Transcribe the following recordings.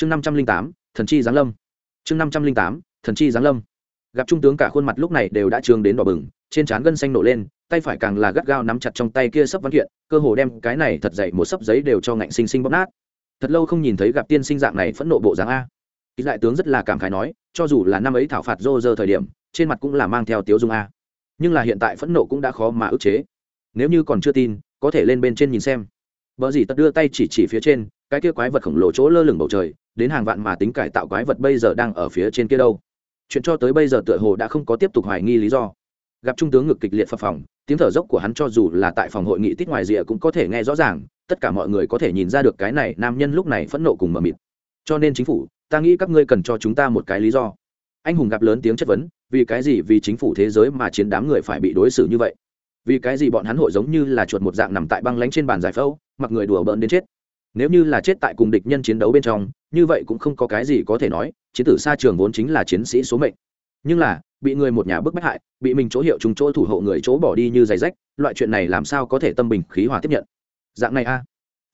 chương năm trăm linh tám, thần chi giáng lâm. Chương năm trăm linh tám, thần chi giáng lâm. Gặp trung tướng cả khuôn mặt lúc này đều đã trường đến đỏ bừng, trên trán gân xanh nổ lên, tay phải càng là gắt gao nắm chặt trong tay kia sấp văn kiện, cơ hồ đem cái này thật dậy một sấp giấy đều cho ngạnh sinh sinh bóp nát. Thật lâu không nhìn thấy gặp tiên sinh dạng này phẫn nộ bộ dáng a. Ý đại tướng rất là cảm khái nói, cho dù là năm ấy thảo phạt rô rơ thời điểm, trên mặt cũng là mang theo tiếu dung a. Nhưng là hiện tại phẫn nộ cũng đã khó mà ức chế. Nếu như còn chưa tin, có thể lên bên trên nhìn xem. Vợ gì tật đưa tay chỉ chỉ phía trên, cái kia quái vật khổng lồ chỗ lơ lửng bầu trời đến hàng vạn mà tính cải tạo quái vật bây giờ đang ở phía trên kia đâu. Chuyện cho tới bây giờ tựa hồ đã không có tiếp tục hoài nghi lý do. Gặp trung tướng ngực kịch liệt phập phòng tiếng thở dốc của hắn cho dù là tại phòng hội nghị tít ngoài rìa cũng có thể nghe rõ ràng, tất cả mọi người có thể nhìn ra được cái này nam nhân lúc này phẫn nộ cùng mờ mịt. Cho nên chính phủ, ta nghĩ các ngươi cần cho chúng ta một cái lý do. Anh hùng gặp lớn tiếng chất vấn, vì cái gì vì chính phủ thế giới mà chiến đám người phải bị đối xử như vậy? Vì cái gì bọn hắn hội giống như là chuột một dạng nằm tại băng lánh trên bàn giải phẫu, mặc người đùa bỡn đến chết? Nếu như là chết tại cùng địch nhân chiến đấu bên trong, như vậy cũng không có cái gì có thể nói, chiến tử xa trường vốn chính là chiến sĩ số mệnh. Nhưng là, bị người một nhà bức bách hại, bị mình chỗ hiệu chúng chỗ thủ hộ người chỗ bỏ đi như giày rách, loại chuyện này làm sao có thể tâm bình khí hòa tiếp nhận? Dạng này a. À.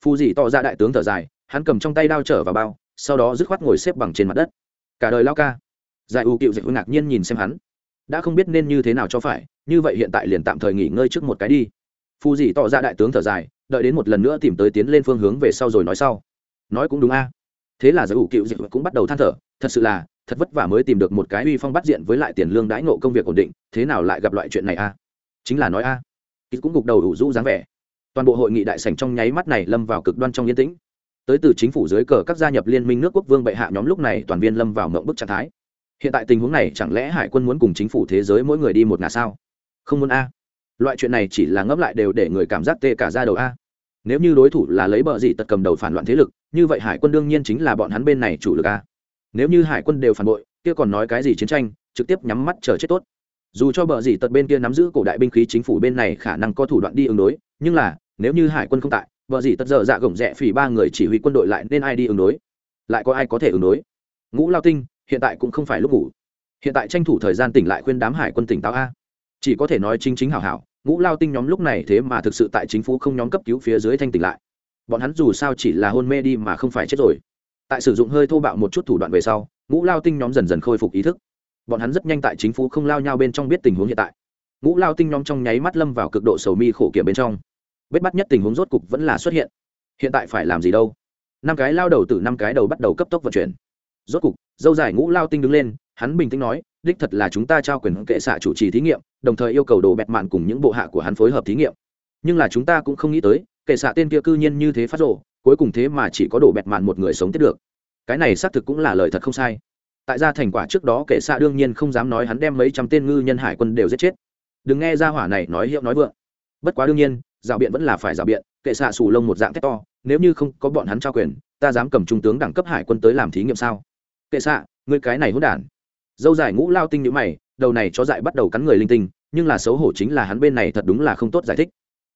phù dì tỏ ra đại tướng thở dài, hắn cầm trong tay đao trở vào bao, sau đó dứt khoát ngồi xếp bằng trên mặt đất. Cả đời lao ca. Giải ưu cựu dịch ngạc nhiên nhìn xem hắn. Đã không biết nên như thế nào cho phải, như vậy hiện tại liền tạm thời nghỉ ngơi trước một cái đi. Phù dì tỏ ra đại tướng thở dài đợi đến một lần nữa tìm tới tiến lên phương hướng về sau rồi nói sau. Nói cũng đúng a. Thế là giới ủ cựu dịch cũng bắt đầu than thở, thật sự là, thật vất vả mới tìm được một cái uy phong bắt diện với lại tiền lương đãi ngộ công việc ổn định, thế nào lại gặp loại chuyện này a? Chính là nói a. Ít cũng gục đầu đủ rũ dáng vẻ. Toàn bộ hội nghị đại sảnh trong nháy mắt này lâm vào cực đoan trong yên tĩnh. Tới từ chính phủ dưới cờ các gia nhập liên minh nước quốc vương bệ hạ nhóm lúc này toàn viên lâm vào mộng bức trạng thái. Hiện tại tình huống này chẳng lẽ hải quân muốn cùng chính phủ thế giới mỗi người đi một ngả sao? Không muốn a loại chuyện này chỉ là ngấp lại đều để người cảm giác tê cả ra đầu a. Nếu như đối thủ là lấy bờ gì tật cầm đầu phản loạn thế lực, như vậy hải quân đương nhiên chính là bọn hắn bên này chủ lực a. Nếu như hải quân đều phản bội, kia còn nói cái gì chiến tranh, trực tiếp nhắm mắt chờ chết tốt. Dù cho bờ gì tật bên kia nắm giữ cổ đại binh khí chính phủ bên này khả năng có thủ đoạn đi ứng đối, nhưng là, nếu như hải quân không tại, bờ gì tật dở dạ gồng rẽ phỉ ba người chỉ huy quân đội lại nên ai đi ứng đối? Lại có ai có thể ứng đối? Ngũ lao tinh, hiện tại cũng không phải lúc ngủ. Hiện tại tranh thủ thời gian tỉnh lại khuyên đám hải quân tỉnh táo a chỉ có thể nói chính chính hảo hảo, ngũ lao tinh nhóm lúc này thế mà thực sự tại chính phủ không nhóm cấp cứu phía dưới thanh tỉnh lại. Bọn hắn dù sao chỉ là hôn mê đi mà không phải chết rồi. Tại sử dụng hơi thô bạo một chút thủ đoạn về sau, ngũ lao tinh nhóm dần dần khôi phục ý thức. Bọn hắn rất nhanh tại chính phủ không lao nhau bên trong biết tình huống hiện tại. Ngũ lao tinh nhóm trong nháy mắt lâm vào cực độ sầu mi khổ kiểm bên trong. Bết bắt nhất tình huống rốt cục vẫn là xuất hiện. Hiện tại phải làm gì đâu? Năm cái lao đầu từ năm cái đầu bắt đầu cấp tốc vận chuyển. Rốt cục, dâu dài ngũ lao tinh đứng lên hắn bình tĩnh nói, đích thật là chúng ta trao quyền kệ xạ chủ trì thí nghiệm, đồng thời yêu cầu đồ bẹt mạn cùng những bộ hạ của hắn phối hợp thí nghiệm. Nhưng là chúng ta cũng không nghĩ tới, kệ xạ tên kia cư nhiên như thế phát rộ cuối cùng thế mà chỉ có đồ bẹt mạn một người sống tiếp được. Cái này xác thực cũng là lời thật không sai. Tại ra thành quả trước đó, kệ xạ đương nhiên không dám nói hắn đem mấy trăm tên ngư nhân hải quân đều giết chết. Đừng nghe ra hỏa này nói hiệu nói vượng. Bất quá đương nhiên, rào biện vẫn là phải rào biện, kệ xạ sù lông một dạng thét to, nếu như không có bọn hắn trao quyền, ta dám cầm trung tướng đẳng cấp hải quân tới làm thí nghiệm sao? Kệ xạ người cái này hỗn đản dâu dài ngũ lao tinh nhữ mày, đầu này cho dại bắt đầu cắn người linh tinh, nhưng là xấu hổ chính là hắn bên này thật đúng là không tốt giải thích.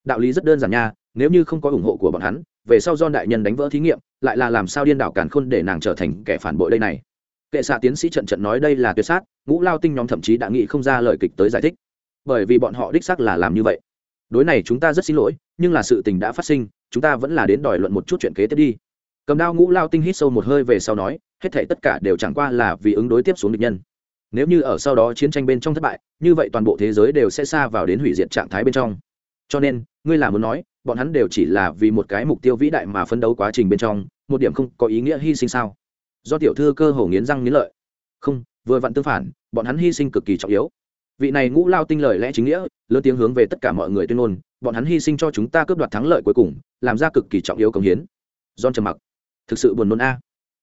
Đạo lý rất đơn giản nha, nếu như không có ủng hộ của bọn hắn, về sau do đại nhân đánh vỡ thí nghiệm, lại là làm sao điên đảo càn khôn để nàng trở thành kẻ phản bội đây này. Kệ xạ tiến sĩ trận trận nói đây là tuyệt sát, ngũ lao tinh nhóm thậm chí đã nghĩ không ra lời kịch tới giải thích. Bởi vì bọn họ đích xác là làm như vậy. Đối này chúng ta rất xin lỗi, nhưng là sự tình đã phát sinh, chúng ta vẫn là đến đòi luận một chút chuyện kế tiếp đi. Cầm đao ngũ lao tinh hít sâu một hơi về sau nói, hết thể tất cả đều chẳng qua là vì ứng đối tiếp xuống địch nhân nếu như ở sau đó chiến tranh bên trong thất bại, như vậy toàn bộ thế giới đều sẽ xa vào đến hủy diệt trạng thái bên trong. Cho nên, ngươi là muốn nói, bọn hắn đều chỉ là vì một cái mục tiêu vĩ đại mà phấn đấu quá trình bên trong, một điểm không có ý nghĩa hy sinh sao? Do tiểu thư cơ hồ nghiến răng nghiến lợi. Không, vừa vặn tương phản, bọn hắn hy sinh cực kỳ trọng yếu. Vị này ngũ lao tinh lời lẽ chính nghĩa, lớn tiếng hướng về tất cả mọi người tuyên ngôn, bọn hắn hy sinh cho chúng ta cướp đoạt thắng lợi cuối cùng, làm ra cực kỳ trọng yếu công hiến. John trầm mặc. Thực sự buồn nôn a.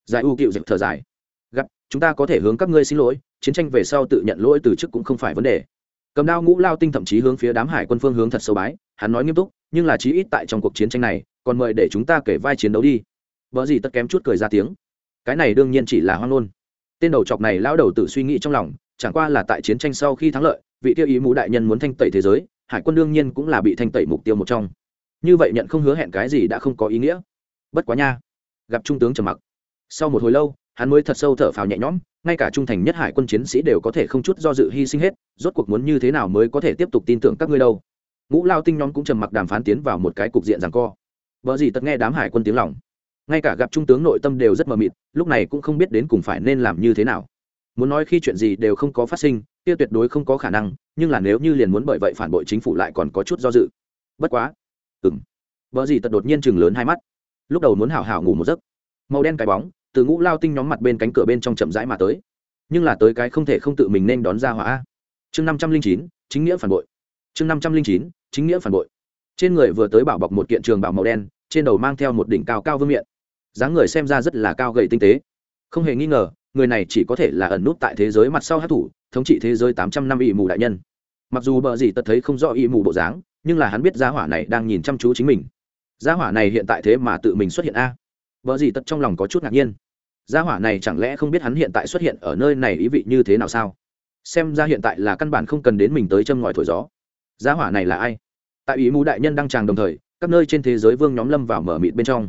Giải u cựu dịch thở dài chúng ta có thể hướng các ngươi xin lỗi, chiến tranh về sau tự nhận lỗi từ chức cũng không phải vấn đề. Cầm đao ngũ lao tinh thậm chí hướng phía đám hải quân phương hướng thật sâu bái, hắn nói nghiêm túc, nhưng là chí ít tại trong cuộc chiến tranh này, còn mời để chúng ta kể vai chiến đấu đi. Vợ gì tất kém chút cười ra tiếng. Cái này đương nhiên chỉ là hoang ngôn. Tên đầu chọc này lao đầu tự suy nghĩ trong lòng, chẳng qua là tại chiến tranh sau khi thắng lợi, vị tiêu ý mũ đại nhân muốn thanh tẩy thế giới, hải quân đương nhiên cũng là bị thanh tẩy mục tiêu một trong. Như vậy nhận không hứa hẹn cái gì đã không có ý nghĩa. Bất quá nha. Gặp trung tướng trầm mặc. Sau một hồi lâu hắn mới thật sâu thở phào nhẹ nhõm, ngay cả trung thành nhất hải quân chiến sĩ đều có thể không chút do dự hy sinh hết, rốt cuộc muốn như thế nào mới có thể tiếp tục tin tưởng các ngươi đâu. Ngũ lao tinh nhóm cũng trầm mặc đàm phán tiến vào một cái cục diện rằng co. Vợ gì tật nghe đám hải quân tiếng lòng. Ngay cả gặp trung tướng nội tâm đều rất mờ mịt, lúc này cũng không biết đến cùng phải nên làm như thế nào. Muốn nói khi chuyện gì đều không có phát sinh, kia tuyệt đối không có khả năng, nhưng là nếu như liền muốn bởi vậy phản bội chính phủ lại còn có chút do dự. Bất quá. Ừng vợ gì tật đột nhiên chừng lớn hai mắt. Lúc đầu muốn hảo hảo ngủ một giấc. Màu đen cái bóng từ ngũ lao tinh nhóm mặt bên cánh cửa bên trong chậm rãi mà tới. Nhưng là tới cái không thể không tự mình nên đón ra hỏa chương năm trăm linh chín, chính nghĩa phản bội. Chương năm trăm linh chín, chính nghĩa phản bội. Trên người vừa tới bảo bọc một kiện trường bảo màu đen, trên đầu mang theo một đỉnh cao cao vương miện. Dáng người xem ra rất là cao gầy tinh tế. Không hề nghi ngờ, người này chỉ có thể là ẩn nút tại thế giới mặt sau hát thủ, thống trị thế giới tám trăm năm ỵ mù đại nhân. Mặc dù bờ gì tật thấy không rõ ỵ mù bộ dáng, nhưng là hắn biết gia hỏa này đang nhìn chăm chú chính mình. Gia hỏa này hiện tại thế mà tự mình xuất hiện a. Bờ gì tật trong lòng có chút ngạc nhiên gia hỏa này chẳng lẽ không biết hắn hiện tại xuất hiện ở nơi này ý vị như thế nào sao? Xem ra hiện tại là căn bản không cần đến mình tới châm ngòi thổi gió. Gia hỏa này là ai? Tại ý mù đại nhân đăng tràng đồng thời, các nơi trên thế giới vương nhóm lâm vào mở mịt bên trong.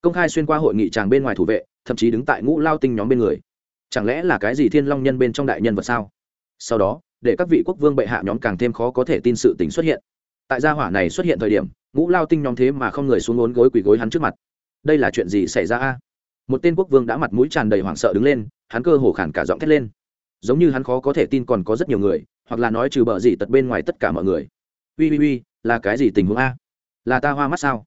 Công khai xuyên qua hội nghị tràng bên ngoài thủ vệ, thậm chí đứng tại ngũ lao tinh nhóm bên người. Chẳng lẽ là cái gì thiên long nhân bên trong đại nhân vật sao? Sau đó, để các vị quốc vương bệ hạ nhóm càng thêm khó có thể tin sự tình xuất hiện. Tại gia hỏa này xuất hiện thời điểm, ngũ lao tinh nhóm thế mà không người xuống ngốn gối quỳ gối hắn trước mặt. Đây là chuyện gì xảy ra a? Một tên quốc vương đã mặt mũi tràn đầy hoảng sợ đứng lên, hắn cơ hồ khản cả giọng thét lên. Giống như hắn khó có thể tin còn có rất nhiều người, hoặc là nói trừ bờ gì tật bên ngoài tất cả mọi người. Ui ui ui, là cái gì tình huống a? Là ta hoa mắt sao?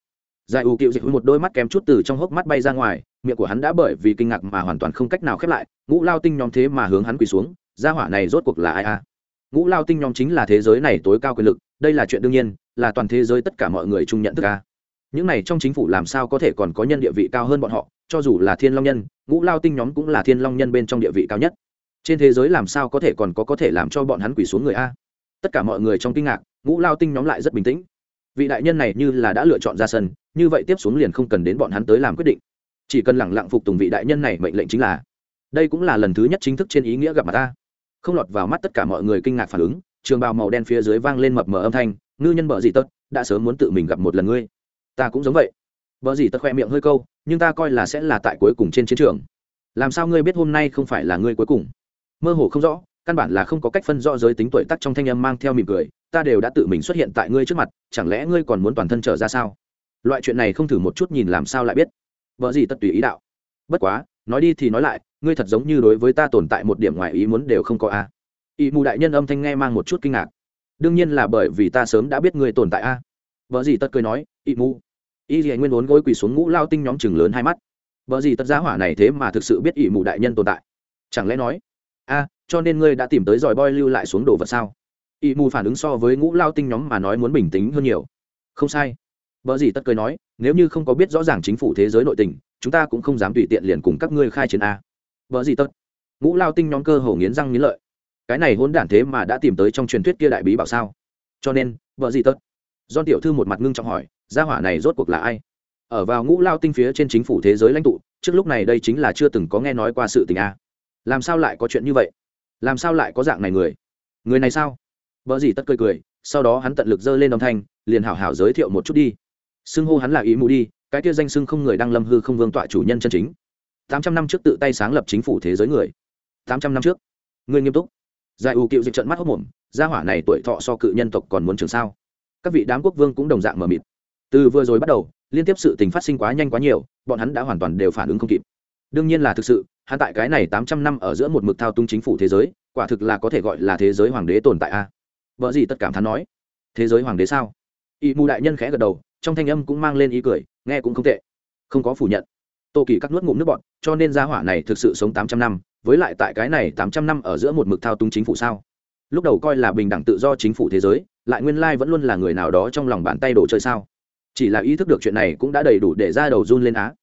Giải ủ cựu dịch một đôi mắt kém chút từ trong hốc mắt bay ra ngoài, miệng của hắn đã bởi vì kinh ngạc mà hoàn toàn không cách nào khép lại, ngũ lao tinh nhóm thế mà hướng hắn quỳ xuống, gia hỏa này rốt cuộc là ai a? Ngũ lao tinh nhóm chính là thế giới này tối cao quyền lực, đây là chuyện đương nhiên, là toàn thế giới tất cả mọi người chung nhận thức a những này trong chính phủ làm sao có thể còn có nhân địa vị cao hơn bọn họ, cho dù là thiên long nhân, ngũ lao tinh nhóm cũng là thiên long nhân bên trong địa vị cao nhất. Trên thế giới làm sao có thể còn có có thể làm cho bọn hắn quỳ xuống người a? Tất cả mọi người trong kinh ngạc, ngũ lao tinh nhóm lại rất bình tĩnh. Vị đại nhân này như là đã lựa chọn ra sân, như vậy tiếp xuống liền không cần đến bọn hắn tới làm quyết định. Chỉ cần lẳng lặng phục tùng vị đại nhân này mệnh lệnh chính là, đây cũng là lần thứ nhất chính thức trên ý nghĩa gặp mặt ta không lọt vào mắt tất cả mọi người kinh ngạc phản ứng, trường bào màu đen phía dưới vang lên mập mờ âm thanh, ngư nhân bờ dị tật, đã sớm muốn tự mình gặp một lần ngươi ta cũng giống vậy. Vợ gì tật khoe miệng hơi câu, nhưng ta coi là sẽ là tại cuối cùng trên chiến trường. Làm sao ngươi biết hôm nay không phải là ngươi cuối cùng? Mơ hồ không rõ, căn bản là không có cách phân rõ giới tính tuổi tắc trong thanh âm mang theo mỉm cười, ta đều đã tự mình xuất hiện tại ngươi trước mặt, chẳng lẽ ngươi còn muốn toàn thân trở ra sao? Loại chuyện này không thử một chút nhìn làm sao lại biết. Vợ gì tất tùy ý đạo. Bất quá, nói đi thì nói lại, ngươi thật giống như đối với ta tồn tại một điểm ngoài ý muốn đều không có a à. ý mù đại nhân âm thanh nghe mang một chút kinh ngạc. Đương nhiên là bởi vì ta sớm đã biết ngươi tồn tại a à. vợ gì tất cười nói ý mù ý gì nguyên vốn gối quỳ xuống ngũ lao tinh nhóm chừng lớn hai mắt vợ gì tất giá hỏa này thế mà thực sự biết ý mù đại nhân tồn tại chẳng lẽ nói a cho nên ngươi đã tìm tới giỏi boy lưu lại xuống đồ vật sao ỷ mù phản ứng so với ngũ lao tinh nhóm mà nói muốn bình tĩnh hơn nhiều không sai vợ gì tất cười nói, nếu như không có biết rõ ràng chính phủ thế giới nội tình, chúng ta cũng không dám tùy tiện liền cùng các ngươi khai chiến a. vợ gì tất? Ngũ Lao Tinh nhóm cơ hồ nghiến răng nghiến lợi. Cái này hôn đản thế mà đã tìm tới trong truyền thuyết kia đại bí bảo sao? Cho nên, vợ gì tất? Don tiểu thư một mặt ngưng trọng hỏi, gia hỏa này rốt cuộc là ai? Ở vào Ngũ Lao Tinh phía trên chính phủ thế giới lãnh tụ, trước lúc này đây chính là chưa từng có nghe nói qua sự tình a. Làm sao lại có chuyện như vậy? Làm sao lại có dạng này người? Người này sao? vợ gì tất cười cười, sau đó hắn tận lực dơ lên âm thanh, liền hảo hảo giới thiệu một chút đi xưng hô hắn là ý mù đi cái kia danh xưng không người đang lâm hư không vương tọa chủ nhân chân chính tám trăm năm trước tự tay sáng lập chính phủ thế giới người tám trăm năm trước người nghiêm túc giải ủ cựu dịch trận mắt hốc mồm gia hỏa này tuổi thọ so cự nhân tộc còn muốn trường sao các vị đám quốc vương cũng đồng dạng mờ mịt từ vừa rồi bắt đầu, liên tiếp sự tình phát sinh quá nhanh quá nhiều, bọn hắn đã hoàn toàn đều phản ứng không kịp. Đương nhiên là thực sự, hắn tại cái này tám trăm năm ở giữa một mực thao túng chính phủ thế giới, quả thực là có thể gọi là thế giới hoàng đế tồn tại a. Vợ gì tất cảm thán nói, thế giới hoàng đế sao? Ỵ mù đại nhân khẽ gật đầu, trong thanh âm cũng mang lên ý cười, nghe cũng không tệ. Không có phủ nhận. Tô kỳ cắt nuốt ngụm nước bọn cho nên gia hỏa này thực sự sống tám trăm năm, với lại tại cái này tám trăm năm ở giữa một mực thao túng chính phủ sao? Lúc đầu coi là bình đẳng tự do chính phủ thế giới, lại nguyên lai vẫn luôn là người nào đó trong lòng bàn tay đồ chơi sao? Chỉ là ý thức được chuyện này cũng đã đầy đủ để ra đầu run lên á.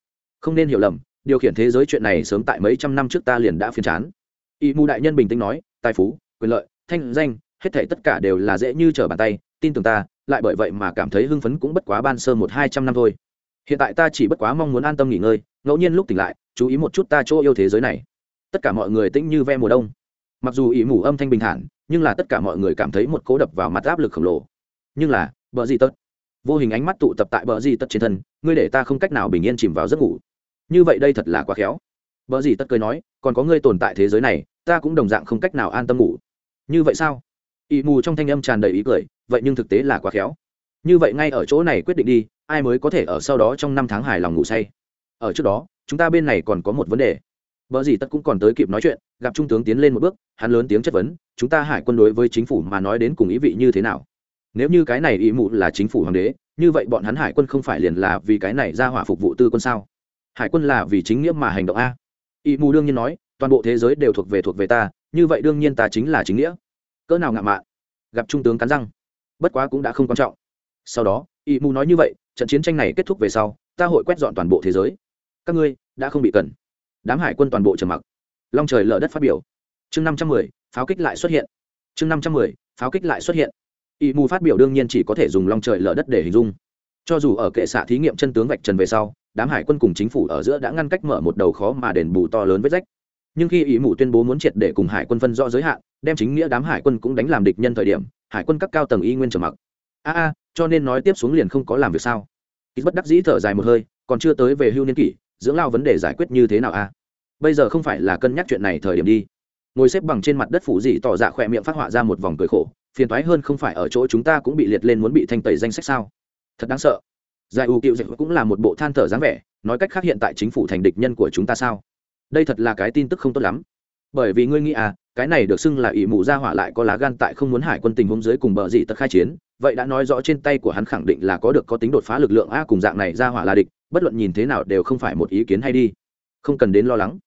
Không nên hiểu lầm, điều khiển thế giới chuyện này sớm tại mấy trăm năm trước ta liền đã phiền chán. Y mù đại nhân bình tĩnh nói, tài phú, quyền lợi, thanh danh, hết thể tất cả đều là dễ như trở bàn tay, tin tưởng ta, lại bởi vậy mà cảm thấy hưng phấn cũng bất quá ban sơ một hai trăm năm thôi. Hiện tại ta chỉ bất quá mong muốn an tâm nghỉ ngơi, ngẫu nhiên lúc tỉnh lại, chú ý một chút ta chỗ yêu thế giới này. Tất cả mọi người tĩnh như ve mùa đông. Mặc dù ý mù âm thanh bình thản, nhưng là tất cả mọi người cảm thấy một cố đập vào mặt áp lực khổng lồ. Nhưng là bờ gì tất vô hình ánh mắt tụ tập tại bờ gì tất trên thân, ngươi để ta không cách nào bình yên chìm vào giấc ngủ. Như vậy đây thật là quá khéo. Bờ gì tất cười nói, còn có ngươi tồn tại thế giới này, ta cũng đồng dạng không cách nào an tâm ngủ. Như vậy sao? Ỵ mù trong thanh âm tràn đầy ý cười, vậy nhưng thực tế là quá khéo. Như vậy ngay ở chỗ này quyết định đi, ai mới có thể ở sau đó trong năm tháng hài lòng ngủ say? Ở trước đó, chúng ta bên này còn có một vấn đề. Vợ gì tất cũng còn tới kịp nói chuyện, gặp trung tướng tiến lên một bước, hắn lớn tiếng chất vấn, chúng ta hải quân đối với chính phủ mà nói đến cùng ý vị như thế nào? Nếu như cái này ý mụ là chính phủ hoàng đế, như vậy bọn hắn hải quân không phải liền là vì cái này ra hỏa phục vụ tư quân sao? Hải quân là vì chính nghĩa mà hành động a? Ý mù đương nhiên nói, toàn bộ thế giới đều thuộc về thuộc về ta, như vậy đương nhiên ta chính là chính nghĩa. Cỡ nào ngạo mạn? Gặp trung tướng cắn răng. Bất quá cũng đã không quan trọng. Sau đó, ý mù nói như vậy, trận chiến tranh này kết thúc về sau, ta hội quét dọn toàn bộ thế giới. Các ngươi đã không bị cần. Đám hải quân toàn bộ trầm mặc. Long trời lở đất phát biểu. Chương năm trăm mười, pháo kích lại xuất hiện. Chương năm trăm mười, pháo kích lại xuất hiện ý mù phát biểu đương nhiên chỉ có thể dùng long trời lở đất để hình dung. Cho dù ở kệ xạ thí nghiệm chân tướng vạch trần về sau, đám hải quân cùng chính phủ ở giữa đã ngăn cách mở một đầu khó mà đền bù to lớn với rách. Nhưng khi ý mù tuyên bố muốn triệt để cùng hải quân phân rõ giới hạn, đem chính nghĩa đám hải quân cũng đánh làm địch nhân thời điểm, hải quân các cao tầng y nguyên trầm mặc. A a, cho nên nói tiếp xuống liền không có làm việc sao? Ít bất đắc dĩ thở dài một hơi, còn chưa tới về hưu niên kỷ, dưỡng lao vấn đề giải quyết như thế nào a? Bây giờ không phải là cân nhắc chuyện này thời điểm đi. Ngồi xếp bằng trên mặt đất phủ dị tỏ dạ khỏe miệng phát họa ra một vòng cười khổ phiền toái hơn không phải ở chỗ chúng ta cũng bị liệt lên muốn bị thanh tẩy danh sách sao? Thật đáng sợ. Giải ưu cựu dịch cũng là một bộ than thở dáng vẻ nói cách khác hiện tại chính phủ thành địch nhân của chúng ta sao? Đây thật là cái tin tức không tốt lắm. Bởi vì ngươi nghĩ à cái này được xưng là ỷ mù ra hỏa lại có lá gan tại không muốn hải quân tình huống dưới cùng bờ dị tật khai chiến vậy đã nói rõ trên tay của hắn khẳng định là có được có tính đột phá lực lượng a cùng dạng này ra hỏa là địch bất luận nhìn thế nào đều không phải một ý kiến hay đi. Không cần đến lo lắng.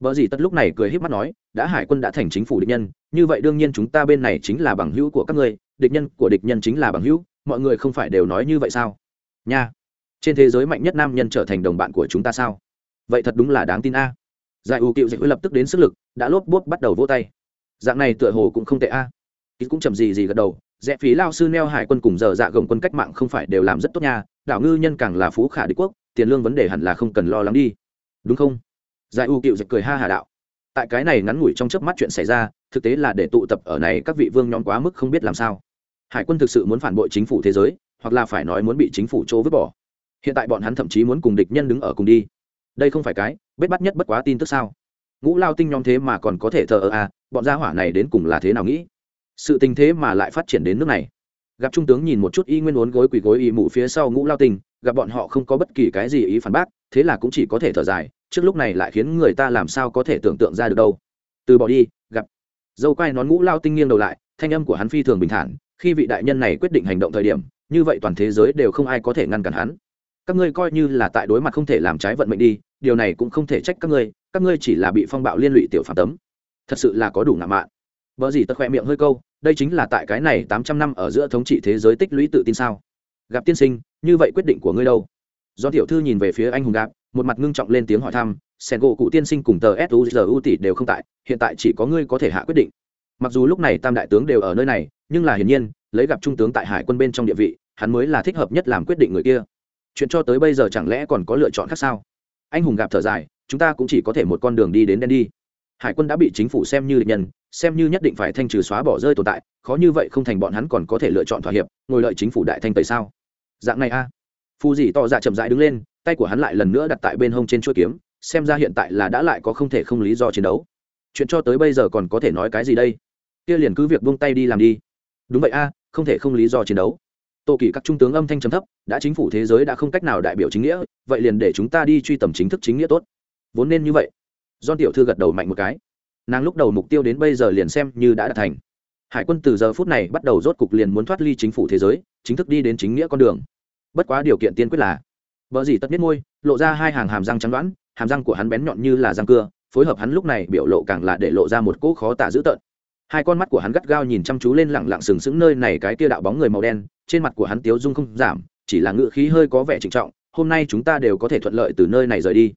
Bờ dị tật lúc này cười híp mắt nói, đã hải quân đã thành chính phủ địch nhân, như vậy đương nhiên chúng ta bên này chính là bằng hữu của các ngươi, địch nhân của địch nhân chính là bằng hữu, mọi người không phải đều nói như vậy sao? Nha. Trên thế giới mạnh nhất nam nhân trở thành đồng bạn của chúng ta sao? Vậy thật đúng là đáng tin a. Giải U Cựu Dịch lập tức đến sức lực, đã lốp bốp bắt đầu vỗ tay. Dạng này tựa hồ cũng không tệ a. Ít cũng chậm gì gì gật đầu, rẽ phí lao sư neo hải quân cùng giờ dạ gồng quân cách mạng không phải đều làm rất tốt nha, đảo ngư nhân càng là phú khả địch quốc, tiền lương vấn đề hẳn là không cần lo lắng đi. Đúng không? giải u cựu dịch cười ha hà đạo tại cái này ngắn ngủi trong chớp mắt chuyện xảy ra, thực tế là để tụ tập ở này các vị vương nhóm quá mức không biết làm sao. Hải quân thực sự muốn phản bội chính phủ thế giới, hoặc là phải nói muốn bị chính phủ chỗ vứt bỏ. Hiện tại bọn hắn thậm chí muốn cùng địch nhân đứng ở cùng đi. Đây không phải cái, bết bắt nhất bất quá tin tức sao? Ngũ lao tinh nhóm thế mà còn có thể thờ ơ à bọn gia hỏa này đến cùng là thế nào nghĩ? Sự tình thế mà lại phát triển đến nước này. Gặp trung tướng nhìn một chút y nguyên uốn gối quỳ gối y mụ phía sau ngũ lao tinh, gặp bọn họ không có bất kỳ cái gì ý phản bác, thế là cũng chỉ có thể thở dài trước lúc này lại khiến người ta làm sao có thể tưởng tượng ra được đâu. Từ bỏ đi, gặp. Dâu quai nón ngũ lao tinh nghiêng đầu lại, thanh âm của hắn phi thường bình thản, khi vị đại nhân này quyết định hành động thời điểm, như vậy toàn thế giới đều không ai có thể ngăn cản hắn. Các ngươi coi như là tại đối mặt không thể làm trái vận mệnh đi, điều này cũng không thể trách các ngươi các ngươi chỉ là bị phong bạo liên lụy tiểu phạm tấm. Thật sự là có đủ ngạo mạn. Vợ gì tật khoe miệng hơi câu, đây chính là tại cái này tám trăm năm ở giữa thống trị thế giới tích lũy tự tin sao? Gặp tiên sinh, như vậy quyết định của ngươi đâu? Do tiểu thư nhìn về phía anh hùng gạp một mặt ngưng trọng lên tiếng hỏi thăm, sen gỗ cụ tiên sinh cùng tờ suzu tỷ đều không tại, hiện tại chỉ có ngươi có thể hạ quyết định. Mặc dù lúc này tam đại tướng đều ở nơi này, nhưng là hiển nhiên, lấy gặp trung tướng tại hải quân bên trong địa vị, hắn mới là thích hợp nhất làm quyết định người kia. Chuyện cho tới bây giờ chẳng lẽ còn có lựa chọn khác sao? Anh hùng gặp thở dài, chúng ta cũng chỉ có thể một con đường đi đến đen đi. Hải quân đã bị chính phủ xem như định nhân, xem như nhất định phải thanh trừ xóa bỏ rơi tồn tại, khó như vậy không thành bọn hắn còn có thể lựa chọn thỏa hiệp, ngồi lợi chính phủ đại thanh tẩy sao? Dạng này a. À. phù dì to dạ chậm rãi đứng lên tay của hắn lại lần nữa đặt tại bên hông trên chuôi kiếm, xem ra hiện tại là đã lại có không thể không lý do chiến đấu. Chuyện cho tới bây giờ còn có thể nói cái gì đây? Kia liền cứ việc buông tay đi làm đi. Đúng vậy a, không thể không lý do chiến đấu. Tô kỳ các trung tướng âm thanh trầm thấp, đã chính phủ thế giới đã không cách nào đại biểu chính nghĩa, vậy liền để chúng ta đi truy tầm chính thức chính nghĩa tốt. Vốn nên như vậy. Do tiểu thư gật đầu mạnh một cái. Nàng lúc đầu mục tiêu đến bây giờ liền xem như đã đạt thành. Hải quân từ giờ phút này bắt đầu rốt cục liền muốn thoát ly chính phủ thế giới, chính thức đi đến chính nghĩa con đường. Bất quá điều kiện tiên quyết là vợ gì tất biết môi, lộ ra hai hàng hàm răng trắng đoán, hàm răng của hắn bén nhọn như là răng cưa, phối hợp hắn lúc này biểu lộ càng là để lộ ra một cỗ khó tả dữ tợn. Hai con mắt của hắn gắt gao nhìn chăm chú lên lẳng lặng sừng sững nơi này cái kia đạo bóng người màu đen, trên mặt của hắn tiếu dung không giảm, chỉ là ngự khí hơi có vẻ trịnh trọng, hôm nay chúng ta đều có thể thuận lợi từ nơi này rời đi.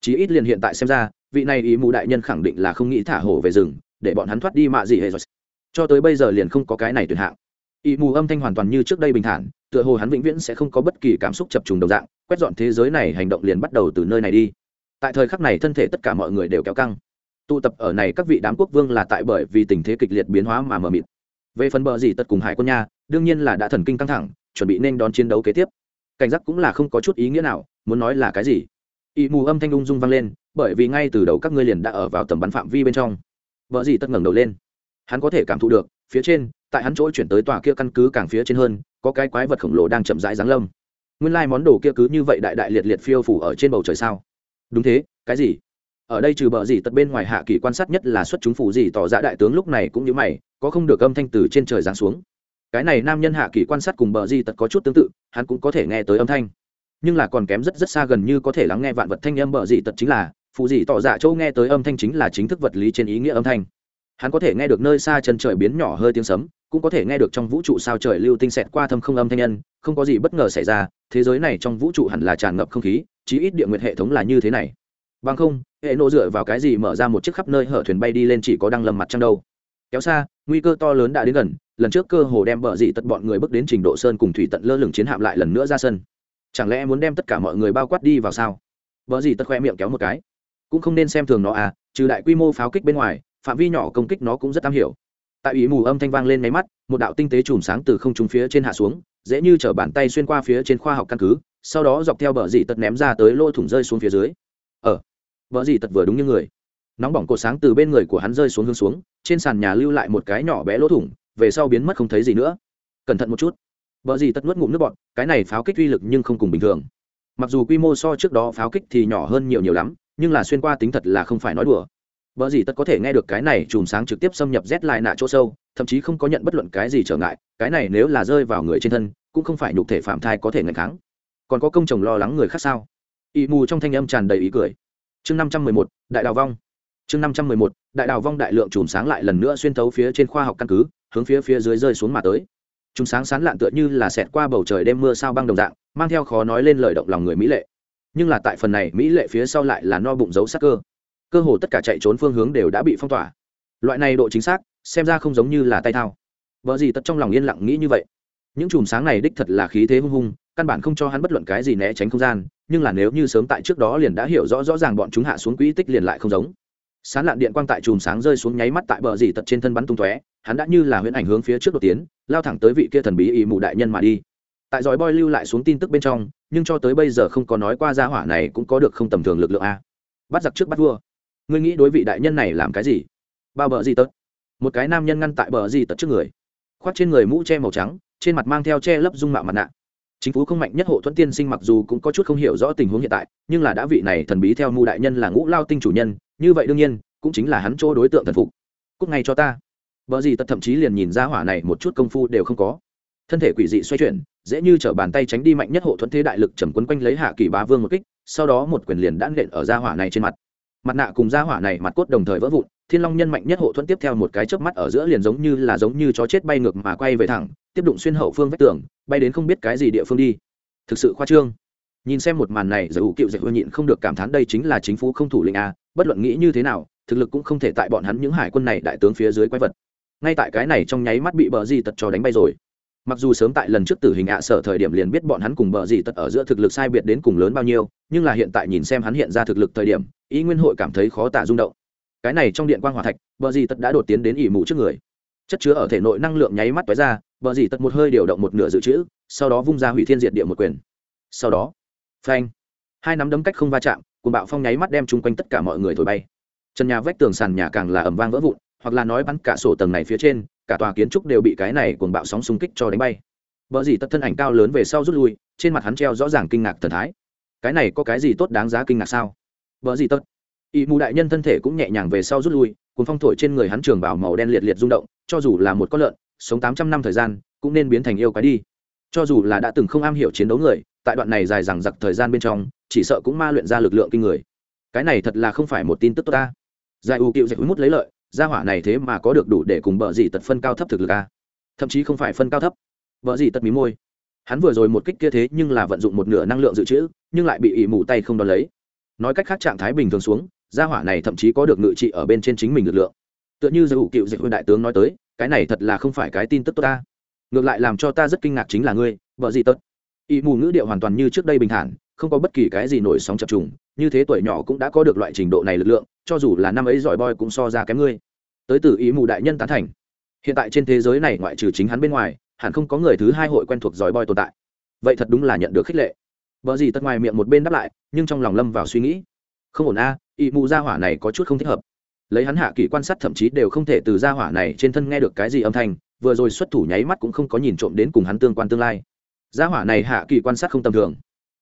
Chí ít liền hiện tại xem ra, vị này ý mù đại nhân khẳng định là không nghĩ thả hổ về rừng, để bọn hắn thoát đi mạ gì hệ rồi. Cho tới bây giờ liền không có cái này tuyệt hạng ý mù âm thanh hoàn toàn như trước đây bình thản, tựa hồ hắn vĩnh viễn sẽ không có bất kỳ cảm xúc chập trùng đồng dạng, quét dọn thế giới này, hành động liền bắt đầu từ nơi này đi. Tại thời khắc này thân thể tất cả mọi người đều kéo căng. Tụ tập ở này các vị đám quốc vương là tại bởi vì tình thế kịch liệt biến hóa mà mờ mịt. Về phần bờ gì tất cùng hải quân nha, đương nhiên là đã thần kinh căng thẳng, chuẩn bị nên đón chiến đấu kế tiếp. Cảnh giác cũng là không có chút ý nghĩa nào, muốn nói là cái gì? Ỵ mù âm thanh ung dung vang lên, bởi vì ngay từ đầu các ngươi liền đã ở vào tầm bắn phạm vi bên trong. Vợ gì tất ngẩng đầu lên. Hắn có thể cảm thụ được, phía trên tại hắn chỗ chuyển tới tòa kia căn cứ càng phía trên hơn, có cái quái vật khổng lồ đang chậm rãi giáng lâm. Nguyên lai món đồ kia cứ như vậy đại đại liệt liệt phiêu phủ ở trên bầu trời sao? Đúng thế, cái gì? Ở đây trừ bờ gì tật bên ngoài hạ kỳ quan sát nhất là xuất chúng phủ gì tỏ ra đại tướng lúc này cũng như mày, có không được âm thanh từ trên trời giáng xuống. Cái này nam nhân hạ kỳ quan sát cùng bờ gì tật có chút tương tự, hắn cũng có thể nghe tới âm thanh. Nhưng là còn kém rất rất xa gần như có thể lắng nghe vạn vật thanh âm bờ gì tật chính là phụ gì tỏ dạ châu nghe tới âm thanh chính là chính thức vật lý trên ý nghĩa âm thanh. Hắn có thể nghe được nơi xa chân trời biến nhỏ hơi tiếng sấm cũng có thể nghe được trong vũ trụ sao trời lưu tinh xẹt qua thâm không âm thanh nhân, không có gì bất ngờ xảy ra, thế giới này trong vũ trụ hẳn là tràn ngập không khí, chí ít địa nguyệt hệ thống là như thế này. Bằng không, hệ nộ dựa vào cái gì mở ra một chiếc khắp nơi hở thuyền bay đi lên chỉ có đang lầm mặt trăng đâu. Kéo xa, nguy cơ to lớn đã đến gần, lần trước cơ hồ đem bờ dị tật bọn người bước đến trình độ sơn cùng thủy tận lơ lửng chiến hạm lại lần nữa ra sân. Chẳng lẽ muốn đem tất cả mọi người bao quát đi vào sao? Bờ dị tật khoe miệng kéo một cái. Cũng không nên xem thường nó à trừ đại quy mô pháo kích bên ngoài, phạm vi nhỏ công kích nó cũng rất am hiểu tại ý mù âm thanh vang lên máy mắt một đạo tinh tế chùm sáng từ không trung phía trên hạ xuống dễ như chở bàn tay xuyên qua phía trên khoa học căn cứ sau đó dọc theo bờ dị tật ném ra tới lỗ thủng rơi xuống phía dưới. Ở ờ, bờ dị tật vừa đúng như người. Nóng bỏng cột sáng từ bên người của hắn rơi xuống hướng xuống trên sàn nhà lưu lại một cái nhỏ bé lỗ thủng về sau biến mất không thấy gì nữa. Cẩn thận một chút. Bờ dị tật nuốt ngụm nước bọt cái này pháo kích uy lực nhưng không cùng bình thường. Mặc dù quy mô so trước đó pháo kích thì nhỏ hơn nhiều nhiều lắm nhưng là xuyên qua tính thật là không phải nói đùa. Bở gì tất có thể nghe được cái này chùm sáng trực tiếp xâm nhập rét lại nạ chỗ sâu, thậm chí không có nhận bất luận cái gì trở ngại, cái này nếu là rơi vào người trên thân, cũng không phải nhục thể phạm thai có thể ngăn kháng. Còn có công chồng lo lắng người khác sao? Y mù trong thanh âm tràn đầy ý cười. Chương năm trăm mười một, đại đào vong. Chương năm trăm mười một, đại đào vong đại lượng chùm sáng lại lần nữa xuyên thấu phía trên khoa học căn cứ, hướng phía phía dưới rơi xuống mà tới. Chùm sáng sáng lạn tựa như là xẹt qua bầu trời đêm mưa sao băng đồng dạng, mang theo khó nói lên lời động lòng người mỹ lệ. Nhưng là tại phần này mỹ lệ phía sau lại là no bụng giấu sắc cơ cơ hồ tất cả chạy trốn phương hướng đều đã bị phong tỏa. Loại này độ chính xác, xem ra không giống như là tay thao. Vợ gì tất trong lòng yên lặng nghĩ như vậy. Những chùm sáng này đích thật là khí thế hung hung, căn bản không cho hắn bất luận cái gì né tránh không gian, nhưng là nếu như sớm tại trước đó liền đã hiểu rõ rõ ràng bọn chúng hạ xuống quỹ tích liền lại không giống. Sán lạn điện quang tại chùm sáng rơi xuống nháy mắt tại bờ dì tật trên thân bắn tung tóe, hắn đã như là huyễn ảnh hướng phía trước đột tiến, lao thẳng tới vị kia thần bí ỵ mụ đại nhân mà đi. Tại dòi boy lưu lại xuống tin tức bên trong, nhưng cho tới bây giờ không có nói qua gia hỏa này cũng có được không tầm thường lực lượng a. Bắt giặc trước bắt vua ngươi nghĩ đối vị đại nhân này làm cái gì? Bao bờ gì tật? Một cái nam nhân ngăn tại bờ gì tật trước người. Khoác trên người mũ che màu trắng, trên mặt mang theo che lấp dung mạo mặt nạ. Chính phủ không mạnh nhất hộ thuẫn tiên sinh mặc dù cũng có chút không hiểu rõ tình huống hiện tại, nhưng là đã vị này thần bí theo mưu đại nhân là ngũ lao tinh chủ nhân, như vậy đương nhiên, cũng chính là hắn chỗ đối tượng thần phục. Cúc ngay cho ta. Vợ gì tật thậm chí liền nhìn ra hỏa này một chút công phu đều không có. Thân thể quỷ dị xoay chuyển, dễ như t bàn tay tránh đi mạnh nhất hộ thuẫn thế đại lực chầm quấn quanh lấy hạ kỳ bá vương một kích, sau đó một quyền liền đã nện ở ra hỏa này trên mặt mặt nạ cùng da hỏa này mặt cốt đồng thời vỡ vụn, thiên long nhân mạnh nhất hộ thuẫn tiếp theo một cái chớp mắt ở giữa liền giống như là giống như chó chết bay ngược mà quay về thẳng, tiếp đụng xuyên hậu phương vách tường, bay đến không biết cái gì địa phương đi. Thực sự khoa trương. Nhìn xem một màn này giải ủ cựu dạy hư nhịn không được cảm thán đây chính là chính phủ không thủ lĩnh a, bất luận nghĩ như thế nào, thực lực cũng không thể tại bọn hắn những hải quân này đại tướng phía dưới quái vật. Ngay tại cái này trong nháy mắt bị bờ di tật cho đánh bay rồi mặc dù sớm tại lần trước tử hình ạ sở thời điểm liền biết bọn hắn cùng bờ gì tật ở giữa thực lực sai biệt đến cùng lớn bao nhiêu, nhưng là hiện tại nhìn xem hắn hiện ra thực lực thời điểm, ý nguyên hội cảm thấy khó tả rung động. Cái này trong điện quan hòa thạch, bờ gì tật đã đột tiến đến ỉ mụ trước người. Chất chứa ở thể nội năng lượng nháy mắt tói ra, bờ gì tật một hơi điều động một nửa dự trữ, sau đó vung ra hủy thiên diệt địa một quyền. Sau đó, phanh, hai nắm đấm cách không va chạm cùng bạo phong nháy mắt đem chung quanh tất cả mọi người thổi bay. Trần nhà vách tường sàn nhà càng là ẩm vang vỡ vụn, hoặc là nói bắn cả sổ tầng này phía trên cả tòa kiến trúc đều bị cái này cuồng bạo sóng xung kích cho đánh bay. Vợ gì tất thân ảnh cao lớn về sau rút lui, trên mặt hắn treo rõ ràng kinh ngạc thần thái. Cái này có cái gì tốt đáng giá kinh ngạc sao? Vợ gì tất? Y mù đại nhân thân thể cũng nhẹ nhàng về sau rút lui cuốn phong thổi trên người hắn trường bảo màu đen liệt liệt rung động, cho dù là một con lợn, sống tám trăm năm thời gian, cũng nên biến thành yêu quái đi. Cho dù là đã từng không am hiểu chiến đấu người, tại đoạn này dài dằng dặc thời gian bên trong, chỉ sợ cũng ma luyện ra lực lượng kinh người. Cái này thật là không phải một tin tức tốt ta. Giải u cựu dạy mút lấy lợi gia hỏa này thế mà có được đủ để cùng bờ dị tật phân cao thấp thực lực a thậm chí không phải phân cao thấp. Bờ dị tật mí môi. Hắn vừa rồi một kích kia thế nhưng là vận dụng một nửa năng lượng dự trữ, nhưng lại bị ỉ mù tay không đón lấy. Nói cách khác trạng thái bình thường xuống, gia hỏa này thậm chí có được ngự trị ở bên trên chính mình lực lượng. Tựa như giới hữu cựu dịch huyên đại tướng nói tới, cái này thật là không phải cái tin tức tốt ta. Ngược lại làm cho ta rất kinh ngạc chính là ngươi vợ gì tất ỵ mù ngữ điệu hoàn toàn như trước đây bình thản, không có bất kỳ cái gì nổi sóng chập trùng, như thế tuổi nhỏ cũng đã có được loại trình độ này lực lượng cho dù là năm ấy giỏi boy cũng so ra kém ngươi. Tới từ ý mù đại nhân tán thành. Hiện tại trên thế giới này ngoại trừ chính hắn bên ngoài hẳn không có người thứ hai hội quen thuộc giỏi boy tồn tại. Vậy thật đúng là nhận được khích lệ. Vợ gì tất ngoài miệng một bên đáp lại nhưng trong lòng lâm vào suy nghĩ. Không ổn a à, ý mù gia hỏa này có chút không thích hợp. Lấy hắn hạ kỳ quan sát thậm chí đều không thể từ gia hỏa này trên thân nghe được cái gì âm thanh vừa rồi xuất thủ nháy mắt cũng không có nhìn trộm đến cùng hắn tương quan tương lai. Gia hỏa này hạ kỳ quan sát không tầm thường.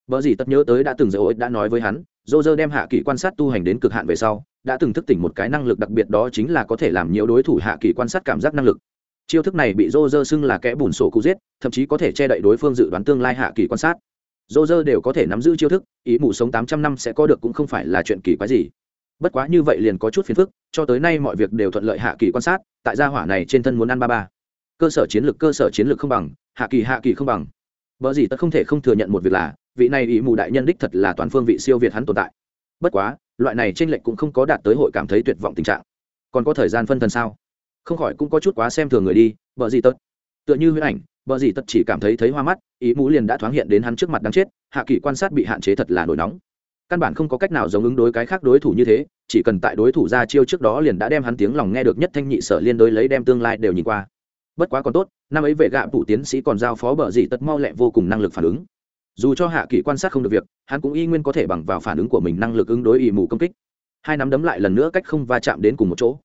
Vợ gì tất nhớ tới đã từng dạy ối đã nói với hắn dô dơ đem hạ kỳ quan sát tu hành đến cực hạn về sau, đã từng thức tỉnh một cái năng lực đặc biệt đó chính là có thể làm nhiều đối thủ hạ kỳ quan sát cảm giác năng lực. Chiêu thức này bị dô dơ xưng là kẽ bùn sổ cụ giết, thậm chí có thể che đậy đối phương dự đoán tương lai hạ kỳ quan sát. Dô dơ đều có thể nắm giữ chiêu thức, ý mụ sống tám trăm năm sẽ có được cũng không phải là chuyện kỳ quái gì. Bất quá như vậy liền có chút phiền phức, cho tới nay mọi việc đều thuận lợi hạ kỳ quan sát, tại gia hỏa này trên thân muốn ăn ba ba. Cơ sở chiến lược, cơ sở chiến lược không bằng, hạ kỳ hạ kỳ không bằng. Vợ gì ta không thể không thừa nhận một việc là vị này ý mù đại nhân đích thật là toàn phương vị siêu việt hắn tồn tại. Bất quá, loại này trên lệnh cũng không có đạt tới hội cảm thấy tuyệt vọng tình trạng. Còn có thời gian phân thần sao? Không khỏi cũng có chút quá xem thường người đi, vợ gì tật. Tựa như huyết ảnh, vợ gì tật chỉ cảm thấy thấy hoa mắt, ý mũ liền đã thoáng hiện đến hắn trước mặt đáng chết, hạ kỳ quan sát bị hạn chế thật là nổi nóng. Căn bản không có cách nào giống ứng đối cái khác đối thủ như thế, chỉ cần tại đối thủ ra chiêu trước đó liền đã đem hắn tiếng lòng nghe được nhất thanh nhị sở liên đối lấy đem tương lai đều nhìn qua. Bất quá còn tốt, năm ấy vệ gạ phụ tiến sĩ còn giao phó bờ gì tật mau lẹ vô cùng năng lực phản ứng dù cho hạ kỳ quan sát không được việc, hắn cũng y nguyên có thể bằng vào phản ứng của mình năng lực ứng đối ỵ mù công kích. Hai nắm đấm lại lần nữa cách không va chạm đến cùng một chỗ.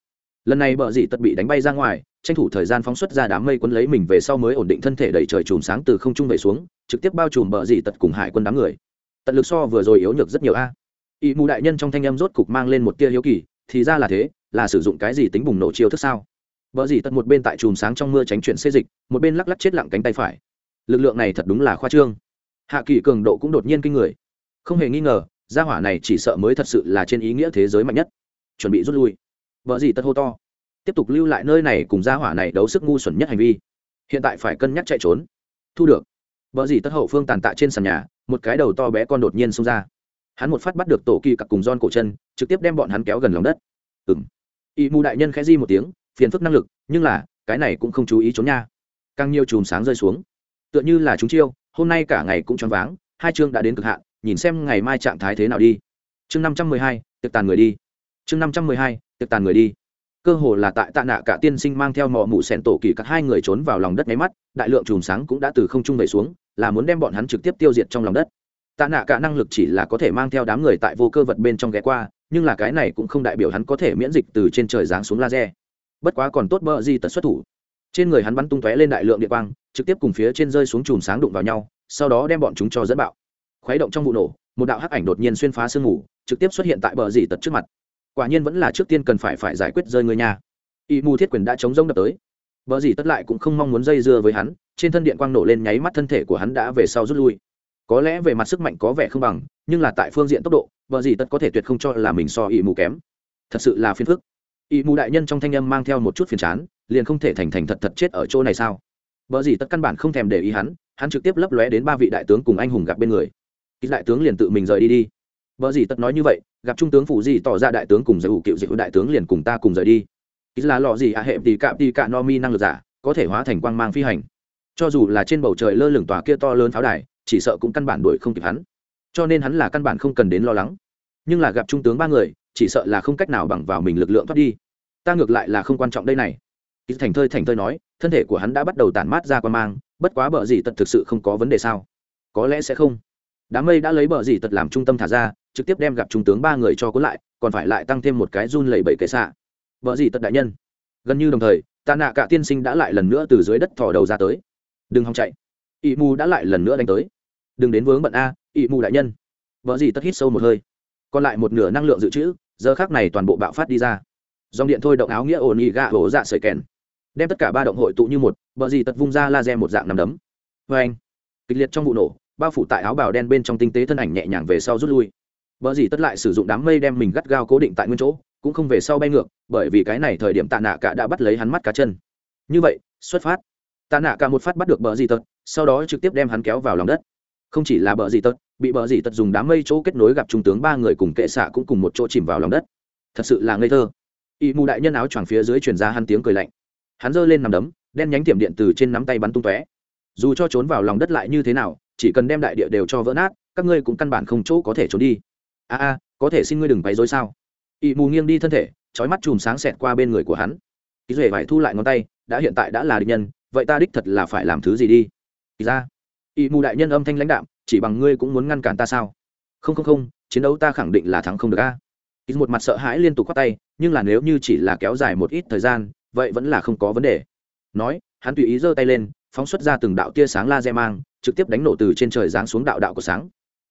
Lần này bờ dị tật bị đánh bay ra ngoài, tranh thủ thời gian phóng xuất ra đám mây quân lấy mình về sau mới ổn định thân thể đẩy trời chùm sáng từ không trung về xuống, trực tiếp bao trùm bờ dị tật cùng hải quân đám người. Tận lực so vừa rồi yếu nhược rất nhiều a. Ỵ mù đại nhân trong thanh em rốt cục mang lên một tia hiếu kỳ, thì ra là thế, là sử dụng cái gì tính bùng nổ chiêu thức sao? Bờ dì tật một bên tại chùm sáng trong mưa tránh chuyển xê dịch, một bên lắc lắc chết lặng cánh tay phải. Lực lượng này thật đúng là khoa trương hạ kỳ cường độ cũng đột nhiên kinh người. Không hề nghi ngờ, gia hỏa này chỉ sợ mới thật sự là trên ý nghĩa thế giới mạnh nhất. Chuẩn bị rút lui. Vợ gì tất hô to. Tiếp tục lưu lại nơi này cùng gia hỏa này đấu sức ngu xuẩn nhất hành vi. Hiện tại phải cân nhắc chạy trốn. Thu được. Vợ gì tất hậu phương tàn tạ trên sàn nhà, một cái đầu to bé con đột nhiên xông ra. Hắn một phát bắt được tổ kỳ cặp cùng don cổ chân, trực tiếp đem bọn hắn kéo gần lòng đất. Ừng y mù đại nhân khẽ di một tiếng, phiền phức năng lực, nhưng là, cái này cũng không chú ý trốn nha. Càng nhiều chùm sáng rơi xuống. Tựa như là chúng chiêu hôm nay cả ngày cũng choáng váng, hai chương đã đến cực hạn, nhìn xem ngày mai trạng thái thế nào đi. Chương năm trăm mười hai, tiệc tàn người đi. Chương năm trăm mười hai, tiệc tàn người đi. Cơ hồ là tại tạ nạ cả tiên sinh mang theo mò mụ sẻn tổ kỳ các hai người trốn vào lòng đất máy mắt, đại lượng chùm sáng cũng đã từ không trung về xuống, là muốn đem bọn hắn trực tiếp tiêu diệt trong lòng đất. Tạ nạ cả năng lực chỉ là có thể mang theo đám người tại vô cơ vật bên trong ghé qua, nhưng là cái này cũng không đại biểu hắn có thể miễn dịch từ trên trời giáng xuống laser. Bất quá còn tốt bờ di tật xuất thủ trên người hắn bắn tung tóe lên đại lượng điện quang, trực tiếp cùng phía trên rơi xuống chùm sáng đụng vào nhau, sau đó đem bọn chúng cho dẫn bạo. Khuấy động trong vụ nổ, một đạo hắc ảnh đột nhiên xuyên phá sương mù, trực tiếp xuất hiện tại bờ dì tật trước mặt. Quả nhiên vẫn là trước tiên cần phải phải giải quyết rơi người nhà. Y mù thiết quyền đã chống rông đập tới. Bờ dì tất lại cũng không mong muốn dây dưa với hắn, trên thân điện quang nổ lên nháy mắt thân thể của hắn đã về sau rút lui. Có lẽ về mặt sức mạnh có vẻ không bằng, nhưng là tại phương diện tốc độ, bờ dì tất có thể tuyệt không cho là mình so y mù kém. Thật sự là phiền phức. Y mù đại nhân trong thanh âm mang theo một chút phiền chán liền không thể thành thành thật thật chết ở chỗ này sao? Vợ gì tất căn bản không thèm để ý hắn hắn trực tiếp lấp lóe đến ba vị đại tướng cùng anh hùng gặp bên người. Ít đại tướng liền tự mình rời đi đi. Vợ gì tất nói như vậy, gặp trung tướng phủ gì tỏ ra đại tướng cùng giải hữu cựu dịch đại tướng liền cùng ta cùng rời đi. Ít là lọ gì à hệ tì cạm tì cạ no mi năng lực giả, có thể hóa thành quang mang phi hành. Cho dù là trên bầu trời lơ lửng tòa kia to lớn pháo đài, chỉ sợ cũng căn bản đuổi không kịp hắn. Cho nên hắn là căn bản không cần đến lo lắng. Nhưng là gặp trung tướng ba người, chỉ sợ là không cách nào bằng vào mình lực lượng thoát đi. Ta ngược lại là không quan trọng đây này ít thành thơi thành thơi nói, thân thể của hắn đã bắt đầu tản mát ra quan mang, bất quá bờ gì tật thực sự không có vấn đề sao? Có lẽ sẽ không. Đám mây đã lấy bờ gì tật làm trung tâm thả ra, trực tiếp đem gặp trung tướng ba người cho cuốn lại, còn phải lại tăng thêm một cái run lẩy bẩy kệ xạ. Vợ gì tật đại nhân. Gần như đồng thời tạ nạ cả tiên sinh đã lại lần nữa từ dưới đất thò đầu ra tới. Đừng hòng chạy. Ỵ mù đã lại lần nữa đánh tới. Đừng đến vướng bận a ỵ mù đại nhân. Vợ gì tất hít sâu một hơi. Còn lại một nửa năng lượng dự trữ, giờ khác này toàn bộ bạo phát đi ra. Dòng điện thôi động áo nghĩa ổn ỉ gạ hổ dạ sợi kèn đem tất cả ba động hội tụ như một, bờ gì tật vung ra laser một dạng nằm đấm. Vê anh, kịch liệt trong vụ nổ, bao phủ tại áo bào đen bên trong tinh tế thân ảnh nhẹ nhàng về sau rút lui. Bờ gì tất lại sử dụng đám mây đem mình gắt gao cố định tại nguyên chỗ, cũng không về sau bay ngược, bởi vì cái này thời điểm tạ nạ cả đã bắt lấy hắn mắt cá chân. Như vậy, xuất phát. Tạ nạ cả một phát bắt được bờ gì tật, sau đó trực tiếp đem hắn kéo vào lòng đất. Không chỉ là bờ gì tật, bị bờ gì tật dùng đám mây chỗ kết nối gặp trung tướng ba người cùng kệ xạ cũng cùng một chỗ chìm vào lòng đất. Thật sự là ngây thơ. Y mù đại nhân áo choàng phía dưới truyền ra hắn tiếng cười lạnh hắn giơ lên nằm đấm, đen nhánh tiệm điện từ trên nắm tay bắn tung tóe. Dù cho trốn vào lòng đất lại như thế nào, chỉ cần đem đại địa đều cho vỡ nát, các ngươi cũng căn bản không chỗ có thể trốn đi. A a, có thể xin ngươi đừng bày dối sao? Ị mù nghiêng đi thân thể trói mắt chùm sáng xẹt qua bên người của hắn. Ký duệ phải thu lại ngón tay, đã hiện tại đã là địch nhân, vậy ta đích thật là phải làm thứ gì đi? Kỳ ra. Ị mù đại nhân âm thanh lãnh đạm, chỉ bằng ngươi cũng muốn ngăn cản ta sao? Không không không, chiến đấu ta khẳng định là thắng không được a. Ký một mặt sợ hãi liên tục khoác tay, nhưng là nếu như chỉ là kéo dài một ít thời gian vậy vẫn là không có vấn đề. Nói, hắn tùy ý giơ tay lên, phóng xuất ra từng đạo tia sáng laser mang, trực tiếp đánh nổ từ trên trời giáng xuống đạo đạo của sáng.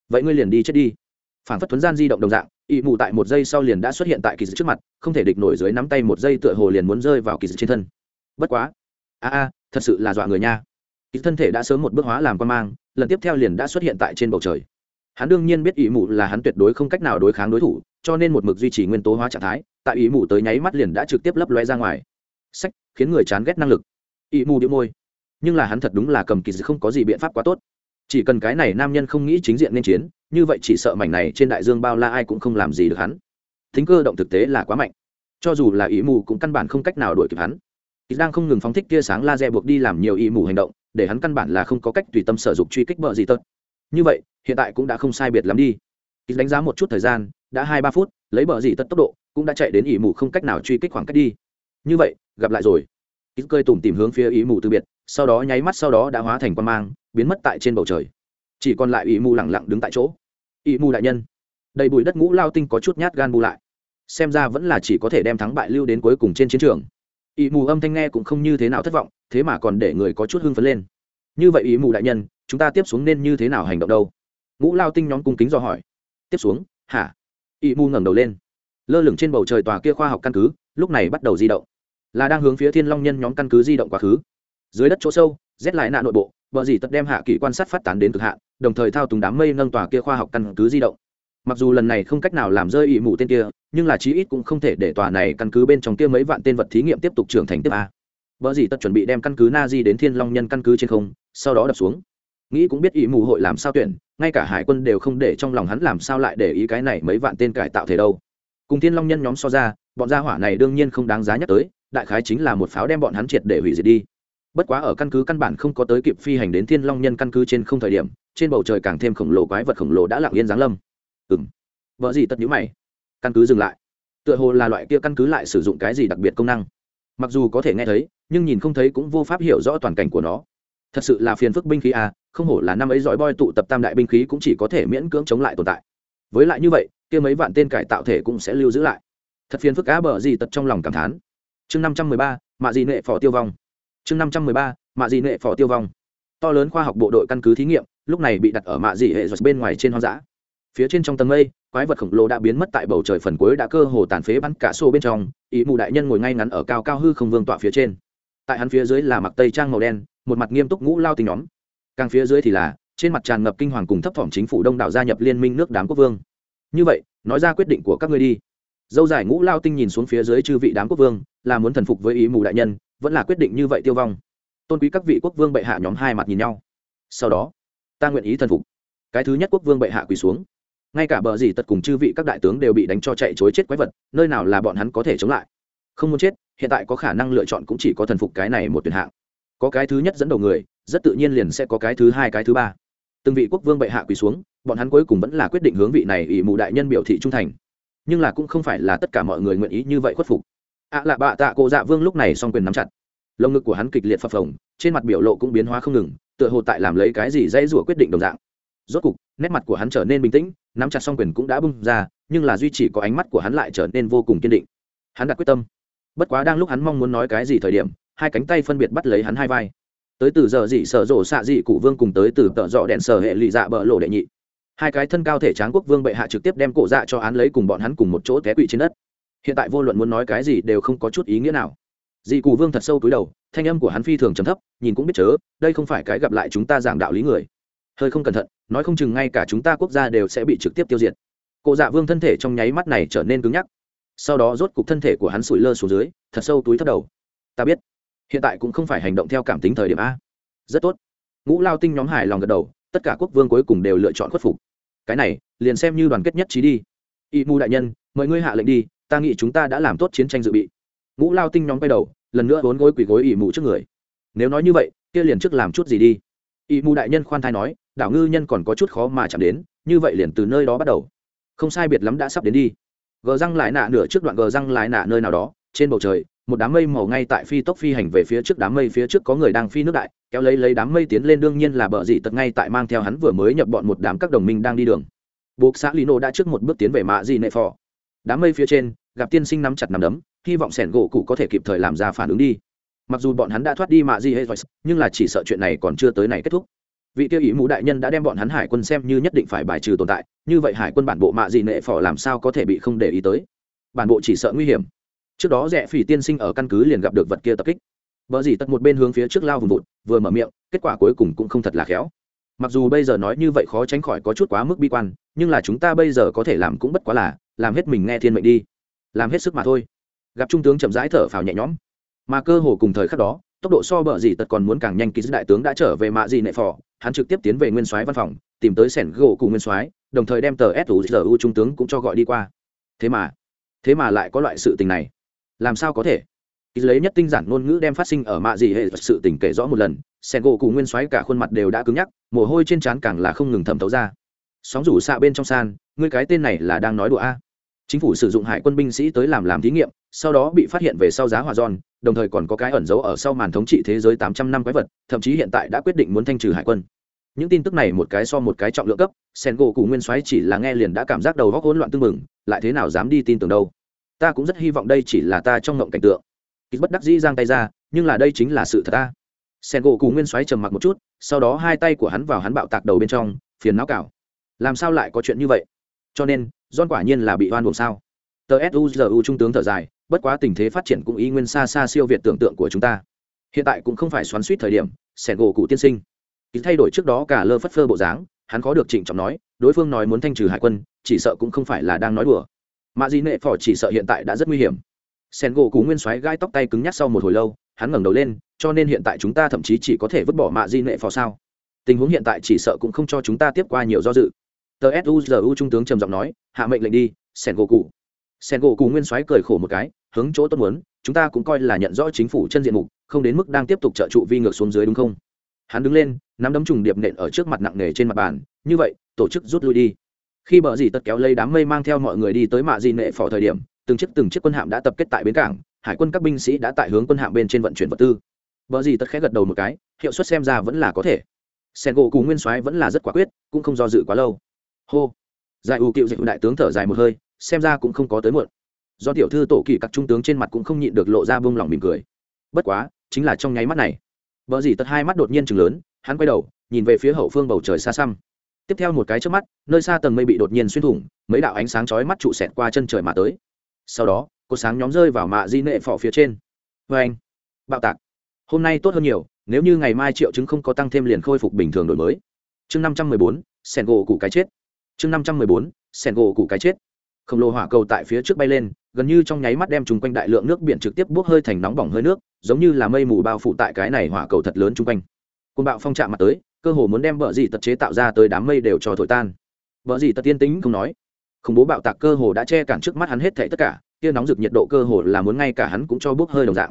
Vậy ngươi liền đi chết đi. Phản phất thuấn gian di động đồng dạng, ị mù tại một giây sau liền đã xuất hiện tại kỳ dị trước mặt, không thể địch nổi dưới nắm tay một giây tựa hồ liền muốn rơi vào kỳ dị trên thân. Bất quá. A a, thật sự là dọa người nha. Kỳ thân thể đã sớm một bước hóa làm quan mang, lần tiếp theo liền đã xuất hiện tại trên bầu trời. Hắn đương nhiên biết ỵ mụ là hắn tuyệt đối không cách nào đối kháng đối thủ, cho nên một mực duy trì nguyên tố hóa trạng thái, tại ỵ mụ tới nháy mắt liền đã trực tiếp lấp lóe ra ngoài sách, khiến người chán ghét năng lực. Ỵ mù đĩu môi. Nhưng là hắn thật đúng là cầm kỳ dị không có gì biện pháp quá tốt. Chỉ cần cái này nam nhân không nghĩ chính diện nên chiến, như vậy chỉ sợ mảnh này trên đại dương bao la ai cũng không làm gì được hắn. Thính cơ động thực tế là quá mạnh. Cho dù là ý mù cũng căn bản không cách nào đuổi kịp hắn. Ít đang không ngừng phóng thích tia sáng laser buộc đi làm nhiều ý mù hành động, để hắn căn bản là không có cách tùy tâm sở dục truy kích bờ gì tật. Như vậy, hiện tại cũng đã không sai biệt lắm đi. Ít đánh giá một chút thời gian, đã hai ba phút, lấy bờ gì tật tốc độ, cũng đã chạy đến ý mù không cách nào truy kích khoảng cách đi như vậy, gặp lại rồi. Ít cơi tủm tìm hướng phía ý mù từ biệt, sau đó nháy mắt sau đó đã hóa thành quan mang, biến mất tại trên bầu trời. Chỉ còn lại ý mù lẳng lặng đứng tại chỗ. Ý mù đại nhân. Đầy bụi đất ngũ lao tinh có chút nhát gan bù lại. Xem ra vẫn là chỉ có thể đem thắng bại lưu đến cuối cùng trên chiến trường. Ý mù âm thanh nghe cũng không như thế nào thất vọng, thế mà còn để người có chút hưng phấn lên. Như vậy ý mù đại nhân, chúng ta tiếp xuống nên như thế nào hành động đâu? Ngũ lao tinh nhóm cung kính do hỏi. Tiếp xuống? Hả? Ý mù ngẩng đầu lên. Lơ lửng trên bầu trời tòa kia khoa học căn cứ, lúc này bắt đầu di động là đang hướng phía thiên long nhân nhóm căn cứ di động quá khứ. Dưới đất chỗ sâu rét lại nạ nội bộ vợ dì tật đem hạ kỳ quan sát phát tán đến cực hạn, đồng thời thao túng đám mây nâng tòa kia khoa học căn cứ di động. Mặc dù lần này không cách nào làm rơi ỵ mụ tên kia, nhưng là chí ít cũng không thể để tòa này căn cứ bên trong kia mấy vạn tên vật thí nghiệm tiếp tục trưởng thành tiếp a. Vợ dì tật chuẩn bị đem căn cứ na di đến thiên long nhân căn cứ trên không, sau đó đập xuống. Nghĩ cũng biết ỵ mù hội làm sao tuyển, ngay cả hải quân đều không để trong lòng hắn làm sao lại để ý cái này mấy vạn tên cải tạo thể đâu. Cùng thiên long nhân nhóm so ra, bọn gia hỏa này đương nhiên không đáng giá nhắc tới đại khái chính là một pháo đem bọn hắn triệt để hủy diệt đi. Bất quá ở căn cứ căn bản không có tới kịp phi hành đến thiên long nhân căn cứ trên không thời điểm, trên bầu trời càng thêm khổng lồ quái vật khổng lồ đã lặng yên giáng lâm. Ừ m vợ gì tất nhữ mày. Căn cứ dừng lại. Tựa hồ là loại kia căn cứ lại sử dụng cái gì đặc biệt công năng. Mặc dù có thể nghe thấy, nhưng nhìn không thấy cũng vô pháp hiểu rõ toàn cảnh của nó. Thật sự là phiền phức binh khí à không hổ là năm ấy giỏi boi tụ tập tam đại binh khí cũng chỉ có thể miễn cưỡng chống lại tồn tại. Với lại như vậy, kia mấy vạn tên cải tạo thể cũng sẽ lưu giữ lại. Thật phiền phức á, bờ gì tật trong lòng cảm thán chương năm trăm mười ba, mạ dị nệ phò tiêu vong. Chương năm trăm mười ba, mạ dị nệ phò tiêu vong. To lớn khoa học bộ đội căn cứ thí nghiệm, lúc này bị đặt ở mạ dị hệ giật bên ngoài trên hoang dã. Phía trên trong tầng mây, quái vật khổng lồ đã biến mất tại bầu trời phần cuối đã cơ hồ tàn phế bắn cả xô bên trong, ý mù đại nhân ngồi ngay ngắn ở cao cao hư không vương tọa phía trên. Tại hắn phía dưới là mặc tây trang màu đen, một mặt nghiêm túc ngũ lao tình nhóm. Càng phía dưới thì là, trên mặt tràn ngập kinh hoàng cùng thấp thỏm chính phủ đông đảo gia nhập liên minh nước đám quốc vương. Như vậy, nói ra quyết định của các ngươi đi dâu dài ngũ lao tinh nhìn xuống phía dưới chư vị đám quốc vương, là muốn thần phục với ý mù đại nhân, vẫn là quyết định như vậy tiêu vong. Tôn quý các vị quốc vương bệ hạ nhóm hai mặt nhìn nhau. Sau đó, ta nguyện ý thần phục. Cái thứ nhất quốc vương bệ hạ quỳ xuống. Ngay cả bờ gì tật cùng chư vị các đại tướng đều bị đánh cho chạy chối chết quái vật, nơi nào là bọn hắn có thể chống lại. Không muốn chết, hiện tại có khả năng lựa chọn cũng chỉ có thần phục cái này một tuyển hạng. Có cái thứ nhất dẫn đầu người, rất tự nhiên liền sẽ có cái thứ hai, cái thứ ba. Từng vị quốc vương bệ hạ quỳ xuống, bọn hắn cuối cùng vẫn là quyết định hướng vị này ỷ mù đại nhân biểu thị trung thành nhưng là cũng không phải là tất cả mọi người nguyện ý như vậy khuất phục. Ạ lạ bạ tạ cổ dạ vương lúc này song quyền nắm chặt. Lồng ngực của hắn kịch liệt phập phồng, trên mặt biểu lộ cũng biến hóa không ngừng, tựa hồ tại làm lấy cái gì dây rủa quyết định đồng dạng. Rốt cục, nét mặt của hắn trở nên bình tĩnh, nắm chặt xong quyền cũng đã bung ra, nhưng là duy chỉ có ánh mắt của hắn lại trở nên vô cùng kiên định. Hắn đặt quyết tâm. Bất quá đang lúc hắn mong muốn nói cái gì thời điểm, hai cánh tay phân biệt bắt lấy hắn hai vai. Tới từ giờ dị sở rộ xạ dị cụ vương cùng tới từ tợ dọ đèn sở hệ lụy dạ bờ lộ đệ nhị hai cái thân cao thể tráng quốc vương bệ hạ trực tiếp đem cổ dạ cho án lấy cùng bọn hắn cùng một chỗ té quỵ trên đất. Hiện tại vô luận muốn nói cái gì đều không có chút ý nghĩa nào. Dị cù vương thật sâu túi đầu, thanh âm của hắn phi thường trầm thấp, nhìn cũng biết chớ, đây không phải cái gặp lại chúng ta giảng đạo lý người. Hơi không cẩn thận, nói không chừng ngay cả chúng ta quốc gia đều sẽ bị trực tiếp tiêu diệt. Cụ dạ vương thân thể trong nháy mắt này trở nên cứng nhắc. Sau đó rốt cục thân thể của hắn sủi lơ xuống dưới, thật sâu túi thấp đầu. Ta biết, hiện tại cũng không phải hành động theo cảm tính thời điểm a. Rất tốt. Ngũ lao tinh nhóm hài lòng gật đầu, tất cả quốc vương cuối cùng đều lựa chọn khuất phục cái này, liền xem như đoàn kết nhất trí đi. Y mu đại nhân, mời ngươi hạ lệnh đi, ta nghĩ chúng ta đã làm tốt chiến tranh dự bị. Ngũ lao tinh nhóm quay đầu, lần nữa vốn gối quỳ gối ỵ mù trước người. Nếu nói như vậy, kia liền trước làm chút gì đi. Ỵ mù đại nhân khoan thai nói, đảo ngư nhân còn có chút khó mà chạm đến, như vậy liền từ nơi đó bắt đầu. Không sai biệt lắm đã sắp đến đi. Gờ răng lại nạ nửa trước đoạn gờ răng lại nạ nơi nào đó, trên bầu trời một đám mây màu ngay tại phi tốc phi hành về phía trước, đám mây phía trước có người đang phi nước đại, kéo lấy lấy đám mây tiến lên, đương nhiên là bờ dị tật ngay tại mang theo hắn vừa mới nhập bọn một đám các đồng minh đang đi đường. Buộc xã lino đã trước một bước tiến về mạ dị nệ phò. Đám mây phía trên, gặp tiên sinh nắm chặt nắm đấm, hy vọng sẻn gỗ cụ có thể kịp thời làm ra phản ứng đi. Mặc dù bọn hắn đã thoát đi mạ di hệ nhưng là chỉ sợ chuyện này còn chưa tới này kết thúc. Vị tiêu ý mũ đại nhân đã đem bọn hắn hải quân xem như nhất định phải bài trừ tồn tại, như vậy hải quân bản bộ mạ dị nệ phò làm sao có thể bị không để ý tới? Bản bộ chỉ sợ nguy hiểm trước đó rẽ phỉ tiên sinh ở căn cứ liền gặp được vật kia tập kích. Vợ dì tật một bên hướng phía trước lao vùng vụt, vừa mở miệng, kết quả cuối cùng cũng không thật là khéo. Mặc dù bây giờ nói như vậy khó tránh khỏi có chút quá mức bi quan, nhưng là chúng ta bây giờ có thể làm cũng bất quá là, làm hết mình nghe thiên mệnh đi. Làm hết sức mà thôi. Gặp trung tướng chậm rãi thở phào nhẹ nhõm. Mà cơ hồ cùng thời khắc đó, tốc độ so bờ dì tật còn muốn càng nhanh ký đại tướng đã trở về mạ dì nệ phò, hắn trực tiếp tiến về nguyên soái văn phòng, tìm tới sẻn gỗ cùng nguyên soái, đồng thời đem tờ suzu trung tướng cũng cho gọi đi qua. Thế mà thế mà lại có loại sự tình này làm sao có thể? Ký lấy nhất tinh giản ngôn ngữ đem phát sinh ở mạ dị hệ sự tình kể rõ một lần sẻn gỗ cùng nguyên soái cả khuôn mặt đều đã cứng nhắc, mồ hôi trên trán càng là không ngừng thẩm thấu ra. Sóng rủ xạ bên trong san, ngươi cái tên này là đang nói đùa a. Chính phủ sử dụng hải quân binh sĩ tới làm làm thí nghiệm, sau đó bị phát hiện về sau giá hòa giòn, đồng thời còn có cái ẩn giấu ở sau màn thống trị thế giới tám trăm năm quái vật, thậm chí hiện tại đã quyết định muốn thanh trừ hải quân. Những tin tức này một cái so một cái trọng lượng cấp, sen gỗ cụ nguyên soái chỉ là nghe liền đã cảm giác đầu góc hỗn loạn tương mừng lại thế nào dám đi tin tưởng đâu? Ta cũng rất hy vọng đây chỉ là ta trong ngộng cảnh tượng. Ít bất đắc dĩ giang tay ra, nhưng là đây chính là sự thật ta. Sen gỗ cụ nguyên xoáy trầm mặc một chút, sau đó hai tay của hắn vào hắn bạo tạc đầu bên trong, phiền não cào. Làm sao lại có chuyện như vậy? Cho nên don quả nhiên là bị oan buồn sao? Tờ suzu trung tướng thở dài, bất quá tình thế phát triển cũng ý nguyên xa xa siêu việt tưởng tượng của chúng ta. Hiện tại cũng không phải xoắn suýt thời điểm sẻn gỗ cụ tiên sinh. Ý thay đổi trước đó cả lơ phất phơ bộ dáng, hắn khó được trịnh trọng nói, đối phương nói muốn thanh trừ hải quân, chỉ sợ cũng không phải là đang nói đùa mạ di nệ phò chỉ sợ hiện tại đã rất nguy hiểm. Sen gỗ cú nguyên xoáy gai tóc tay cứng nhắc sau một hồi lâu, hắn ngẩng đầu lên, cho nên hiện tại chúng ta thậm chí chỉ có thể vứt bỏ mạ di nệ phò sao. Tình huống hiện tại chỉ sợ cũng không cho chúng ta tiếp qua nhiều do dự. Tờ suzu trung tướng trầm giọng nói, hạ mệnh lệnh đi, sen gỗ cụ sen gỗ cụ nguyên soái cười khổ một cái, hướng chỗ tốt muốn, chúng ta cũng coi là nhận rõ chính phủ chân diện mục, không đến mức đang tiếp tục trợ trụ vi ngược xuống dưới đúng không? Hắn đứng lên, nắm đấm trùng điệp nện ở trước mặt nặng nề trên mặt bàn, như vậy, tổ chức rút lui đi khi bờ dì tật kéo lấy đám mây mang theo mọi người đi tới mạ di nệ phỏ thời điểm, từng chiếc từng chiếc quân hạm đã tập kết tại bến cảng, hải quân các binh sĩ đã tại hướng quân hạm bên trên vận chuyển vật tư. Bờ dì tật khẽ gật đầu một cái, hiệu suất xem ra vẫn là có thể. Sen gỗ cù nguyên soái vẫn là rất quả quyết, cũng không do dự quá lâu. Hô. Giải ưu cựu dịch đại tướng thở dài một hơi, xem ra cũng không có tới muộn. Do tiểu thư tổ kỳ các trung tướng trên mặt cũng không nhịn được lộ ra bông lòng mỉm cười. Bất quá, chính là trong nháy mắt này vợ dì tật hai mắt đột nhiên chừng lớn, hắn quay đầu, nhìn về phía hậu phương bầu trời xa xăm tiếp theo một cái trước mắt, nơi xa tầng mây bị đột nhiên xuyên thủng, mấy đạo ánh sáng chói mắt trụ xẹt qua chân trời mà tới. Sau đó có sáng nhóm rơi vào mạ di nệ phỏ phía trên. Vê anh, bạo tạc. Hôm nay tốt hơn nhiều, nếu như ngày mai triệu chứng không có tăng thêm liền khôi phục bình thường đổi mới. Chương năm trăm mười bốn, sẻn gỗ cụ cái chết. Chương năm trăm mười bốn, sẻn gỗ cụ cái chết. Khổng lồ hỏa cầu tại phía trước bay lên, gần như trong nháy mắt đem chung quanh đại lượng nước biển trực tiếp bốc hơi thành nóng bỏng hơi nước, giống như là mây mù bao phủ tại cái này hỏa cầu thật lớn chung quanh. Côn bạo phong chạm mặt tới cơ hồ muốn đem vợ gì tật chế tạo ra tới đám mây đều cho thổi tan. Vợ gì tật tiên tính không nói. Khủng bố bạo tạc cơ hồ đã che cản trước mắt hắn hết thảy tất cả, kia nóng rực nhiệt độ cơ hồ là muốn ngay cả hắn cũng cho bốc hơi đồng dạng.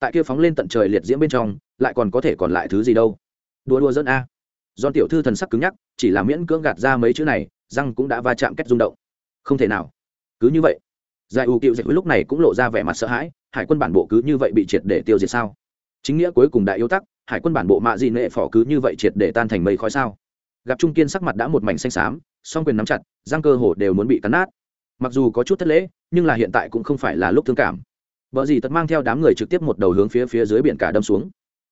Tại kia phóng lên tận trời liệt diễm bên trong, lại còn có thể còn lại thứ gì đâu. Đua đua dẫn a. Do tiểu thư thần sắc cứng nhắc, chỉ là miễn cưỡng gạt ra mấy chữ này, răng cũng đã va chạm kết rung động. Không thể nào. Cứ như vậy, giải ưu cựu dịch lúc này cũng lộ ra vẻ mặt sợ hãi, hải quân bản bộ cứ như vậy bị triệt để tiêu diệt sao? Chính nghĩa cuối cùng đại yêu tắc hải quân bản bộ mạ dị nệ phỏ cứ như vậy triệt để tan thành mây khói sao? Gặp trung kiên sắc mặt đã một mảnh xanh xám, song quyền nắm chặt răng cơ hồ đều muốn bị cắn nát. Mặc dù có chút thất lễ, nhưng là hiện tại cũng không phải là lúc thương cảm. Vợ gì tật mang theo đám người trực tiếp một đầu hướng phía phía dưới biển cả đâm xuống.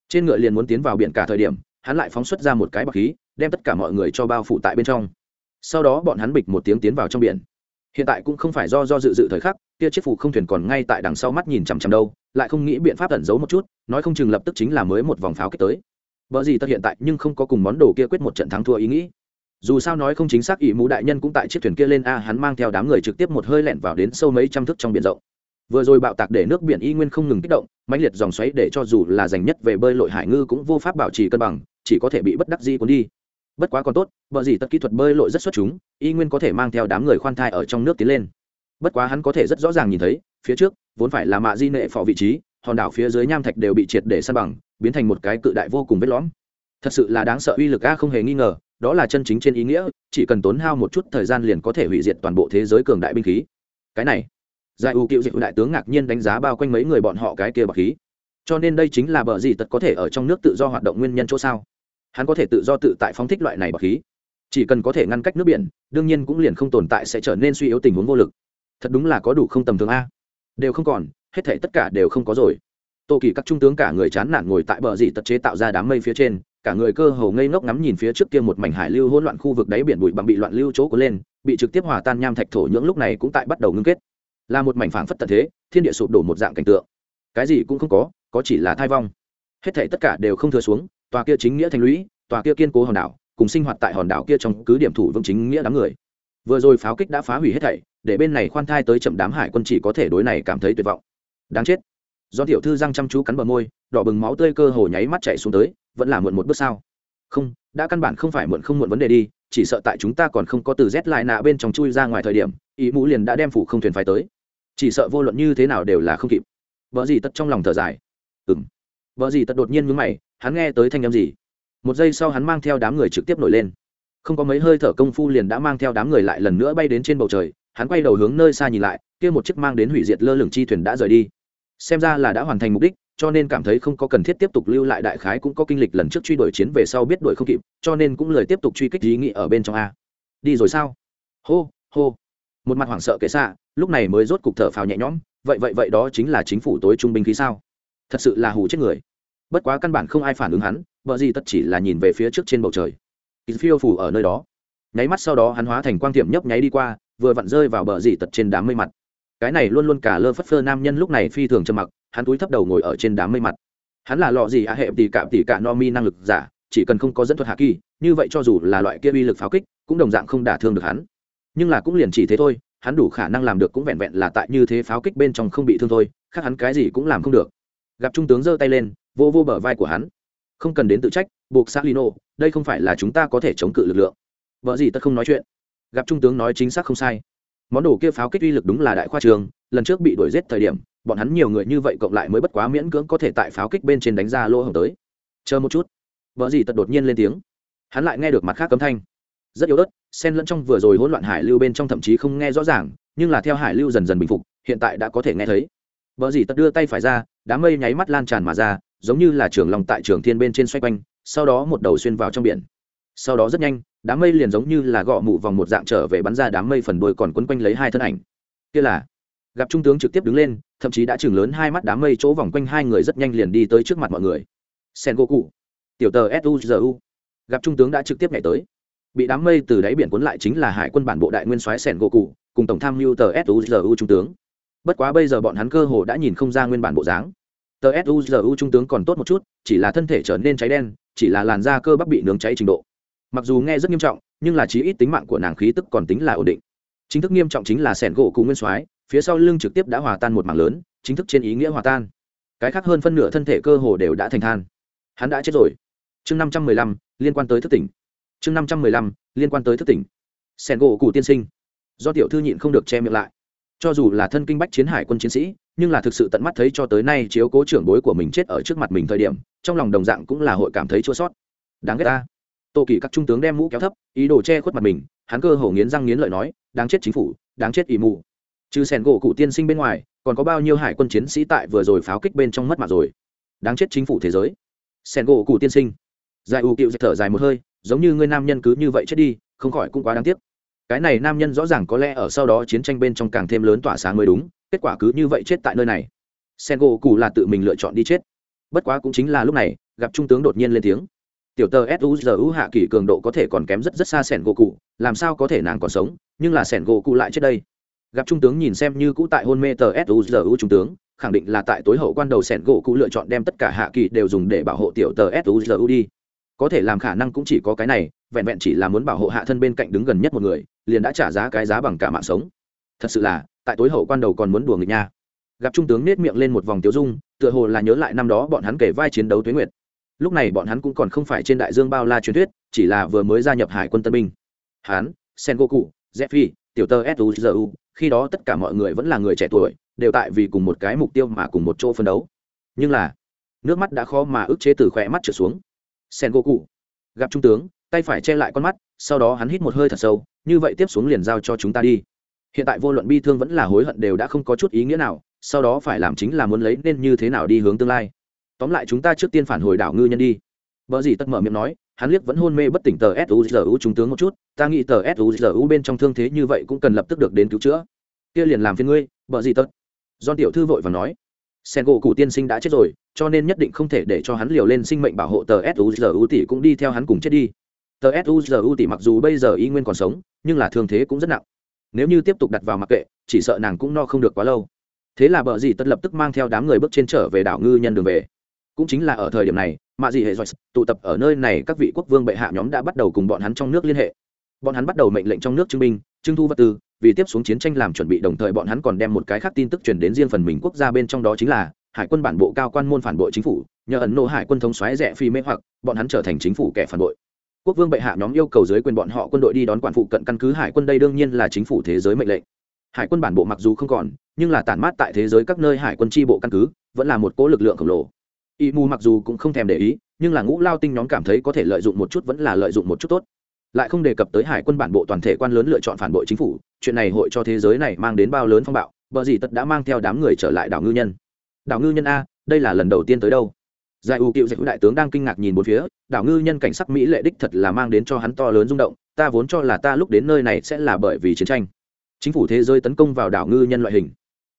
Trên ngựa liền muốn tiến vào biển cả thời điểm, hắn lại phóng xuất ra một cái bọc khí, đem tất cả mọi người cho bao phủ tại bên trong. Sau đó bọn hắn bịch một tiếng tiến vào trong biển hiện tại cũng không phải do do dự dự thời khắc, kia chiếc phủ không thuyền còn ngay tại đằng sau mắt nhìn chằm chằm đâu, lại không nghĩ biện pháp ẩn giấu một chút, nói không chừng lập tức chính là mới một vòng pháo kích tới. Vợ gì tất hiện tại nhưng không có cùng món đồ kia quyết một trận thắng thua ý nghĩ. Dù sao nói không chính xác, ỷ mũ đại nhân cũng tại chiếc thuyền kia lên a, hắn mang theo đám người trực tiếp một hơi lẹn vào đến sâu mấy trăm thước trong biển rộng. Vừa rồi bạo tạc để nước biển y nguyên không ngừng kích động, mãnh liệt dòng xoáy để cho dù là giành nhất về bơi lội hải ngư cũng vô pháp bảo trì cân bằng, chỉ có thể bị bất đắc di cuốn đi bất quá còn tốt, vợ gì tất kỹ thuật bơi lội rất xuất chúng, y nguyên có thể mang theo đám người khoan thai ở trong nước tiến lên. Bất quá hắn có thể rất rõ ràng nhìn thấy, phía trước, vốn phải là mạ di nệ phò vị trí, hòn đảo phía dưới nham thạch đều bị triệt để san bằng, biến thành một cái cự đại vô cùng vết lõm. Thật sự là đáng sợ uy lực a, không hề nghi ngờ, đó là chân chính trên ý nghĩa, chỉ cần tốn hao một chút thời gian liền có thể hủy diệt toàn bộ thế giới cường đại binh khí. Cái này, giải u cựu dịch đại tướng ngạc nhiên đánh giá bao quanh mấy người bọn họ cái kia bạc khí. Cho nên đây chính là bờ gì tật có thể ở trong nước tự do hoạt động nguyên nhân chỗ sao? Hắn có thể tự do tự tại phóng thích loại này bọc khí. Chỉ cần có thể ngăn cách nước biển, đương nhiên cũng liền không tồn tại sẽ trở nên suy yếu tình huống vô lực. Thật đúng là có đủ không tầm thường a. Đều không còn, hết thể tất cả đều không có rồi. Tô kỳ các trung tướng cả người chán nản ngồi tại bờ dị tật chế tạo ra đám mây phía trên, cả người cơ hồ ngây ngốc ngắm nhìn phía trước kia một mảnh hải lưu hỗn loạn khu vực đáy biển bụi bằng bị loạn lưu chỗ cuốn lên, bị trực tiếp hòa tan nham thạch thổ nhưỡng lúc này cũng tại bắt đầu ngưng kết. Là một mảnh phảng phất tận thế, thiên địa sụp đổ một dạng cảnh tượng. Cái gì cũng không có có chỉ là thai vong. Hết thảy tất cả đều không thừa xuống tòa kia chính nghĩa thành lũy, tòa kia kiên cố hòn đảo, cùng sinh hoạt tại hòn đảo kia trong cứ điểm thủ vững chính nghĩa đám người. Vừa rồi pháo kích đã phá hủy hết thảy, để bên này khoan thai tới chậm đám hải quân chỉ có thể đối này cảm thấy tuyệt vọng. Đáng chết. Do tiểu thư răng chăm chú cắn bờ môi, đỏ bừng máu tươi cơ hồ nháy mắt chạy xuống tới, vẫn là muộn một bước sao không, đã căn bản không phải muộn không muộn vấn đề đi, chỉ sợ tại chúng ta còn không có từ rét lại nạ bên trong chui ra ngoài thời điểm, ý mũ liền đã đem phủ không thuyền phải tới. Chỉ sợ vô luận như thế nào đều là không kịp. Vợ gì tất trong lòng thở dài. Ừng vợ gì tật đột nhiên mướn mày, hắn nghe tới thanh â m gì? Một giây sau hắn mang theo đám người trực tiếp nổi lên. Không có mấy hơi thở công phu liền đã mang theo đám người lại lần nữa bay đến trên bầu trời, hắn quay đầu hướng nơi xa nhìn lại, kia một chiếc mang đến hủy diệt lơ lửng chi thuyền đã rời đi. Xem ra là đã hoàn thành mục đích, cho nên cảm thấy không có cần thiết tiếp tục lưu lại đại khái cũng có kinh lịch lần trước truy đuổi chiến về sau biết đuổi không kịp, cho nên cũng lời tiếp tục truy kích ý nghĩ ở bên trong a. Đi rồi sao? Hô hô. Một mặt hoảng sợ kệ xạ lúc này mới rốt cục thở phào nhẹ nhõm, vậy vậy vậy đó chính là chính phủ tối trung binh khí sao? Thật sự là hù chết người. Bất quá căn bản không ai phản ứng hắn, vợ gì tất chỉ là nhìn về phía trước trên bầu trời. Phiêu phủ ở nơi đó. Nháy mắt sau đó hắn hóa thành quang tiệm nhấp nháy đi qua, vừa vặn rơi vào bờ dì tật trên đám mây mặt. Cái này luôn luôn cả lơ phất phơ nam nhân lúc này phi thường trầm mặc, hắn túi thấp đầu ngồi ở trên đám mây mặt. Hắn là lọ gì a à hệ tỷ cạm tỷ cả no mi năng lực giả, chỉ cần không có dẫn thuật hạ kỳ, như vậy cho dù là loại kia uy lực pháo kích, cũng đồng dạng không đả thương được hắn. Nhưng là cũng liền chỉ thế thôi, hắn đủ khả năng làm được cũng vẹn vẹn là tại như thế pháo kích bên trong không bị thương thôi, khác hắn cái gì cũng làm không được gặp trung tướng giơ tay lên, vô vô bờ vai của hắn. Không cần đến tự trách, buộc xác lino đây không phải là chúng ta có thể chống cự lực lượng. Vợ gì tất không nói chuyện. Gặp trung tướng nói chính xác không sai. Món đồ kia pháo kích uy lực đúng là đại khoa trường, lần trước bị đuổi giết thời điểm, bọn hắn nhiều người như vậy cộng lại mới bất quá miễn cưỡng có thể tại pháo kích bên trên đánh ra lỗ hồng tới. Chờ một chút. Vợ gì tật đột nhiên lên tiếng. Hắn lại nghe được mặt khác cấm thanh. Rất yếu ớt, xen lẫn trong vừa rồi hỗn loạn hải lưu bên trong thậm chí không nghe rõ ràng, nhưng là theo hải lưu dần dần bình phục, hiện tại đã có thể nghe thấy. Vợ gì tật đưa tay phải ra đám mây nháy mắt lan tràn mà ra, giống như là trường lòng tại trường thiên bên trên xoay quanh, sau đó một đầu xuyên vào trong biển. Sau đó rất nhanh, đám mây liền giống như là gọ mụ vòng một dạng trở về bắn ra đám mây phần đôi còn quấn quanh lấy hai thân ảnh. Kia là, gặp trung tướng trực tiếp đứng lên, thậm chí đã chừng lớn hai mắt đám mây chỗ vòng quanh hai người rất nhanh liền đi tới trước mặt mọi người. Sen goku tiểu tờ suzu gặp trung tướng đã trực tiếp nhảy tới. Bị đám mây từ đáy biển cuốn lại chính là hải quân bản bộ đại nguyên soái sen goku cùng tổng tham mưu tờ suzu trung tướng bất quá bây giờ bọn hắn cơ hồ đã nhìn không ra nguyên bản bộ dáng. Tờ suzu trung tướng còn tốt một chút, chỉ là thân thể trở nên cháy đen, chỉ là làn da cơ bắp bị nướng cháy trình độ. Mặc dù nghe rất nghiêm trọng, nhưng là chí ít tính mạng của nàng khí tức còn tính là ổn định. Chính thức nghiêm trọng chính là sẻn gỗ cụ nguyên soái, phía sau lưng trực tiếp đã hòa tan một mảng lớn, chính thức trên ý nghĩa hòa tan. Cái khác hơn phân nửa thân thể cơ hồ đều đã thành than. Hắn đã chết rồi. Chương năm trăm mười lăm, liên quan tới thức tỉnh. Chương năm trăm mười lăm, liên quan tới thức tỉnh. Sẻn gỗ cụ tiên sinh. Do tiểu thư nhịn không được che miệng lại cho dù là thân kinh bách chiến hải quân chiến sĩ, nhưng là thực sự tận mắt thấy cho tới nay chiếu cố trưởng bối của mình chết ở trước mặt mình thời điểm, trong lòng đồng dạng cũng là hội cảm thấy chua sót đáng ghét ta. Tô kỳ các trung tướng đem mũ kéo thấp, ý đồ che khuất mặt mình, hắn cơ hổ nghiến răng nghiến lợi nói, đáng chết chính phủ, đáng chết ỷ mù. Trừ sẻn gỗ cụ tiên sinh bên ngoài, còn có bao nhiêu hải quân chiến sĩ tại vừa rồi pháo kích bên trong mất mặt rồi? Đáng chết chính phủ thế giới. Sẻn gỗ cụ tiên sinh. Dài ưu cựu thở dài một hơi, giống như ngươi nam nhân cứ như vậy chết đi, không khỏi cũng quá đáng tiếc cái này nam nhân rõ ràng có lẽ ở sau đó chiến tranh bên trong càng thêm lớn tỏa sáng mới đúng, kết quả cứ như vậy chết tại nơi này. Sen gỗ cụ là tự mình lựa chọn đi chết. Bất quá cũng chính là lúc này, gặp trung tướng đột nhiên lên tiếng. Tiểu tờ suzu hạ kỷ cường độ có thể còn kém rất rất xa sẻn gỗ cụ làm sao có thể nàng còn sống, nhưng là sẻn gỗ cụ lại chết đây. Gặp trung tướng nhìn xem như cũ tại hôn mê tờ suzu trung tướng, khẳng định là tại tối hậu quan đầu sẻn gỗ cụ lựa chọn đem tất cả hạ kỳ đều dùng để bảo hộ tiểu tờ suzu đi. Có thể làm khả năng cũng chỉ có cái này, vẹn vẹn chỉ là muốn bảo hộ hạ thân bên cạnh đứng gần nhất một người liền đã trả giá cái giá bằng cả mạng sống. Thật sự là, tại tối hậu quan đầu còn muốn đùa nghịch nha. Gặp trung tướng nết miệng lên một vòng tiêu dung, tựa hồ là nhớ lại năm đó bọn hắn kể vai chiến đấu tuế nguyệt. Lúc này bọn hắn cũng còn không phải trên đại dương bao la truyền thuyết, chỉ là vừa mới gia nhập hải quân tân binh. Hắn sen goku jeffy tiểu tơ suzu khi đó tất cả mọi người vẫn là người trẻ tuổi, đều tại vì cùng một cái mục tiêu mà cùng một chỗ phân đấu. Nhưng là, nước mắt đã khó mà ức chế từ khỏe mắt trở xuống. Sen goku gặp trung tướng, tay phải che lại con mắt sau đó hắn hít một hơi thật sâu, như vậy tiếp xuống liền giao cho chúng ta đi. Hiện tại vô luận bi thương vẫn là hối hận đều đã không có chút ý nghĩa nào, sau đó phải làm chính là muốn lấy nên như thế nào đi hướng tương lai. Tóm lại chúng ta trước tiên phản hồi đảo ngư nhân đi. Vợ gì tất mở miệng nói, hắn liếc vẫn hôn mê bất tỉnh tờ suzu trung tướng một chút, ta nghĩ tờ suzu bên trong thương thế như vậy cũng cần lập tức được đến cứu chữa. Kia liền làm phiên ngươi vợ gì tất. Do tiểu thư vội và nói sen gỗ cụ tiên sinh đã chết rồi, cho nên nhất định không thể để cho hắn liều lên sinh mệnh bảo hộ tờ suzu tỷ cũng đi theo hắn cùng chết đi tờ suzu tỷ mặc dù bây giờ y nguyên còn sống, nhưng là thương thế cũng rất nặng. Nếu như tiếp tục đặt vào mặc kệ, chỉ sợ nàng cũng no không được quá lâu. Thế là bờ dì tất lập tức mang theo đám người bước trên trở về đảo ngư nhân đường về. Cũng chính là ở thời điểm này, mạ dì hệ giỏi tụ tập ở nơi này các vị quốc vương bệ hạ nhóm đã bắt đầu cùng bọn hắn trong nước liên hệ. Bọn hắn bắt đầu mệnh lệnh trong nước trưng binh, trưng thu vật tư, vì tiếp xuống chiến tranh làm chuẩn bị đồng thời bọn hắn còn đem một cái khác tin tức truyền đến riêng phần mình quốc gia bên trong đó chính là, hải quân bản bộ cao quan môn phản bội chính phủ, nhờ ẩn nô hải quân thống xoáy rẻ phi mê hoặc, bọn hắn trở thành chính phủ kẻ phản bội quốc vương bệ hạ nhóm yêu cầu dưới quyền bọn họ quân đội đi đón quản phụ cận căn cứ hải quân đây đương nhiên là chính phủ thế giới mệnh lệnh. Hải quân bản bộ mặc dù không còn, nhưng là tản mát tại thế giới các nơi hải quân tri bộ căn cứ, vẫn là một cố lực lượng khổng lồ. Y mù mặc dù cũng không thèm để ý, nhưng là ngũ lao tinh nhóm cảm thấy có thể lợi dụng một chút vẫn là lợi dụng một chút tốt. Lại không đề cập tới hải quân bản bộ toàn thể quan lớn lựa chọn phản bội chính phủ, chuyện này hội cho thế giới này mang đến bao lớn phong bạo vợ gì tật đã mang theo đám người trở lại đảo ngư nhân. Đảo ngư nhân a, đây là lần đầu tiên tới đâu? Giải ưu cựu giải đại tướng đang kinh ngạc nhìn bốn phía, đảo ngư nhân cảnh sắc mỹ lệ đích thật là mang đến cho hắn to lớn rung động, ta vốn cho là ta lúc đến nơi này sẽ là bởi vì chiến tranh. Chính phủ thế giới tấn công vào đảo ngư nhân loại hình.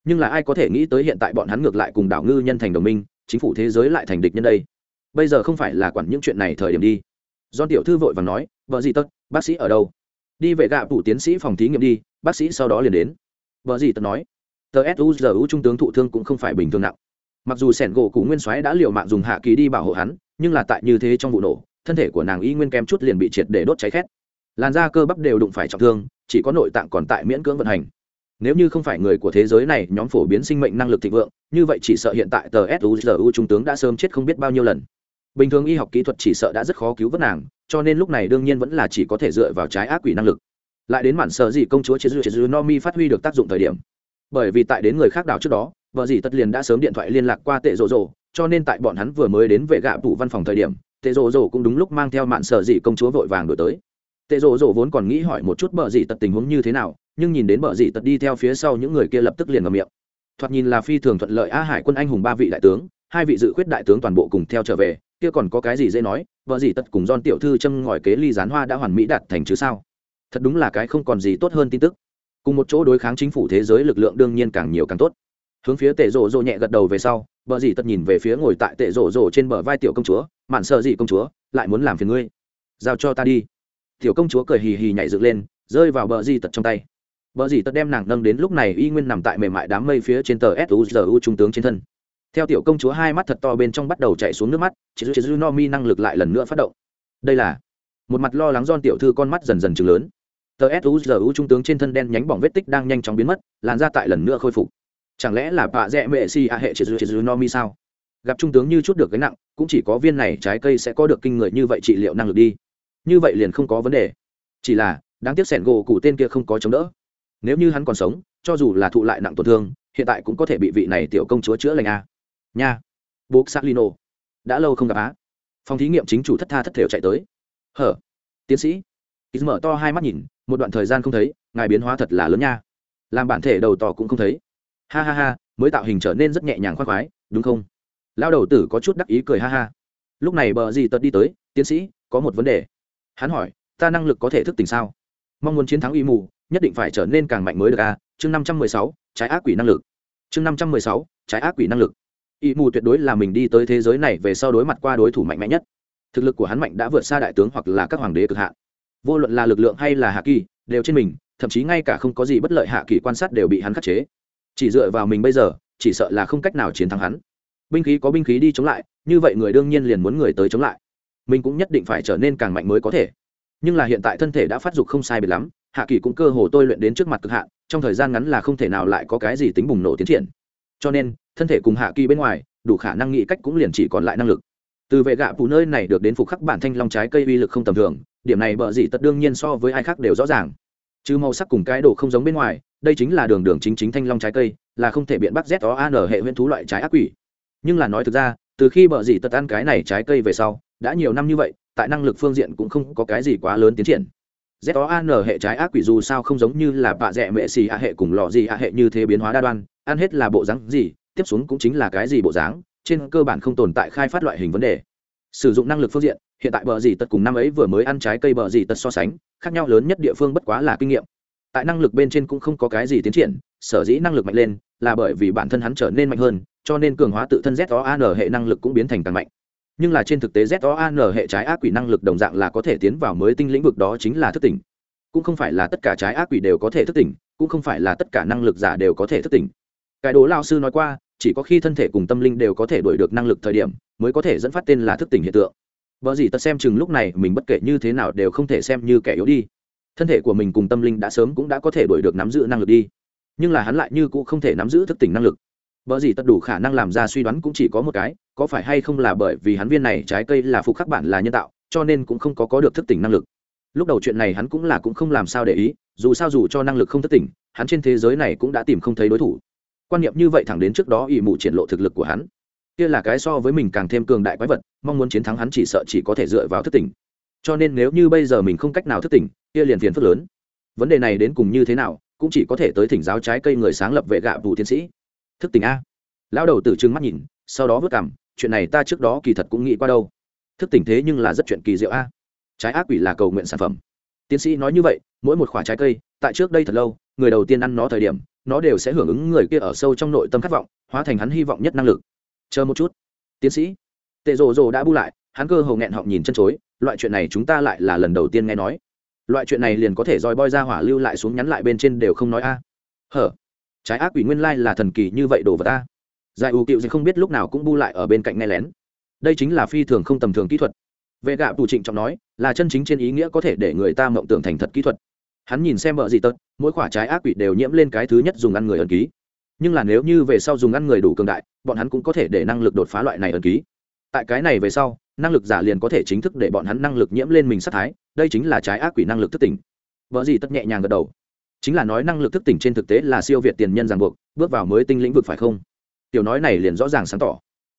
Nhưng là ai có thể nghĩ tới hiện tại bọn hắn ngược lại cùng đảo ngư nhân thành đồng minh, chính phủ thế giới lại thành địch nhân đây? Bây giờ không phải là quản những chuyện này thời điểm đi. Do tiểu thư vội và nói, vợ gì tất bác sĩ ở đâu? Đi về gạ phủ tiến sĩ phòng thí nghiệm đi, bác sĩ sau đó liền đến. Vợ gì tất nói, tờ suzu trung tướng thụ thương cũng không phải bình thường nặng mặc dù sẻn gỗ cụ nguyên soái đã liều mạng dùng hạ kỳ đi bảo hộ hắn, nhưng là tại như thế trong vụ nổ, thân thể của nàng y nguyên kém chút liền bị triệt để đốt cháy khét. Làn da cơ bắp đều đụng phải trọng thương, chỉ có nội tạng còn tại miễn cưỡng vận hành. Nếu như không phải người của thế giới này, nhóm phổ biến sinh mệnh năng lực thịnh vượng, như vậy chỉ sợ hiện tại tờ suzu trung tướng đã sớm chết không biết bao nhiêu lần. Bình thường y học kỹ thuật chỉ sợ đã rất khó cứu vớt nàng, cho nên lúc này đương nhiên vẫn là chỉ có thể dựa vào trái ác quỷ năng lực. Lại đến mản sợ gì công chúa chế dư chế dư no mi phát huy được tác dụng thời điểm. Bởi vì tại đến người khác đảo trước đó vợ dì tất liền đã sớm điện thoại liên lạc qua tệ rộ rộ, cho nên tại bọn hắn vừa mới đến về gạ tủ văn phòng thời điểm, tệ rộ rộ cũng đúng lúc mang theo mạn sở dị công chúa vội vàng đổi tới. Tệ rộ rộ vốn còn nghĩ hỏi một chút bờ dì tật tình huống như thế nào, nhưng nhìn đến bờ dì tật đi theo phía sau những người kia lập tức liền ngầm miệng. Thoạt nhìn là phi thường thuận lợi, a hải quân anh hùng ba vị đại tướng, hai vị dự khuyết đại tướng toàn bộ cùng theo trở về, kia còn có cái gì dễ nói, vợ dì tật cùng don tiểu thư châm ngòi kế ly gián hoa đã hoàn mỹ đạt thành chứ sao? Thật đúng là cái không còn gì tốt hơn tin tức. Cùng một chỗ đối kháng chính phủ thế giới lực lượng đương nhiên càng nhiều càng tốt hướng phía tệ rộ rộ nhẹ gật đầu về sau vợ dì tật nhìn về phía ngồi tại tệ rộ rộ trên bờ vai tiểu công chúa, mạn sợ dị công chúa, lại muốn làm phiền ngươi? Giao cho ta đi. Tiểu công chúa cười hì hì nhảy dựng lên, rơi vào bờ dì tật trong tay. Bờ dì tật đem nàng nâng đến lúc này y nguyên nằm tại mềm mại đám mây phía trên tờ suzu trung tướng trên thân. Theo tiểu công chúa hai mắt thật to bên trong bắt đầu chạy xuống nước mắt chị dư dư no mi năng lực lại lần nữa phát động. Đây là một mặt lo lắng don tiểu thư con mắt dần dần chừng lớn. Tờ suzu trung tướng trên thân đen nhánh bỏng vết tích đang nhanh chóng biến mất, làn ra tại lần nữa khôi phục chẳng lẽ là bạ rẽ mệ si a hệ chị dư chị dư no mi sao? Gặp trung tướng như chút được gánh nặng, cũng chỉ có viên này trái cây sẽ có được kinh người như vậy trị liệu năng lực đi. Như vậy liền không có vấn đề. Chỉ là, đáng tiếc sẻn gỗ cụ tên kia không có chống đỡ. Nếu như hắn còn sống, cho dù là thụ lại nặng tổn thương, hiện tại cũng có thể bị vị này tiểu công chúa chữa lành a nha. Bố lino đã lâu không gặp á. Phòng thí nghiệm chính chủ thất tha thất thểu chạy tới. Hở. Tiến sĩ. Ít mở to hai mắt nhìn, một đoạn thời gian không thấy, ngài biến hóa thật là lớn nha. Làm bản thể đầu tỏ cũng không thấy ha ha ha, mới tạo hình trở nên rất nhẹ nhàng khoác khoái, đúng không? Lao đầu tử có chút đắc ý cười ha ha. Lúc này bờ gì tật đi tới, tiến sĩ, có một vấn đề. Hắn hỏi, ta năng lực có thể thức tỉnh sao? Mong muốn chiến thắng uy mù, nhất định phải trở nên càng mạnh mới được a chương năm trăm mười sáu, trái ác quỷ năng lực. Chương năm trăm mười sáu, trái ác quỷ năng lực. Y mù tuyệt đối là mình đi tới thế giới này về sau đối mặt qua đối thủ mạnh mẽ nhất. Thực lực của hắn mạnh đã vượt xa đại tướng hoặc là các hoàng đế cực hạn. Vô luận là lực lượng hay là hạ kỳ, đều trên mình, thậm chí ngay cả không có gì bất lợi hạ kỳ quan sát đều bị hắn khắc chế chỉ dựa vào mình bây giờ, chỉ sợ là không cách nào chiến thắng hắn. Binh khí có binh khí đi chống lại, như vậy người đương nhiên liền muốn người tới chống lại. Mình cũng nhất định phải trở nên càng mạnh mới có thể. Nhưng là hiện tại thân thể đã phát dục không sai biệt lắm, hạ kỳ cũng cơ hồ tôi luyện đến trước mặt cực hạn, trong thời gian ngắn là không thể nào lại có cái gì tính bùng nổ tiến triển. Cho nên, thân thể cùng hạ kỳ bên ngoài, đủ khả năng nghĩ cách cũng liền chỉ còn lại năng lực. Từ vệ gạ phụ nơi này được đến phục khắc bản thanh long trái cây uy lực không tầm thường, điểm này bợ dị tật đương nhiên so với ai khác đều rõ ràng. Chứ màu sắc cùng cái đồ không giống bên ngoài đây chính là đường đường chính chính thanh long trái cây, là không thể biện bắt z o an hệ huyễn thú loại trái ác quỷ. Nhưng là nói thực ra, từ khi bợ dì tật ăn cái này trái cây về sau, đã nhiều năm như vậy, tại năng lực phương diện cũng không có cái gì quá lớn tiến triển. Z o an hệ trái ác quỷ dù sao không giống như là bạ rẽ mệ xì hạ hệ cùng lọ gì hạ hệ như thế biến hóa đa đoan, ăn hết là bộ rắn gì, tiếp xuống cũng chính là cái gì bộ dáng, trên cơ bản không tồn tại khai phát loại hình vấn đề. Sử dụng năng lực phương diện, hiện tại bờ dì tật cùng năm ấy vừa mới ăn trái cây bờ dì tật so sánh, khác nhau lớn nhất địa phương bất quá là kinh nghiệm tại năng lực bên trên cũng không có cái gì tiến triển, sở dĩ năng lực mạnh lên là bởi vì bản thân hắn trở nên mạnh hơn, cho nên cường hóa tự thân z o an hệ năng lực cũng biến thành càng mạnh. Nhưng là trên thực tế z o an hệ trái ác quỷ năng lực đồng dạng là có thể tiến vào mới tinh lĩnh vực đó chính là thức tỉnh. Cũng không phải là tất cả trái ác quỷ đều có thể thức tỉnh, cũng không phải là tất cả năng lực giả đều có thể thức tỉnh. Cái đồ lao sư nói qua, chỉ có khi thân thể cùng tâm linh đều có thể đổi được năng lực thời điểm, mới có thể dẫn phát tên là thức tỉnh hiện tượng. Vợ gì tật xem chừng lúc này mình bất kể như thế nào đều không thể xem như kẻ yếu đi thân thể của mình cùng tâm linh đã sớm cũng đã có thể đổi được nắm giữ năng lực đi. Nhưng là hắn lại như cũng không thể nắm giữ thức tỉnh năng lực. Vợ gì tật đủ khả năng làm ra suy đoán cũng chỉ có một cái, có phải hay không là bởi vì hắn viên này trái cây là phục khắc bản là nhân tạo, cho nên cũng không có có được thức tỉnh năng lực. Lúc đầu chuyện này hắn cũng là cũng không làm sao để ý, dù sao dù cho năng lực không thức tỉnh, hắn trên thế giới này cũng đã tìm không thấy đối thủ. Quan niệm như vậy thẳng đến trước đó ỵ mụ triển lộ thực lực của hắn. Kia là cái so với mình càng thêm cường đại quái vật, mong muốn chiến thắng hắn chỉ sợ chỉ có thể dựa vào thức tỉnh cho nên nếu như bây giờ mình không cách nào thức tỉnh, kia liền phiền phức lớn. Vấn đề này đến cùng như thế nào, cũng chỉ có thể tới thỉnh giáo trái cây người sáng lập vệ gạ vụ tiến sĩ. Thức tỉnh a. Lão đầu tử trừng mắt nhìn, sau đó vớt cảm chuyện này ta trước đó kỳ thật cũng nghĩ qua đâu. Thức tỉnh thế nhưng là rất chuyện kỳ diệu a. Trái ác quỷ là cầu nguyện sản phẩm. Tiến sĩ nói như vậy, mỗi một khoả trái cây, tại trước đây thật lâu, người đầu tiên ăn nó thời điểm, nó đều sẽ hưởng ứng người kia ở sâu trong nội tâm khát vọng, hóa thành hắn hy vọng nhất năng lực. Chờ một chút. Tiến sĩ. Tệ rồ rồ đã bu lại, hắn cơ hồ nghẹn họng nhìn chân chối loại chuyện này chúng ta lại là lần đầu tiên nghe nói. Loại chuyện này liền có thể roi boi ra hỏa lưu lại xuống nhắn lại bên trên đều không nói a. Hở? Trái ác quỷ nguyên lai là thần kỳ như vậy đồ vật a. Giải ưu cựu không biết lúc nào cũng bu lại ở bên cạnh nghe lén. Đây chính là phi thường không tầm thường kỹ thuật. Vệ gạ tù trịnh trọng nói, là chân chính trên ý nghĩa có thể để người ta mộng tưởng thành thật kỹ thuật. Hắn nhìn xem vợ gì tật, mỗi quả trái ác quỷ đều nhiễm lên cái thứ nhất dùng ăn người ẩn ký. Nhưng là nếu như về sau dùng ăn người đủ cường đại, bọn hắn cũng có thể để năng lực đột phá loại này ẩn ký tại cái này về sau, năng lực giả liền có thể chính thức để bọn hắn năng lực nhiễm lên mình sát thái, đây chính là trái ác quỷ năng lực thức tỉnh. Vợ gì tất nhẹ nhàng gật đầu. Chính là nói năng lực thức tỉnh trên thực tế là siêu việt tiền nhân ràng buộc, bước vào mới tinh lĩnh vực phải không? Tiểu nói này liền rõ ràng sáng tỏ.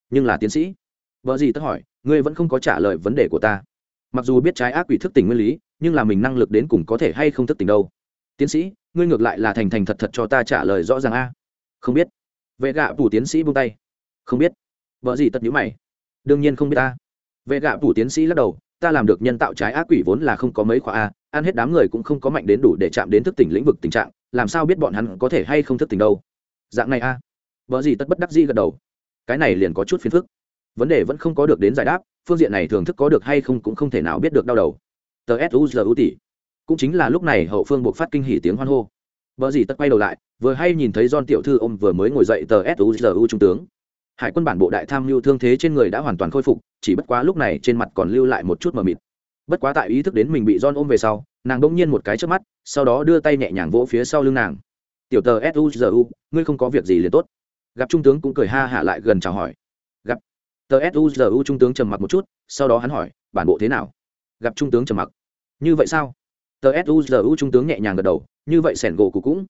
Nhưng là tiến sĩ, vợ gì tất hỏi, ngươi vẫn không có trả lời vấn đề của ta. Mặc dù biết trái ác quỷ thức tỉnh nguyên lý, nhưng là mình năng lực đến cùng có thể hay không thức tỉnh đâu? Tiến sĩ, ngươi ngược lại là thành thành thật thật cho ta trả lời rõ ràng a. Không biết. Vệ gạ phủ tiến sĩ buông tay. Không biết. Vợ gì tất nhữ mày đương nhiên không biết ta. Vệ gạ phủ tiến sĩ lắc đầu, ta làm được nhân tạo trái ác quỷ vốn là không có mấy khoa a, ăn hết đám người cũng không có mạnh đến đủ để chạm đến thức tỉnh lĩnh vực tình trạng, làm sao biết bọn hắn có thể hay không thức tỉnh đâu. Dạng này a. Vợ gì tất bất đắc di gật đầu. Cái này liền có chút phiền phức. Vấn đề vẫn không có được đến giải đáp, phương diện này thường thức có được hay không cũng không thể nào biết được đau đầu. Tờ suzu tỷ. Cũng chính là lúc này hậu phương buộc phát kinh hỉ tiếng hoan hô. Vợ gì tất quay đầu lại, vừa hay nhìn thấy don tiểu thư ôm vừa mới ngồi dậy tờ suzu trung tướng hải quân bản bộ đại tham mưu thương thế trên người đã hoàn toàn khôi phục, chỉ bất quá lúc này trên mặt còn lưu lại một chút mờ mịt. Bất quá tại ý thức đến mình bị don ôm về sau, nàng bỗng nhiên một cái trước mắt, sau đó đưa tay nhẹ nhàng vỗ phía sau lưng nàng. Tiểu tờ suzu ngươi không có việc gì liền tốt. Gặp trung tướng cũng cười ha hạ lại gần chào hỏi. Gặp tờ suzu trung tướng trầm mặc một chút, sau đó hắn hỏi, bản bộ thế nào? Gặp trung tướng trầm mặc. Như vậy sao? Tờ suzu trung tướng nhẹ nhàng gật đầu, như vậy sẻn gỗ cụ cũng.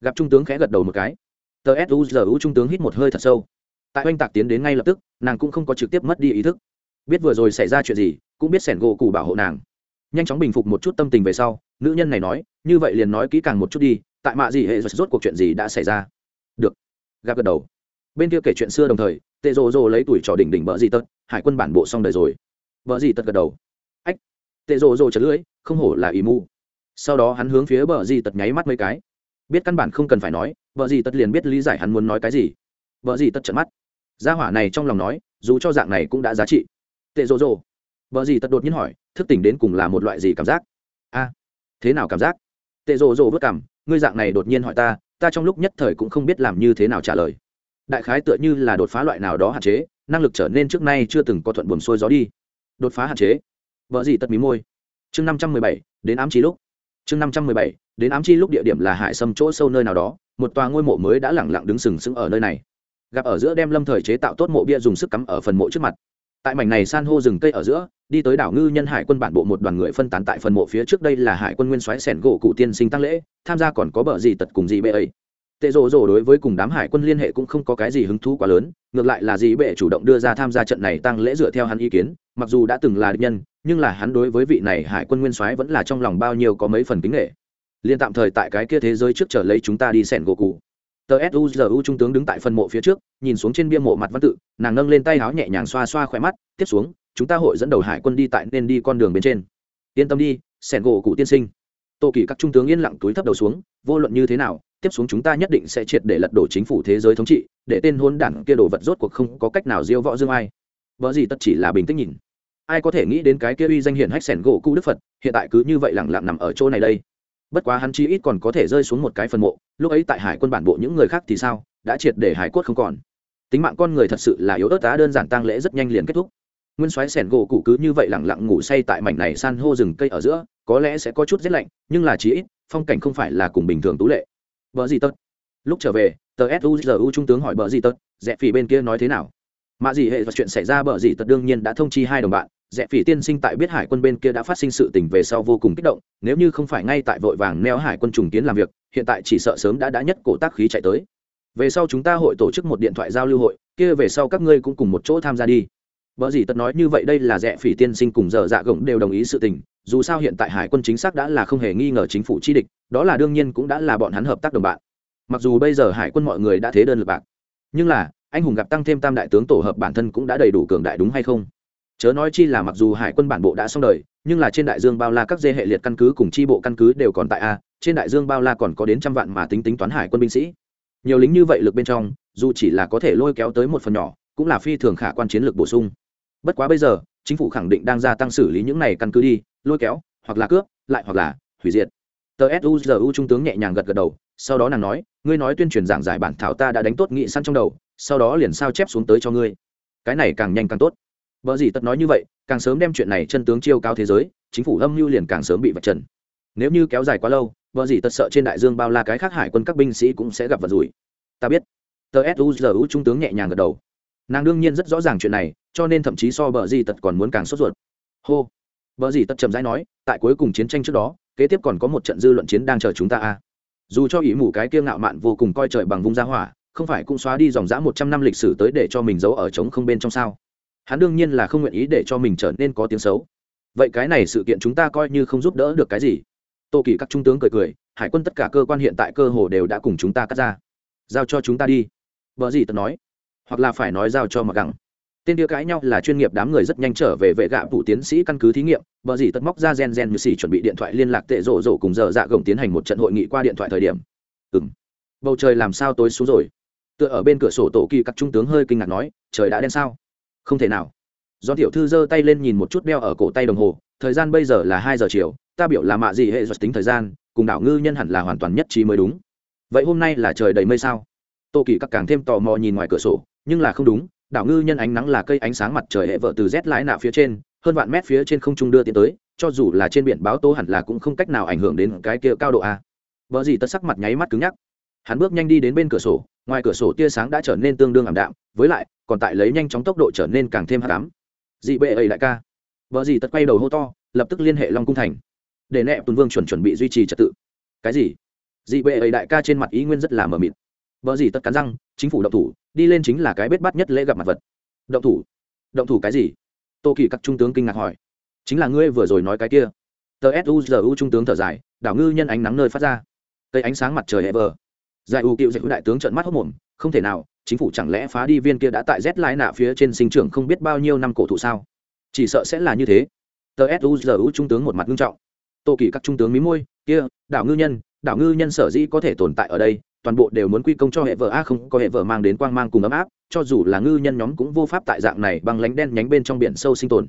Gặp trung tướng khẽ gật đầu một cái. Tờ suzu trung tướng hít một hơi thật sâu tại oanh tạc tiến đến ngay lập tức, nàng cũng không có trực tiếp mất đi ý thức. Biết vừa rồi xảy ra chuyện gì, cũng biết sẻn gỗ cụ bảo hộ nàng. Nhanh chóng bình phục một chút tâm tình về sau, nữ nhân này nói, như vậy liền nói kỹ càng một chút đi, tại mạ gì hệ rốt cuộc chuyện gì đã xảy ra? Được. Gặp gật đầu. Bên kia kể chuyện xưa đồng thời tệ rồ rồ lấy tuổi trò đỉnh đỉnh bờ gì tật, hải quân bản bộ xong đời rồi. Bờ gì tật gật đầu. Ách. Tệ rồ rồ chật lưỡi, không hổ là ý mu sau đó hắn hướng phía bờ gì tật nháy mắt mấy cái. Biết căn bản không cần phải nói bờ gì tật liền biết lý giải hắn muốn nói cái gì. Bờ gì tật trận mắt gia hỏa này trong lòng nói, dù cho dạng này cũng đã giá trị. Tệ rồ rồ vợ gì tật đột nhiên hỏi, thức tỉnh đến cùng là một loại gì cảm giác? A, thế nào cảm giác? Tệ rồ rồ vất cảm ngươi dạng này đột nhiên hỏi ta ta trong lúc nhất thời cũng không biết làm như thế nào trả lời. Đại khái tựa như là đột phá loại nào đó hạn chế, năng lực trở nên trước nay chưa từng có thuận buồn xuôi gió đi. Đột phá hạn chế. Vợ gì tật mí môi. Chương năm trăm mười bảy, đến ám chi lúc. Chương năm trăm mười bảy, đến ám chi lúc địa điểm là hải sâm chỗ sâu nơi nào đó, một tòa ngôi mộ mới đã lẳng lặng đứng sừng sững ở nơi này gặp ở giữa đem lâm thời chế tạo tốt mộ bia dùng sức cắm ở phần mộ trước mặt. Tại mảnh này san hô rừng cây ở giữa, đi tới đảo ngư nhân hải quân bản bộ một đoàn người phân tán tại phần mộ phía trước đây là hải quân nguyên soái sẻn gỗ cụ tiên sinh tăng lễ, tham gia còn có bờ gì tật cùng gì bệ ấy. Tệ rồ rồ đối với cùng đám hải quân liên hệ cũng không có cái gì hứng thú quá lớn, ngược lại là gì bệ chủ động đưa ra tham gia trận này tăng lễ dựa theo hắn ý kiến, mặc dù đã từng là địch nhân, nhưng là hắn đối với vị này hải quân nguyên soái vẫn là trong lòng bao nhiêu có mấy phần kính nghệ liên tạm thời tại cái kia thế giới trước trở lấy chúng ta đi sẻn gỗ cụ tờ suzu trung tướng đứng tại phần mộ phía trước, nhìn xuống trên bia mộ mặt văn tự, nàng nâng lên tay áo nhẹ nhàng xoa xoa khỏe mắt, tiếp xuống, chúng ta hội dẫn đầu hải quân đi tại nên đi con đường bên trên. Yên tâm đi, sẻn gỗ cụ tiên sinh. Tô kỳ các trung tướng yên lặng túi thấp đầu xuống, vô luận như thế nào, tiếp xuống chúng ta nhất định sẽ triệt để lật đổ chính phủ thế giới thống trị, để tên hôn đản kia đổ vật rốt cuộc không có cách nào diêu võ dương ai. Vợ gì tất chỉ là bình tĩnh nhìn. Ai có thể nghĩ đến cái kia uy danh hiển hách sẻn gỗ cụ đức phật, hiện tại cứ như vậy lẳng lặng nằm ở chỗ này đây bất quá hắn chi ít còn có thể rơi xuống một cái phần mộ, lúc ấy tại hải quân bản bộ những người khác thì sao, đã triệt để hải cốt không còn. Tính mạng con người thật sự là yếu ớt á, đơn giản tang lễ rất nhanh liền kết thúc. Nguyên soái sẻn gỗ cụ cứ như vậy lẳng lặng ngủ say tại mảnh này san hô rừng cây ở giữa, có lẽ sẽ có chút rét lạnh, nhưng là chí ít, phong cảnh không phải là cùng bình thường tú lệ. Vợ gì tật? Lúc trở về, tờ suzu trung tướng hỏi bờ gì tật, rẽ phỉ bên kia nói thế nào? Mạ gì hệ và chuyện xảy ra bờ gì tật đương nhiên đã thông chi hai đồng bạn rẽ phỉ tiên sinh tại biết hải quân bên kia đã phát sinh sự tình về sau vô cùng kích động, nếu như không phải ngay tại vội vàng neo hải quân trùng kiến làm việc, hiện tại chỉ sợ sớm đã đã nhất cổ tác khí chạy tới. Về sau chúng ta hội tổ chức một điện thoại giao lưu hội, kia về sau các ngươi cũng cùng một chỗ tham gia đi. Vợ gì tật nói như vậy đây là rẽ phỉ tiên sinh cùng giờ dạ gồng đều đồng ý sự tình, dù sao hiện tại hải quân chính xác đã là không hề nghi ngờ chính phủ chi địch, đó là đương nhiên cũng đã là bọn hắn hợp tác đồng bạn. Mặc dù bây giờ hải quân mọi người đã thế đơn lập bạc, nhưng là, anh hùng gặp tăng thêm tam đại tướng tổ hợp bản thân cũng đã đầy đủ cường đại đúng hay không? Chớ nói chi là mặc dù hải quân bản bộ đã xong đời, nhưng là trên đại dương bao la các dê hệ liệt căn cứ cùng chi bộ căn cứ đều còn tại a, trên đại dương bao la còn có đến trăm vạn mà tính tính toán hải quân binh sĩ. Nhiều lính như vậy lực bên trong, dù chỉ là có thể lôi kéo tới một phần nhỏ, cũng là phi thường khả quan chiến lược bổ sung. Bất quá bây giờ, chính phủ khẳng định đang gia tăng xử lý những này căn cứ đi, lôi kéo, hoặc là cướp, lại hoặc là hủy diệt. Tờ suzu trung tướng nhẹ nhàng gật gật đầu, sau đó nàng nói, ngươi nói tuyên truyền giảng giải bản thảo ta đã đánh tốt nghị săn trong đầu, sau đó liền sao chép xuống tới cho ngươi. Cái này càng nhanh càng tốt. Bở gì tất nói như vậy, càng sớm đem chuyện này chân tướng chiêu cao thế giới, chính phủ âm mưu liền càng sớm bị vạch trần. Nếu như kéo dài quá lâu, bở gì tất sợ trên đại dương bao la cái khác hải quân các binh sĩ cũng sẽ gặp vật rủi. Ta biết. Tờ suzu trung tướng nhẹ nhàng gật đầu. Nàng đương nhiên rất rõ ràng chuyện này, cho nên thậm chí so bờ gì tật còn muốn càng sốt ruột. Hô. Bờ gì tật chậm rãi nói, tại cuối cùng chiến tranh trước đó, kế tiếp còn có một trận dư luận chiến đang chờ chúng ta a. À. dù cho ý mù cái kiêu ngạo mạn vô cùng coi trời bằng vung ra hỏa, không phải cũng xóa đi dòng dã một trăm năm lịch sử tới để cho mình giấu ở trống không bên trong sao? Hắn đương nhiên là không nguyện ý để cho mình trở nên có tiếng xấu. Vậy cái này sự kiện chúng ta coi như không giúp đỡ được cái gì? Tô kỳ các trung tướng cười cười, hải quân tất cả cơ quan hiện tại cơ hồ đều đã cùng chúng ta cắt ra. Giao cho chúng ta đi. Vợ gì tật nói. Hoặc là phải nói giao cho mặc gẳng tên kia cãi nhau là chuyên nghiệp đám người rất nhanh trở về vệ gạ phụ tiến sĩ căn cứ thí nghiệm. Vợ gì tật móc ra gen gen như xì chuẩn bị điện thoại liên lạc tệ rộ rộ cùng giờ dạ gồng tiến hành một trận hội nghị qua điện thoại thời điểm. Ừng bầu trời làm sao tối xuống rồi? Tựa ở bên cửa sổ tổ kỳ các trung tướng hơi kinh ngạc nói, trời đã đen sao? Không thể nào. Do tiểu thư giơ tay lên nhìn một chút đeo ở cổ tay đồng hồ, thời gian bây giờ là hai giờ chiều, ta biểu là mạ gì hệ giật tính thời gian, cùng đảo ngư nhân hẳn là hoàn toàn nhất trí mới đúng. Vậy hôm nay là trời đầy mây sao? Tô kỳ các càng thêm tò mò nhìn ngoài cửa sổ, nhưng là không đúng, đảo ngư nhân ánh nắng là cây ánh sáng mặt trời hệ vợ từ rét lái nạ phía trên, hơn vạn mét phía trên không trung đưa tiến tới, cho dù là trên biển báo tố hẳn là cũng không cách nào ảnh hưởng đến cái kia cao độ a. Vợ gì tất sắc mặt nháy mắt cứng nhắc. Hắn bước nhanh đi đến bên cửa sổ, ngoài cửa sổ tia sáng đã trở nên tương đương ảm đạm với lại, còn tại lấy nhanh chóng tốc độ trở nên càng thêm hạ cám dị bệ ấy đại ca. Vợ gì tất quay đầu hô to, lập tức liên hệ long cung thành. Để nẹ tuần vương chuẩn chuẩn bị duy trì trật tự. Cái gì? Dị bệ ấy đại ca trên mặt ý nguyên rất là mờ mịt. Vợ gì tất cắn răng, chính phủ động thủ, đi lên chính là cái bết bắt nhất lễ gặp mặt vật. Động thủ? Động thủ cái gì? Tô kỳ các trung tướng kinh ngạc hỏi. Chính là ngươi vừa rồi nói cái kia. Tờ suzu trung tướng thở dài, đảo ngư nhân ánh nắng nơi phát ra. Cây ánh sáng mặt trời ever giải ưu cựu dạy đại tướng trợn mắt hốc mồm, không thể nào, chính phủ chẳng lẽ phá đi viên kia đã tại z lái nạ phía trên sinh trưởng không biết bao nhiêu năm cổ thụ sao? Chỉ sợ sẽ là như thế. Tờ suzu trung tướng một mặt nghiêm trọng. Tô kỳ các trung tướng mí môi, kia, đảo ngư nhân, đảo ngư nhân sở dĩ có thể tồn tại ở đây, toàn bộ đều muốn quy công cho hệ vợ a không, có hệ vợ mang đến quang mang cùng ấm áp, cho dù là ngư nhân nhóm cũng vô pháp tại dạng này bằng lánh đen nhánh bên trong biển sâu sinh tồn.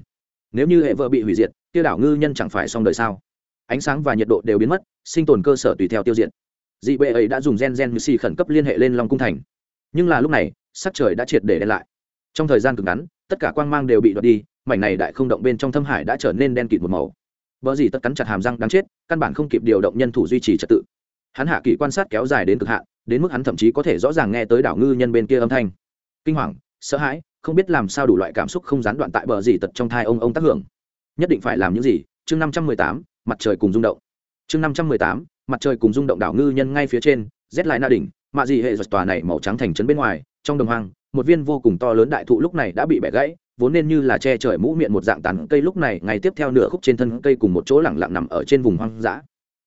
Nếu như hệ vợ bị hủy diệt, kia đảo ngư nhân chẳng phải xong đời sao? Ánh sáng và nhiệt độ đều biến mất, sinh tồn cơ sở tùy theo tiêu diệt dị bệ ấy đã dùng gen gen như xì khẩn cấp liên hệ lên long cung thành. Nhưng là lúc này, sắc trời đã triệt để đen lại. Trong thời gian cực ngắn, tất cả quang mang đều bị đoạt đi, mảnh này đại không động bên trong thâm hải đã trở nên đen kịt một màu. Vợ gì tất cắn chặt hàm răng đáng chết, căn bản không kịp điều động nhân thủ duy trì trật tự. Hắn hạ kỳ quan sát kéo dài đến cực hạn, đến mức hắn thậm chí có thể rõ ràng nghe tới đảo ngư nhân bên kia âm thanh. Kinh hoàng, sợ hãi, không biết làm sao đủ loại cảm xúc không gián đoạn tại bờ gì tật trong thai ông ông tác hưởng. Nhất định phải làm những gì? Chương năm trăm mười tám, mặt trời cùng rung động. Chương năm trăm mười tám mặt trời cùng rung động đảo ngư nhân ngay phía trên, rét lại na đỉnh, mạ gì hệ giật tòa này màu trắng thành trấn bên ngoài, trong đồng hoang, một viên vô cùng to lớn đại thụ lúc này đã bị bẻ gãy, vốn nên như là che trời mũ miệng một dạng tàn cây lúc này, ngay tiếp theo nửa khúc trên thân cây cùng một chỗ lẳng lặng nằm ở trên vùng hoang dã.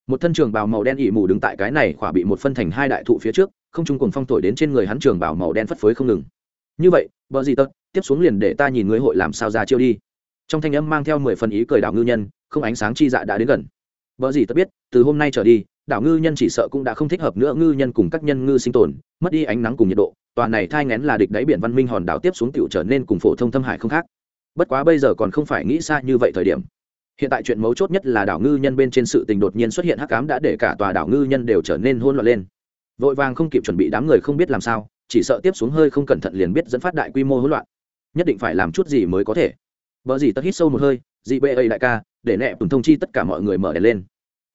Một thân trường bào màu đen ỉ mù đứng tại cái này khỏa bị một phân thành hai đại thụ phía trước, không trung cùng phong thổi đến trên người hắn trường bào màu đen phất phới không ngừng. Như vậy vợ gì tật, tiếp xuống liền để ta nhìn người hội làm sao ra chiêu đi. Trong thanh âm mang theo mười phần ý cười đảo ngư nhân, không ánh sáng chi dạ đã đến gần vợ gì ta biết, từ hôm nay trở đi, đảo ngư nhân chỉ sợ cũng đã không thích hợp nữa ngư nhân cùng các nhân ngư sinh tồn, mất đi ánh nắng cùng nhiệt độ, tòa này thai ngén là địch đáy biển văn minh hòn đảo tiếp xuống tiểu trở nên cùng phổ thông thâm hải không khác. Bất quá bây giờ còn không phải nghĩ xa như vậy thời điểm. Hiện tại chuyện mấu chốt nhất là đảo ngư nhân bên trên sự tình đột nhiên xuất hiện hắc cám đã để cả tòa đảo ngư nhân đều trở nên hôn loạn lên. Vội vàng không kịp chuẩn bị đám người không biết làm sao, chỉ sợ tiếp xuống hơi không cẩn thận liền biết dẫn phát đại quy mô hỗn loạn. Nhất định phải làm chút gì mới có thể. Vợ gì tất hít sâu một hơi dị bê ấy đại ca để nẹ tùng thông chi tất cả mọi người mở đèn lên.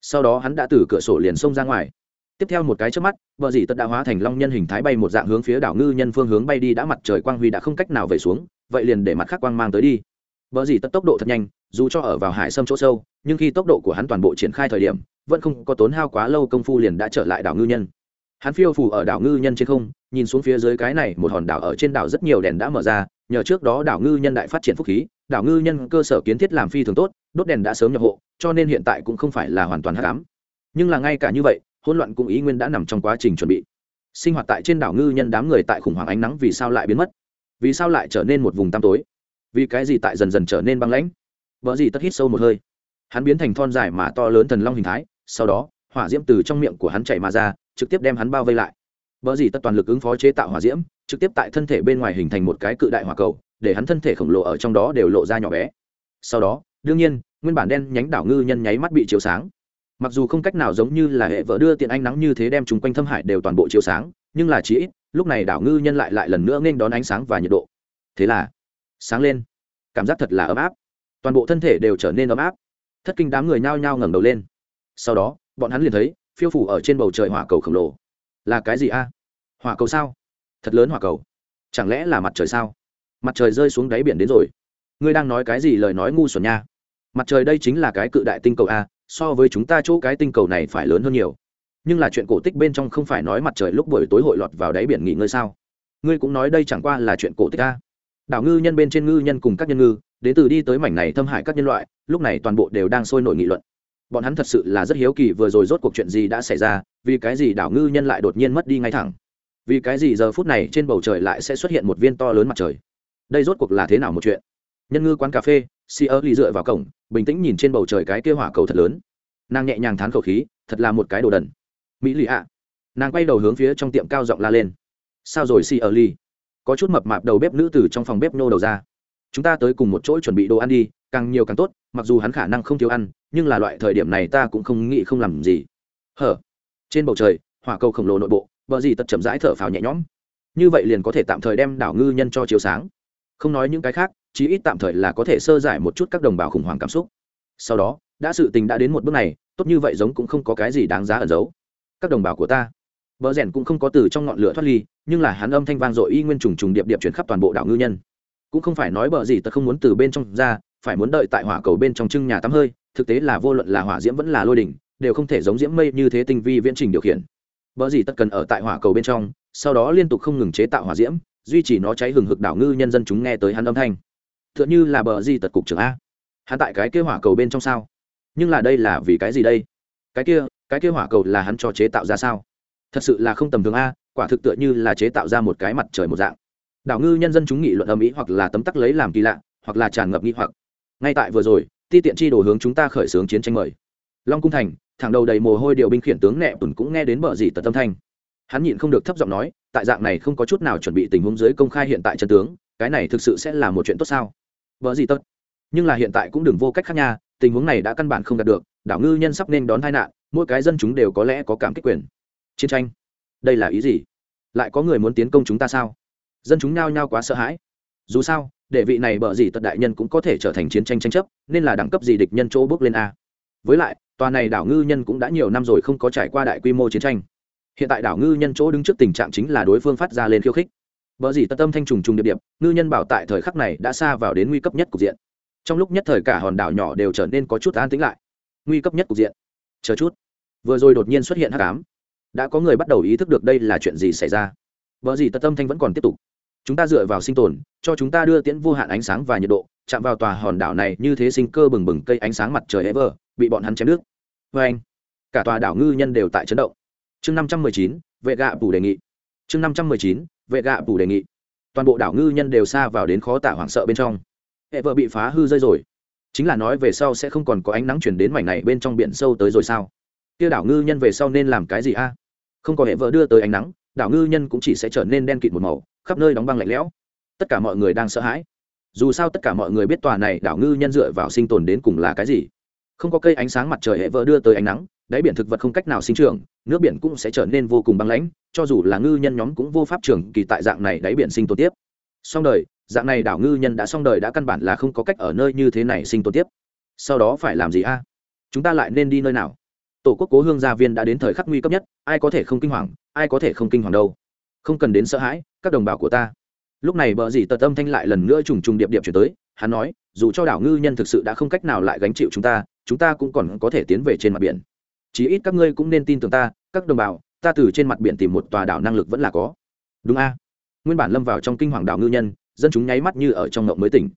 Sau đó hắn đã từ cửa sổ liền xông ra ngoài. Tiếp theo một cái trước mắt, vợ dì tất đã hóa thành long nhân hình thái bay một dạng hướng phía đảo ngư nhân phương hướng bay đi đã mặt trời quang huy đã không cách nào về xuống, vậy liền để mặt khác quang mang tới đi. Vợ dì tất tốc độ thật nhanh, dù cho ở vào hải sâm chỗ sâu, nhưng khi tốc độ của hắn toàn bộ triển khai thời điểm, vẫn không có tốn hao quá lâu công phu liền đã trở lại đảo ngư nhân. Hắn phiêu phủ ở đảo ngư nhân trên không, nhìn xuống phía dưới cái này, một hòn đảo ở trên đảo rất nhiều đèn đã mở ra nhờ trước đó đảo ngư nhân đại phát triển phúc khí, đảo ngư nhân cơ sở kiến thiết làm phi thường tốt, đốt đèn đã sớm nhập hộ, cho nên hiện tại cũng không phải là hoàn toàn hắc ám. Nhưng là ngay cả như vậy, hỗn loạn cũng ý nguyên đã nằm trong quá trình chuẩn bị. Sinh hoạt tại trên đảo ngư nhân đám người tại khủng hoảng ánh nắng vì sao lại biến mất? Vì sao lại trở nên một vùng tăm tối? Vì cái gì tại dần dần trở nên băng lãnh? Vợ gì tất hít sâu một hơi. Hắn biến thành thon dài mà to lớn thần long hình thái, sau đó, hỏa diễm từ trong miệng của hắn chảy mà ra, trực tiếp đem hắn bao vây lại. Bỡ gì tất toàn lực ứng phó chế tạo hỏa diễm, trực tiếp tại thân thể bên ngoài hình thành một cái cự đại hỏa cầu, để hắn thân thể khổng lồ ở trong đó đều lộ ra nhỏ bé. Sau đó, đương nhiên, nguyên bản đen nhánh đảo ngư nhân nháy mắt bị chiếu sáng. Mặc dù không cách nào giống như là hệ vợ đưa tiện ánh nắng như thế đem chúng quanh thâm hải đều toàn bộ chiếu sáng, nhưng là chỉ ít, lúc này đảo ngư nhân lại lại lần nữa nghênh đón ánh sáng và nhiệt độ. Thế là, sáng lên. Cảm giác thật là ấm áp. Toàn bộ thân thể đều trở nên ấm áp. Thất kinh đám người nhao nhao ngẩng đầu lên. Sau đó, bọn hắn liền thấy, phiêu phủ ở trên bầu trời hỏa cầu khổng lồ là cái gì a? Hỏa cầu sao? Thật lớn hỏa cầu. Chẳng lẽ là mặt trời sao? Mặt trời rơi xuống đáy biển đến rồi. Ngươi đang nói cái gì lời nói ngu xuẩn nha? Mặt trời đây chính là cái cự đại tinh cầu a, so với chúng ta chỗ cái tinh cầu này phải lớn hơn nhiều. Nhưng là chuyện cổ tích bên trong không phải nói mặt trời lúc buổi tối hội lọt vào đáy biển nghỉ ngơi sao? Ngươi cũng nói đây chẳng qua là chuyện cổ tích a. Đảo ngư nhân bên trên ngư nhân cùng các nhân ngư, đến từ đi tới mảnh này thâm hại các nhân loại, lúc này toàn bộ đều đang sôi nổi nghị luận bọn hắn thật sự là rất hiếu kỳ vừa rồi rốt cuộc chuyện gì đã xảy ra, vì cái gì đảo ngư nhân lại đột nhiên mất đi ngay thẳng? Vì cái gì giờ phút này trên bầu trời lại sẽ xuất hiện một viên to lớn mặt trời? Đây rốt cuộc là thế nào một chuyện? Nhân ngư quán cà phê si ơ ly dựa vào cổng, bình tĩnh nhìn trên bầu trời cái kia hỏa cầu thật lớn. Nàng nhẹ nhàng thán khẩu khí, thật là một cái đồ đần. Mỹ lì ạ. Nàng quay đầu hướng phía trong tiệm cao giọng la lên. Sao rồi si ơ ly? Có chút mập mạp đầu bếp nữ từ trong phòng bếp nô đầu ra chúng ta tới cùng một chỗ chuẩn bị đồ ăn đi, càng nhiều càng tốt, mặc dù hắn khả năng không thiếu ăn, nhưng là loại thời điểm này ta cũng không nghĩ không làm gì. Hở? Trên bầu trời, hỏa cầu khổng lồ nội bộ vợ gì tật chậm rãi thở phào nhẹ nhõm. Như vậy liền có thể tạm thời đem đảo ngư nhân cho chiếu sáng. Không nói những cái khác, chí ít tạm thời là có thể sơ giải một chút các đồng bào khủng hoảng cảm xúc. Sau đó, đã sự tình đã đến một bước này, tốt như vậy giống cũng không có cái gì đáng giá ẩn giấu. Các đồng bào của ta. Vợ rèn cũng không có từ trong ngọn lửa thoát ly, nhưng là hắn âm thanh vang dội y nguyên trùng trùng điệp điệp chuyển khắp toàn bộ đảo ngư nhân cũng không phải nói bờ gì tật không muốn từ bên trong ra, phải muốn đợi tại hỏa cầu bên trong trưng nhà tắm hơi, thực tế là vô luận là hỏa diễm vẫn là lôi đỉnh, đều không thể giống diễm mây như thế tinh vi viễn trình điều khiển. Bờ gì tất cần ở tại hỏa cầu bên trong, sau đó liên tục không ngừng chế tạo hỏa diễm, duy trì nó cháy hừng hực đảo ngư nhân dân chúng nghe tới hắn âm thanh. T h ư ợ n như là bờ gì tật cục trưởng a. Hắn tại cái kia hỏa cầu bên trong sao? Nhưng là đây là vì cái gì đây? Cái kia cái kia hỏa cầu là hắn cho chế tạo ra sao? Thật sự là không tầm thường a, quả thực tựa như là chế tạo ra một cái mặt trời một dạng đảo ngư nhân dân chúng nghị luận âm ý hoặc là tấm tắc lấy làm kỳ lạ, hoặc là tràn ngập nghi hoặc. Ngay tại vừa rồi, ti tiện chi đồ hướng chúng ta khởi xướng chiến tranh mời. Long cung thành, thẳng đầu đầy mồ hôi điều binh khiển tướng nẹ tùn cũng nghe đến bờ gì tật tâm thanh. Hắn nhịn không được thấp giọng nói, tại dạng này không có chút nào chuẩn bị tình huống dưới công khai hiện tại chân tướng, cái này thực sự sẽ là một chuyện tốt sao? Vợ gì tất nhưng là hiện tại cũng đừng vô cách khác nha, tình huống này đã căn bản không đạt được, đảo ngư nhân sắp nên đón tai nạn, mỗi cái dân chúng đều có lẽ có cảm kích quyền. Chiến tranh? Đây là ý gì? Lại có người muốn tiến công chúng ta sao? Dân chúng nao nhao quá sợ hãi. Dù sao đệ vị này bở gì tật đại nhân cũng có thể trở thành chiến tranh tranh chấp, nên là đẳng cấp gì địch nhân chỗ bước lên a. Với lại, tòa này đảo ngư nhân cũng đã nhiều năm rồi không có trải qua đại quy mô chiến tranh. Hiện tại đảo ngư nhân chỗ đứng trước tình trạng chính là đối phương phát ra lên khiêu khích. Bở gì tật tâm thanh trùng trùng điệp điệp, ngư nhân bảo tại thời khắc này đã xa vào đến nguy cấp nhất cục diện. Trong lúc nhất thời cả hòn đảo nhỏ đều trở nên có chút an tĩnh lại. Nguy cấp nhất cục diện. Chờ chút. Vừa rồi đột nhiên xuất hiện hắc ám. Đã có người bắt đầu ý thức được đây là chuyện gì xảy ra. Vợ gì tật tâm thanh vẫn còn tiếp tục chúng ta dựa vào sinh tồn, cho chúng ta đưa tiễn vô hạn ánh sáng và nhiệt độ, chạm vào tòa hòn đảo này như thế sinh cơ bừng bừng cây ánh sáng mặt trời ever, bị bọn hắn chém nước vê anh, cả tòa đảo ngư nhân đều tại chấn động. Chương năm trăm mười chín, vệ gạ phủ đề nghị. Chương năm trăm mười chín, vệ gạ phủ đề nghị. Toàn bộ đảo ngư nhân đều xa vào đến khó tả hoảng sợ bên trong. Ever bị phá hư rơi rồi. Chính là nói về sau sẽ không còn có ánh nắng chuyển đến mảnh này bên trong biển sâu tới rồi sao? Kia đảo ngư nhân về sau nên làm cái gì a? Không có hệ vợ đưa tới ánh nắng, đảo ngư nhân cũng chỉ sẽ trở nên đen kịt một màu khắp nơi đóng băng lạnh lẽo. Tất cả mọi người đang sợ hãi. Dù sao tất cả mọi người biết tòa này đảo ngư nhân dựa vào sinh tồn đến cùng là cái gì. Không có cây ánh sáng mặt trời hệ vỡ đưa tới ánh nắng, đáy biển thực vật không cách nào sinh trưởng, nước biển cũng sẽ trở nên vô cùng băng lãnh, cho dù là ngư nhân nhóm cũng vô pháp trưởng kỳ tại dạng này đáy biển sinh tồn tiếp. Song đời, dạng này đảo ngư nhân đã xong đời đã căn bản là không có cách ở nơi như thế này sinh tồn tiếp. Sau đó phải làm gì a? Chúng ta lại nên đi nơi nào? Tổ quốc cố hương gia viên đã đến thời khắc nguy cấp nhất, ai có thể không kinh hoàng, ai có thể không kinh hoàng đâu không cần đến sợ hãi, các đồng bào của ta. Lúc này bờ dì tờ tâm thanh lại lần nữa trùng trùng điệp điệp chuyển tới, hắn nói, dù cho đảo ngư nhân thực sự đã không cách nào lại gánh chịu chúng ta chúng ta cũng còn có thể tiến về trên mặt biển. Chí ít các ngươi cũng nên tin tưởng ta, các đồng bào, ta từ trên mặt biển tìm một tòa đảo năng lực vẫn là có. Đúng a. Nguyên bản lâm vào trong kinh hoàng đảo ngư nhân, dân chúng nháy mắt như ở trong ngộng mới tỉnh.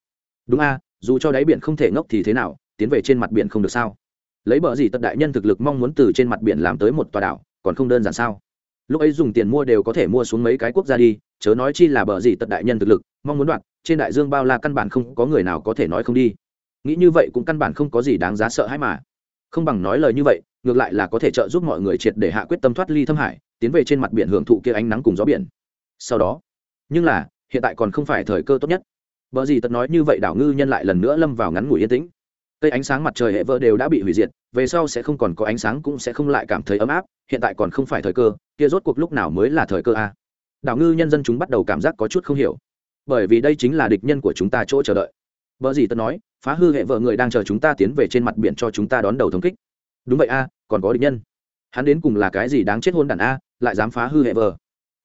Đúng a, dù cho đáy biển không thể ngốc thì thế nào, tiến về trên mặt biển không được sao? Lấy bờ gì tật đại nhân thực lực mong muốn từ trên mặt biển làm tới một tòa đảo, còn không đơn giản sao? Lúc ấy dùng tiền mua đều có thể mua xuống mấy cái quốc gia đi, chớ nói chi là bờ gì tật đại nhân thực lực, mong muốn đoạt, trên đại dương bao la căn bản không có người nào có thể nói không đi. Nghĩ như vậy cũng căn bản không có gì đáng giá sợ hãi mà. Không bằng nói lời như vậy, ngược lại là có thể trợ giúp mọi người triệt để hạ quyết tâm thoát ly thâm hải, tiến về trên mặt biển hưởng thụ kia ánh nắng cùng gió biển. Sau đó, nhưng là, hiện tại còn không phải thời cơ tốt nhất. Bờ gì tật nói như vậy đảo ngư nhân lại lần nữa lâm vào ngắn ngủi yên tĩnh. Cây ánh sáng mặt trời hệ vỡ đều đã bị hủy diệt, về sau sẽ không còn có ánh sáng cũng sẽ không lại cảm thấy ấm áp, hiện tại còn không phải thời cơ kia rốt cuộc lúc nào mới là thời cơ a? Đảo ngư nhân dân chúng bắt đầu cảm giác có chút không hiểu. Bởi vì đây chính là địch nhân của chúng ta chỗ chờ đợi. Vợ gì tân nói, phá hư hệ vợ người đang chờ chúng ta tiến về trên mặt biển cho chúng ta đón đầu thống kích. Đúng vậy a, còn có địch nhân. Hắn đến cùng là cái gì đáng chết hôn đản a, lại dám phá hư hệ vợ?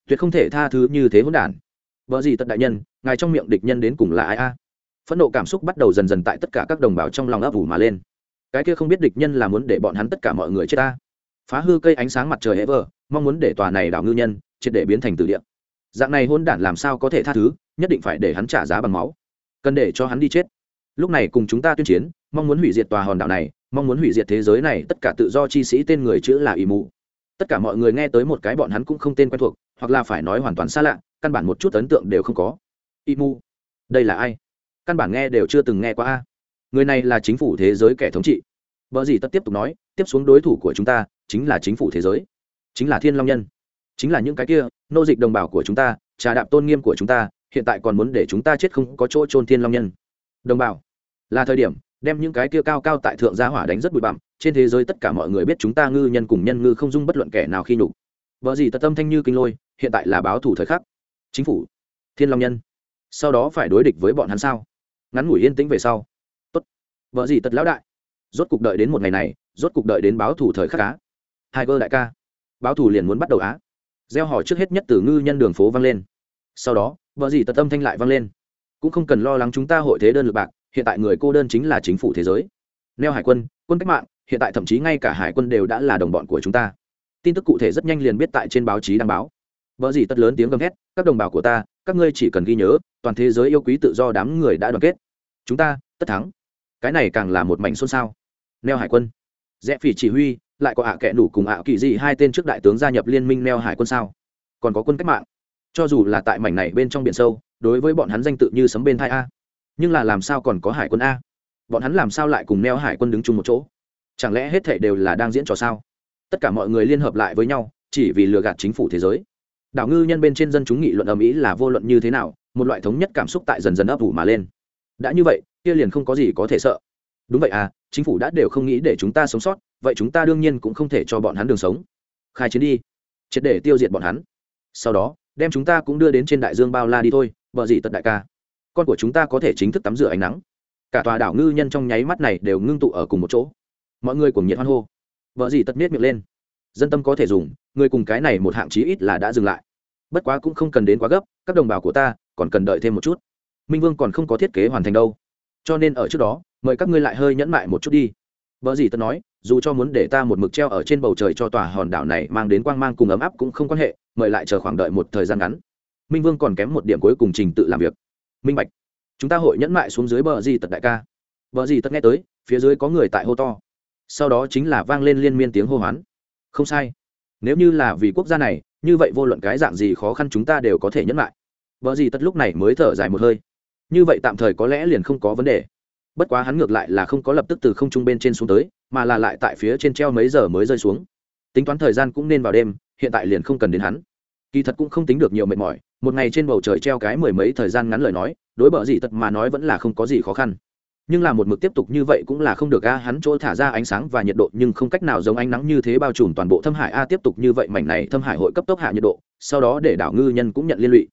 Tuyệt không thể tha thứ như thế hôn đản. Vợ gì tận đại nhân, ngài trong miệng địch nhân đến cùng là ai a? Phẫn nộ cảm xúc bắt đầu dần dần tại tất cả các đồng bào trong lòng ấp ủ mà lên. Cái kia không biết địch nhân là muốn để bọn hắn tất cả mọi người chết ta phá hư cây ánh sáng mặt trời ever mong muốn để tòa này đảo ngư nhân triệt để biến thành từ địa. Dạng này hôn đản làm sao có thể tha thứ, nhất định phải để hắn trả giá bằng máu. Cần để cho hắn đi chết. Lúc này cùng chúng ta tuyên chiến, mong muốn hủy diệt tòa hòn đảo này, mong muốn hủy diệt thế giới này, tất cả tự do chi sĩ tên người chữ là ỷ mụ. Tất cả mọi người nghe tới một cái bọn hắn cũng không tên quen thuộc, hoặc là phải nói hoàn toàn xa lạ, căn bản một chút ấn tượng đều không có. Ỷ mụ, đây là ai? Căn bản nghe đều chưa từng nghe qua a. Người này là chính phủ thế giới kẻ thống trị. Vợ gì tất tiếp tục nói, tiếp xuống đối thủ của chúng ta chính là chính phủ thế giới, chính là thiên long nhân, chính là những cái kia nô dịch đồng bào của chúng ta, trà đạp tôn nghiêm của chúng ta, hiện tại còn muốn để chúng ta chết không có chỗ trôn thiên long nhân. Đồng bào, là thời điểm đem những cái kia cao cao tại thượng gia hỏa đánh rất bụi bặm, trên thế giới tất cả mọi người biết chúng ta ngư nhân cùng nhân ngư không dung bất luận kẻ nào khi nhục. Vợ gì tật tâm thanh như kinh lôi, hiện tại là báo thủ thời khắc. Chính phủ, thiên long nhân, sau đó phải đối địch với bọn hắn sao? Ngắn ngủi yên tĩnh về sau. Tốt. Vợ gì tật lão đại, rốt cục đợi đến một ngày này, rốt cục đợi đến báo thủ thời khắc cá hai đại ca. Báo thủ liền muốn bắt đầu á. Gieo hỏi trước hết nhất từ ngư nhân đường phố vang lên. Sau đó, vợ gì tật tâm thanh lại vang lên. Cũng không cần lo lắng chúng ta hội thế đơn lực bạc, hiện tại người cô đơn chính là chính phủ thế giới. Neo hải quân quân cách mạng, hiện tại thậm chí ngay cả hải quân đều đã là đồng bọn của chúng ta. Tin tức cụ thể rất nhanh liền biết tại trên báo chí đăng báo. Vợ gì tất lớn tiếng gầm hét các đồng bào của ta, các ngươi chỉ cần ghi nhớ, toàn thế giới yêu quý tự do đám người đã đoàn kết. Chúng ta, tất thắng. Cái này càng là một mảnh xôn xao. Neo hải quân, rẽ phỉ chỉ huy lại có ạ à kệ đủ cùng ạ kỳ gì hai tên trước đại tướng gia nhập liên minh neo hải quân sao? Còn có quân cách mạng. Cho dù là tại mảnh này bên trong biển sâu, đối với bọn hắn danh tự như sấm bên thai a. Nhưng là làm sao còn có hải quân a? Bọn hắn làm sao lại cùng neo hải quân đứng chung một chỗ? Chẳng lẽ hết thể đều là đang diễn trò sao? Tất cả mọi người liên hợp lại với nhau, chỉ vì lừa gạt chính phủ thế giới. Đảo ngư nhân bên trên dân chúng nghị luận ầm ĩ là vô luận như thế nào, một loại thống nhất cảm xúc tại dần dần ấp ủ mà lên. Đã như vậy, kia liền không có gì có thể sợ đúng vậy à chính phủ đã đều không nghĩ để chúng ta sống sót, vậy chúng ta đương nhiên cũng không thể cho bọn hắn đường sống. Khai chiến đi, triệt để tiêu diệt bọn hắn. Sau đó, đem chúng ta cũng đưa đến trên đại dương bao la đi thôi vợ gì tật đại ca. Con của chúng ta có thể chính thức tắm rửa ánh nắng. Cả tòa đảo ngư nhân trong nháy mắt này đều ngưng tụ ở cùng một chỗ. Mọi người cùng nhiệt hoan hô. Vợ gì tật miết miệng lên. Dân tâm có thể dùng, người cùng cái này một hạng chí ít là đã dừng lại. Bất quá cũng không cần đến quá gấp, các đồng bào của ta còn cần đợi thêm một chút. Minh vương còn không có thiết kế hoàn thành đâu cho nên ở trước đó, mời các ngươi lại hơi nhẫn mại một chút đi. Vợ gì tân nói, dù cho muốn để ta một mực treo ở trên bầu trời cho tòa hòn đảo này mang đến quang mang cùng ấm áp cũng không quan hệ, mời lại chờ khoảng đợi một thời gian ngắn. Minh vương còn kém một điểm cuối cùng trình tự làm việc. Minh bạch, chúng ta hội nhẫn mại xuống dưới bờ gì tật đại ca. Bờ gì tật nghe tới, phía dưới có người tại hô to. Sau đó chính là vang lên liên miên tiếng hô hoán. Không sai. Nếu như là vì quốc gia này, như vậy vô luận cái dạng gì khó khăn chúng ta đều có thể nhẫn lại vợ gì tất lúc này mới thở dài một hơi như vậy tạm thời có lẽ liền không có vấn đề. Bất quá hắn ngược lại là không có lập tức từ không trung bên trên xuống tới, mà là lại tại phía trên treo mấy giờ mới rơi xuống. Tính toán thời gian cũng nên vào đêm, hiện tại liền không cần đến hắn. Kỳ thật cũng không tính được nhiều mệt mỏi, một ngày trên bầu trời treo cái mười mấy thời gian ngắn lời nói, đối bờ gì tật mà nói vẫn là không có gì khó khăn. Nhưng là một mực tiếp tục như vậy cũng là không được a, hắn chỗ thả ra ánh sáng và nhiệt độ nhưng không cách nào giống ánh nắng như thế bao trùm toàn bộ thâm hải a tiếp tục như vậy mảnh này thâm hải hội cấp tốc hạ nhiệt độ, sau đó để đảo ngư nhân cũng nhận liên lụy.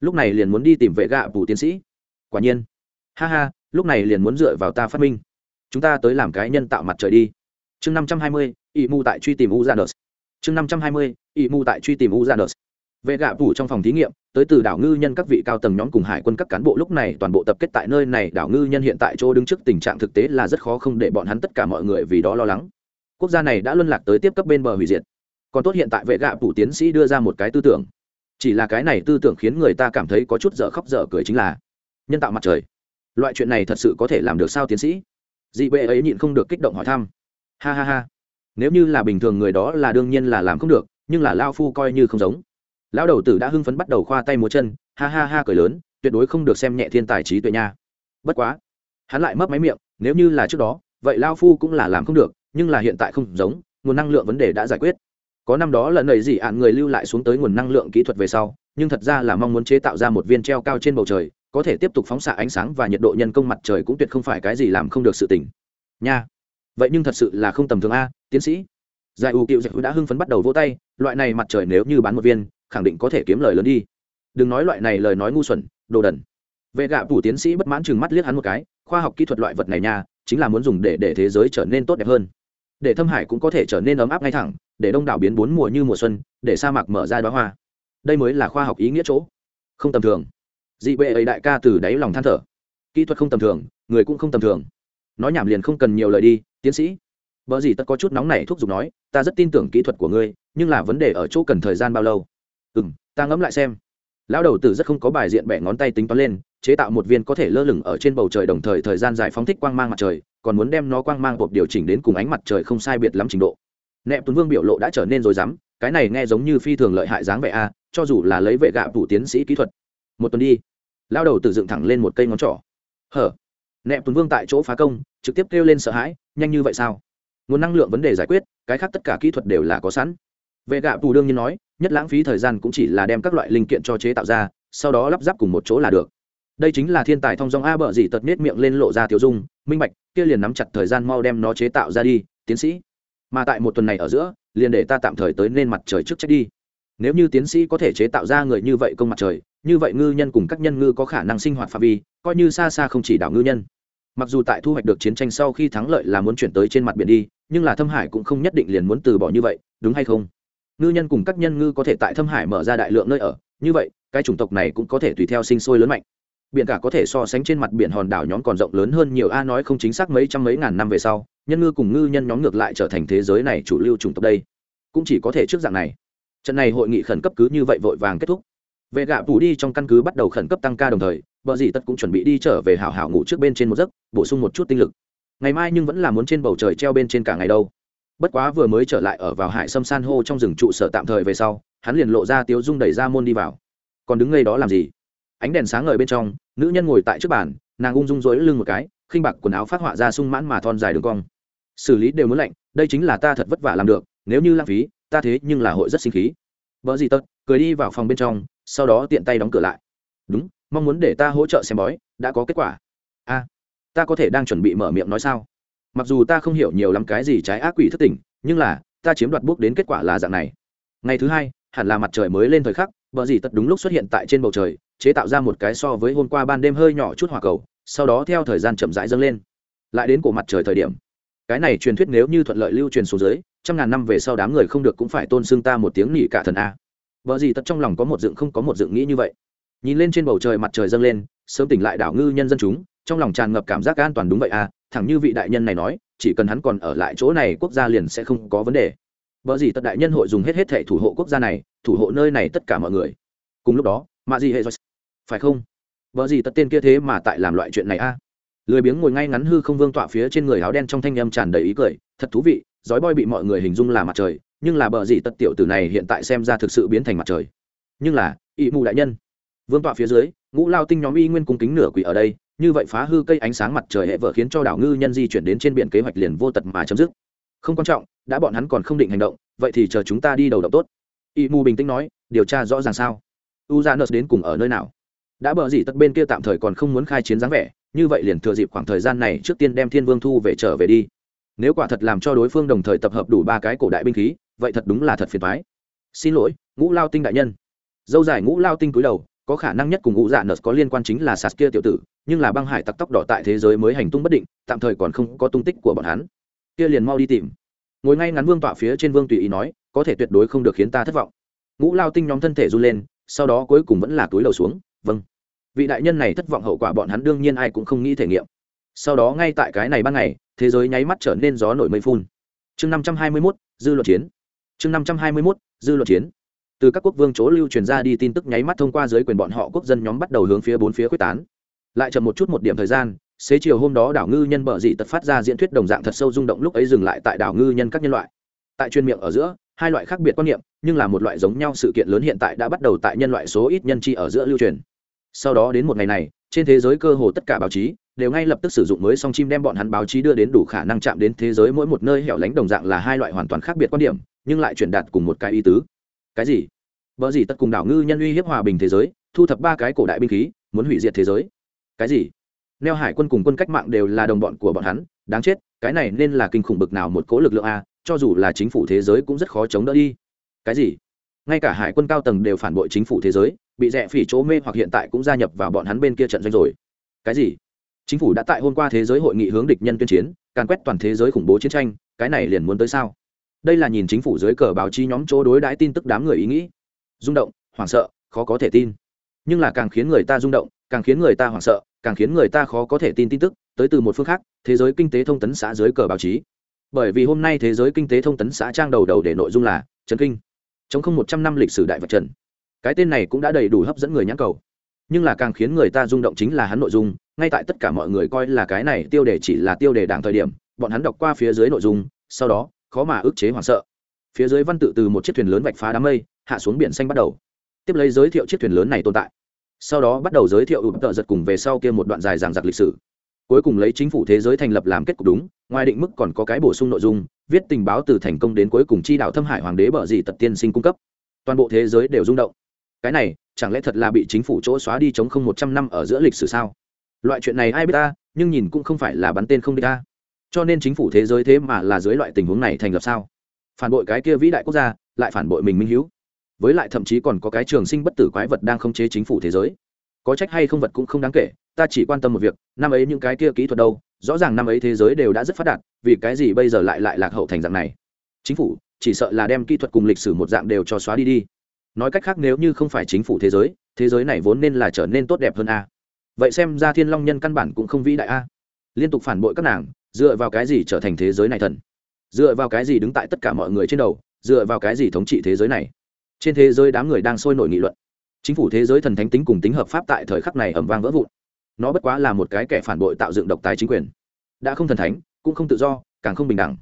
Lúc này liền muốn đi tìm vệ gạ bù tiến sĩ quả nhiên. Ha ha, lúc này liền muốn dựa vào ta phát minh. Chúng ta tới làm cái nhân tạo mặt trời đi. Chương năm trăm hai mươi ỵ mù tại truy tìm u ra chương năm trăm hai mươi ỵ mù tại truy tìm u vệ gạ phủ trong phòng thí nghiệm, tới từ đảo ngư nhân các vị cao tầng nhóm cùng hải quân các cán bộ lúc này toàn bộ tập kết tại nơi này. Đảo ngư nhân hiện tại chỗ đứng trước tình trạng thực tế là rất khó không để bọn hắn tất cả mọi người vì đó lo lắng. Quốc gia này đã luân lạc tới tiếp cấp bên bờ hủy diệt. Còn tốt hiện tại vệ gạ phủ tiến sĩ đưa ra một cái tư tưởng. Chỉ là cái này tư tưởng khiến người ta cảm thấy có chút dở khóc dở cười chính là nhân tạo mặt trời. Loại chuyện này thật sự có thể làm được sao tiến sĩ? Dị bệ ấy nhịn không được kích động hỏi thăm. Ha ha ha. Nếu như là bình thường người đó là đương nhiên là làm không được, nhưng là lao phu coi như không giống. Lão đầu tử đã hưng phấn bắt đầu khoa tay múa chân, ha ha ha cười lớn, tuyệt đối không được xem nhẹ thiên tài trí tuệ nha. Bất quá, hắn lại mấp máy miệng, nếu như là trước đó, vậy lao phu cũng là làm không được, nhưng là hiện tại không giống, nguồn năng lượng vấn đề đã giải quyết. Có năm đó lần nầy gì ạn người lưu lại xuống tới nguồn năng lượng kỹ thuật về sau, nhưng thật ra là mong muốn chế tạo ra một viên treo cao trên bầu trời có thể tiếp tục phóng xạ ánh sáng và nhiệt độ nhân công mặt trời cũng tuyệt không phải cái gì làm không được sự tỉnh nha. Vậy nhưng thật sự là không tầm thường a, tiến sĩ. Giải ủ cựu giải đã hưng phấn bắt đầu vỗ tay, loại này mặt trời nếu như bán một viên, khẳng định có thể kiếm lời lớn đi. Đừng nói loại này lời nói ngu xuẩn, đồ đần. Vệ gạ phủ tiến sĩ bất mãn chừng mắt liếc hắn một cái, khoa học kỹ thuật loại vật này nha, chính là muốn dùng để để thế giới trở nên tốt đẹp hơn. Để thâm hải cũng có thể trở nên ấm áp ngay thẳng, để đông đảo biến bốn mùa như mùa xuân, để sa mạc mở ra đoá hoa. Đây mới là khoa học ý nghĩa chỗ. Không tầm thường dị bệ ấy đại ca từ đáy lòng than thở. Kỹ thuật không tầm thường, người cũng không tầm thường. Nói nhảm liền không cần nhiều lời đi, tiến sĩ. Vợ gì tất có chút nóng này thúc giục nói, ta rất tin tưởng kỹ thuật của ngươi, nhưng là vấn đề ở chỗ cần thời gian bao lâu? Ừ m ta ngẫm lại xem. Lão đầu tử rất không có bài diện bẻ ngón tay tính toán lên, chế tạo một viên có thể lơ lửng ở trên bầu trời đồng thời thời gian dài phóng thích quang mang mặt trời, còn muốn đem nó quang mang hộp điều chỉnh đến cùng ánh mặt trời không sai biệt lắm trình độ. Nẹp tuấn vương biểu lộ đã trở nên rồi dám cái này nghe giống như phi thường lợi hại dáng vẻ a, cho dù là lấy vệ gạ phủ tiến sĩ kỹ thuật. Một tuần đi lao đầu từ dựng thẳng lên một cây ngón trỏ. Hở? Nẹp tuấn vương tại chỗ phá công, trực tiếp kêu lên sợ hãi, nhanh như vậy sao? Nguồn năng lượng vấn đề giải quyết, cái khác tất cả kỹ thuật đều là có sẵn. Vệ gạ tù đương nhiên nói, nhất lãng phí thời gian cũng chỉ là đem các loại linh kiện cho chế tạo ra, sau đó lắp ráp cùng một chỗ là được. Đây chính là thiên tài thông dong a bợ gì tật nết miệng lên lộ ra tiểu dung, minh bạch, kia liền nắm chặt thời gian mau đem nó chế tạo ra đi, tiến sĩ. Mà tại một tuần này ở giữa, liền để ta tạm thời tới nên mặt trời trước trách đi nếu như tiến sĩ có thể chế tạo ra người như vậy công mặt trời, như vậy ngư nhân cùng các nhân ngư có khả năng sinh hoạt phạm vi, coi như xa xa không chỉ đảo ngư nhân. Mặc dù tại thu hoạch được chiến tranh sau khi thắng lợi là muốn chuyển tới trên mặt biển đi, nhưng là thâm hải cũng không nhất định liền muốn từ bỏ như vậy, đúng hay không? Ngư nhân cùng các nhân ngư có thể tại thâm hải mở ra đại lượng nơi ở, như vậy, cái chủng tộc này cũng có thể tùy theo sinh sôi lớn mạnh. Biển cả có thể so sánh trên mặt biển hòn đảo nhóm còn rộng lớn hơn nhiều, a nói không chính xác mấy trăm mấy ngàn năm về sau, nhân ngư cùng ngư nhân nhóm ngược lại trở thành thế giới này chủ lưu chủng tộc đây. Cũng chỉ có thể trước dạng này trận này hội nghị khẩn cấp cứ như vậy vội vàng kết thúc. Vệ gạ phủ đi trong căn cứ bắt đầu khẩn cấp tăng ca đồng thời, vợ dì tất cũng chuẩn bị đi trở về hảo hảo ngủ trước bên trên một giấc, bổ sung một chút tinh lực. Ngày mai nhưng vẫn là muốn trên bầu trời treo bên trên cả ngày đâu. Bất quá vừa mới trở lại ở vào hải sâm san hô trong rừng trụ sở tạm thời về sau, hắn liền lộ ra tiếu dung đẩy ra môn đi vào. Còn đứng ngay đó làm gì? Ánh đèn sáng ngời bên trong, nữ nhân ngồi tại trước bàn, nàng ung dung dối lưng một cái, khinh bạc quần áo phát họa ra sung mãn mà thon dài đường cong. Xử lý đều muốn lạnh, đây chính là ta thật vất vả làm được, nếu như lãng phí, ta thế nhưng là hội rất sinh khí vợ gì tật, cười đi vào phòng bên trong, sau đó tiện tay đóng cửa lại. Đúng, mong muốn để ta hỗ trợ xem bói, đã có kết quả. A, ta có thể đang chuẩn bị mở miệng nói sao? Mặc dù ta không hiểu nhiều lắm cái gì trái ác quỷ thất tình, nhưng là, ta chiếm đoạt bước đến kết quả là dạng này. Ngày thứ hai, hẳn là mặt trời mới lên thời khắc vợ gì tật đúng lúc xuất hiện tại trên bầu trời, chế tạo ra một cái so với hôm qua ban đêm hơi nhỏ chút hỏa cầu, sau đó theo thời gian chậm rãi dâng lên. Lại đến cổ mặt trời thời điểm cái này truyền thuyết nếu như thuận lợi lưu truyền xuống dưới, trăm ngàn năm về sau đám người không được cũng phải tôn xưng ta một tiếng nỉ cả thần a. Vợ gì tật trong lòng có một dựng không có một dựng nghĩ như vậy. Nhìn lên trên bầu trời mặt trời dâng lên, sớm tỉnh lại đảo ngư nhân dân chúng, trong lòng tràn ngập cảm giác an toàn đúng vậy à. thẳng như vị đại nhân này nói, chỉ cần hắn còn ở lại chỗ này quốc gia liền sẽ không có vấn đề. Vợ gì tật đại nhân hội dùng hết hết thể thủ hộ quốc gia này, thủ hộ nơi này tất cả mọi người. Cùng lúc đó, mạ gì hệ phải không? Vợ gì tật tên kia thế mà tại làm loại chuyện này a? Lười biếng ngồi ngay ngắn hư không vương tọa phía trên người áo đen trong thanh âm tràn đầy ý cười, thật thú vị, giói boy bị mọi người hình dung là mặt trời, nhưng là bờ gì tất tiểu tử này hiện tại xem ra thực sự biến thành mặt trời. Nhưng là ỵ mù đại nhân, vương tọa phía dưới, ngũ lao tinh nhóm y nguyên cung kính nửa quỷ ở đây, như vậy phá hư cây ánh sáng mặt trời hệ vợ khiến cho đảo ngư nhân di chuyển đến trên biển kế hoạch liền vô tật mà chấm dứt. Không quan trọng, đã bọn hắn còn không định hành động, vậy thì chờ chúng ta đi đầu động tốt. Y mù bình tĩnh nói, điều tra rõ ràng sao? U ra nợ đến cùng ở nơi nào? Đã bờ gì tất bên kia tạm thời còn không muốn khai chiến dáng vẻ như vậy liền thừa dịp khoảng thời gian này trước tiên đem thiên vương thu về trở về đi. Nếu quả thật làm cho đối phương đồng thời tập hợp đủ ba cái cổ đại binh khí, vậy thật đúng là thật phiền thoái xin lỗi, ngũ lao tinh đại nhân. Dâu dài ngũ lao tinh cúi đầu, có khả năng nhất cùng ngũ dạ nợ có liên quan chính là sạt kia tiểu tử, nhưng là băng hải tặc tóc đỏ tại thế giới mới hành tung bất định, tạm thời còn không có tung tích của bọn hắn. Kia liền mau đi tìm. Ngồi ngay ngắn vương tọa phía trên vương tùy ý nói, có thể tuyệt đối không được khiến ta thất vọng. Ngũ lao tinh nhóm thân thể run lên, sau đó cuối cùng vẫn là túi đầu xuống vâng vị đại nhân này thất vọng hậu quả bọn hắn đương nhiên ai cũng không nghĩ thể nghiệm. Sau đó ngay tại cái này ban ngày, thế giới nháy mắt trở nên gió nổi mây phun. Chương năm trăm hai mươi mốt, dư luận chiến. Chương năm trăm hai mươi mốt, dư luận chiến. Từ các quốc vương chỗ lưu truyền ra đi tin tức nháy mắt thông qua dưới quyền bọn họ quốc dân nhóm bắt đầu hướng phía bốn phía quyết tán. Lại chậm một chút một điểm thời gian, xế chiều hôm đó đảo ngư nhân bờ dị tật phát ra diễn thuyết đồng dạng thật sâu rung động lúc ấy dừng lại tại đảo ngư nhân các nhân loại. Tại chuyên miệng ở giữa, hai loại khác biệt quan niệm, nhưng là một loại giống nhau sự kiện lớn hiện tại đã bắt đầu tại nhân loại số ít nhân chi ở giữa lưu truyền sau đó đến một ngày này, trên thế giới cơ hồ tất cả báo chí đều ngay lập tức sử dụng mới song chim đem bọn hắn báo chí đưa đến đủ khả năng chạm đến thế giới mỗi một nơi hẻo lánh đồng dạng là hai loại hoàn toàn khác biệt quan điểm, nhưng lại truyền đạt cùng một cái ý tứ. Cái gì? Vợ gì tất cùng đảo ngư nhân uy hiếp hòa bình thế giới, thu thập ba cái cổ đại binh khí, muốn hủy diệt thế giới. Cái gì? Neo hải quân cùng quân cách mạng đều là đồng bọn của bọn hắn, đáng chết, cái này nên là kinh khủng bực nào một cố lực lượng a, cho dù là chính phủ thế giới cũng rất khó chống đỡ đi. Cái gì? Ngay cả hải quân cao tầng đều phản bội chính phủ thế giới bị rẻ phỉ chỗ mê hoặc hiện tại cũng gia nhập vào bọn hắn bên kia trận doanh rồi. Cái gì? Chính phủ đã tại hôm qua thế giới hội nghị hướng địch nhân tuyên chiến, càn quét toàn thế giới khủng bố chiến tranh, cái này liền muốn tới sao? Đây là nhìn chính phủ dưới cờ báo chí nhóm chỗ đối đãi tin tức đám người ý nghĩ. Rung động, hoảng sợ, khó có thể tin. Nhưng là càng khiến người ta rung động, càng khiến người ta hoảng sợ, càng khiến người ta khó có thể tin tin tức, tới từ một phương khác, thế giới kinh tế thông tấn xã dưới cờ báo chí. Bởi vì hôm nay thế giới kinh tế thông tấn xã trang đầu đầu để nội dung là trấn kinh. Chống không một trăm năm lịch sử đại vật trần cái tên này cũng đã đầy đủ hấp dẫn người nhãn cầu. Nhưng là càng khiến người ta rung động chính là hắn nội dung, ngay tại tất cả mọi người coi là cái này tiêu đề chỉ là tiêu đề đảng thời điểm, bọn hắn đọc qua phía dưới nội dung, sau đó, khó mà ức chế hoảng sợ. Phía dưới văn tự từ một chiếc thuyền lớn vạch phá đám mây, hạ xuống biển xanh bắt đầu. Tiếp lấy giới thiệu chiếc thuyền lớn này tồn tại. Sau đó bắt đầu giới thiệu ụp tợ giật cùng về sau kia một đoạn dài giảng giặc lịch sử. Cuối cùng lấy chính phủ thế giới thành lập làm kết cục đúng, ngoài định mức còn có cái bổ sung nội dung, viết tình báo từ thành công đến cuối cùng chi đạo thâm hải hoàng đế bở dị tật tiên sinh cung cấp. Toàn bộ thế giới đều rung động cái này, chẳng lẽ thật là bị chính phủ chỗ xóa đi chống không một trăm năm ở giữa lịch sử sao? Loại chuyện này ai biết ta, nhưng nhìn cũng không phải là bắn tên không đi ta. Cho nên chính phủ thế giới thế mà là dưới loại tình huống này thành lập sao? Phản bội cái kia vĩ đại quốc gia, lại phản bội mình minh hữu với lại thậm chí còn có cái trường sinh bất tử quái vật đang không chế chính phủ thế giới. Có trách hay không vật cũng không đáng kể, ta chỉ quan tâm một việc, năm ấy những cái kia kỹ thuật đâu, rõ ràng năm ấy thế giới đều đã rất phát đạt, vì cái gì bây giờ lại lại lạc hậu thành dạng này? Chính phủ, chỉ sợ là đem kỹ thuật cùng lịch sử một dạng đều cho xóa đi đi nói cách khác nếu như không phải chính phủ thế giới thế giới này vốn nên là trở nên tốt đẹp hơn a. Vậy xem ra thiên long nhân căn bản cũng không vĩ đại a. Liên tục phản bội các nàng, dựa vào cái gì trở thành thế giới này thần? Dựa vào cái gì đứng tại tất cả mọi người trên đầu, dựa vào cái gì thống trị thế giới này? Trên thế giới đám người đang sôi nổi nghị luận. Chính phủ thế giới thần thánh tính cùng tính hợp pháp tại thời khắc này ẩm vang vỡ vụn. Nó bất quá là một cái kẻ phản bội tạo dựng độc tài chính quyền. Đã không thần thánh, cũng không tự do, càng không bình đẳng.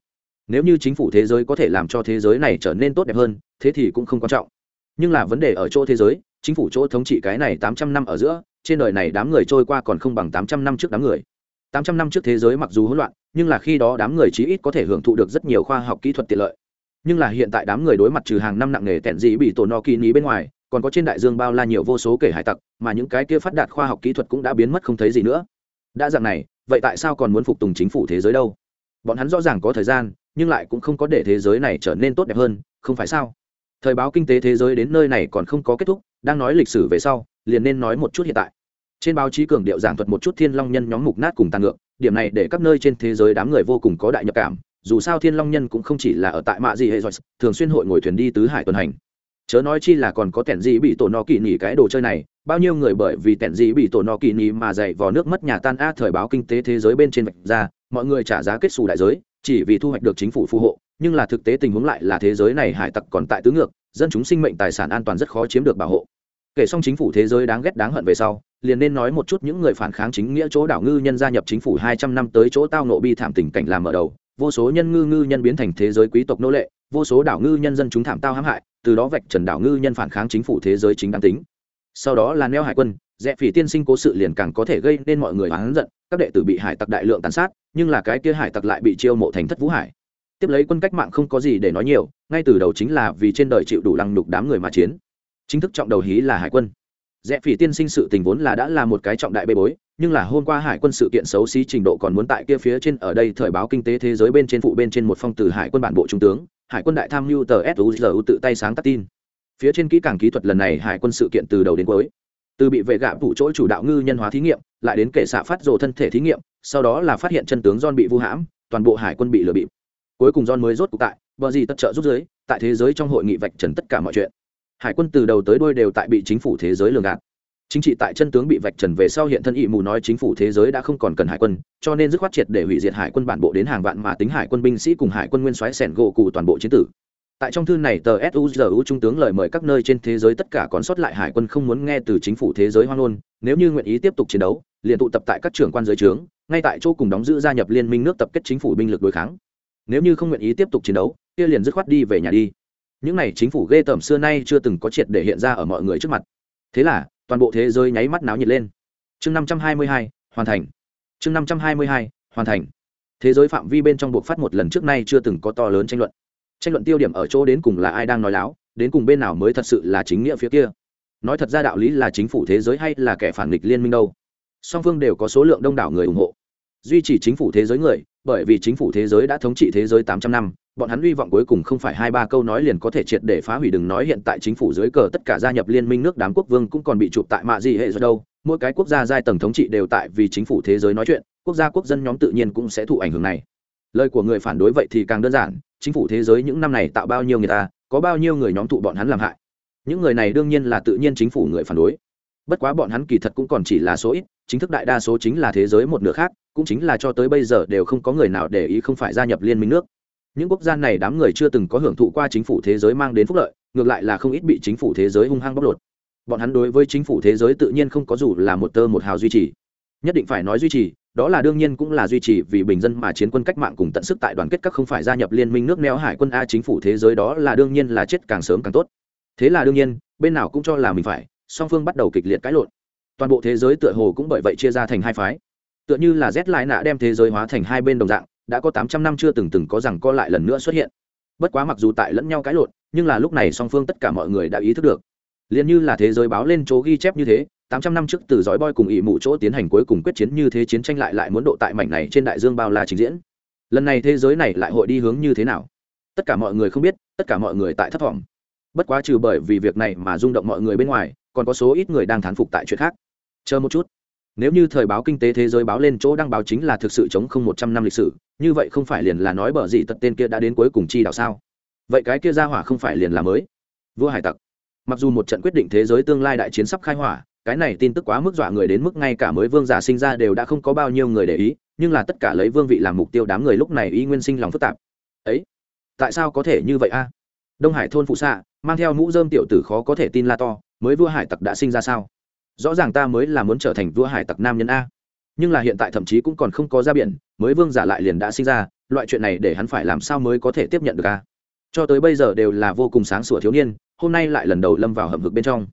Nếu như chính phủ thế giới có thể làm cho thế giới này trở nên tốt đẹp hơn, thế thì cũng không quan trọng nhưng là vấn đề ở chỗ thế giới, chính phủ chỗ thống trị cái này tám trăm năm ở giữa, trên đời này đám người trôi qua còn không bằng tám trăm năm trước đám người. tám trăm năm trước thế giới mặc dù hỗn loạn, nhưng là khi đó đám người chí ít có thể hưởng thụ được rất nhiều khoa học kỹ thuật tiện lợi. Nhưng là hiện tại đám người đối mặt trừ hàng năm nặng nề tẹn dị bị tổ no kỳ ní bên ngoài, còn có trên đại dương bao la nhiều vô số kể hải tặc, mà những cái kia phát đạt khoa học kỹ thuật cũng đã biến mất không thấy gì nữa. Đã dạng này, vậy tại sao còn muốn phục tùng chính phủ thế giới đâu? Bọn hắn rõ ràng có thời gian, nhưng lại cũng không có để thế giới này trở nên tốt đẹp hơn, không phải sao? Thời báo kinh tế thế giới đến nơi này còn không có kết thúc, đang nói lịch sử về sau, liền nên nói một chút hiện tại. Trên báo chí cường điệu giảng thuật một chút thiên long nhân nhóm mục nát cùng tàn ngược, điểm này để các nơi trên thế giới đám người vô cùng có đại nhập cảm, dù sao thiên long nhân cũng không chỉ là ở tại mạ gì hệ rồi thường xuyên hội ngồi thuyền đi tứ hải tuần hành. Chớ nói chi là còn có tẻn gì bị tổ no kỳ nghỉ cái đồ chơi này, bao nhiêu người bởi vì tẻn gì bị tổ no kỳ nghỉ mà dày vò nước mất nhà tan a thời báo kinh tế thế giới bên trên vạch ra, mọi người trả giá kết xù đại giới, chỉ vì thu hoạch được chính phủ phù hộ nhưng là thực tế tình huống lại là thế giới này hải tặc còn tại tứ ngược, dân chúng sinh mệnh tài sản an toàn rất khó chiếm được bảo hộ. Kể xong chính phủ thế giới đáng ghét đáng hận về sau, liền nên nói một chút những người phản kháng chính nghĩa chỗ đảo ngư nhân gia nhập chính phủ hai trăm năm tới chỗ tao nộ bi thảm tình cảnh làm mở đầu, vô số nhân ngư ngư nhân biến thành thế giới quý tộc nô lệ, vô số đảo ngư nhân dân chúng thảm tao hãm hại, từ đó vạch trần đảo ngư nhân phản kháng chính phủ thế giới chính đáng tính. Sau đó là neo hải quân, rẽ phỉ tiên sinh cố sự liền càng có thể gây nên mọi người oán giận, các đệ tử bị hải tặc đại lượng tàn sát, nhưng là cái kia hải tặc lại bị chiêu mộ thành thất vũ hải tiếp lấy quân cách mạng không có gì để nói nhiều, ngay từ đầu chính là vì trên đời chịu đủ lăng nhục đám người mà chiến. Chính thức trọng đầu hí là hải quân. Rẽ phỉ tiên sinh sự tình vốn là đã là một cái trọng đại bê bối, nhưng là hôm qua hải quân sự kiện xấu xí trình độ còn muốn tại kia phía trên ở đây thời báo kinh tế thế giới bên trên phụ bên trên một phong từ hải quân bản bộ trung tướng, hải quân đại tham mưu tờ suzu tự tay sáng tác tin. Phía trên kỹ càng kỹ thuật lần này hải quân sự kiện từ đầu đến cuối. Từ bị vệ gạ vụ chỗ chủ đạo ngư nhân hóa thí nghiệm, lại đến kể xạ phát rồ thân thể thí nghiệm, sau đó là phát hiện chân tướng John bị vu hãm, toàn bộ hải quân bị lừa bịp cuối cùng John mới rốt cuộc tại bờ gì tất trợ giúp giới, tại thế giới trong hội nghị vạch trần tất cả mọi chuyện. Hải quân từ đầu tới đuôi đều tại bị chính phủ thế giới lường gạt. Chính trị tại chân tướng bị vạch trần về sau hiện thân ỵ mù nói chính phủ thế giới đã không còn cần hải quân, cho nên dứt khoát triệt để hủy diệt hải quân bản bộ đến hàng vạn mà tính hải quân binh sĩ cùng hải quân nguyên soái sẻn gỗ cụ toàn bộ chiến tử. Tại trong thư này tờ suzu trung tướng lời mời các nơi trên thế giới tất cả còn sót lại hải quân không muốn nghe từ chính phủ thế giới hoang ngôn nếu như nguyện ý tiếp tục chiến đấu, liền tụ tập tại các trưởng quan giới trướng, ngay tại chỗ cùng đóng giữ gia nhập liên minh nước tập kết chính phủ binh lực đối kháng nếu như không nguyện ý tiếp tục chiến đấu, kia liền dứt khoát đi về nhà đi. Những n à y chính phủ ghê tởm xưa nay chưa từng có triệt để hiện ra ở mọi người trước mặt. Thế là, toàn bộ thế giới nháy mắt náo nhiệt lên. Chương năm trăm hai mươi hai, hoàn thành. Chương năm trăm hai mươi hai, hoàn thành. Thế giới phạm vi bên trong buộc phát một lần trước nay chưa từng có to lớn tranh luận. Tranh luận tiêu điểm ở chỗ đến cùng là ai đang nói láo, đến cùng bên nào mới thật sự là chính nghĩa phía kia. Nói thật ra đạo lý là chính phủ thế giới hay là kẻ phản nghịch liên minh đâu. Song phương đều có số lượng đông đảo người ủng hộ. Duy trì chính phủ thế giới người bởi vì chính phủ thế giới đã thống trị thế giới tám trăm năm, bọn hắn hy vọng cuối cùng không phải hai ba câu nói liền có thể triệt để phá hủy đừng nói hiện tại chính phủ dưới cờ tất cả gia nhập liên minh nước đám quốc vương cũng còn bị chụp tại mạ gì hệ do đâu. Mỗi cái quốc gia giai tầng thống trị đều tại vì chính phủ thế giới nói chuyện, quốc gia quốc dân nhóm tự nhiên cũng sẽ thụ ảnh hưởng này. Lời của người phản đối vậy thì càng đơn giản, chính phủ thế giới những năm này tạo bao nhiêu người ta, có bao nhiêu người nhóm thụ bọn hắn làm hại. Những người này đương nhiên là tự nhiên chính phủ người phản đối. Bất quá bọn hắn kỳ thật cũng còn chỉ là số ít, chính thức đại đa số chính là thế giới một nửa khác cũng chính là cho tới bây giờ đều không có người nào để ý không phải gia nhập liên minh nước. Những quốc gia này đám người chưa từng có hưởng thụ qua chính phủ thế giới mang đến phúc lợi, ngược lại là không ít bị chính phủ thế giới hung hăng bóc lột. Bọn hắn đối với chính phủ thế giới tự nhiên không có dù là một tơ một hào duy trì. Nhất định phải nói duy trì, đó là đương nhiên cũng là duy trì vì bình dân mà chiến quân cách mạng cùng tận sức tại đoàn kết các không phải gia nhập liên minh nước neo hải quân a chính phủ thế giới đó là đương nhiên là chết càng sớm càng tốt. Thế là đương nhiên, bên nào cũng cho là mình phải, song phương bắt đầu kịch liệt cãi lộn. Toàn bộ thế giới tựa hồ cũng bởi vậy chia ra thành hai phái tựa như là z lại nạ đem thế giới hóa thành hai bên đồng dạng, đã có tám trăm năm chưa từng từng có rằng co lại lần nữa xuất hiện. Bất quá mặc dù tại lẫn nhau cãi lộn, nhưng là lúc này song phương tất cả mọi người đã ý thức được. Liền như là thế giới báo lên chỗ ghi chép như thế, tám trăm năm trước từ dõi boy cùng ỵ mụ chỗ tiến hành cuối cùng quyết chiến như thế chiến tranh lại lại muốn độ tại mảnh này trên đại dương bao la trình diễn. Lần này thế giới này lại hội đi hướng như thế nào? Tất cả mọi người không biết, tất cả mọi người tại thất vọng. Bất quá trừ bởi vì việc này mà rung động mọi người bên ngoài, còn có số ít người đang thán phục tại chuyện khác. Chờ một chút nếu như thời báo kinh tế thế giới báo lên chỗ đăng báo chính là thực sự chống không một trăm năm lịch sử, như vậy không phải liền là nói bở gì tật tên kia đã đến cuối cùng chi đạo sao? Vậy cái kia ra hỏa không phải liền là mới? Vua hải tặc. Mặc dù một trận quyết định thế giới tương lai đại chiến sắp khai hỏa, cái này tin tức quá mức dọa người đến mức ngay cả mới vương giả sinh ra đều đã không có bao nhiêu người để ý, nhưng là tất cả lấy vương vị làm mục tiêu đám người lúc này y nguyên sinh lòng phức tạp. Ấy, tại sao có thể như vậy a? Đông hải thôn phụ xạ, mang theo mũ dơm tiểu tử khó có thể tin la to, mới vua hải tặc đã sinh ra sao? Rõ ràng ta mới là muốn trở thành vua hải tặc nam nhân a. Nhưng là hiện tại thậm chí cũng còn không có ra biển, mới vương giả lại liền đã sinh ra, loại chuyện này để hắn phải làm sao mới có thể tiếp nhận được a? Cho tới bây giờ đều là vô cùng sáng sủa thiếu niên, hôm nay lại lần đầu lâm vào hầm vực bên trong.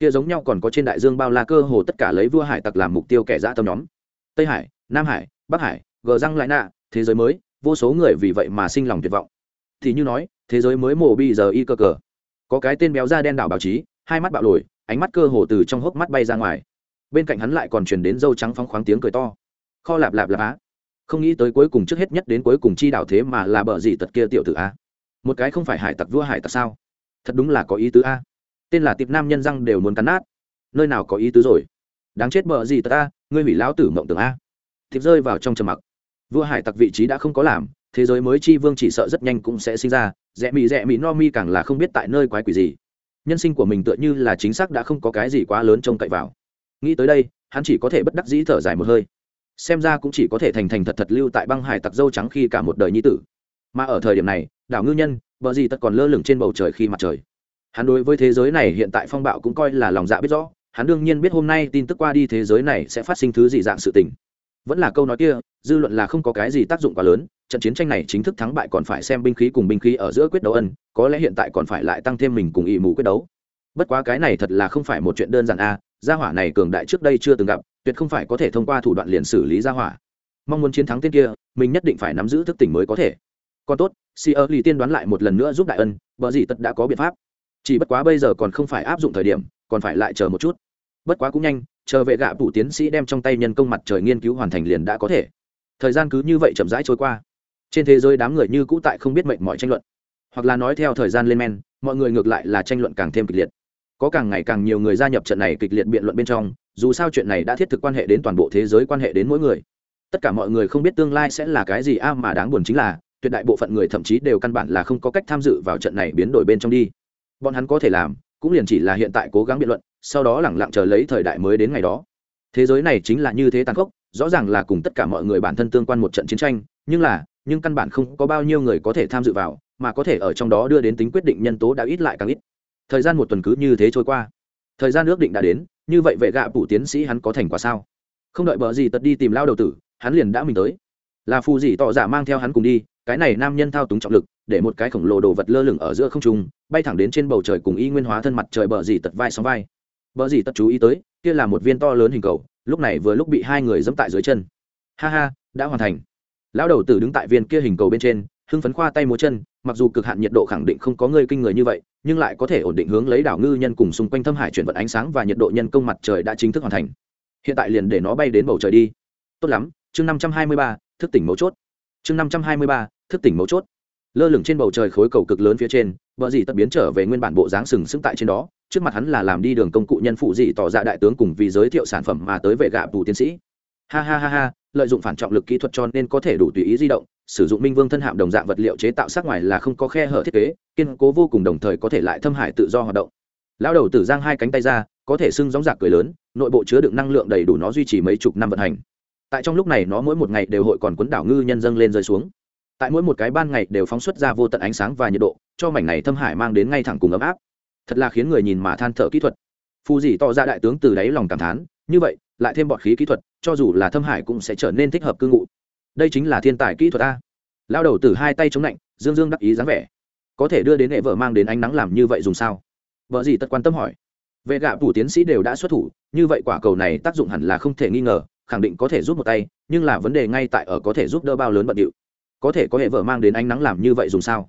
Kia giống nhau còn có trên đại dương bao la cơ hồ tất cả lấy vua hải tặc làm mục tiêu kẻ dã tâm nhóm. Tây hải, nam hải, bắc hải, gờ răng lại nạ, thế giới mới, vô số người vì vậy mà sinh lòng tuyệt vọng. Thì như nói, thế giới mới mổ bây giờ y cơ cờ. Có cái tên béo da đen đảo báo chí, hai mắt bạo lồi ánh mắt cơ hồ từ trong hốc mắt bay ra ngoài. Bên cạnh hắn lại còn truyền đến dâu trắng phóng khoáng tiếng cười to. Kho lạp lạp lạp á. Không nghĩ tới cuối cùng trước hết nhất đến cuối cùng chi đảo thế mà là bờ gì tật kia tiểu tử a một cái không phải hải tặc vua hải tặc sao? Thật đúng là có ý tứ a tên là tiệp nam nhân răng đều muốn cắn nát. Nơi nào có ý tứ rồi? Đáng chết bờ gì tật a ngươi hủy lão tử mộng tưởng a thiệp rơi vào trong trầm mặc. Vua hải tặc vị trí đã không có làm, thế giới mới chi vương chỉ sợ rất nhanh cũng sẽ sinh ra, rẽ mị rẽ mị no mi càng là không biết tại nơi quái quỷ gì nhân sinh của mình tựa như là chính xác đã không có cái gì quá lớn trông cậy vào. Nghĩ tới đây, hắn chỉ có thể bất đắc dĩ thở dài một hơi. Xem ra cũng chỉ có thể thành thành thật thật lưu tại băng hải tặc dâu trắng khi cả một đời nhi tử. Mà ở thời điểm này, đảo ngư nhân, bờ gì tật còn lơ lửng trên bầu trời khi mặt trời. Hắn đối với thế giới này hiện tại phong bạo cũng coi là lòng dạ biết rõ. Hắn đương nhiên biết hôm nay tin tức qua đi thế giới này sẽ phát sinh thứ gì dạng sự tình vẫn là câu nói kia, dư luận là không có cái gì tác dụng quá lớn, trận chiến tranh này chính thức thắng bại còn phải xem binh khí cùng binh khí ở giữa quyết đấu ân, có lẽ hiện tại còn phải lại tăng thêm mình cùng ỵ mù quyết đấu. Bất quá cái này thật là không phải một chuyện đơn giản a, gia hỏa này cường đại trước đây chưa từng gặp, tuyệt không phải có thể thông qua thủ đoạn liền xử lý gia hỏa. Mong muốn chiến thắng tên kia, mình nhất định phải nắm giữ thức tỉnh mới có thể. Còn tốt si ơ lì tiên đoán lại một lần nữa giúp đại ân vợ gì tất đã có biện pháp. Chỉ bất quá bây giờ còn không phải áp dụng thời điểm, còn phải lại chờ một chút. Bất quá cũng nhanh chờ vệ gạ phụ tiến sĩ đem trong tay nhân công mặt trời nghiên cứu hoàn thành liền đã có thể. Thời gian cứ như vậy chậm rãi trôi qua. Trên thế giới đám người như cũ tại không biết mệnh mọi tranh luận. Hoặc là nói theo thời gian lên men, mọi người ngược lại là tranh luận càng thêm kịch liệt. Có càng ngày càng nhiều người gia nhập trận này kịch liệt biện luận bên trong, dù sao chuyện này đã thiết thực quan hệ đến toàn bộ thế giới, quan hệ đến mỗi người. Tất cả mọi người không biết tương lai sẽ là cái gì, a, mà đáng buồn chính là, tuyệt đại bộ phận người thậm chí đều căn bản là không có cách tham dự vào trận này biến đổi bên trong đi. Bọn hắn có thể làm, cũng liền chỉ là hiện tại cố gắng biện luận sau đó lẳng lặng chờ lấy thời đại mới đến ngày đó. Thế giới này chính là như thế tàn khốc, rõ ràng là cùng tất cả mọi người bản thân tương quan một trận chiến tranh, nhưng là, nhưng căn bản không có bao nhiêu người có thể tham dự vào, mà có thể ở trong đó đưa đến tính quyết định nhân tố đã ít lại càng ít. Thời gian một tuần cứ như thế trôi qua. Thời gian ước định đã đến, như vậy vệ gạ phủ tiến sĩ hắn có thành quả sao? Không đợi bờ gì tật đi tìm lao đầu tử, hắn liền đã mình tới. Là phù gì tỏ giả mang theo hắn cùng đi, cái này nam nhân thao túng trọng lực, để một cái khổng lồ đồ vật lơ lửng ở giữa không trung, bay thẳng đến trên bầu trời cùng y nguyên hóa thân mặt trời bờ dì tật vai sóng vai bờ gì tất chú ý tới, kia là một viên to lớn hình cầu, lúc này vừa lúc bị hai người dẫm tại dưới chân. Ha ha, đã hoàn thành. Lão đầu tử đứng tại viên kia hình cầu bên trên, hưng phấn khoa tay múa chân, mặc dù cực hạn nhiệt độ khẳng định không có người kinh người như vậy, nhưng lại có thể ổn định hướng lấy đảo ngư nhân cùng xung quanh thâm hải chuyển vận ánh sáng và nhiệt độ nhân công mặt trời đã chính thức hoàn thành. Hiện tại liền để nó bay đến bầu trời đi. Tốt lắm, chương năm trăm hai mươi ba, thức tỉnh mấu chốt. Chương năm trăm hai mươi ba, thức tỉnh mấu chốt. Lơ lửng trên bầu trời khối cầu cực lớn phía trên vợ dì tất biến trở về nguyên bản bộ dáng sừng sững tại trên đó trước mặt hắn là làm đi đường công cụ nhân phụ dị tỏ ra đại tướng cùng vì giới thiệu sản phẩm mà tới vệ gạ bù tiến sĩ. Ha ha ha ha, lợi dụng phản trọng lực kỹ thuật cho nên có thể đủ tùy ý di động, sử dụng minh vương thân hạm đồng dạng vật liệu chế tạo sắc ngoài là không có khe hở thiết kế, kiên cố vô cùng đồng thời có thể lại thâm hải tự do hoạt động. Lao đầu tử giang hai cánh tay ra, có thể sưng gióng giạc cười lớn, nội bộ chứa đựng năng lượng đầy đủ nó duy trì mấy chục năm vận hành. Tại trong lúc này nó mỗi một ngày đều hội còn quấn đảo ngư nhân dân lên rơi xuống. Tại mỗi một cái ban ngày đều phóng xuất ra vô tận ánh sáng và nhiệt độ, cho mảnh này thâm hải mang đến ngay thẳng cùng ấm áp thật là khiến người nhìn mà than thở kỹ thuật. Phù dì tỏ ra đại tướng từ đáy lòng cảm thán, như vậy, lại thêm bọt khí kỹ thuật, cho dù là thâm hải cũng sẽ trở nên thích hợp cư ngụ. Đây chính là thiên tài kỹ thuật a. Lao đầu từ hai tay chống lạnh, dương dương đắc ý dáng vẻ. Có thể đưa đến hệ vợ mang đến ánh nắng làm như vậy dùng sao? Vợ gì tất quan tâm hỏi. Vệ gạ phủ tiến sĩ đều đã xuất thủ, như vậy quả cầu này tác dụng hẳn là không thể nghi ngờ, khẳng định có thể giúp một tay, nhưng là vấn đề ngay tại ở có thể giúp đỡ bao lớn bận điệu. Có thể có hệ vợ mang đến ánh nắng làm như vậy dùng sao?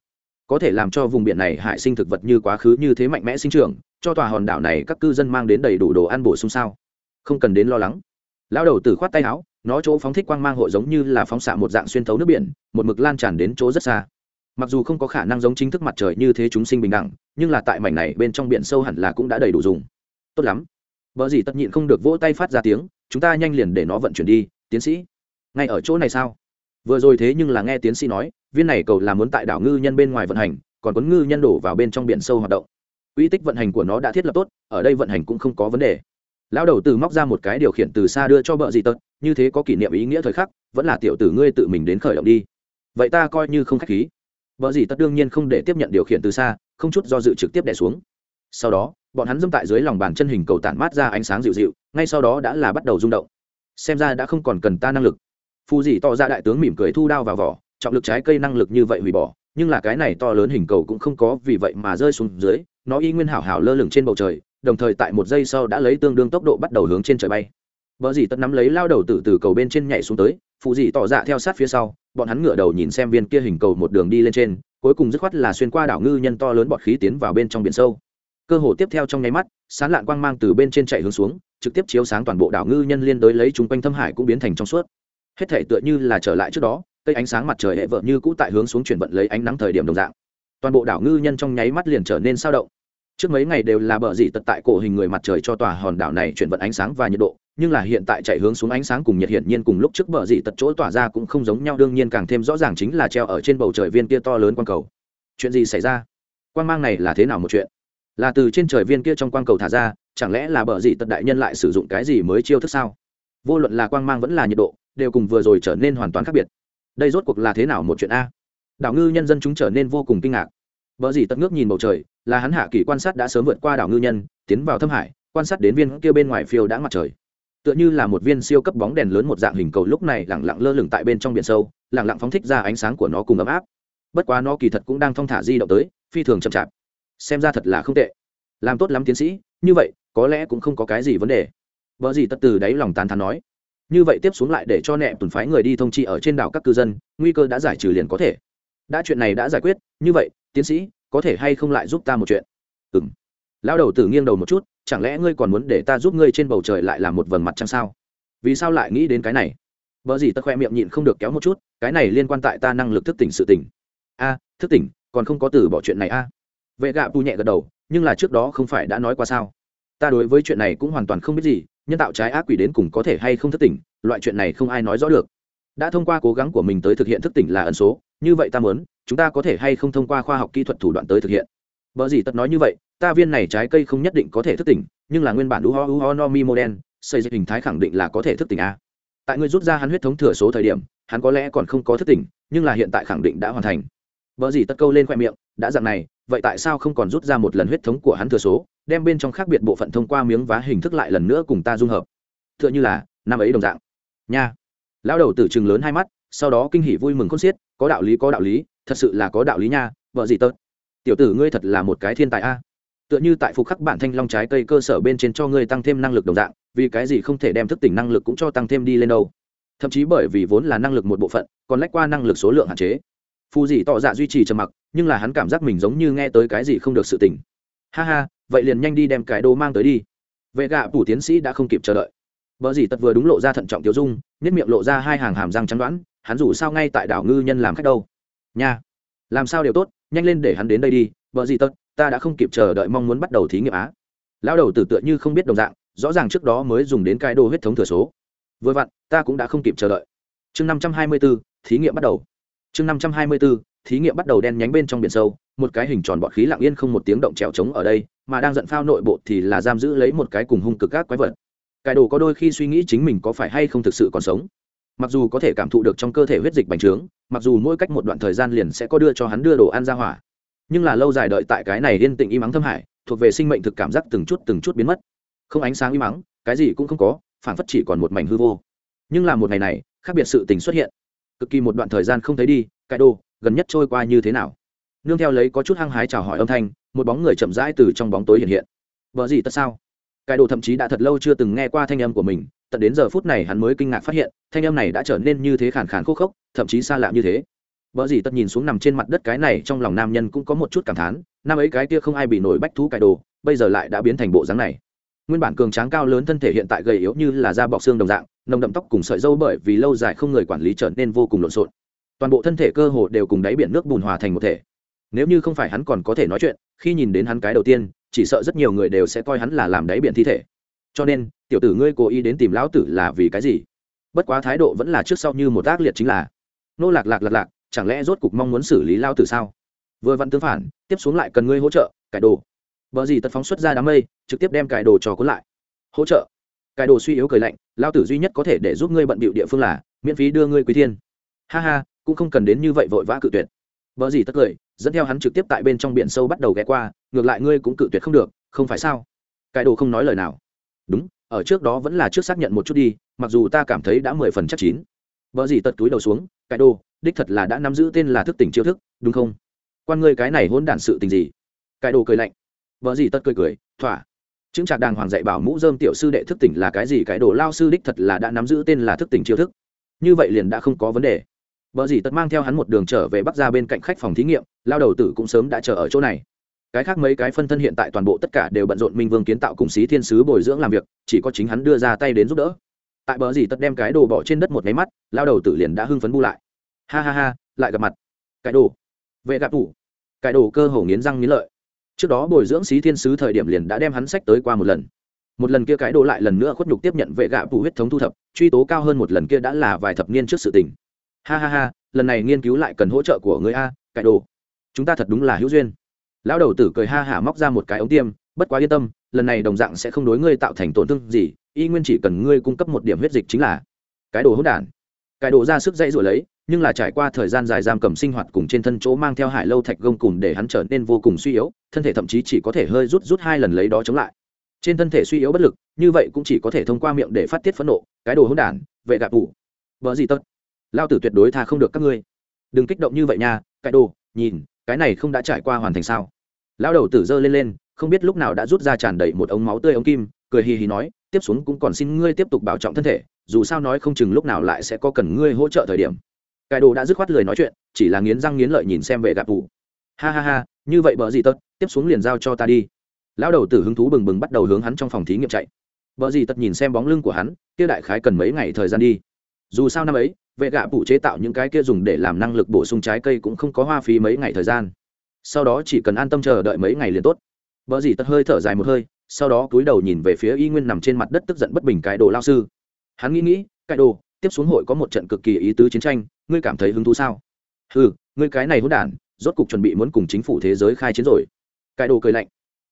Có thể làm cho vùng biển này hại sinh thực vật như quá khứ như thế mạnh mẽ sinh trưởng, cho tòa hòn đảo này các cư dân mang đến đầy đủ đồ ăn bổ sung sao? Không cần đến lo lắng. Lao đầu tử khoát tay áo, nó chỗ phóng thích quang mang hội giống như là phóng xạ một dạng xuyên thấu nước biển, một mực lan tràn đến chỗ rất xa. Mặc dù không có khả năng giống chính thức mặt trời như thế chúng sinh bình đẳng, nhưng là tại mảnh này bên trong biển sâu hẳn là cũng đã đầy đủ dùng. Tốt lắm. Vợ gì tất nhịn không được vỗ tay phát ra tiếng, chúng ta nhanh liền để nó vận chuyển đi, tiến sĩ. Ngay ở chỗ này sao? Vừa rồi thế nhưng là nghe tiến sĩ nói, viên này cầu là muốn tại đảo ngư nhân bên ngoài vận hành, còn quấn ngư nhân đổ vào bên trong biển sâu hoạt động. Uy tích vận hành của nó đã thiết lập tốt, ở đây vận hành cũng không có vấn đề. Lão đầu từ móc ra một cái điều khiển từ xa đưa cho vợ gì tật, như thế có kỷ niệm ý nghĩa thời khắc, vẫn là tiểu tử ngươi tự mình đến khởi động đi. Vậy ta coi như không k h á c h khí. Vợ gì tất đương nhiên không để tiếp nhận điều khiển từ xa, không chút do dự trực tiếp đẻ xuống. Sau đó, bọn hắn dâm tại dưới lòng bàn chân hình cầu tản mát ra ánh sáng dịu dịu, ngay sau đó đã là bắt đầu rung động. Xem ra đã không còn cần ta năng lực phù dị tỏ ra đại tướng mỉm cười thu đao vào vỏ, trọng lực trái cây năng lực như vậy hủy bỏ, nhưng là cái này to lớn hình cầu cũng không có vì vậy mà rơi xuống dưới, nó y nguyên hảo hảo lơ lửng trên bầu trời, đồng thời tại một giây sau đã lấy tương đương tốc độ bắt đầu hướng trên trời bay. Vợ dì tất nắm lấy lao đầu từ từ cầu bên trên nhảy xuống tới phụ dì tỏ dạ theo sát phía sau, bọn hắn ngửa đầu nhìn xem viên kia hình cầu một đường đi lên trên, cuối cùng dứt khoát là xuyên qua đảo ngư nhân to lớn bọt khí tiến vào bên trong biển sâu. Cơ hồ tiếp theo trong nháy mắt, sán lạn quang mang từ bên trên chạy hướng xuống, trực tiếp chiếu sáng toàn bộ đảo ngư nhân liên đối lấy chúng quanh thâm hải cũng biến thành trong suốt hết thể tựa như là trở lại trước đó, cây ánh sáng mặt trời hệ vợ như cũ tại hướng xuống chuyển vận lấy ánh nắng thời điểm đồng dạng. Toàn bộ đảo ngư nhân trong nháy mắt liền trở nên sao động. Trước mấy ngày đều là bờ dị tật tại cổ hình người mặt trời cho tòa hòn đảo này chuyển vận ánh sáng và nhiệt độ, nhưng là hiện tại chạy hướng xuống ánh sáng cùng nhiệt hiển nhiên cùng lúc trước bờ dị tật chỗ tỏa ra cũng không giống nhau, đương nhiên càng thêm rõ ràng chính là treo ở trên bầu trời viên kia to lớn quang cầu. Chuyện gì xảy ra? Quang mang này là thế nào một chuyện? Là từ trên trời viên kia trong quang cầu thả ra, chẳng lẽ là bờ dị tật đại nhân lại sử dụng cái gì mới chiêu thức sao? Vô luận là quang mang vẫn là nhiệt độ đều cùng vừa rồi trở nên hoàn toàn khác biệt đây rốt cuộc là thế nào một chuyện a đảo ngư nhân dân chúng trở nên vô cùng kinh ngạc vợ gì tận ngước nhìn bầu trời, là hắn hạ kỳ quan sát đã sớm vượt qua đảo ngư nhân, tiến vào thâm hải, quan sát đến viên kia bên ngoài phiêu đã mặt trời. Tựa như là một viên siêu cấp bóng đèn lớn một dạng hình cầu lúc này lẳng lặng lơ lửng tại bên trong biển sâu, lẳng lặng phóng thích ra ánh sáng của nó cùng ấm áp. Bất quá nó kỳ thật cũng đang thong thả di động tới, phi thường chậm chạp. Xem ra thật là không tệ. Làm tốt lắm tiến sĩ, như vậy, có lẽ cũng không có cái gì vấn đề vợ gì tất từ đáy lòng tán thán nói như vậy tiếp xuống lại để cho nẹ tuần phái người đi thông trị ở trên đảo các cư dân, nguy cơ đã giải trừ liền có thể. Đã chuyện này đã giải quyết, như vậy, tiến sĩ, có thể hay không lại giúp ta một chuyện? Ừng lão đầu tử nghiêng đầu một chút, chẳng lẽ ngươi còn muốn để ta giúp ngươi trên bầu trời lại làm một vầng mặt trăng sao? Vì sao lại nghĩ đến cái này? Vợ gì ta khoe miệng nhịn không được kéo một chút, cái này liên quan tại ta năng lực thức tỉnh sự tỉnh. A, thức tỉnh, còn không có từ bỏ chuyện này a. Vệ gạ pu nhẹ gật đầu, nhưng là trước đó không phải đã nói qua sao? Ta đối với chuyện này cũng hoàn toàn không biết gì nhân tạo trái ác quỷ đến cùng có thể hay không thức tỉnh, loại chuyện này không ai nói rõ được. Đã thông qua cố gắng của mình tới thực hiện thức tỉnh là ẩn số, như vậy ta muốn, chúng ta có thể hay không thông qua khoa học kỹ thuật thủ đoạn tới thực hiện. Vợ gì tất nói như vậy, ta viên này trái cây không nhất định có thể thức tỉnh, nhưng là nguyên bản uho uho no mi model, xây dựng hình thái khẳng định là có thể thức tỉnh a. Tại ngươi rút ra hắn huyết thống thừa số thời điểm, hắn có lẽ còn không có thức tỉnh, nhưng là hiện tại khẳng định đã hoàn thành. Vợ gì tất câu lên khoe miệng, đã dạng này vậy tại sao không còn rút ra một lần huyết thống của hắn thừa số, đem bên trong khác biệt bộ phận thông qua miếng vá hình thức lại lần nữa cùng ta dung hợp? T h ư ợ n h ư là, năm ấy đồng dạng. Nha. Lão đầu tử chừng lớn hai mắt, sau đó kinh hỉ vui mừng khôn xiết, có đạo lý, có đạo lý, thật sự là có đạo lý nha, vợ gì tớt tiểu tử ngươi thật là một cái thiên tài a. Tựa như tại phục khắc bản thanh long trái cây cơ sở bên trên cho ngươi tăng thêm năng lực đồng dạng, vì cái gì không thể đem thức tỉnh năng lực cũng cho tăng thêm đi lên đâu? Thậm chí bởi vì vốn là năng lực một bộ phận, còn lách qua năng lực số lượng hạn chế phù dị tỏ dạ duy trì trầm mặc, nhưng là hắn cảm giác mình giống như nghe tới cái gì không được sự tỉnh ha ha, vậy liền nhanh đi đem cái đồ mang tới đi. Vệ gạ phủ tiến sĩ đã không kịp chờ đợi. Vợ dì tật vừa đúng lộ ra thận trọng tiêu dung nếp miệng lộ ra hai hàng hàm răng chắn đoán, hắn dù sao ngay tại đảo ngư nhân làm khách đâu. Nha, làm sao đều tốt, nhanh lên để hắn đến đây đi vợ dì tật, ta đã không kịp chờ đợi mong muốn bắt đầu thí nghiệm á. Lao đầu tử tựa như không biết đồng dạng, rõ ràng trước đó mới dùng đến cái đồ huyết thống thừa số. Vừa vặn, ta cũng đã không kịp chờ đợi. Chương năm trăm hai mươi bốn thí nghiệm bắt đầu chương năm trăm hai mươi b ố thí nghiệm bắt đầu đen nhánh bên trong biển sâu, một cái hình tròn bọt khí lặng yên không một tiếng động trèo trống ở đây, mà đang giận phao nội bộ thì là giam giữ lấy một cái cùng hung cực các quái vật. Cải đồ có đôi khi suy nghĩ chính mình có phải hay không thực sự còn sống. Mặc dù có thể cảm thụ được trong cơ thể huyết dịch bành trướng, mặc dù mỗi cách một đoạn thời gian liền sẽ có đưa cho hắn đưa đồ ăn ra hỏa. Nhưng là lâu dài đợi tại cái này yên tĩnh im mắng thâm hải, thuộc về sinh mệnh thực cảm giác từng chút từng chút biến mất. Không ánh sáng im mắng cái gì cũng không có phản phất chỉ còn một mảnh hư vô. Nhưng là một ngày này, khác biệt sự tình xuất hiện cực kỳ một đoạn thời gian không thấy đi cải đồ, gần nhất trôi qua như thế nào? Nương theo lấy có chút hăng hái chào hỏi âm thanh, một bóng người chậm rãi từ trong bóng tối hiện hiện. Vợ gì tất sao? Cải đồ thậm chí đã thật lâu chưa từng nghe qua thanh âm của mình, tận đến giờ phút này hắn mới kinh ngạc phát hiện, thanh âm này đã trở nên như thế khàn khàn khô khốc, thậm chí xa lạ như thế. Vợ gì tất nhìn xuống nằm trên mặt đất cái này, trong lòng nam nhân cũng có một chút cảm thán, năm ấy cái kia không ai bị nổi bách thú cải đồ, bây giờ lại đã biến thành bộ dáng này nguyên bản cường tráng cao lớn thân thể hiện tại gầy yếu như là da bọc xương đồng dạng, nồng đậm tóc cùng sợi dâu bởi vì lâu dài không người quản lý trở nên vô cùng lộn xộn. Toàn bộ thân thể cơ hồ đều cùng đáy biển nước bùn hòa thành một thể. Nếu như không phải hắn còn có thể nói chuyện, khi nhìn đến hắn cái đầu tiên, chỉ sợ rất nhiều người đều sẽ coi hắn là làm đáy biển thi thể. Cho nên, tiểu tử ngươi cố ý đến tìm lão tử là vì cái gì? Bất quá thái độ vẫn là trước sau như một ác liệt chính là, nô lạc lạc lạc lạc, chẳng lẽ rốt cục mong muốn xử lý lao tử sao? Vừa vặn tương phản, tiếp xuống lại cần ngươi hỗ trợ, cải đồ vợ gì tật phóng xuất ra đám mây, trực tiếp đem cải đồ trò cuốn lại. Hỗ trợ. Cải đồ suy yếu cười lạnh, lao tử duy nhất có thể để giúp ngươi bận bịu địa phương là, miễn phí đưa ngươi quý thiên. Ha ha, cũng không cần đến như vậy vội vã cự tuyệt. Vợ gì tất cười, dẫn theo hắn trực tiếp tại bên trong biển sâu bắt đầu ghé qua, ngược lại ngươi cũng cự tuyệt không được, không phải sao? Cải đồ không nói lời nào. Đúng, ở trước đó vẫn là trước xác nhận một chút đi, mặc dù ta cảm thấy đã mười phần chắc chín. Vợ gì tật túi đầu xuống, cải đồ, đích thật là đã nắm giữ tên là thức tỉnh chiêu thức, đúng không? Quan ngươi cái này hôn đản sự tình gì? Cải đồ cười lạnh vợ gì tất cười cười, thỏa. Chứng trạc đàng hoàng dạy bảo mũ dơm tiểu sư đệ thức tỉnh là cái gì, cái đồ lao sư đích thật là đã nắm giữ tên là thức tỉnh chiêu thức. Như vậy liền đã không có vấn đề. Vợ gì tất mang theo hắn một đường trở về bắc ra bên cạnh khách phòng thí nghiệm, lao đầu tử cũng sớm đã chờ ở chỗ này. Cái khác mấy cái phân thân hiện tại toàn bộ tất cả đều bận rộn minh vương kiến tạo cùng xí thiên sứ bồi dưỡng làm việc, chỉ có chính hắn đưa ra tay đến giúp đỡ. Tại bờ gì tất đem cái đồ bỏ trên đất một máy mắt, lao đầu tử liền đã hưng phấn bu lại. Ha ha ha, lại gặp mặt. Cái đồ. Vệ gạp thủ. Cái đồ cơ hồ nghiến răng nghiến lợi trước đó bồi dưỡng xí thiên sứ thời điểm liền đã đem hắn sách tới qua một lần. Một lần kia cái đồ lại lần nữa khuất nhục tiếp nhận vệ gạ phủ huyết thống thu thập, truy tố cao hơn một lần kia đã là vài thập niên trước sự tình. Ha ha ha, lần này nghiên cứu lại cần hỗ trợ của người a cải đồ. Chúng ta thật đúng là hữu duyên. Lão đầu tử cười ha hả móc ra một cái ống tiêm, bất quá yên tâm, lần này đồng dạng sẽ không đối ngươi tạo thành tổn thương gì, y nguyên chỉ cần ngươi cung cấp một điểm huyết dịch chính là cái đồ hỗn đản. Cái đồ ra sức dãy rồi lấy nhưng là trải qua thời gian dài giam cầm sinh hoạt cùng trên thân chỗ mang theo hải lâu thạch gông cùng để hắn trở nên vô cùng suy yếu, thân thể thậm chí chỉ có thể hơi rút rút hai lần lấy đó chống lại. Trên thân thể suy yếu bất lực, như vậy cũng chỉ có thể thông qua miệng để phát tiết phẫn nộ, cái đồ hỗn đản, vệ gạp ủ vợ gì tất lao tử tuyệt đối tha không được các ngươi. Đừng kích động như vậy nha, cái đồ, nhìn, cái này không đã trải qua hoàn thành sao? Lao đầu tử dơ lên lên, không biết lúc nào đã rút ra tràn đầy một ống máu tươi ống kim, cười hì hì nói, tiếp xuống cũng còn xin ngươi tiếp tục bảo trọng thân thể, dù sao nói không chừng lúc nào lại sẽ có cần ngươi hỗ trợ thời điểm cải đồ đã dứt khoát lời nói chuyện, chỉ là nghiến răng nghiến lợi nhìn xem vệ gạp vụ ha ha ha, như vậy bờ gì tật, tiếp xuống liền giao cho ta đi. Lão đầu tử hứng thú bừng bừng bắt đầu hướng hắn trong phòng thí nghiệm chạy. Vợ gì tật nhìn xem bóng lưng của hắn, kia đại khái cần mấy ngày thời gian đi. Dù sao năm ấy, vệ gạ phụ chế tạo những cái kia dùng để làm năng lực bổ sung trái cây cũng không có hoa phí mấy ngày thời gian. Sau đó chỉ cần an tâm chờ đợi mấy ngày liền tốt. Vợ gì tật hơi thở dài một hơi, sau đó cúi đầu nhìn về phía y nguyên nằm trên mặt đất tức giận bất bình cái đồ lao sư. Hắn nghĩ nghĩ, cái đồ, tiếp xuống hội có một trận cực kỳ ý tứ chiến tranh ngươi cảm thấy hứng thú sao? Ừ ngươi cái này hỗn đản, rốt cục chuẩn bị muốn cùng chính phủ thế giới khai chiến rồi. Cái đồ cười lạnh.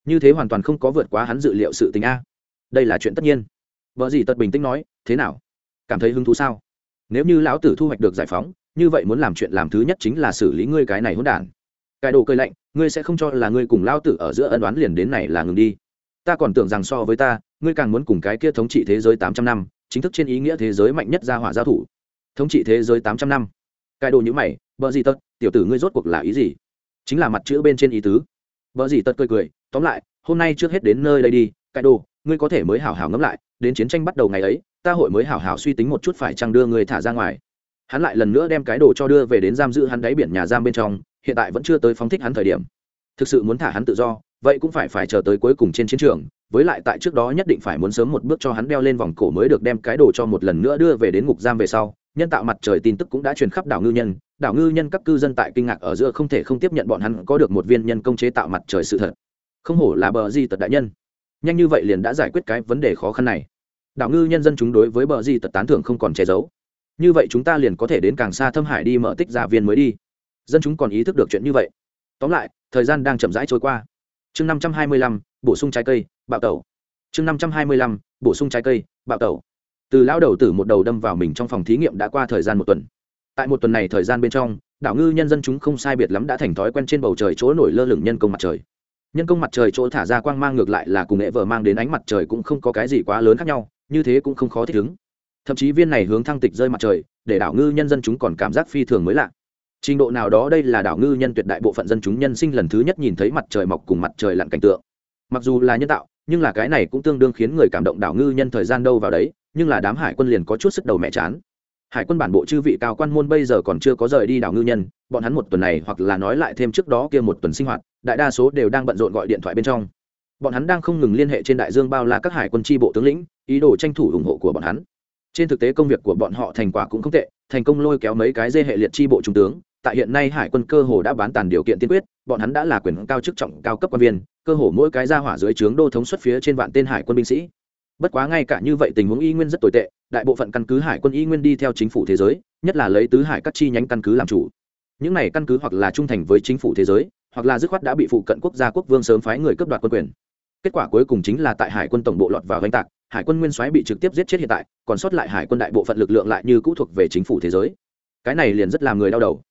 Như thế hoàn toàn không có vượt quá hắn dự liệu sự tình a. Đây là chuyện tất nhiên. Vợ gì tật bình tĩnh nói, thế nào? Cảm thấy hứng thú sao? Nếu như lão tử thu hoạch được giải phóng, như vậy muốn làm chuyện làm thứ nhất chính là xử lý ngươi cái này hỗn đản. Cái đồ cười lạnh, ngươi sẽ không cho là ngươi cùng lão tử ở giữa ân đoán liền đến này là ngừng đi. Ta còn tưởng rằng so với ta, ngươi càng muốn cùng cái kia thống trị thế giới tám trăm năm, chính thức trên ý nghĩa thế giới mạnh nhất ra hỏa giao thủ thống trị thế giới tám trăm năm. Cái đồ nhữ mày vợ gì tật, tiểu tử ngươi rốt cuộc là ý gì? Chính là mặt chữ bên trên ý tứ. Vợ gì tật cười cười, tóm lại, hôm nay trước hết đến nơi đây đi, cái đồ, ngươi có thể mới hảo hảo ngẫm lại, đến chiến tranh bắt đầu ngày ấy, ta hội mới hảo hảo suy tính một chút phải chăng đưa người thả ra ngoài. Hắn lại lần nữa đem cái đồ cho đưa về đến giam giữ hắn đáy biển nhà giam bên trong, hiện tại vẫn chưa tới phóng thích hắn thời điểm. Thực sự muốn thả hắn tự do, vậy cũng phải phải chờ tới cuối cùng trên chiến trường, với lại tại trước đó nhất định phải muốn sớm một bước cho hắn đeo lên vòng cổ mới được đem cái đồ cho một lần nữa đưa về đến ngục giam về sau nhân tạo mặt trời tin tức cũng đã truyền khắp đảo ngư nhân, đảo ngư nhân các cư dân tại kinh ngạc ở giữa không thể không tiếp nhận bọn hắn có được một viên nhân công chế tạo mặt trời sự thật. Không hổ là bờ di tật đại nhân. Nhanh như vậy liền đã giải quyết cái vấn đề khó khăn này. Đảo ngư nhân dân chúng đối với bờ di tật tán thưởng không còn che giấu. Như vậy chúng ta liền có thể đến càng xa thâm hải đi mở tích giả viên mới đi. Dân chúng còn ý thức được chuyện như vậy. Tóm lại, thời gian đang chậm rãi trôi qua. Chương năm trăm hai mươi lăm, bổ sung trái cây, bạo tẩu. Chương năm trăm hai mươi lăm, bổ sung trái cây, bạo tẩu từ lão đầu tử một đầu đâm vào mình trong phòng thí nghiệm đã qua thời gian một tuần. Tại một tuần này thời gian bên trong, đảo ngư nhân dân chúng không sai biệt lắm đã thành thói quen trên bầu trời chỗ nổi lơ lửng nhân công mặt trời. Nhân công mặt trời chỗ thả ra quang mang ngược lại là cùng nghệ vợ mang đến ánh mặt trời cũng không có cái gì quá lớn khác nhau, như thế cũng không khó thích ứng. Thậm chí viên này hướng thăng tịch rơi mặt trời, để đảo ngư nhân dân chúng còn cảm giác phi thường mới lạ. Trình độ nào đó đây là đảo ngư nhân tuyệt đại bộ phận dân chúng nhân sinh lần thứ nhất nhìn thấy mặt trời mọc cùng mặt trời lặn cảnh tượng. Mặc dù là nhân tạo, nhưng là cái này cũng tương đương khiến người cảm động đảo ngư nhân thời gian đâu vào đấy nhưng là đám hải quân liền có chút sức đầu mẹ chán. Hải quân bản bộ chư vị cao quan môn bây giờ còn chưa có rời đi đảo ngư nhân, bọn hắn một tuần này hoặc là nói lại thêm trước đó kia một tuần sinh hoạt, đại đa số đều đang bận rộn gọi điện thoại bên trong. Bọn hắn đang không ngừng liên hệ trên đại dương bao la các hải quân tri bộ tướng lĩnh, ý đồ tranh thủ ủng hộ của bọn hắn. Trên thực tế công việc của bọn họ thành quả cũng không tệ, thành công lôi kéo mấy cái dê hệ liệt tri bộ trung tướng, tại hiện nay hải quân cơ hồ đã bán tàn điều kiện tiên quyết, bọn hắn đã là quyền cao chức trọng cao cấp quan viên, cơ hồ mỗi cái ra hỏa dưới trướng đô thống xuất phía trên vạn tên hải quân binh sĩ bất quá ngay cả như vậy tình huống y nguyên rất tồi tệ, đại bộ phận căn cứ hải quân y nguyên đi theo chính phủ thế giới, nhất là lấy tứ hải các chi nhánh căn cứ làm chủ. Những này căn cứ hoặc là trung thành với chính phủ thế giới, hoặc là dứt khoát đã bị phụ cận quốc gia quốc vương sớm phái người cướp đoạt quân quyền. Kết quả cuối cùng chính là tại hải quân tổng bộ lọt vào oanh tạc, hải quân nguyên soái bị trực tiếp giết chết hiện tại, còn sót lại hải quân đại bộ phận lực lượng lại như cũ thuộc về chính phủ thế giới. Cái này liền rất làm người đau đầu.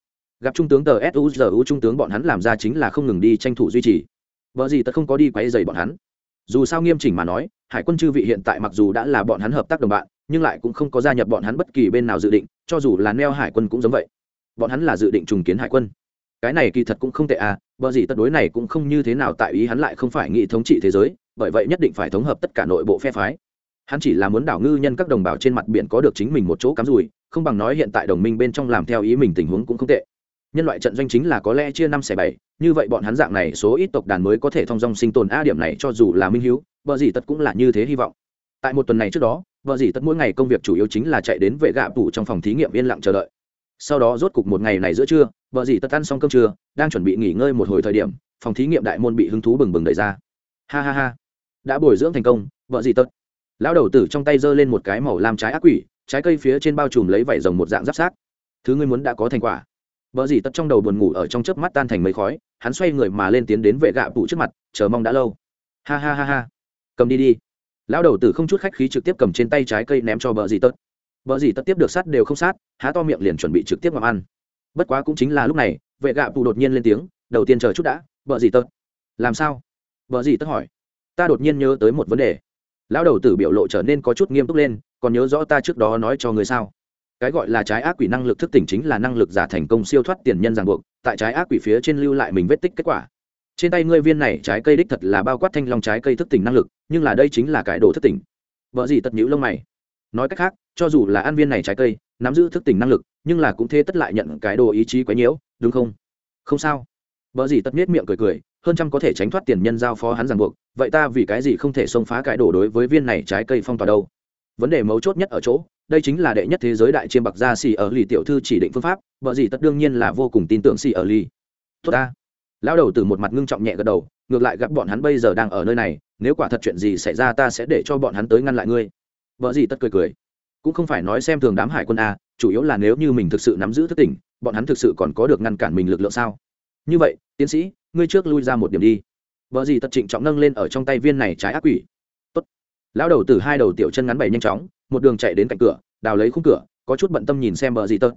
Gặp trung tướng tờ suzu trung tướng bọn hắn làm ra chính là không ngừng đi tranh thủ duy trì. Vợ gì tất không có đi quay dày bọn hắn dù sao nghiêm chỉnh mà nói, hải quân chư vị hiện tại mặc dù đã là bọn hắn hợp tác đồng bạn, nhưng lại cũng không có gia nhập bọn hắn bất kỳ bên nào dự định, cho dù là neo hải quân cũng giống vậy. Bọn hắn là dự định trùng kiến hải quân. Cái này kỳ thật cũng không tệ à bờ gì tất đối này cũng không như thế nào tại ý hắn lại không phải nghị thống trị thế giới, bởi vậy nhất định phải thống hợp tất cả nội bộ phe phái. Hắn chỉ là muốn đảo ngư nhân các đồng bào trên mặt biển có được chính mình một chỗ cắm rùi không bằng nói hiện tại đồng minh bên trong làm theo ý mình tình huống cũng không tệ nhân loại trận doanh chính là có lẽ chia năm xẻ bảy, như vậy bọn hắn dạng này số ít tộc đàn mới có thể thông dong sinh tồn. A điểm này cho dù là minh hữu vợ dĩ tất cũng là như thế hy vọng. Tại một tuần này trước đó, vợ dĩ tất mỗi ngày công việc chủ yếu chính là chạy đến vệ gạ tủ trong phòng thí nghiệm yên lặng chờ đợi. Sau đó rốt cục một ngày này giữa trưa, vợ dĩ tất ăn xong cơm trưa, đang chuẩn bị nghỉ ngơi một hồi thời điểm, phòng thí nghiệm đại môn bị hứng thú bừng bừng đẩy ra. Ha ha ha. Đã bồi dưỡng thành công, vợ dĩ tất. Lão đầu tử trong tay giơ lên một cái màu lam trái ác quỷ, trái cây phía trên bao trùm lấy vảy rồng một dạng giáp sát thứ ngươi muốn đã có thành quả vợ dì tất trong đầu buồn ngủ ở trong chớp mắt tan thành mấy khói, hắn xoay người mà lên tiến đến vệ gạ tủ trước mặt, chờ mong đã lâu. Ha ha ha ha. Cầm đi đi. Lão đầu tử không chút khách khí trực tiếp cầm trên tay trái cây ném cho bờ dì tật bờ dì tật tiếp được sát đều không sát, há to miệng liền chuẩn bị trực tiếp ngậm ăn. Bất quá cũng chính là lúc này, vệ gạ tù đột nhiên lên tiếng, đầu tiên chờ chút đã bờ dì tật làm sao? Bờ dì tật hỏi. Ta đột nhiên nhớ tới một vấn đề. Lão đầu tử biểu lộ trở nên có chút nghiêm túc lên, còn nhớ rõ ta trước đó nói cho người sao? Cái gọi là trái ác quỷ năng lực thức tỉnh chính là năng lực giả thành công siêu thoát tiền nhân ràng buộc, tại trái ác quỷ phía trên lưu lại mình vết tích kết quả. Trên tay ngươi viên này trái cây đích thật là bao quát thanh long trái cây thức tỉnh năng lực, nhưng là đây chính là cái đồ thức tỉnh. Vợ gì tật nhữ lông mày. Nói cách khác, cho dù là ăn viên này trái cây, nắm giữ thức tỉnh năng lực, nhưng là cũng thế tất lại nhận cái đồ ý chí quấy nhiễu, đúng không? Không sao. Vợ gì tật nết miệng cười cười, hơn trăm có thể tránh thoát tiền nhân giao phó hắn ràng buộc, vậy ta vì cái gì không thể xông phá cái đồ đối với viên này trái cây phong tỏa đâu? Vấn đề mấu chốt nhất ở chỗ đây chính là đệ nhất thế giới đại chiêm bạc gia xì ở lì tiểu thư chỉ định phương pháp, vợ gì tất đương nhiên là vô cùng tin tưởng xì ở lì. Tốt ta. Lão đầu từ một mặt ngưng trọng nhẹ gật đầu, ngược lại gặp bọn hắn bây giờ đang ở nơi này, nếu quả thật chuyện gì xảy ra ta sẽ để cho bọn hắn tới ngăn lại ngươi. Vợ gì tất cười cười. Cũng không phải nói xem thường đám hải quân a, chủ yếu là nếu như mình thực sự nắm giữ thức tỉnh, bọn hắn thực sự còn có được ngăn cản mình lực lượng sao? Như vậy, tiến sĩ, ngươi trước lui ra một điểm đi. Vợ gì tật trịnh trọng nâng lên ở trong tay viên này trái ác quỷ. Tốt. Lão đầu từ hai đầu tiểu chân ngắn bày nhanh chóng một đường chạy đến cạnh cửa, đào lấy khung cửa, có chút bận tâm nhìn xem vợ gì tật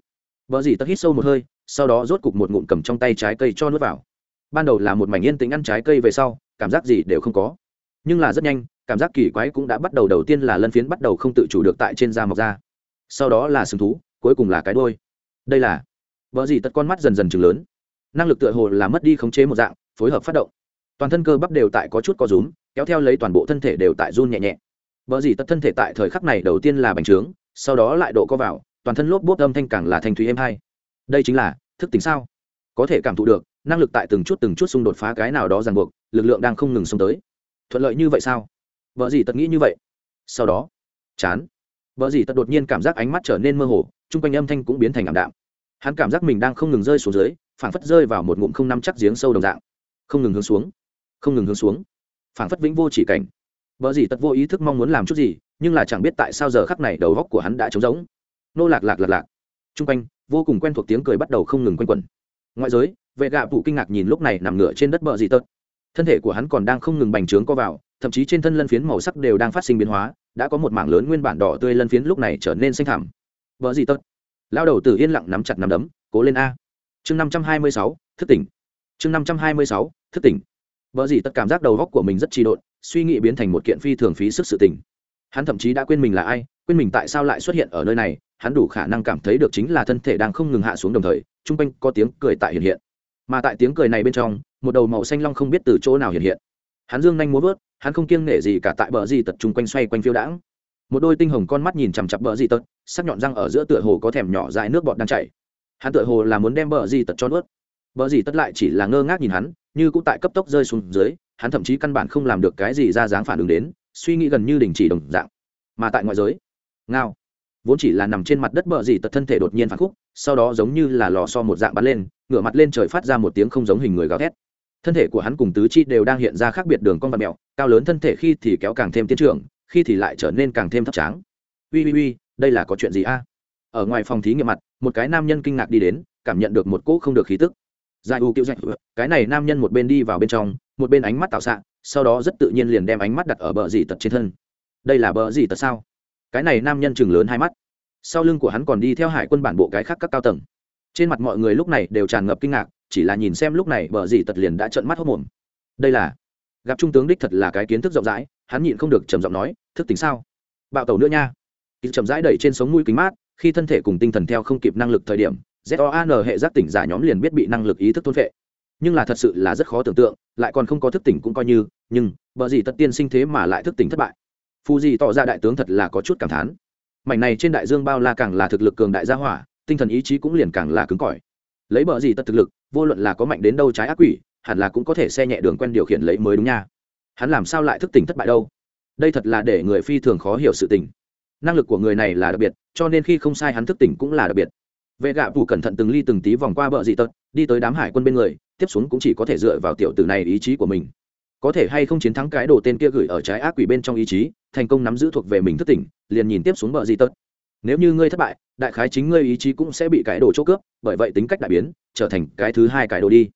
vợ gì tật hít sâu một hơi, sau đó rốt cục một ngụm cầm trong tay trái cây cho nước vào. Ban đầu là một mảnh yên tĩnh ăn trái cây về sau, cảm giác gì đều không có. Nhưng là rất nhanh, cảm giác kỳ quái cũng đã bắt đầu đầu tiên là lân phiến bắt đầu không tự chủ được tại trên da mọc da sau đó là sừng thú, cuối cùng là cái đôi đây là vợ gì tất con mắt dần dần chừng lớn. Năng lực tựa hồ là mất đi khống chế một dạng, phối hợp phát động. Toàn thân cơ bắp đều tại có chút có rúm, kéo theo lấy toàn bộ thân thể đều tại run nhẹ nhẹ vợ dì tật thân thể tại thời khắc này đầu tiên là bành trướng, sau đó lại độ co vào, toàn thân lốp bốp âm thanh càng là thanh thúy êm hay. đây chính là, thức tính sao? Có thể cảm thụ được, năng lực tại từng chút từng chút xung đột phá cái nào đó ràng buộc, lực lượng đang không ngừng xông tới. Thuận lợi như vậy sao? Vợ dì tật nghĩ như vậy? Sau đó, chán. Vợ dì tật đột nhiên cảm giác ánh mắt trở nên mơ hồ, chung quanh âm thanh cũng biến thành ảm đạm. Hắn cảm giác mình đang không ngừng rơi xuống dưới, phảng phất rơi vào một ngụm không nắm chắc giếng sâu đồng dạng. Không ngừng hướng xuống, không ngừng hướng xuống. Phảng phất vĩnh vô chỉ cảnh vợ gì tật vô ý thức mong muốn làm chút gì, nhưng là chẳng biết tại sao giờ khắc này đầu góc của hắn đã trống rỗng. Nô lạc lạc lạc lạc. Trung quanh, vô cùng quen thuộc tiếng cười bắt đầu không ngừng quanh quẩn. Ngoại giới, vệ gạ phụ kinh ngạc nhìn lúc này nằm ngửa trên đất bờ dị tật. Thân thể của hắn còn đang không ngừng bành trướng co vào, thậm chí trên thân lân phiến màu sắc đều đang phát sinh biến hóa, đã có một mảng lớn nguyên bản đỏ tươi lân phiến lúc này trở nên xanh thẳm. Vợ gì tật. Lao đầu từ yên lặng nắm chặt nắm đấm, cố lên a. Chương năm trăm hai mươi sáu, thức tỉnh. Chương năm trăm hai mươi sáu, thức tỉnh vợ gì tất cảm giác đầu góc của mình rất trì độn, suy nghĩ biến thành một kiện phi thường phí sức sự tỉnh hắn thậm chí đã quên mình là ai, quên mình tại sao lại xuất hiện ở nơi này, hắn đủ khả năng cảm thấy được chính là thân thể đang không ngừng hạ xuống đồng thời, chung quanh có tiếng cười tại hiện hiện. Mà tại tiếng cười này bên trong, một đầu màu xanh long không biết từ chỗ nào hiện hiện. Hắn dương nhanh muốn vớt, hắn không kiêng nể gì cả tại bờ di tật chung quanh xoay quanh phiêu đãng. Một đôi tinh hồng con mắt nhìn chằm chặp bờ di tật, sắc nhọn răng ở giữa tựa hồ có thèm nhỏ dài nước bọt đang chảy. Hắn tựa hồ là muốn đem bờ di tật cho nuốt. Bờ di tật lại chỉ là ngơ ngác nhìn hắn như cũng tại cấp tốc rơi xuống dưới, hắn thậm chí căn bản không làm được cái gì ra dáng phản ứng đến, suy nghĩ gần như đình chỉ đồng dạng. Mà tại ngoại giới, ngao, vốn chỉ là nằm trên mặt đất bờ gì tật thân thể đột nhiên phản khúc, sau đó giống như là lò so một dạng bắn lên, ngửa mặt lên trời phát ra một tiếng không giống hình người gào thét. Thân thể của hắn cùng tứ chi đều đang hiện ra khác biệt đường con vật mèo cao lớn thân thể khi thì kéo càng thêm tiến trưởng, khi thì lại trở nên càng thêm thấp tráng. Ui ui ui, đây là có chuyện gì a? Ở ngoài phòng thí nghiệm mặt, một cái nam nhân kinh ngạc đi đến, cảm nhận được một cỗ không được khí tức giai u kiệu dạch, cái này nam nhân một bên đi vào bên trong, một bên ánh mắt tạo xạ, sau đó rất tự nhiên liền đem ánh mắt đặt ở bờ dì tật trên thân. Đây là bờ dì tật sao? Cái này nam nhân chừng lớn hai mắt. Sau lưng của hắn còn đi theo hải quân bản bộ cái khác các cao tầng. Trên mặt mọi người lúc này đều tràn ngập kinh ngạc, chỉ là nhìn xem lúc này bờ dì tật liền đã trợn mắt hốc mồm đây là, gặp trung tướng đích thật là cái kiến thức rộng rãi, hắn nhịn không được trầm giọng nói, thức tính sao? Bạo tẩu nữa nha. Kính chậm rãi đẩy trên sống mũi kính mát, khi thân thể cùng tinh thần theo không kịp năng lực thời điểm ZOAN hệ giác tỉnh giả nhóm liền biết bị năng lực ý thức thôn phệ. Nhưng là thật sự là rất khó tưởng tượng, lại còn không có thức tỉnh cũng coi như, nhưng, bờ gì tất tiên sinh thế mà lại thức tỉnh thất bại. Phù gì tỏ ra đại tướng thật là có chút cảm thán. Mảnh này trên đại dương bao la càng là thực lực cường đại gia hỏa, tinh thần ý chí cũng liền càng là cứng cỏi. Lấy bờ gì tất thực lực, vô luận là có mạnh đến đâu trái ác quỷ, hẳn là cũng có thể xe nhẹ đường quen điều khiển lấy mới đúng nha. Hắn làm sao lại thức tỉnh thất bại đâu? Đây thật là để người phi thường khó hiểu sự tình. Năng lực của người này là đặc biệt, cho nên khi không sai hắn thức tỉnh cũng là đặc biệt vệ gạ phủ cẩn thận từng ly từng tí vòng qua bờ dị tật, đi tới đám hải quân bên người, tiếp xuống cũng chỉ có thể dựa vào tiểu tử này ý chí của mình. Có thể hay không chiến thắng cái đồ tên kia gửi ở trái ác quỷ bên trong ý chí, thành công nắm giữ thuộc về mình thức tỉnh, liền nhìn tiếp xuống bờ dị tật. Nếu như ngươi thất bại, đại khái chính ngươi ý chí cũng sẽ bị cái đồ chỗ cướp, bởi vậy tính cách đại biến, trở thành cái thứ hai cái đồ đi.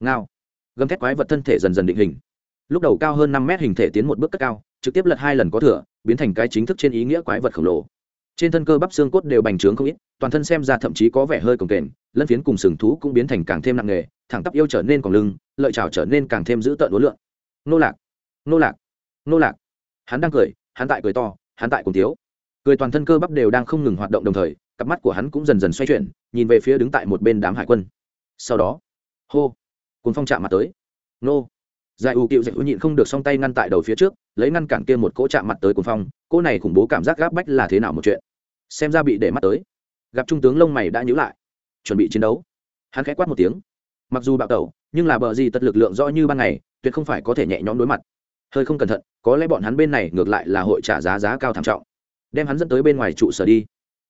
Ngao. Gầm thét quái vật thân thể dần dần định hình. Lúc đầu cao hơn năm mét hình thể tiến một bước cất cao, trực tiếp lật hai lần có thừa, biến thành cái chính thức trên ý nghĩa quái vật khổng lồ trên thân cơ bắp xương cốt đều bành trướng không ít, toàn thân xem ra thậm chí có vẻ hơi cồng kềnh, lân phiến cùng sừng thú cũng biến thành càng thêm nặng nề, thẳng tắp yêu trở nên còn lưng, lợi trào trở nên càng thêm dữ tợn uốn lượn. Nô lạc nô lạc nô lạc. Hắn đang cười, hắn tại cười to, hắn tại cùng thiếu cười toàn thân cơ bắp đều đang không ngừng hoạt động đồng thời, cặp mắt của hắn cũng dần dần xoay chuyển, nhìn về phía đứng tại một bên đám hải quân. Sau đó, hô cùng phong chạm mặt tới. Nô, giải ưu cựu dạy nhịn không được song tay ngăn tại đầu phía trước, lấy ngăn cản kia một cỗ chạm mặt tới cùng phong, cỗ này khủng bố cảm giác gáp bách là thế nào một chuyện? Xem ra bị để mắt tới. Gặp trung tướng lông mày đã nhíu lại, chuẩn bị chiến đấu. Hắn khẽ quát một tiếng. Mặc dù bạo tẩu, nhưng là bờ gì tật lực lượng rõ như ban ngày, tuyệt không phải có thể nhẹ nhõm đối mặt. Hơi không cẩn thận, có lẽ bọn hắn bên này ngược lại là hội trả giá giá cao thảm trọng. Đem hắn dẫn tới bên ngoài trụ sở đi.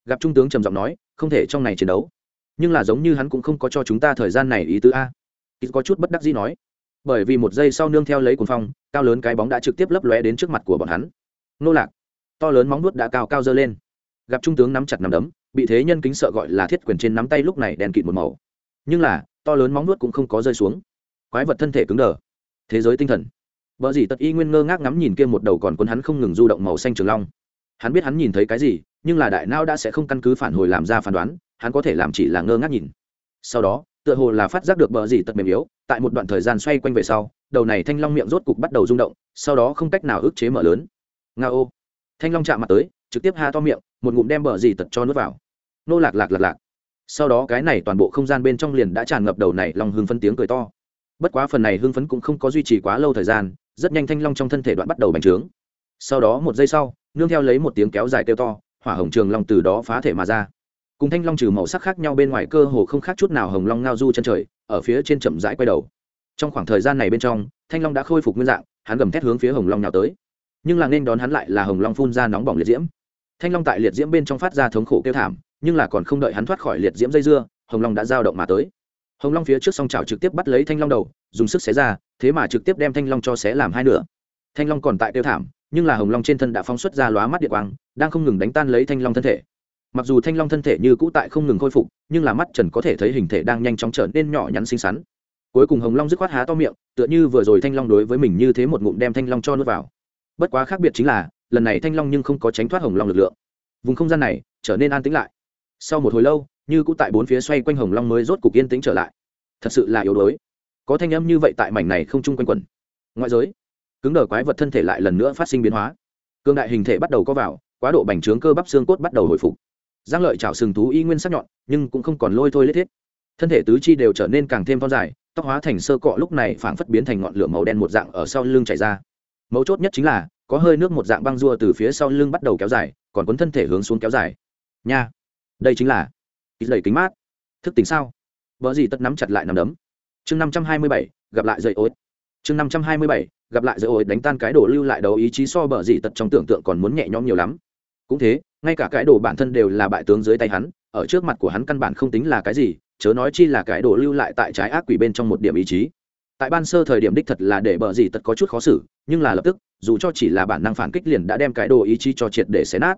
Gặp trung tướng trầm giọng nói, không thể trong này chiến đấu. Nhưng là giống như hắn cũng không có cho chúng ta thời gian này ý tứ a. Ít có chút bất đắc dĩ nói. Bởi vì một giây sau nương theo lấy cuồng phong, cao lớn cái bóng đã trực tiếp lấp lóe đến trước mặt của bọn hắn. Nô lạc, to lớn móng nuốt đã cao cao dơ lên gặp trung tướng nắm chặt nắm đấm, bị thế nhân kính sợ gọi là thiết quyền trên nắm tay lúc này đèn kịt một màu. Nhưng là, to lớn móng nuốt cũng không có rơi xuống. Quái vật thân thể cứng đờ. Thế giới tinh thần. Vợ dì tật y nguyên ngơ ngác ngắm nhìn kia một đầu còn quân hắn không ngừng du động màu xanh trường long. Hắn biết hắn nhìn thấy cái gì, nhưng là đại não đã sẽ không căn cứ phản hồi làm ra phán đoán, hắn có thể làm chỉ là ngơ ngác nhìn. Sau đó, tựa hồ là phát giác được bờ dì tật mềm yếu, tại một đoạn thời gian xoay quanh về sau, đầu này thanh long miệng rốt cục bắt đầu rung động, sau đó không cách nào ức chế mở lớn. Nga ô thanh long chạm mặt tới trực tiếp ha to miệng, một ngụm đem bờ gì tật cho nước vào. Nô lạc lạc lạc lạc. Sau đó cái này toàn bộ không gian bên trong liền đã tràn ngập đầu này long hưng phân tiếng cười to. Bất quá phần này hưng phấn cũng không có duy trì quá lâu thời gian, rất nhanh thanh long trong thân thể đoạn bắt đầu bành trướng. Sau đó một giây sau, nương theo lấy một tiếng kéo dài kêu to, hỏa hồng trường long từ đó phá thể mà ra. Cùng thanh long trừ màu sắc khác nhau bên ngoài cơ hồ không khác chút nào hồng long ngao du chân trời, ở phía trên chậm rãi quay đầu. Trong khoảng thời gian này bên trong, thanh long đã khôi phục nguyên dạng, hắn gầm thét hướng phía hồng long nào tới. Nhưng là nên đón hắn lại là hồng long phun ra nóng bỏng liệt diễm thanh long tại liệt diễm bên trong phát ra thống khổ kêu thảm, nhưng là còn không đợi hắn thoát khỏi liệt diễm dây dưa, hồng long đã giao động mà tới. Hồng long phía trước song trào trực tiếp bắt lấy thanh long đầu, dùng sức xé ra, thế mà trực tiếp đem thanh long cho xé làm hai nửa. Thanh long còn tại tiêu thảm, nhưng là hồng long trên thân đã phóng xuất ra lóa mắt điện quang, đang không ngừng đánh tan lấy thanh long thân thể. Mặc dù thanh long thân thể như cũ tại không ngừng khôi phục, nhưng là mắt trần có thể thấy hình thể đang nhanh chóng trở nên nhỏ nhắn xinh xắn. Cuối cùng hồng long dứt khoát há to miệng, tựa như vừa rồi thanh long đối với mình như thế một ngụm đem thanh long cho nuốt vào. Bất quá khác biệt chính là lần này thanh long nhưng không có tránh thoát hồng long lực lượng. Vùng không gian này trở nên an tĩnh lại. Sau một hồi lâu, như cũ tại bốn phía xoay quanh hồng long mới rốt cục yên tĩnh trở lại. Thật sự là yếu đuối. Có thanh âm như vậy tại mảnh này không chung quanh quẩn. Ngoại giới, cứng đờ quái vật thân thể lại lần nữa phát sinh biến hóa. Cương đại hình thể bắt đầu có vào, quá độ bành trướng cơ bắp xương cốt bắt đầu hồi phục. Giang lợi chảo sừng thú y nguyên sắc nhọn, nhưng cũng không còn lôi thôi lết thiết. Thân thể tứ chi đều trở nên càng thêm thon dài, tóc hóa thành sơ cọ lúc này phảng phất biến thành ngọn lửa màu đen một dạng ở sau lưng chảy ra. Mấu chốt nhất chính là có hơi nước một dạng băng rua từ phía sau lưng bắt đầu kéo dài, còn cuốn thân thể hướng xuống kéo dài. Nha, đây chính là ít lầy kính mát. Thức tính sao? Vợ gì tất nắm chặt lại nằm đấm. Chương năm trăm hai mươi bảy, gặp lại dậy ối. Chương năm trăm hai mươi bảy, gặp lại dậy ối đánh tan cái đồ lưu lại đầu ý chí so bờ gì tật trong tưởng tượng còn muốn nhẹ nhõm nhiều lắm. Cũng thế, ngay cả cái đồ bản thân đều là bại tướng dưới tay hắn, ở trước mặt của hắn căn bản không tính là cái gì, chớ nói chi là cái đồ lưu lại tại trái ác quỷ bên trong một điểm ý chí tại ban sơ thời điểm đích thật là để bờ gì tật có chút khó xử, nhưng là lập tức, dù cho chỉ là bản năng phản kích liền đã đem cái đồ ý chí cho triệt để xé nát.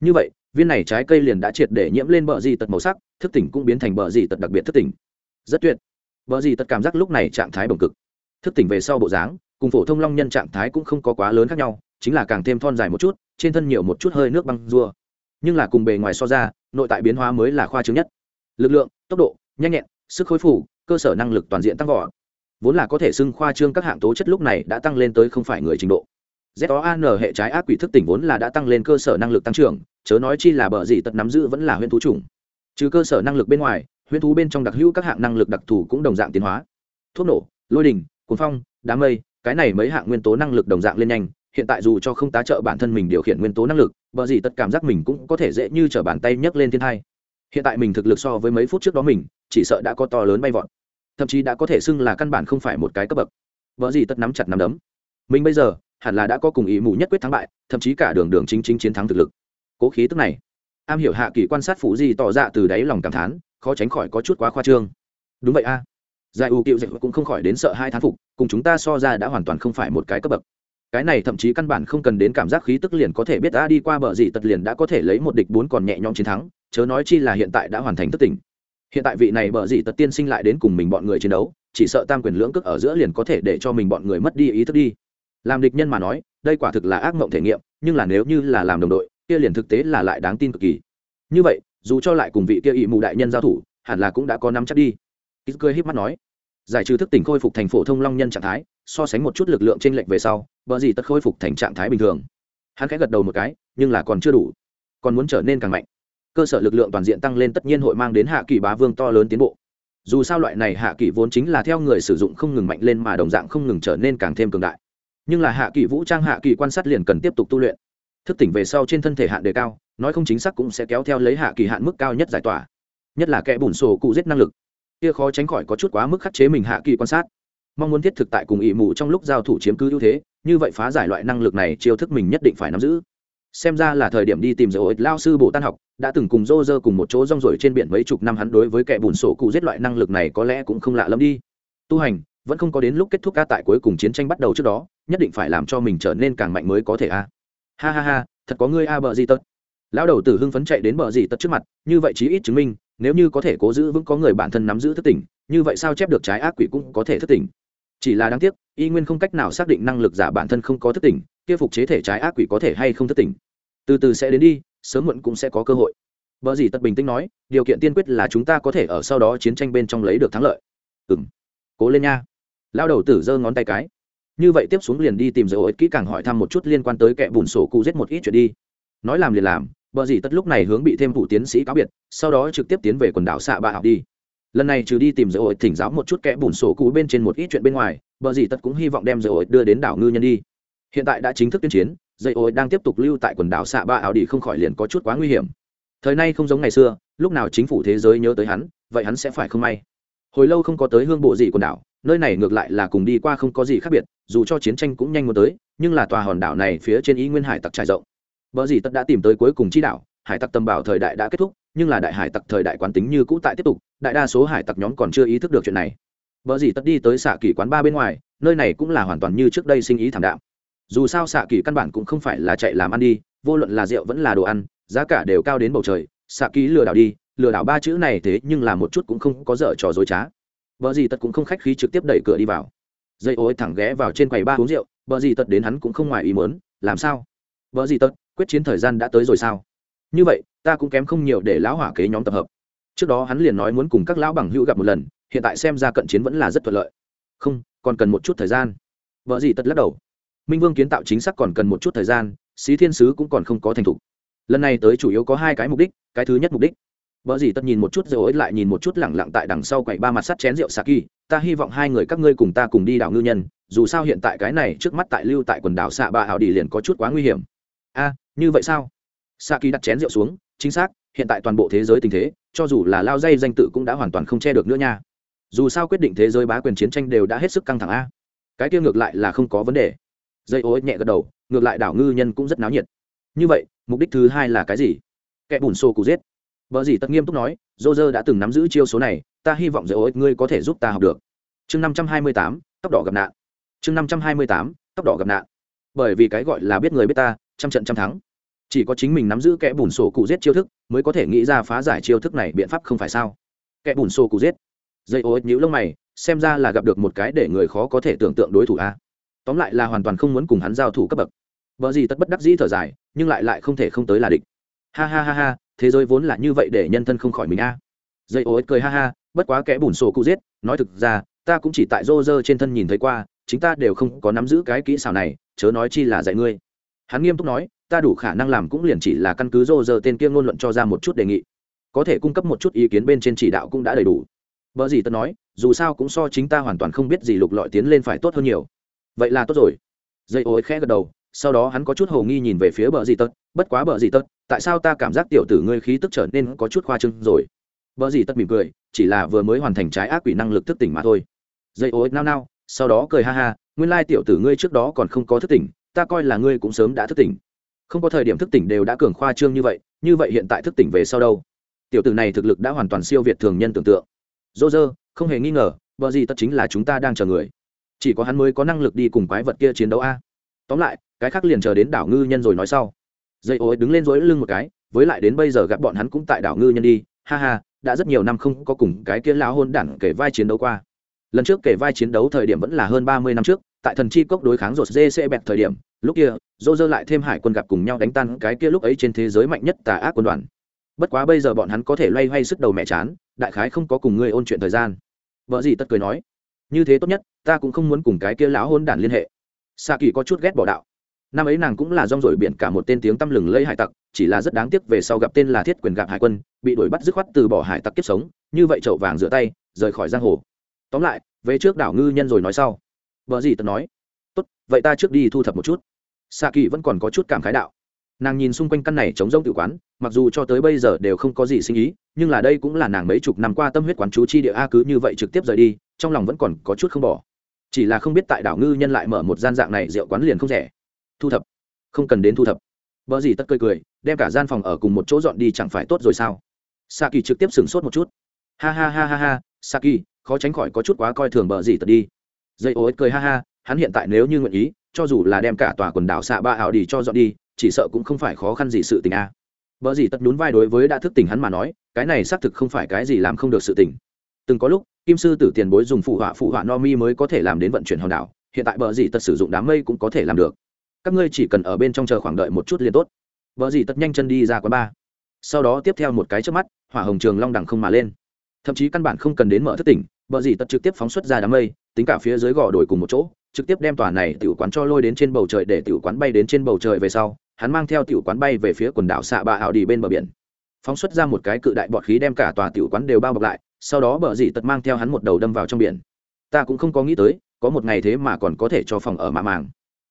Như vậy, viên này trái cây liền đã triệt để nhiễm lên bờ gì tật màu sắc, thức tỉnh cũng biến thành bờ gì tật đặc biệt thức tỉnh. Rất tuyệt. Bờ gì tật cảm giác lúc này trạng thái bồng cực. Thức tỉnh về sau bộ dáng, cùng phổ thông long nhân trạng thái cũng không có quá lớn khác nhau, chính là càng thêm thon dài một chút, trên thân nhiều một chút hơi nước băng rua. Nhưng là cùng bề ngoài so ra, nội tại biến hóa mới là khoa chứng nhất. Lực lượng, tốc độ, nhanh nhẹn, sức khối phủ cơ sở năng lực toàn diện tăng vọt vốn là có thể xưng khoa trương các hạng tố chất lúc này đã tăng lên tới không phải người trình độ ZOAN hệ trái ác quỷ thức tỉnh vốn là đã tăng lên cơ sở năng lực tăng trưởng, chớ nói chi là bờ gì tật nắm giữ vẫn là huyễn thú chủng. Trừ cơ sở năng lực bên ngoài, huyễn thú bên trong đặc hữu các hạng năng lực đặc thù cũng đồng dạng tiến hóa. Thuốc nổ, lôi đình, cuồng phong, đám mây, cái này mấy hạng nguyên tố năng lực đồng dạng lên nhanh, hiện tại dù cho không tá trợ bản thân mình điều khiển nguyên tố năng lực, bờ gì tật cảm giác mình cũng có thể dễ như trở bàn tay nhấc lên thiên thai. Hiện tại mình thực lực so với mấy phút trước đó mình, chỉ sợ đã có to lớn bay vọt. Thậm chí đã có thể xưng là căn bản không phải một cái cấp bậc. Bờ gì tất nắm chặt nắm đấm. Mình bây giờ, hẳn là đã có cùng ý mù nhất quyết thắng bại thậm chí cả đường đường chính chính chiến thắng thực lực. Cố khí tức này. Am hiểu hạ kỳ quan sát phủ gì tỏ ra từ đáy lòng cảm thán khó tránh khỏi có chút quá khoa trương. Đúng vậy a. Giải u cựu dạy cũng không khỏi đến sợ hai thán phục cùng chúng ta so ra đã hoàn toàn không phải một cái cấp bậc. Cái này thậm chí căn bản không cần đến cảm giác khí tức liền có thể biết a đi qua bờ gì tật liền đã có thể lấy một địch bốn còn nhẹ nhõm chiến thắng chớ nói chi là hiện tại đã hoàn thành thất tỉnh hiện tại vị này bờ gì tật tiên sinh lại đến cùng mình bọn người chiến đấu, chỉ sợ tam quyền lưỡng cước ở giữa liền có thể để cho mình bọn người mất đi ý thức đi. Làm địch nhân mà nói, đây quả thực là ác mộng thể nghiệm, nhưng là nếu như là làm đồng đội, kia liền thực tế là lại đáng tin cực kỳ. Như vậy, dù cho lại cùng vị kia ỵ mù đại nhân giao thủ, hẳn là cũng đã có nắm chắc đi. Ít cười híp mắt nói, giải trừ thức tỉnh khôi phục thành phổ thông long nhân trạng thái, so sánh một chút lực lượng trên lệnh về sau, bờ gì tất khôi phục thành trạng thái bình thường. Hắn khẽ gật đầu một cái, nhưng là còn chưa đủ. Còn muốn trở nên càng mạnh cơ sở lực lượng toàn diện tăng lên tất nhiên hội mang đến hạ kỳ bá vương to lớn tiến bộ. Dù sao loại này hạ kỳ vốn chính là theo người sử dụng không ngừng mạnh lên mà đồng dạng không ngừng trở nên càng thêm cường đại. Nhưng là hạ kỳ vũ trang, hạ kỳ quan sát liền cần tiếp tục tu luyện. Thức tỉnh về sau trên thân thể hạn đề cao, nói không chính xác cũng sẽ kéo theo lấy hạ kỳ hạn mức cao nhất giải tỏa. Nhất là kẻ bùn sổ cụ giết năng lực. Kia khó tránh khỏi có chút quá mức khắc chế mình hạ kỳ quan sát. Mong muốn thiết thực tại cùng ỵ mù trong lúc giao thủ chiếm cứ ưu thế, như vậy phá giải loại năng lực này chiêu thức mình nhất định phải nắm giữ xem ra là thời điểm đi tìm dầu ích lao sư bộ tan học, đã từng cùng rô rơ cùng một chỗ rong rổi trên biển mấy chục năm hắn đối với kẻ bùn sổ cụ giết loại năng lực này có lẽ cũng không lạ lắm đi. Tu hành, vẫn không có đến lúc kết thúc ca tại cuối cùng chiến tranh bắt đầu trước đó, nhất định phải làm cho mình trở nên càng mạnh mới có thể a. Ha ha ha, thật có ngươi a bờ gì tật. Lão đầu tử hưng phấn chạy đến bờ gì tật trước mặt, như vậy chí ít chứng minh, nếu như có thể cố giữ vững có người bản thân nắm giữ thất tỉnh, như vậy sao chép được trái ác quỷ cũng có thể thất tỉnh. Chỉ là đáng tiếc, y nguyên không cách nào xác định năng lực giả bản thân không có thất tỉnh kia phục chế thể trái ác quỷ có thể hay không thất tỉnh từ từ sẽ đến đi, sớm muộn cũng sẽ có cơ hội. Vợ gì tật bình tĩnh nói, điều kiện tiên quyết là chúng ta có thể ở sau đó chiến tranh bên trong lấy được thắng lợi. Ừ m cố lên nha. Lao đầu tử giơ ngón tay cái. Như vậy tiếp xuống liền đi tìm dấu ích kỹ càng hỏi thăm một chút liên quan tới kẻ bùn sổ cụ giết một ít chuyện đi. Nói làm liền làm vợ gì tất lúc này hướng bị thêm vụ tiến sĩ cáo biệt, sau đó trực tiếp tiến về quần đảo xạ bạ học đi. Lần này trừ đi tìm dấu ích thỉnh giáo một chút kẻ bùn sổ cụ bên trên một ít chuyện bên ngoài vợ gì tất cũng hy vọng đem dấu ích đưa đến đảo ngư nhân đi hiện tại đã chính thức tuyên chiến, dây ối đang tiếp tục lưu tại quần đảo xạ ba ảo đi không khỏi liền có chút quá nguy hiểm. Thời nay không giống ngày xưa, lúc nào chính phủ thế giới nhớ tới hắn, vậy hắn sẽ phải không may. Hồi lâu không có tới hương bộ gì quần đảo, nơi này ngược lại là cùng đi qua không có gì khác biệt, dù cho chiến tranh cũng nhanh muốn tới, nhưng là tòa hòn đảo này phía trên ý nguyên hải tặc trải rộng. Vợ gì tất đã tìm tới cuối cùng chi đảo, hải tặc tâm bảo thời đại đã kết thúc, nhưng là đại hải tặc thời đại quán tính như cũ tại tiếp tục, đại đa số hải tặc nhóm còn chưa ý thức được chuyện này. Vợ gì tất đi tới xạ kỷ quán ba bên ngoài, nơi này cũng là hoàn toàn như trước đây sinh ý thảm đạm dù sao xạ kỳ căn bản cũng không phải là chạy làm ăn đi, vô luận là rượu vẫn là đồ ăn, giá cả đều cao đến bầu trời, xạ kỳ lừa đảo đi, lừa đảo ba chữ này thế nhưng là một chút cũng không có dở trò dối trá. Vợ gì tật cũng không khách khí trực tiếp đẩy cửa đi vào. Dây ối thẳng ghé vào trên quầy ba uống rượu vợ gì tật đến hắn cũng không ngoài ý mớn làm sao? Vợ gì tật, quyết chiến thời gian đã tới rồi sao? Như vậy, ta cũng kém không nhiều để lão hỏa kế nhóm tập hợp. Trước đó hắn liền nói muốn cùng các lão bằng hữu gặp một lần, hiện tại xem ra cận chiến vẫn là rất thuận lợi. Không, còn cần một chút thời gian. Vợ gì tật lắc đầu minh vương kiến tạo chính xác còn cần một chút thời gian, xí thiên sứ cũng còn không có thành thục. Lần này tới chủ yếu có hai cái mục đích, cái thứ nhất mục đích. Vợ gì tất nhìn một chút rồi lại nhìn một chút lẳng lặng tại đằng sau quầy ba mặt sắt chén rượu saki, ta hy vọng hai người các ngươi cùng ta cùng đi đảo ngư nhân, dù sao hiện tại cái này trước mắt tại lưu tại quần đảo xạ ba hảo đi liền có chút quá nguy hiểm. A, như vậy sao? Saki đặt chén rượu xuống, chính xác, hiện tại toàn bộ thế giới tình thế, cho dù là lao dây danh tự cũng đã hoàn toàn không che được nữa nha. Dù sao quyết định thế giới bá quyền chiến tranh đều đã hết sức căng thẳng a. Cái kia ngược lại là không có vấn đề dây ô nhẹ gật đầu, ngược lại đảo ngư nhân cũng rất náo nhiệt. Như vậy, mục đích thứ hai là cái gì? Kẻ bùn xô cụ giết. Vợ gì tất nghiêm túc nói dô dơ đã từng nắm giữ chiêu số này, ta hy vọng dây ô ngươi có thể giúp ta học được. Chương năm trăm hai mươi tám, tóc đỏ gặp nạn. Chương năm trăm hai mươi tám, tóc đỏ gặp nạn. Bởi vì cái gọi là biết người biết ta, trăm trận trăm thắng. Chỉ có chính mình nắm giữ kẻ bùn sổ cụ giết chiêu thức, mới có thể nghĩ ra phá giải chiêu thức này biện pháp không phải sao? Kẻ bùn sổ cụ giết. Dây ô nhữ lông mày, xem ra là gặp được một cái để người khó có thể tưởng tượng đối thủ a tóm lại là hoàn toàn không muốn cùng hắn giao thủ cấp bậc. Vợ gì tất bất đắc dĩ thở dài, nhưng lại lại không thể không tới là địch. Ha ha ha ha, thế giới vốn là như vậy để nhân thân không khỏi mình a. Dây ô cười ha ha, bất quá kẻ bùn sổ cụ giết, nói thực ra, ta cũng chỉ tại rô rơ trên thân nhìn thấy qua, chính ta đều không có nắm giữ cái kỹ xảo này, chớ nói chi là dạy ngươi. Hắn nghiêm túc nói, ta đủ khả năng làm cũng liền chỉ là căn cứ rô rơ tên kia ngôn luận cho ra một chút đề nghị. Có thể cung cấp một chút ý kiến bên trên chỉ đạo cũng đã đầy đủ. Vợ gì tớ nói, dù sao cũng so chính ta hoàn toàn không biết gì lục lọi tiến lên phải tốt hơn nhiều vậy là tốt rồi. Dây ối khẽ gật đầu, sau đó hắn có chút hồ nghi nhìn về phía bờ dì tật bất quá bờ dì tật tại sao ta cảm giác tiểu tử ngươi khí tức trở nên có chút khoa trương rồi? Bờ dì tật mỉm cười, chỉ là vừa mới hoàn thành trái ác quỷ năng lực thức tỉnh mà thôi. Dây ối nao nao, sau đó cười ha ha, nguyên lai tiểu tử ngươi trước đó còn không có thức tỉnh, ta coi là ngươi cũng sớm đã thức tỉnh. Không có thời điểm thức tỉnh đều đã cường khoa trương như vậy như vậy hiện tại thức tỉnh về sau đâu? Tiểu tử này thực lực đã hoàn toàn siêu việt thường nhân tưởng tượng. Dô dơ không hề nghi ngờ vợ gì tất chính là chúng ta đang chờ người chỉ có hắn mới có năng lực đi cùng quái vật kia chiến đấu a. Tóm lại, cái khác liền chờ đến đảo ngư nhân rồi nói sau. Dây ô đứng lên dối lưng một cái, với lại đến bây giờ gặp bọn hắn cũng tại đảo ngư nhân đi. Ha ha, đã rất nhiều năm không có cùng cái kia lão hôn đản kể vai chiến đấu qua. Lần trước kể vai chiến đấu thời điểm vẫn là hơn ba mươi năm trước, tại thần chi cốc đối kháng rột dê xe bẹt thời điểm, lúc kia dô dơ lại thêm hải quân gặp cùng nhau đánh tan cái kia lúc ấy trên thế giới mạnh nhất tà ác quân đoàn. Bất quá bây giờ bọn hắn có thể loay hoay sức đầu mẹ chán, đại khái không có cùng ngươi ôn chuyện thời gian. Vợ gì tất cười nói như thế tốt nhất, ta cũng không muốn cùng cái kia lão hôn đản liên hệ. Sa kỳ có chút ghét bỏ đạo. Năm ấy nàng cũng là rong rổi biển cả một tên tiếng tăm lừng lây hải tặc, chỉ là rất đáng tiếc về sau gặp tên là thiết quyền gặp hải quân, bị đuổi bắt dứt khoát từ bỏ hải tặc kiếp sống, như vậy chậu vàng rửa tay, rời khỏi giang hồ. Tóm lại, về trước đảo ngư nhân rồi nói sau. Vợ gì tật nói? Tốt, vậy ta trước đi thu thập một chút. Xạ kỳ vẫn còn có chút cảm khái đạo nàng nhìn xung quanh căn này chống rông tự quán, mặc dù cho tới bây giờ đều không có gì sinh ý, nhưng là đây cũng là nàng mấy chục năm qua tâm huyết quán chú chi địa a, cứ như vậy trực tiếp rời đi, trong lòng vẫn còn có chút không bỏ. Chỉ là không biết tại đảo ngư nhân lại mở một gian dạng này rượu quán liền không rẻ. Thu thập. Không cần đến thu thập. Vợ gì tất cười cười, đem cả gian phòng ở cùng một chỗ dọn đi chẳng phải tốt rồi sao? Sa kỳ trực tiếp sửng sốt một chút. Ha ha ha ha ha sa kỳ khó tránh khỏi có chút quá coi thường bờ gì tật đi. Dây ô ích cười ha ha, hắn hiện tại nếu như nguyện ý, cho dù là đem cả tòa quần đảo xạ ba ảo đi cho dọn đi chỉ sợ cũng không phải khó khăn gì sự tình a. À. bờ gì tật nhún vai đối với đã thức tỉnh hắn mà nói, cái này xác thực không phải cái gì làm không được sự tình. Từng có lúc, kim sư tử tiền bối dùng phụ họa phụ họa no mi mới có thể làm đến vận chuyển hòn đảo, hiện tại bờ gì tật sử dụng đám mây cũng có thể làm được. Các ngươi chỉ cần ở bên trong chờ khoảng đợi một chút liền tốt. Vợ gì tất nhanh chân đi ra quán ba sau đó tiếp theo một cái trước mắt, hỏa hồng trường long đẳng không mà lên. Thậm chí căn bản không cần đến mở thất tỉnh vợ gì tất trực tiếp phóng xuất ra đám mây, tính cả phía dưới gò đổi cùng một chỗ, trực tiếp đem tòa này tiểu quán cho lôi đến trên bầu trời để tiểu quán bay đến trên bầu trời về sau hắn mang theo tiểu quán bay về phía quần đảo xạ bạ ảo đi bên bờ biển. Phóng xuất ra một cái cự đại bọt khí đem cả tòa tiểu quán đều bao bọc lại, sau đó bờ dì tật mang theo hắn một đầu đâm vào trong biển. Ta cũng không có nghĩ tới, có một ngày thế mà còn có thể cho phòng ở mạ màng.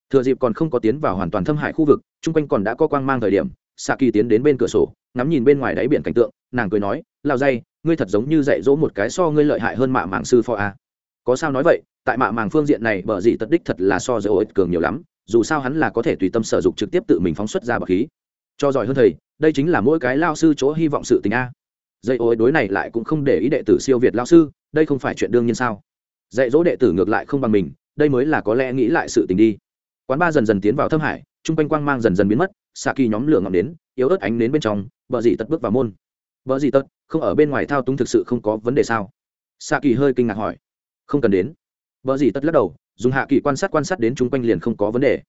Thừa dịp còn không có tiến vào hoàn toàn thâm hại khu vực, chung quanh còn đã có quang mang thời điểm xạ kỳ tiến đến bên cửa sổ, ngắm nhìn bên ngoài đáy biển cảnh tượng, nàng cười nói lao dây, ngươi thật giống như dạy dỗ một cái so ngươi lợi hại hơn mạ màng sư phó a. Có sao nói vậy, tại mạ màng phương diện này bờ dì tật đích thật là so dỗ ích cường nhiều lắm dù sao hắn là có thể tùy tâm sở dục trực tiếp tự mình phóng xuất ra bậc khí. Cho giỏi hơn thầy, đây chính là mỗi cái lao sư chỗ hy vọng sự tình a. Dạy ối đối này lại cũng không để ý đệ tử siêu việt lao sư, đây không phải chuyện đương nhiên sao? Dạy dỗ đệ tử ngược lại không bằng mình, đây mới là có lẽ nghĩ lại sự tình đi. Quán ba dần dần tiến vào thâm hải, chung quanh quang mang dần dần biến mất xạ kỳ nhóm lửa ngọn đến, yếu ớt ánh đến bên trong, vợ dị tật bước vào môn. Vợ dị tật, không ở bên ngoài thao túng thực sự không có vấn đề sao? Xạ kỳ hơi kinh ngạc hỏi. Không cần đến. Vợ dị tật lắc đầu dùng hạ kỳ quan sát quan sát đến chung quanh liền không có vấn đề.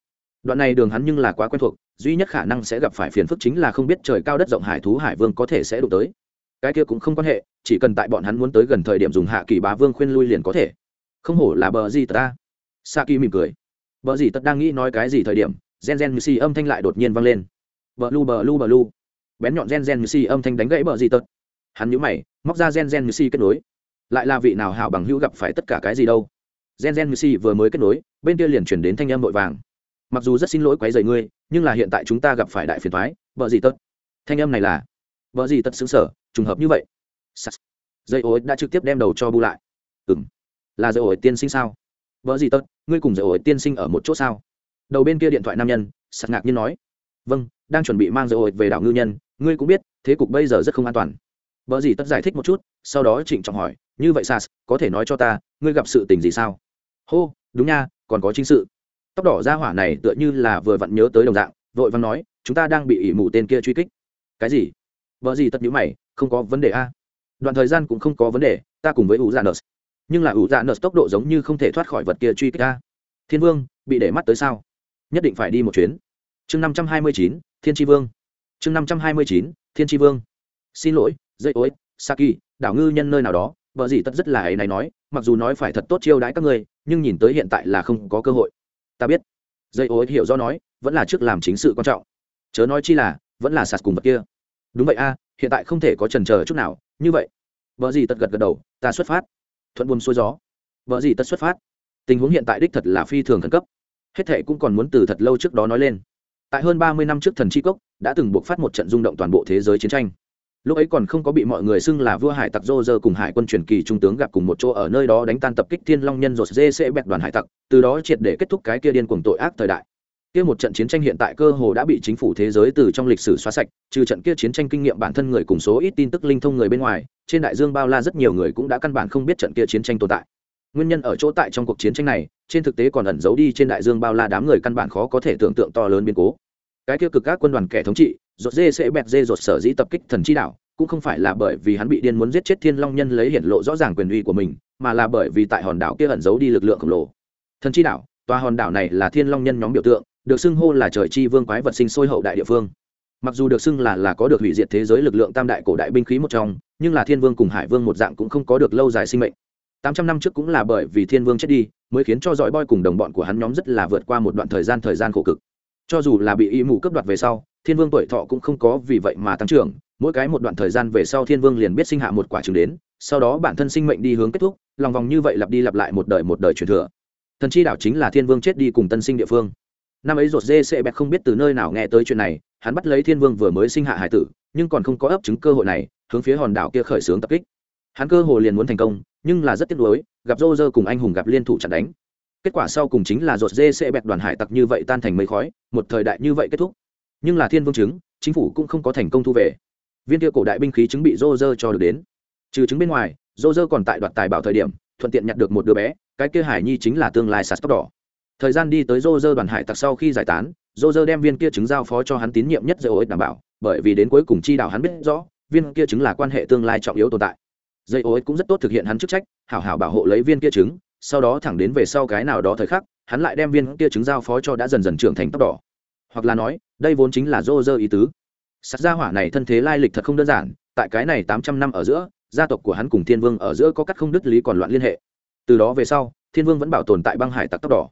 Đoạn này đường hắn nhưng là quá quen thuộc, duy nhất khả năng sẽ gặp phải phiền phức chính là không biết trời cao đất rộng hải thú, hải vương có thể sẽ đụng tới. Cái kia cũng không quan hệ, chỉ cần tại bọn hắn muốn tới gần thời điểm dùng hạ kỳ bá vương khuyên lui liền có thể. Không hổ là bờ gì ta. Sa kỳ mỉm cười. Bờ gì tất đang nghĩ nói cái gì thời điểm, gen gen mc âm thanh lại đột nhiên vang lên. Bờ lu bờ lu bờ lu. Bén nhọn gen gen mc âm thanh đánh gãy bờ gì tật. Hắn nhíu mày, móc ra gen gen mc kết nối. Lại là vị nào hảo bằng hữu gặp phải tất cả cái gì đâu? Gen gen missy vừa mới kết nối, bên kia liền chuyển đến thanh âm vội vàng. Mặc dù rất xin lỗi quấy rầy ngươi, nhưng là hiện tại chúng ta gặp phải đại phiền toái, vợ gì tật? Thanh âm này là, vợ gì tật xứng sở, trùng hợp như vậy. Dây ối đã trực tiếp đem đầu cho bu lại. Ừ là dây ối tiên sinh sao? Vợ gì tật, ngươi cùng dây ối tiên sinh ở một chỗ sao? Đầu bên kia điện thoại nam nhân sạt ngạc nhiên nói. Vâng đang chuẩn bị mang dây ối về đảo ngư nhân, ngươi cũng biết, thế cục bây giờ rất không an toàn. Vợ gì tất giải thích một chút, sau đó trịnh trọng hỏi, như vậy sas, có thể nói cho ta, ngươi gặp sự tình gì sao? Hô, đúng nha, còn có chính sự. Tóc đỏ ra hỏa này tựa như là vừa vặn nhớ tới đồng dạng, vội vàng nói, chúng ta đang bị ỉ mù tên kia truy kích. Cái gì? Vợ gì tất nhữ mày, không có vấn đề a. Đoạn thời gian cũng không có vấn đề, ta cùng với ủ dạ nợ nhưng là ủ dạ nợ tốc độ giống như không thể thoát khỏi vật kia truy kích a. Thiên vương, bị để mắt tới sao? Nhất định phải đi một chuyến. Chương năm trăm hai mươi chín, thiên tri vương. Chương năm trăm hai mươi chín, thiên tri vương. Xin lỗi, dây ối, saki, đảo ngư nhân nơi nào đó, vợ gì tất rất là ấy này nói, mặc dù nói phải thật tốt chiêu đãi các ngươi nhưng nhìn tới hiện tại là không có cơ hội. Ta biết. Dây ối hiểu do nói, vẫn là trước làm chính sự quan trọng. Chớ nói chi là, vẫn là sạt cùng vật kia. Đúng vậy a, hiện tại không thể có trần chờ chút nào, như vậy. Vợ gì tật gật gật đầu, ta xuất phát. Thuận buồm xuôi gió. Vợ gì tất xuất phát. Tình huống hiện tại đích thật là phi thường khẩn cấp. Hết thệ cũng còn muốn từ thật lâu trước đó nói lên. Tại hơn ba mươi năm trước thần tri cốc, đã từng buộc phát một trận rung động toàn bộ thế giới chiến tranh lúc ấy còn không có bị mọi người xưng là vua hải tặc dô dơ cùng hải quân truyền kỳ trung tướng gặp cùng một chỗ ở nơi đó đánh tan tập kích thiên long nhân rột dê sẽ bẹt đoàn hải tặc, từ đó triệt để kết thúc cái kia điên cuồng tội ác thời đại. Kia một trận chiến tranh hiện tại cơ hồ đã bị chính phủ thế giới từ trong lịch sử xóa sạch, trừ trận kia chiến tranh kinh nghiệm bản thân người cùng số ít tin tức linh thông người bên ngoài, trên đại dương bao la rất nhiều người cũng đã căn bản không biết trận kia chiến tranh tồn tại. Nguyên nhân ở chỗ tại trong cuộc chiến tranh này, trên thực tế còn ẩn giấu đi trên đại dương bao la đám người căn bản khó có thể tưởng tượng to lớn biến cố. Cái kia cực các quân đoàn kẻ thống trị rột dê sẽ bẹt dê rột sở dĩ tập kích thần chi đảo cũng không phải là bởi vì hắn bị điên muốn giết chết thiên long nhân lấy hiển lộ rõ ràng quyền uy của mình, mà là bởi vì tại hòn đảo kia ẩn giấu đi lực lượng khổng lồ. Thần chi đảo tòa hòn đảo này là thiên long nhân nhóm biểu tượng, được xưng hô là trời chi vương quái vật sinh sôi hậu đại địa phương. Mặc dù được xưng là là có được hủy diệt thế giới lực lượng tam đại cổ đại binh khí một trong, nhưng là thiên vương cùng hải vương một dạng cũng không có được lâu dài sinh mệnh. Tám trăm năm trước cũng là bởi vì thiên vương chết đi, mới khiến cho dõi boy cùng đồng bọn của hắn nhóm rất là vượt qua một đoạn thời gian thời gian khổ cực cho dù là bị y mù cướp đoạt về sau, thiên vương tuổi thọ cũng không có vì vậy mà tăng trưởng, mỗi cái một đoạn thời gian về sau thiên vương liền biết sinh hạ một quả trứng đến, sau đó bản thân sinh mệnh đi hướng kết thúc, lòng vòng như vậy lặp đi lặp lại một đời một đời truyền thừa. Thần chi đảo chính là thiên vương chết đi cùng tân sinh địa phương. Năm ấy ruột dê sệ bẹt không biết từ nơi nào nghe tới chuyện này, hắn bắt lấy thiên vương vừa mới sinh hạ hải tử, nhưng còn không có ấp chứng cơ hội này, hướng phía hòn đảo kia khởi xướng tập kích. Hắn cơ hồ liền muốn thành công, nhưng là rất tiếc nuối, gặp rô rơ cùng anh hùng gặp liên thủ chặt đánh. Kết quả sau cùng chính là ruột dê sẽ bẹt đoàn hải tặc như vậy tan thành mây khói một thời đại như vậy kết thúc. Nhưng là thiên vương chứng, chính phủ cũng không có thành công thu về. Viên kia cổ đại binh khí chứng bị rô rơ cho được đến. Trừ chứng bên ngoài rô rơ còn tại đoạt tài bảo thời điểm, thuận tiện nhặt được một đứa bé, cái kia hải nhi chính là tương lai sạt tóc đỏ. Thời gian đi tới rô rơ đoàn hải tặc sau khi giải tán rô rơ đem viên kia chứng giao phó cho hắn tín nhiệm nhất dây ô đảm bảo, bởi vì đến cuối cùng chi đạo hắn biết rõ, viên kia chứng là quan hệ tương lai trọng yếu tồn tại. Dây ô cũng rất tốt thực hiện hắn chức trách, hảo hảo bảo hộ lấy viên kia chứng, sau đó thẳng đến về sau cái nào đó thời khắc hắn lại đem viên kia chứng giao phó cho đã dần dần trưởng thành tóc đỏ. Hoặc là nói, đây vốn chính là rô rơ ý tứ. Sắt gia hỏa này thân thế lai lịch thật không đơn giản, tại cái này tám trăm năm ở giữa, gia tộc của hắn cùng thiên vương ở giữa có cắt không đứt lý còn loạn liên hệ. Từ đó về sau, thiên vương vẫn bảo tồn tại băng hải tặc tóc đỏ.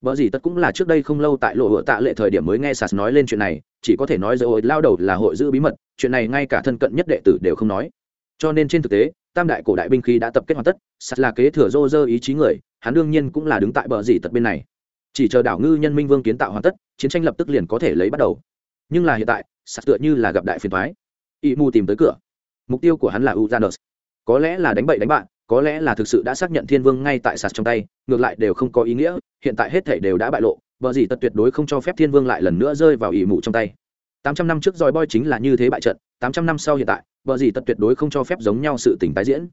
Vợ gì tất cũng là trước đây không lâu tại lộ hựa tạ lệ thời điểm mới nghe sạt nói lên chuyện này, chỉ có thể nói rồi lao đầu là hội giữ bí mật, chuyện này ngay cả thân cận nhất đệ tử đều không nói. Cho nên trên thực tế tam đại cổ đại binh khí đã tập kết hoàn tất, sắt là kế thừa rô rơ ý chí người, hắn đương nhiên cũng là đứng tại bờ dì tật bên này. Chỉ chờ đảo ngư nhân minh vương kiến tạo hoàn tất, chiến tranh lập tức liền có thể lấy bắt đầu. Nhưng là hiện tại, sắt tựa như là gặp đại phiền thoái ỵ mù tìm tới cửa. Mục tiêu của hắn là uzanus có lẽ là đánh bậy đánh bạn, có lẽ là thực sự đã xác nhận thiên vương ngay tại sạt trong tay, ngược lại đều không có ý nghĩa, hiện tại hết thể đều đã bại lộ vợ gì tật tuyệt đối không cho phép thiên vương lại lần nữa rơi vào ỵ mụ trong tay. Tám trăm năm trước dòi boy chính là như thế bại trận, tám trăm năm sau hiện tại Bờ dì tật tuyệt đối không cho phép giống nhau sự tỉnh tái diễn.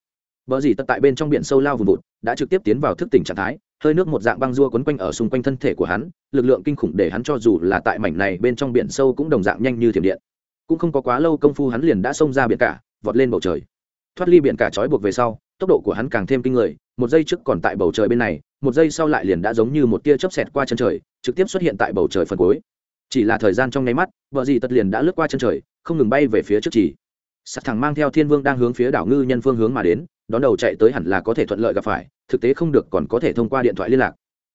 Bờ dì tật tại bên trong biển sâu lao vùng vụt, đã trực tiếp tiến vào thức tỉnh trạng thái, hơi nước một dạng băng dua quấn quanh ở xung quanh thân thể của hắn, lực lượng kinh khủng để hắn cho dù là tại mảnh này bên trong biển sâu cũng đồng dạng nhanh như thiểm điện. Cũng không có quá lâu công phu hắn liền đã xông ra biển cả, vọt lên bầu trời. Thoát ly biển cả trói buộc về sau, tốc độ của hắn càng thêm kinh người, một giây trước còn tại bầu trời bên này, một giây sau lại liền đã giống như một tia chớp xẹt qua chân trời, trực tiếp xuất hiện tại bầu trời phần cuối. Chỉ là thời gian trong nháy mắt vợ dì tật liền đã lướt qua chân trời, không ngừng bay về phía trước chỉ sắt thẳng mang theo thiên vương đang hướng phía đảo ngư nhân phương hướng mà đến, đón đầu chạy tới hẳn là có thể thuận lợi gặp phải, thực tế không được còn có thể thông qua điện thoại liên lạc.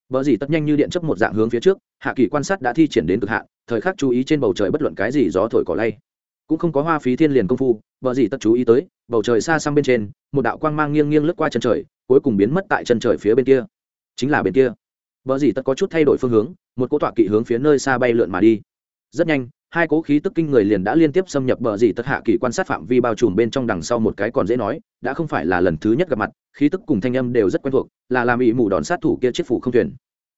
Vợ gì tất nhanh như điện chấp một dạng hướng phía trước, hạ kỳ quan sát đã thi triển đến cực hạn, thời khắc chú ý trên bầu trời bất luận cái gì gió thổi cỏ lay. Cũng không có hoa phí thiên liền công phu vợ gì tất chú ý tới, bầu trời xa xăm bên trên, một đạo quang mang nghiêng nghiêng lướt qua chân trời, cuối cùng biến mất tại chân trời phía bên kia. Chính là bên kia. Vợ gì tất có chút thay đổi phương hướng, một cỗ tọa kỵ hướng phía nơi xa bay lượn mà đi. Rất nhanh hai cố khí tức kinh người liền đã liên tiếp xâm nhập bờ dì tất hạ kỳ quan sát phạm vi bao trùm bên trong đằng sau một cái còn dễ nói, đã không phải là lần thứ nhất gặp mặt, khí tức cùng thanh âm đều rất quen thuộc, là làm ỵ mù đòn sát thủ kia chiếc phủ không thuyền.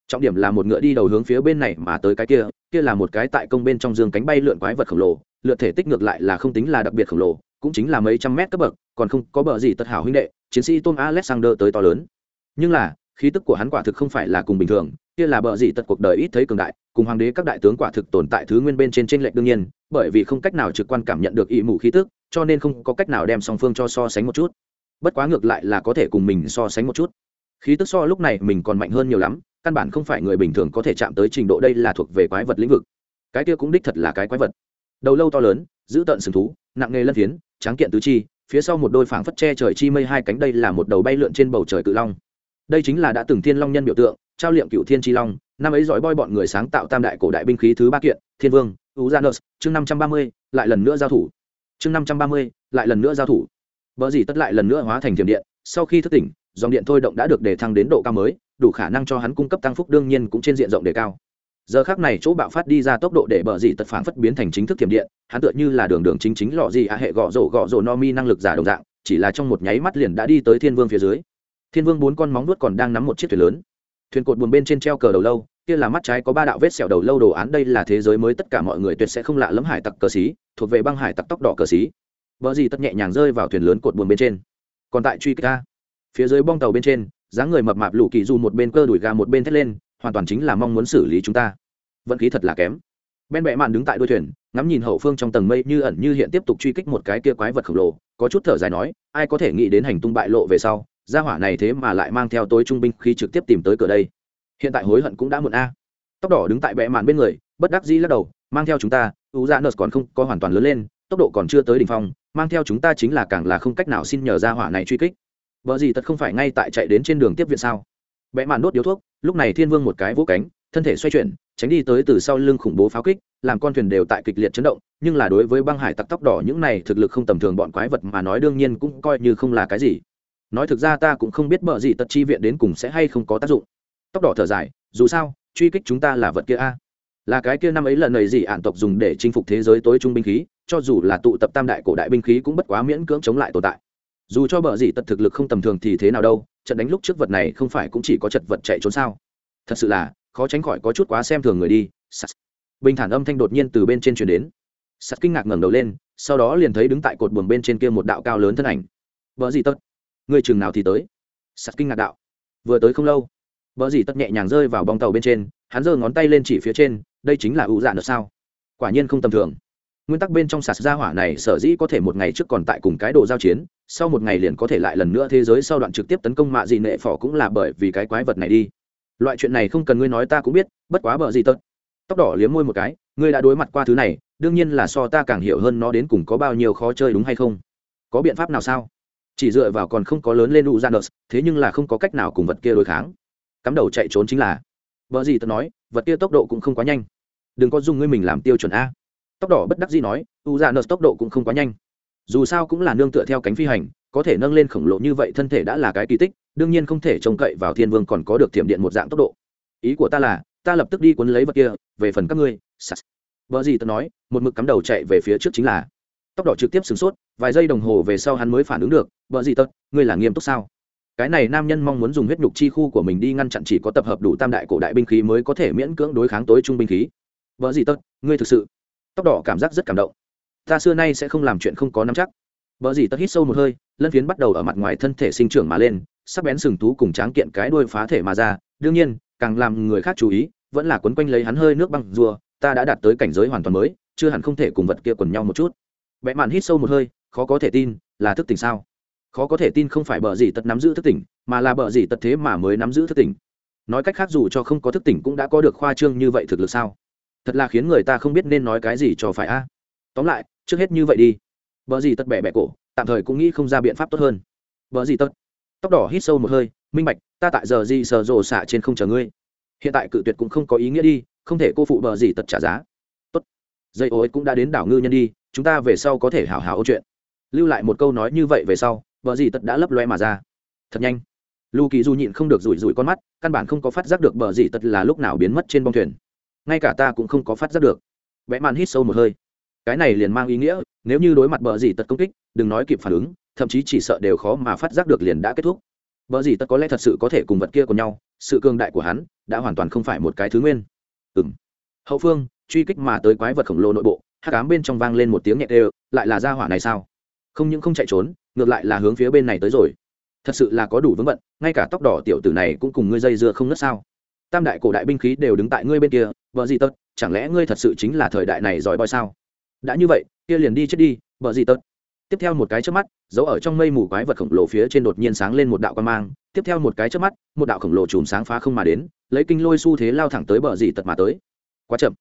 Trọng điểm là một ngựa đi đầu hướng phía bên này mà tới cái kia kia là một cái tại công bên trong dương cánh bay lượn quái vật khổng lồ lượt thể tích ngược lại là không tính là đặc biệt khổng lồ, cũng chính là mấy trăm mét cấp bậc, còn không có bờ gì tất hảo huynh đệ, chiến sĩ tom alexander tới to lớn. Nhưng là, khí tức của hắn quả thực không phải là cùng bình thường, kia là bờ gì tất cuộc đời ít thấy cường đại cùng hoàng đế các đại tướng quả thực tồn tại thứ nguyên bên trên tranh lệch đương nhiên, bởi vì không cách nào trực quan cảm nhận được ý mù khí tức, cho nên không có cách nào đem song phương cho so sánh một chút. Bất quá ngược lại là có thể cùng mình so sánh một chút. Khí tức so lúc này mình còn mạnh hơn nhiều lắm, căn bản không phải người bình thường có thể chạm tới trình độ đây là thuộc về quái vật lĩnh vực. Cái kia cũng đích thật là cái quái vật. Đầu lâu to lớn, giữ tợn sừng thú, nặng nghề lân phiến, tráng kiện tứ chi, phía sau một đôi phảng phất che trời chi mây hai cánh đây là một đầu bay lượn trên bầu trời cự long. Đây chính là đã từng thiên long nhân biểu tượng, trao liệm cựu thiên chi long năm ấy giỏi boi bọn người sáng tạo tam đại cổ đại binh khí thứ ba kiện, thiên vương uzanus chương năm trăm ba mươi, lại lần nữa giao thủ. Chương năm trăm ba mươi, lại lần nữa giao thủ. Vợ gì tất lại lần nữa hóa thành thiểm điện, sau khi thức tỉnh, dòng điện thôi động đã được đề thăng đến độ cao mới, đủ khả năng cho hắn cung cấp tăng phúc đương nhiên cũng trên diện rộng đề cao. Giờ khác này chỗ bạo phát đi ra tốc độ để bờ dị tật phản phất biến thành chính thức thiểm điện, hắn tựa như là đường đường chính chính lọ gì a hệ gõ rổ gõ rổ no mi năng lực giả đồng dạng, chỉ là trong một nháy mắt liền đã đi tới thiên vương phía dưới. Thiên vương bốn con móng nuốt còn đang nắm một chiếc thuyền lớn thuyền cột buồn bên trên treo cờ đầu lâu, kia là mắt trái có ba đạo vết sẹo đầu lâu đồ án, đây là thế giới mới tất cả mọi người tuyệt sẽ không lạ lẫm hải tặc cờ xí, thuộc về băng hải tặc tóc đỏ cờ xí. Vợ gì tất nhẹ nhàng rơi vào thuyền lớn cột buồn bên trên. Còn tại truy ca phía dưới bong tàu bên trên, dáng người mập mạp lũ kỳ dù một bên cơ đuổi gà một bên thét lên, hoàn toàn chính là mong muốn xử lý chúng ta. Vận khí thật là kém. Ben bẹ mạn đứng tại đuôi thuyền, ngắm nhìn hậu phương trong tầng mây như ẩn như hiện tiếp tục truy kích một cái kia quái vật khổng lồ, có chút thở dài nói, ai có thể nghĩ đến hành tung bại lộ về sau gia hỏa này thế mà lại mang theo tối trung binh khi trực tiếp tìm tới cửa đây. Hiện tại hối hận cũng đã muộn a. Tóc đỏ đứng tại bệ mạn bên người, bất đắc dĩ lắc đầu, mang theo chúng ta u dạ nợ còn không có hoàn toàn lớn lên, tốc độ còn chưa tới đỉnh phong, mang theo chúng ta chính là càng là không cách nào xin nhờ gia hỏa này truy kích. Vợ gì thật không phải ngay tại chạy đến trên đường tiếp viện sao? Bệ mạn đốt điếu thuốc, lúc này thiên vương một cái vỗ cánh, thân thể xoay chuyển, tránh đi tới từ sau lưng khủng bố pháo kích, làm con thuyền đều tại kịch liệt chấn động, nhưng là đối với băng hải tặc tóc đỏ những này thực lực không tầm thường bọn quái vật mà nói đương nhiên cũng coi như không là cái gì nói thực ra ta cũng không biết bợ gì tật chi viện đến cùng sẽ hay không có tác dụng. Tóc đỏ thở dài, dù sao, truy kích chúng ta là vật kia a. Là cái kia năm ấy lần này gì ạn tộc dùng để chinh phục thế giới tối trung binh khí, cho dù là tụ tập tam đại cổ đại binh khí cũng bất quá miễn cưỡng chống lại tồn tại. Dù cho bờ gì tật thực lực không tầm thường thì thế nào đâu, trận đánh lúc trước vật này không phải cũng chỉ có chật vật chạy trốn sao. Thật sự là, khó tránh khỏi có chút quá xem thường người đi, Sắt. bình thản âm thanh đột nhiên từ bên trên truyền đến. Sắt kinh ngạc ngẩng đầu lên, sau đó liền thấy đứng tại cột buồng bên trên kia một đạo cao lớn thân ảnh. Vợ gì tất Ngươi chừng nào thì tới. Sắt kinh ngạc đạo. Vừa tới không lâu vợ dì tất nhẹ nhàng rơi vào bong tàu bên trên, hắn giơ ngón tay lên chỉ phía trên, đây chính là ủ dạ được sao? Quả nhiên không tầm thường. Nguyên tắc bên trong sạt gia hỏa này sở dĩ có thể một ngày trước còn tại cùng cái độ giao chiến, sau một ngày liền có thể lại lần nữa thế giới sau đoạn trực tiếp tấn công mạ dị nệ phỏ cũng là bởi vì cái quái vật này đi. Loại chuyện này không cần ngươi nói ta cũng biết, bất quá bờ gì tật tóc đỏ liếm môi một cái, ngươi đã đối mặt qua thứ này, đương nhiên là so ta càng hiểu hơn nó đến cùng có bao nhiêu khó chơi đúng hay không? Có biện pháp nào sao? Chỉ dựa vào còn không có lớn lên u janus thế nhưng là không có cách nào cùng vật kia đối kháng. Cắm đầu chạy trốn chính là. Vợ gì tớ nói, vật kia tốc độ cũng không quá nhanh. Đừng có dùng ngươi mình làm tiêu chuẩn a. Tóc đỏ bất đắc gì nói u janus tốc độ cũng không quá nhanh. Dù sao cũng là nương tựa theo cánh phi hành, có thể nâng lên khổng lồ như vậy thân thể đã là cái kỳ tích, đương nhiên không thể trông cậy vào thiên vương còn có được thiểm điện một dạng tốc độ. Ý của ta là, ta lập tức đi cuốn lấy vật kia, về phần các ngươi. Vợ gì tớ nói, một mực cắm đầu chạy về phía trước chính là tóc đỏ trực tiếp sửng sốt, vài giây đồng hồ về sau hắn mới phản ứng được vợ gì tật, ngươi là nghiêm túc sao? Cái này nam nhân mong muốn dùng huyết nhục chi khu của mình đi ngăn chặn chỉ có tập hợp đủ tam đại cổ đại binh khí mới có thể miễn cưỡng đối kháng tối trung binh khí. Vợ gì tật, ngươi thực sự? Tóc đỏ cảm giác rất cảm động. Ta xưa nay sẽ không làm chuyện không có nắm chắc. Vợ gì tật hít sâu một hơi, lân phiến bắt đầu ở mặt ngoài thân thể sinh trưởng mà lên, sắc bén sừng thú cùng tráng kiện cái đuôi phá thể mà ra. Đương nhiên, càng làm người khác chú ý, vẫn là quấn quanh lấy hắn hơi nước băng rùa, ta đã đạt tới cảnh giới hoàn toàn mới, chưa hẳn không thể cùng vật kia quần nhau một chút vẽ mạn hít sâu một hơi, khó có thể tin là thức tỉnh sao? Khó có thể tin không phải bờ gì tật nắm giữ thức tỉnh, mà là bờ gì tật thế mà mới nắm giữ thức tỉnh. Nói cách khác dù cho không có thức tỉnh cũng đã có được khoa trương như vậy thực lực sao? Thật là khiến người ta không biết nên nói cái gì cho phải a. Tóm lại, trước hết như vậy đi. Bờ gì tật bẻ bẻ cổ, tạm thời cũng nghĩ không ra biện pháp tốt hơn. Bờ gì tật? Tóc đỏ hít sâu một hơi, minh bạch, ta tại giờ gì sờ rồ xạ trên không chờ ngươi. Hiện tại cự tuyệt cũng không có ý nghĩa đi, không thể cô phụ bờ gì tật trả giá. Tốt. Dây ối cũng đã đến đảo ngư nhân đi chúng ta về sau có thể hào hào ôn chuyện. Lưu lại một câu nói như vậy về sau bờ gì tật đã lấp loe mà ra. Thật nhanh. Lu kỳ du nhịn không được rủi rủi con mắt căn bản không có phát giác được bờ gì tật là lúc nào biến mất trên bông thuyền. Ngay cả ta cũng không có phát giác được. Vẽ màn hít sâu một hơi. Cái này liền mang ý nghĩa nếu như đối mặt bờ gì tật công kích đừng nói kịp phản ứng thậm chí chỉ sợ đều khó mà phát giác được liền đã kết thúc. Bờ gì tật có lẽ thật sự có thể cùng vật kia của nhau, sự cường đại của hắn đã hoàn toàn không phải một cái thứ nguyên. Ừ, Hậu phương, truy kích mà tới quái vật khổng lồ nội bộ, hắc ám bên trong vang lên một tiếng nhẹ đều, lại là gia hỏa này sao? Không những không chạy trốn, ngược lại là hướng phía bên này tới rồi. Thật sự là có đủ vững bận, ngay cả tóc đỏ tiểu tử này cũng cùng ngươi dây dưa không ngớt sao? Tam đại cổ đại binh khí đều đứng tại ngươi bên kia, vợ gì tật, chẳng lẽ ngươi thật sự chính là thời đại này giỏi boy sao? Đã như vậy, kia liền đi chết đi, vợ gì tật. tiếp theo một cái trước mắt giấu ở trong mây mù quái vật khổng lồ phía trên đột nhiên sáng lên một đạo quan mang tiếp theo một cái trước mắt một đạo khổng lồ chùm sáng phá không mà đến lấy kinh lôi xu thế lao thẳng tới bờ dì tật mà tới quá chậm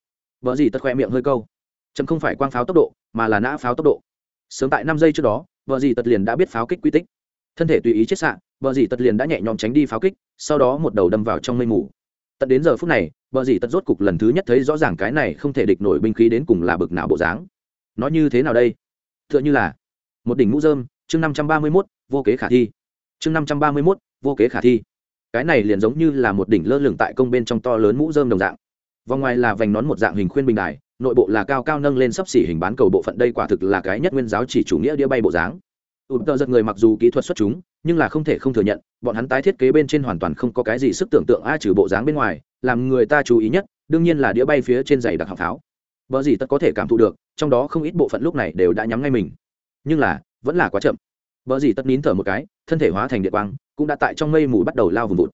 bờ dì tật khoe miệng hơi câu chậm không phải quang pháo tốc độ, mà là nã pháo tốc độ. Sớm tại năm giây trước đó, vợ dì tật liền đã biết pháo kích quy tích. Thân thể tùy ý chết xạ, vợ dì tật liền đã nhẹ nhõm tránh đi pháo kích, sau đó một đầu đâm vào trong mây mù. Tận đến giờ phút này, vợ dì tật rốt cục lần thứ nhất thấy rõ ràng cái này không thể địch nổi binh khí đến cùng là bực nào bộ dáng. Nó như thế nào đây? T h ư ợ n h ư là một đỉnh mũ dơm chương năm trăm ba mươi mốt, vô kế khả thi. Chương năm trăm ba mươi mốt, vô kế khả thi. Cái này liền giống như là một đỉnh lơ lửng tại công bên trong to lớn mũ dơm đồng dạng. Vòng ngoài là vành nón một dạng hình khuyên bình đài nội bộ là cao cao nâng lên sắp xỉ hình bán cầu bộ phận, đây quả thực là cái nhất nguyên giáo chỉ chủ nghĩa đĩa bay bộ dáng. Ụt tờ giật người mặc dù kỹ thuật xuất chúng, nhưng là không thể không thừa nhận, bọn hắn tái thiết kế bên trên hoàn toàn không có cái gì sức tưởng tượng a trừ bộ dáng bên ngoài, làm người ta chú ý nhất, đương nhiên là đĩa bay phía trên giày đặc hạng pháo vợ gì tất có thể cảm thụ được, trong đó không ít bộ phận lúc này đều đã nhắm ngay mình. Nhưng là, vẫn là quá chậm. Vợ gì tất nín thở một cái, thân thể hóa thành điện quang, cũng đã tại trong mây mù bắt đầu lao vùng vụt.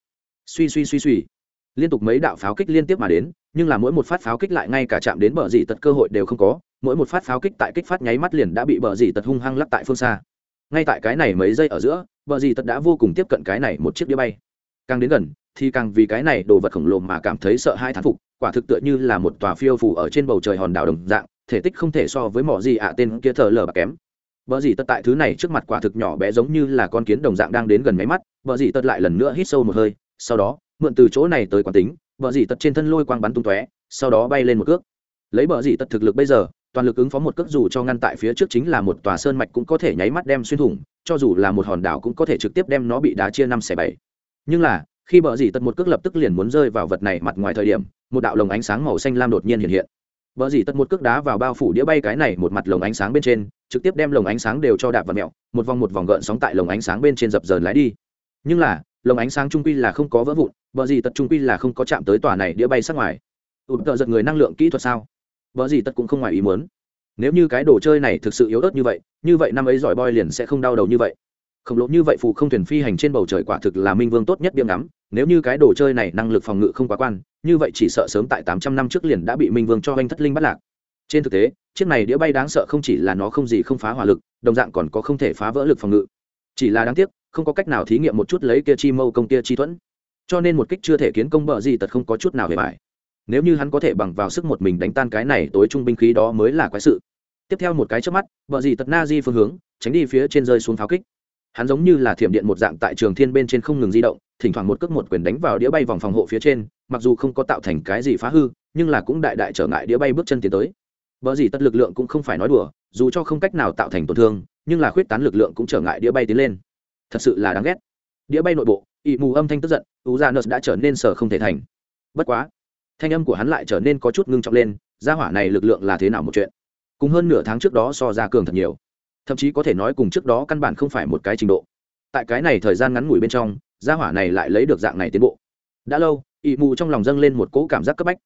Suy suy suy suy. Liên tục mấy đạo pháo kích liên tiếp mà đến nhưng là mỗi một phát pháo kích lại ngay cả chạm đến bờ dì tật cơ hội đều không có mỗi một phát pháo kích tại kích phát nháy mắt liền đã bị bờ dì tật hung hăng lắc tại phương xa. Ngay tại cái này mấy giây ở giữa bờ dì tật đã vô cùng tiếp cận cái này một chiếc đĩa bay. Càng đến gần thì càng vì cái này đồ vật khổng lồ mà cảm thấy sợ hai thán phục quả thực tựa như là một tòa phiêu phủ ở trên bầu trời hòn đảo đồng dạng thể tích không thể so với mỏ gì ạ tên kia thờ lờ bạc kém. Bờ dì tật tại thứ này trước mặt quả thực nhỏ bé giống như là con kiến đồng dạng đang đến gần máy mắt, bờ dì tật lại lần nữa hít sâu một hơi, sau đó, mượn từ chỗ này tới quán tính, bờ dì tật trên thân lôi quang bắn tung tóe, sau đó bay lên một cước. Lấy bờ dì tật thực lực bây giờ toàn lực ứng phó một cước dù cho ngăn tại phía trước chính là một tòa sơn mạch cũng có thể nháy mắt đem xuyên thủng cho dù là một hòn đảo cũng có thể trực tiếp đem nó bị đá chia năm xẻ bảy. Nhưng là khi bờ dì tật một cước lập tức liền muốn rơi vào vật này mặt ngoài thời điểm một đạo lồng ánh sáng màu xanh lam đột nhiên hiện hiện. Bờ dì tật một cước đá vào bao phủ đĩa bay cái này một mặt lồng ánh sáng bên trên trực tiếp đem lồng ánh sáng đều cho đạp vào mẹo một vòng một vòng gợn sóng tại lồng ánh sáng bên trên dập dờn lái đi. Nhưng là lồng ánh sáng trung quy là không có vỡ vụn bờ gì tật trung quy là không có chạm tới tòa này đĩa bay sát ngoài. Ụt tợ giật người năng lượng kỹ thuật sao? Bờ gì tật cũng không ngoài ý muốn. Nếu như cái đồ chơi này thực sự yếu ớt như vậy như vậy năm ấy giỏi boy liền sẽ không đau đầu như vậy. Khổng lồ như vậy phù không thuyền phi hành trên bầu trời quả thực là minh vương tốt nhất biếm ngắm. Nếu như cái đồ chơi này năng lực phòng ngự không quá quan, như vậy chỉ sợ sớm tại tám trăm năm trước liền đã bị minh vương cho anh thất linh bắt lạc. Trên thực tế, chiếc này đĩa bay đáng sợ không chỉ là nó không gì không phá hỏa lực, đồng dạng còn có không thể phá vỡ lực phòng ngự. Chỉ là đáng tiếc, không có cách nào thí nghiệm một chút lấy kia chi mâu công kia chi thuẫn cho nên một kích chưa thể kiến công bờ gì tật không có chút nào hề bại. Nếu như hắn có thể bằng vào sức một mình đánh tan cái này tối trung binh khí đó mới là quái sự. Tiếp theo một cái trước mắt, bờ gì tật na di phương hướng, tránh đi phía trên rơi xuống pháo kích. Hắn giống như là thiểm điện một dạng tại trường thiên bên trên không ngừng di động, thỉnh thoảng một cước một quyền đánh vào đĩa bay vòng phòng hộ phía trên, mặc dù không có tạo thành cái gì phá hư, nhưng là cũng đại đại trở ngại đĩa bay bước chân tiến tới. Bờ gì tất lực lượng cũng không phải nói đùa, dù cho không cách nào tạo thành tổn thương, nhưng là khuyết tán lực lượng cũng trở ngại đĩa bay tiến lên. Thật sự là đáng ghét. Đĩa bay nội bộ ị mù âm thanh tức giận ú ra nợ đã trở nên sở không thể thành. Bất quá, thanh âm của hắn lại trở nên có chút ngưng trọng lên, gia hỏa này lực lượng là thế nào một chuyện? Cùng hơn nửa tháng trước đó so ra cường thật nhiều. Thậm chí có thể nói cùng trước đó căn bản không phải một cái trình độ. Tại cái này thời gian ngắn ngủi bên trong, gia hỏa này lại lấy được dạng này tiến bộ. Đã lâu ỵ mù trong lòng dâng lên một cỗ cảm giác cấp bách.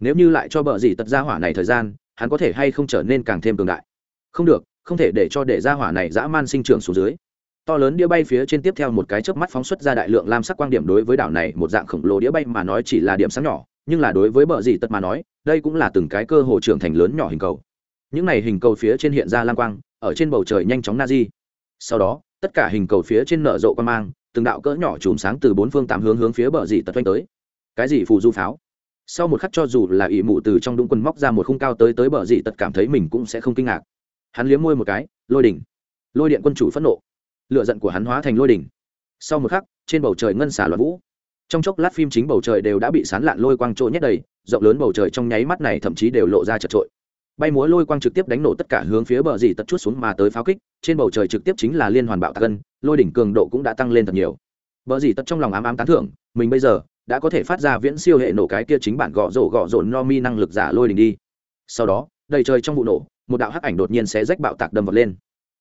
Nếu như lại cho bờ gì tật gia hỏa này thời gian, hắn có thể hay không trở nên càng thêm cường đại? Không được, không thể để cho để gia hỏa này dã man sinh trưởng xuống dưới to lớn đĩa bay phía trên tiếp theo một cái chớp mắt phóng xuất ra đại lượng lam sắc quang điểm đối với đảo này, một dạng khổng lồ đĩa bay mà nói chỉ là điểm sáng nhỏ, nhưng là đối với bờ gì tật mà nói, đây cũng là từng cái cơ hồ trưởng thành lớn nhỏ hình cầu. Những này hình cầu phía trên hiện ra lang quang, ở trên bầu trời nhanh chóng na di sau đó, tất cả hình cầu phía trên nở rộ quan mang, từng đạo cỡ nhỏ chùm sáng từ bốn phương tám hướng hướng phía bờ dì tật quanh tới. Cái gì phù du pháo? Sau một khắc cho dù là ỷ mụ từ trong đúng quân móc ra một khung cao tới tới bờ dì tật cảm thấy mình cũng sẽ không kinh ngạc. Hắn liếm môi một cái, lôi đỉnh. Lôi điện quân chủ phẫn nộ lựa giận của hắn hóa thành lôi đỉnh. Sau một khắc, trên bầu trời ngân xả loạn vũ. Trong chốc lát phim chính bầu trời đều đã bị sán lạn lôi quang trôi nhét đầy, rộng lớn bầu trời trong nháy mắt này thậm chí đều lộ ra chật trội. Bay múa lôi quang trực tiếp đánh nổ tất cả hướng phía bờ dì tật chút xuống mà tới pháo kích, trên bầu trời trực tiếp chính là liên hoàn bạo tạc cân lôi đỉnh cường độ cũng đã tăng lên thật nhiều. Bờ dì tật trong lòng ám ám tán thưởng, mình bây giờ đã có thể phát ra viễn siêu hệ nổ cái kia chính bản gõ rổ gõ rổ no mi năng lực giả lôi đỉnh đi. Sau đó, đầy trời trong vụ nổ, một đạo hắc ảnh đột nhiên sẽ rách bạo tạc đâm vật lên.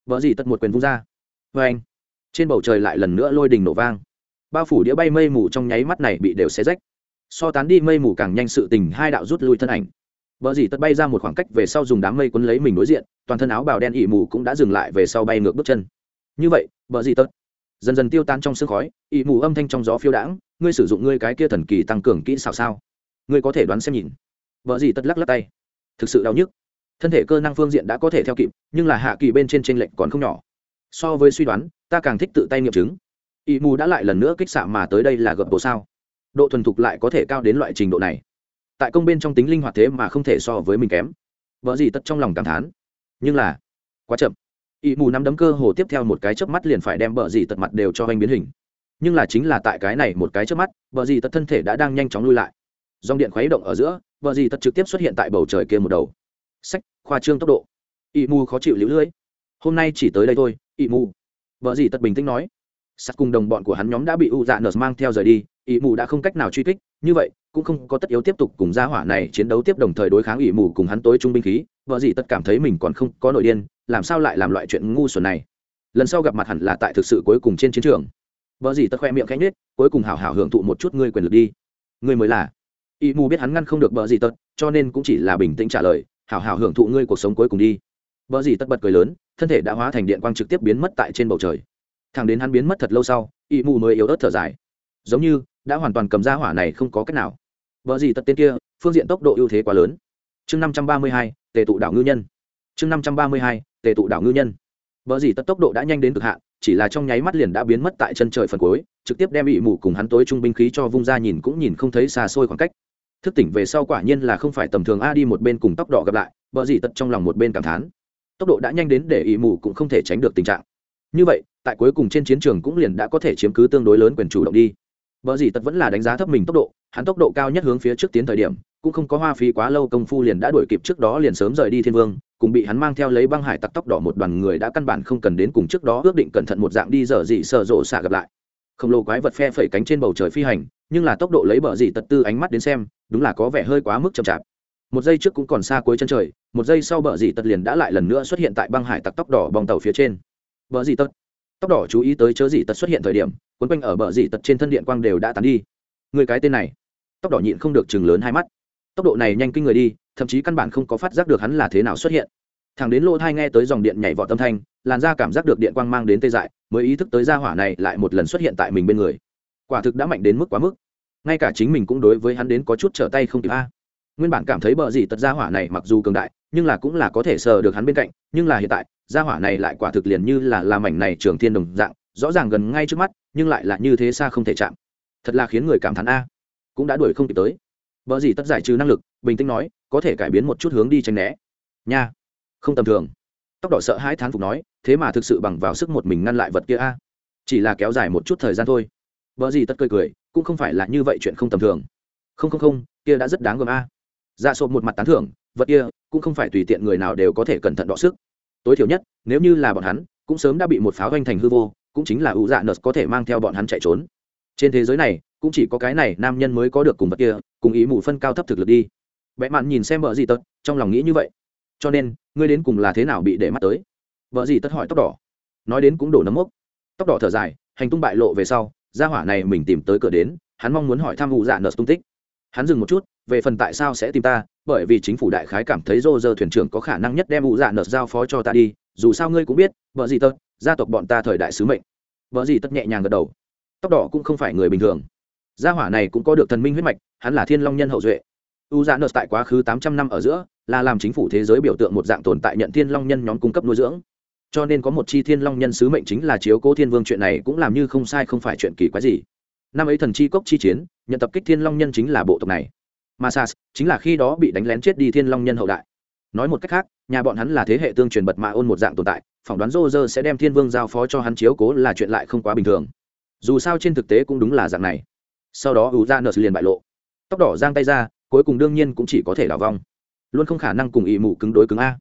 Vợ dì tật một quyền vung ra vê anh trên bầu trời lại lần nữa lôi đình nổ vang bao phủ đĩa bay mây mù trong nháy mắt này bị đều xé rách so tán đi mây mù càng nhanh sự tình hai đạo rút lui thân ảnh Bờ dì tật bay ra một khoảng cách về sau dùng đám mây quấn lấy mình đối diện, toàn thân áo bào đen ỉ mù cũng đã dừng lại về sau bay ngược bước chân. Như vậy, bờ dì tật dần dần tiêu tan trong sương khói, ỉ mù âm thanh trong gió phiêu đãng, ngươi sử dụng ngươi cái kia thần kỳ tăng cường kỹ xảo sao? Ngươi có thể đoán xem nhìn. Bờ dì tật lắc lắc tay, thực sự đau nhức. Thân thể cơ năng phương diện đã có thể theo kịp, nhưng là hạ kỳ bên trên trên lệnh còn không nhỏ. So với suy đoán, ta càng thích tự tay nghiệm chứng. ỵ mù đã lại lần nữa kích xạ mà tới đây là gập bộ sao? Độ thuần thục lại có thể cao đến loại trình độ này. Tại công bên trong tính linh hoạt thế mà không thể so với mình kém. Vợ gì tất trong lòng cảm thán. Nhưng là quá chậm. Ỵ mù nắm đấm cơ hồ tiếp theo một cái chớp mắt liền phải đem bờ gì tật mặt đều cho anh biến hình. Nhưng là chính là tại cái này một cái chớp mắt bờ gì tật thân thể đã đang nhanh chóng lui lại. Dòng điện khuấy động ở giữa bờ gì tật trực tiếp xuất hiện tại bầu trời kia một đầu. Sách khoa trương tốc độ. Ỵ mù khó chịu lũ lưỡi hôm nay chỉ tới đây thôi ỵ mù. Vợ gì tật bình tĩnh nói. Sắt cùng đồng bọn của hắn nhóm đã bị u dạ nợ mang theo rời đi ỵ mù đã không cách nào truy kích, như vậy, cũng không có tất yếu tiếp tục cùng gia hỏa này chiến đấu tiếp đồng thời đối kháng ỵ mù cùng hắn tối trung binh khí. Vợ gì tất cảm thấy mình còn không có nội điên, làm sao lại làm loại chuyện ngu xuẩn này? Lần sau gặp mặt hẳn là tại thực sự cuối cùng trên chiến trường. Vợ gì tất khoe miệng khẽ nhết cuối cùng hào hào hưởng thụ một chút ngươi quyền lực đi. Ngươi mới là. Ỵ mù biết hắn ngăn không được vợ gì tất, cho nên cũng chỉ là bình tĩnh trả lời hào hào hưởng thụ ngươi cuộc sống cuối cùng đi. Vợ gì tất bật cười lớn thân thể đã hóa thành điện quang trực tiếp biến mất tại trên bầu trời. Thằng đến hắn biến mất thật lâu sau ỵ mù mới yếu ớt thở dài. Giống như, đã hoàn toàn cầm ra hỏa này không có cách nào. Vợ gì tật tên kia, phương diện tốc độ ưu thế quá lớn. Chương năm trăm ba mươi hai, tề tụ đảo ngư nhân. Chương năm trăm ba mươi hai, tề tụ đảo ngư nhân. Vợ gì tật tốc độ đã nhanh đến cực hạn, chỉ là trong nháy mắt liền đã biến mất tại chân trời phần cuối, trực tiếp đem ỵ mù cùng hắn tối trung binh khí cho vung ra nhìn cũng nhìn không thấy xa xôi khoảng cách. Thức tỉnh về sau quả nhiên là không phải tầm thường a đi một bên cùng tốc độ gặp lại, vợ gì tật trong lòng một bên cảm thán tốc độ đã nhanh đến để ỵ mù cũng không thể tránh được tình trạng. Như vậy, tại cuối cùng trên chiến trường cũng liền đã có thể chiếm cứ tương đối lớn quyền chủ động đi. Vợ gì tật vẫn là đánh giá thấp mình tốc độ, hắn tốc độ cao nhất hướng phía trước tiến thời điểm, cũng không có hoa phí quá lâu công phu liền đã đuổi kịp trước đó liền sớm rời đi thiên vương, cùng bị hắn mang theo lấy băng hải tặc tóc đỏ một đoàn người đã căn bản không cần đến cùng trước đó ước định cẩn thận một dạng đi dở dị sợ rộ xả gặp lại. Khổng lồ quái vật phe phẩy cánh trên bầu trời phi hành, nhưng là tốc độ lấy bờ dị tật tư ánh mắt đến xem, đúng là có vẻ hơi quá mức chậm chạp. Một giây trước cũng còn xa cuối chân trời một giây sau bờ dì tật liền đã lại lần nữa xuất hiện tại băng hải tặc tóc đỏ bong tàu phía trên. Bờ dì tật. Tóc đỏ chú ý tới chớ dì tật xuất hiện thời điểm quấn quanh ở bờ dì tật trên thân điện quang đều đã tán đi. Người cái tên này. Tóc đỏ nhịn không được chừng lớn hai mắt. Tốc độ này nhanh kinh người đi, thậm chí căn bản không có phát giác được hắn là thế nào xuất hiện. Thằng đến lỗ thai nghe tới dòng điện nhảy vọt tâm thanh, làn ra cảm giác được điện quang mang đến tê dại, mới ý thức tới gia hỏa này lại một lần xuất hiện tại mình bên người. Quả thực đã mạnh đến mức quá mức. Ngay cả chính mình cũng đối với hắn đến có chút trở tay không kịp a. Nguyên bản cảm thấy bờ gì tật gia hỏa này mặc dù cường đại nhưng là cũng là có thể sờ được hắn bên cạnh, nhưng là hiện tại, gia hỏa này lại quả thực liền như là làm mảnh này trường thiên đồng dạng, rõ ràng gần ngay trước mắt, nhưng lại là như thế xa không thể chạm. Thật là khiến người cảm thán a. Cũng đã đuổi không kịp tới. Vợ gì tất giải trừ năng lực, bình tĩnh nói, có thể cải biến một chút hướng đi tranh né. Nha. Không tầm thường. Tốc độ sợ hãi thán phục nói, thế mà thực sự bằng vào sức một mình ngăn lại vật kia a. Chỉ là kéo dài một chút thời gian thôi. Vợ gì tất cười cười, cũng không phải là như vậy chuyện không tầm thường. Không không không, kia đã rất đáng gờm a. À. dạ sộp một mặt tán thưởng, vật kia cũng không phải tùy tiện người nào đều có thể cẩn thận đọ sức. Tối thiểu nhất, nếu như là bọn hắn, cũng sớm đã bị một pháo hoành thành hư vô, cũng chính là ưu dạ nợt có thể mang theo bọn hắn chạy trốn. Trên thế giới này, cũng chỉ có cái này nam nhân mới có được cùng vật kia, cùng ý mù phân cao thấp thực lực đi. Vẽ mạn nhìn xem vợ gì tật, trong lòng nghĩ như vậy. Cho nên, ngươi đến cùng là thế nào bị để mắt tới? Vợ gì tất hỏi tóc đỏ. Nói đến cũng đổ nấm mốc. Tóc đỏ thở dài, hành tung bại lộ về sau, gia hỏa này mình tìm tới cửa đến, hắn mong muốn hỏi thăm ưu dạ nợt tung tích. Hắn dừng một chút, về phần tại sao sẽ tìm ta bởi vì chính phủ đại khái cảm thấy rô rơ thuyền trưởng có khả năng nhất đem vụ dạ nợt giao phó cho ta đi, dù sao ngươi cũng biết, vợ gì tật, gia tộc bọn ta thời đại sứ mệnh. Vợ gì tất nhẹ nhàng gật đầu. Tóc đỏ cũng không phải người bình thường. Gia hỏa này cũng có được thần minh huyết mạch, hắn là thiên long nhân hậu duệ. U dạ nợt tại quá khứ tám trăm năm ở giữa, là làm chính phủ thế giới biểu tượng một dạng tồn tại nhận thiên long nhân nhóm cung cấp nuôi dưỡng. Cho nên có một chi thiên long nhân sứ mệnh chính là chiếu cố thiên vương chuyện này cũng làm như không sai không phải chuyện kỳ quái gì. Năm ấy thần chi cốc chi chiến, nhận tập kích thiên long nhân chính là bộ tộc này mà sas chính là khi đó bị đánh lén chết đi thiên long nhân hậu đại. Nói một cách khác, nhà bọn hắn là thế hệ tương truyền bật mạ ôn một dạng tồn tại, phỏng đoán rô rơ sẽ đem thiên vương giao phó cho hắn chiếu cố là chuyện lại không quá bình thường. Dù sao trên thực tế cũng đúng là dạng này. Sau đó ủ ra nợ liền bại lộ. Tóc đỏ giang tay ra, cuối cùng đương nhiên cũng chỉ có thể đảo vong. Luôn không khả năng cùng ỵ mụ cứng đối cứng a.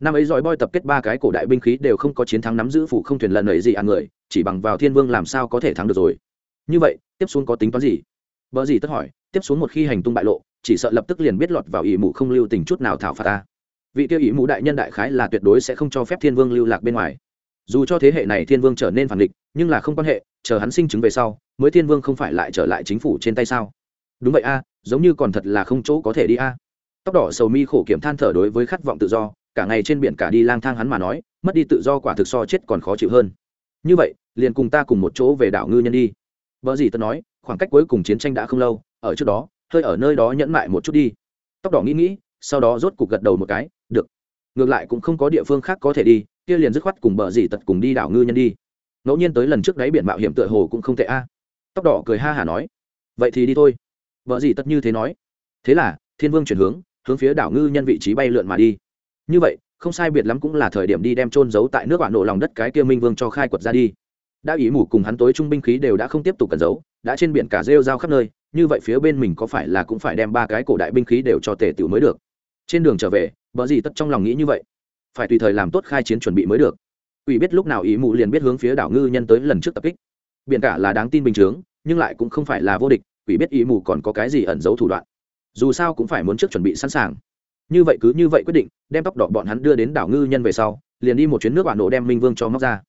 Năm ấy giỏi boy tập kết ba cái cổ đại binh khí đều không có chiến thắng nắm giữ phủ không thuyền lần ấy gì ăn người, chỉ bằng vào thiên vương làm sao có thể thắng được rồi. Như vậy, tiếp xuống có tính toán gì? Vợ gì tất hỏi, tiếp xuống một khi hành tung bại lộ chỉ sợ lập tức liền biết lọt vào ỷ mụ không lưu tình chút nào thảo phạt ta. Vị tiêu ỷ mụ đại nhân đại khái là tuyệt đối sẽ không cho phép thiên vương lưu lạc bên ngoài. Dù cho thế hệ này thiên vương trở nên phản địch, nhưng là không quan hệ, chờ hắn sinh chứng về sau, mới thiên vương không phải lại trở lại chính phủ trên tay sao? Đúng vậy a, giống như còn thật là không chỗ có thể đi a. Tóc đỏ sầu mi khổ kiểm than thở đối với khát vọng tự do, cả ngày trên biển cả đi lang thang hắn mà nói, mất đi tự do quả thực so chết còn khó chịu hơn. Như vậy, liền cùng ta cùng một chỗ về đảo ngư nhân đi. Vợ gì tớ nói, khoảng cách cuối cùng chiến tranh đã không lâu, ở trước đó hơi ở nơi đó nhẫn mại một chút đi. Tóc đỏ nghĩ nghĩ, sau đó rốt cục gật đầu một cái, được. Ngược lại cũng không có địa phương khác có thể đi, kia liền dứt khoát cùng bờ dì tật cùng đi đảo ngư nhân đi. Ngẫu nhiên tới lần trước đáy biển mạo hiểm tựa hồ cũng không tệ a. Tóc đỏ cười ha hả nói, vậy thì đi thôi. Vợ dì tất như thế nói. Thế là, thiên vương chuyển hướng hướng phía đảo ngư nhân vị trí bay lượn mà đi. Như vậy, không sai biệt lắm cũng là thời điểm đi đem trôn giấu tại nước bạn nổ lòng đất cái kia minh vương cho khai quật ra đi. Đã ý mủ cùng hắn tối trung binh khí đều đã không tiếp tục cần giấu, đã trên biển cả rêu rao khắp nơi như vậy phía bên mình có phải là cũng phải đem ba cái cổ đại binh khí đều cho tề tiểu mới được? Trên đường trở về vợ gì tất trong lòng nghĩ như vậy. Phải tùy thời làm tốt khai chiến chuẩn bị mới được. Ủy biết lúc nào ý mụ liền biết hướng phía đảo ngư nhân tới lần trước tập kích. Biển cả là đáng tin bình chướng, nhưng lại cũng không phải là vô địch ủy biết ý mù còn có cái gì ẩn giấu thủ đoạn. Dù sao cũng phải muốn trước chuẩn bị sẵn sàng. Như vậy cứ như vậy quyết định, đem tóc đỏ bọn hắn đưa đến đảo ngư nhân về sau, liền đi một chuyến nước bạn nổ đem minh vương cho móc ra.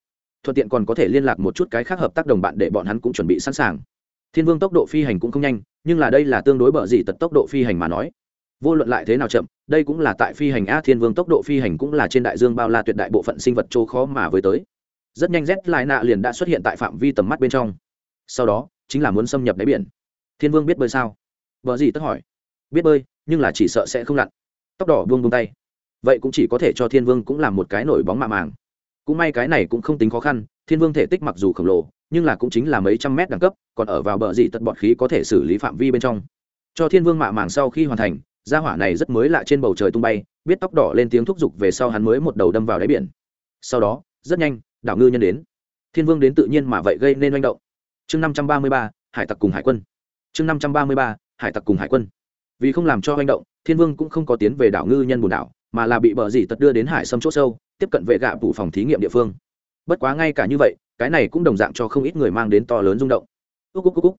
Thuận tiện còn có thể liên lạc một chút cái khác hợp tác đồng bạn để bọn hắn cũng chuẩn bị sẵn sàng thiên vương tốc độ phi hành cũng không nhanh, nhưng là đây là tương đối bở dị tật tốc độ phi hành mà nói. Vô luận lại thế nào chậm, đây cũng là tại phi hành a thiên vương tốc độ phi hành cũng là trên đại dương bao la tuyệt đại bộ phận sinh vật chỗ khó mà với tới. Rất nhanh rét lại nạ liền đã xuất hiện tại phạm vi tầm mắt bên trong. Sau đó, chính là muốn xâm nhập đáy biển. Thiên vương biết bơi sao? Vợ gì tất hỏi. Biết bơi, nhưng là chỉ sợ sẽ không lặn. Tóc đỏ buông buông tay. Vậy cũng chỉ có thể cho thiên vương cũng làm một cái nổi bóng mạ màng. Cũng may cái này cũng không tính khó khăn, thiên vương thể tích mặc dù khổng lồ nhưng là cũng chính là mấy trăm mét đẳng cấp, còn ở vào bờ dị tật bọt khí có thể xử lý phạm vi bên trong. Cho thiên vương mạ màng sau khi hoàn thành, gia hỏa này rất mới lạ trên bầu trời tung bay, biết tóc đỏ lên tiếng thúc giục về sau hắn mới một đầu đâm vào đáy biển. Sau đó, rất nhanh, đảo ngư nhân đến. Thiên vương đến tự nhiên mà vậy gây nên manh động. Chương năm trăm ba mươi ba, hải tặc cùng hải quân. Chương năm trăm ba mươi ba, hải tặc cùng hải quân. Vì không làm cho manh động, thiên vương cũng không có tiến về đảo ngư nhân bùn đảo, mà là bị bờ dì tật đưa đến hải sâm chỗ sâu, tiếp cận vệ gạ phủ phòng thí nghiệm địa phương bất quá ngay cả như vậy, cái này cũng đồng dạng cho không ít người mang đến to lớn rung động. Úc úc úc úc.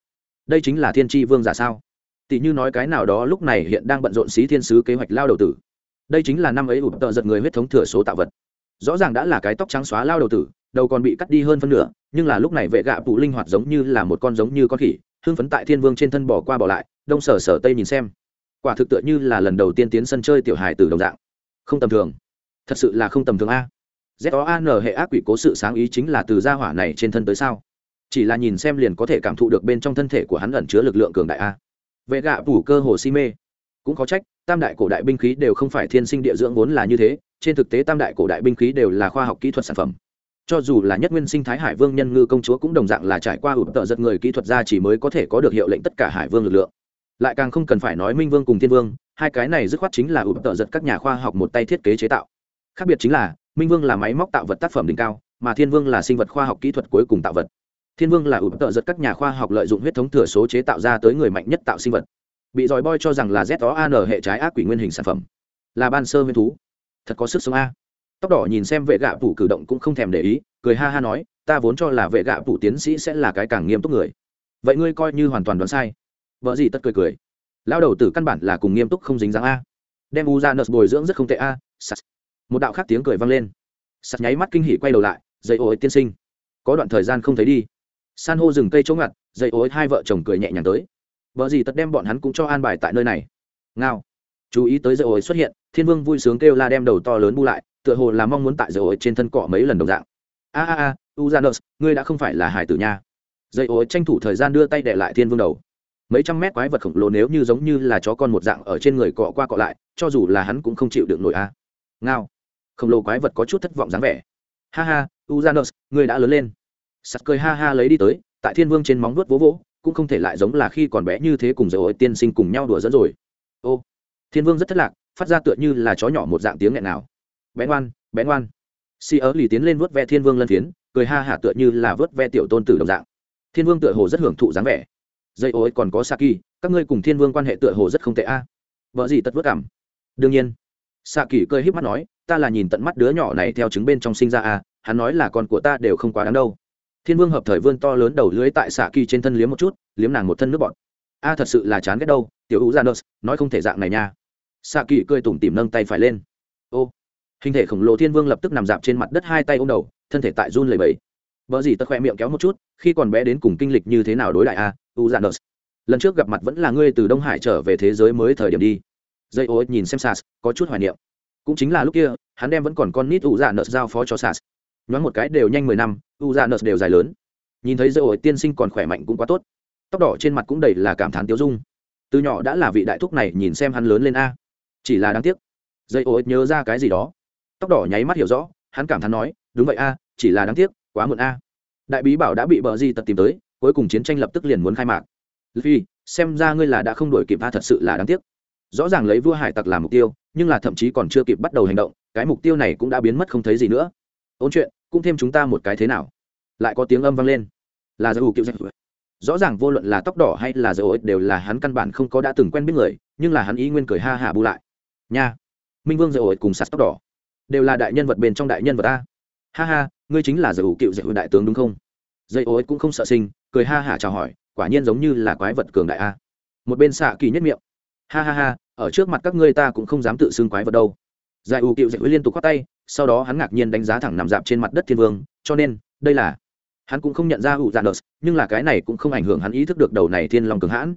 Đây chính là thiên tri vương giả sao? Tỷ như nói cái nào đó lúc này hiện đang bận rộn xí thiên sứ kế hoạch lao đầu tử. Đây chính là năm ấy ụp tợ giật người huyết thống thừa số tạo vật. Rõ ràng đã là cái tóc trắng xóa lao đầu tử, đầu còn bị cắt đi hơn phân nửa, nhưng là lúc này vệ gạ phụ linh hoạt giống như là một con giống như con khỉ hương phấn tại thiên vương trên thân bỏ qua bỏ lại, đông sở sở tây nhìn xem. Quả thực tựa như là lần đầu tiên tiến sân chơi tiểu hài từ đồng dạng. Không tầm thường. Thật sự là không tầm thường a z o a hệ ác quỷ cố sự sáng ý chính là từ gia hỏa này trên thân tới sao? Chỉ là nhìn xem liền có thể cảm thụ được bên trong thân thể của hắn ẩn chứa lực lượng cường đại a. Vệ gạ phủ cơ hồ si mê. Cũng có trách, tam đại cổ đại binh khí đều không phải thiên sinh địa dưỡng vốn là như thế, trên thực tế tam đại cổ đại binh khí đều là khoa học kỹ thuật sản phẩm. Cho dù là nhất nguyên sinh thái hải vương nhân ngư công chúa cũng đồng dạng là trải qua ụp tợ giật người kỹ thuật gia chỉ mới có thể có được hiệu lệnh tất cả hải vương lực lượng. Lại càng không cần phải nói minh vương cùng thiên vương, hai cái này dứt khoát chính là ụp tợ giật các nhà khoa học một tay thiết kế chế tạo. Khác biệt chính là minh vương là máy móc tạo vật tác phẩm đỉnh cao, mà thiên vương là sinh vật khoa học kỹ thuật cuối cùng tạo vật. Thiên vương là ụp tợ giật các nhà khoa học lợi dụng huyết thống thừa số chế tạo ra tới người mạnh nhất tạo sinh vật. Bị dòi boy cho rằng là z o an hệ trái ác quỷ nguyên hình sản phẩm. Là ban sơ nguyên thú. Thật có sức sống a. Tóc đỏ nhìn xem vệ gạ phủ cử động cũng không thèm để ý, cười ha ha nói, ta vốn cho là vệ gạ phủ tiến sĩ sẽ là cái càng nghiêm túc người. Vậy ngươi coi như hoàn toàn đoán sai. Vợ gì tất cười cười. Lao đầu tử căn bản là cùng nghiêm túc không dính dáng a. Đem u ra nợ bồi dưỡng rất không tệ a một đạo khác tiếng cười vang lên. Sắt nháy mắt kinh hỉ quay đầu lại dây ối tiên sinh. Có đoạn thời gian không thấy đi. San hô rừng cây chỗ ngặt dây ối hai vợ chồng cười nhẹ nhàng tới. Vợ gì tất đem bọn hắn cũng cho an bài tại nơi này. Ngao. Chú ý tới dây ối xuất hiện, thiên vương vui sướng kêu la đem đầu to lớn bu lại, tựa hồ là mong muốn tại dây ối trên thân cọ mấy lần đồng dạng. A a a uzanus ngươi đã không phải là hải tử nha. Dây ối tranh thủ thời gian đưa tay để lại thiên vương đầu. Mấy trăm mét quái vật khổng lồ nếu như giống như là chó con một dạng ở trên người cọ qua cọ lại, cho dù là hắn cũng không chịu được nổi a. Ngao khổng lồ quái vật có chút thất vọng dáng vẻ. Ha ha uzanus người đã lớn lên. Sắt cười ha ha lấy đi tới, tại thiên vương trên móng vuốt vỗ vỗ, cũng không thể lại giống là khi còn bé như thế cùng giới ổi tiên sinh cùng nhau đùa dẫn rồi. Ô, thiên vương rất thất lạc, phát ra tựa như là chó nhỏ một dạng tiếng nghẹn nào. Bén oan bén oan si ớ lì tiến lên vớt ve thiên vương lân phiến, cười ha hả tựa như là vớt ve tiểu tôn tử đồng dạng. Thiên vương tựa hồ rất hưởng thụ dáng vẻ. Dây ối còn có saki, các ngươi cùng thiên vương quan hệ tựa hồ rất không tệ a. Vợ gì tất vất cảm? Đương nhiên xạ kỳ cười híp mắt nói, ta là nhìn tận mắt đứa nhỏ này theo chứng bên trong sinh ra à? hắn nói là con của ta đều không quá đáng đâu. Thiên vương hợp thời vươn to lớn đầu lưới tại xạ kỳ trên thân liếm một chút, liếm nàng một thân nước bọt. A, thật sự là chán ghét đâu, tiểu hữu ra nói không thể dạng này nha. Xạ kỳ cười tủm tỉm nâng tay phải lên. Ô. Hình thể khổng lồ thiên vương lập tức nằm dạp trên mặt đất hai tay ô m đầu, thân thể tại run lầy bẫy vợ gì tật khoe miệng kéo một chút, khi còn bé đến cùng kinh lịch như thế nào đối lại a u dạ lần trước gặp mặt vẫn là ngươi từ đông hải trở về thế giới mới thời điểm đi dây ô nhìn xem sas có chút hoài niệm. Cũng chính là lúc kia, hắn đem vẫn còn con nít u dạ nợ giao phó cho sas nhoáng một cái đều nhanh mười năm, u dạ nợ đều dài lớn. Nhìn thấy dây ô tiên sinh còn khỏe mạnh cũng quá tốt. Tóc đỏ trên mặt cũng đầy là cảm thán tiêu dung. Từ nhỏ đã là vị đại thúc này, nhìn xem hắn lớn lên a. Chỉ là đáng tiếc, dây ô nhớ ra cái gì đó. Tóc đỏ nháy mắt hiểu rõ, hắn cảm thán nói, đúng vậy a, chỉ là đáng tiếc, quá muộn a. Đại bí bảo đã bị bờ di tật tìm tới, cuối cùng chiến tranh lập tức liền muốn khai mạc. Phi xem ra ngươi là đã không đổi kịp a, thật sự là đáng tiếc rõ ràng lấy vua hải tặc làm mục tiêu, nhưng là thậm chí còn chưa kịp bắt đầu hành động, cái mục tiêu này cũng đã biến mất không thấy gì nữa. Ôn chuyện, cũng thêm chúng ta một cái thế nào? Lại có tiếng âm vang lên. Là giải ủ kiệu rõ ràng vô luận là tóc đỏ hay là dầu đều là hắn căn bản không có đã từng quen biết người, nhưng là hắn ý nguyên cười ha hả bù lại. Nha, minh vương dầu cùng sạt tóc đỏ đều là đại nhân vật bên trong đại nhân vật ta. Ha ha, ngươi chính là giải ủ kiệu dạch đại tướng đúng không? Dây ối cũng không sợ sinh, cười ha hả chào hỏi, quả nhiên giống như là quái vật cường đại a. Một bên xạ kỳ nhất miệng ha ha ha ở trước mặt các ngươi ta cũng không dám tự xưng quái vật đâu. Giải ủ cựu dạy liên tục khoát tay sau đó hắn ngạc nhiên đánh giá thẳng nằm dạp trên mặt đất thiên vương cho nên đây là hắn cũng không nhận ra ủ dạn nợ, nhưng là cái này cũng không ảnh hưởng hắn ý thức được đầu này thiên long cường hãn.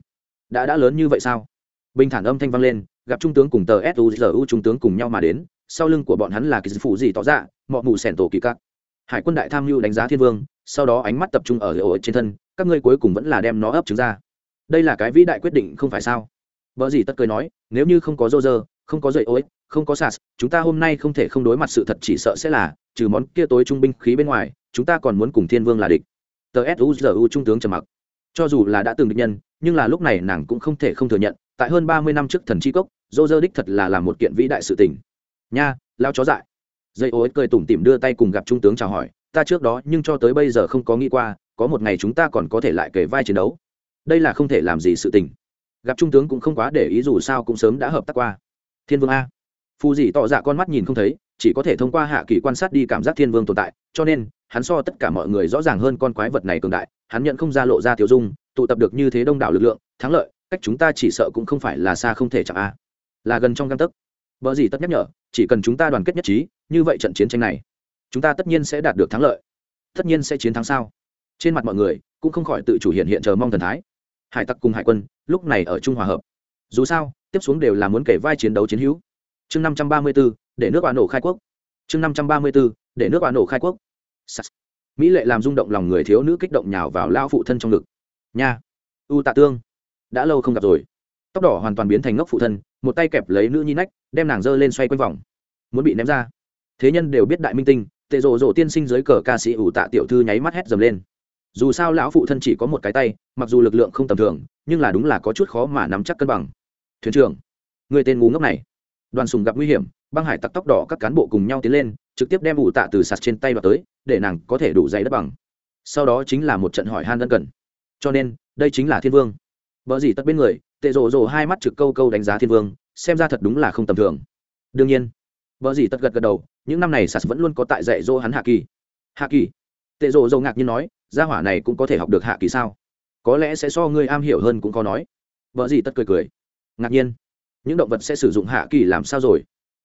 Đã đã lớn như vậy sao? Bình thản âm thanh vang lên gặp trung tướng cùng tờ suzu trung tướng cùng nhau mà đến sau lưng của bọn hắn là kỳ phụ gì tỏ ra mọ mù sẻn tổ kỳ cắt hải quân đại tham mưu đánh giá thiên vương sau đó ánh mắt tập trung ở ổ trên thân các ngươi cuối cùng vẫn là đem nó ấp trứng ra. Đây là cái vĩ đại quyết định không phải sao? Vợ gì tất cười nói, nếu như không có rô rơ không có dậy ối không có sas chúng ta hôm nay không thể không đối mặt sự thật chỉ sợ sẽ là, trừ món kia tối trung binh khí bên ngoài, chúng ta còn muốn cùng thiên vương là địch. Tờ suzu trung tướng trầm mặc. Cho dù là đã từng địch nhân, nhưng là lúc này nàng cũng không thể không thừa nhận, tại hơn ba mươi năm trước thần Chi cốc dô dơ đích thật là làm một kiện vĩ đại sự tình. Nha, lao chó dại. Dây ô cười tủm tỉm đưa tay cùng gặp trung tướng chào hỏi, ta trước đó nhưng cho tới bây giờ không có nghĩ qua, có một ngày chúng ta còn có thể lại kể vai chiến đấu. Đây là không thể làm gì sự tình gặp trung tướng cũng không quá để ý dù sao cũng sớm đã hợp tác qua. Thiên vương a. Phù dị tỏ dạ con mắt nhìn không thấy, chỉ có thể thông qua hạ kỳ quan sát đi cảm giác thiên vương tồn tại, cho nên, hắn so tất cả mọi người rõ ràng hơn con quái vật này cường đại, hắn nhận không ra lộ ra thiếu dung, tụ tập được như thế đông đảo lực lượng, thắng lợi, cách chúng ta chỉ sợ cũng không phải là xa không thể chẳng a. Là gần trong găng tấc. Vợ gì tất nhắc nhở, chỉ cần chúng ta đoàn kết nhất trí, như vậy trận chiến tranh này, chúng ta tất nhiên sẽ đạt được thắng lợi. Tất nhiên sẽ chiến thắng sao? Trên mặt mọi người, cũng không khỏi tự chủ hiện hiện chờ mong thần thái hải tặc cùng hải quân, lúc này ở trung hòa hợp. Dù sao, tiếp xuống đều là muốn kể vai chiến đấu chiến hữu. Chương năm trăm ba mươi b ố để nước bà nổ khai quốc. Chương năm trăm ba mươi b ố để nước bà nổ khai quốc. Mỹ lệ làm rung động lòng người thiếu nữ kích động nhào vào lao phụ thân trong ngực. Nha. U tạ tương. Đã lâu không gặp rồi. Tóc đỏ hoàn toàn biến thành ngốc phụ thân, một tay kẹp lấy nữ nhi nách, đem nàng giơ lên xoay quanh vòng. Muốn bị ném ra. Thế nhân đều biết đại minh tinh, tệ rộ rộ tiên sinh dưới cờ ca sĩ ủ tạ tiểu thư nháy mắt hét dầm lên dù sao lão phụ thân chỉ có một cái tay, mặc dù lực lượng không tầm thường, nhưng là đúng là có chút khó mà nắm chắc cân bằng. Thuyền trưởng, người tên ngu ngốc này. Đoàn sùng gặp nguy hiểm, băng hải tặc tóc đỏ các cán bộ cùng nhau tiến lên, trực tiếp đem ủ tạ từ sạt trên tay vào tới, để nàng có thể đủ dày đất bằng. Sau đó chính là một trận hỏi han ân cần. Cho nên, đây chính là thiên vương. Vợ gì tất bên người, tệ rộ rộ hai mắt trực câu câu đánh giá thiên vương, xem ra thật đúng là không tầm thường. Đương nhiên vợ gì tất gật gật đầu, những năm này sạt vẫn luôn có tại dạy dỗ hắn hạ kỳ. Hạ kỳ, tệ rộ rộ ngạc nhiên nói gia hỏa này cũng có thể học được hạ kỳ sao? Có lẽ sẽ so ngươi am hiểu hơn cũng có nói. Vợ gì tất cười cười. Ngạc nhiên. Những động vật sẽ sử dụng hạ kỳ làm sao rồi?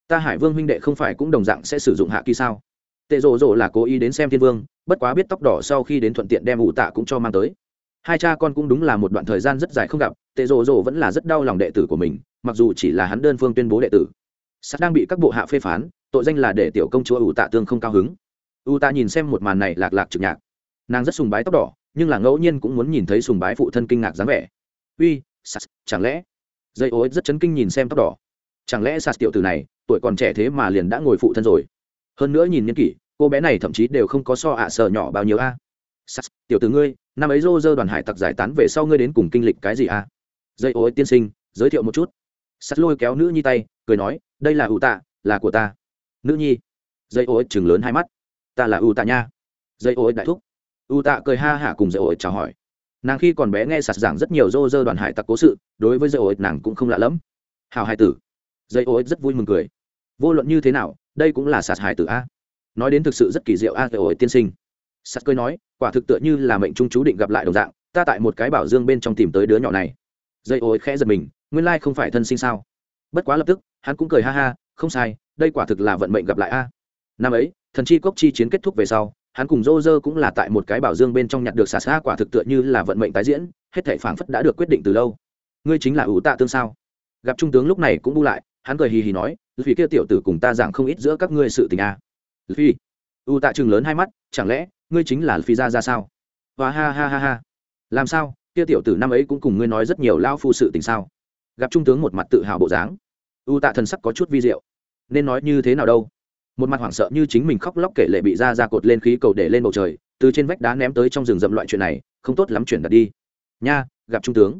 Ta hải vương huynh đệ không phải cũng đồng dạng sẽ sử dụng hạ kỳ sao? Tệ rộ rộ là cố ý đến xem thiên vương, bất quá biết tóc đỏ sau khi đến thuận tiện đem ủ tạ cũng cho mang tới. Hai cha con cũng đúng là một đoạn thời gian rất dài không gặp, tệ rộ rộ vẫn là rất đau lòng đệ tử của mình, mặc dù chỉ là hắn đơn phương tuyên bố đệ tử. Sắt đang bị các bộ hạ phê phán, tội danh là để tiểu công chúa ủ tạ tương không cao hứng. U tạ nhìn xem một màn này lạc lạc trực nhạc nàng rất sùng bái tóc đỏ, nhưng là ngẫu nhiên cũng muốn nhìn thấy sùng bái phụ thân kinh ngạc dáng vẻ. Uy sas chẳng lẽ? Dây ối rất chấn kinh nhìn xem tóc đỏ. Chẳng lẽ sas tiểu tử này, tuổi còn trẻ thế mà liền đã ngồi phụ thân rồi? Hơn nữa nhìn nhân kỷ, cô bé này thậm chí đều không có so ạ à sợ nhỏ bao nhiêu a. Sas tiểu tử ngươi, năm ấy rô rơ đoàn hải tặc giải tán về sau ngươi đến cùng kinh lịch cái gì a? Dây ối tiên sinh, giới thiệu một chút. Sas lôi kéo nữ nhi tay, cười nói, đây là ủ tạ, là của ta. Nữ nhi. Dây ối chừng lớn hai mắt. Ta là ủ tạ nha. Dây ối đại thúc u tạ cười ha hả cùng dây ổi chào hỏi. Nàng khi còn bé nghe sạt giảng rất nhiều dô dơ đoàn hải tặc cố sự, đối với dây ổi nàng cũng không lạ lẫm. Hào hải tử. Dây ổi rất vui mừng cười. Vô luận như thế nào, đây cũng là sạt hải tử a. Nói đến thực sự rất kỳ diệu a dây ổi tiên sinh. Sạt cười nói, quả thực tựa như là mệnh trung chú định gặp lại đồng dạng, ta tại một cái bảo dương bên trong tìm tới đứa nhỏ này. Dây ổi khẽ giật mình, nguyên lai không phải thân sinh sao? Bất quá lập tức, hắn cũng cười ha ha, không sai, đây quả thực là vận mệnh gặp lại a. Năm ấy, thần chi cốc chi chiến kết thúc về sau hắn cùng rô rơ cũng là tại một cái bảo dương bên trong nhặt được xà xa quả thực tựa như là vận mệnh tái diễn, hết thể phảng phất đã được quyết định từ lâu. Ngươi chính là ủ tạ tương sao? Gặp trung tướng lúc này cũng bu lại, hắn cười hì hì nói vì kia tiểu tử cùng ta giảng không ít giữa các ngươi sự tình a à. phi? U tạ chừng lớn hai mắt, chẳng lẽ ngươi chính là phi ra ra sao? Và ha ha ha ha. Làm sao? Kia tiểu tử năm ấy cũng cùng ngươi nói rất nhiều lao phu sự tình sao? Gặp trung tướng một mặt tự hào bộ dáng u tạ thần sắc có chút vi diệu. Nên nói như thế nào đâu? Một mặt hoảng sợ như chính mình khóc lóc kể lệ bị ra ra cột lên khí cầu để lên bầu trời, từ trên vách đá ném tới trong rừng rậm loại chuyện này, không tốt lắm chuyển đặt đi. Nha, gặp trung tướng.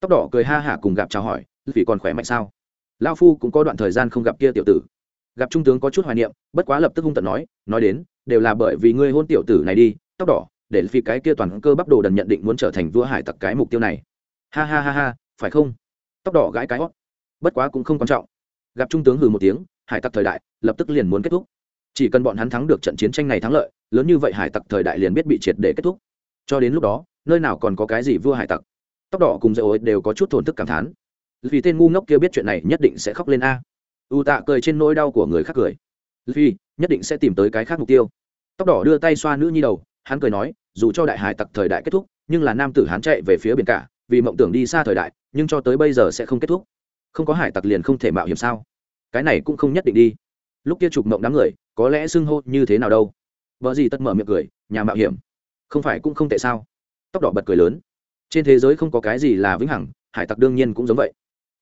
Tóc đỏ cười ha hả cùng gặp chào hỏi vì còn khỏe mạnh sao? Lao phu cũng có đoạn thời gian không gặp kia tiểu tử. Gặp trung tướng có chút hoài niệm, bất quá lập tức hung tận nói nói đến, đều là bởi vì ngươi hôn tiểu tử này đi, tóc đỏ, để vì cái kia toàn cơ bắp đồ đần nhận định muốn trở thành vua hải tặc cái mục tiêu này. Ha ha ha ha, phải không? Tóc đỏ gãi cái ót bất quá cũng không quan trọng. Gặp trung tướng hừ một tiếng hải tặc thời đại, lập tức liền muốn kết thúc. Chỉ cần bọn hắn thắng được trận chiến tranh này thắng lợi, lớn như vậy hải tặc thời đại liền biết bị triệt để kết thúc. Cho đến lúc đó, nơi nào còn có cái gì vua hải tặc. Tóc đỏ cùng dây ối đều có chút thổn thức cảm thán. Vì tên ngu ngốc kia biết chuyện này nhất định sẽ khóc lên a. U tạ cười trên nỗi đau của người khác cười. Vì nhất định sẽ tìm tới cái khác mục tiêu. Tóc đỏ đưa tay xoa nữ nhi đầu, hắn cười nói, dù cho đại hải tặc thời đại kết thúc, nhưng là nam tử hắn chạy về phía biển cả, vì mộng tưởng đi xa thời đại, nhưng cho tới bây giờ sẽ không kết thúc. Không có hải tặc liền không thể mạo hiểm sao? Cái này cũng không nhất định đi. Lúc kia chụp mộng đám người, có lẽ xưng hô như thế nào đâu. Vợ gì tất mở miệng cười, nhà mạo hiểm. Không phải cũng không tệ sao? Tóc đỏ bật cười lớn. Trên thế giới không có cái gì là vĩnh hằng, hải tặc đương nhiên cũng giống vậy.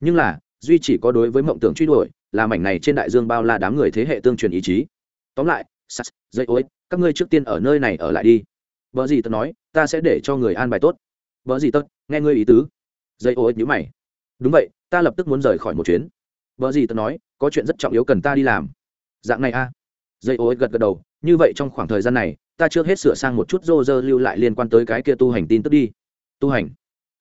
Nhưng là, duy chỉ có đối với mộng tưởng truy đuổi, là mảnh này trên đại dương bao la đám người thế hệ tương truyền ý chí. Tóm lại sas dây ối, các ngươi trước tiên ở nơi này ở lại đi. Vợ gì tất nói, ta sẽ để cho người an bài tốt. Vợ gì tất, nghe ngươi ý tứ. Dây ối nhữ mày. Đúng vậy, ta lập tức muốn rời khỏi một chuyến. Vợ gì tất nói có chuyện rất trọng yếu cần ta đi làm. Dạng này a. À. dây ô gật gật đầu, như vậy trong khoảng thời gian này, ta chưa hết sửa sang một chút rô rơ lưu lại liên quan tới cái kia tu hành tin tức đi. Tu hành.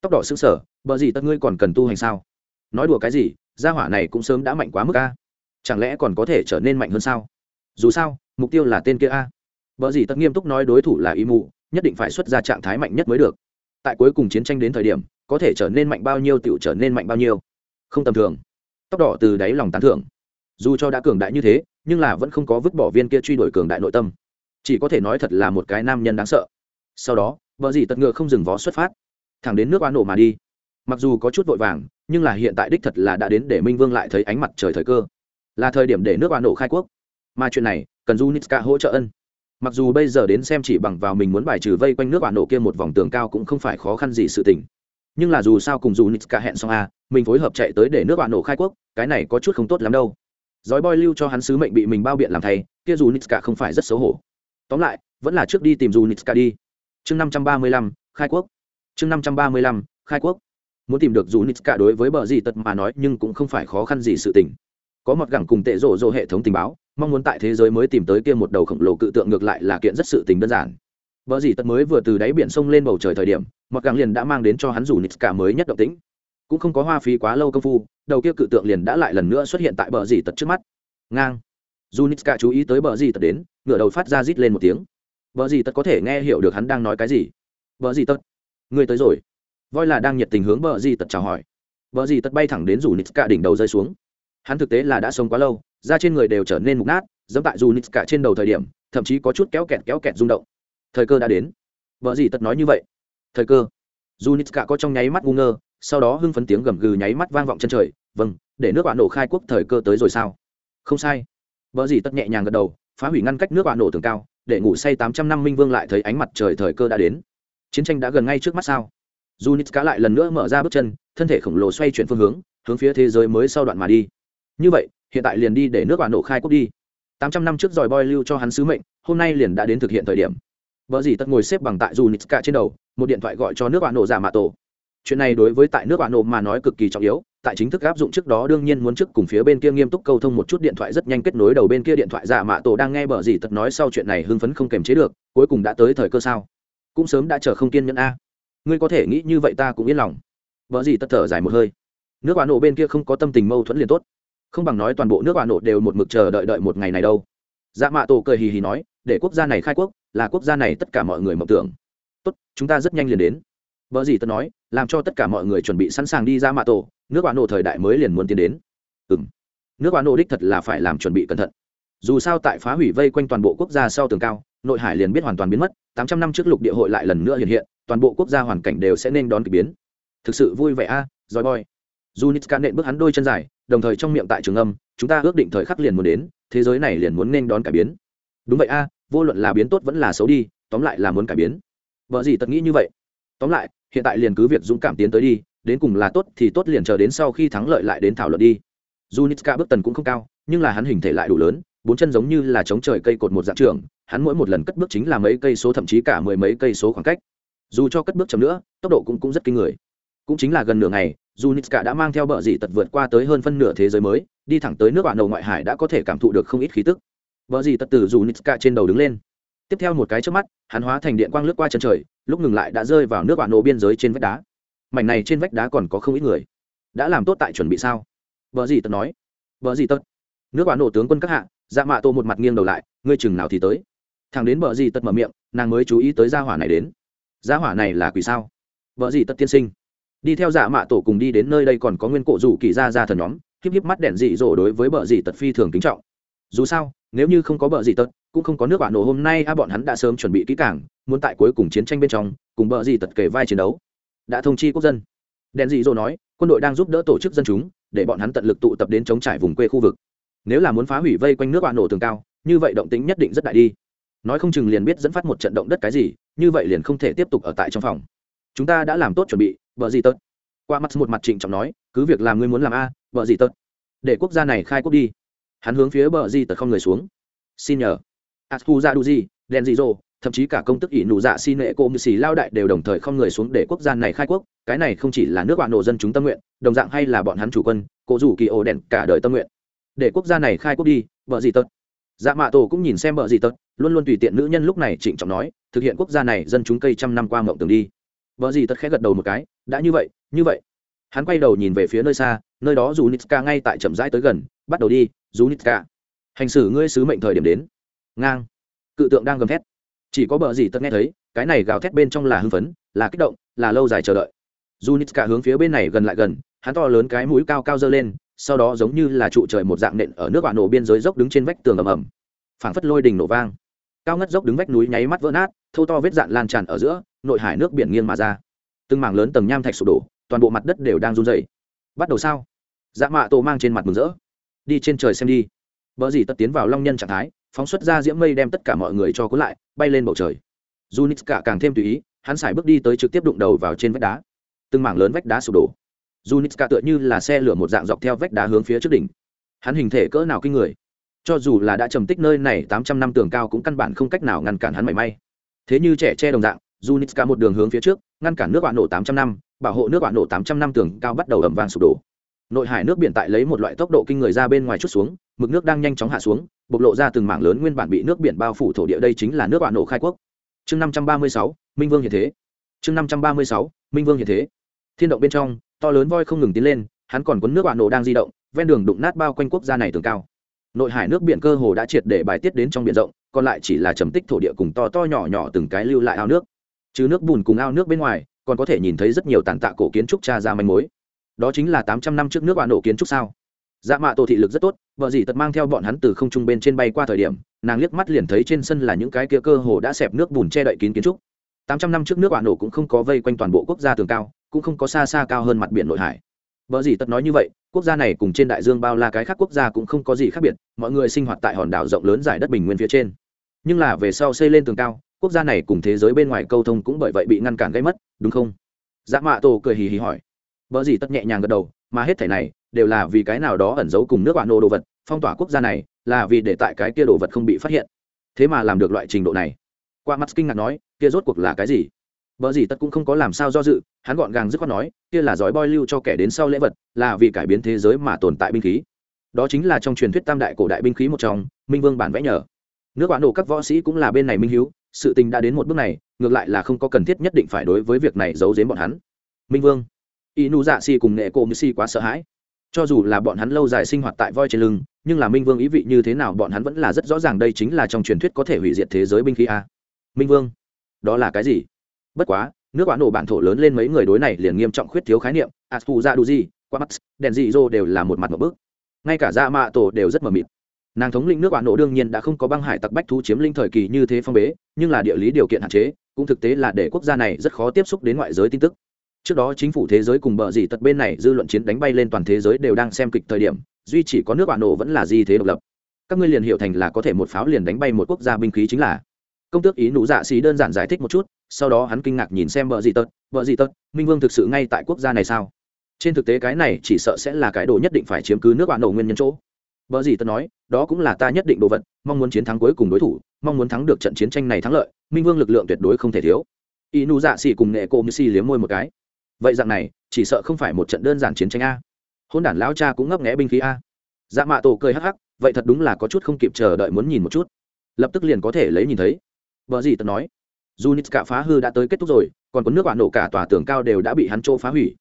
Tóc đỏ xứng sở bờ gì tất ngươi còn cần tu hành sao? Nói đùa cái gì, gia hỏa này cũng sớm đã mạnh quá mức a. Chẳng lẽ còn có thể trở nên mạnh hơn sao? Dù sao, mục tiêu là tên kia a. Bờ gì tất nghiêm túc nói đối thủ là y mù, nhất định phải xuất ra trạng thái mạnh nhất mới được. Tại cuối cùng chiến tranh đến thời điểm, có thể trở nên mạnh bao nhiêu tựu trở nên mạnh bao nhiêu? Không tầm thường tóc đỏ từ đáy lòng tán thưởng. Dù cho đã cường đại như thế, nhưng là vẫn không có vứt bỏ viên kia truy đuổi cường đại nội tâm. Chỉ có thể nói thật là một cái nam nhân đáng sợ. Sau đó, vợ dì tật ngựa không dừng vó xuất phát. Thẳng đến nước oan nổ mà đi. Mặc dù có chút vội vàng, nhưng là hiện tại đích thật là đã đến để minh vương lại thấy ánh mặt trời thời cơ. Là thời điểm để nước oan nổ khai quốc. Mà chuyện này, cần du nitska hỗ trợ ân. Mặc dù bây giờ đến xem chỉ bằng vào mình muốn bài trừ vây quanh nước oan nổ kia một vòng tường cao cũng không phải khó khăn gì sự tình nhưng là dù sao cùng dù nitska hẹn xong à, mình phối hợp chạy tới để nước bạn nổ khai quốc cái này có chút không tốt lắm đâu. Dói boy lưu cho hắn sứ mệnh bị mình bao biện làm thay kia dù nitska không phải rất xấu hổ. Tóm lại vẫn là trước đi tìm dù nitska đi. Chương năm trăm ba mươi lăm khai quốc. Chương năm trăm ba mươi lăm khai quốc. Muốn tìm được dù nitska đối với bờ gì tật mà nói nhưng cũng không phải khó khăn gì sự tình. Có một gẳng cùng tệ rộ rộ hệ thống tình báo mong muốn tại thế giới mới tìm tới kia một đầu khổng lồ cự tượng ngược lại là kiện rất sự tình đơn giản. Bờ gì tật mới vừa từ đáy biển sông lên bầu trời thời điểm, mặc gặng liền đã mang đến cho hắn dù cả mới nhất động tĩnh. Cũng không có hoa phí quá lâu công phu, đầu kia cự tượng liền đã lại lần nữa xuất hiện tại bờ gì tật trước mắt. Ngang. Dù Nitska chú ý tới bờ gì tật đến, ngửa đầu phát ra rít lên một tiếng. Bờ gì tật có thể nghe hiểu được hắn đang nói cái gì. Bờ gì tật, người tới rồi. Voi là đang nhiệt tình hướng bờ gì tật chào hỏi. Bờ gì tật bay thẳng đến dù Nitska đỉnh đầu rơi xuống. Hắn thực tế là đã sống quá lâu, da trên người đều trở nên mục nát, giống tại dù Nitska trên đầu thời điểm, thậm chí có chút kéo kẹt kéo kẹt rung động thời cơ đã đến. Vợ gì tật nói như vậy? Thời cơ. Dù nitska có trong nháy mắt ngu ngơ, sau đó hưng phấn tiếng gầm gừ nháy mắt vang vọng chân trời. Vâng để nước bạn nổ khai quốc thời cơ tới rồi sao? Không sai. Vợ gì tất nhẹ nhàng gật đầu, phá hủy ngăn cách nước bạn nổ tường cao, để ngủ say tám trăm năm minh vương lại thấy ánh mặt trời thời cơ đã đến. Chiến tranh đã gần ngay trước mắt sao? Dù nitska lại lần nữa mở ra bước chân, thân thể khổng lồ xoay chuyển phương hướng hướng phía thế giới mới sau đoạn mà đi. Như vậy, hiện tại liền đi để nước bạn nổ khai quốc đi. Tám trăm năm trước dòi boy lưu cho hắn sứ mệnh, hôm nay liền đã đến thực hiện thời điểm vợ gì tất ngồi xếp bằng tại junitska trên đầu, một điện thoại gọi cho nước bạn nổ giả mạ tổ. Chuyện này đối với tại nước bạn nổ mà nói cực kỳ trọng yếu, tại chính thức áp dụng trước đó đương nhiên muốn trước cùng phía bên kia nghiêm túc câu thông một chút điện thoại rất nhanh kết nối đầu bên kia điện thoại giả mạ tổ đang nghe bờ gì tật nói sau chuyện này hưng phấn không kềm chế được, cuối cùng đã tới thời cơ sao? Cũng sớm đã chờ không kiên nhẫn a. Ngươi có thể nghĩ như vậy ta cũng yên lòng. Vợ gì tất thở dài một hơi. Nước bạn nổ bên kia không có tâm tình mâu thuẫn liền tốt. Không bằng nói toàn bộ nước bạn nổ đều một mực chờ đợi đợi một ngày này đâu. Dạ mạ tổ cười hì hì nói để quốc gia này khai quốc là quốc gia này tất cả mọi người mộng tưởng. Tốt chúng ta rất nhanh liền đến. Vợ gì tân nói làm cho tất cả mọi người chuẩn bị sẵn sàng đi ra mạ tổ nước bán nổ thời đại mới liền muốn tiến đến. Ừ m nước bán nổ đích thật là phải làm chuẩn bị cẩn thận. Dù sao tại phá hủy vây quanh toàn bộ quốc gia sau tường cao nội hải liền biết hoàn toàn biến mất tám trăm năm trước lục địa hội lại lần nữa hiện hiện toàn bộ quốc gia hoàn cảnh đều sẽ nên đón k ỳ biến. Thực sự vui vẻ a à, giỏi boy. Dù nitska nện bước hắn đôi chân dài đồng thời trong miệng tại trường âm chúng ta ước định thời khắc liền muốn đến thế giới này liền muốn nên đón cải biến. Đúng vậy a vô luận là biến tốt vẫn là xấu đi, tóm lại là muốn cải biến. Vợ gì tật nghĩ như vậy? Tóm lại, hiện tại liền cứ việc dũng cảm tiến tới đi, đến cùng là tốt thì tốt liền chờ đến sau khi thắng lợi lại đến thảo luận đi. Dù nitska bước tần cũng không cao, nhưng là hắn hình thể lại đủ lớn, bốn chân giống như là chống trời cây cột một dạng trường, hắn mỗi một lần cất bước chính là mấy cây số thậm chí cả mười mấy cây số khoảng cách. Dù cho cất bước chậm nữa, tốc độ cũng cũng rất kinh người. Cũng chính là gần nửa ngày dù nitska đã mang theo bờ dị tật vượt qua tới hơn phân nửa thế giới mới, đi thẳng tới nước bạn đầu ngoại hải đã có thể cảm thụ được không ít khí tức vợ gì tật tử dù nitska trên đầu đứng lên. Tiếp theo một cái trước mắt, hắn hóa thành điện quang lướt qua chân trời, lúc ngừng lại đã rơi vào nước bạn nổ biên giới trên vách đá. Mảnh này trên vách đá còn có không ít người. Đã làm tốt tại chuẩn bị sao? Vợ gì tật nói. Vợ gì tật. Nước bạn nổ tướng quân các hạ dạ mạ tô một mặt nghiêng đầu lại, ngươi chừng nào thì tới. Thằng đến vợ gì tật mở miệng, nàng mới chú ý tới gia hỏa này đến. Gia hỏa này là quỷ sao? Vợ gì tật tiên sinh. Đi theo dạ mạ tổ cùng đi đến nơi đây còn có nguyên cổ rủ kỳ ra ra thần nhóm, híp híp mắt đèn dị dỗ đối với vợ gì tật phi thường kính trọng. Dù sao nếu như không có bờ gì tật, cũng không có nước bạn nổ, hôm nay a bọn hắn đã sớm chuẩn bị kỹ cảng muốn tại cuối cùng chiến tranh bên trong, cùng bờ gì tật kể vai chiến đấu. Đã thông chi quốc dân. Đèn dị dỗ nói, quân đội đang giúp đỡ tổ chức dân chúng, để bọn hắn tận lực tụ tập đến chống trải vùng quê khu vực. Nếu là muốn phá hủy vây quanh nước bạn nổ tường cao, như vậy động tính nhất định rất đại đi. Nói không chừng liền biết dẫn phát một trận động đất cái gì, như vậy liền không thể tiếp tục ở tại trong phòng. Chúng ta đã làm tốt chuẩn bị vợ gì tật. Qua mắt một mặt trịnh trọng nói, cứ việc làm ngươi muốn làm a vợ gì tật. Để quốc gia này khai quốc đi hắn hướng phía bờ di tật không người xuống. Xin nhờ. Athu ra du di đen di rô thậm chí cả công tức ỷ nụ dạ xin nệ cô như xì lao đại đều đồng thời không người xuống để quốc gia này khai quốc. Cái này không chỉ là nước bạn nổ dân chúng tâm nguyện, đồng dạng hay là bọn hắn chủ quân cố rủ kỳ ổ đèn cả đời tâm nguyện. Để quốc gia này khai quốc đi vợ gì tật. Dạ mạ tổ cũng nhìn xem vợ gì tật, luôn luôn tùy tiện nữ nhân lúc này trịnh trọng nói, thực hiện quốc gia này, dân chúng cây trăm năm qua mộng tưởng đi. Vợ gì tật khẽ gật đầu một cái, đã như vậy như vậy. Hắn quay đầu nhìn về phía nơi xa, nơi đó dù nitska ngay tại chậm rãi tới gần, bắt đầu đi dù nitska hành xử ngươi sứ mệnh thời điểm đến. Ngang. Cự tượng đang gầm thét. Chỉ có bờ gì tất nghe thấy, cái này gào thét bên trong là hưng phấn, là kích động, là lâu dài chờ đợi. Dù nitska hướng phía bên này gần lại gần, hắn to lớn cái mũi cao cao dơ lên, sau đó giống như là trụ trời một dạng nện ở nước bạn nổ biên giới dốc đứng trên vách tường ầm ầm. Phảng phất lôi đình nổ vang. Cao ngất dốc đứng vách núi nháy mắt vỡ nát, thâu to vết dạn lan tràn ở giữa, nội hải nước biển nghiêng mà ra. Từng mảng lớn tầng nham thạch sụp đổ, toàn bộ mặt đất đều đang run dày bắt đầu sao? Dạ mạ tổ mang trên mặt mừng rỡ đi trên trời xem đi. Vợ gì tật tiến vào long nhân trạng thái, phóng xuất ra diễm mây đem tất cả mọi người cho cuốn lại, bay lên bầu trời. Junitska càng thêm tùy ý, hắn xài bước đi tới trực tiếp đụng đầu vào trên vách đá. Từng mảng lớn vách đá sụp đổ. Junitska tựa như là xe lửa một dạng dọc theo vách đá hướng phía trước đỉnh. Hắn hình thể cỡ nào kinh người. Cho dù là đã trầm tích nơi này tám trăm năm tường cao cũng căn bản không cách nào ngăn cản hắn mảy may. Thế như trẻ tre đồng dạng Junitska một đường hướng phía trước, ngăn cản nước bạn nổ tám trăm năm, bảo hộ nước bạn nổ tám trăm năm tường cao bắt đầu ẩm vàng sụp đổ nội hải nước biển tại lấy một loại tốc độ kinh người ra bên ngoài chút xuống, mực nước đang nhanh chóng hạ xuống, bộc lộ ra từng mảng lớn nguyên bản bị nước biển bao phủ thổ địa đây chính là nước bạn nổ khai quốc. Chương năm trăm ba mươi sáu, minh vương hiện thế. Chương năm trăm ba mươi sáu, minh vương hiện thế. Thiên động bên trong, to lớn voi không ngừng tiến lên, hắn còn cuốn nước bạn nổ đang di động, ven đường đụng nát bao quanh quốc gia này tường cao. Nội hải nước biển cơ hồ đã triệt để bài tiết đến trong biển rộng, còn lại chỉ là trầm tích thổ địa cùng to to nhỏ nhỏ từng cái lưu lại ao nước. Chứ nước bùn cùng ao nước bên ngoài, còn có thể nhìn thấy rất nhiều tàn tạ cổ kiến trúc cha ra manh mối đó chính là tám trăm năm trước nước bạn nổ kiến trúc sao? Dạ mạ tổ thị lực rất tốt, vợ dì tật mang theo bọn hắn từ không trung bên trên bay qua thời điểm, nàng liếc mắt liền thấy trên sân là những cái kia cơ hồ đã xẹp nước bùn che đậy kín kiến trúc. Tám trăm năm trước nước bạn nổ cũng không có vây quanh toàn bộ quốc gia tường cao, cũng không có xa xa cao hơn mặt biển nội hải. Vợ dì tật nói như vậy, quốc gia này cùng trên đại dương bao la cái khác quốc gia cũng không có gì khác biệt, mọi người sinh hoạt tại hòn đảo rộng lớn giải đất bình nguyên phía trên. Nhưng là về sau xây lên tường cao, quốc gia này cùng thế giới bên ngoài câu thông cũng bởi vậy bị ngăn cản gây mất, đúng không? Dạ mạ tổ cười hì hì hỏi vợ gì tất nhẹ nhàng gật đầu, mà hết thảy này đều là vì cái nào đó ẩn giấu cùng nước bạn nô đồ vật, phong tỏa quốc gia này là vì để tại cái kia đồ vật không bị phát hiện. Thế mà làm được loại trình độ này. Qua mắt kinh ngạc nói, kia rốt cuộc là cái gì? Vợ gì tất cũng không có làm sao do dự, hắn gọn gàng dứt khoát nói, kia là giói boy lưu cho kẻ đến sau lễ vật, là vì cải biến thế giới mà tồn tại binh khí. Đó chính là trong truyền thuyết tam đại cổ đại binh khí một trong, minh vương bản vẽ nhờ. Nước bạn Nô các võ sĩ cũng là bên này minh hiếu, sự tình đã đến một bước này, ngược lại là không có cần thiết nhất định phải đối với việc này giấu giếm bọn hắn. Minh vương. Inu dạ si cùng nghệ cô như si quá sợ hãi. Cho dù là bọn hắn lâu dài sinh hoạt tại voi trên lưng, nhưng là minh vương ý vị như thế nào bọn hắn vẫn là rất rõ ràng đây chính là trong truyền thuyết có thể hủy diệt thế giới binh khí a. Minh vương, đó là cái gì? Bất quá, nước bạn nổ bản thổ lớn lên mấy người đối này liền nghiêm trọng khuyết thiếu khái niệm. Atu ra đủ gì? qua mắt đèn dị dô đều là một mặt một bước. Ngay cả dạ mạ tổ đều rất mờ mịt. Nàng thống lĩnh nước bạn nổ đương nhiên đã không có băng hải tặc bách thu chiếm linh thời kỳ như thế phong bế, nhưng là địa lý điều kiện hạn chế, cũng thực tế là để quốc gia này rất khó tiếp xúc đến ngoại giới tin tức trước đó chính phủ thế giới cùng bờ dì tật bên này dư luận chiến đánh bay lên toàn thế giới đều đang xem kịch thời điểm duy chỉ có nước bạn nổ vẫn là di thế độc lập. Các ngươi liền hiểu thành là có thể một pháo liền đánh bay một quốc gia binh khí chính là. Công tước ý nụ dạ xí đơn giản giải thích một chút sau đó hắn kinh ngạc nhìn xem bờ dì tật bờ dì tật minh vương thực sự ngay tại quốc gia này sao? Trên thực tế cái này chỉ sợ sẽ là cái đồ nhất định phải chiếm cứ nước bạn nổ nguyên nhân chỗ. Bờ gì tật nói, đó cũng là ta nhất định đồ vật, mong muốn chiến thắng cuối cùng đối thủ, mong muốn thắng được trận chiến tranh này thắng lợi, Minh Vương lực lượng tuyệt đối không thể thiếu. ý nụ Dạ xì cùng nghệ Cô Như Si liếm môi một cái vậy dạng này, chỉ sợ không phải một trận đơn giản chiến tranh a. Hôn đản lão cha cũng ngấp nghẽ binh khí a. Dạ mạ tổ cười hắc hắc, vậy thật đúng là có chút không kịp chờ đợi muốn nhìn một chút. Lập tức liền có thể lấy nhìn thấy. Vợ gì tật nói dù nít cả phá hư đã tới kết thúc rồi, còn có nước bạn nổ cả tòa tường cao đều đã bị hắn trô phá hủy.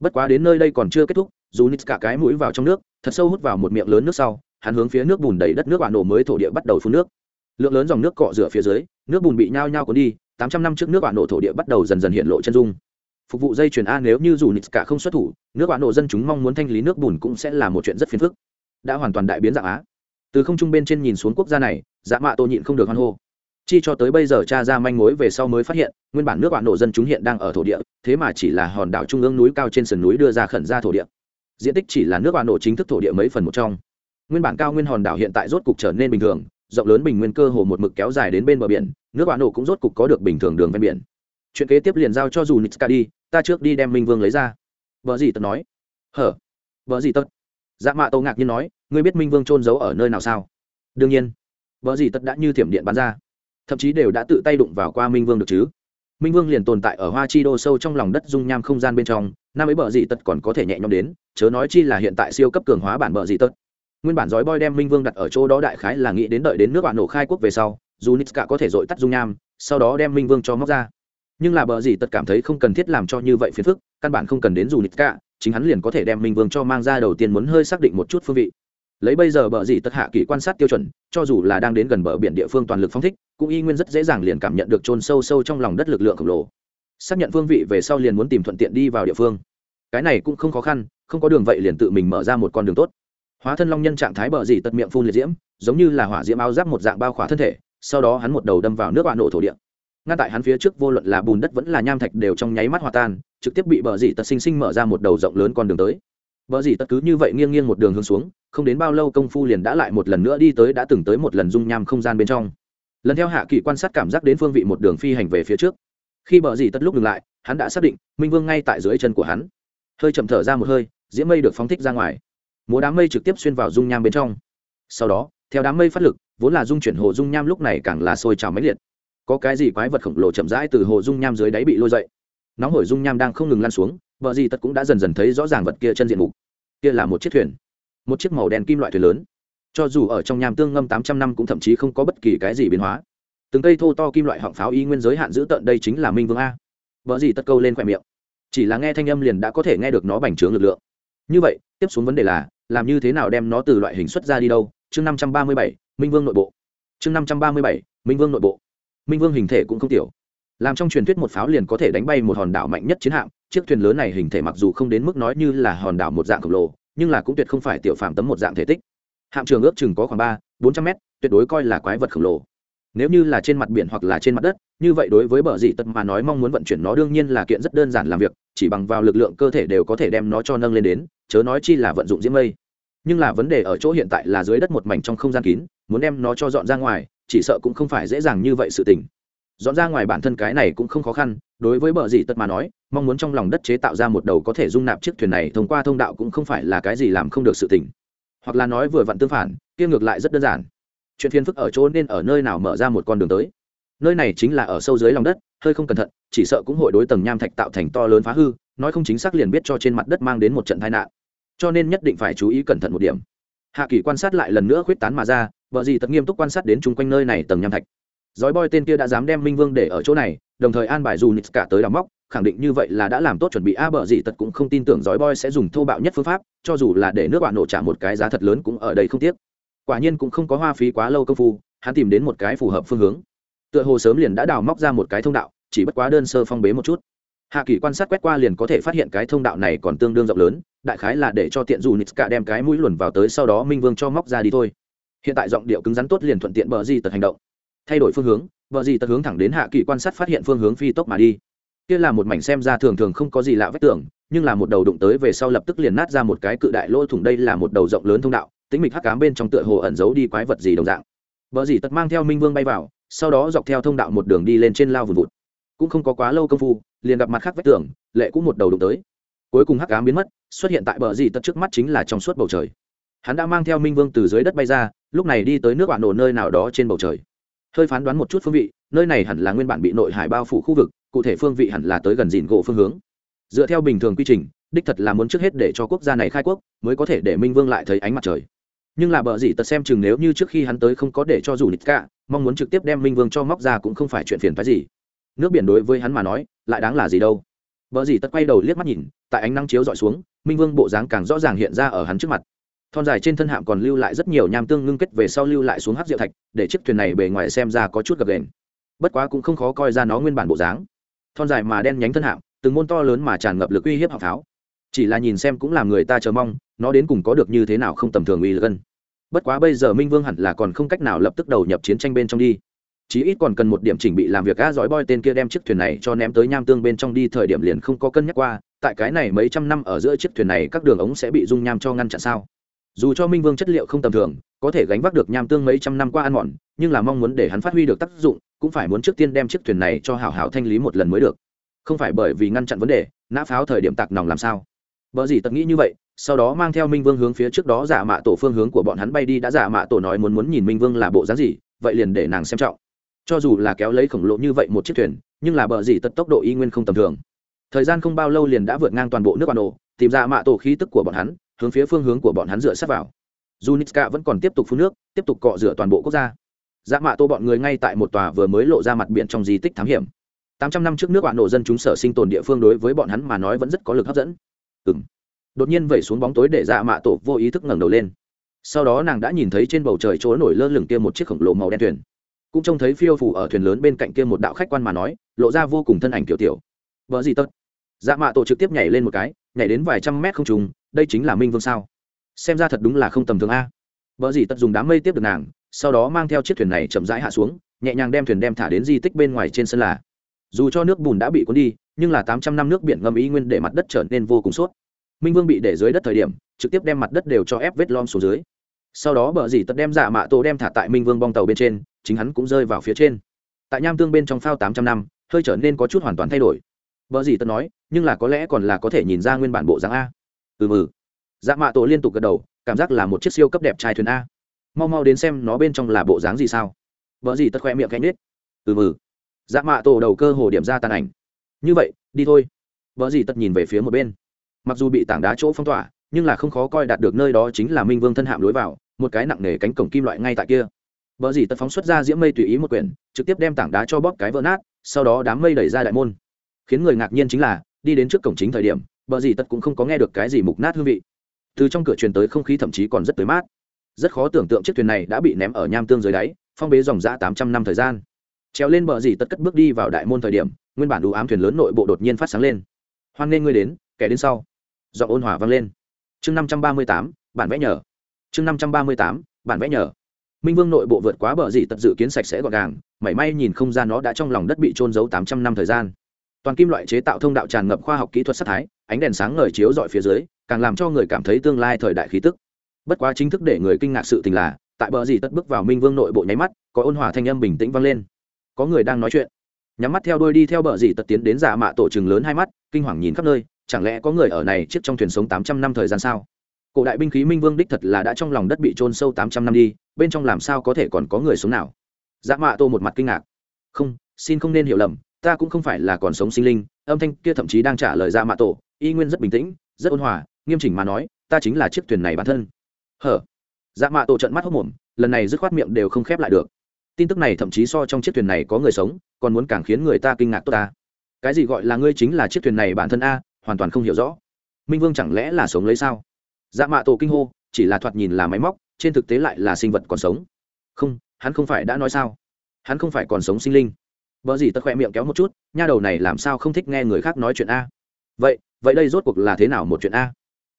Bất quá đến nơi đây còn chưa kết thúc dù nít cả cái mũi vào trong nước, thật sâu hút vào một miệng lớn nước sau, hắn hướng phía nước bùn đầy đất nước bạn nổ mới thổ địa bắt đầu phun nước. Lượng lớn dòng nước cọ rửa phía dưới, nước bùn bị nhao nhao cuốn đi, tám trăm năm trước nước bạn nổ thổ địa bắt đầu dần dần hiện lộ chân dung phục vụ dây chuyền a nếu như dù nít cả không xuất thủ, nước bạn nổ dân chúng mong muốn thanh lý nước bùn cũng sẽ là một chuyện rất phiền phức. Đã hoàn toàn đại biến dạng á. Từ không trung bên trên nhìn xuống quốc gia này dạ mạ tô nhịn không được hoan hô. Chi cho tới bây giờ cha ra manh mối về sau mới phát hiện, nguyên bản nước bạn nổ dân chúng hiện đang ở thổ địa, thế mà chỉ là hòn đảo trung ương núi cao trên sườn núi đưa ra khẩn ra thổ địa. Diện tích chỉ là nước bạn nổ chính thức thổ địa mấy phần một trong. Nguyên bản cao nguyên hòn đảo hiện tại rốt cục trở nên bình thường, rộng lớn bình nguyên cơ hồ một mực kéo dài đến bên bờ biển, nước bạn nổ cũng rốt cục có được bình thường đường ven biển. Chuyện kế tiếp liền giao cho dù nitska đi ta trước đi đem minh vương lấy ra vợ gì tật nói hở vợ gì tật dạ mạ tô ngạc nhiên nói ngươi biết minh vương trôn giấu ở nơi nào sao đương nhiên vợ gì tật đã như thiểm điện bắn ra thậm chí đều đã tự tay đụng vào qua minh vương được chứ minh vương liền tồn tại ở hoa chi đô sâu trong lòng đất dung nham không gian bên trong năm ấy bờ dị tật còn có thể nhẹ nhõm đến chớ nói chi là hiện tại siêu cấp cường hóa bản bờ dị tật nguyên bản giói boy đem minh vương đặt ở chỗ đó đại khái là nghĩ đến đợi đến nước bạn nổ khai quốc về sau dù nitska có thể dội tắt dung nham sau đó đem minh vương cho móc ra nhưng là bờ gì tật cảm thấy không cần thiết làm cho như vậy phiền phức, căn bản không cần đến dù nít cả, chính hắn liền có thể đem minh vương cho mang ra đầu tiên muốn hơi xác định một chút phương vị. Lấy bây giờ bờ gì tất hạ kỳ quan sát tiêu chuẩn, cho dù là đang đến gần bờ biển địa phương toàn lực phong thích, cũng y nguyên rất dễ dàng liền cảm nhận được trôn sâu sâu trong lòng đất lực lượng khổng lồ. Xác nhận phương vị về sau liền muốn tìm thuận tiện đi vào địa phương. Cái này cũng không khó khăn, không có đường vậy liền tự mình mở ra một con đường tốt. Hóa thân long nhân trạng thái bờ gì tật miệng phun liệt diễm, giống như là hỏa diễm áo giáp một dạng bao khỏa thân thể, sau đó hắn một đầu đâm vào nước bạn nổ thổ địa ngay tại hắn phía trước vô luận là bùn đất vẫn là nham thạch đều trong nháy mắt hòa tan, trực tiếp bị bờ dị tật sinh sinh mở ra một đầu rộng lớn con đường tới. Bờ dị tật cứ như vậy nghiêng nghiêng một đường hướng xuống, không đến bao lâu công phu liền đã lại một lần nữa đi tới đã từng tới một lần dung nham không gian bên trong. Lần theo hạ kỳ quan sát cảm giác đến phương vị một đường phi hành về phía trước. Khi bờ dị tật lúc dừng lại, hắn đã xác định, minh vương ngay tại dưới chân của hắn. Hơi chậm thở ra một hơi, diễm mây được phóng thích ra ngoài. Múa đám mây trực tiếp xuyên vào dung nham bên trong. Sau đó, theo đám mây phát lực, vốn là dung chuyển hồ dung nham lúc này càng là sôi trào mãnh liệt có cái gì quái vật khổng lồ chậm rãi từ hồ dung nham dưới đáy bị lôi dậy. Nóng hổi dung nham đang không ngừng lan xuống, vợ gì tất cũng đã dần dần thấy rõ ràng vật kia chân diện mục. Kia là một chiếc thuyền, một chiếc màu đen kim loại thuyền lớn. Cho dù ở trong nham tương ngâm tám trăm năm cũng thậm chí không có bất kỳ cái gì biến hóa. Từng cây thô to kim loại họng pháo y nguyên giới hạn giữ tận đây chính là minh vương a. Vợ gì tất câu lên khoe miệng. Chỉ là nghe thanh âm liền đã có thể nghe được nó bành trướng lực lượng. Như vậy, tiếp xuống vấn đề là, làm như thế nào đem nó từ loại hình xuất ra đi đâu? Chương năm trăm ba mươi bảy, minh vương nội bộ. Chương năm trăm ba mươi bảy, minh vương nội bộ minh vương hình thể cũng không tiểu. Làm trong truyền thuyết một pháo liền có thể đánh bay một hòn đảo mạnh nhất chiến hạm, chiếc thuyền lớn này hình thể mặc dù không đến mức nói như là hòn đảo một dạng khổng lồ, nhưng là cũng tuyệt không phải tiểu phàm tấm một dạng thể tích. Hạm trường ước chừng có khoảng ba, bốn trăm mét, tuyệt đối coi là quái vật khổng lồ. Nếu như là trên mặt biển hoặc là trên mặt đất, như vậy đối với bờ dị tật mà nói mong muốn vận chuyển nó đương nhiên là kiện rất đơn giản làm việc, chỉ bằng vào lực lượng cơ thể đều có thể đem nó cho nâng lên đến, chớ nói chi là vận dụng diễm mây. Nhưng là vấn đề ở chỗ hiện tại là dưới đất một mảnh trong không gian kín, muốn đem nó cho dọn ra ngoài chỉ sợ cũng không phải dễ dàng như vậy sự tình. Dọn ra ngoài bản thân cái này cũng không khó khăn, đối với bờ gì tật mà nói, mong muốn trong lòng đất chế tạo ra một đầu có thể dung nạp chiếc thuyền này thông qua thông đạo cũng không phải là cái gì làm không được sự tình. Hoặc là nói vừa vặn tương phản, kia ngược lại rất đơn giản. Chuyện phiền phức ở chỗ nên ở nơi nào mở ra một con đường tới. Nơi này chính là ở sâu dưới lòng đất, hơi không cẩn thận, chỉ sợ cũng hội đối tầng nham thạch tạo thành to lớn phá hư, nói không chính xác liền biết cho trên mặt đất mang đến một trận tai nạn. Cho nên nhất định phải chú ý cẩn thận một điểm. Hạ kỳ quan sát lại lần nữa khuyết tán mà ra vợ gì tật nghiêm túc quan sát đến chung quanh nơi này tầng nham thạch. Dói boy tên kia đã dám đem minh vương để ở chỗ này, đồng thời an bài dù nít cả tới đào móc, khẳng định như vậy là đã làm tốt chuẩn bị. A bờ gì tật cũng không tin tưởng dói boy sẽ dùng thô bạo nhất phương pháp, cho dù là để nước bạn nổ trả một cái giá thật lớn cũng ở đây không tiếc. Quả nhiên cũng không có hoa phí quá lâu công phu, hắn tìm đến một cái phù hợp phương hướng. Tựa hồ sớm liền đã đào móc ra một cái thông đạo, chỉ bất quá đơn sơ phong bế một chút. Hạ kỳ quan sát quét qua liền có thể phát hiện cái thông đạo này còn tương đương rộng lớn, đại khái là để cho tiện dù nít cả đem cái mũi luồn vào tới sau đó minh vương cho móc ra đi thôi hiện tại giọng điệu cứng rắn tốt liền thuận tiện bờ di tật hành động. Thay đổi phương hướng, bờ di tật hướng thẳng đến hạ kỳ quan sát phát hiện phương hướng phi tốc mà đi. Kia là một mảnh xem ra thường thường không có gì lạ vách tường, nhưng là một đầu đụng tới về sau lập tức liền nát ra một cái cự đại lỗ thủng đây là một đầu rộng lớn thông đạo, tính mịch hắc cám bên trong tựa hồ ẩn giấu đi quái vật gì đồng dạng. Bờ gì tật mang theo minh vương bay vào, sau đó dọc theo thông đạo một đường đi lên trên lao vùn vụt. Cũng không có quá lâu công phu, liền gặp mặt khác vách tường, lệ cũng một đầu đụng tới. Cuối cùng hắc cám biến mất, xuất hiện tại bờ gì tật trước mắt chính là trong suốt bầu trời hắn đã mang theo minh vương từ dưới đất bay ra, lúc này đi tới nước bạn nổ nơi nào đó trên bầu trời. Hơi phán đoán một chút phương vị, nơi này hẳn là nguyên bản bị nội hải bao phủ khu vực, cụ thể phương vị hẳn là tới gần dìn gỗ phương hướng. Dựa theo bình thường quy trình, đích thật là muốn trước hết để cho quốc gia này khai quốc, mới có thể để minh vương lại thấy ánh mặt trời. Nhưng là bờ gì tật xem chừng nếu như trước khi hắn tới không có để cho dù nít cả, mong muốn trực tiếp đem minh vương cho móc ra cũng không phải chuyện phiền phái gì. Nước biển đối với hắn mà nói, lại đáng là gì đâu. Bờ gì tật quay đầu liếc mắt nhìn, tại ánh nắng chiếu dọi xuống, minh vương bộ dáng càng rõ ràng hiện ra ở hắn trước mặt thon dài trên thân hạm còn lưu lại rất nhiều nham tương ngưng kết về sau lưu lại xuống hát diệu thạch, để chiếc thuyền này bề ngoài xem ra có chút gập đền bất quá cũng không khó coi ra nó nguyên bản bộ dáng. Thon dài mà đen nhánh thân hạm, từng môn to lớn mà tràn ngập lực uy hiếp hạng pháo chỉ là nhìn xem cũng làm người ta chờ mong, nó đến cùng có được như thế nào không tầm thường uy lực bất quá bây giờ minh vương hẳn là còn không cách nào lập tức đầu nhập chiến tranh bên trong đi. Chí ít còn cần một điểm chỉnh bị làm việc gã dõi boy tên kia đem chiếc thuyền này cho ném tới nham tương bên trong đi, thời điểm liền không có cân nhắc qua, tại cái này mấy trăm năm ở giữa chiếc thuyền này các đường ống sẽ bị dung nham cho ngăn chặn sao? Dù cho minh vương chất liệu không tầm thường, có thể gánh vác được nham tương mấy trăm năm qua ăn mòn, nhưng là mong muốn để hắn phát huy được tác dụng, cũng phải muốn trước tiên đem chiếc thuyền này cho hảo hảo thanh lý một lần mới được. Không phải bởi vì ngăn chặn vấn đề, nã pháo thời điểm tạc nòng làm sao? Vợ gì tật nghĩ như vậy, sau đó mang theo minh vương hướng phía trước đó giả mạ tổ phương hướng của bọn hắn bay đi đã giả mạ tổ nói muốn muốn nhìn minh vương là bộ dáng gì, vậy liền để nàng xem trọng. Cho dù là kéo lấy khổng lồ như vậy một chiếc thuyền, nhưng là bờ gì tật tốc độ y nguyên không tầm thường. Thời gian không bao lâu liền đã vượt ngang toàn bộ nước bản đồ tìm ra mạ tổ khí tức của bọn hắn hướng phía phương hướng của bọn hắn dựa sát vào. Junitska vẫn còn tiếp tục phun nước, tiếp tục cọ rửa toàn bộ quốc gia. Dạ mạ tô bọn người ngay tại một tòa vừa mới lộ ra mặt biển trong di tích thám hiểm. Tám trăm năm trước nước bạn nổ dân chúng sở sinh tồn địa phương đối với bọn hắn mà nói vẫn rất có lực hấp dẫn. Ừ đột nhiên vẩy xuống bóng tối để dạ mạ tổ vô ý thức ngẩng đầu lên. Sau đó nàng đã nhìn thấy trên bầu trời chỗ nổi lơ lửng kia một chiếc khổng lồ màu đen thuyền. Cũng trông thấy phiêu phủ ở thuyền lớn bên cạnh kia một đạo khách quan mà nói, lộ ra vô cùng thân ảnh tiểu tiểu. Vợ gì tất dạ mạ tổ trực tiếp nhảy lên một cái nhảy đến vài trăm mét không trùng đây chính là minh vương sao? Xem ra thật đúng là không tầm thường a. Vợ gì tật dùng đám mây tiếp được nàng, sau đó mang theo chiếc thuyền này chậm rãi hạ xuống, nhẹ nhàng đem thuyền đem thả đến di tích bên ngoài trên sân là. Dù cho nước bùn đã bị cuốn đi, nhưng là tám trăm năm nước biển ngâm ý nguyên để mặt đất trở nên vô cùng suốt minh vương bị để dưới đất thời điểm, trực tiếp đem mặt đất đều cho ép vết lom xuống dưới. Sau đó bờ dì tật đem dạ mạ tổ đem thả tại minh vương bong tàu bên trên, chính hắn cũng rơi vào phía trên. Tại nham tương bên trong phao tám trăm năm, hơi trở nên có chút hoàn toàn thay đổi vợ gì tật nói, nhưng là có lẽ còn là có thể nhìn ra nguyên bản bộ dáng a. Ừ mừ dạ mạ tổ liên tục gật đầu, cảm giác là một chiếc siêu cấp đẹp trai thuyền a. Mau mau đến xem nó bên trong là bộ dáng gì sao. Vợ gì tật khoe miệng cánh nết ừ mừ dạ mạ tổ đầu cơ hồ điểm ra tàn ảnh. Như vậy, đi thôi. Vợ gì tật nhìn về phía một bên. Mặc dù bị tảng đá chỗ phong tỏa, nhưng là không khó coi đạt được nơi đó chính là minh vương thân hạm lối vào, một cái nặng nề cánh cổng kim loại ngay tại kia. Vợ gì tật phóng xuất ra diễm mây tùy ý một quyển, trực tiếp đem tảng đá cho bóp cái vỡ nát, sau đó đám mây đẩy ra đại môn khiến người ngạc nhiên chính là, đi đến trước cổng chính thời điểm, bờ gì tật cũng không có nghe được cái gì mục nát hương vị. Từ trong cửa truyền tới không khí thậm chí còn rất tới mát. Rất khó tưởng tượng chiếc thuyền này đã bị ném ở nham tương dưới đáy, phong bế dòng dã tám trăm năm thời gian. Trèo lên bờ dì tật cất bước đi vào đại môn thời điểm, nguyên bản đủ ám thuyền lớn nội bộ đột nhiên phát sáng lên. Hoan nghê ngươi đến, kẻ đến sau. Giọng ôn hòa vang lên. Chương năm trăm ba mươi tám, bản vẽ nhờ. Chương năm trăm ba mươi tám, bản vẽ nhờ. Minh vương nội bộ vượt quá bờ dì tật dự kiến sạch sẽ gọn gàng, mảy may nhìn không gian nó đã trong lòng đất bị trôn giấu tám trăm năm thời gian toàn kim loại chế tạo thông đạo tràn ngập khoa học kỹ thuật sắc thái, ánh đèn sáng ngời chiếu dọi phía dưới, càng làm cho người cảm thấy tương lai thời đại khí tức. Bất quá chính thức để người kinh ngạc sự tình là, tại bờ dì tất bước vào minh vương nội bộ nháy mắt, có ôn hòa thanh âm bình tĩnh vang lên. Có người đang nói chuyện. Nhắm mắt theo đôi đi theo bờ dì tật tiến đến giả mạ tổ trừng lớn hai mắt, kinh hoàng nhìn khắp nơi, chẳng lẽ có người ở này chiếc trong thuyền sống tám trăm năm thời gian sao? Cổ đại binh khí minh vương đích thật là đã trong lòng đất bị trôn sâu tám trăm năm đi, bên trong làm sao có thể còn có người sống nào? Giả mạ tổ một mặt kinh ngạc. Không, xin không nên hiểu lầm ta cũng không phải là còn sống sinh linh, âm thanh kia thậm chí đang trả lời ra mạ tổ, y nguyên rất bình tĩnh, rất ôn hòa, nghiêm chỉnh mà nói, ta chính là chiếc thuyền này bản thân. Hở? Dạ mạ tổ trận mắt hốc mồm, lần này dứt khoát miệng đều không khép lại được. Tin tức này thậm chí so trong chiếc thuyền này có người sống, còn muốn càng khiến người ta kinh ngạc tốt ta. Cái gì gọi là ngươi chính là chiếc thuyền này bản thân a, hoàn toàn không hiểu rõ. Minh vương chẳng lẽ là sống lấy sao? Dạ mạ tổ kinh hô, chỉ là thoạt nhìn là máy móc, trên thực tế lại là sinh vật còn sống. Không, hắn không phải đã nói sao? Hắn không phải còn sống sinh linh vợ gì tật khoe miệng kéo một chút, nha đầu này làm sao không thích nghe người khác nói chuyện a? Vậy vậy đây rốt cuộc là thế nào một chuyện a?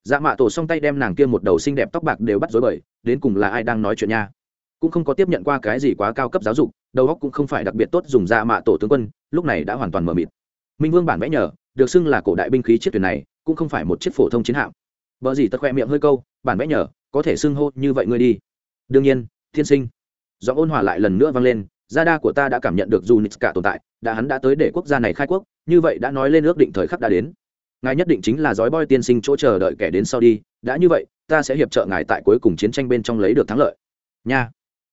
Dạ mạ tổ song tay đem nàng kia một đầu xinh đẹp tóc bạc đều bắt dối bời, đến cùng là ai đang nói chuyện nha? Cũng không có tiếp nhận qua cái gì quá cao cấp giáo dục, đầu óc cũng không phải đặc biệt tốt dùng dạ mạ tổ tướng quân, lúc này đã hoàn toàn mờ mịt. Minh vương bản vẽ nhờ, được xưng là cổ đại binh khí chiếc thuyền này, cũng không phải một chiếc phổ thông chiến hạm. Vợ gì tật khoe miệng hơi câu, bản vẽ nhờ, có thể xưng hô như vậy ngươi đi. Đương nhiên, thiên sinh. Do ôn hòa lại lần nữa vang lên gia đa của ta đã cảm nhận được dù nitska tồn tại, đã hắn đã tới để quốc gia này khai quốc, như vậy đã nói lên ước định thời khắc đã đến. Ngài nhất định chính là dói boy tiên sinh chỗ chờ đợi kẻ đến sau đi, đã như vậy, ta sẽ hiệp trợ ngài tại cuối cùng chiến tranh bên trong lấy được thắng lợi. Nha.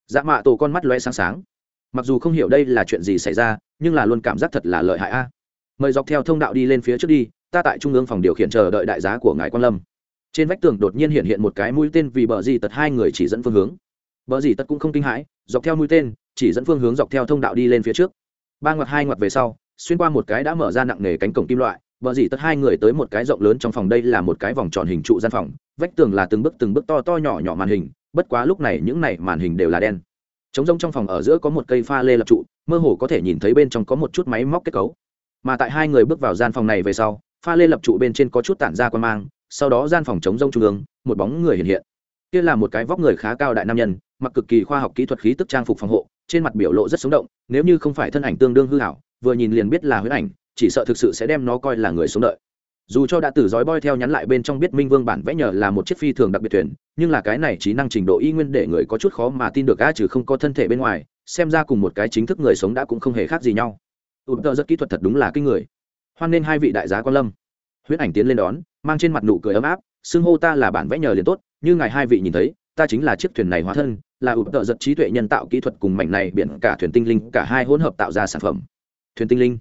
Dạ mạ tổ con mắt loe sáng sáng. Mặc dù không hiểu đây là chuyện gì xảy ra, nhưng là luôn cảm giác thật là lợi hại a. Mời dọc theo thông đạo đi lên phía trước đi, ta tại trung ương phòng điều khiển chờ đợi đại giá của ngài quan lâm. Trên vách tường đột nhiên hiện hiện một cái mũi tên vì bờ gì tật hai người chỉ dẫn phương hướng. Bờ gì tật cũng không kinh hãi, dọc theo mũi tên chỉ dẫn phương hướng dọc theo thông đạo đi lên phía trước. Ba ngoặt hai ngoặt về sau, xuyên qua một cái đã mở ra nặng nề cánh cổng kim loại vợ dì tất hai người tới một cái rộng lớn trong phòng. Đây là một cái vòng tròn hình trụ gian phòng, vách tường là từng bước từng bước to to nhỏ nhỏ màn hình, bất quá lúc này những này màn hình đều là đen. Trống rông trong phòng ở giữa có một cây pha lê lập trụ, mơ hồ có thể nhìn thấy bên trong có một chút máy móc kết cấu. Mà tại hai người bước vào gian phòng này về sau, pha lê lập trụ bên trên có chút tản ra quan mang, sau đó gian phòng chống rông trung ương, một bóng người hiện hiện. Kia là một cái vóc người khá cao đại nam nhân, mặc cực kỳ khoa học kỹ thuật khí tức trang phục phòng hộ trên mặt biểu lộ rất sống động, nếu như không phải thân ảnh tương đương hư hảo vừa nhìn liền biết là huyết ảnh, chỉ sợ thực sự sẽ đem nó coi là người sống đợi. Dù cho đã từ dõi boy theo nhắn lại bên trong biết minh vương bản vẽ nhờ là một chiếc phi thường đặc biệt thuyền, nhưng là cái này trí năng trình độ y nguyên để người có chút khó mà tin được a trừ không có thân thể bên ngoài, xem ra cùng một cái chính thức người sống đã cũng không hề khác gì nhau. Ụt tờ rất kỹ thuật thật đúng là kinh người. Hoan nên hai vị đại giá quan lâm. Huyết ảnh tiến lên đón, mang trên mặt nụ cười ấm áp, xưng hô ta là bản vẽ nhờ liền tốt, như ngài hai vị nhìn thấy, ta chính là chiếc thuyền này hóa thân là ụp tợ giật trí tuệ nhân tạo kỹ thuật cùng mảnh này biển cả thuyền tinh linh cả hai hỗn hợp tạo ra sản phẩm thuyền tinh linh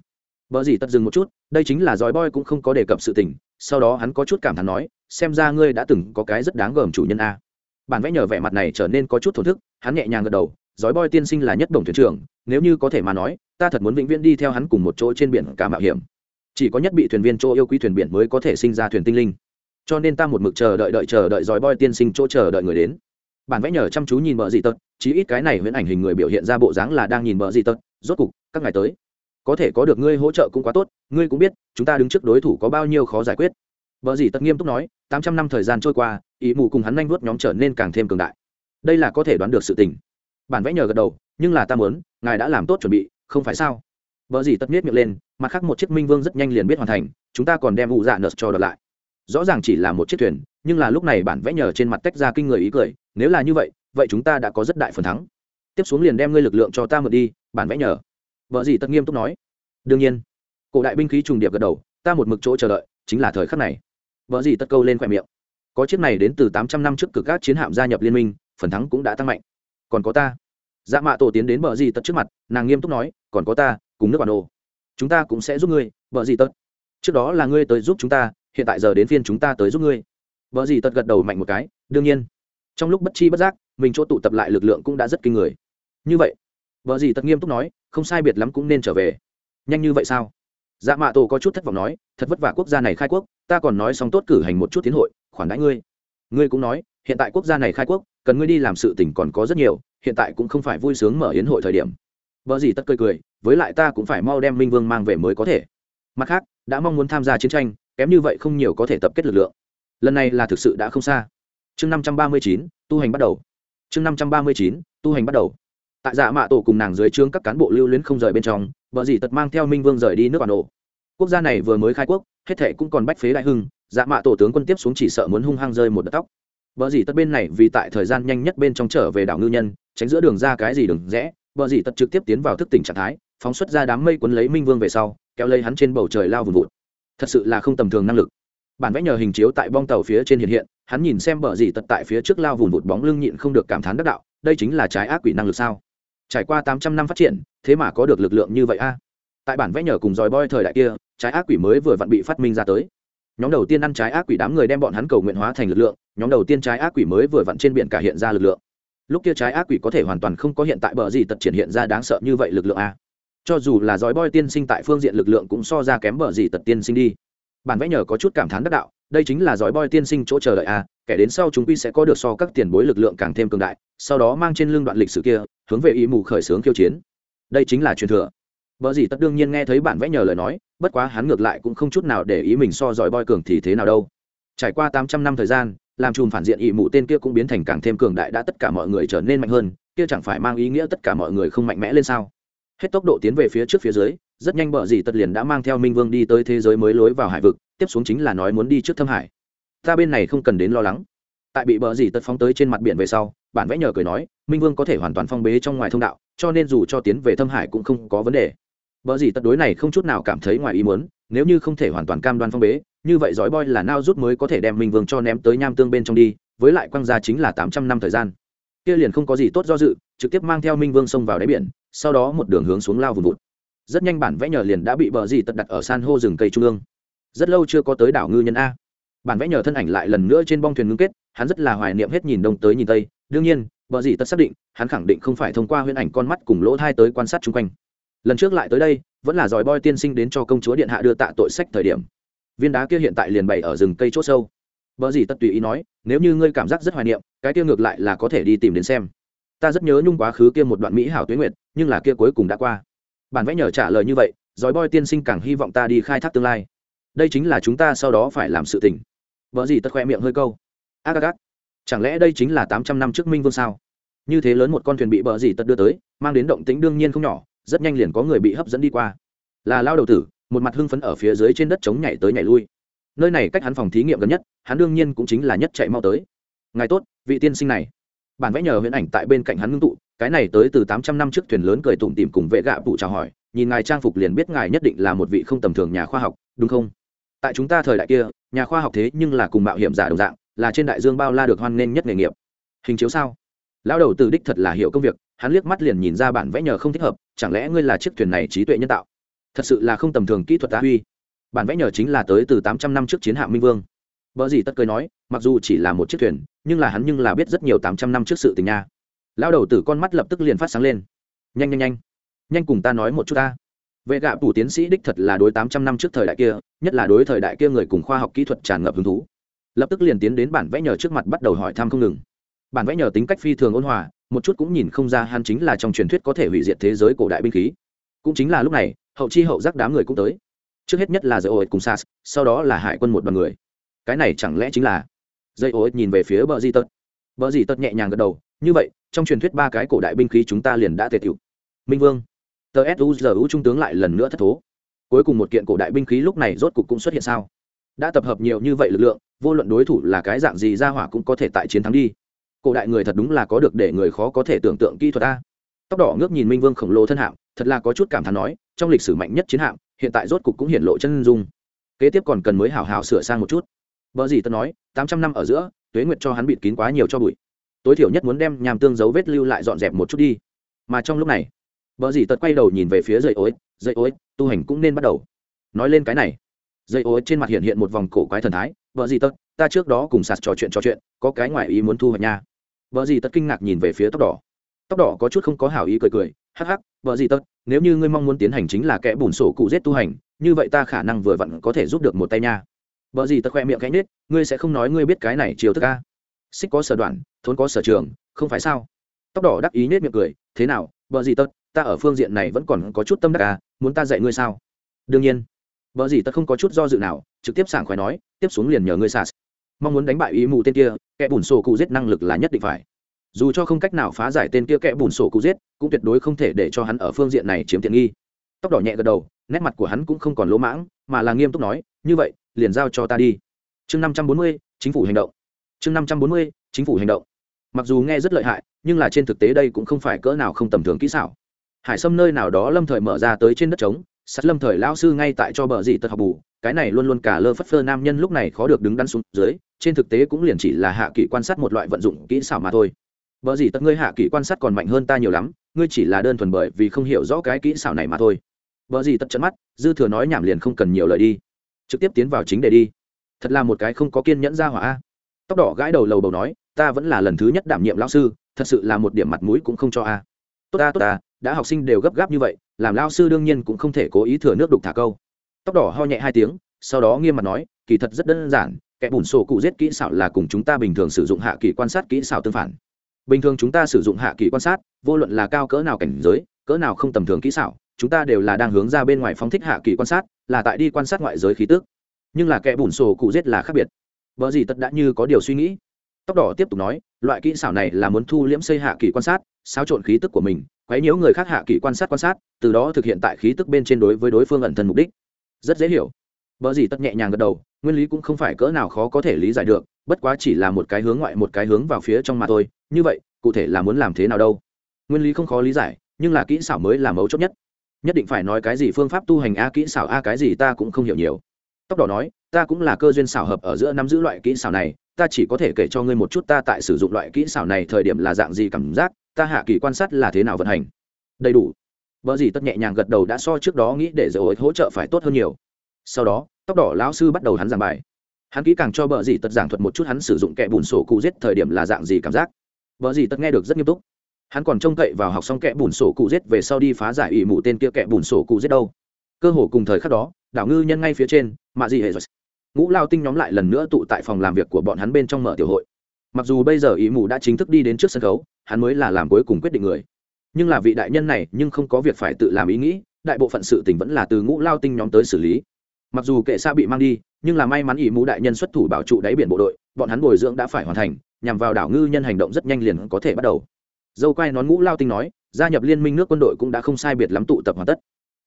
vợ gì tất dừng một chút, đây chính là giỏi Boy cũng không có đề cập sự tình, sau đó hắn có chút cảm thán nói, xem ra ngươi đã từng có cái rất đáng gờm chủ nhân a. Bản vẽ nhờ vẻ mặt này trở nên có chút thổn thức, hắn nhẹ nhàng gật đầu, giỏi Boy tiên sinh là nhất đồng thuyền trưởng, nếu như có thể mà nói, ta thật muốn vĩnh viễn đi theo hắn cùng một chỗ trên biển cả mạo hiểm. Chỉ có nhất bị thuyền viên chỗ yêu quý thuyền biển mới có thể sinh ra thuyền tinh linh. cho nên ta một mực chờ đợi đợi chờ đợi dòi boy tiên sinh chỗ chờ đợi người đến bản vẽ nhờ chăm chú nhìn bờ gì tật, chí ít cái này huyễn ảnh hình người biểu hiện ra bộ dáng là đang nhìn bờ gì tật. Rốt cục, các ngài tới. Có thể có được ngươi hỗ trợ cũng quá tốt, ngươi cũng biết, chúng ta đứng trước đối thủ có bao nhiêu khó giải quyết. Bờ gì tật nghiêm túc nói, tám trăm năm thời gian trôi qua, ý mù cùng hắn nhanh vuốt nhóm trở nên càng thêm cường đại. Đây là có thể đoán được sự tình. Bản vẽ nhờ gật đầu, nhưng là ta muốn, ngài đã làm tốt chuẩn bị, không phải sao? Bờ gì tất miết miệng lên, mặt khác một chiếc minh vương rất nhanh liền biết hoàn thành, chúng ta còn đem vụ dạ nợ cho đợt lại. Rõ ràng chỉ là một chiếc thuyền nhưng là lúc này bản vẽ nhờ trên mặt tách ra kinh người ý cười, nếu là như vậy vậy chúng ta đã có rất đại phần thắng. Tiếp xuống liền đem ngươi lực lượng cho ta mượn đi, bản vẽ nhờ. Vợ gì tất nghiêm túc nói. Đương nhiên. Cổ đại binh khí trùng điệp gật đầu, ta một mực chỗ chờ đợi, chính là thời khắc này. Vợ gì tất câu lên khoe miệng. Có chiếc này đến từ tám trăm năm trước cực các chiến hạm gia nhập liên minh, phần thắng cũng đã tăng mạnh. Còn có ta. Dạ mạ tổ tiến đến bờ gì tất trước mặt, nàng nghiêm túc nói, còn có ta, cùng nước bản đồ. Chúng ta cũng sẽ giúp ngươi bờ gì tất. Trước đó là ngươi tới giúp chúng ta, hiện tại giờ đến phiên chúng ta tới giúp ngươi vợ gì tật gật đầu mạnh một cái, đương nhiên. Trong lúc bất chi bất giác, mình chỗ tụ tập lại lực lượng cũng đã rất kinh người. Như vậy? Vợ gì tật nghiêm túc nói, không sai biệt lắm cũng nên trở về. Nhanh như vậy sao? Dạ mạ tổ có chút thất vọng nói, thật vất vả quốc gia này khai quốc, ta còn nói xong tốt cử hành một chút tiến hội, khoản đãi ngươi. Ngươi cũng nói, hiện tại quốc gia này khai quốc, cần ngươi đi làm sự tỉnh còn có rất nhiều, hiện tại cũng không phải vui sướng mở hiến hội thời điểm. Vợ gì tất cười cười, với lại ta cũng phải mau đem minh vương mang về mới có thể. Mặt khác, đã mong muốn tham gia chiến tranh, kém như vậy không nhiều có thể tập kết lực lượng lần này là thực sự đã không xa. Chương năm trăm ba mươi chín, tu hành bắt đầu. Chương năm trăm ba mươi chín, tu hành bắt đầu. Tại dạ mạ tổ cùng nàng dưới trướng các cán bộ lưu luyến không rời bên trong, vợ dì tật mang theo minh vương rời đi nước bản đồ quốc gia này vừa mới khai quốc, hết thệ cũng còn bách phế đại hưng dạ mạ tổ tướng quân tiếp xuống chỉ sợ muốn hung hăng rơi một đợt tóc. Vợ dì tật bên này vì tại thời gian nhanh nhất bên trong trở về đảo ngư nhân, tránh giữa đường ra cái gì đừng rẽ, vợ dì tật trực tiếp tiến vào thức tỉnh trạng thái, phóng xuất ra đám mây quấn lấy minh vương về sau, kéo lấy hắn trên bầu trời lao vùn vụt. Thật sự là không tầm thường năng lực bản vẽ nhờ hình chiếu tại bong tàu phía trên hiện hiện, hắn nhìn xem bờ gì tật tại phía trước lao vùng vụt bóng lưng nhịn không được cảm thán đắc đạo, đây chính là trái ác quỷ năng lực sao? Trải qua tám trăm năm phát triển, thế mà có được lực lượng như vậy a? Tại bản vẽ nhờ cùng dòi boy thời đại kia, trái ác quỷ mới vừa vặn bị phát minh ra tới. Nhóm đầu tiên ăn trái ác quỷ đám người đem bọn hắn cầu nguyện hóa thành lực lượng, nhóm đầu tiên trái ác quỷ mới vừa vặn trên biển cả hiện ra lực lượng. Lúc kia trái ác quỷ có thể hoàn toàn không có hiện tại bờ gì tật triển hiện ra đáng sợ như vậy lực lượng a? Cho dù là dòi boy tiên sinh tại phương diện lực lượng cũng so ra kém bờ gì tật tiên sinh đi bản vẽ nhờ có chút cảm thán đắc đạo đây chính là giỏi boy tiên sinh chỗ chờ đợi a kẻ đến sau chúng quy sẽ có được so các tiền bối lực lượng càng thêm cường đại sau đó mang trên lưng đoạn lịch sử kia hướng về ý mù khởi xướng khiêu chiến đây chính là truyền thừa vợ gì tất đương nhiên nghe thấy bản vẽ nhờ lời nói, bất quá hắn ngược lại cũng không chút nào để ý mình so giỏi boy cường thì thế nào đâu. Trải qua tám trăm năm thời gian, làm chùm phản diện ý mụ tên kia cũng biến thành càng thêm cường đại đã tất cả mọi người trở nên mạnh hơn, kia chẳng phải mang ý nghĩa tất cả mọi người không mạnh mẽ lên sao? hết tốc độ tiến về phía trước phía dưới rất nhanh bờ dì tật liền đã mang theo minh vương đi tới thế giới mới lối vào hải vực, tiếp xuống chính là nói muốn đi trước thâm hải. Ta bên này không cần đến lo lắng. Tại bị bờ dì tật phóng tới trên mặt biển về sau, bản vẽ nhờ cười nói, minh vương có thể hoàn toàn phong bế trong ngoài thông đạo, cho nên dù cho tiến về thâm hải cũng không có vấn đề. Bờ dì tật đối này không chút nào cảm thấy ngoài ý muốn, nếu như không thể hoàn toàn cam đoan phong bế, như vậy giói boy là nao rút mới có thể đem minh vương cho ném tới nham tương bên trong đi, với lại quăng ra chính là tám trăm năm thời gian. Kia liền không có gì tốt do dự, trực tiếp mang theo minh vương xông vào đáy biển, sau đó một đường hướng xuống lao vùng vụt rất nhanh bản vẽ nhờ liền đã bị bờ gì tật đặt ở san hô rừng cây trung ương. Rất lâu chưa có tới đảo ngư nhân a. Bản vẽ nhờ thân ảnh lại lần nữa trên bong thuyền ngưng kết hắn rất là hoài niệm hết nhìn đông tới nhìn tây. Đương nhiên bờ gì tật xác định hắn khẳng định không phải thông qua huyễn ảnh con mắt cùng lỗ thai tới quan sát chung quanh. Lần trước lại tới đây vẫn là dòi boy tiên sinh đến cho công chúa điện hạ đưa tạ tội sách thời điểm. Viên đá kia hiện tại liền bày ở rừng cây chốt sâu. Bờ gì tật tùy ý nói, nếu như ngươi cảm giác rất hoài niệm, cái kia ngược lại là có thể đi tìm đến xem. Ta rất nhớ nhung quá khứ kia một đoạn mỹ hảo tuyết nguyệt, nhưng là kia cuối cùng đã qua. Bản vẽ nhờ trả lời như vậy, Giói Boy tiên sinh càng hy vọng ta đi khai thác tương lai. Đây chính là chúng ta sau đó phải làm sự tình. vợ gì tất khoe miệng hơi câu. Ác ác ác. Chẳng lẽ đây chính là tám trăm năm trước Minh Vương sao? Như thế lớn một con thuyền bị bờ gì tất đưa tới, mang đến động tĩnh đương nhiên không nhỏ, rất nhanh liền có người bị hấp dẫn đi qua. Là lao đầu tử, một mặt hưng phấn ở phía dưới trên đất trống nhảy tới nhảy lui nơi này cách hắn phòng thí nghiệm gần nhất hắn đương nhiên cũng chính là nhất chạy mau tới ngài tốt vị tiên sinh này bản vẽ nhờ huyễn ảnh tại bên cạnh hắn ngưng tụ cái này tới từ tám trăm năm trước thuyền lớn cười tủm tìm cùng vệ gạ phụ chào hỏi, nhìn ngài trang phục liền biết ngài nhất định là một vị không tầm thường nhà khoa học, đúng không? Tại chúng ta thời đại kia, nhà khoa học thế nhưng là cùng mạo hiểm giả đồng dạng, là trên đại dương bao la được hoan nghênh nhất nghề nghiệp. Hình chiếu sao? Lão đầu từ đích thật là hiểu công việc, hắn liếc mắt liền nhìn ra bản vẽ nhờ không thích hợp, chẳng lẽ ngươi là chiếc thuyền này trí tuệ nhân tạo? Thật sự là không tầm thường kỹ thuật tá huy. Bản vẽ nhờ chính là tới từ tám trăm năm trước chiến hạm minh vương. Vợ gì tất cười nói, mặc dù chỉ là một chiếc thuyền, nhưng là hắn nhưng là biết rất nhiều tám trăm năm trước sự tình nha lao đầu tử con mắt lập tức liền phát sáng lên. Nhanh nhanh nhanh. Nhanh cùng ta nói một chút ta. Vệ gạ phủ tiến sĩ đích thật là đối tám trăm năm trước thời đại kia, nhất là đối thời đại kia người cùng khoa học kỹ thuật tràn ngập hứng thú. Lập tức liền tiến đến bản vẽ nhờ trước mặt bắt đầu hỏi thăm không ngừng. Bản vẽ nhờ tính cách phi thường ôn hòa, một chút cũng nhìn không ra hắn chính là trong truyền thuyết có thể hủy diệt thế giới cổ đại binh khí. Cũng chính là lúc này, hậu chi hậu giác đám người cũng tới. Trước hết nhất là dây ô cùng sas, sau đó là hải quân một đoàn người. Cái này chẳng lẽ chính là? Dây ô nhìn về phía bờ di tật. Bờ di tật nhẹ nhàng gật đầu, như vậy trong truyền thuyết ba cái cổ đại binh khí chúng ta liền đã tề tiểu minh vương. Tờ suzu trung tướng lại lần nữa thất thố. Cuối cùng một kiện cổ đại binh khí lúc này rốt cục cũng xuất hiện sao? Đã tập hợp nhiều như vậy lực lượng, vô luận đối thủ là cái dạng gì ra hỏa cũng có thể tại chiến thắng đi. Cổ đại người thật đúng là có được để người khó có thể tưởng tượng kỹ thuật a. Tóc đỏ ngước nhìn minh vương khổng lồ thân hạng, thật là có chút cảm thán nói, trong lịch sử mạnh nhất chiến hạm, hiện tại rốt cục cũng hiện lộ chân dung. Kế tiếp còn cần mới hào hào sửa sang một chút. Vợ gì tân nói, tám trăm năm ở giữa, tuế nguyệt cho hắn bịt kín quá nhiều cho bụi tối thiểu nhất muốn đem nhàm tương dấu vết lưu lại dọn dẹp một chút đi. Mà trong lúc này, vợ Dì tật quay đầu nhìn về phía dây ối dây ối, tu hành cũng nên bắt đầu. Nói lên cái này, dây ối trên mặt hiện hiện một vòng cổ quái thần thái, vợ Dì tật, ta trước đó cùng sạt trò chuyện trò chuyện, có cái ngoài ý muốn thu hoạch nha. Vợ Dì tật kinh ngạc nhìn về phía tóc đỏ. Tóc đỏ có chút không có hảo ý cười cười, hắc hắc, vợ Dì tật, nếu như ngươi mong muốn tiến hành chính là kẻ bùn sổ cụ giết tu hành, như vậy ta khả năng vừa vặn có thể giúp được một tay nha. Vợ Dì tật khoe miệng cánh nết ngươi sẽ không nói ngươi biết cái này chiều thức ca xích có sở đoạn, thốn có sở trường, không phải sao? Tóc đỏ đắc ý nết miệng cười, thế nào vợ gì tật, ta ở phương diện này vẫn còn có chút tâm đắc à muốn ta dạy ngươi sao? Đương nhiên. Vợ gì tật không có chút do dự nào, trực tiếp sảng khoái nói, tiếp xuống liền nhờ ngươi sas mong muốn đánh bại ý mù tên kia, kẻ bùn sổ cụ giết năng lực là nhất định phải. Dù cho không cách nào phá giải tên kia kẻ bùn sổ cụ giết, cũng tuyệt đối không thể để cho hắn ở phương diện này chiếm tiện nghi. Tóc đỏ nhẹ gật đầu, nét mặt của hắn cũng không còn lỗ mãng, mà là nghiêm túc nói, như vậy, liền giao cho ta đi. Chương năm trăm bốn mươi, chính phủ hành động chương năm trăm bốn mươi, chính phủ hành động. Mặc dù nghe rất lợi hại, nhưng là trên thực tế đây cũng không phải cỡ nào không tầm thường kỹ xảo. Hải sâm nơi nào đó lâm thời mở ra tới trên đất trống sắt lâm thời lão sư ngay tại cho bờ dị tật học bù, cái này luôn luôn cả lơ phất phơ nam nhân lúc này khó được đứng đắn xuống dưới, trên thực tế cũng liền chỉ là hạ kỹ quan sát một loại vận dụng kỹ xảo mà thôi. Bờ gì tất ngươi hạ kỹ quan sát còn mạnh hơn ta nhiều lắm, ngươi chỉ là đơn thuần bởi vì không hiểu rõ cái kỹ xảo này mà thôi. Bờ gì tất chớp mắt, dư thừa nói nhảm liền không cần nhiều lời đi. Trực tiếp tiến vào chính đề đi. Thật là một cái không có kiên nhẫn ra hỏa a tóc đỏ gãi đầu lầu bầu nói, ta vẫn là lần thứ nhất đảm nhiệm lao sư, thật sự là một điểm mặt mũi cũng không cho a. Tốt ta tốt ta, đã học sinh đều gấp gáp như vậy, làm lao sư đương nhiên cũng không thể cố ý thừa nước đục thả câu. Tóc đỏ ho nhẹ hai tiếng, sau đó nghiêm mặt nói, kỳ thật rất đơn giản, kẻ bùn sổ cụ giết kỹ xảo là cùng chúng ta bình thường sử dụng hạ kỳ quan sát kỹ xảo tương phản. Bình thường chúng ta sử dụng hạ kỳ quan sát, vô luận là cao cỡ nào cảnh giới, cỡ nào không tầm thường kỹ xảo, chúng ta đều là đang hướng ra bên ngoài phóng thích hạ kỳ quan sát, là tại đi quan sát ngoại giới khí tước nhưng là kẻ bùn sổ cụ giết là khác biệt vợ gì tất đã như có điều suy nghĩ. Tóc đỏ tiếp tục nói, loại kỹ xảo này là muốn thu liễm xây hạ kỳ quan sát, xáo trộn khí tức của mình, quấy nhiễu người khác hạ kỳ quan sát quan sát, từ đó thực hiện tại khí tức bên trên đối với đối phương ẩn thân mục đích. Rất dễ hiểu. Vợ gì tất nhẹ nhàng gật đầu, nguyên lý cũng không phải cỡ nào khó có thể lý giải được, bất quá chỉ là một cái hướng ngoại một cái hướng vào phía trong mà thôi, như vậy, cụ thể là muốn làm thế nào đâu? Nguyên lý không khó lý giải, nhưng là kỹ xảo mới là mấu chốt nhất. Nhất định phải nói cái gì phương pháp tu hành a, kỹ xảo a, cái gì ta cũng không hiểu nhiều tóc đỏ nói, ta cũng là cơ duyên xảo hợp ở giữa nắm giữ loại kỹ xảo này, ta chỉ có thể kể cho ngươi một chút ta tại sử dụng loại kỹ xảo này thời điểm là dạng gì cảm giác, ta hạ kỳ quan sát là thế nào vận hành. Đầy đủ. Vợ gì tất nhẹ nhàng gật đầu đã so trước đó nghĩ để dầu hỗ trợ phải tốt hơn nhiều. Sau đó, tóc đỏ lão sư bắt đầu hắn giảng bài. Hắn kỹ càng cho vợ gì tất giảng thuật một chút hắn sử dụng kẻ bùn sổ cụ giết thời điểm là dạng gì cảm giác. Vợ gì tất nghe được rất nghiêm túc. Hắn còn trông cậy vào học xong kẻ bùn sổ cụ giết về sau đi phá giải ủy mụ tên kia kẻ bùn sổ cụ giết đâu. Cơ hồ cùng thời khắc đó đảo ngư nhân ngay phía trên, mạ gì hệ rồi. Ngũ lao tinh nhóm lại lần nữa tụ tại phòng làm việc của bọn hắn bên trong mở tiểu hội. Mặc dù bây giờ ý mù đã chính thức đi đến trước sân khấu, hắn mới là làm cuối cùng quyết định người. Nhưng là vị đại nhân này nhưng không có việc phải tự làm ý nghĩ, đại bộ phận sự tình vẫn là từ ngũ lao tinh nhóm tới xử lý. Mặc dù kệ xa bị mang đi, nhưng là may mắn ý mù đại nhân xuất thủ bảo trụ đáy biển bộ đội, bọn hắn bồi dưỡng đã phải hoàn thành, nhằm vào đảo ngư nhân hành động rất nhanh liền có thể bắt đầu. Dâu quay nón ngũ lao tinh nói, gia nhập liên minh nước quân đội cũng đã không sai biệt lắm tụ tập hoàn tất,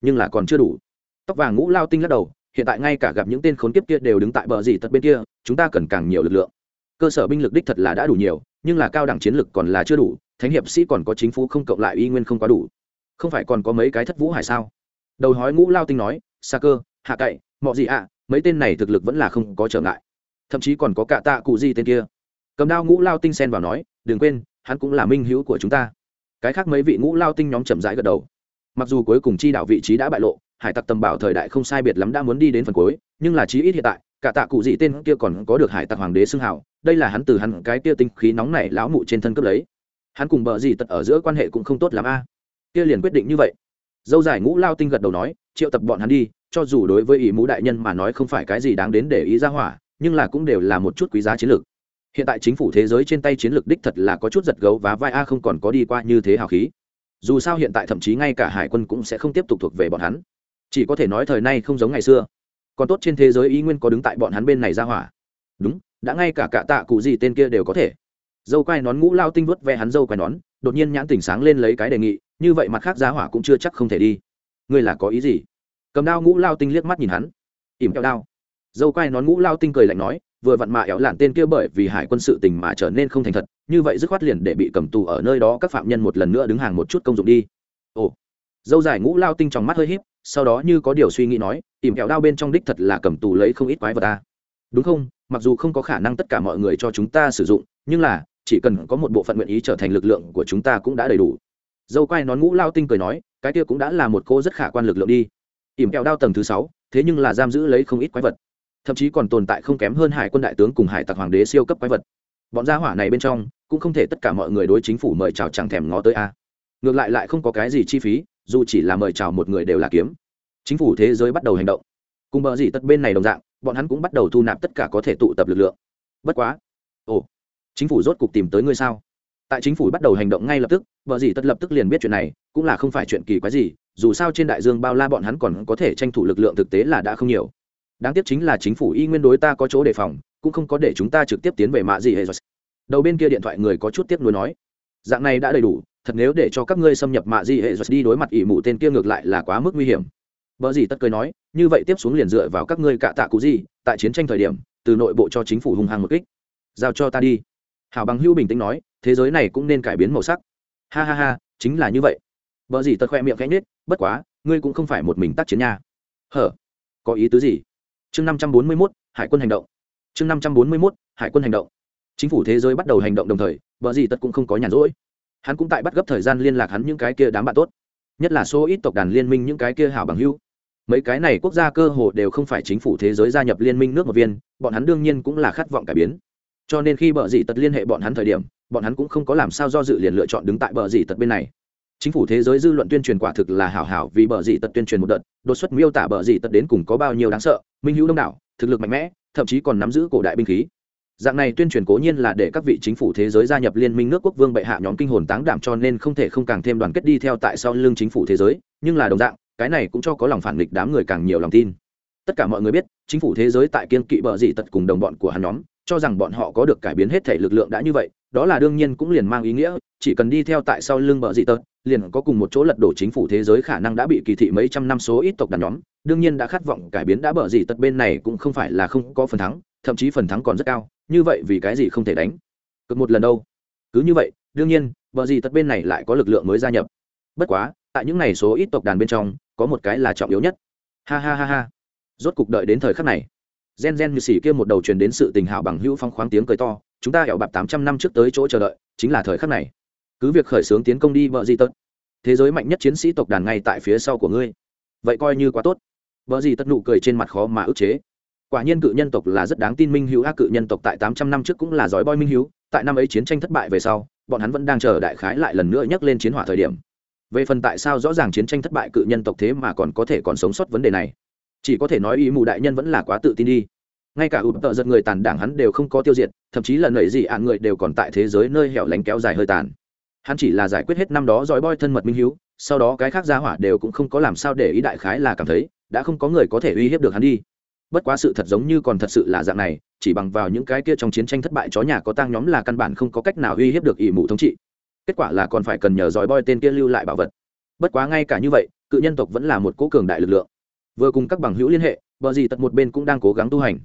nhưng là còn chưa đủ tóc vàng ngũ lao tinh lắc đầu, hiện tại ngay cả gặp những tên khốn kiếp kia đều đứng tại bờ gì tật bên kia, chúng ta cần càng nhiều lực lượng. Cơ sở binh lực đích thật là đã đủ nhiều, nhưng là cao đẳng chiến lực còn là chưa đủ, thánh hiệp sĩ còn có chính phủ không cộng lại y nguyên không quá đủ. Không phải còn có mấy cái thất vũ hải sao? Đầu hói ngũ lao tinh nói xa cơ, hạ cậy mọi gì ạ, mấy tên này thực lực vẫn là không có trở ngại. Thậm chí còn có cả tạ cụ gì tên kia. Cầm đao ngũ lao tinh xen vào nói, đừng quên, hắn cũng là minh hữu của chúng ta. Cái khác mấy vị ngũ lao tinh nhóm chậm rãi gật đầu. Mặc dù cuối cùng chi đạo vị trí đã bại lộ hải tặc tầm bảo thời đại không sai biệt lắm đã muốn đi đến phần cuối, nhưng là chí ít hiện tại, cả tạ cụ dị tên kia còn có được hải tặc hoàng đế xưng hào, đây là hắn từ hắn cái kia tinh khí nóng này lão mụ trên thân cấp lấy. Hắn cùng bờ gì tật ở giữa quan hệ cũng không tốt lắm a. À. Kia liền quyết định như vậy. Dâu dài ngũ lao tinh gật đầu nói, triệu tập bọn hắn đi, cho dù đối với ý mũ đại nhân mà nói không phải cái gì đáng đến để ý ra hỏa, nhưng là cũng đều là một chút quý giá chiến lược. Hiện tại chính phủ thế giới trên tay chiến lược đích thật là có chút giật gấu và vai a à không còn có đi qua như thế hào khí. Dù sao hiện tại thậm chí ngay cả hải quân cũng sẽ không tiếp tục thuộc về bọn hắn chỉ có thể nói thời nay không giống ngày xưa. Còn tốt trên thế giới ý nguyên có đứng tại bọn hắn bên này ra hỏa. Đúng, đã ngay cả cạ tạ cụ gì tên kia đều có thể. Dâu quai nón ngũ lao tinh vớt ve hắn dâu quai nón, đột nhiên nhãn tỉnh sáng lên lấy cái đề nghị, như vậy mặt khác giá hỏa cũng chưa chắc không thể đi. Ngươi là có ý gì? Cầm đao ngũ lao tinh liếc mắt nhìn hắn. Ỉm kẹo đao. Dâu quai nón ngũ lao tinh cười lạnh nói, vừa vặn mạ éo lạn tên kia bởi vì hải quân sự tình mà trở nên không thành thật, như vậy dứt khoát liền để bị cầm tù ở nơi đó các phạm nhân một lần nữa đứng hàng một chút công dụng đi. Ồ. Dâu dài ngũ lao tinh trong mắt hơi h í p sau đó như có điều suy nghĩ nói ỉm kẹo đao bên trong đích thật là cầm tù lấy không ít quái vật ta đúng không? Mặc dù không có khả năng tất cả mọi người cho chúng ta sử dụng, nhưng là, chỉ cần có một bộ phận nguyện ý trở thành lực lượng của chúng ta cũng đã đầy đủ. Dâu quai nón ngũ lao tinh cười nói, cái kia cũng đã là một cô rất khả quan lực lượng đi. Ỉm kẹo đao tầng thứ sáu, thế nhưng là giam giữ lấy không ít quái vật. Thậm chí còn tồn tại không kém hơn hải quân đại tướng cùng hải tặc hoàng đế siêu cấp quái vật. Bọn gia hỏa này bên trong, cũng không thể tất cả mọi người đối chính phủ mời chào chẳng thèm ngó tới a. Ngược lại lại không có cái gì chi phí dù chỉ là mời chào một người đều là kiếm. Chính phủ thế giới bắt đầu hành động. Cùng bờ gì tất bên này đồng dạng, bọn hắn cũng bắt đầu thu nạp tất cả có thể tụ tập lực lượng. Bất quá. Ồ. Chính phủ rốt cục tìm tới ngươi sao? Tại chính phủ bắt đầu hành động ngay lập tức, bờ gì tất lập tức liền biết chuyện này, cũng là không phải chuyện kỳ quái gì, dù sao trên đại dương bao la bọn hắn còn có thể tranh thủ lực lượng thực tế là đã không nhiều. Đáng tiếc chính là chính phủ y nguyên đối ta có chỗ đề phòng, cũng không có để chúng ta trực tiếp tiến về mạ gì hệ đầu bên kia điện thoại người có chút tiếp nối nói. Dạng này đã đầy đủ thật nếu để cho các ngươi xâm nhập mạ di hệ đi đối mặt ỷ mụ tên kia ngược lại là quá mức nguy hiểm. Vợ gì tất cười nói, như vậy tiếp xuống liền dựa vào các ngươi cạ tạ cụ gì, tại chiến tranh thời điểm, từ nội bộ cho chính phủ hung hăng một kích. Giao cho ta đi. Hảo bằng hưu bình tĩnh nói, thế giới này cũng nên cải biến màu sắc. Ha ha ha, chính là như vậy. Vợ gì tật khoe miệng khẽ nết bất quá, ngươi cũng không phải một mình tác chiến nha. Hở, có ý tứ gì? Chương năm trăm bốn mươi mốt, hải quân hành động. Chương năm trăm bốn mươi mốt, hải quân hành động. Chính phủ thế giới bắt đầu hành động đồng thời vợ gì tất cũng không có nhàn rỗi hắn cũng tại bắt gấp thời gian liên lạc hắn những cái kia đám bạn tốt, nhất là số ít tộc đàn liên minh những cái kia hảo bằng hưu mấy cái này quốc gia cơ hồ đều không phải chính phủ thế giới gia nhập liên minh nước một viên, bọn hắn đương nhiên cũng là khát vọng cải biến. Cho nên khi bờ dị tật liên hệ bọn hắn thời điểm, bọn hắn cũng không có làm sao do dự liền lựa chọn đứng tại bờ dị tật bên này. Chính phủ thế giới dư luận tuyên truyền quả thực là hảo hảo vì bờ dị tật tuyên truyền một đợt, đột xuất miêu tả bờ dị tật đến cùng có bao nhiêu đáng sợ, minh hữu đông đảo, thực lực mạnh mẽ, thậm chí còn nắm giữ cổ đại binh khí dạng này tuyên truyền cố nhiên là để các vị chính phủ thế giới gia nhập liên minh nước quốc vương bệ hạ nhóm kinh hồn táng đảm cho nên không thể không càng thêm đoàn kết đi theo tại sau lưng chính phủ thế giới, nhưng là đồng dạng, cái này cũng cho có lòng phản nghịch đám người càng nhiều lòng tin. Tất cả mọi người biết, chính phủ thế giới tại kiên kỵ bờ dị tật cùng đồng bọn của hắn nhóm, cho rằng bọn họ có được cải biến hết thể lực lượng đã như vậy, đó là đương nhiên cũng liền mang ý nghĩa, chỉ cần đi theo tại sau lưng bờ dị tật, liền có cùng một chỗ lật đổ chính phủ thế giới khả năng đã bị kỳ thị mấy trăm năm số ít tộc đàn nhóm, đương nhiên đã khát vọng cải biến đã bờ dị tật bên này cũng không phải là không có phần thắng thậm chí phần thắng còn rất cao, như vậy vì cái gì không thể đánh? Cực một lần đâu? Cứ như vậy, đương nhiên, bờ gì tật bên này lại có lực lượng mới gia nhập. Bất quá, tại những này số ít tộc đàn bên trong, có một cái là trọng yếu nhất. Ha ha ha ha. Rốt cục đợi đến thời khắc này, gen gen như xỉ kia một đầu truyền đến sự tình hảo bằng hữu phong khoáng tiếng cười to, chúng ta hẹo bạc tám trăm năm trước tới chỗ chờ đợi, chính là thời khắc này. Cứ việc khởi xướng tiến công đi vợ gì tật. Thế giới mạnh nhất chiến sĩ tộc đàn ngay tại phía sau của ngươi. Vậy coi như quá tốt. Vợ gì tật nụ cười trên mặt khó mà ức chế quả nhiên cự nhân tộc là rất đáng tin minh hữu ác cự nhân tộc tại tám trăm năm trước cũng là giỏi boy minh hữu tại năm ấy chiến tranh thất bại về sau, bọn hắn vẫn đang chờ đại khái lại lần nữa nhắc lên chiến hỏa thời điểm. Về phần tại sao rõ ràng chiến tranh thất bại cự nhân tộc thế mà còn có thể còn sống sót vấn đề này, chỉ có thể nói ý mù đại nhân vẫn là quá tự tin đi. Ngay cả ụp tợ giật người tàn đảng hắn đều không có tiêu diệt, thậm chí lần nảy gì ạn người đều còn tại thế giới nơi hẻo lánh kéo dài hơi tàn. Hắn chỉ là giải quyết hết năm đó dòi boi thân mật minh hiếu, sau đó cái khác gia hỏa đều cũng không có làm sao để ý đại khái là cảm thấy, đã không có người có thể uy hiếp được hắn đi bất quá sự thật giống như còn thật sự là dạng này, chỉ bằng vào những cái kia trong chiến tranh thất bại chó nhà có tang nhóm là căn bản không có cách nào uy hiếp được ỷ mụ thống trị. Kết quả là còn phải cần nhờ dòi boi tên kia lưu lại bảo vật. Bất quá ngay cả như vậy, cự nhân tộc vẫn là một cố cường đại lực lượng. Vừa cùng các bằng hữu liên hệ, bờ dì tật một bên cũng đang cố gắng tu hành.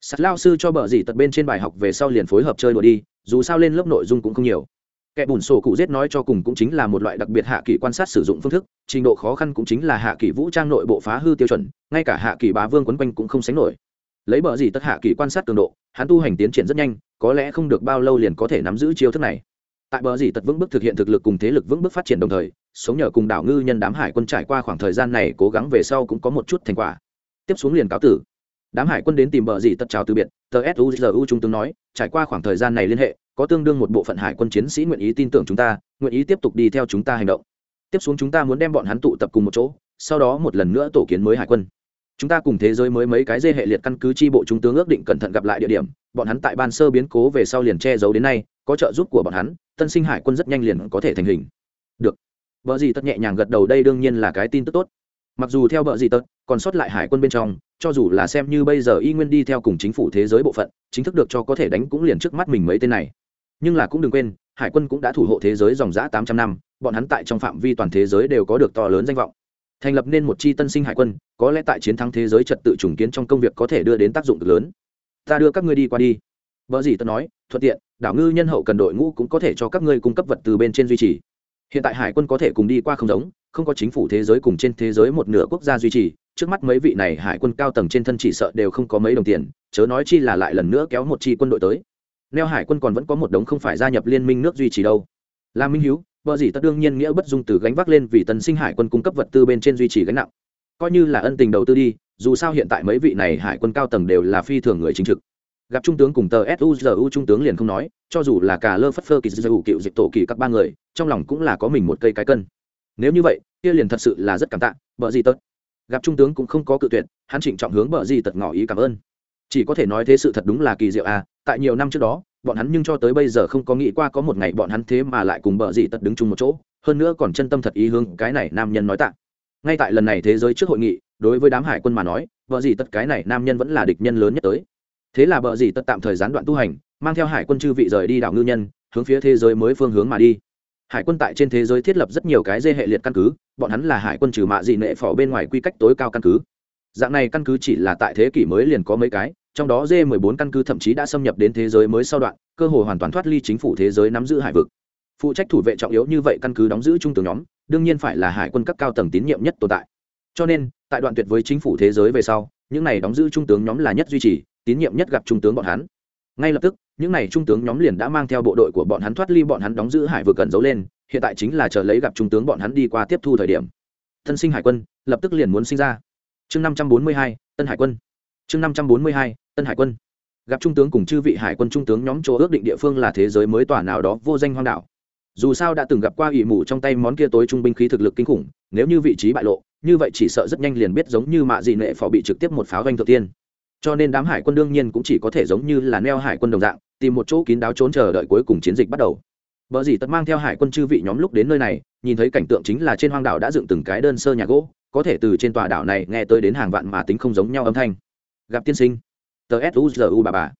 Sắt lao sư cho bờ dì tật bên trên bài học về sau liền phối hợp chơi đùa đi, dù sao lên lớp nội dung cũng không nhiều kẻ bùn sổ cụ giết nói cho cùng cũng chính là một loại đặc biệt hạ kỳ quan sát sử dụng phương thức, trình độ khó khăn cũng chính là hạ kỳ vũ trang nội bộ phá hư tiêu chuẩn, ngay cả hạ kỳ bá vương quấn quanh cũng không sánh nổi. Lấy bờ gì tất hạ kỳ quan sát cường độ, hắn tu hành tiến triển rất nhanh, có lẽ không được bao lâu liền có thể nắm giữ chiêu thức này. Tại bờ gì tật vững bước thực hiện thực lực cùng thế lực vững bước phát triển đồng thời, sống nhờ cùng đảo ngư nhân đám hải quân trải qua khoảng thời gian này cố gắng về sau cũng có một chút thành quả. Tiếp xuống liền cáo tử. Đám hải quân đến tìm bờ gì tật chào từ biệt, tờ suzu trung tướng nói, trải qua khoảng thời gian này liên hệ có tương đương một bộ phận hải quân chiến sĩ nguyện ý tin tưởng chúng ta, nguyện ý tiếp tục đi theo chúng ta hành động. Tiếp xuống chúng ta muốn đem bọn hắn tụ tập cùng một chỗ, sau đó một lần nữa tổ kiến mới hải quân. Chúng ta cùng thế giới mới mấy cái dê hệ liệt căn cứ tri bộ trung tướng ước định cẩn thận gặp lại địa điểm, bọn hắn tại ban sơ biến cố về sau liền che giấu đến nay, có trợ giúp của bọn hắn, tân sinh hải quân rất nhanh liền có thể thành hình. Được. Vợ gì tất nhẹ nhàng gật đầu, đây đương nhiên là cái tin tức tốt. Mặc dù theo vợ gì tất, còn sót lại hải quân bên trong, cho dù là xem như bây giờ y nguyên đi theo cùng chính phủ thế giới bộ phận, chính thức được cho có thể đánh cũng liền trước mắt mình mấy tên này nhưng là cũng đừng quên, hải quân cũng đã thủ hộ thế giới dòng giã tám trăm năm, bọn hắn tại trong phạm vi toàn thế giới đều có được to lớn danh vọng. Thành lập nên một chi tân sinh hải quân, có lẽ tại chiến thắng thế giới trật tự trùng kiến trong công việc có thể đưa đến tác dụng cực lớn. Ta đưa các ngươi đi qua đi. Vợ gì tớ nói, thuận tiện, đảo ngư nhân hậu cần đội ngũ cũng có thể cho các ngươi cung cấp vật từ bên trên duy trì. Hiện tại hải quân có thể cùng đi qua không giống, không có chính phủ thế giới cùng trên thế giới một nửa quốc gia duy trì. Trước mắt mấy vị này hải quân cao tầng trên thân chỉ sợ đều không có mấy đồng tiền, chớ nói chi là lại lần nữa kéo một chi quân đội tới neo hải quân còn vẫn có một đống không phải gia nhập liên minh nước duy trì đâu. Là minh hiếu, vợ gì tất đương nhiên nghĩa bất dung từ gánh vác lên vì tân sinh hải quân cung cấp vật tư bên trên duy trì gánh nặng. Coi như là ân tình đầu tư đi, dù sao hiện tại mấy vị này hải quân cao tầng đều là phi thường người chính trực. Gặp trung tướng cùng tờ suzu trung tướng liền không nói, cho dù là cả lơ phất phơ kỳ dư cựu dịch tổ kỳ các ba người, trong lòng cũng là có mình một cây cái cân. Nếu như vậy, kia liền thật sự là rất cảm tạ bờ gì tật gặp trung tướng cũng không có cự tuyệt, hắn trịnh trọng hướng bờ gì tật ngỏ ý cảm ơn. Chỉ có thể nói thế sự thật đúng là kỳ diệu à tại nhiều năm trước đó, bọn hắn nhưng cho tới bây giờ không có nghĩ qua có một ngày bọn hắn thế mà lại cùng bờ dị tật đứng chung một chỗ, hơn nữa còn chân tâm thật ý hướng cái này nam nhân nói tạ. Ngay tại lần này thế giới trước hội nghị, đối với đám hải quân mà nói, bờ dị tật cái này nam nhân vẫn là địch nhân lớn nhất tới. Thế là bờ dị tật tạm thời gián đoạn tu hành, mang theo hải quân chư vị rời đi đảo ngư nhân, hướng phía thế giới mới phương hướng mà đi. Hải quân tại trên thế giới thiết lập rất nhiều cái dê hệ liệt căn cứ, bọn hắn là hải quân trừ mạ dị nệ phỏ bên ngoài quy cách tối cao căn cứ. Dạng này căn cứ chỉ là tại thế kỷ mới liền có mấy cái trong đó d 14 căn cứ thậm chí đã xâm nhập đến thế giới mới sau đoạn, cơ hội hoàn toàn thoát ly chính phủ thế giới nắm giữ hải vực. Phụ trách thủ vệ trọng yếu như vậy căn cứ đóng giữ trung tướng nhóm, đương nhiên phải là hải quân cấp cao tầng tín nhiệm nhất tồn tại. Cho nên, tại đoạn tuyệt với chính phủ thế giới về sau, những này đóng giữ trung tướng nhóm là nhất duy trì, tín nhiệm nhất gặp trung tướng bọn hắn. Ngay lập tức, những này trung tướng nhóm liền đã mang theo bộ đội của bọn hắn thoát ly bọn hắn đóng giữ hải vực cần giấu lên, hiện tại chính là chờ lấy gặp trung tướng bọn hắn đi qua tiếp thu thời điểm. Thân sinh hải quân, lập tức liền muốn sinh ra. Chương năm trăm bốn mươi hai, tân hải quân chương năm trăm bốn mươi hai tân hải quân. Gặp trung tướng cùng chư vị hải quân trung tướng nhóm chỗ ước định địa phương là thế giới mới tỏa nào đó vô danh hoang đảo. Dù sao đã từng gặp qua ỷ mù trong tay món kia tối trung binh khí thực lực kinh khủng nếu như vị trí bại lộ như vậy chỉ sợ rất nhanh liền biết giống như mạ dị nệ phò bị trực tiếp một pháo doanh thượng tiên. Cho nên đám hải quân đương nhiên cũng chỉ có thể giống như là neo hải quân đồng dạng tìm một chỗ kín đáo trốn chờ đợi cuối cùng chiến dịch bắt đầu. Bở gì tất mang theo hải quân chư vị nhóm lúc đến nơi này, nhìn thấy cảnh tượng chính là trên hoang đảo đã dựng từng cái đơn sơ nhà gỗ, có thể từ trên tòa đảo này nghe tới đến hàng vạn mà tính không giống nhau âm thanh. Gặp tiên sinh, tờ suzu bà bà.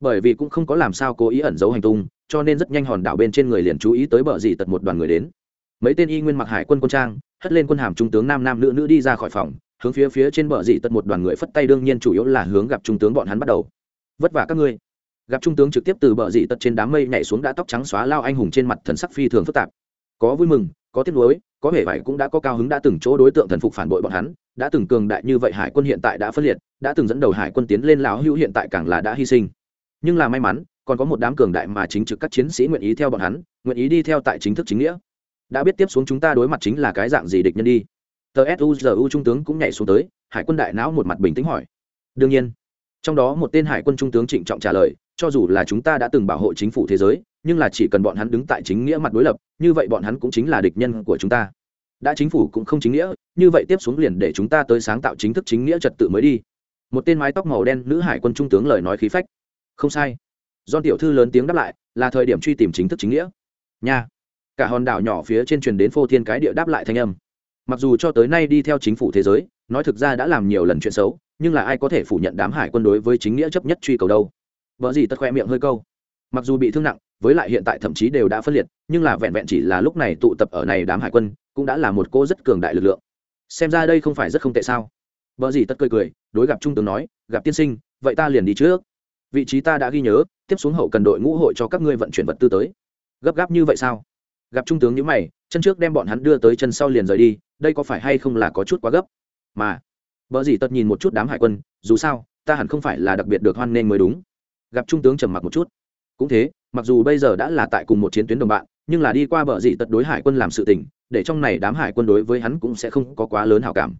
Bởi vì cũng không có làm sao cố ý ẩn giấu hành tung, cho nên rất nhanh hòn đảo bên trên người liền chú ý tới bờ gì tật một đoàn người đến. Mấy tên y nguyên mặc hải quân quân trang, hất lên quân hàm trung tướng nam nam nữ nữ đi ra khỏi phòng, hướng phía phía trên bờ dị tật một đoàn người phất tay đương nhiên chủ yếu là hướng gặp trung tướng bọn hắn bắt đầu. Vất vả các ngươi gặp trung tướng trực tiếp từ bờ dị tật trên đám mây nhảy xuống đã tóc trắng xóa lao anh hùng trên mặt thần sắc phi thường phức tạp có vui mừng có tiếc nuối có vẻ vải cũng đã có cao hứng đã từng chỗ đối tượng thần phục phản bội bọn hắn đã từng cường đại như vậy hải quân hiện tại đã phân liệt, đã từng dẫn đầu hải quân tiến lên lão hữu hiện tại càng là đã hy sinh. Nhưng là may mắn, còn có một đám cường đại mà chính trực các chiến sĩ nguyện ý theo bọn hắn, nguyện ý đi theo tại chính thức chính nghĩa. Đã biết tiếp xuống chúng ta đối mặt chính là cái dạng gì địch nhân đi. Tờ suzu trung tướng cũng nhảy xuống tới, hải quân đại não một mặt bình tĩnh hỏi. Đương nhiên, trong đó một tên hải quân trung tướng trịnh trọng trả lời, cho dù là chúng ta đã từng bảo hộ chính phủ thế giới, nhưng là chỉ cần bọn hắn đứng tại chính nghĩa mặt đối lập, như vậy bọn hắn cũng chính là địch nhân của chúng ta đã chính phủ cũng không chính nghĩa, như vậy tiếp xuống liền để chúng ta tới sáng tạo chính thức chính nghĩa trật tự mới đi. Một tên mái tóc màu đen nữ hải quân trung tướng lời nói khí phách. Không sai. Do tiểu thư lớn tiếng đáp lại, là thời điểm truy tìm chính thức chính nghĩa. Nha. Cả hòn đảo nhỏ phía trên truyền đến phô thiên cái địa đáp lại thanh âm. Mặc dù cho tới nay đi theo chính phủ thế giới, nói thực ra đã làm nhiều lần chuyện xấu, nhưng là ai có thể phủ nhận đám hải quân đối với chính nghĩa chấp nhất truy cầu đâu? Vợ gì tất khoe miệng hơi câu. Mặc dù bị thương nặng với lại hiện tại thậm chí đều đã phân liệt, nhưng là vẹn vẹn chỉ là lúc này tụ tập ở này đám hải quân, cũng đã là một cô rất cường đại lực lượng. Xem ra đây không phải rất không tệ sao? Vợ gì tất cười cười, đối gặp trung tướng nói, gặp tiên sinh, vậy ta liền đi trước. Vị trí ta đã ghi nhớ, tiếp xuống hậu cần đội ngũ hội cho các ngươi vận chuyển vật tư tới. Gấp gáp như vậy sao? Gặp trung tướng nhữ mày, chân trước đem bọn hắn đưa tới chân sau liền rời đi, đây có phải hay không là có chút quá gấp? Mà vợ gì tất nhìn một chút đám hải quân, dù sao, ta hẳn không phải là đặc biệt được hoan nghênh mới đúng. Gặp trung tướng trầm mặc một chút. Cũng thế mặc dù bây giờ đã là tại cùng một chiến tuyến đồng bạn, nhưng là đi qua bờ dị tật đối hải quân làm sự tình, để trong này đám hải quân đối với hắn cũng sẽ không có quá lớn hảo cảm.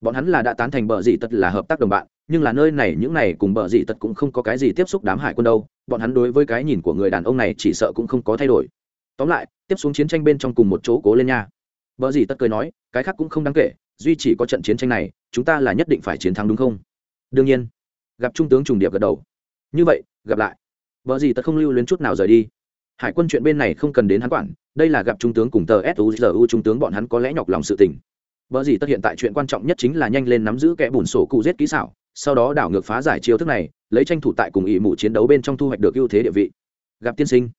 Bọn hắn là đã tán thành bờ dị tật là hợp tác đồng bạn, nhưng là nơi này những này cùng bờ dị tật cũng không có cái gì tiếp xúc đám hải quân đâu, bọn hắn đối với cái nhìn của người đàn ông này chỉ sợ cũng không có thay đổi. Tóm lại, tiếp xuống chiến tranh bên trong cùng một chỗ cố lên nha. Bờ dị tật cười nói, cái khác cũng không đáng kể, duy chỉ có trận chiến tranh này, chúng ta là nhất định phải chiến thắng đúng không? Đương nhiên. Gặp trung tướng trùng điệp gật đầu. Như vậy, gặp lại vợ gì tật không lưu luyến chút nào rời đi. Hải quân chuyện bên này không cần đến hắn quản, đây là gặp trung tướng cùng tờ suzu trung tướng bọn hắn có lẽ nhọc lòng sự tình. Vợ gì tất hiện tại chuyện quan trọng nhất chính là nhanh lên nắm giữ kẻ bùn sổ cụ giết kỹ xảo, sau đó đảo ngược phá giải chiêu thức này, lấy tranh thủ tại cùng ỵ mụ chiến đấu bên trong thu hoạch được ưu thế địa vị. Gặp tiên sinh.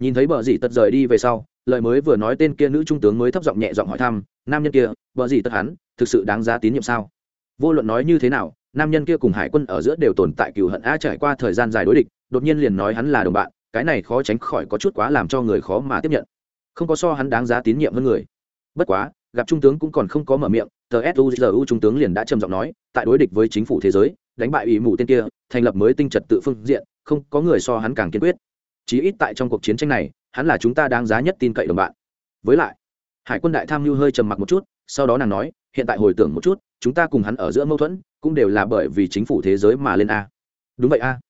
Nhìn thấy bờ gì tật rời đi về sau, lời mới vừa nói tên kia nữ trung tướng mới thấp giọng nhẹ giọng hỏi thăm, nam nhân kia bờ gì tật hắn, thực sự đáng giá tín nhiệm sao? Vô luận nói như thế nào, nam nhân kia cùng hải quân ở giữa đều tồn tại cừu hận a trải qua thời gian dài đối địch đột nhiên liền nói hắn là đồng bạn, cái này khó tránh khỏi có chút quá làm cho người khó mà tiếp nhận. Không có so hắn đáng giá tín nhiệm hơn người. Bất quá, gặp trung tướng cũng còn không có mở miệng, tờ suzu trung tướng liền đã trầm giọng nói, tại đối địch với chính phủ thế giới, đánh bại ủy mù tên kia, thành lập mới tinh trật tự phương diện, không có người so hắn càng kiên quyết. Chí ít tại trong cuộc chiến tranh này, hắn là chúng ta đáng giá nhất tin cậy đồng bạn. Với lại, hải quân đại tham mưu hơi trầm mặc một chút, sau đó nàng nói, hiện tại hồi tưởng một chút, chúng ta cùng hắn ở giữa mâu thuẫn, cũng đều là bởi vì chính phủ thế giới mà lên a. Đúng vậy a.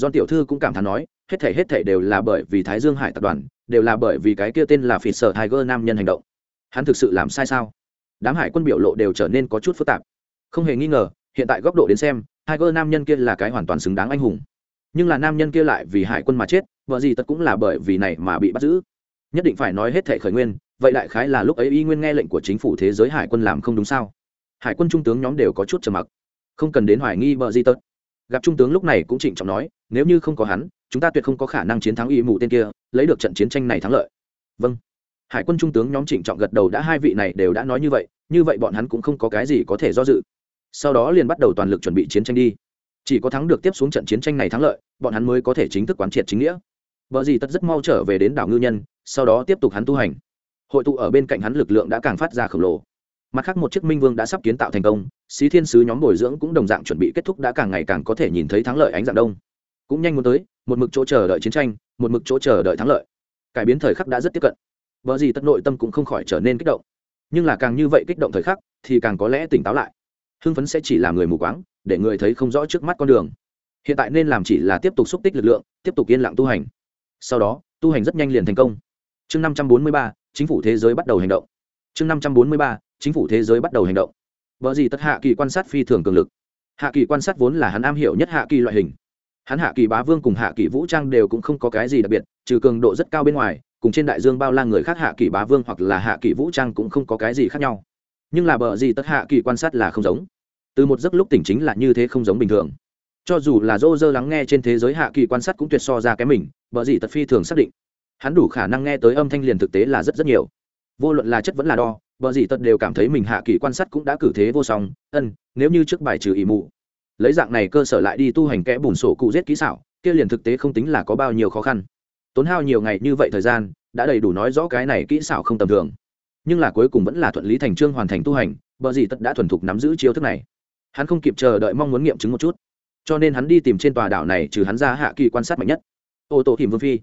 Don tiểu thư cũng cảm thán nói, hết thảy hết thảy đều là bởi vì thái dương hải tập đoàn, đều là bởi vì cái kia tên là phỉ sở tiger nam nhân hành động. Hắn thực sự làm sai sao? Đám hải quân biểu lộ đều trở nên có chút phức tạp. Không hề nghi ngờ, hiện tại góc độ đến xem, tiger nam nhân kia là cái hoàn toàn xứng đáng anh hùng. Nhưng là nam nhân kia lại vì hải quân mà chết, vợ gì tất cũng là bởi vì này mà bị bắt giữ. Nhất định phải nói hết thảy khởi nguyên, vậy đại khái là lúc ấy y nguyên nghe lệnh của chính phủ thế giới hải quân làm không đúng sao? Hải quân trung tướng nhóm đều có chút trầm mặc. Không cần đến hoài nghi vợ gì tất gặp trung tướng lúc này cũng trịnh trọng nói, nếu như không có hắn, chúng ta tuyệt không có khả năng chiến thắng y mù tên kia, lấy được trận chiến tranh này thắng lợi. Vâng. Hải quân trung tướng nhóm trịnh trọng gật đầu đã hai vị này đều đã nói như vậy như vậy bọn hắn cũng không có cái gì có thể do dự. Sau đó liền bắt đầu toàn lực chuẩn bị chiến tranh đi. Chỉ có thắng được tiếp xuống trận chiến tranh này thắng lợi, bọn hắn mới có thể chính thức quán triệt chính nghĩa. Vợ gì tất rất mau trở về đến đảo ngư nhân, sau đó tiếp tục hắn tu hành. Hội tụ ở bên cạnh hắn lực lượng đã càng phát ra khổng lồ mặt khác một chiếc minh vương đã sắp kiến tạo thành công, xí thiên sứ nhóm bồi dưỡng cũng đồng dạng chuẩn bị kết thúc đã càng ngày càng có thể nhìn thấy thắng lợi ánh dạng đông. Cũng nhanh muốn tới, một mực chỗ chờ đợi chiến tranh, một mực chỗ chờ đợi thắng lợi. Cải biến thời khắc đã rất tiếp cận. Vợ gì tất nội tâm cũng không khỏi trở nên kích động. Nhưng là càng như vậy kích động thời khắc, thì càng có lẽ tỉnh táo lại. Hưng phấn sẽ chỉ làm người mù quáng, để người thấy không rõ trước mắt con đường. Hiện tại nên làm chỉ là tiếp tục xúc tích lực lượng, tiếp tục yên lặng tu hành. Sau đó, tu hành rất nhanh liền thành công. Chương năm trăm bốn mươi ba, chính phủ thế giới bắt đầu hành động. Chương năm trăm bốn mươi ba chính phủ thế giới bắt đầu hành động. Vợ gì tất hạ kỳ quan sát phi thường cường lực. Hạ kỳ quan sát vốn là hắn am hiểu nhất hạ kỳ loại hình. Hắn hạ kỳ bá vương cùng hạ kỳ vũ trang đều cũng không có cái gì đặc biệt, trừ cường độ rất cao bên ngoài, cùng trên đại dương bao la người khác hạ kỳ bá vương hoặc là hạ kỳ vũ trang cũng không có cái gì khác nhau. Nhưng là bờ gì tất hạ kỳ quan sát là không giống. Từ một giấc lúc tỉnh chính là như thế không giống bình thường. Cho dù là dô dơ lắng nghe trên thế giới hạ kỳ quan sát cũng tuyệt so ra cái mình bờ gì tật phi thường xác định. Hắn đủ khả năng nghe tới âm thanh liền thực tế là rất rất nhiều. Vô luận là chất vẫn là đo bờ gì tật đều cảm thấy mình hạ kỳ quan sát cũng đã cử thế vô song, ân, nếu như trước bài trừ ỷ mụ. Lấy dạng này cơ sở lại đi tu hành kẽ bùn sổ cụ giết kỹ xảo, kia liền thực tế không tính là có bao nhiêu khó khăn. Tốn hao nhiều ngày như vậy thời gian, đã đầy đủ nói rõ cái này kỹ xảo không tầm thường. Nhưng là cuối cùng vẫn là thuận lý thành trương hoàn thành tu hành, bờ gì tất đã thuần thục nắm giữ chiêu thức này. Hắn không kịp chờ đợi mong muốn nghiệm chứng một chút. Cho nên hắn đi tìm trên tòa đảo này trừ hắn ra hạ kỳ quan sát mạnh nhất. Ô tô hiểm vương phi.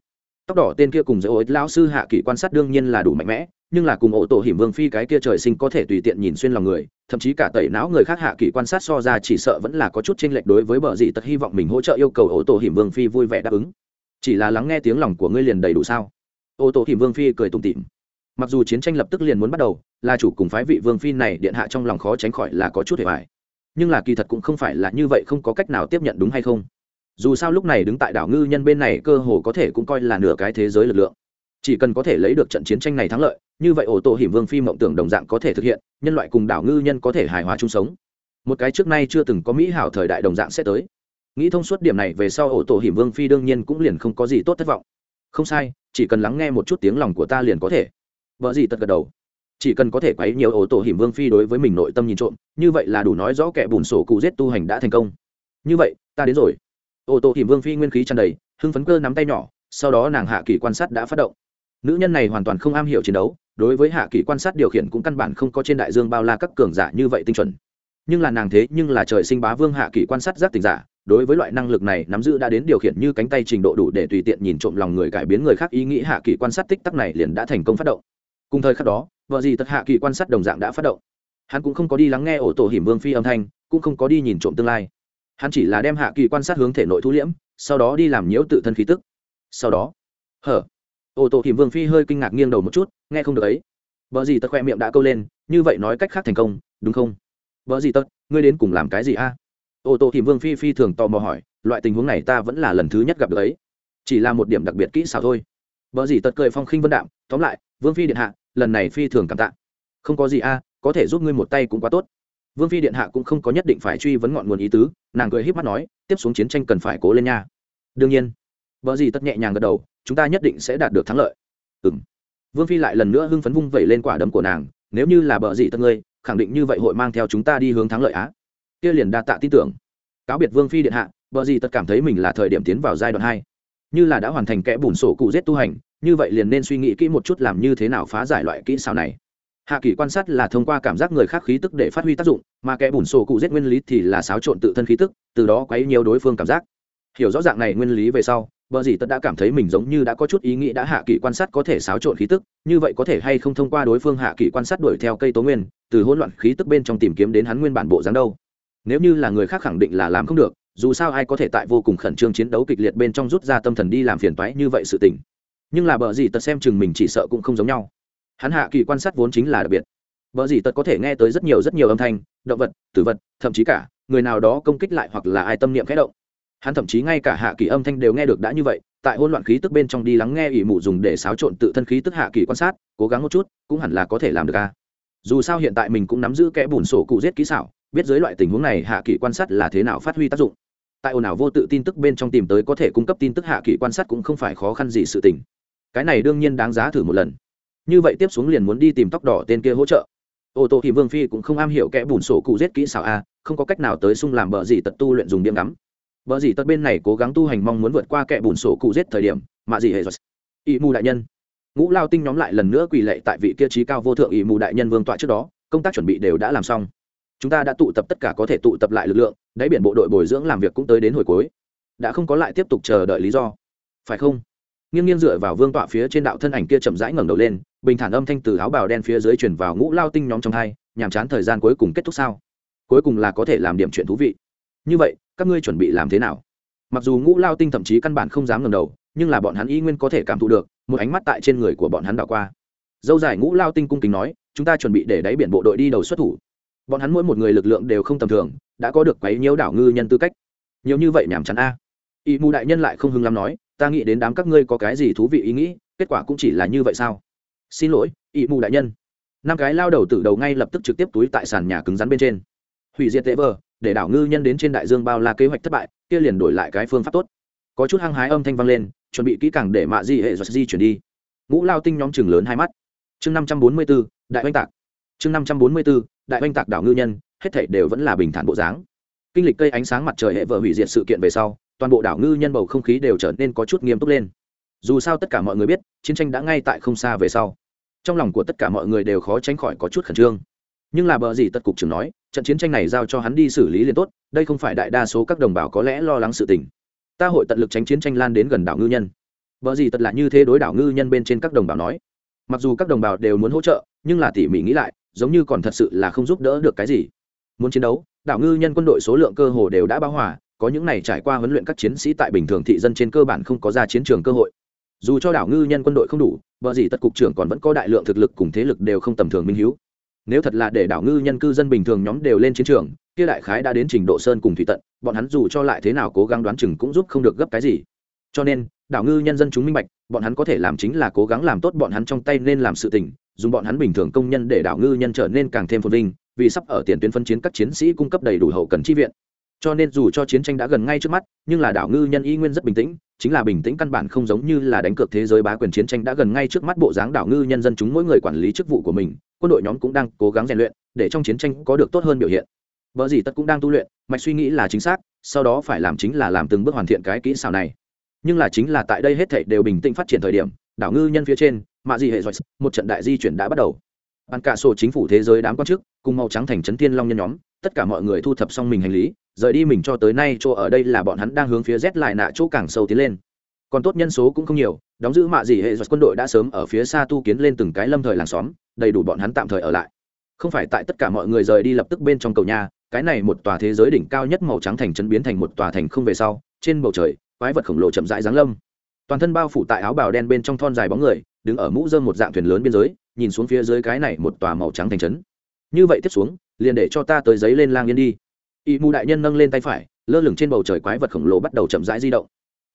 Tóc đỏ tên kia cùng giữa ối, lão sư hạ kỳ quan sát đương nhiên là đủ mạnh mẽ nhưng là cùng ổ tô hiểm vương phi cái kia trời sinh có thể tùy tiện nhìn xuyên lòng người, thậm chí cả tẩy não người khác hạ kỳ quan sát so ra chỉ sợ vẫn là có chút tranh lệch đối với bờ dị tật hy vọng mình hỗ trợ yêu cầu ổ tô hiểm vương phi vui vẻ đáp ứng. Chỉ là lắng nghe tiếng lòng của ngươi liền đầy đủ sao? Ô tô hiểm vương phi cười tủm tỉm. Mặc dù chiến tranh lập tức liền muốn bắt đầu, là chủ cùng phái vị vương phi này điện hạ trong lòng khó tránh khỏi là có chút hề hoài. Nhưng là kỳ thật cũng không phải là như vậy, không có cách nào tiếp nhận đúng hay không? Dù sao lúc này đứng tại đảo ngư nhân bên này cơ hồ có thể cũng coi là nửa cái thế giới lực lượng chỉ cần có thể lấy được trận chiến tranh này thắng lợi, như vậy ổ tổ hiểm vương phi mộng tưởng đồng dạng có thể thực hiện, nhân loại cùng đảo ngư nhân có thể hài hòa chung sống. Một cái trước nay chưa từng có mỹ hảo thời đại đồng dạng sẽ tới. Nghĩ thông suốt điểm này về sau ổ tổ hiểm vương phi đương nhiên cũng liền không có gì tốt thất vọng. Không sai, chỉ cần lắng nghe một chút tiếng lòng của ta liền có thể. Vợ gì tật gật đầu. Chỉ cần có thể quấy nhiều ổ tổ hiểm vương phi đối với mình nội tâm nhìn trộm, như vậy là đủ nói rõ kẻ bùn sổ cụ giết tu hành đã thành công. Như vậy, ta đến rồi. Ổ tổ hiểm vương phi nguyên khí tràn đầy, hưng phấn cơ nắm tay nhỏ, sau đó nàng hạ kỳ quan sát đã phát động nữ nhân này hoàn toàn không am hiểu chiến đấu, đối với hạ kỳ quan sát điều khiển cũng căn bản không có trên đại dương bao la các cường giả như vậy tinh chuẩn. Nhưng là nàng thế nhưng là trời sinh bá vương hạ kỳ quan sát giác tình giả, đối với loại năng lực này nắm giữ đã đến điều khiển như cánh tay trình độ đủ để tùy tiện nhìn trộm lòng người cải biến người khác ý nghĩ hạ kỳ quan sát tích tắc này liền đã thành công phát động. Cùng thời khắc đó, vợ gì tật hạ kỳ quan sát đồng dạng đã phát động. Hắn cũng không có đi lắng nghe ổ tổ hiểm vương phi âm thanh, cũng không có đi nhìn trộm tương lai. Hắn chỉ là đem hạ kỳ quan sát hướng thể nội thu liễm, sau đó đi làm nhiễu tự thân khí tức. Sau đó, hở Ô tô hiểm vương phi hơi kinh ngạc nghiêng đầu một chút nghe không được ấy. Vợ gì tật khoe miệng đã câu lên như vậy nói cách khác thành công đúng không? Vợ gì Tật, ngươi đến cùng làm cái gì a? Ô tô thì vương phi phi thường tò mò hỏi loại tình huống này ta vẫn là lần thứ nhất gặp được ấy. Chỉ là một điểm đặc biệt kỹ xảo thôi. Vợ gì tật cười phong khinh vân đạm tóm lại vương phi điện hạ lần này phi thường cảm tạ. Không có gì a có thể giúp ngươi một tay cũng quá tốt. Vương phi điện hạ cũng không có nhất định phải truy vấn ngọn nguồn ý tứ nàng cười híp mắt nói tiếp xuống chiến tranh cần phải cố lên nha. Đương nhiên vợ gì tất nhẹ nhàng gật đầu chúng ta nhất định sẽ đạt được thắng lợi. Ừ vương phi lại lần nữa hưng phấn vung vẩy lên quả đấm của nàng, nếu như là bờ gì tân ngươi, khẳng định như vậy hội mang theo chúng ta đi hướng thắng lợi á. Kia liền đa tạ tin tưởng. Cáo biệt vương phi điện hạ bờ gì tất cảm thấy mình là thời điểm tiến vào giai đoạn hai. Như là đã hoàn thành kẽ bùn sổ cụ giết tu hành, như vậy liền nên suy nghĩ kỹ một chút làm như thế nào phá giải loại kỹ xảo này. Hạ kỳ quan sát là thông qua cảm giác người khác khí tức để phát huy tác dụng, mà kẻ bùn sổ cụ giết nguyên lý thì là xáo trộn tự thân khí tức, từ đó quấy nhiều đối phương cảm giác. Hiểu rõ dạng này nguyên lý về sau vợ gì tật đã cảm thấy mình giống như đã có chút ý nghĩ đã hạ kỳ quan sát có thể xáo trộn khí tức, như vậy có thể hay không thông qua đối phương hạ kỳ quan sát đuổi theo cây tố nguyên, từ hỗn loạn khí tức bên trong tìm kiếm đến hắn nguyên bản bộ dáng đâu? Nếu như là người khác khẳng định là làm không được, dù sao ai có thể tại vô cùng khẩn trương chiến đấu kịch liệt bên trong rút ra tâm thần đi làm phiền toái như vậy sự tình. Nhưng là bờ gì tật xem chừng mình chỉ sợ cũng không giống nhau. Hắn hạ kỳ quan sát vốn chính là đặc biệt. Bờ gì tật có thể nghe tới rất nhiều rất nhiều âm thanh, động vật, tử vật, thậm chí cả, người nào đó công kích lại hoặc là ai tâm niệm khẽ động hắn thậm chí ngay cả hạ kỳ âm thanh đều nghe được đã như vậy, tại hỗn loạn khí tức bên trong đi lắng nghe ỷ mụ dùng để xáo trộn tự thân khí tức hạ kỳ quan sát, cố gắng một chút, cũng hẳn là có thể làm được a. Dù sao hiện tại mình cũng nắm giữ kẽ bùn sổ cụ giết kỹ xảo, biết dưới loại tình huống này hạ kỳ quan sát là thế nào phát huy tác dụng. Tại ồn ào vô tự tin tức bên trong tìm tới có thể cung cấp tin tức hạ kỳ quan sát cũng không phải khó khăn gì sự tình. Cái này đương nhiên đáng giá thử một lần. Như vậy tiếp xuống liền muốn đi tìm tóc đỏ tên kia hỗ trợ. Ô tô thì vương phi cũng không am hiểu kẽ bùn sổ cụ giết kỹ xảo a, không có cách nào tới sung làm bờ gì tật tu luyện dùng điểm ngắm bờ gì tật bên này cố gắng tu hành mong muốn vượt qua kẻ bùn sổ cụ giết thời điểm, mà gì hệ rồi? Ỵ mù đại nhân. Ngũ lao tinh nhóm lại lần nữa quỳ lệ tại vị kia trí cao vô thượng ỵ mù đại nhân vương tọa trước đó, công tác chuẩn bị đều đã làm xong. Chúng ta đã tụ tập tất cả có thể tụ tập lại lực lượng, đáy biển bộ đội bồi dưỡng làm việc cũng tới đến hồi cuối. Đã không có lại tiếp tục chờ đợi lý do. Phải không? Nghiêng nghiêng dựa vào vương tọa phía trên đạo thân ảnh kia chậm rãi ngẩng đầu lên, bình thản âm thanh từ áo bào đen phía dưới chuyển vào ngũ lao tinh nhóm trong hai, nhàm chán thời gian cuối cùng kết thúc sao? Cuối cùng là có thể làm điểm chuyện thú vị. Như vậy các ngươi chuẩn bị làm thế nào? Mặc dù ngũ lao tinh thậm chí căn bản không dám ngẩng đầu, nhưng là bọn hắn y nguyên có thể cảm thụ được, một ánh mắt tại trên người của bọn hắn đảo qua. Dâu dài ngũ lao tinh cung kính nói, chúng ta chuẩn bị để đáy biển bộ đội đi đầu xuất thủ. Bọn hắn mỗi một người lực lượng đều không tầm thường, đã có được quấy nhiễu đảo ngư nhân tư cách. Nhiều như vậy nhàm chán a. Y mù đại nhân lại không hưng lắm nói, ta nghĩ đến đám các ngươi có cái gì thú vị ý nghĩ, kết quả cũng chỉ là như vậy sao? Xin lỗi, y mù đại nhân. Năm cái lao đầu từ đầu ngay lập tức trực tiếp túi tại sàn nhà cứng rắn bên trên. Hủy diệt tệ vờ để đảo ngư nhân đến trên đại dương bao la kế hoạch thất bại, kia liền đổi lại cái phương pháp tốt. Có chút hăng hái âm thanh vang lên, chuẩn bị kỹ càng để mạ di hệ giật di chuyển đi. Ngũ lao tinh nhóm chừng lớn hai mắt. Chương năm trăm bốn mươi b ố đại oanh tạc. Chương năm trăm bốn mươi b ố đại oanh tạc đảo ngư nhân, hết thảy đều vẫn là bình thản bộ dáng. Kinh lịch cây ánh sáng mặt trời hệ vợ hủy diệt sự kiện về sau, toàn bộ đảo ngư nhân bầu không khí đều trở nên có chút nghiêm túc lên. Dù sao tất cả mọi người biết, chiến tranh đã ngay tại không xa về sau. Trong lòng của tất cả mọi người đều khó tránh khỏi có chút khẩn trương nhưng là bờ gì tất cục trưởng nói, trận chiến tranh này giao cho hắn đi xử lý liền tốt, đây không phải đại đa số các đồng bào có lẽ lo lắng sự tình. Ta hội tận lực tránh chiến tranh lan đến gần đảo ngư nhân. Bờ gì tật là như thế đối đảo ngư nhân bên trên các đồng bào nói. Mặc dù các đồng bào đều muốn hỗ trợ, nhưng là tỉ mỉ nghĩ lại, giống như còn thật sự là không giúp đỡ được cái gì. Muốn chiến đấu, đảo ngư nhân quân đội số lượng cơ hồ đều đã bao hòa, có những này trải qua huấn luyện các chiến sĩ tại bình thường thị dân trên cơ bản không có ra chiến trường cơ hội. Dù cho đảo ngư nhân quân đội không đủ vợ gì tật cục trưởng còn vẫn có đại lượng thực lực cùng thế lực đều không tầm thường minh hiếu nếu thật là để đảo ngư nhân cư dân bình thường nhóm đều lên chiến trường, kia đại khái đã đến trình độ sơn cùng thủy tận, bọn hắn dù cho lại thế nào cố gắng đoán chừng cũng giúp không được gấp cái gì. Cho nên, đảo ngư nhân dân chúng minh bạch, bọn hắn có thể làm chính là cố gắng làm tốt bọn hắn trong tay nên làm sự tình, dùng bọn hắn bình thường công nhân để đảo ngư nhân trở nên càng thêm phồn vinh, vì sắp ở tiền tuyến phân chiến các chiến sĩ cung cấp đầy đủ hậu cần chi viện. Cho nên dù cho chiến tranh đã gần ngay trước mắt, nhưng là đảo ngư nhân y nguyên rất bình tĩnh, chính là bình tĩnh căn bản không giống như là đánh cược thế giới bá quyền chiến tranh đã gần ngay trước mắt bộ dáng đảo ngư nhân dân chúng mỗi người quản lý chức vụ của mình quân đội nhóm cũng đang cố gắng rèn luyện, để trong chiến tranh có được tốt hơn biểu hiện. Vợ gì tất cũng đang tu luyện, mạch suy nghĩ là chính xác, sau đó phải làm chính là làm từng bước hoàn thiện cái kỹ xảo này. Nhưng là chính là tại đây hết thảy đều bình tĩnh phát triển thời điểm, đảo ngư nhân phía trên, mạ gì hệ dọc một trận đại di chuyển đã bắt đầu. Bàn cả sổ chính phủ thế giới đám quan chức, cùng màu trắng thành trấn thiên long nhân nhóm, tất cả mọi người thu thập xong mình hành lý, rời đi mình cho tới nay chỗ ở đây là bọn hắn đang hướng phía rét lại nạ chỗ càng sâu tiến lên. Còn tốt nhân số cũng không nhiều đóng giữ mạ gì hệ giật quân đội đã sớm ở phía xa tu kiến lên từng cái lâm thời làng xóm, đầy đủ bọn hắn tạm thời ở lại. Không phải tại tất cả mọi người rời đi lập tức bên trong cầu nhà, cái này một tòa thế giới đỉnh cao nhất màu trắng thành trấn biến thành một tòa thành không về sau, trên bầu trời, quái vật khổng lồ chậm rãi giáng lâm. Toàn thân bao phủ tại áo bào đen bên trong thon dài bóng người, đứng ở mũ dơm một dạng thuyền lớn biên giới, nhìn xuống phía dưới cái này một tòa màu trắng thành trấn. Như vậy tiếp xuống, liền để cho ta tới giấy lên lang yên đi. Y mù đại nhân nâng lên tay phải, lơ lửng trên bầu trời quái vật khổng lồ bắt đầu chậm rãi di động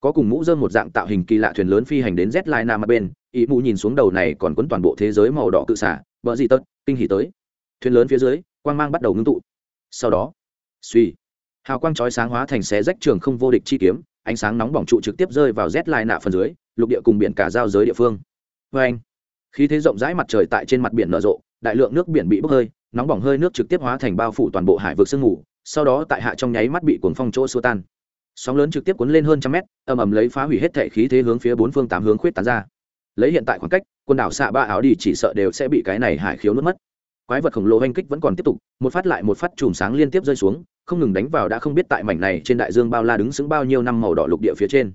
có cùng mũ dơm một dạng tạo hình kỳ lạ thuyền lớn phi hành đến z lai nam bên y mù nhìn xuống đầu này còn quấn toàn bộ thế giới màu đỏ cự xả vợ gì tật, kinh hỉ tới. Thuyền lớn phía dưới, quang mang bắt đầu ngưng tụ. Sau đó, suy, hào quang chói sáng hóa thành xé rách trường không vô địch chi kiếm, ánh sáng nóng bỏng trụ trực tiếp rơi vào z lai nạ phần dưới, lục địa cùng biển cả giao giới địa phương. Vê anh, khí thế rộng rãi mặt trời tại trên mặt biển nở rộ, đại lượng nước biển bị bốc hơi, nóng bỏng hơi nước trực tiếp hóa thành bao phủ toàn bộ hải vực sương mù, sau đó tại hạ trong nháy mắt bị cuồng phong chỗ xua tan sóng lớn trực tiếp cuốn lên hơn trăm mét, ầm ầm lấy phá hủy hết thể khí thế hướng phía bốn phương tám hướng khuyết tán ra. Lấy hiện tại khoảng cách, quần đảo xạ ba áo đi chỉ sợ đều sẽ bị cái này hải khiếu nuốt mất. Quái vật khổng lồ oanh kích vẫn còn tiếp tục, một phát lại một phát chùm sáng liên tiếp rơi xuống, không ngừng đánh vào đã không biết tại mảnh này trên đại dương bao la đứng xứng bao nhiêu năm màu đỏ lục địa phía trên.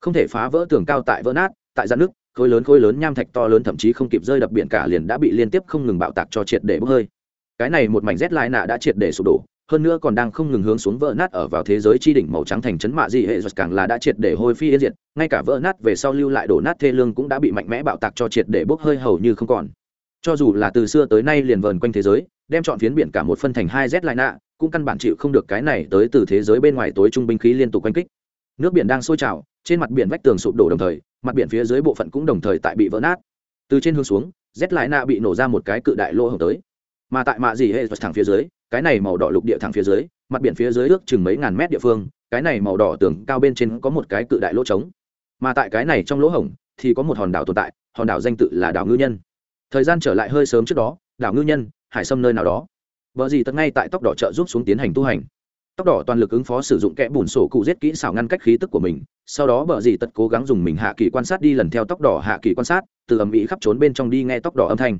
Không thể phá vỡ tường cao tại vỡ nát, tại giãn nước khối lớn khối lớn nham thạch to lớn thậm chí không kịp rơi đập biển cả liền đã bị liên tiếp không ngừng bạo tạc cho triệt để bốc hơi. Cái này một mảnh rét lại nạ đã triệt để sụp đổ hơn nữa còn đang không ngừng hướng xuống vỡ nát ở vào thế giới chi đỉnh màu trắng thành chấn mạ dị hệ giật càng là đã triệt để hôi phi yên diệt, ngay cả vỡ nát về sau lưu lại đổ nát thê lương cũng đã bị mạnh mẽ bạo tạc cho triệt để bốc hơi hầu như không còn. Cho dù là từ xưa tới nay liền vờn quanh thế giới, đem chọn phiến biển cả một phân thành hai z lại nạ, cũng căn bản chịu không được cái này tới từ thế giới bên ngoài tối trung binh khí liên tục quanh kích. Nước biển đang sôi trào, trên mặt biển vách tường sụp đổ đồng thời, mặt biển phía dưới bộ phận cũng đồng thời tại bị vỡ nát. Từ trên hướng xuống z lại nạ bị nổ ra một cái cự đại lỗ hồng tới. Mà tại mạ dị hệ thẳng phía dưới cái này màu đỏ lục địa thẳng phía dưới, mặt biển phía dưới ước chừng mấy ngàn mét địa phương, cái này màu đỏ tường cao bên trên có một cái cự đại lỗ trống. Mà tại cái này trong lỗ hổng thì có một hòn đảo tồn tại, hòn đảo danh tự là đảo ngư nhân. Thời gian trở lại hơi sớm trước đó, đảo ngư nhân, hải sâm nơi nào đó. Vợ gì tật ngay tại tóc đỏ trợ giúp xuống tiến hành tu hành. Tóc đỏ toàn lực ứng phó sử dụng kẽ bùn sổ cụ giết kỹ xảo ngăn cách khí tức của mình, sau đó bờ dì tật cố gắng dùng mình hạ kỳ quan sát đi lần theo tóc đỏ hạ kỳ quan sát, từ ầm ĩ khắp trốn bên trong đi nghe tóc đỏ âm thanh.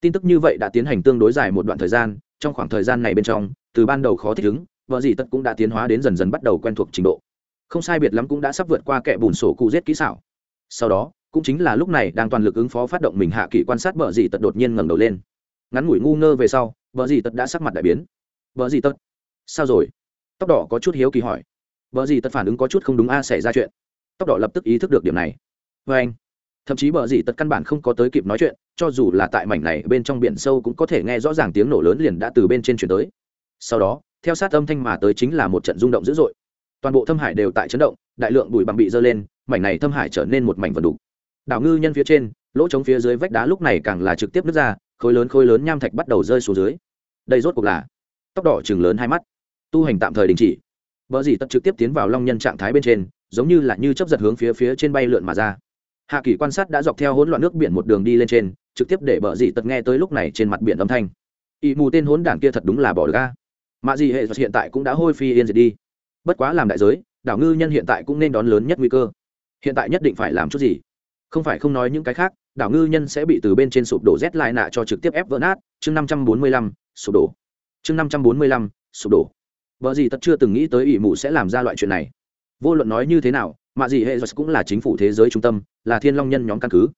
Tin tức như vậy đã tiến hành tương đối dài một đoạn thời gian trong khoảng thời gian này bên trong, từ ban đầu khó thích ứng, vợ dì tật cũng đã tiến hóa đến dần dần bắt đầu quen thuộc trình độ. Không sai biệt lắm cũng đã sắp vượt qua kẻ bùn sổ cụ giết kỹ xảo. Sau đó, cũng chính là lúc này đang toàn lực ứng phó phát động mình hạ kỳ quan sát vợ dì tật đột nhiên ngẩng đầu lên. Ngắn ngủi ngu ngơ về sau, vợ dì tật đã sắc mặt đại biến. Vợ dì tật sao rồi? Tóc đỏ có chút hiếu kỳ hỏi. Vợ dì tật phản ứng có chút không đúng a, xảy ra chuyện. Tóc đỏ lập tức ý thức được điểm này. Vê anh thậm chí bờ dì tật căn bản không có tới kịp nói chuyện, cho dù là tại mảnh này bên trong biển sâu cũng có thể nghe rõ ràng tiếng nổ lớn liền đã từ bên trên chuyển tới. Sau đó, theo sát âm thanh mà tới chính là một trận rung động dữ dội. Toàn bộ thâm hải đều tại chấn động, đại lượng bụi bặm bị dơ lên, mảnh này thâm hải trở nên một mảnh vật đục. Đảo ngư nhân phía trên, lỗ trống phía dưới vách đá lúc này càng là trực tiếp nứt ra, khối lớn khối lớn nham thạch bắt đầu rơi xuống dưới. Đây rốt cuộc là tóc đỏ chừng lớn hai mắt. Tu hành tạm thời đình chỉ. Vợ dì tật trực tiếp tiến vào long nhân trạng thái bên trên, giống như là như chấp giật hướng phía phía trên bay lượn mà ra hạ kỳ quan sát đã dọc theo hỗn loạn nước biển một đường đi lên trên, trực tiếp để bờ dị tật nghe tới lúc này trên mặt biển âm thanh. Ỵ mù tên hỗn đản kia thật đúng là bỏ ga mạ dị hệ hiện tại cũng đã hôi phi yên diệt đi. Bất quá làm đại giới, đảo ngư nhân hiện tại cũng nên đón lớn nhất nguy cơ. Hiện tại nhất định phải làm chút gì? Không phải không nói những cái khác, đảo ngư nhân sẽ bị từ bên trên sụp đổ rét lại nạ cho trực tiếp ép vỡ nát. Chương năm trăm bốn mươi lăm, sụp đổ. Chương năm trăm bốn mươi lăm, sụp đổ. Vợ gì tất chưa từng nghĩ tới ỷ mụ sẽ làm ra loại chuyện này. Vô luận nói như thế nào, mạ gì hệ cũng là chính phủ thế giới trung tâm là thiên long nhân nhóm căn cứ.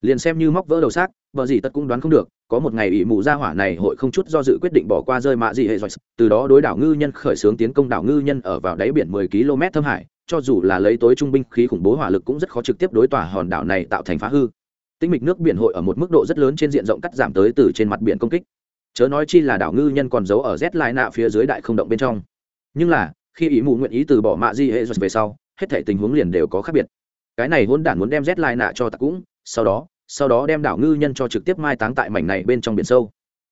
Liền xem như móc vỡ đầu xác, vợ gì tất cũng đoán không được, có một ngày ỷ mù gia hỏa này hội không chút do dự quyết định bỏ qua rơi mạ gì hệ từ đó đối đảo ngư nhân khởi xướng tiến công đảo ngư nhân ở vào đáy biển mười km thâm hải, cho dù là lấy tối trung binh khí khủng bố hỏa lực cũng rất khó trực tiếp đối tỏa hòn đảo này tạo thành phá hư. Tinh mịch nước biển hội ở một mức độ rất lớn trên diện rộng cắt giảm tới từ trên mặt biển công kích. Chớ nói chi là đảo ngư nhân còn giấu ở rét lại nạ phía dưới đại không động bên trong. Nhưng là, khi ý mù nguyện ý từ bỏ mạ di hệ về sau, hết thể tình huống liền đều có khác biệt cái này hôn đản muốn đem rét lai nạ cho tặc cũng, sau đó sau đó đem đảo ngư nhân cho trực tiếp mai táng tại mảnh này bên trong biển sâu.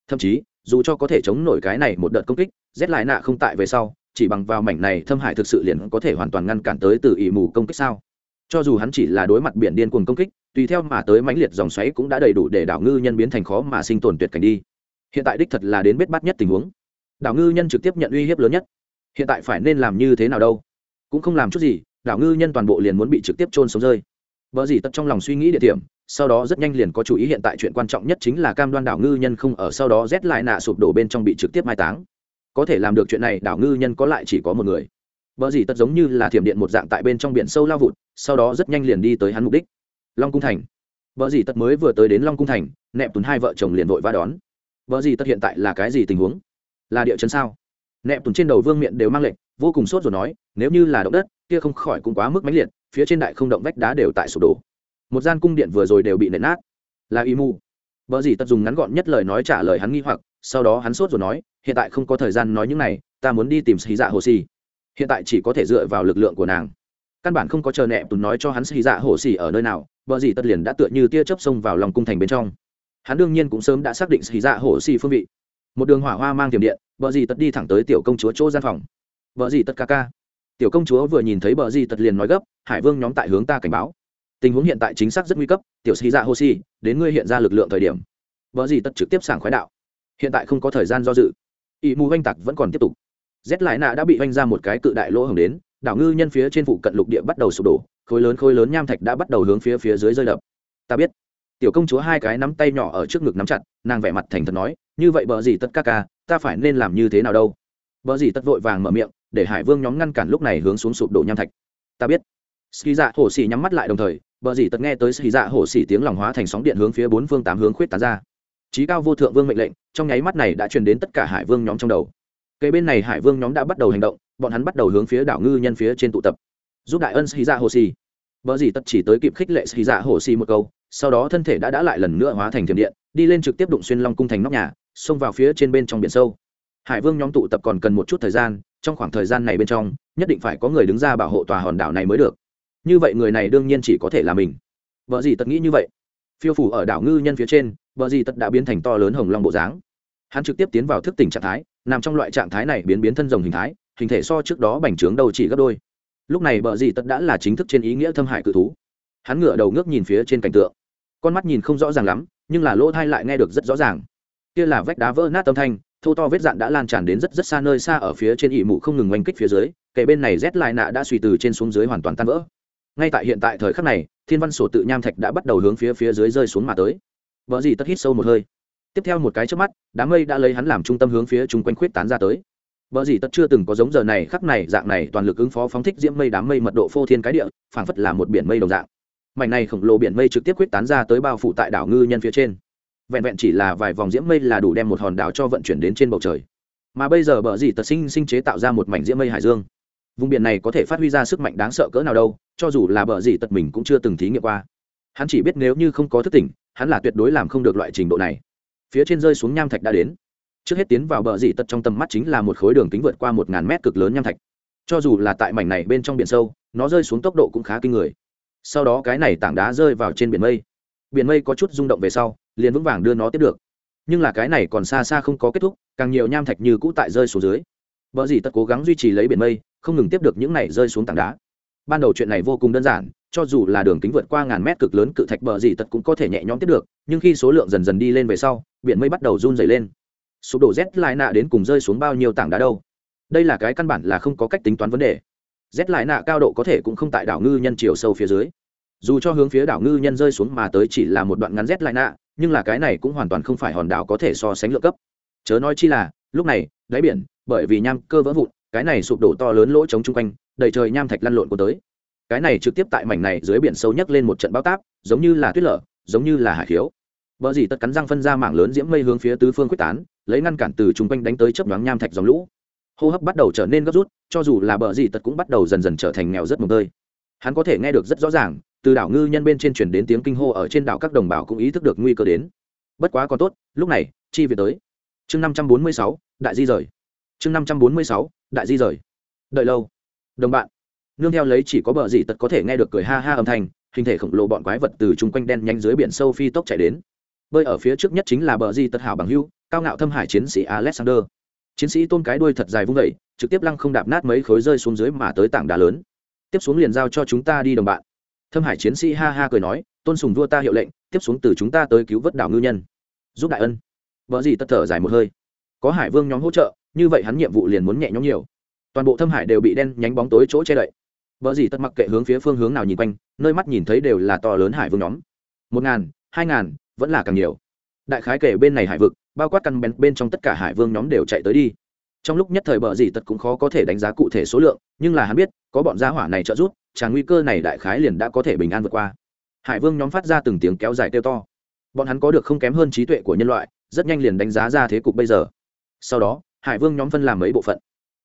Thậm chí, dù cho có thể chống nổi cái này một đợt công kích rét lai nạ không tại về sau, chỉ bằng vào mảnh này thâm hải thực sự liền có thể hoàn toàn ngăn cản tới từ ỷ mù công kích sao? Cho dù hắn chỉ là đối mặt biển điên cuồng công kích, tùy theo mà tới mãnh liệt dòng xoáy cũng đã đầy đủ để đảo ngư nhân biến thành khó mà sinh tồn tuyệt cảnh đi. Hiện tại đích thật là đến bết bắt nhất tình huống. Đảo ngư nhân trực tiếp nhận uy hiếp lớn nhất. Hiện tại phải nên làm như thế nào đâu? Cũng không làm chút gì đảo ngư nhân toàn bộ liền muốn bị trực tiếp trôn sống rơi. Vợ gì tật trong lòng suy nghĩ địa điểm, sau đó rất nhanh liền có chú ý hiện tại chuyện quan trọng nhất chính là cam đoan đảo ngư nhân không ở sau đó rét lại nạ sụp đổ bên trong bị trực tiếp mai táng. Có thể làm được chuyện này, đảo ngư nhân có lại chỉ có một người. Vợ gì tật giống như là thiểm điện một dạng tại bên trong biển sâu lao vụt, sau đó rất nhanh liền đi tới hắn mục đích. Long cung thành. Vợ gì tật mới vừa tới đến long cung thành, nẹp tùn hai vợ chồng liền vội va đón. Vợ gì tật hiện tại là cái gì tình huống? Là địa chấn sao? Nẹp tùn trên đầu vương miệng đều mang lệnh, vô cùng sốt rồi nói, nếu như là động đất kia không khỏi cũng quá mức mãnh liệt, phía trên đại không động vách đá đều tại sụp đổ. Một gian cung điện vừa rồi đều bị nện nát. Là y mù. Vợ gì tất dùng ngắn gọn nhất lời nói trả lời hắn nghi hoặc, sau đó hắn sốt rồi nói, hiện tại không có thời gian nói những này, ta muốn đi tìm xì dạ hồ xì hiện tại chỉ có thể dựa vào lực lượng của nàng. Căn bản không có chờ nẹ tùn nói cho hắn xì dạ hồ xì ở nơi nào vợ gì tất liền đã tựa như tia chớp xông vào lòng cung thành bên trong. Hắn đương nhiên cũng sớm đã xác định xì dạ hồ xì phương vị. Một đường hỏa hoa mang tiềm điện vợ gì tất đi thẳng tới tiểu công chúa chỗ gian phòng. Vợ gì tất ca ca tiểu công chúa vừa nhìn thấy bờ gì tật liền nói gấp, hải vương nhóm tại hướng ta cảnh báo. Tình huống hiện tại chính xác rất nguy cấp, tiểu sĩ dạ hô si, đến ngươi hiện ra lực lượng thời điểm. Bờ gì tật trực tiếp sảng khoái đạo. Hiện tại không có thời gian do dự. Ỵ mù oanh tặc vẫn còn tiếp tục. Rét lại nạ đã bị oanh ra một cái cự đại lỗ hồng đến, đảo ngư nhân phía trên phụ cận lục địa bắt đầu sụp đổ, khối lớn khối lớn nham thạch đã bắt đầu hướng phía phía dưới rơi đập. Ta biết. Tiểu công chúa hai cái nắm tay nhỏ ở trước ngực nắm chặt, nàng vẻ mặt thành thật nói, như vậy bờ gì tất ca ca, ta phải nên làm như thế nào đâu? Bờ gì tất vội vàng mở miệng để hải vương nhóm ngăn cản lúc này hướng xuống sụp đổ nham thạch. Ta biết. Ski dạ hổ xỉ nhắm mắt lại đồng thời, bờ gì tất nghe tới ski dạ hổ xỉ tiếng lòng hóa thành sóng điện hướng phía bốn phương tám hướng khuyết tán ra. Trí cao vô thượng vương mệnh lệnh, trong nháy mắt này đã truyền đến tất cả hải vương nhóm trong đầu. Cây bên này hải vương nhóm đã bắt đầu hành động, bọn hắn bắt đầu hướng phía đảo ngư nhân phía trên tụ tập. Giúp đại ân ski dạ hổ xỉ Bờ gì tất chỉ tới kịp khích lệ ski dạ hổ xỉ một câu, sau đó thân thể đã đã lại lần nữa hóa thành thiểm điện, đi lên trực tiếp đụng xuyên long cung thành nóc nhà, xông vào phía trên bên trong biển sâu. Hải vương nhóm tụ tập còn cần một chút thời gian trong khoảng thời gian này bên trong, nhất định phải có người đứng ra bảo hộ tòa hòn đảo này mới được. Như vậy người này đương nhiên chỉ có thể là mình. Vợ gì tật nghĩ như vậy? Phiêu phủ ở đảo ngư nhân phía trên, vợ gì tật đã biến thành to lớn hồng long bộ dáng. Hắn trực tiếp tiến vào thức tỉnh trạng thái, nằm trong loại trạng thái này biến biến thân rồng hình thái, hình thể so trước đó bành trướng đầu chỉ gấp đôi. Lúc này bờ gì tật đã là chính thức trên ý nghĩa thâm hại cự thú. Hắn ngửa đầu ngước nhìn phía trên cảnh tượng. Con mắt nhìn không rõ ràng lắm, nhưng là lỗ thai lại nghe được rất rõ ràng. Kia là vách đá vỡ nát âm thanh thô to vết dạn đã lan tràn đến rất rất xa nơi xa ở phía trên ỉ mụ không ngừng oanh kích phía dưới kể bên này rét lại nạ đã suy từ trên xuống dưới hoàn toàn tan vỡ. Ngay tại hiện tại thời khắc này, thiên văn sổ tự nham thạch đã bắt đầu hướng phía phía dưới rơi xuống mà tới. Vợ gì tất hít sâu một hơi. Tiếp theo một cái trước mắt, đám mây đã lấy hắn làm trung tâm hướng phía chung quanh khuyết tán ra tới. Vợ gì tất chưa từng có giống giờ này khắc này, dạng này toàn lực ứng phó phóng thích diễm mây đám mây mật độ phô thiên cái địa, phảng phất là một biển mây đồng dạng. Mảnh này khổng lồ biển mây trực tiếp khuyết tán ra tới bao phủ tại đảo ngư nhân phía trên vẹn vẹn chỉ là vài vòng diễm mây là đủ đem một hòn đảo cho vận chuyển đến trên bầu trời. Mà bây giờ bờ dì tật sinh sinh chế tạo ra một mảnh diễm mây hải dương. Vùng biển này có thể phát huy ra sức mạnh đáng sợ cỡ nào đâu, cho dù là bờ dì tật mình cũng chưa từng thí nghiệm qua. Hắn chỉ biết nếu như không có thức tỉnh, hắn là tuyệt đối làm không được loại trình độ này. Phía trên rơi xuống nham thạch đã đến. Trước hết tiến vào bờ dì tật trong tầm mắt chính là một khối đường kính vượt qua một ngàn mét cực lớn nham thạch. Cho dù là tại mảnh này bên trong biển sâu, nó rơi xuống tốc độ cũng khá kinh người. Sau đó cái này tảng đá rơi vào trên biển mây. Biển mây có chút rung động về sau liền vững vàng đưa nó tiếp được. Nhưng là cái này còn xa xa không có kết thúc, càng nhiều nham thạch như cũ tại rơi xuống dưới. Vợ gì tất cố gắng duy trì lấy biển mây, không ngừng tiếp được những này rơi xuống tảng đá. Ban đầu chuyện này vô cùng đơn giản, cho dù là đường kính vượt qua ngàn mét cực lớn cự thạch bờ gì tật cũng có thể nhẹ nhõm tiếp được, nhưng khi số lượng dần dần đi lên về sau, biển mây bắt đầu run dày lên. Sụp đổ z lại nạ đến cùng rơi xuống bao nhiêu tảng đá đâu? Đây là cái căn bản là không có cách tính toán vấn đề. Z lại nạ cao độ có thể cũng không tại đảo ngư nhân chiều sâu phía dưới. Dù cho hướng phía đảo ngư nhân rơi xuống mà tới chỉ là một đoạn ngắn z lại nạ nhưng là cái này cũng hoàn toàn không phải hòn đảo có thể so sánh lượng cấp. Chớ nói chi là, lúc này, đáy biển, bởi vì nham cơ vỡ vụn, cái này sụp đổ to lớn lỗ trống chung quanh, đầy trời nham thạch lăn lộn của tới. Cái này trực tiếp tại mảnh này dưới biển sâu nhấc lên một trận bao táp, giống như là tuyết lở, giống như là hải khiếu. Vợ gì tất cắn răng phân ra mảng lớn diễm mây hướng phía tứ phương quyết tán, lấy ngăn cản từ chung quanh đánh tới chấp nhoáng nham thạch dòng lũ. Hô hấp bắt đầu trở nên gấp rút, cho dù là bờ gì tật cũng bắt đầu dần dần trở thành nghèo rất mồm tơi. Hắn có thể nghe được rất rõ ràng từ đảo ngư nhân bên trên chuyển đến tiếng kinh hô ở trên đảo các đồng bào cũng ý thức được nguy cơ đến. Bất quá còn tốt, lúc này, chi viện tới. Chương năm trăm bốn mươi sáu, đại di rời. Chương năm trăm bốn mươi sáu, đại di rời. Đợi lâu. Đồng bạn, nương theo lấy chỉ có bờ gì tật có thể nghe được cười ha ha âm thanh, hình thể khổng lồ bọn quái vật từ chung quanh đen nhanh dưới biển sâu phi tốc chạy đến. Bơi ở phía trước nhất chính là bờ di tật hảo bằng hưu, cao ngạo thâm hải chiến sĩ alexander. Chiến sĩ tôn cái đuôi thật dài vung vẩy trực tiếp lăng không đạp nát mấy khối rơi xuống dưới mà tới tảng đá lớn. Tiếp xuống liền giao cho chúng ta đi đồng bạn thâm hải chiến sĩ ha ha cười nói, tôn sùng vua ta hiệu lệnh, tiếp xuống từ chúng ta tới cứu vớt đảo ngư nhân. Giúp đại ân. Vợ gì tất thở dài một hơi. Có hải vương nhóm hỗ trợ, như vậy hắn nhiệm vụ liền muốn nhẹ nhõm nhiều. Toàn bộ thâm hải đều bị đen nhánh bóng tối chỗ che đậy. Vợ gì tất mặc kệ hướng phía phương hướng nào nhìn quanh, nơi mắt nhìn thấy đều là to lớn hải vương nhóm. Một ngàn, hai ngàn, vẫn là càng nhiều. Đại khái kể bên này hải vực, bao quát căn bén bên trong tất cả hải vương nhóm đều chạy tới đi. Trong lúc nhất thời bờ dì tật cũng khó có thể đánh giá cụ thể số lượng, nhưng là hắn biết, có bọn gia hỏa này trợ giúp tràn nguy cơ này đại khái liền đã có thể bình an vượt qua. Hải vương nhóm phát ra từng tiếng kéo dài kêu to. Bọn hắn có được không kém hơn trí tuệ của nhân loại, rất nhanh liền đánh giá ra thế cục bây giờ. Sau đó, hải vương nhóm phân làm mấy bộ phận.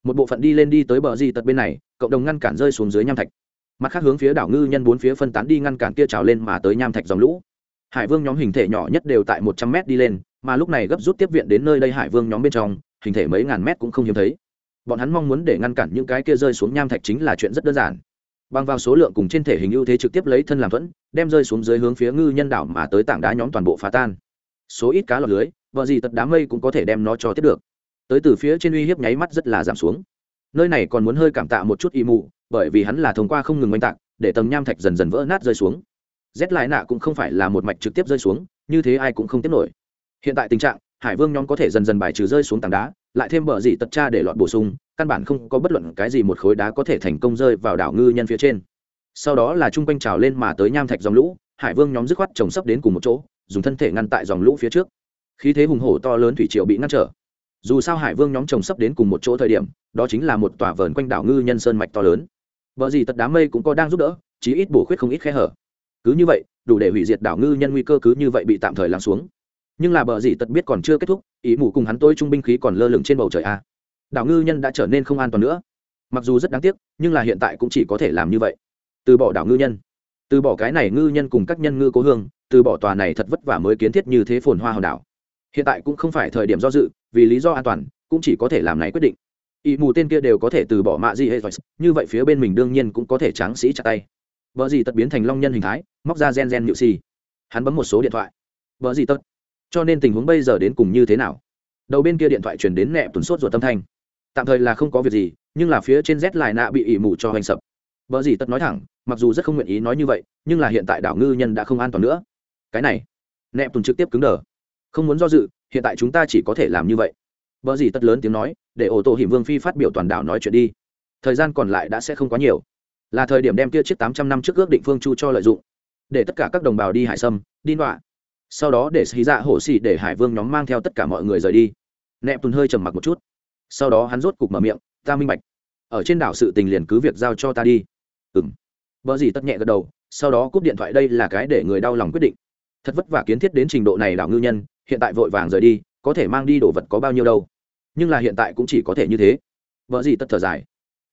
Một bộ phận đi lên đi tới bờ di tật bên này, cộng đồng ngăn cản rơi xuống dưới nham thạch. Mặt khác hướng phía đảo ngư nhân bốn phía phân tán đi ngăn cản kia trào lên mà tới nham thạch dòng lũ. Hải vương nhóm hình thể nhỏ nhất đều tại một trăm mét đi lên, mà lúc này gấp rút tiếp viện đến nơi đây hải vương nhóm bên trong, hình thể mấy ngàn mét cũng không hiếm thấy. Bọn hắn mong muốn để ngăn cản những cái kia rơi xuống nham thạch chính là chuyện rất đơn giản bằng vào số lượng cùng trên thể hình ưu thế trực tiếp lấy thân làm thuẫn, đem rơi xuống dưới hướng phía ngư nhân đảo mà tới tảng đá nhóm toàn bộ phá tan. Số ít cá lọt lưới vợ gì tật đám mây cũng có thể đem nó cho tiếp được. Tới từ phía trên uy hiếp nháy mắt rất là giảm xuống. Nơi này còn muốn hơi cảm tạ một chút y mù, bởi vì hắn là thông qua không ngừng oanh tạc, để tầng nham thạch dần dần vỡ nát rơi xuống. Rét lại nạ cũng không phải là một mạch trực tiếp rơi xuống, như thế ai cũng không tiếp nổi. Hiện tại tình trạng, hải vương nhóm có thể dần dần bài trừ rơi xuống tảng đá, lại thêm bờ dị tật cha để lọt bổ sung căn bản không có bất luận cái gì một khối đá có thể thành công rơi vào đảo ngư nhân phía trên. Sau đó là chung quanh trào lên mà tới nham thạch dòng lũ, hải vương nhóm dứt khoát trồng sấp đến cùng một chỗ, dùng thân thể ngăn tại dòng lũ phía trước. Khí thế hùng hổ to lớn thủy triều bị ngăn trở. Dù sao hải vương nhóm trồng sấp đến cùng một chỗ thời điểm, đó chính là một tòa vờn quanh đảo ngư nhân sơn mạch to lớn. Vợ gì tật đám mây cũng có đang giúp đỡ, chí ít bổ khuyết không ít khe hở. Cứ như vậy, đủ để hủy diệt đảo ngư nhân nguy cơ cứ như vậy bị tạm thời lắng xuống. Nhưng là bờ gì tật biết còn chưa kết thúc, ý mù cùng hắn tôi trung binh khí còn lơ lửng trên bầu trời a đảo ngư nhân đã trở nên không an toàn nữa. Mặc dù rất đáng tiếc, nhưng là hiện tại cũng chỉ có thể làm như vậy. Từ bỏ đảo ngư nhân, từ bỏ cái này ngư nhân cùng các nhân ngư cố hương, từ bỏ tòa này thật vất vả mới kiến thiết như thế phồn hoa hòn đảo. Hiện tại cũng không phải thời điểm do dự, vì lý do an toàn, cũng chỉ có thể làm này quyết định. Ý mù tên kia đều có thể từ bỏ mạ gì hệ như vậy phía bên mình đương nhiên cũng có thể tráng sĩ chặt tay. Vợ gì tật biến thành long nhân hình thái, móc ra gen gen nhự xì. Hắn bấm một số điện thoại. Vợ gì tật cho nên tình huống bây giờ đến cùng như thế nào? Đầu bên kia điện thoại chuyển đến nẹ tuần sốt ruột tâm thanh tạm thời là không có việc gì, nhưng là phía trên z lại nạ bị ỉ mù cho hoành sập. Vợ gì tất nói thẳng, mặc dù rất không nguyện ý nói như vậy, nhưng là hiện tại đảo ngư nhân đã không an toàn nữa. Cái này nẹp tùng trực tiếp cứng đờ. Không muốn do dự, hiện tại chúng ta chỉ có thể làm như vậy. Vợ gì tất lớn tiếng nói, để ô tô hiểm vương phi phát biểu toàn đảo nói chuyện đi. Thời gian còn lại đã sẽ không quá nhiều. Là thời điểm đem kia chiếc tám trăm năm trước ước định phương chu cho lợi dụng. Để tất cả các đồng bào đi hải sâm, đi nọa. Sau đó để xì dạ hổ xì để hải vương nhóm mang theo tất cả mọi người rời đi. Nẹp tùng hơi trầm mặc một chút sau đó hắn rốt cục mở miệng, ta minh bạch. Ở trên đảo sự tình liền cứ việc giao cho ta đi. Ừng vợ gì tất nhẹ gật đầu, sau đó cúp điện thoại đây là cái để người đau lòng quyết định. Thật vất vả kiến thiết đến trình độ này đảo ngư nhân, hiện tại vội vàng rời đi, có thể mang đi đồ vật có bao nhiêu đâu. Nhưng là hiện tại cũng chỉ có thể như thế. Vợ gì tất thở dài.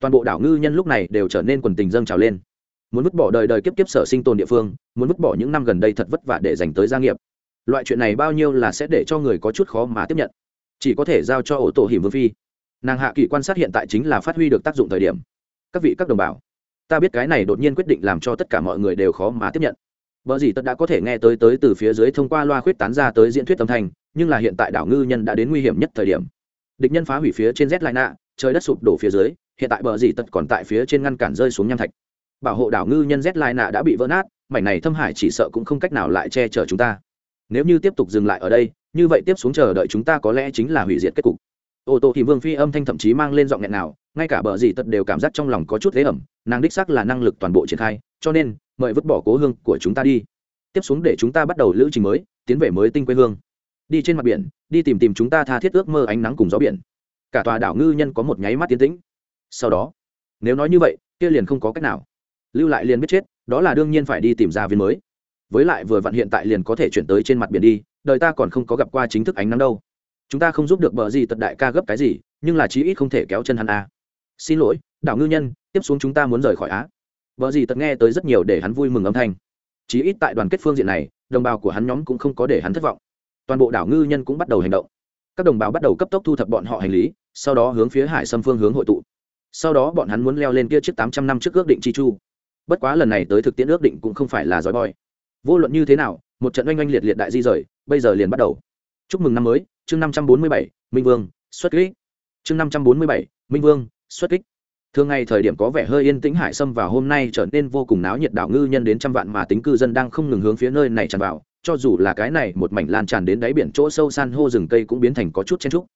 Toàn bộ đảo ngư nhân lúc này đều trở nên quần tình dâng trào lên. Muốn vứt bỏ đời đời kiếp kiếp sở sinh tồn địa phương, muốn vứt bỏ những năm gần đây thật vất vả để dành tới gia nghiệp. Loại chuyện này bao nhiêu là sẽ để cho người có chút khó mà tiếp nhận. Chỉ có thể giao cho ổ tổ hiểm vương phi nàng hạ kỳ quan sát hiện tại chính là phát huy được tác dụng thời điểm các vị các đồng bào ta biết cái này đột nhiên quyết định làm cho tất cả mọi người đều khó mà tiếp nhận vợ gì tất đã có thể nghe tới tới từ phía dưới thông qua loa khuyết tán ra tới diễn thuyết âm thanh, nhưng là hiện tại đảo ngư nhân đã đến nguy hiểm nhất thời điểm. Địch nhân phá hủy phía trên Z Lina, trời đất sụp đổ phía dưới, hiện tại bờ dì tật còn tại phía trên ngăn cản rơi xuống nham thạch. Bảo hộ đảo ngư nhân Z Lina đã bị vỡ nát, mảnh này thâm hải chỉ sợ cũng không cách nào lại che chở chúng ta. Nếu như tiếp tục dừng lại ở đây, như vậy tiếp xuống chờ đợi chúng ta có lẽ chính là hủy diệt kết cục. Ô tô thì Vương Phi âm thanh thậm chí mang lên giọng nghẹn nào, ngay cả bờ gì tật đều cảm giác trong lòng có chút thế ẩm, nàng đích xác là năng lực toàn bộ triển khai, cho nên mời vứt bỏ cố hương của chúng ta đi. Tiếp xuống để chúng ta bắt đầu lữ trình mới tiến về mới tinh quê hương. Đi trên mặt biển đi tìm tìm chúng ta tha thiết ước mơ ánh nắng cùng gió biển. Cả tòa đảo ngư nhân có một nháy mắt tiến tĩnh. Sau đó nếu nói như vậy kia liền không có cách nào. Lưu lại liền biết chết đó là đương nhiên phải đi tìm ra viên mới. Với lại vừa vặn hiện tại liền có thể chuyển tới trên mặt biển đi đời ta còn không có gặp qua chính thức ánh nắng đâu chúng ta không giúp được bờ gì tật đại ca gấp cái gì, nhưng là chí ít không thể kéo chân hắn a. À. xin lỗi, đảo ngư nhân, tiếp xuống chúng ta muốn rời khỏi á. Bờ gì tật nghe tới rất nhiều để hắn vui mừng âm thanh. Chí ít tại đoàn kết phương diện này, đồng bào của hắn nhóm cũng không có để hắn thất vọng. Toàn bộ đảo ngư nhân cũng bắt đầu hành động. Các đồng bào bắt đầu cấp tốc thu thập bọn họ hành lý, sau đó hướng phía hải xâm phương hướng hội tụ. Sau đó bọn hắn muốn leo lên kia chiếc tám trăm năm trước ước định chi chu. Bất quá lần này tới thực tiễn ước định cũng không phải là giỏi boy vô luận như thế nào, một trận oanh oanh liệt liệt đại di rời, bây giờ liền bắt đầu. Chúc mừng năm mới chương năm trăm bốn mươi bảy, minh vương, xuất kích. Chương năm trăm bốn mươi bảy, minh vương, xuất kích. Thường ngày thời điểm có vẻ hơi yên tĩnh hải sâm và hôm nay trở nên vô cùng náo nhiệt đảo ngư nhân đến trăm vạn mà tính cư dân đang không ngừng hướng phía nơi này tràn vào. Cho dù là cái này một mảnh lan tràn đến đáy biển chỗ sâu san hô rừng cây cũng biến thành có chút chen trúc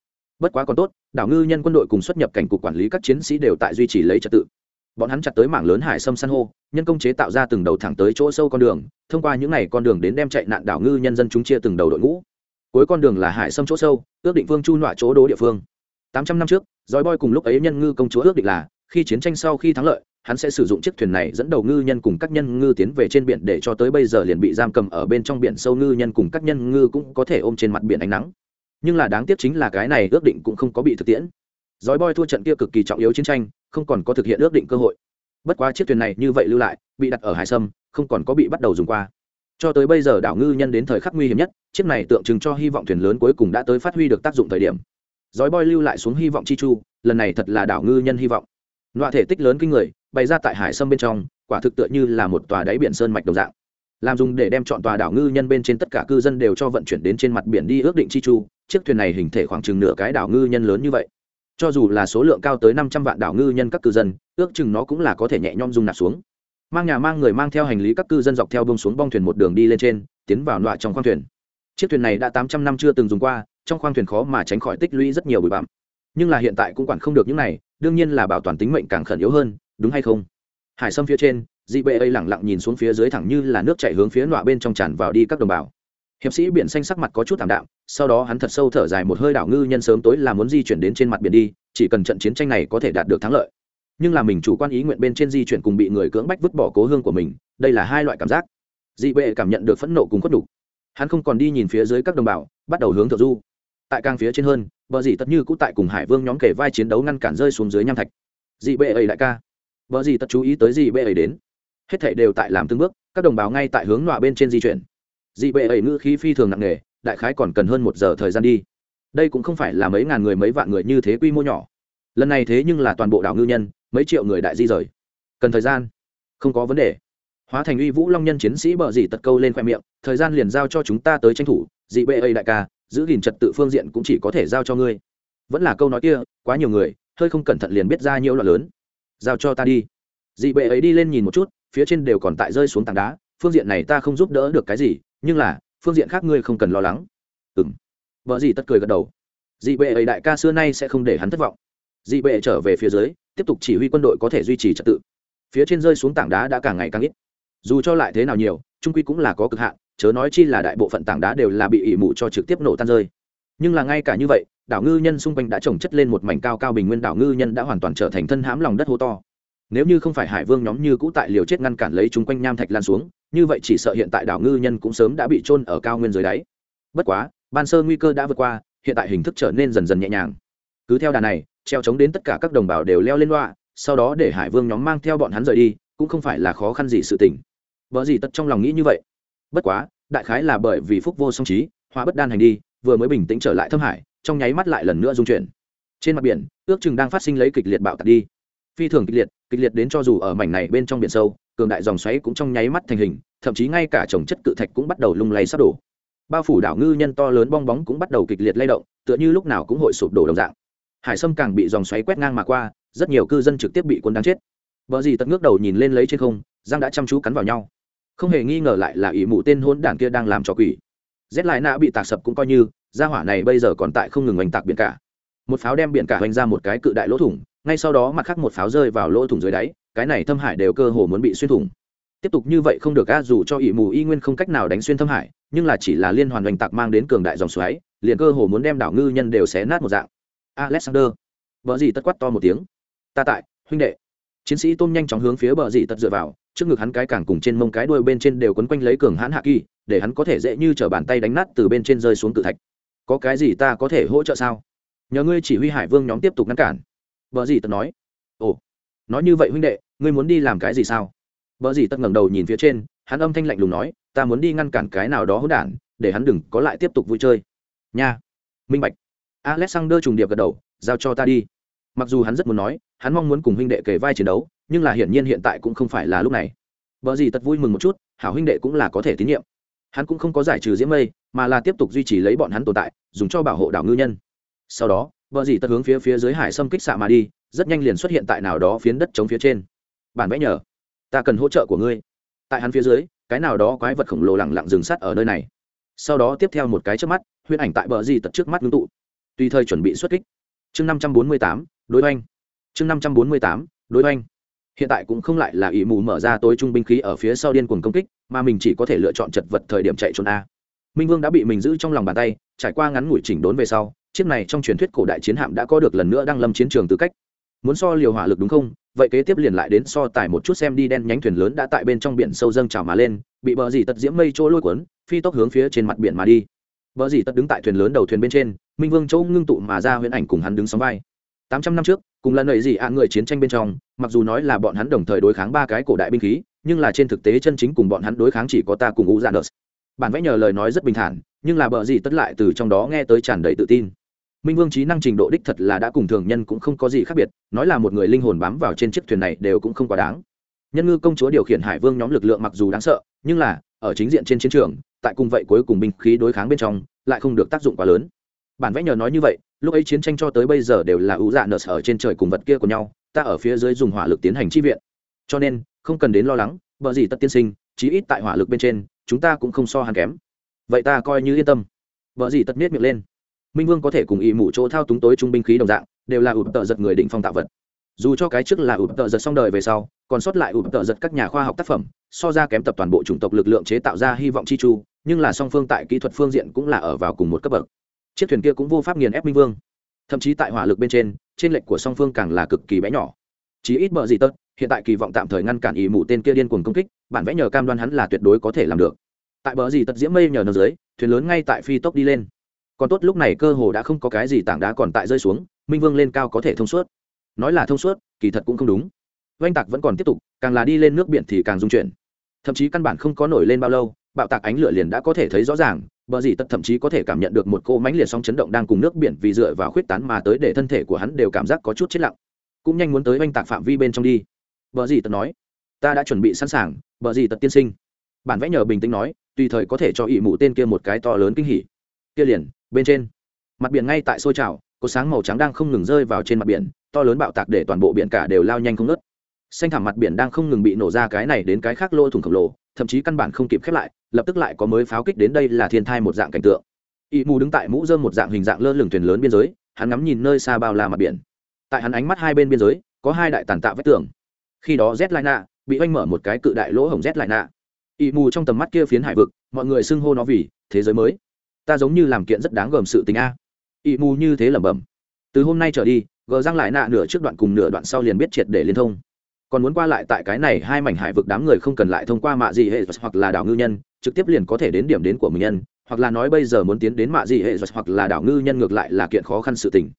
bất quá còn tốt, đảo ngư nhân quân đội cùng xuất nhập cảnh cục quản lý các chiến sĩ đều tại duy trì lấy trật tự. Bọn hắn chặt tới mảng lớn hải sâm san hô, nhân công chế tạo ra từng đầu thẳng tới chỗ sâu con đường, thông qua những n à y con đường đến đem chạy nạn đảo ngư nhân dân chúng chia từng đầu đội ngũ cuối con đường là hải sâm chỗ sâu, ước định vương chu nọa chỗ đố địa phương. Tám trăm năm trước dòi boy cùng lúc ấy nhân ngư công chúa ước định là, khi chiến tranh sau khi thắng lợi, hắn sẽ sử dụng chiếc thuyền này dẫn đầu ngư nhân cùng các nhân ngư tiến về trên biển để cho tới bây giờ liền bị giam cầm ở bên trong biển sâu ngư nhân cùng các nhân ngư cũng có thể ôm trên mặt biển ánh nắng. Nhưng là đáng tiếc chính là cái này ước định cũng không có bị thực tiễn. Dòi boy thua trận kia cực kỳ trọng yếu chiến tranh, không còn có thực hiện ước định cơ hội. Bất quá chiếc thuyền này như vậy lưu lại, bị đặt ở hải sâm, không còn có bị bắt đầu dùng qua cho tới bây giờ đảo ngư nhân đến thời khắc nguy hiểm nhất, chiếc này tượng trưng cho hy vọng thuyền lớn cuối cùng đã tới phát huy được tác dụng thời điểm. Dói boi lưu lại xuống hy vọng chi chu, lần này thật là đảo ngư nhân hy vọng. Loại thể tích lớn kinh người, bày ra tại hải sâm bên trong, quả thực tựa như là một tòa đáy biển sơn mạch đồng dạng. Làm dùng để đem chọn tòa đảo ngư nhân bên trên tất cả cư dân đều cho vận chuyển đến trên mặt biển đi ước định chi chu, chiếc thuyền này hình thể khoảng chừng nửa cái đảo ngư nhân lớn như vậy. Cho dù là số lượng cao tới năm trăm vạn đảo ngư nhân các cư dân, ước chừng nó cũng là có thể nhẹ nhõm dung nạp xuống mang nhà mang người mang theo hành lý các cư dân dọc theo bông xuống bong thuyền một đường đi lên trên, tiến vào loại trong khoang thuyền. Chiếc thuyền này đã tám trăm năm chưa từng dùng qua, trong khoang thuyền khó mà tránh khỏi tích lũy rất nhiều bụi bặm. Nhưng là hiện tại cũng quản không được những này, đương nhiên là bảo toàn tính mệnh càng khẩn yếu hơn, đúng hay không? Hải sâm phía trên dị bệ ấy lẳng lặng nhìn xuống phía dưới thẳng như là nước chạy hướng phía nọa bên trong tràn vào đi các đồng bào. Hiệp sĩ biển xanh sắc mặt có chút thảm đạm, sau đó hắn thật sâu thở dài một hơi đảo ngư nhân sớm tối là muốn di chuyển đến trên mặt biển đi, chỉ cần trận chiến tranh này có thể đạt được thắng lợi nhưng là mình chủ quan ý nguyện bên trên di chuyển cùng bị người cưỡng bách vứt bỏ cố hương của mình, đây là hai loại cảm giác. Dị bệ cảm nhận được phẫn nộ cùng khuất đục hắn không còn đi nhìn phía dưới các đồng bào, bắt đầu hướng thượng du. Tại càng phía trên hơn bờ dì tất như cũ tại cùng hải vương nhóm kể vai chiến đấu ngăn cản rơi xuống dưới nham thạch. Dị bệ ấy đại ca. Bờ dì tất chú ý tới dị bệ ấy đến. Hết thảy đều tại làm tương bước, các đồng bào ngay tại hướng nọa bên trên di chuyển. Dị bệ ấy ngữ khí phi thường nặng nề, đại khái còn cần hơn một giờ thời gian đi. Đây cũng không phải là mấy ngàn người mấy vạn người như thế quy mô nhỏ. Lần này thế nhưng là toàn bộ đảo ngư nhân mấy triệu người đại di rời. Cần thời gian? Không có vấn đề. Hóa thành uy vũ long nhân chiến sĩ bờ dì tật câu lên khoe miệng, thời gian liền giao cho chúng ta tới tranh thủ dị bệ ấy đại ca, giữ gìn trật tự phương diện cũng chỉ có thể giao cho ngươi. Vẫn là câu nói kia, quá nhiều người, hơi không cẩn thận liền biết ra nhiều loạn lớn. Giao cho ta đi. Dị bệ ấy đi lên nhìn một chút, phía trên đều còn tại rơi xuống tảng đá, phương diện này ta không giúp đỡ được cái gì, nhưng là, phương diện khác ngươi không cần lo lắng. Ừng vợ dì tất cười gật đầu. Dị bệ ấy đại ca xưa nay sẽ không để hắn thất vọng. Dị bệ trở về phía dưới tiếp tục chỉ huy quân đội có thể duy trì trật tự. Phía trên rơi xuống tảng đá đã càng ngày càng ít. Dù cho lại thế nào nhiều, trung quy cũng là có cực hạn, chớ nói chi là đại bộ phận tảng đá đều là bị ỉ mụ cho trực tiếp nổ tan rơi. Nhưng là ngay cả như vậy, đảo ngư nhân xung quanh đã trồng chất lên một mảnh cao cao bình nguyên đảo ngư nhân đã hoàn toàn trở thành thân hãm lòng đất hô to. Nếu như không phải hải vương nhóm như cũ tại liều chết ngăn cản lấy chúng quanh nham thạch lan xuống, như vậy chỉ sợ hiện tại đảo ngư nhân cũng sớm đã bị trôn ở cao nguyên dưới đáy. Bất quá, ban sơ nguy cơ đã vượt qua, hiện tại hình thức trở nên dần dần nhẹ nhàng. Cứ theo đà này treo chống đến tất cả các đồng bào đều leo lên loa, sau đó để hải vương nhóm mang theo bọn hắn rời đi cũng không phải là khó khăn gì sự tình. Vợ gì tất trong lòng nghĩ như vậy? Bất quá đại khái là bởi vì phúc vô song trí hóa bất đan hành đi vừa mới bình tĩnh trở lại thâm hải trong nháy mắt lại lần nữa dung chuyển. Trên mặt biển ước chừng đang phát sinh lấy kịch liệt bạo tạc đi. Phi thường kịch liệt kịch liệt đến cho dù ở mảnh này bên trong biển sâu cường đại dòng xoáy cũng trong nháy mắt thành hình thậm chí ngay cả trồng chất cự thạch cũng bắt đầu lung lay sắp đổ. Bao phủ đảo ngư nhân to lớn bong bóng cũng bắt đầu kịch liệt lay động tựa như lúc nào cũng hội sụp đổ đồng dạng hải sâm càng bị dòng xoáy quét ngang mà qua, rất nhiều cư dân trực tiếp bị cuốn đáng chết. Vợ gì tật ngước đầu nhìn lên lấy trên không giang đã chăm chú cắn vào nhau. Không hề nghi ngờ lại là ỷ mụ tên hôn đảng kia đang làm trò quỷ. Rét lại nạ bị tạc sập cũng coi như, gia hỏa này bây giờ còn tại không ngừng oanh tạc biển cả. Một pháo đem biển cả hoành ra một cái cự đại lỗ thủng, ngay sau đó mặt khác một pháo rơi vào lỗ thủng dưới đáy, cái này thâm hải đều cơ hồ muốn bị xuyên thủng. Tiếp tục như vậy không được a dù cho ỷ mù y nguyên không cách nào đánh xuyên thâm hải, nhưng là chỉ là liên hoàn oanh tạc mang đến cường đại dòng xoáy, liền cơ hồ muốn đem đảo ngư nhân đều xé nát một dạng alexander. Vợ gì tất quát to một tiếng. Ta tại, huynh đệ. Chiến sĩ tôm nhanh chóng hướng phía bờ dị tật dựa vào, trước ngực hắn cái càng cùng trên mông cái đuôi bên trên đều quấn quanh lấy cường hãn hạ kỳ, để hắn có thể dễ như t r ở bàn tay đánh nát từ bên trên rơi xuống cự thạch. Có cái gì ta có thể hỗ trợ sao? Nhờ ngươi chỉ huy hải vương nhóm tiếp tục ngăn cản. Vợ dì tật nói. Ồ, nói như vậy huynh đệ, ngươi muốn đi làm cái gì sao? Vợ dì tật ngẩng đầu nhìn phía trên, hắn âm thanh lạnh lùng nói, ta muốn đi ngăn cản cái nào đó hỗn đản, để hắn đừng có lại tiếp tục vui chơi. Nha. Minh bạch alexander trùng điệp gật đầu, giao cho ta đi. Mặc dù hắn rất muốn nói, hắn mong muốn cùng huynh đệ kề vai chiến đấu, nhưng là hiển nhiên hiện tại cũng không phải là lúc này. Vợ gì tật vui mừng một chút, hảo huynh đệ cũng là có thể tín nhiệm. Hắn cũng không có giải trừ diễm mây, mà là tiếp tục duy trì lấy bọn hắn tồn tại, dùng cho bảo hộ đảo ngư nhân. Sau đó vợ gì tật hướng phía phía dưới hải xâm kích xạ mà đi, rất nhanh liền xuất hiện tại nào đó phiến đất chống phía trên. Bản vẽ nhờ, ta cần hỗ trợ của ngươi. Tại hắn phía dưới, cái nào đó quái vật khổng lồ lẳng lặng dừng sắt ở nơi này. Sau đó tiếp theo một cái trước mắt, huyễn ảnh tại bờ gì tật trước mắt ngưng tụ tùy thời chuẩn bị xuất kích. Chương năm trăm bốn mươi tám, đối oanh. Chương năm trăm bốn mươi tám, đối oanh. Hiện tại cũng không lại là ỷ mù mở ra tối trung binh khí ở phía sau điên cuồng công kích, mà mình chỉ có thể lựa chọn chật vật thời điểm chạy trốn a. Minh vương đã bị mình giữ trong lòng bàn tay, trải qua ngắn ngủi chỉnh đốn về sau, chiếc này trong truyền thuyết cổ đại chiến hạm đã có được lần nữa đang lâm chiến trường tư cách. Muốn so liều hỏa lực đúng không? Vậy kế tiếp liền lại đến so tài một chút xem đi đen nhánh thuyền lớn đã tại bên trong biển sâu dâng trào mà lên, bị bờ gì tật diễm mây trôi lôi cuốn, phi tốc hướng phía trên mặt biển mà đi bờ gì tất đứng tại thuyền lớn đầu thuyền bên trên, minh vương châu ngưng tụ mà ra huyễn ảnh cùng hắn đứng sóng vai. Tám trăm năm trước, cùng lần nầy gì ạ người chiến tranh bên trong, mặc dù nói là bọn hắn đồng thời đối kháng ba cái cổ đại binh khí, nhưng là trên thực tế chân chính cùng bọn hắn đối kháng chỉ có ta cùng Vũ dạ bản vẽ nhờ lời nói rất bình thản, nhưng là bờ gì tất lại từ trong đó nghe tới tràn đầy tự tin. Minh vương trí năng trình độ đích thật là đã cùng thường nhân cũng không có gì khác biệt, nói là một người linh hồn bám vào trên chiếc thuyền này đều cũng không quá đáng. Nhân ngư công chúa điều khiển hải vương nhóm lực lượng mặc dù đáng sợ, nhưng là, ở chính diện trên chiến trường tại cùng vậy cuối cùng binh khí đối kháng bên trong, lại không được tác dụng quá lớn. Bản vẽ nhờ nói như vậy, lúc ấy chiến tranh cho tới bây giờ đều là ưu dạ nợ ở trên trời cùng vật kia của nhau, ta ở phía dưới dùng hỏa lực tiến hành chi viện. Cho nên, không cần đến lo lắng vợ gì tất tiên sinh, chí ít tại hỏa lực bên trên, chúng ta cũng không so hàng kém. Vậy ta coi như yên tâm. Vợ gì tất miết miệng lên. Minh vương có thể cùng ý mủ chỗ thao túng tối trung binh khí đồng dạng, đều là ụp tợ giật người định phong tạo vật. Dù cho cái trước là ụp tợ giật xong đời về sau, còn sót lại ụp tợ giật các nhà khoa học tác phẩm so ra kém tập toàn bộ chủng tộc lực lượng chế tạo ra hy vọng chi chu, nhưng là song phương tại kỹ thuật phương diện cũng là ở vào cùng một cấp bậc. Chiếc thuyền kia cũng vô pháp nghiền ép minh vương. Thậm chí tại hỏa lực bên trên trên lệnh của song phương càng là cực kỳ bé nhỏ. Chí ít bợ gì tớt hiện tại kỳ vọng tạm thời ngăn cản ý mụ tên kia điên cuồng công kích, bản vẽ nhờ cam đoan hắn là tuyệt đối có thể làm được. Tại bờ gì tật diễm mây nhờ nở dưới, thuyền lớn ngay tại phi tốc đi lên. Còn tốt lúc này cơ hồ đã không có cái gì tảng đá còn tại rơi xuống, minh vương lên cao có thể thông suốt. Nói là thông suốt, kỳ thật cũng không đúng oanh tạc vẫn còn tiếp tục, càng là đi lên nước biển thì càng dung chuyển. Thậm chí căn bản không có nổi lên bao lâu, bạo tạc ánh lửa liền đã có thể thấy rõ ràng, bờ dì tật thậm chí có thể cảm nhận được một cô mánh liệt sóng chấn động đang cùng nước biển vì dựa vào khuyết tán mà tới để thân thể của hắn đều cảm giác có chút chết lặng. Cũng nhanh muốn tới oanh tạc phạm vi bên trong đi. Bờ dì tật nói, ta đã chuẩn bị sẵn sàng, bờ dì tật tiên sinh. Bản vẽ nhờ bình tĩnh nói, tùy thời có thể cho ỵ mụ tên kia một cái to lớn kinh hỉ. Kia liền, bên trên. Mặt biển ngay tại sôi trào, có sáng màu trắng đang không ngừng rơi vào trên mặt biển, to lớn bạo tạc để toàn bộ biển cả đều lao nhanh không ngớt xanh thảm mặt biển đang không ngừng bị nổ ra cái này đến cái khác lỗ thủng khổng lồ, thậm chí căn bản không kịp khép lại, lập tức lại có mới pháo kích đến đây là thiên thai một dạng cảnh tượng. Ỵ mù đứng tại mũ dơm một dạng hình dạng lơ lửng thuyền lớn biên giới, hắn ngắm nhìn nơi xa bao la mặt biển. Tại hắn ánh mắt hai bên biên giới, có hai đại tàn tạ vách tường. Khi đó z lại nạ bị oanh mở một cái cự đại lỗ hổng z lại nạ ỵ mù trong tầm mắt kia phiến hải vực, mọi người xưng hô nó vì thế giới mới. Ta giống như làm kiện rất đáng gờm sự tình a. Ỵ mù như thế lẩm bẩm. Từ hôm nay trở đi, gờ răng lại nạ nửa trước đoạn cùng nửa đoạn sau liền biết triệt để liên thông còn muốn qua lại tại cái này hai mảnh hải vực đám người không cần lại thông qua mạ gì hệ hoặc là đảo ngư nhân, trực tiếp liền có thể đến điểm đến của mình nhân, hoặc là nói bây giờ muốn tiến đến mạ gì hệ hoặc là đảo ngư nhân ngược lại là kiện khó khăn sự tình.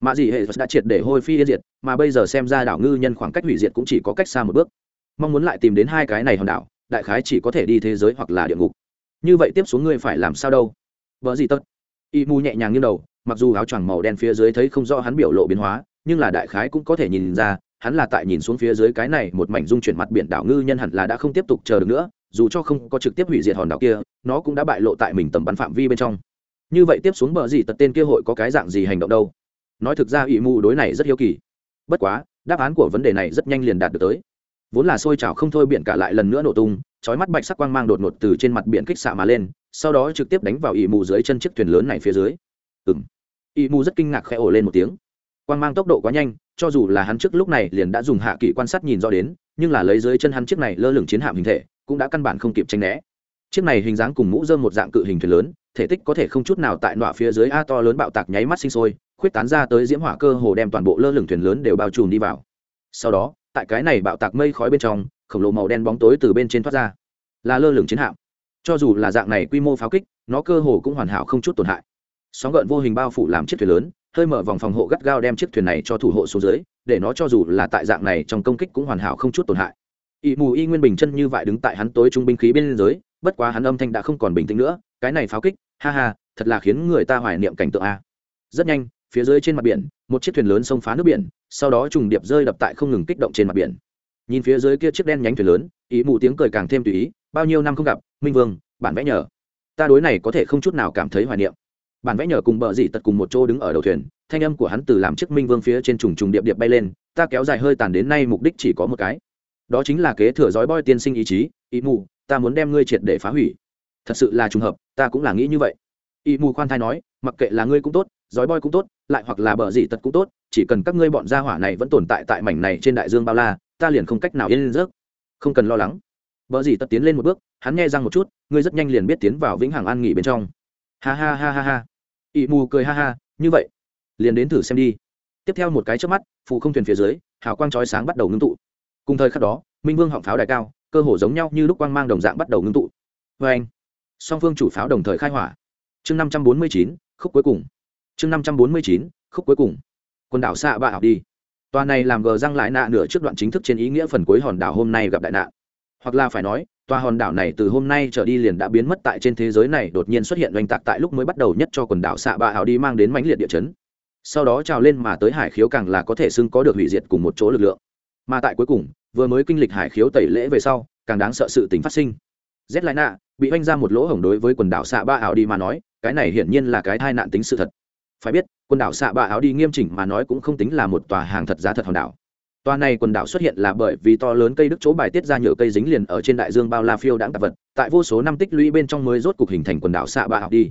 Mạ gì hệ đã triệt để hôi phi yên diệt, mà bây giờ xem ra đảo ngư nhân khoảng cách hủy diệt cũng chỉ có cách xa một bước. Mong muốn lại tìm đến hai cái này hòn đảo, đại khái chỉ có thể đi thế giới hoặc là địa ngục. Như vậy tiếp xuống ngươi phải làm sao đâu? Vợ gì tất y mù nhẹ nhàng như đầu, mặc dù áo choàng màu đen phía dưới thấy không rõ hắn biểu lộ biến hóa, nhưng là đại khái cũng có thể nhìn ra hắn là tại nhìn xuống phía dưới cái này một mảnh dung chuyển mặt biển đảo ngư nhân hẳn là đã không tiếp tục chờ được nữa, dù cho không có trực tiếp hủy diệt hòn đảo kia, nó cũng đã bại lộ tại mình tầm bắn phạm vi bên trong. Như vậy tiếp xuống bờ gì tật tên kia hội có cái dạng gì hành động đâu? Nói thực ra ỷ mù đối này rất hiếu kỳ. Bất quá, đáp án của vấn đề này rất nhanh liền đạt được tới. Vốn là sôi trào không thôi biển cả lại lần nữa nổ tung, chói mắt bạch sắc quang mang đột ngột từ trên mặt biển kích xạ mà lên, sau đó trực tiếp đánh vào ỷ mù dưới chân chiếc thuyền lớn này phía dưới. Ừng ỷ mù rất kinh ngạc khẽ ổ lên một tiếng. Quang mang tốc độ quá nhanh cho dù là hắn trước lúc này liền đã dùng hạ kỳ quan sát nhìn rõ đến, nhưng là lấy dưới chân hắn chiếc này lơ lửng chiến hạm hình thể, cũng đã căn bản không kịp tranh né. Chiếc này hình dáng cùng mũ dơm một dạng cự hình thuyền lớn, thể tích có thể không chút nào tại nọa phía dưới a to lớn bạo tạc nháy mắt sinh sôi, khuyết tán ra tới diễm hỏa cơ hồ đem toàn bộ lơ lửng thuyền lớn đều bao trùm đi vào. Sau đó, tại cái này bạo tạc mây khói bên trong, khổng lồ màu đen bóng tối từ bên trên thoát ra. Là lơ lửng chiến hạm. Cho dù là dạng này quy mô pháo kích, nó cơ hồ cũng hoàn hảo không chút tổn hại. Sóng gợn vô hình bao phủ làm chiếc thuyền lớn hơi mở vòng phòng hộ gắt gao đem chiếc thuyền này cho thủ hộ xuống dưới, để nó cho dù là tại dạng này trong công kích cũng hoàn hảo không chút tổn hại. Ỵ mù y nguyên bình chân như vậy đứng tại hắn tối trung binh khí bên dưới, bất quá hắn âm thanh đã không còn bình tĩnh nữa, cái này pháo kích, ha ha, thật là khiến người ta hoài niệm cảnh tượng a. Rất nhanh, phía dưới trên mặt biển, một chiếc thuyền lớn xông phá nước biển, sau đó trùng điệp rơi đập tại không ngừng kích động trên mặt biển. Nhìn phía dưới kia chiếc đen nhánh thuyền lớn ý mù tiếng cười càng thêm tùy ý, bao nhiêu năm không gặp, minh vương, bản vẽ nhờ. Ta đối này có thể không chút nào cảm thấy hoài niệm bản vẽ nhờ cùng bờ dị tật cùng một chỗ đứng ở đầu thuyền, thanh âm của hắn từ làm chiếc minh vương phía trên trùng trùng điệp điệp bay lên, ta kéo dài hơi tàn đến nay mục đích chỉ có một cái. Đó chính là kế thừa dõi boi tiên sinh ý chí ý mù, ta muốn đem ngươi triệt để phá hủy. Thật sự là trùng hợp, ta cũng là nghĩ như vậy. Ý mù khoan thai nói, mặc kệ là ngươi cũng tốt, dõi boi cũng tốt, lại hoặc là bờ dị tật cũng tốt, chỉ cần các ngươi bọn gia hỏa này vẫn tồn tại tại mảnh này trên đại dương bao la, ta liền không cách nào yên rớt không cần lo lắng. Bờ dị tật tiến lên một bước, hắn nghe răng một chút, ngươi rất nhanh liền biết tiến vào vĩnh hằng an nghỉ bên trong. Ha ha ha ha ha ỵ mù cười ha ha, như vậy, liền đến thử xem đi. Tiếp theo một cái trước mắt phụ không thuyền phía dưới, hào quang chói sáng bắt đầu ngưng tụ. Cùng thời khắc đó, minh vương họng pháo đài cao, cơ hồ giống nhau như lúc quang mang đồng dạng bắt đầu ngưng tụ. Vê anh, song phương chủ pháo đồng thời khai hỏa. Chương năm trăm bốn mươi chín, khúc cuối cùng. Chương năm trăm bốn mươi chín, khúc cuối cùng. Quần đảo xạ bạ học đi. Tòa này làm gờ răng lại nạ nửa trước đoạn chính thức trên ý nghĩa phần cuối hòn đảo hôm nay gặp đại nạn. Hoặc là phải nói tòa hòn đảo này từ hôm nay trở đi liền đã biến mất tại trên thế giới này, đột nhiên xuất hiện oanh tạc tại lúc mới bắt đầu nhất cho quần đảo xạ bạ ảo đi mang đến mãnh liệt địa chấn. Sau đó trào lên mà tới hải khiếu càng là có thể xưng có được hủy diệt cùng một chỗ lực lượng. Mà tại cuối cùng, vừa mới kinh lịch hải khiếu tẩy lễ về sau, càng đáng sợ sự tình phát sinh. Z lại nạ bị oanh ra một lỗ hổng đối với quần đảo xạ ba ảo đi mà nói, cái này hiển nhiên là cái tai nạn tính sự thật. Phải biết, quần đảo xạ ba ảo đi nghiêm chỉnh mà nói cũng không tính là một tòa hàng thật giá thật hòn đảo. Toa này quần đảo xuất hiện là bởi vì to lớn cây đức chỗ bài tiết ra nhựa cây dính liền ở trên đại dương bao la phiêu đãng tạp vật, tại vô số năm tích lũy bên trong mới rốt cục hình thành quần đảo xạ ba ảo đi.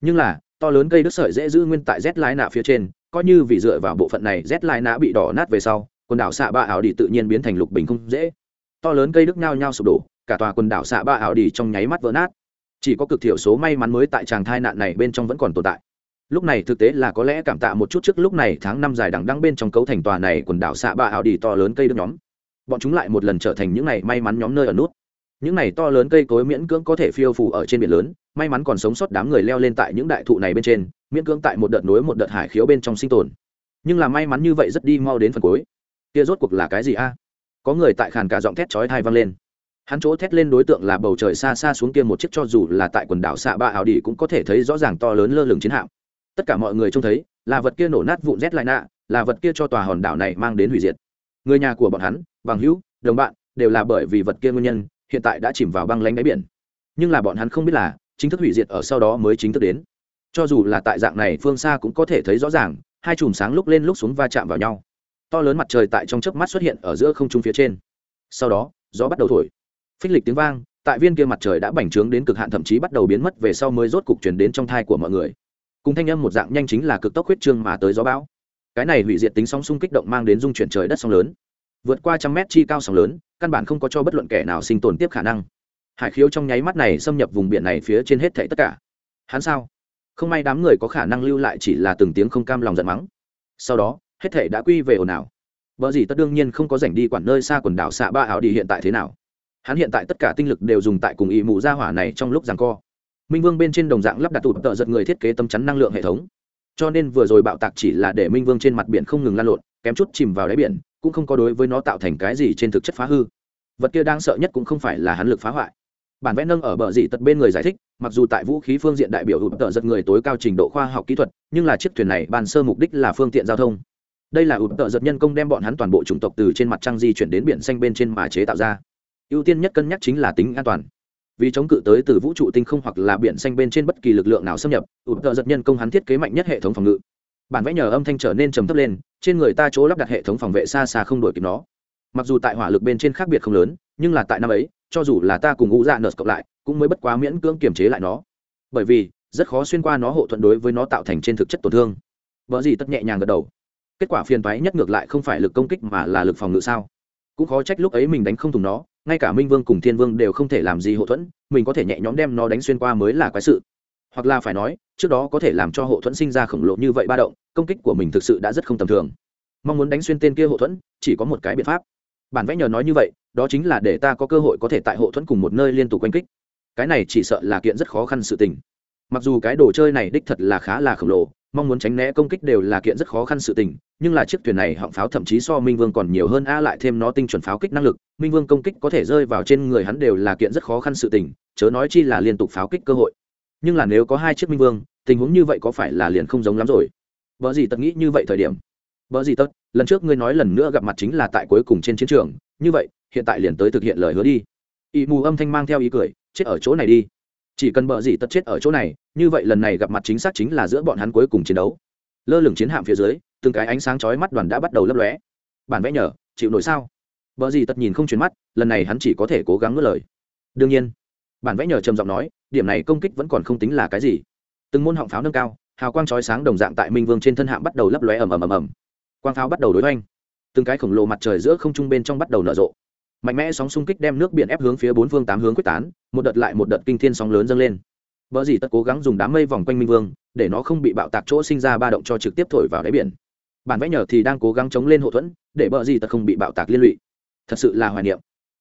Nhưng là, to lớn cây đức sợi dễ giữ nguyên tại z lái nạ phía trên, coi như vì dựa vào bộ phận này z lái nạ bị đỏ nát về sau, quần đảo xạ ba ảo đi tự nhiên biến thành lục bình không dễ. To lớn cây đức nhao nhao sụp đổ, cả tòa quần đảo xạ ba ảo đi trong nháy mắt vỡ nát. Chỉ có cực thiểu số may mắn mới tại tràng thai nạn này bên trong vẫn còn tồn tại lúc này thực tế là có lẽ cảm tạ một chút trước lúc này tháng năm dài đằng đăng bên trong cấu thành tòa này quần đảo xạ ba ảo đi to lớn cây đức nhóm. Bọn chúng lại một lần trở thành những này may mắn nhóm nơi ở nút. Những này to lớn cây cối miễn cưỡng có thể phiêu phủ ở trên biển lớn, may mắn còn sống sót đám người leo lên tại những đại thụ này bên trên, miễn cưỡng tại một đợt núi một đợt hải khiếu bên trong sinh tồn. Nhưng là may mắn như vậy rất đi mau đến phần cuối. Kia rốt cuộc là cái gì a? Có người tại khàn cả giọng thét chói thai vang lên. Hắn chỗ thét lên đối tượng là bầu trời xa xa xuống kia một chiếc cho dù là tại quần đảo xạ ba ảo đi cũng có thể thấy rõ ràng to lớn lơ lửng chiến hạm tất cả mọi người trông thấy, là vật kia nổ nát vụn rét lại nạ, là vật kia cho tòa hòn đảo này mang đến hủy diệt. Người nhà của bọn hắn, bằng hữu, đồng bạn, đều là bởi vì vật kia nguyên nhân, hiện tại đã chìm vào băng lánh đáy biển. Nhưng là bọn hắn không biết là, chính thức hủy diệt ở sau đó mới chính thức đến. Cho dù là tại dạng này phương xa cũng có thể thấy rõ ràng, hai chùm sáng lúc lên lúc xuống va chạm vào nhau. To lớn mặt trời tại trong chớp mắt xuất hiện ở giữa không trung phía trên. Sau đó, gió bắt đầu thổi. Phích lịch tiếng vang, tại viên kia mặt trời đã bành trướng đến cực hạn thậm chí bắt đầu biến mất về sau mới rốt cục chuyển đến trong thai của mọi người cùng thanh âm một dạng nhanh chính là cực tốc huyết trương mà tới gió bão. Cái này hủy diệt tính sóng xung kích động mang đến dung chuyển trời đất sóng lớn. Vượt qua trăm mét chi cao sóng lớn, căn bản không có cho bất luận kẻ nào sinh tồn tiếp khả năng. Hải khiếu trong nháy mắt này xâm nhập vùng biển này phía trên hết thảy tất cả. Hắn sao? Không may đám người có khả năng lưu lại chỉ là từng tiếng không cam lòng giận mắng. Sau đó, hết thảy đã quy về ồn ào. Vợ gì tất đương nhiên không có rảnh đi quản nơi xa quần đảo xạ ba ảo đi hiện tại thế nào. Hắn hiện tại tất cả tinh lực đều dùng tại cùng y mụ gia hỏa này trong lúc giằng co minh vương bên trên đồng dạng lắp đặt tụt tợ giật người thiết kế tâm chắn năng lượng hệ thống cho nên vừa rồi bạo tạc chỉ là để minh vương trên mặt biển không ngừng lan lộn kém chút chìm vào đáy biển cũng không có đối với nó tạo thành cái gì trên thực chất phá hư vật kia đang sợ nhất cũng không phải là hắn lực phá hoại bản vẽ nâng ở bờ dị tật bên người giải thích mặc dù tại vũ khí phương diện đại biểu hụt tợ giật người tối cao trình độ khoa học kỹ thuật nhưng là chiếc thuyền này ban sơ mục đích là phương tiện giao thông đây là hụt tợ giật nhân công đem bọn hắn toàn bộ chủng tộc từ trên mặt trăng di chuyển đến biển xanh bên trên mà chế tạo ra ưu tiên nhất cân nhắc chính là tính an toàn vì chống cự tới từ vũ trụ tinh không hoặc là biển xanh bên trên bất kỳ lực lượng nào xâm nhập ụt tợ giật nhân công hắn thiết kế mạnh nhất hệ thống phòng ngự. Bản vẽ nhờ âm thanh trở nên trầm thấp lên, trên người ta chỗ lắp đặt hệ thống phòng vệ xa xa không đổi kịp nó. Mặc dù tại hỏa lực bên trên khác biệt không lớn, nhưng là tại năm ấy, cho dù là ta cùng ngũ dạ nợt cộng lại, cũng mới bất quá miễn cưỡng kiềm chế lại nó. Bởi vì, rất khó xuyên qua nó hộ thuận đối với nó tạo thành trên thực chất tổn thương. Vợ gì tất nhẹ nhàng gật đầu. Kết quả phiền toái nhất ngược lại không phải lực công kích mà là lực phòng ngự sao? Cũng khó trách lúc ấy mình đánh không thùng nó ngay cả minh vương cùng thiên vương đều không thể làm gì hộ thuẫn, mình có thể nhẹ nhõm đem nó đánh xuyên qua mới là quái sự. Hoặc là phải nói, trước đó có thể làm cho hộ thuẫn sinh ra khổng lồ như vậy ba động, công kích của mình thực sự đã rất không tầm thường. Mong muốn đánh xuyên tên kia hộ thuẫn, chỉ có một cái biện pháp. Bản vẽ nhờ nói như vậy, đó chính là để ta có cơ hội có thể tại hộ thuẫn cùng một nơi liên tục quanh kích. Cái này chỉ sợ là kiện rất khó khăn sự tình. Mặc dù cái đồ chơi này đích thật là khá là khổng lồ mong muốn tránh né công kích đều là kiện rất khó khăn sự tình, nhưng là chiếc thuyền này họng pháo thậm chí so minh vương còn nhiều hơn a lại thêm nó tinh chuẩn pháo kích năng lực, minh vương công kích có thể rơi vào trên người hắn đều là kiện rất khó khăn sự tình, chớ nói chi là liên tục pháo kích cơ hội. Nhưng là nếu có hai chiếc minh vương, tình huống như vậy có phải là liền không giống lắm rồi? Vợ gì tật nghĩ như vậy thời điểm? Vợ gì tất lần trước ngươi nói lần nữa gặp mặt chính là tại cuối cùng trên chiến trường, như vậy, hiện tại liền tới thực hiện lời hứa đi. Y mù âm thanh mang theo ý cười, chết ở chỗ này đi chỉ cần bờ gì tất chết ở chỗ này, như vậy lần này gặp mặt chính xác chính là giữa bọn hắn cuối cùng chiến đấu. Lơ lửng chiến hạm phía dưới, từng cái ánh sáng chói mắt đoàn đã bắt đầu lấp lóe. Bản vẽ nhở chịu nổi sao? Bờ gì tất nhìn không chuyển mắt, lần này hắn chỉ có thể cố gắng ngớt lời. Đương nhiên, bản vẽ nhờ trầm giọng nói, điểm này công kích vẫn còn không tính là cái gì. Từng môn họng pháo nâng cao, hào quang chói sáng đồng dạng tại minh vương trên thân hạm bắt đầu lấp lóe ầm ầm ầm ầm. Quang pháo bắt đầu đối oanh từng cái khổng lồ mặt trời giữa không trung bên trong bắt đầu nở rộ mạnh mẽ sóng xung kích đem nước biển ép hướng phía bốn phương tám hướng quyết tán, một đợt lại một đợt kinh thiên sóng lớn dâng lên. Vợ dì tất cố gắng dùng đám mây vòng quanh minh vương, để nó không bị bạo tạc chỗ sinh ra ba động cho trực tiếp thổi vào đáy biển. Bản vẽ nhờ thì đang cố gắng chống lên hậu thuẫn, để vợ dì tất không bị bạo tạc liên lụy. Thật sự là hoài niệm.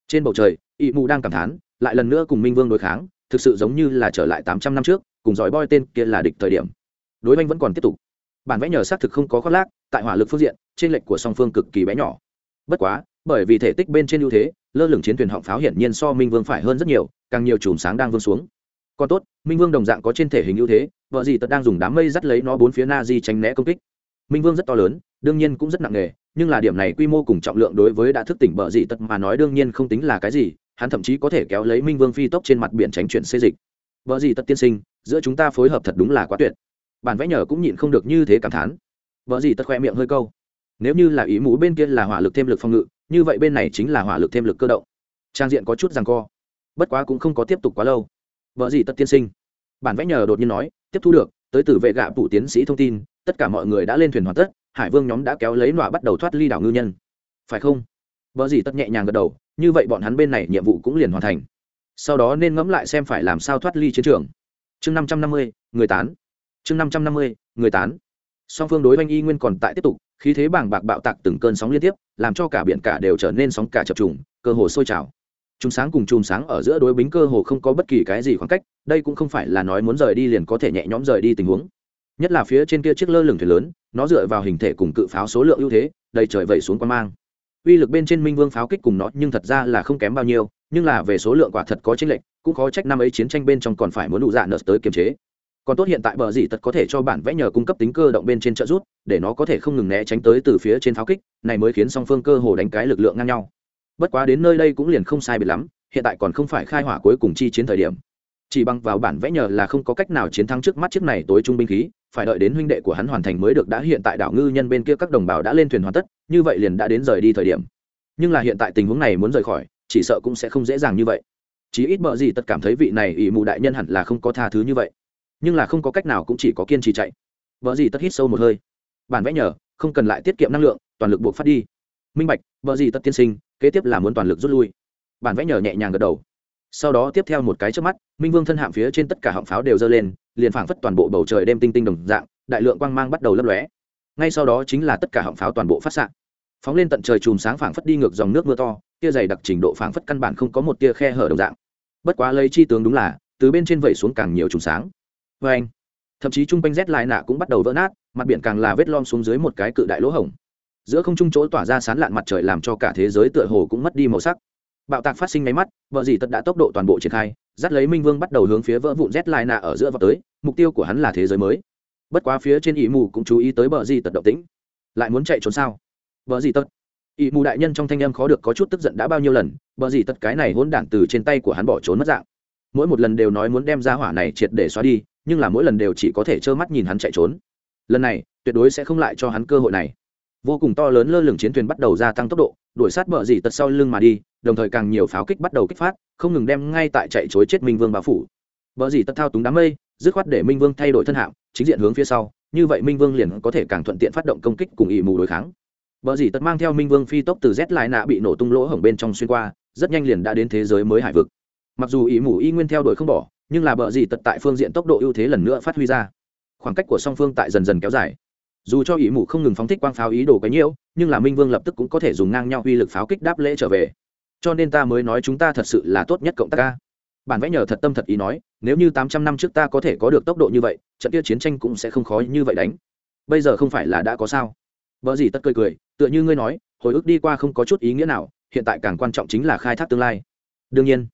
Trên bầu trời, ị mù đang cảm thán, lại lần nữa cùng minh vương đối kháng, thực sự giống như là trở lại tám trăm năm trước, cùng giỏi boy tên kia là địch thời điểm. Đối oanh vẫn còn tiếp tục. Bản vẽ nhờ xác thực không có khoác lác, tại hỏa lực phương diện, trên lệnh của song phương cực kỳ bé nhỏ. Bất quá bởi vì thể tích bên trên ưu thế, lơ lửng chiến thuyền họng pháo hiển nhiên so minh vương phải hơn rất nhiều, càng nhiều chùm sáng đang vương xuống. Còn tốt, minh vương đồng dạng có trên thể hình ưu thế, vợ gì tật đang dùng đám mây dắt lấy nó bốn phía na di tránh né công kích. Minh vương rất to lớn, đương nhiên cũng rất nặng nề nhưng là điểm này quy mô cùng trọng lượng đối với đã thức tỉnh bờ dị tật mà nói đương nhiên không tính là cái gì, hắn thậm chí có thể kéo lấy minh vương phi tốc trên mặt biển tránh chuyển xê dịch. Bờ dị tật tiên sinh, giữa chúng ta phối hợp thật đúng là quá tuyệt. Bản vẽ nhờ cũng nhịn không được như thế cảm thán. Vợ gì tật khoe miệng hơi câu. Nếu như là ý mũ bên kia là hỏa lực thêm lực phòng ngự như vậy bên này chính là hỏa lực thêm lực cơ động. Trang diện có chút rằng co, bất quá cũng không có tiếp tục quá lâu. Vợ gì tất tiên sinh? Bản vẽ nhờ đột nhiên nói, tiếp thu được, tới từ vệ gạ phụ tiến sĩ thông tin, tất cả mọi người đã lên thuyền hoàn tất, hải vương nhóm đã kéo lấy nọa bắt đầu thoát ly đảo ngư nhân. Phải không? Vợ gì tất nhẹ nhàng gật đầu, như vậy bọn hắn bên này nhiệm vụ cũng liền hoàn thành. Sau đó nên ngẫm lại xem phải làm sao thoát ly chiến trường. Chương năm trăm năm mươi, người tán. Chương năm trăm năm mươi, người tán. Song phương đối oanh y nguyên còn tại tiếp tục khí thế bảng bạc bạo tạc từng cơn sóng liên tiếp, làm cho cả biển cả đều trở nên sóng cả chập trùng, cơ hồ sôi trào. Chúng sáng cùng chùm sáng ở giữa đối bính cơ hồ không có bất kỳ cái gì khoảng cách, đây cũng không phải là nói muốn rời đi liền có thể nhẹ nhõm rời đi tình huống. Nhất là phía trên kia chiếc lơ lửng thuyền lớn, nó dựa vào hình thể cùng cự pháo số lượng ưu thế, đầy trời vẩy xuống quan mang. Uy lực bên trên minh vương pháo kích cùng nó nhưng thật ra là không kém bao nhiêu, nhưng là về số lượng quả thật có chênh lệch, cũng khó trách năm ấy chiến tranh bên trong còn phải muốn đủ dạ nợ tới kiềm chế còn tốt hiện tại bờ dị tật có thể cho bản vẽ nhờ cung cấp tính cơ động bên trên trợ rút để nó có thể không ngừng né tránh tới từ phía trên pháo kích, này mới khiến song phương cơ hồ đánh cái lực lượng ngang nhau. Bất quá đến nơi đây cũng liền không sai biệt lắm, hiện tại còn không phải khai hỏa cuối cùng chi chiến thời điểm. Chỉ bằng vào bản vẽ nhờ là không có cách nào chiến thắng trước mắt chiếc này tối trung binh khí, phải đợi đến huynh đệ của hắn hoàn thành mới được đã hiện tại đảo ngư nhân bên kia các đồng bào đã lên thuyền hoàn tất, như vậy liền đã đến rời đi thời điểm. Nhưng là hiện tại tình huống này muốn rời khỏi, chỉ sợ cũng sẽ không dễ dàng như vậy. Chí ít bợ gì tất cảm thấy vị này ỷ mụ đại nhân hẳn là không có tha thứ như vậy nhưng là không có cách nào cũng chỉ có kiên trì chạy. Vợ gì tất hít sâu một hơi. Bản vẽ nhờ, không cần lại tiết kiệm năng lượng, toàn lực buộc phát đi. Minh bạch, vợ gì tất tiên sinh, kế tiếp là muốn toàn lực rút lui. Bản vẽ nhờ nhẹ nhàng gật đầu. Sau đó tiếp theo một cái trước mắt, minh vương thân hạm phía trên tất cả họng pháo đều dơ lên, liền phảng phất toàn bộ bầu trời đêm tinh tinh đồng dạng, đại lượng quang mang bắt đầu lấp lóe. Ngay sau đó chính là tất cả họng pháo toàn bộ phát s phóng lên tận trời chùm sáng phảng phất đi ngược dòng nước mưa to, tia dày đặc trình độ phảng phất căn bản không có một tia khe hở đồng dạng. Bất quá lấy chi tướng đúng là, từ bên trên vẩy xuống càng nhiều chùm sáng vê anh, thậm chí chung quanh rét lại nạ cũng bắt đầu vỡ nát, mặt biển càng là vết lom xuống dưới một cái cự đại lỗ hổng. Giữa không trung chỗ tỏa ra sán lạn mặt trời làm cho cả thế giới tựa hồ cũng mất đi màu sắc. Bạo tạc phát sinh máy mắt, vợ dì tật đã tốc độ toàn bộ triển khai, dắt lấy minh vương bắt đầu hướng phía vỡ vụn rét lại nạ ở giữa vào tới, mục tiêu của hắn là thế giới mới. Bất quá phía trên ỷ mù cũng chú ý tới bờ dì tật động tĩnh. Lại muốn chạy trốn sao? Bờ dì tật. Ỷ mù đại nhân trong thanh em khó được có chút tức giận đã bao nhiêu lần bờ dì tật cái này hôn đản từ trên tay của hắn bỏ trốn mất dạng mỗi một lần đều nói muốn đem ra hỏa này triệt để xóa đi, nhưng là mỗi lần đều chỉ có thể trơ mắt nhìn hắn chạy trốn. Lần này, tuyệt đối sẽ không lại cho hắn cơ hội này. Vô cùng to lớn lơ lửng chiến thuyền bắt đầu gia tăng tốc độ, đuổi sát bờ dì tật sau lưng mà đi, đồng thời càng nhiều pháo kích bắt đầu kích phát, không ngừng đem ngay tại chạy chối chết minh vương bao phủ. Bờ dì tật thao túng đám mây, dứt khoát để minh vương thay đổi thân hạng, chính diện hướng phía sau, như vậy minh vương liền có thể càng thuận tiện phát động công kích cùng ỵ mù đối kháng. Bờ dì tật mang theo minh vương phi tốc từ z lại nạ bị nổ tung lỗ hổng bên trong xuyên qua, rất nhanh liền đã đến thế giới mới hải vực mặc dù ý mù y nguyên theo đuổi không bỏ, nhưng là bờ gì tật tại phương diện tốc độ ưu thế lần nữa phát huy ra. Khoảng cách của song phương tại dần dần kéo dài. Dù cho ý mù không ngừng phóng thích quang pháo ý đồ cái nhiễu, nhưng là minh vương lập tức cũng có thể dùng ngang nhau uy lực pháo kích đáp lễ trở về. Cho nên ta mới nói chúng ta thật sự là tốt nhất cộng tác ca. Bản vẽ nhờ thật tâm thật ý nói, nếu như tám trăm năm trước ta có thể có được tốc độ như vậy, trận kia chiến tranh cũng sẽ không khó như vậy đánh. Bây giờ không phải là đã có sao? Vợ gì tất cười cười, tựa như ngươi nói, hồi ức đi qua không có chút ý nghĩa nào, hiện tại càng quan trọng chính là khai thác tương lai. Đương nhiên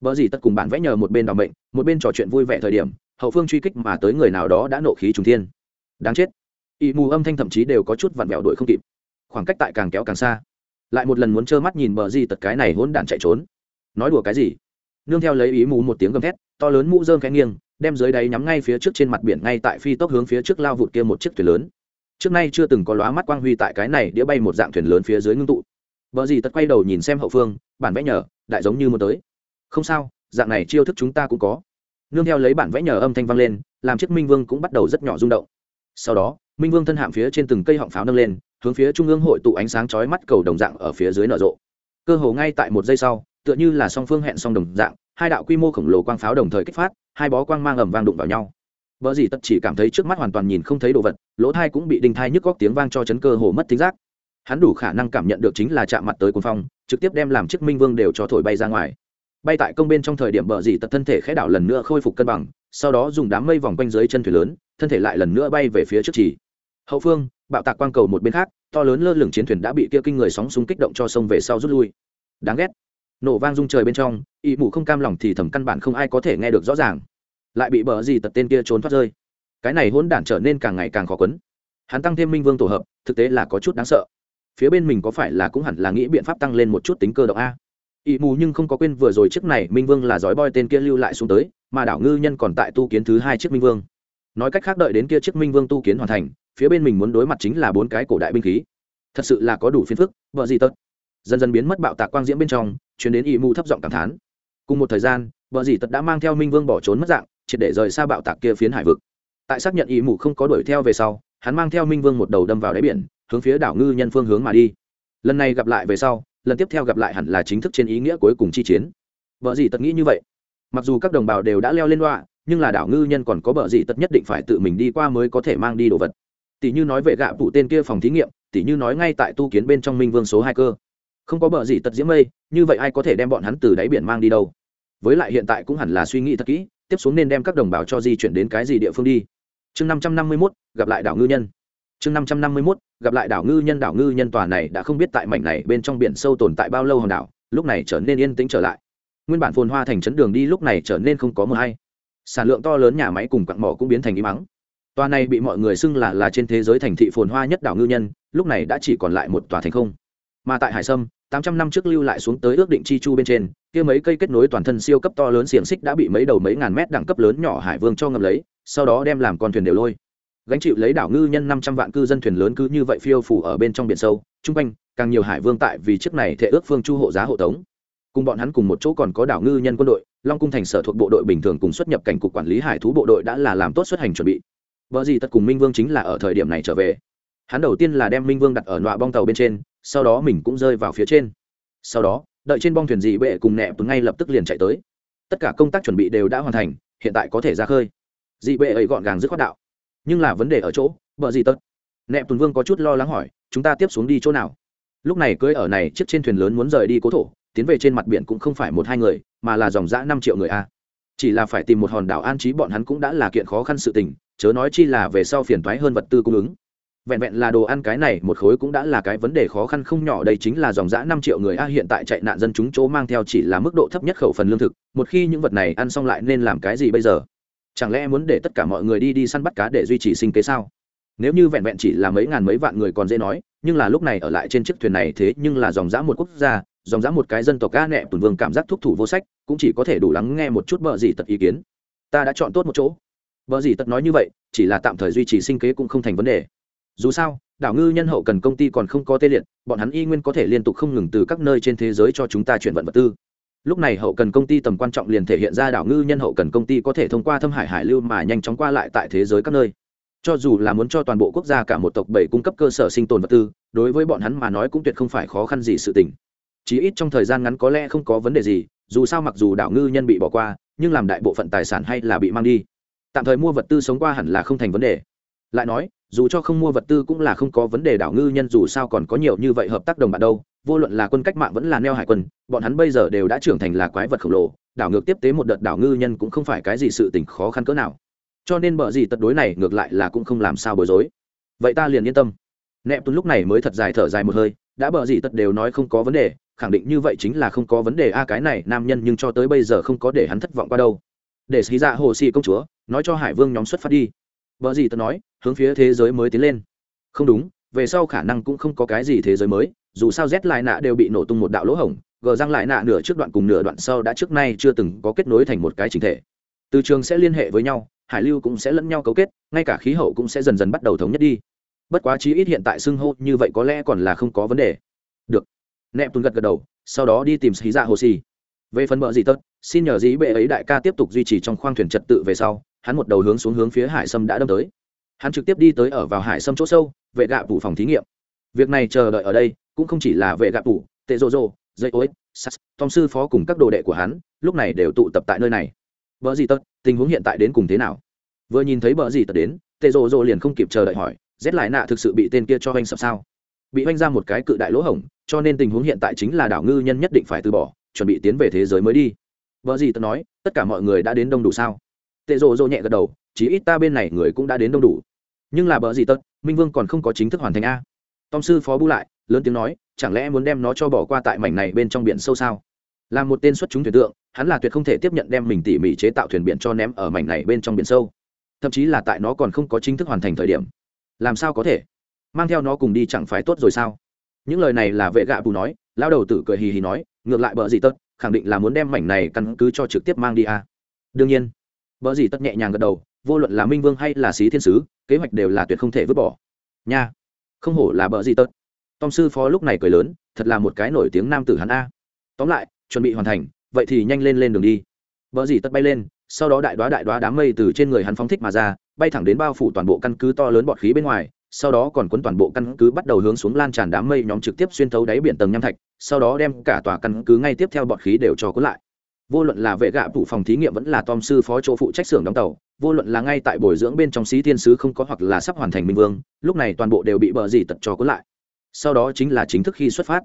Bỡ gì tất cùng bạn vẽ nhờ một bên đảm mệnh, một bên trò chuyện vui vẻ thời điểm hậu phương truy kích mà tới người nào đó đã nộ khí trùng thiên. Đáng chết. Y mù âm thanh thậm chí đều có chút vặn vẹo đuổi không kịp. Khoảng cách tại càng kéo càng xa. Lại một lần muốn trơ mắt nhìn bờ gì tật cái này hỗn đản chạy trốn. Nói đùa cái gì? Nương theo lấy ý mù một tiếng gầm thét to lớn mũ rơm khẽ nghiêng đem dưới đáy nhắm ngay phía trước trên mặt biển ngay tại phi tốc hướng phía trước lao vụt kia một chiếc thuyền lớn. Trước nay chưa từng có lóa mắt quang huy tại cái này đĩa bay một dạng thuyền lớn phía dưới ngưng tụ. Bờ gì tật quay đầu nhìn xem hậu phương bản vẽ nhờ đại giống như muốn tới không sao, dạng này chiêu thức chúng ta cũng có. Nương theo lấy bản vẽ nhờ âm thanh vang lên, làm chiếc minh vương cũng bắt đầu rất nhỏ rung động. Sau đó, minh vương thân hạm phía trên từng cây họng pháo nâng lên, hướng phía trung ương hội tụ ánh sáng chói mắt cầu đồng dạng ở phía dưới nở rộ. Cơ hồ ngay tại một giây sau, tựa như là song phương hẹn song đồng dạng, hai đạo quy mô khổng lồ quang pháo đồng thời kích phát, hai bó quang mang ầm vang đụng vào nhau. Vợ gì tật chỉ cảm thấy trước mắt hoàn toàn nhìn không thấy đồ vật, lỗ thai cũng bị đinh thai nhức góc tiếng vang cho chấn cơ hồ mất tính giác. Hắn đủ khả năng cảm nhận được chính là chạm mặt tới cuồng phong, trực tiếp đem làm chiếc minh vương đều cho thổi bay ra ngoài bay tại công bên trong thời điểm bờ dì tật thân thể khẽ đảo lần nữa khôi phục cân bằng, sau đó dùng đám mây vòng quanh dưới chân thuyền lớn, thân thể lại lần nữa bay về phía trước chỉ hậu phương, bạo tạc quang cầu một bên khác, to lớn lơ lửng chiến thuyền đã bị kia kinh người sóng súng kích động cho sông về sau rút lui. Đáng ghét. Nổ vang rung trời bên trong ỵ mù không cam lòng thì thầm căn bản không ai có thể nghe được rõ ràng. Lại bị bờ gì tật tên kia trốn thoát rơi. Cái này hỗn đản trở nên càng ngày càng khó quấn. Hắn tăng thêm minh vương tổ hợp, thực tế là có chút đáng sợ. Phía bên mình có phải là cũng hẳn là nghĩ biện pháp tăng lên một chút tính cơ động a? Ỵ mù nhưng không có quên vừa rồi chiếc này minh vương là giói boy tên kia lưu lại xuống tới, mà đảo ngư nhân còn tại tu kiến thứ hai chiếc minh vương. Nói cách khác đợi đến kia chiếc minh vương tu kiến hoàn thành, phía bên mình muốn đối mặt chính là bốn cái cổ đại binh khí. Thật sự là có đủ phiền phức, vợ gì tật. Dần dần biến mất bạo tạc quang diễm bên trong chuyển đến ỵ mù thấp giọng cảm thán. Cùng một thời gian, vợ gì tật đã mang theo minh vương bỏ trốn mất dạng, triệt để rời xa bạo tạc kia phiến hải vực. Tại xác nhận ỵ mù không có đuổi theo về sau, hắn mang theo minh vương một đầu đâm vào đáy biển, hướng phía đảo ngư nhân phương hướng mà đi. Lần này gặp lại về sau lần tiếp theo gặp lại hẳn là chính thức trên ý nghĩa cuối cùng chi chiến. Vợ gì tật nghĩ như vậy? Mặc dù các đồng bào đều đã leo lên loạ nhưng là đảo ngư nhân còn có bờ gì tật nhất định phải tự mình đi qua mới có thể mang đi đồ vật. Tỷ như nói về gạ phụ tên kia phòng thí nghiệm, tỷ như nói ngay tại tu kiến bên trong minh vương số hai cơ. Không có bờ gì tật diễm mây, như vậy ai có thể đem bọn hắn từ đáy biển mang đi đâu? Với lại hiện tại cũng hẳn là suy nghĩ thật kỹ, tiếp xuống nên đem các đồng bào cho di chuyển đến cái gì địa phương đi? Chương năm trăm năm mươi mốt, gặp lại đảo ngư nhân chương năm trăm năm mươi mốt, gặp lại đảo ngư nhân, đảo ngư nhân tòa này đã không biết tại mảnh này bên trong biển sâu tồn tại bao lâu hòn đảo, lúc này trở nên yên tĩnh trở lại. Nguyên bản phồn hoa thành trấn đường đi lúc này trở nên không có mờ hay. Sản lượng to lớn nhà máy cùng quặng mỏ cũng biến thành im mắng tòa này bị mọi người xưng là là trên thế giới thành thị phồn hoa nhất đảo ngư nhân, lúc này đã chỉ còn lại một tòa thành không. Mà tại hải sâm, tám trăm năm trước lưu lại xuống tới ước định chi chu bên trên, kia mấy cây kết nối toàn thân siêu cấp to lớn xiềng xích đã bị mấy đầu mấy ngàn mét đẳng cấp lớn nhỏ hải vương cho ngầm lấy, sau đó đem làm con thuyền đều lôi gánh chịu lấy đảo ngư nhân năm trăm vạn cư dân thuyền lớn cứ như vậy phiêu phủ ở bên trong biển sâu, chung quanh, càng nhiều hải vương tại vì chiếc này thể ước phương chu hộ giá hộ tống. Cùng bọn hắn cùng một chỗ còn có đảo ngư nhân quân đội, long cung thành sở thuộc bộ đội bình thường cùng xuất nhập cảnh cục quản lý hải thú bộ đội đã là làm tốt xuất hành chuẩn bị. Vợ gì tất cùng minh vương chính là ở thời điểm này trở về. Hắn đầu tiên là đem minh vương đặt ở nọa bong tàu bên trên, sau đó mình cũng rơi vào phía trên. Sau đó, đợi trên bong thuyền dị bệ cùng nẹ ngay lập tức liền chạy tới. Tất cả công tác chuẩn bị đều đã hoàn thành, hiện tại có thể ra khơi. Dị bệ ấy gọn gàng dứt khoát đạo nhưng là vấn đề ở chỗ vợ gì tất nẹ tuần vương có chút lo lắng hỏi, chúng ta tiếp xuống đi chỗ nào? Lúc này cưới ở này chiếc trên thuyền lớn muốn rời đi cố thổ, tiến về trên mặt biển cũng không phải một hai người, mà là dòng dã năm triệu người a. Chỉ là phải tìm một hòn đảo an trí bọn hắn cũng đã là kiện khó khăn sự tình, chớ nói chi là về sau phiền toái hơn vật tư cung ứng. Vẹn vẹn là đồ ăn cái này một khối cũng đã là cái vấn đề khó khăn không nhỏ, đây chính là dòng dã năm triệu người a, hiện tại chạy nạn dân chúng chỗ mang theo chỉ là mức độ thấp nhất khẩu phần lương thực, một khi những vật này ăn xong lại nên làm cái gì bây giờ? Chẳng lẽ muốn để tất cả mọi người đi đi săn bắt cá để duy trì sinh kế sao? Nếu như vẹn vẹn chỉ là mấy ngàn mấy vạn người còn dễ nói, nhưng là lúc này ở lại trên chiếc thuyền này thế nhưng là dòng dã một quốc gia, dòng dã một cái dân tộc ca nẹ tùn vương cảm giác thúc thủ vô sách, cũng chỉ có thể đủ lắng nghe một chút bờ gì tật ý kiến. Ta đã chọn tốt một chỗ. Bờ gì tật nói như vậy, chỉ là tạm thời duy trì sinh kế cũng không thành vấn đề. Dù sao, đảo ngư nhân hậu cần công ty còn không có tê liệt, bọn hắn y nguyên có thể liên tục không ngừng từ các nơi trên thế giới cho chúng ta chuyển vận vật tư lúc này hậu cần công ty tầm quan trọng liền thể hiện ra đảo ngư nhân hậu cần công ty có thể thông qua thâm hải hải lưu mà nhanh chóng qua lại tại thế giới các nơi. Cho dù là muốn cho toàn bộ quốc gia cả một tộc bảy cung cấp cơ sở sinh tồn vật tư, đối với bọn hắn mà nói cũng tuyệt không phải khó khăn gì sự tình. Chí ít trong thời gian ngắn có lẽ không có vấn đề gì, dù sao mặc dù đảo ngư nhân bị bỏ qua, nhưng làm đại bộ phận tài sản hay là bị mang đi. Tạm thời mua vật tư sống qua hẳn là không thành vấn đề. Lại nói dù cho không mua vật tư cũng là không có vấn đề đảo ngư nhân dù sao còn có nhiều như vậy hợp tác đồng bạn đâu, vô luận là quân cách mạng vẫn là neo hải quân, bọn hắn bây giờ đều đã trưởng thành là quái vật khổng lồ, đảo ngược tiếp tế một đợt đảo ngư nhân cũng không phải cái gì sự tình khó khăn cỡ nào. Cho nên bờ gì tật đối này ngược lại là cũng không làm sao bối rối. Vậy ta liền yên tâm. Nẹp tuấn lúc này mới thật dài thở dài một hơi, đã bờ gì tật đều nói không có vấn đề, khẳng định như vậy chính là không có vấn đề, a cái này nam nhân nhưng cho tới bây giờ không có để hắn thất vọng qua đâu. Để xí dạ hồ xì công chúa, nói cho hải vương nhóm xuất phát đi. Vợ gì tật nói hướng phía thế giới mới tiến lên. Không đúng, về sau khả năng cũng không có cái gì thế giới mới, dù sao z lại nạ đều bị nổ tung một đạo lỗ hổng gờ răng lại nạ nửa trước đoạn cùng nửa đoạn sau đã trước nay chưa từng có kết nối thành một cái chính thể. Từ trường sẽ liên hệ với nhau, hải lưu cũng sẽ lẫn nhau cấu kết, ngay cả khí hậu cũng sẽ dần dần bắt đầu thống nhất đi. Bất quá chí ít hiện tại xưng hô như vậy có lẽ còn là không có vấn đề. Được. Nẹp tuần gật gật đầu, sau đó đi tìm xí dạ hồ xì. Về phần mợ gì tất xin nhờ dĩ bệ ấy đại ca tiếp tục duy trì trong khoang thuyền trật tự về sau, hắn một đầu hướng xuống hướng phía hải sâm đã đâm tới hắn trực tiếp đi tới ở vào hải sâm chỗ sâu, vệ gạ phủ phòng thí nghiệm. Việc này chờ đợi ở đây, cũng không chỉ là vệ gạ phủ tệ rô rô dây ối sas tom sư phó cùng các đồ đệ của hắn, lúc này đều tụ tập tại nơi này. Vợ gì tất tình huống hiện tại đến cùng thế nào? Vừa nhìn thấy vợ gì tất đến, tệ rô rô liền không kịp chờ đợi hỏi rét lại nạ thực sự bị tên kia cho anh sập sao? Bị oanh ra một cái cự đại lỗ hổng, cho nên tình huống hiện tại chính là đảo ngư nhân nhất định phải từ bỏ, chuẩn bị tiến về thế giới mới đi. Vợ gì tớ nói, tất cả mọi người đã đến đông đủ sao? Tệ rộ rộ nhẹ gật đầu, chí ít ta bên này người cũng đã đến đông đủ nhưng là bờ gì tật, minh vương còn không có chính thức hoàn thành a. Tom sư phó bu lại, lớn tiếng nói, chẳng lẽ muốn đem nó cho bỏ qua tại mảnh này bên trong biển sâu sao? Là một tên xuất chúng thuyền tượng, hắn là tuyệt không thể tiếp nhận đem mình tỉ mỉ chế tạo thuyền biển cho ném ở mảnh này bên trong biển sâu. Thậm chí là tại nó còn không có chính thức hoàn thành thời điểm. Làm sao có thể? Mang theo nó cùng đi chẳng phải tốt rồi sao? Những lời này là vệ gạ bù nói lao đầu tử cười hì hì nói, ngược lại bờ gì tất khẳng định là muốn đem mảnh này căn cứ cho trực tiếp mang đi à. đương nhiên, bờ gì tất nhẹ nhàng gật đầu vô luận là minh vương hay là sĩ thiên sứ, kế hoạch đều là tuyệt không thể vứt bỏ. Nha, không hổ là bờ gì tớt tom sư phó lúc này cười lớn, thật là một cái nổi tiếng nam tử hắn a. Tóm lại, chuẩn bị hoàn thành, vậy thì nhanh lên lên đường đi. Bờ gì tớt bay lên, sau đó đại đoá đại đoá đám mây từ trên người hắn phóng thích mà ra, bay thẳng đến bao phủ toàn bộ căn cứ to lớn bọt khí bên ngoài, sau đó còn cuốn toàn bộ căn cứ bắt đầu hướng xuống lan tràn đám mây nhóm trực tiếp xuyên thấu đáy biển tầng nham thạch, sau đó đem cả tòa căn cứ ngay tiếp theo bọt khí đều cho cuốn lại vô luận là vệ gạ phụ phòng thí nghiệm vẫn là tom sư phó chỗ phụ trách xưởng đóng tàu, vô luận là ngay tại bồi dưỡng bên trong sĩ thiên sứ không có hoặc là sắp hoàn thành minh vương, lúc này toàn bộ đều bị bờ dì tật cho cuốn lại. Sau đó chính là chính thức khi xuất phát.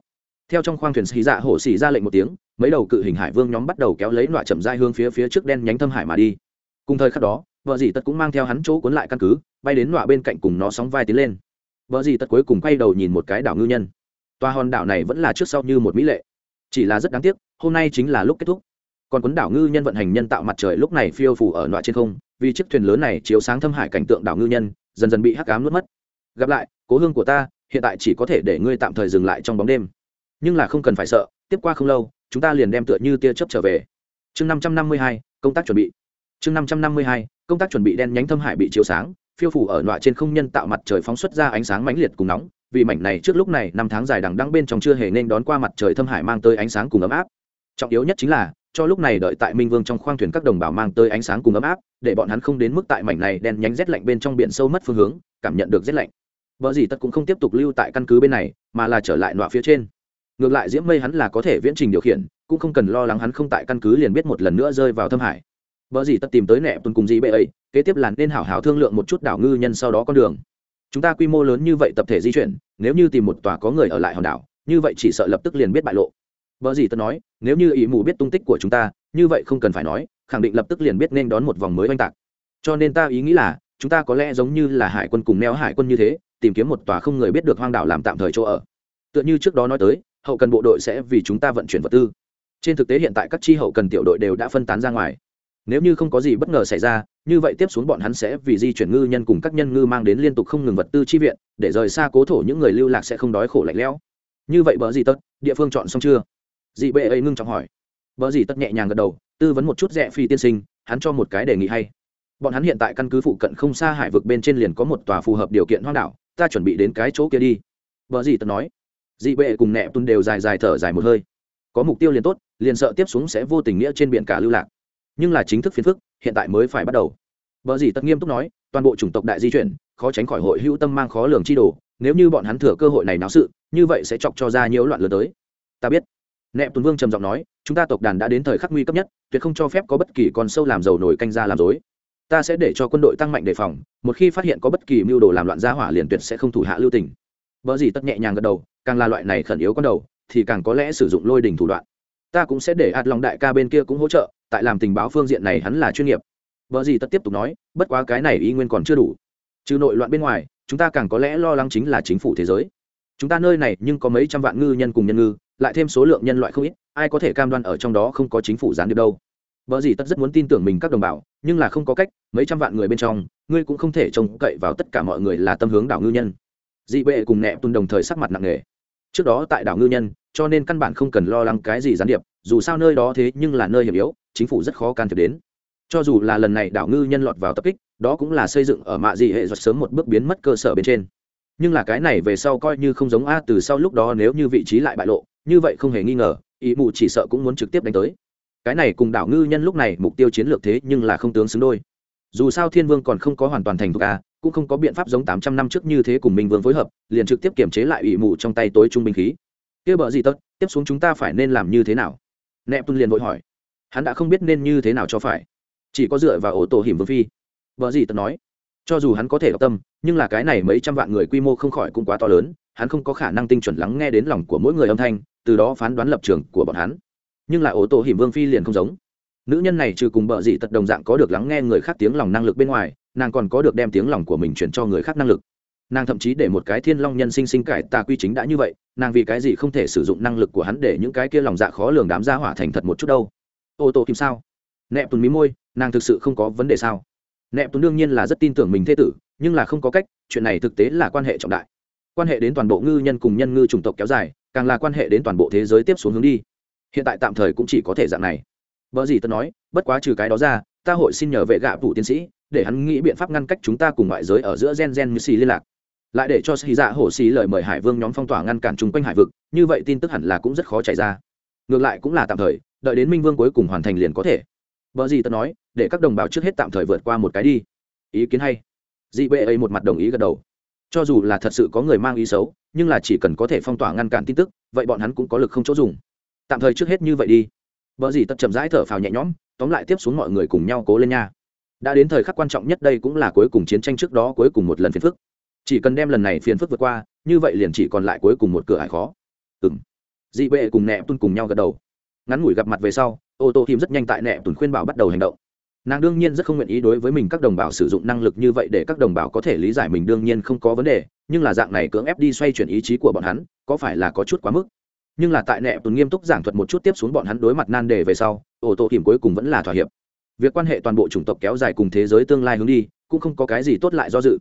Theo trong khoang thuyền xì dạ hổ xì ra lệnh một tiếng, mấy đầu cự hình hải vương nhóm bắt đầu kéo lấy loại chậm dai hương phía phía trước đen nhánh thâm hải mà đi. Cùng thời khắc đó vợ dì tật cũng mang theo hắn chỗ cuốn lại căn cứ, bay đến nọa bên cạnh cùng nó sóng vai tiến lên. Vợ dì tật cuối cùng quay đầu nhìn một cái đảo ngư nhân. Toa hòn đảo này vẫn là trước sau như một mỹ lệ. Chỉ là rất đáng tiếc, hôm nay chính là lúc kết thúc còn quấn đảo ngư nhân vận hành nhân tạo mặt trời lúc này phiêu phủ ở nọa trên không, vì chiếc thuyền lớn này chiếu sáng thâm hải cảnh tượng đảo ngư nhân, dần dần bị hắc cám nuốt mất. Gặp lại, cố hương của ta, hiện tại chỉ có thể để ngươi tạm thời dừng lại trong bóng đêm. Nhưng là không cần phải sợ, tiếp qua không lâu, chúng ta liền đem tựa như tia chớp trở về. Chương năm trăm năm mươi hai, công tác chuẩn bị. Chương năm trăm năm mươi hai, công tác chuẩn bị đen nhánh thâm hải bị chiếu sáng, phiêu phủ ở nọa trên không nhân tạo mặt trời phóng xuất ra ánh sáng mãnh liệt cùng nóng, vì mảnh này trước lúc này năm tháng dài đằng đăng bên trong chưa hề nên đón qua mặt trời thâm hải mang tới ánh sáng cùng ấm áp. Trọng yếu nhất chính là cho lúc này đợi tại minh vương trong khoang thuyền các đồng bào mang tới ánh sáng cùng ấm áp, để bọn hắn không đến mức tại mảnh này đen nhánh rét lạnh bên trong biển sâu mất phương hướng, cảm nhận được rét lạnh. Vợ gì tất cũng không tiếp tục lưu tại căn cứ bên này, mà là trở lại nọa phía trên. Ngược lại diễm mây hắn là có thể viễn trình điều khiển, cũng không cần lo lắng hắn không tại căn cứ liền biết một lần nữa rơi vào thâm hải. Vợ gì tất tìm tới nẹ tuần cùng gì bệ ấy, kế tiếp là nên hảo hảo thương lượng một chút đảo ngư nhân sau đó con đường. Chúng ta quy mô lớn như vậy tập thể di chuyển, nếu như tìm một tòa có người ở lại hòn đảo, như vậy chỉ sợ lập tức liền biết bại lộ. Bở gì tất nói, nếu như ý mù biết tung tích của chúng ta, như vậy không cần phải nói, khẳng định lập tức liền biết nên đón một vòng mới oanh tạc. Cho nên ta ý nghĩ là, chúng ta có lẽ giống như là hải quân cùng neo hải quân như thế, tìm kiếm một tòa không người biết được hoang đảo làm tạm thời chỗ ở. Tựa như trước đó nói tới, hậu cần bộ đội sẽ vì chúng ta vận chuyển vật tư. Trên thực tế hiện tại các chi hậu cần tiểu đội đều đã phân tán ra ngoài. Nếu như không có gì bất ngờ xảy ra, như vậy tiếp xuống bọn hắn sẽ vì di chuyển ngư nhân cùng các nhân ngư mang đến liên tục không ngừng vật tư chi viện, để rời xa cố thổ những người lưu lạc sẽ không đói khổ lạnh lẽo. Như vậy bờ gì tất địa phương chọn xong chưa? Dị bệ ấy ngưng trọng hỏi. Vợ dị tất nhẹ nhàng gật đầu, tư vấn một chút rẻ phi tiên sinh, hắn cho một cái đề nghị hay. Bọn hắn hiện tại căn cứ phụ cận không xa hải vực bên trên liền có một tòa phù hợp điều kiện hoang đảo, ta chuẩn bị đến cái chỗ kia đi. Vợ dị tất nói. Dị bệ cùng nẹ tuân đều dài dài thở dài một hơi. Có mục tiêu liền tốt, liền sợ tiếp xuống sẽ vô tình nghĩa trên biển cả lưu lạc. Nhưng là chính thức phiền phức, hiện tại mới phải bắt đầu. Vợ Dị tất nghiêm túc nói, toàn bộ chủng tộc đại di chuyển, khó tránh khỏi hội hữu tâm mang khó lường chi đồ, nếu như bọn hắn thừa cơ hội này náo sự, như vậy sẽ chọc cho ra nhiễu loạn lớn tới. Ta biết. Nẹp tuấn vương trầm giọng nói, chúng ta tộc đàn đã đến thời khắc nguy cấp nhất, tuyệt không cho phép có bất kỳ con sâu làm dầu nổi canh ra làm dối ta sẽ để cho quân đội tăng mạnh đề phòng, một khi phát hiện có bất kỳ mưu đồ làm loạn gia hỏa liền tuyệt sẽ không thủ hạ lưu tình. Vợ gì tất nhẹ nhàng gật đầu, càng là loại này khẩn yếu con đầu, thì càng có lẽ sử dụng lôi đình thủ đoạn. Ta cũng sẽ để ạt lòng đại ca bên kia cũng hỗ trợ, tại làm tình báo phương diện này hắn là chuyên nghiệp. Vợ gì tất tiếp tục nói, bất quá cái này y nguyên còn chưa đủ. Trừ nội loạn bên ngoài, chúng ta càng có lẽ lo lắng chính là chính phủ thế giới. Chúng ta nơi này nhưng có mấy trăm vạn ngư nhân cùng nhân ngư lại thêm số lượng nhân loại không ít, ai có thể cam đoan ở trong đó không có chính phủ gián điệp đâu. Vợ gì tất rất muốn tin tưởng mình các đồng bào, nhưng là không có cách, mấy trăm vạn người bên trong, ngươi cũng không thể trông cậy vào tất cả mọi người là tâm hướng đảo ngư nhân. Dị bệ cùng nẹ tuân đồng thời sắc mặt nặng nề. Trước đó tại đảo ngư nhân, cho nên căn bản không cần lo lắng cái gì gián điệp, dù sao nơi đó thế nhưng là nơi hiểm yếu, chính phủ rất khó can thiệp đến. Cho dù là lần này đảo ngư nhân lọt vào tập kích, đó cũng là xây dựng ở mạ dị hệ giật sớm một bước biến mất cơ sở bên trên. Nhưng là cái này về sau coi như không giống a từ sau lúc đó nếu như vị trí lại bại lộ như vậy không hề nghi ngờ, ý mù chỉ sợ cũng muốn trực tiếp đánh tới. Cái này cùng đảo ngư nhân lúc này mục tiêu chiến lược thế nhưng là không tướng xứng đôi. Dù sao thiên vương còn không có hoàn toàn thành thục a cũng không có biện pháp giống tám trăm năm trước như thế cùng minh vương phối hợp, liền trực tiếp kiểm chế lại ủy mù trong tay tối trung binh khí. Kia bợ gì tất tiếp xuống chúng ta phải nên làm như thế nào? Nẹp tuân liền vội hỏi. Hắn đã không biết nên như thế nào cho phải. Chỉ có dựa vào ổ tổ hiểm vương phi. Vợ gì tất nói. Cho dù hắn có thể đọc tâm, nhưng là cái này mấy trăm vạn người quy mô không khỏi cũng quá to lớn, hắn không có khả năng tinh chuẩn lắng nghe đến lòng của mỗi người âm thanh từ đó phán đoán lập trường của bọn hắn. Nhưng là Ô Tô hiểm vương phi liền không giống. Nữ nhân này trừ cùng bợ dị tật đồng dạng có được lắng nghe người khác tiếng lòng năng lực bên ngoài, nàng còn có được đem tiếng lòng của mình chuyển cho người khác năng lực. Nàng thậm chí để một cái thiên long nhân sinh sinh cải tà quy chính đã như vậy, nàng vì cái gì không thể sử dụng năng lực của hắn để những cái kia lòng dạ khó lường đám ra hỏa thành thật một chút đâu? Ô tô kim sao? Nẹp tùn mí môi, nàng thực sự không có vấn đề sao? Nẹp tùn đương nhiên là rất tin tưởng mình thế tử, nhưng là không có cách, chuyện này thực tế là quan hệ trọng đại. Quan hệ đến toàn bộ ngư nhân cùng nhân ngư chủng tộc kéo dài càng là quan hệ đến toàn bộ thế giới tiếp xuống hướng đi. Hiện tại tạm thời cũng chỉ có thể dạng này. Vợ gì tớ nói, bất quá trừ cái đó ra, ta hội xin nhờ vệ gạ vụ tiến sĩ, để hắn nghĩ biện pháp ngăn cách chúng ta cùng ngoại giới ở giữa gen gen như xì liên lạc. Lại để cho xì dạ hổ xì lời mời hải vương nhóm phong tỏa ngăn cản chung quanh hải vực, như vậy tin tức hẳn là cũng rất khó chạy ra. Ngược lại cũng là tạm thời, đợi đến minh vương cuối cùng hoàn thành liền có thể. Vợ gì tớ nói, để các đồng bào trước hết tạm thời vượt qua một cái đi. Ý kiến hay. Dị bệ ấy một mặt đồng ý gật đầu cho dù là thật sự có người mang ý xấu, nhưng là chỉ cần có thể phong tỏa ngăn cản tin tức, vậy bọn hắn cũng có lực không chỗ dùng. Tạm thời trước hết như vậy đi. Vợ gì tật chậm rãi thở phào nhẹ nhõm, tóm lại tiếp xuống mọi người cùng nhau cố lên nha. Đã đến thời khắc quan trọng nhất đây cũng là cuối cùng chiến tranh trước đó cuối cùng một lần phiền phức. Chỉ cần đem lần này phiền phức vượt qua, như vậy liền chỉ còn lại cuối cùng một cửa ải khó. Ừng dị bệ cùng nẹ tuân cùng nhau gật đầu. Ngắn ngủi gặp mặt về sau, ô tô thìm rất nhanh tại nẹ tuần khuyên bảo bắt đầu hành động nàng đương nhiên rất không nguyện ý đối với mình các đồng bào sử dụng năng lực như vậy để các đồng bào có thể lý giải mình đương nhiên không có vấn đề, nhưng là dạng này cưỡng ép đi xoay chuyển ý chí của bọn hắn, có phải là có chút quá mức? Nhưng là tại nẹ tuần nghiêm túc giảng thuật một chút tiếp xuống bọn hắn đối mặt nan đề về sau ô tô kìm cuối cùng vẫn là thỏa hiệp. Việc quan hệ toàn bộ chủng tộc kéo dài cùng thế giới tương lai hướng đi, cũng không có cái gì tốt lại do dự.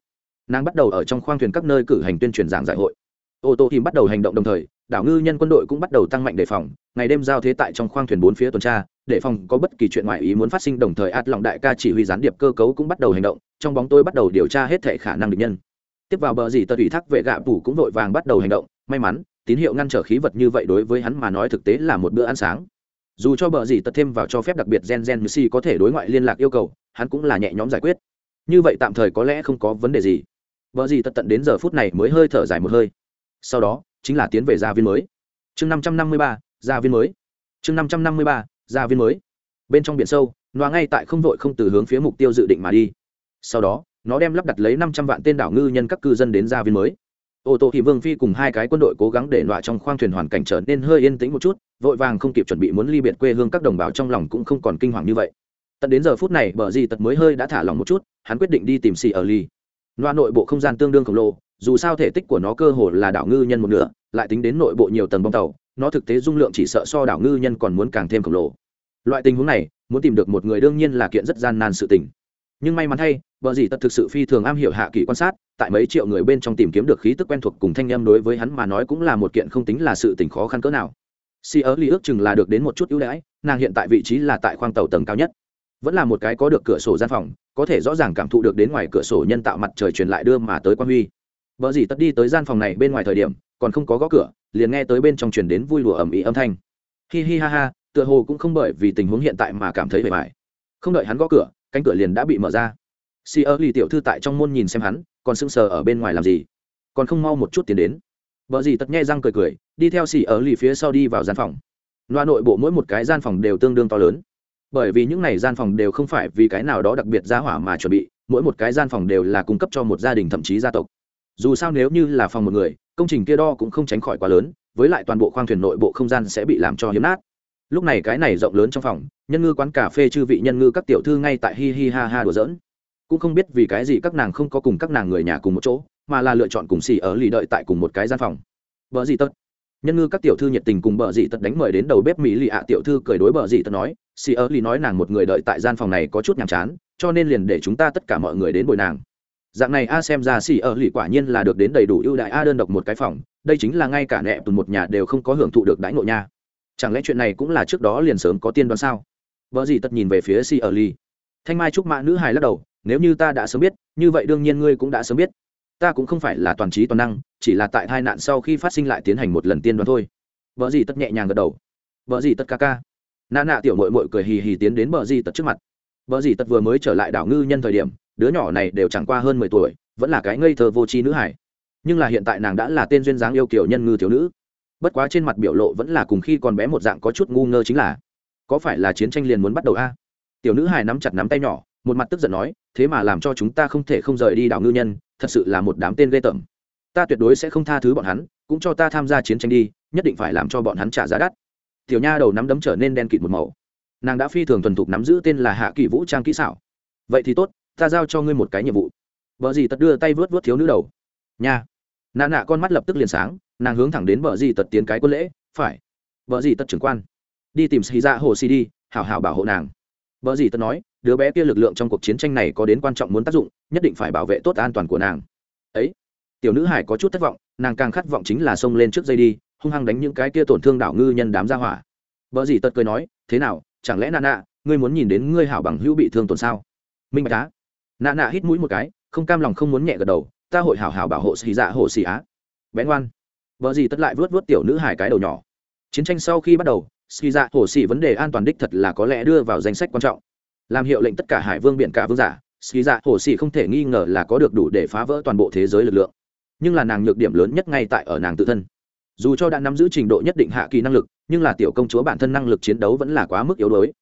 Nàng bắt đầu ở trong khoang thuyền các nơi cử hành tuyên truyền giảng giải hội. Ô tô thìm bắt đầu hành động đồng thời, đảo ngư nhân quân đội cũng bắt đầu tăng mạnh đề phòng, ngày đêm giao thế tại trong khoang thuyền bốn phía tuần tra để phòng có bất kỳ chuyện ngoại ý muốn phát sinh, đồng thời át lòng đại ca chỉ huy gián điệp cơ cấu cũng bắt đầu hành động, trong bóng tôi bắt đầu điều tra hết thể khả năng địch nhân. Tiếp vào bờ gì tật ủy thác vệ gạ phủ cũng vội vàng bắt đầu hành động, may mắn, tín hiệu ngăn trở khí vật như vậy đối với hắn mà nói thực tế là một bữa ăn sáng. Dù cho bờ gì tật thêm vào cho phép đặc biệt gen gen như si có thể đối ngoại liên lạc yêu cầu, hắn cũng là nhẹ nhõm giải quyết. Như vậy tạm thời có lẽ không có vấn đề gì. Bờ gì tật tận đến giờ phút này mới hơi thở dài một hơi. Sau đó, chính là tiến về gia viên mới. Chương năm trăm năm mươi ba, gia viên mới. Chương năm trăm năm mươi ba gia viên mới. Bên trong biển sâu, nó ngay tại không vội không từ hướng phía mục tiêu dự định mà đi. Sau đó, nó đem lắp đặt lấy năm trăm vạn tên đảo ngư nhân các cư dân đến gia viên mới. Ô tô thị vương phi cùng hai cái quân đội cố gắng để nọa trong khoang thuyền hoàn cảnh trở nên hơi yên tĩnh một chút, vội vàng không kịp chuẩn bị muốn ly biệt quê hương các đồng bào trong lòng cũng không còn kinh hoàng như vậy. Tận đến giờ phút này, bờ gì tật mới hơi đã thả lòng một chút, hắn quyết định đi tìm xì ở ly nọa nội bộ không gian tương đương khổng lồ, dù sao thể tích của nó cơ hồ là đảo ngư nhân một nửa, lại tính đến nội bộ nhiều tầng bong tàu nó thực tế dung lượng chỉ sợ so đảo ngư nhân còn muốn càng thêm khổng lồ. Loại tình huống này, muốn tìm được một người đương nhiên là kiện rất gian nan sự tình. Nhưng may mắn thay, vợ dì tật thực sự phi thường am hiểu hạ kỳ quan sát, tại mấy triệu người bên trong tìm kiếm được khí tức quen thuộc cùng thanh em đối với hắn mà nói cũng là một kiện không tính là sự tình khó khăn cỡ nào. Si ớ ly ước chừng là được đến một chút ưu đãi, nàng hiện tại vị trí là tại khoang tàu tầng cao nhất. Vẫn là một cái có được cửa sổ gian phòng, có thể rõ ràng cảm thụ được đến ngoài cửa sổ nhân tạo mặt trời truyền lại đưa mà tới quan huy. Vợ dì tật đi tới gian phòng này bên ngoài thời điểm còn không có gõ cửa, liền nghe tới bên trong truyền đến vui lùa ầm ĩ âm thanh. Hi hi ha ha, tựa hồ cũng không bởi vì tình huống hiện tại mà cảm thấy bề bài không đợi hắn gõ cửa, cánh cửa liền đã bị mở ra. Si ơ lì tiểu thư tại trong môn nhìn xem hắn, còn sững sờ ở bên ngoài làm gì? Còn không mau một chút tiến đến. Vợ gì tất nghe răng cười cười, đi theo xì ở lì phía sau đi vào gian phòng. Loa nội bộ mỗi một cái gian phòng đều tương đương to lớn. Bởi vì những này gian phòng đều không phải vì cái nào đó đặc biệt ra hỏa mà chuẩn bị, mỗi một cái gian phòng đều là cung cấp cho một gia đình thậm chí gia tộc. Dù sao nếu như là phòng một người công trình kia đo cũng không tránh khỏi quá lớn, với lại toàn bộ khoang thuyền nội bộ không gian sẽ bị làm cho hiếm nát. Lúc này cái này rộng lớn trong phòng, nhân ngư quán cà phê chư vị nhân ngư các tiểu thư ngay tại hi hi ha ha đùa giỡn. Cũng không biết vì cái gì các nàng không có cùng các nàng người nhà cùng một chỗ, mà là lựa chọn cùng xì ở lì đợi tại cùng một cái gian phòng. Vợ gì tất nhân ngư các tiểu thư nhiệt tình cùng bờ dị tật đánh mời đến đầu bếp mỹ lì ạ tiểu thư cười đối bờ dị tật nói xì ở lì nói nàng một người đợi tại gian phòng này có chút nhàm chán, cho nên liền để chúng ta tất cả mọi người đến bồi nàng dạng này a xem ra xỉ ở lì quả nhiên là được đến đầy đủ ưu đại a đơn độc một cái phòng, đây chính là ngay cả nẹ tùn một nhà đều không có hưởng thụ được đãi ngộ nha. Chẳng lẽ chuyện này cũng là trước đó liền sớm có tiên đoán sao? Vợ gì tất nhìn về phía si ở lì. Thanh mai trúc mã nữ hài lắc đầu, nếu như ta đã sớm biết, như vậy đương nhiên ngươi cũng đã sớm biết. Ta cũng không phải là toàn trí toàn năng, chỉ là tại tai nạn sau khi phát sinh lại tiến hành một lần tiên đoán thôi. Vợ gì tất nhẹ nhàng gật đầu. Vợ gì tất ca ca. Nạ nạ tiểu mội mội cười hì hì tiến đến vợ gì tất trước mặt. Vợ gì tất vừa mới trở lại đảo ngư nhân thời điểm đứa nhỏ này đều chẳng qua hơn mười tuổi, vẫn là cái ngây thơ vô tri nữ hải nhưng là hiện tại nàng đã là tên duyên dáng yêu kiểu nhân ngư thiếu nữ. Bất quá trên mặt biểu lộ vẫn là cùng khi còn bé một dạng có chút ngu ngơ chính là, có phải là chiến tranh liền muốn bắt đầu a? Tiểu nữ hài nắm chặt nắm tay nhỏ, một mặt tức giận nói, thế mà làm cho chúng ta không thể không rời đi đảo ngư nhân, thật sự là một đám tên ghê tởm. Ta tuyệt đối sẽ không tha thứ bọn hắn, cũng cho ta tham gia chiến tranh đi, nhất định phải làm cho bọn hắn trả giá đắt. Tiểu nha đầu nắm đấm trở nên đen kịt một màu. Nàng đã phi thường thuần thục nắm giữ tên là hạ kỳ vũ trang kỹ xảo. Vậy thì tốt ta giao cho ngươi một cái nhiệm vụ. Vợ gì tật đưa tay vớt vớt thiếu nữ đầu. Nha. Nạ nạ con mắt lập tức liền sáng, nàng hướng thẳng đến vợ gì tật tiến cái quân lễ, phải. Vợ gì tật trưởng quan. Đi tìm xì ra dạ hồ xì đi, hảo hảo bảo hộ nàng. Vợ gì tật nói, đứa bé kia lực lượng trong cuộc chiến tranh này có đến quan trọng muốn tác dụng, nhất định phải bảo vệ tốt an toàn của nàng. Ấy. Tiểu nữ hải có chút thất vọng, nàng càng khát vọng chính là xông lên trước dây đi, hung hăng đánh những cái kia tổn thương đảo ngư nhân đám ra hỏa. Vợ gì tật cười nói, thế nào, chẳng lẽ nạ nạ, ngươi muốn nhìn đến ngươi hảo bằng hữu bị thương tổn sao? Minh bạch á nạ nạ hít mũi một cái, không cam lòng không muốn nhẹ gật đầu, ta hội hảo hảo bảo hộ xì dạ hộ xì á. Bén ngoan. Vợ gì tất lại vớt vớt tiểu nữ hải cái đầu nhỏ. Chiến tranh sau khi bắt đầu, xì dạ hồ xì vấn đề an toàn đích thật là có lẽ đưa vào danh sách quan trọng. Làm hiệu lệnh tất cả hải vương biển cả vương giả, xì dạ hồ xì không thể nghi ngờ là có được đủ để phá vỡ toàn bộ thế giới lực lượng. Nhưng là nàng nhược điểm lớn nhất ngay tại ở nàng tự thân. Dù cho đã nắm giữ trình độ nhất định hạ kỳ năng lực, nhưng là tiểu công chúa bản thân năng lực chiến đấu vẫn là quá mức yếu đuối.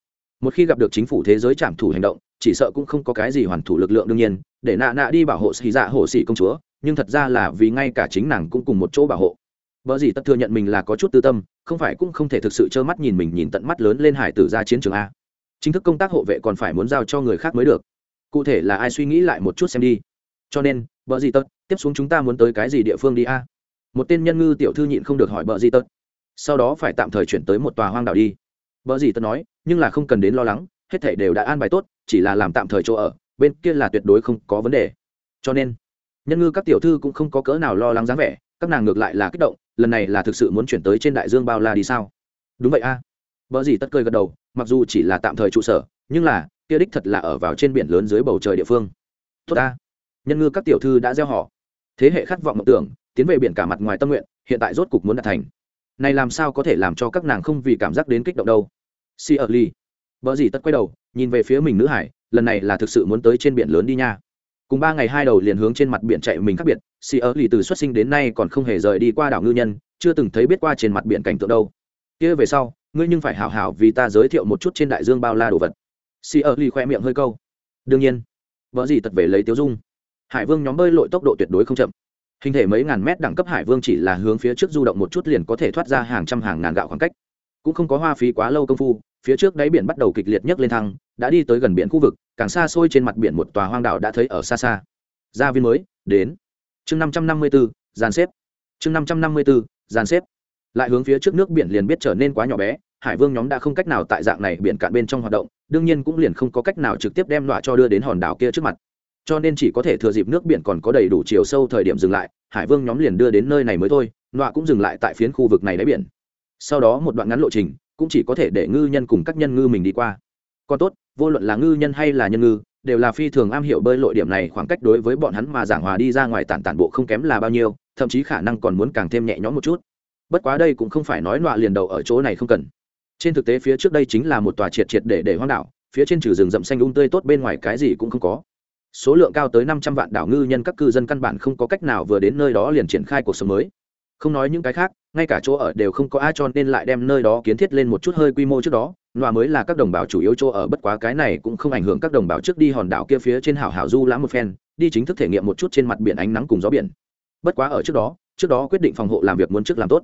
Một khi gặp được chính phủ thế giới trảm thủ hành động chỉ sợ cũng không có cái gì hoàn thủ lực lượng đương nhiên, để nạ nạ đi bảo hộ xì dạ hổ xì công chúa, nhưng thật ra là vì ngay cả chính nàng cũng cùng một chỗ bảo hộ. Vợ gì tất thừa nhận mình là có chút tư tâm, không phải cũng không thể thực sự trơ mắt nhìn mình nhìn tận mắt lớn lên hải tử ra chiến trường a. Chính thức công tác hộ vệ còn phải muốn giao cho người khác mới được. Cụ thể là ai suy nghĩ lại một chút xem đi. Cho nên vợ gì tất, tiếp xuống chúng ta muốn tới cái gì địa phương đi a? Một tên nhân ngư tiểu thư nhịn không được hỏi vợ gì tất. Sau đó phải tạm thời chuyển tới một tòa hoang đảo đi. Vợ gì tất nói, nhưng là không cần đến lo lắng, hết thảy đều đã an bài tốt chỉ là làm tạm thời chỗ ở, bên kia là tuyệt đối không có vấn đề. Cho nên, nhân ngư các tiểu thư cũng không có cỡ nào lo lắng dáng vẻ, các nàng ngược lại là kích động, lần này là thực sự muốn chuyển tới trên đại dương bao la đi sao? Đúng vậy a. À. vợ gì tất cười gật đầu, mặc dù chỉ là tạm thời trụ sở, nhưng là, kia đích thật là ở vào trên biển lớn dưới bầu trời địa phương. Tốt ta nhân ngư các tiểu thư đã gieo họ. Thế hệ khát vọng mộng tưởng, tiến về biển cả mặt ngoài tâm nguyện, hiện tại rốt cục muốn đạt thành. Này làm sao có thể làm cho các nàng không vì cảm giác đến kích động đâu? Si ở ly Bỡ gì tất quay đầu, nhìn về phía mình nữ hải, lần này là thực sự muốn tới trên biển lớn đi nha. Cùng ba ngày hai đầu liền hướng trên mặt biển chạy mình khác biệt si ở lì từ xuất sinh đến nay còn không hề rời đi qua đảo ngư nhân, chưa từng thấy biết qua trên mặt biển cảnh tượng đâu. Kia về sau, ngươi nhưng phải hảo hảo vì ta giới thiệu một chút trên đại dương bao la đồ vật. Si ở lì khoe miệng hơi câu. Đương nhiên, Bỡ gì tật về lấy tiêu dung. Hải vương nhóm bơi lội tốc độ tuyệt đối không chậm. Hình thể mấy ngàn mét đẳng cấp hải vương chỉ là hướng phía trước du động một chút liền có thể thoát ra hàng trăm hàng ngàn gạo khoảng cách. Cũng không có hoa phí quá lâu công phu phía trước đáy biển bắt đầu kịch liệt nhất lên thăng, đã đi tới gần biển khu vực, càng xa xôi trên mặt biển một tòa hoang đảo đã thấy ở xa xa. Gia viên mới, đến. Chương năm trăm năm mươi bốn dàn xếp. Chương năm trăm năm mươi bốn dàn xếp. Lại hướng phía trước nước biển liền biết trở nên quá nhỏ bé, hải vương nhóm đã không cách nào tại dạng này biển cạn bên trong hoạt động, đương nhiên cũng liền không có cách nào trực tiếp đem đọa cho đưa đến hòn đảo kia trước mặt. Cho nên chỉ có thể thừa dịp nước biển còn có đầy đủ chiều sâu thời điểm dừng lại, hải vương nhóm liền đưa đến nơi này mới thôi, đọa cũng dừng lại tại phiến khu vực này đáy biển. Sau đó một đoạn ngắn lộ trình cũng chỉ có thể để ngư nhân cùng các nhân ngư mình đi qua. Còn tốt, vô luận là ngư nhân hay là nhân ngư, đều là phi thường am hiểu bơi lội điểm này, khoảng cách đối với bọn hắn mà giảng hòa đi ra ngoài tản tản bộ không kém là bao nhiêu, thậm chí khả năng còn muốn càng thêm nhẹ nhõm một chút. Bất quá đây cũng không phải nói nọa liền đầu ở chỗ này không cần. Trên thực tế phía trước đây chính là một tòa triệt triệt để để hoang đảo, phía trên trừ rừng rậm xanh um tươi tốt bên ngoài cái gì cũng không có. Số lượng cao tới năm trăm vạn đảo ngư nhân các cư dân căn bản không có cách nào vừa đến nơi đó liền triển khai cuộc sống mới không nói những cái khác ngay cả chỗ ở đều không có ai cho nên lại đem nơi đó kiến thiết lên một chút hơi quy mô trước đó. Nọa mới là các đồng bào chủ yếu chỗ ở bất quá cái này cũng không ảnh hưởng các đồng bào trước đi hòn đảo kia phía trên hảo hảo du lãm một phen đi chính thức thể nghiệm một chút trên mặt biển ánh nắng cùng gió biển. Bất quá ở trước đó trước đó quyết định phòng hộ làm việc muốn trước làm tốt.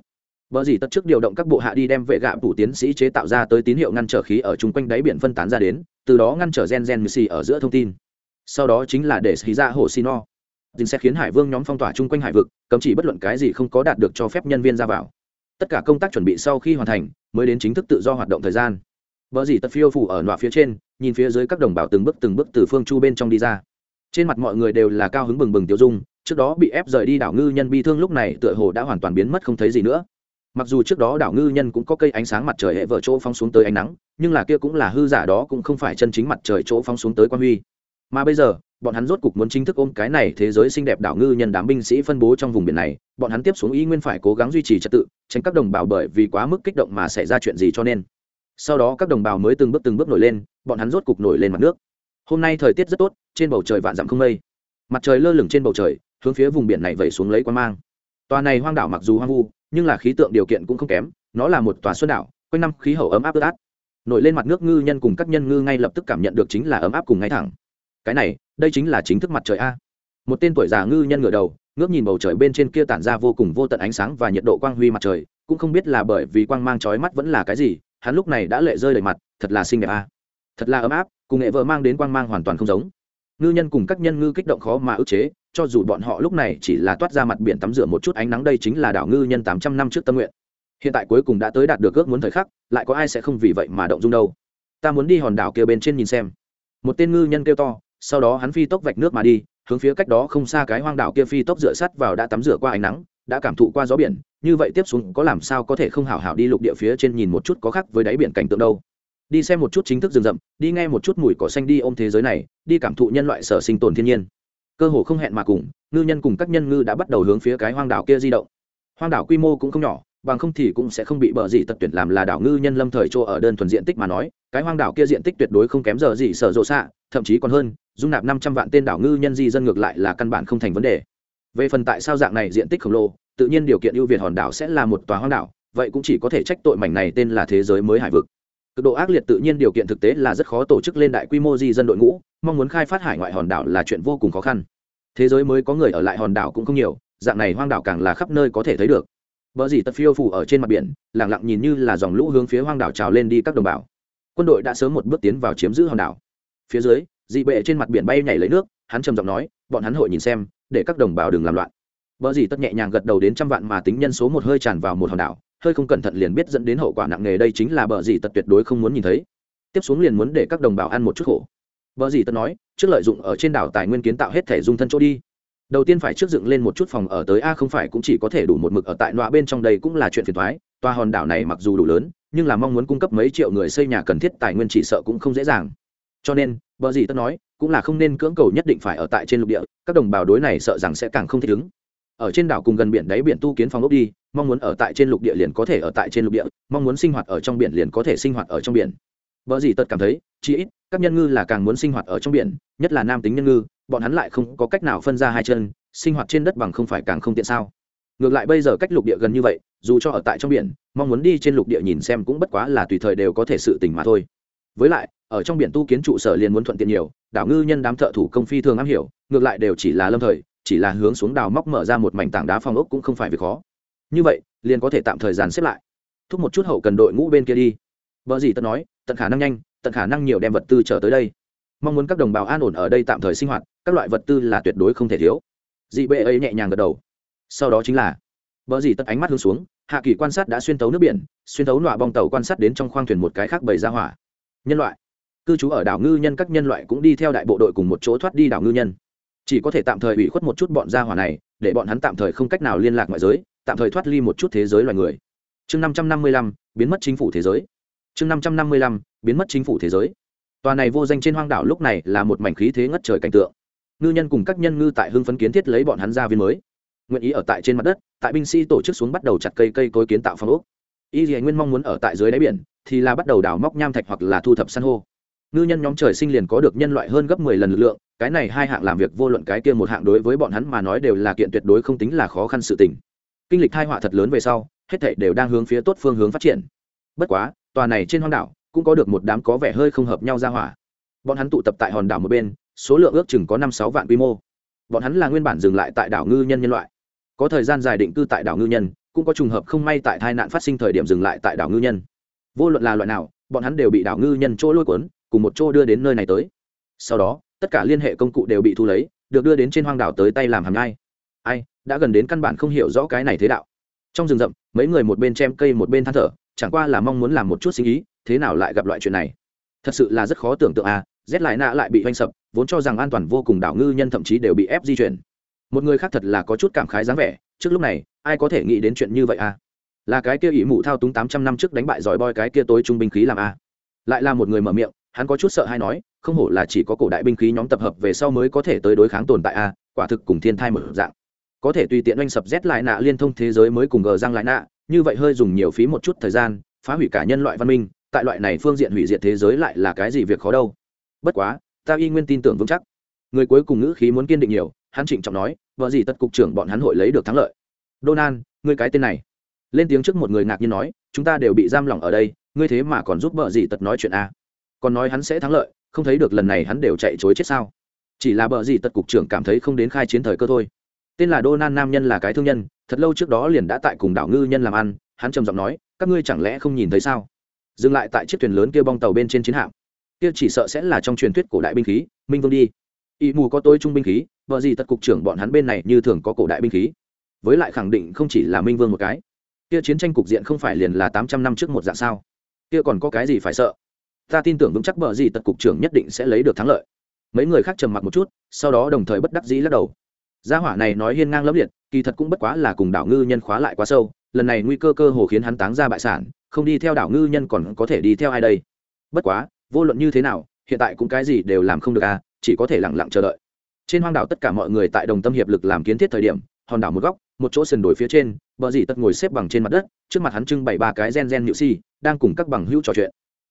Bởi gì tất trước điều động các bộ hạ đi đem vệ gạ phủ tiến sĩ chế tạo ra tới tín hiệu ngăn trở khí ở chung quanh đáy biển phân tán ra đến, từ đó ngăn trở gen gen xì ở giữa thông tin. Sau đó chính là để xì ra hồ xì no. Dinh sẽ khiến Hải Vương nhóm phong tỏa chung quanh hải vực, cấm chỉ bất luận cái gì không có đạt được cho phép nhân viên ra vào. Tất cả công tác chuẩn bị sau khi hoàn thành, mới đến chính thức tự do hoạt động thời gian. vợ dì tật phiêu phủ ở nọa phía trên, nhìn phía dưới các đồng bào từng bước từng bước từ phương chu bên trong đi ra. Trên mặt mọi người đều là cao hứng bừng bừng tiêu dung, trước đó bị ép rời đi đảo ngư nhân bi thương lúc này tựa hồ đã hoàn toàn biến mất không thấy gì nữa mặc dù trước đó đảo ngư nhân cũng có cây ánh sáng mặt trời hệ vợ chỗ phóng xuống tới ánh nắng nhưng là kia cũng là hư giả đó cũng không phải chân chính mặt trời chỗ phóng xuống tới quan huy mà bây giờ, bọn hắn rốt cục muốn chính thức ôm cái này thế giới xinh đẹp đảo ngư nhân đám binh sĩ phân bố trong vùng biển này, bọn hắn tiếp xuống ý nguyên phải cố gắng duy trì trật tự, tránh các đồng bào bởi vì quá mức kích động mà xảy ra chuyện gì cho nên. Sau đó các đồng bào mới từng bước từng bước nổi lên, bọn hắn rốt cục nổi lên mặt nước. Hôm nay thời tiết rất tốt, trên bầu trời vạn dặm không mây. Mặt trời lơ lửng trên bầu trời, hướng phía vùng biển này vẩy xuống lấy quan mang. Tòa này hoang đảo mặc dù hoang vu, nhưng là khí tượng điều kiện cũng không kém, nó là một tòa xuân đảo, quanh năm khí hậu ấm áp ướt át. Nổi lên mặt nước ngư nhân cùng các nhân ngư ngay lập tức cảm nhận được chính là ấm áp cùng ngay thẳng cái này, đây chính là chính thức mặt trời a. Một tên tuổi già ngư nhân ngửa đầu, ngước nhìn bầu trời bên trên kia tản ra vô cùng vô tận ánh sáng và nhiệt độ quang huy mặt trời, cũng không biết là bởi vì quang mang trói mắt vẫn là cái gì, hắn lúc này đã lệ rơi đầy mặt, thật là xinh đẹp a. Thật là ấm áp, cùng nghệ vợ mang đến quang mang hoàn toàn không giống. Ngư nhân cùng các nhân ngư kích động khó mà ức chế, cho dù bọn họ lúc này chỉ là toát ra mặt biển tắm rửa một chút ánh nắng đây chính là đảo ngư nhân tám trăm năm trước tâm nguyện. Hiện tại cuối cùng đã tới đạt được ước muốn thời khắc, lại có ai sẽ không vì vậy mà động dung đâu. Ta muốn đi hòn đảo kia bên trên nhìn xem. Một tên ngư nhân kêu to sau đó hắn phi tốc vạch nước mà đi, hướng phía cách đó không xa cái hoang đảo kia phi tốc dựa sắt vào đã tắm rửa qua ánh nắng, đã cảm thụ qua gió biển, như vậy tiếp xuống có làm sao có thể không hảo hảo đi lục địa phía trên nhìn một chút có khác với đáy biển cảnh tượng đâu. Đi xem một chút chính thức rừng rậm, đi nghe một chút mùi cỏ xanh đi ôm thế giới này, đi cảm thụ nhân loại sở sinh tồn thiên nhiên. Cơ hồ không hẹn mà cùng, ngư nhân cùng các nhân ngư đã bắt đầu hướng phía cái hoang đảo kia di động. Hoang đảo quy mô cũng không nhỏ, bằng không thì cũng sẽ không bị bờ gì tật tuyển làm là đảo ngư nhân lâm thời chỗ ở đơn thuần diện tích mà nói, cái hoang đảo kia diện tích tuyệt đối không kém giờ gì sở rộ xạ thậm chí còn hơn dung nạp năm trăm vạn tên đảo ngư nhân di dân ngược lại là căn bản không thành vấn đề về phần tại sao dạng này diện tích khổng lồ tự nhiên điều kiện ưu việt hòn đảo sẽ là một tòa hoang đảo vậy cũng chỉ có thể trách tội mảnh này tên là thế giới mới hải vực cực độ ác liệt tự nhiên điều kiện thực tế là rất khó tổ chức lên đại quy mô di dân đội ngũ mong muốn khai phát hải ngoại hòn đảo là chuyện vô cùng khó khăn thế giới mới có người ở lại hòn đảo cũng không nhiều dạng này hoang đảo càng là khắp nơi có thể thấy được Bờ gì tật phiêu phủ ở trên mặt biển, lặng lặng nhìn như là dòng lũ hướng phía hoang đảo trào lên đi các đồng bào. Quân đội đã sớm một bước tiến vào chiếm giữ hòn đảo. Phía dưới, dị bệ trên mặt biển bay nhảy lấy nước, hắn trầm giọng nói, bọn hắn hội nhìn xem, để các đồng bào đừng làm loạn. Bờ gì tất nhẹ nhàng gật đầu đến trăm vạn mà tính nhân số một hơi tràn vào một hòn đảo, hơi không cẩn thận liền biết dẫn đến hậu quả nặng nề đây chính là bờ gì tật tuyệt đối không muốn nhìn thấy. Tiếp xuống liền muốn để các đồng bào ăn một chút khổ. Bờ gì tất nói, trước lợi dụng ở trên đảo tài nguyên kiến tạo hết thể dung thân chỗ đi đầu tiên phải trước dựng lên một chút phòng ở tới a không phải cũng chỉ có thể đủ một mực ở tại nọa bên trong đây cũng là chuyện phiền thoái toa hòn đảo này mặc dù đủ lớn nhưng là mong muốn cung cấp mấy triệu người xây nhà cần thiết tài nguyên chỉ sợ cũng không dễ dàng cho nên bờ gì tất nói cũng là không nên cưỡng cầu nhất định phải ở tại trên lục địa các đồng bào đối này sợ rằng sẽ càng không thích ứng ở trên đảo cùng gần biển đáy biển tu kiến phòng ốc đi mong muốn ở tại trên lục địa liền có thể ở tại trên lục địa mong muốn sinh hoạt ở trong biển liền có thể sinh hoạt ở trong biển Bờ gì tất cảm thấy, chỉ ít, các nhân ngư là càng muốn sinh hoạt ở trong biển, nhất là nam tính nhân ngư, bọn hắn lại không có cách nào phân ra hai chân, sinh hoạt trên đất bằng không phải càng không tiện sao? Ngược lại bây giờ cách lục địa gần như vậy, dù cho ở tại trong biển, mong muốn đi trên lục địa nhìn xem cũng bất quá là tùy thời đều có thể sự tình mà thôi. Với lại, ở trong biển tu kiến trụ sở liền muốn thuận tiện nhiều, đảo ngư nhân đám thợ thủ công phi thường am hiểu, ngược lại đều chỉ là lâm thời, chỉ là hướng xuống đào móc mở ra một mảnh tảng đá phong ốc cũng không phải việc khó. Như vậy, liền có thể tạm thời dàn xếp lại. Thúc một chút hậu cần đội ngũ bên kia đi. vợ gì ta nói, tận khả năng nhanh, tận khả năng nhiều đem vật tư trở tới đây mong muốn các đồng bào an ổn ở đây tạm thời sinh hoạt các loại vật tư là tuyệt đối không thể thiếu dị bệ ấy nhẹ nhàng gật đầu sau đó chính là vợ gì tất ánh mắt hướng xuống hạ kỳ quan sát đã xuyên tấu nước biển xuyên tấu nọa bong tàu quan sát đến trong khoang thuyền một cái khác bầy ra hỏa nhân loại cư trú ở đảo ngư nhân các nhân loại cũng đi theo đại bộ đội cùng một chỗ thoát đi đảo ngư nhân. Chỉ có thể tạm thời ủy khuất một chút bọn gia hỏa này, để bọn hắn tạm thời không cách nào liên lạc ngoại giới, tạm thời thoát ly một chút thế giới loài người. Chương năm trăm năm mươi lăm, biến mất chính phủ thế giới. Chương năm trăm năm mươi lăm, biến mất chính phủ thế giới. Tòa này vô danh trên hoang đảo lúc này là một mảnh khí thế ngất trời cảnh tượng. Ngư nhân cùng các nhân ngư tại hưng phấn kiến thiết lấy bọn hắn ra viên mới. Nguyện ý ở tại trên mặt đất, tại binh sĩ tổ chức xuống bắt đầu chặt cây cây cối kiến tạo phong ốc. Y dì nguyên mong muốn ở tại dưới đáy biển, thì là bắt đầu đào móc nham thạch hoặc là thu thập san hô ngư nhân nhóm trời sinh liền có được nhân loại hơn gấp mười lần lực lượng, cái này hai hạng làm việc vô luận cái kia một hạng đối với bọn hắn mà nói đều là kiện tuyệt đối không tính là khó khăn sự tình. Kinh lịch hai họa thật lớn về sau, hết thảy đều đang hướng phía tốt phương hướng phát triển. Bất quá, tòa này trên hoang đảo cũng có được một đám có vẻ hơi không hợp nhau ra hỏa. Bọn hắn tụ tập tại hòn đảo một bên, số lượng ước chừng có năm sáu vạn quy mô. Bọn hắn là nguyên bản dừng lại tại đảo ngư nhân nhân loại. Có thời gian dài định cư tại đảo ngư nhân, cũng có trùng hợp không may tại tai nạn phát sinh thời điểm dừng lại tại đảo ngư nhân. Vô luận là loại nào, bọn hắn đều bị đảo ngư nhân chỗ lôi cuốn cùng một chỗ đưa đến nơi này tới. Sau đó, tất cả liên hệ công cụ đều bị thu lấy, được đưa đến trên hoang đảo tới tay làm hàm nhai. Ai, đã gần đến căn bản không hiểu rõ cái này thế đạo. Trong rừng rậm, mấy người một bên chém cây một bên than thở, chẳng qua là mong muốn làm một chút sinh ý, thế nào lại gặp loại chuyện này? Thật sự là rất khó tưởng tượng à rét lại nạ lại bị oanh sập, vốn cho rằng an toàn vô cùng đảo ngư nhân thậm chí đều bị ép di chuyển. Một người khác thật là có chút cảm khái dáng vẻ, trước lúc này, ai có thể nghĩ đến chuyện như vậy à là cái kia ỷ mụ thao túng tám trăm năm trước đánh bại giỏi boy cái kia tối trung binh khí làm à lại là một người mở miệng hắn có chút sợ hay nói, không hổ là chỉ có cổ đại binh khí nhóm tập hợp về sau mới có thể tới đối kháng tồn tại à quả thực cùng thiên thai mở dạng. Có thể tùy tiện oanh sập rét lại nạ liên thông thế giới mới cùng gờ răng lại nạ, như vậy hơi dùng nhiều phí một chút thời gian, phá hủy cả nhân loại văn minh, tại loại này phương diện hủy diệt thế giới lại là cái gì việc khó đâu. Bất quá, ta y nguyên tin tưởng vững chắc. Người cuối cùng ngữ khí muốn kiên định nhiều, hắn trịnh trọng nói, vợ gì tất cục trưởng bọn hắn hội lấy được thắng lợi. Donald, ngươi cái tên này. Lên tiếng trước một người ngạc nhiên nói, chúng ta đều bị giam lỏng ở đây, ngươi thế mà còn giúp vợ gì tật nói chuyện a? Còn nói hắn sẽ thắng lợi, không thấy được lần này hắn đều chạy chối chết sao? Chỉ là bờ gì tật cục trưởng cảm thấy không đến khai chiến thời cơ thôi. Tên là Donald nam nhân là cái thương nhân, thật lâu trước đó liền đã tại cùng đảo ngư nhân làm ăn, hắn trầm giọng nói, các ngươi chẳng lẽ không nhìn thấy sao? Dừng lại tại chiếc thuyền lớn kia bong tàu bên trên chiến hạm. Kia chỉ sợ sẽ là trong truyền thuyết cổ đại binh khí, minh vương đi. Y mù có tôi trung binh khí vợ gì tật cục trưởng bọn hắn bên này như thường có cổ đại binh khí. Với lại khẳng định không chỉ là minh vương một cái. Kia chiến tranh cục diện không phải liền là tám trăm năm trước một dạng sao? Kia còn có cái gì phải sợ? Ta tin tưởng vững chắc bờ gì tật cục trưởng nhất định sẽ lấy được thắng lợi. Mấy người khác trầm mặc một chút, sau đó đồng thời bất đắc dĩ lắc đầu. Gia hỏa này nói hiên ngang lẫm liệt, kỳ thật cũng bất quá là cùng đảo ngư nhân khóa lại quá sâu, lần này nguy cơ cơ hồ khiến hắn táng ra bại sản, không đi theo đảo ngư nhân còn có thể đi theo ai đây? Bất quá, vô luận như thế nào, hiện tại cũng cái gì đều làm không được à chỉ có thể lẳng lặng chờ đợi. Trên hoang đảo tất cả mọi người tại đồng tâm hiệp lực làm kiến thiết thời điểm, hòn đảo một góc, một chỗ sườn đồi phía trên, bờ dì tật ngồi xếp bằng trên mặt đất, trước mặt hắn trưng bày ba cái gen gen nhự si, đang cùng các bằng hữu trò chuyện.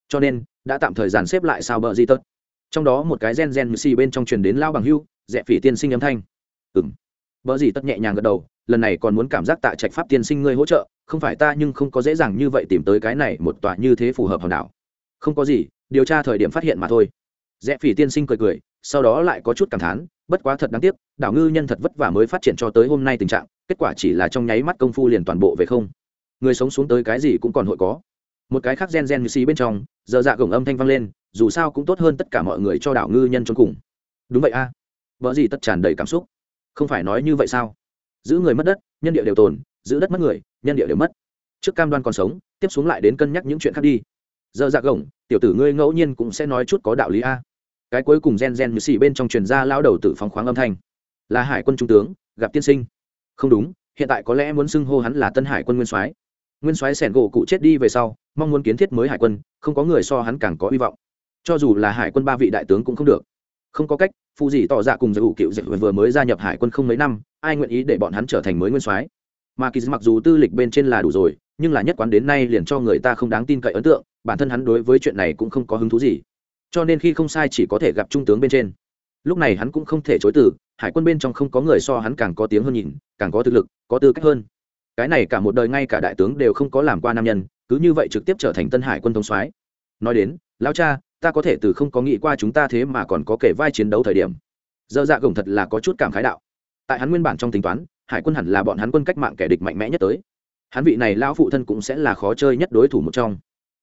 Cho nên đã tạm thời dàn xếp lại sao bờ di tất trong đó một cái gen gen xì si bên trong truyền đến lao bằng hưu dẹp phỉ tiên sinh âm thanh. Ừng bờ di tất nhẹ nhàng gật đầu, lần này còn muốn cảm giác tại trạch pháp tiên sinh ngươi hỗ trợ, không phải ta nhưng không có dễ dàng như vậy tìm tới cái này một tòa như thế phù hợp hòn đảo. Không có gì, điều tra thời điểm phát hiện mà thôi. Rẽ phỉ tiên sinh cười cười, sau đó lại có chút cảm thán, bất quá thật đáng tiếc, đảo ngư nhân thật vất vả mới phát triển cho tới hôm nay tình trạng, kết quả chỉ là trong nháy mắt công phu liền toàn bộ về không. Người sống xuống tới cái gì cũng còn hội có một cái khác gen gen như xí bên trong, giờ dạ gồng âm thanh vang lên, dù sao cũng tốt hơn tất cả mọi người cho đảo ngư nhân trong cùng. Đúng vậy a. À. vợ gì tất tràn đầy cảm xúc. Không phải nói như vậy sao? Giữ người mất đất, nhân địa đều tồn, giữ đất mất người, nhân địa đều mất. Trước cam đoan còn sống, tiếp xuống lại đến cân nhắc những chuyện khác đi. Giờ dạ gồng, tiểu tử ngươi ngẫu nhiên cũng sẽ nói chút có đạo lý a. Cái cuối cùng gen gen như xì bên trong truyền ra lao đầu tự phóng khoáng âm thanh. Là hải quân trung tướng, gặp tiên sinh. Không đúng, hiện tại có lẽ muốn xưng hô hắn là tân hải quân nguyên soái nguyên soái sẻn gỗ cụ chết đi về sau, mong muốn kiến thiết mới hải quân, không có người so hắn càng có hy vọng. Cho dù là hải quân ba vị đại tướng cũng không được. Không có cách phụ gì tỏ ra cùng giới hữu cựu dịch vừa mới gia nhập hải quân không mấy năm, ai nguyện ý để bọn hắn trở thành mới nguyên soái? Mà kỳ mặc dù tư lịch bên trên là đủ rồi, nhưng là nhất quán đến nay liền cho người ta không đáng tin cậy ấn tượng, bản thân hắn đối với chuyện này cũng không có hứng thú gì. Cho nên khi không sai chỉ có thể gặp trung tướng bên trên. Lúc này hắn cũng không thể chối từ, hải quân bên trong không có người so hắn càng có tiếng hơn nhìn, càng có thực lực, có tư cách hơn cái này cả một đời ngay cả đại tướng đều không có làm qua nam nhân, cứ như vậy trực tiếp trở thành tân hải quân thống soái. Nói đến, lão cha, ta có thể từ không có nghĩ qua chúng ta thế mà còn có kể vai chiến đấu thời điểm. Dơ dạ gồng thật là có chút cảm khái đạo. Tại hắn nguyên bản trong tính toán, hải quân hẳn là bọn hắn quân cách mạng kẻ địch mạnh mẽ nhất tới. Hắn vị này lão phụ thân cũng sẽ là khó chơi nhất đối thủ một trong.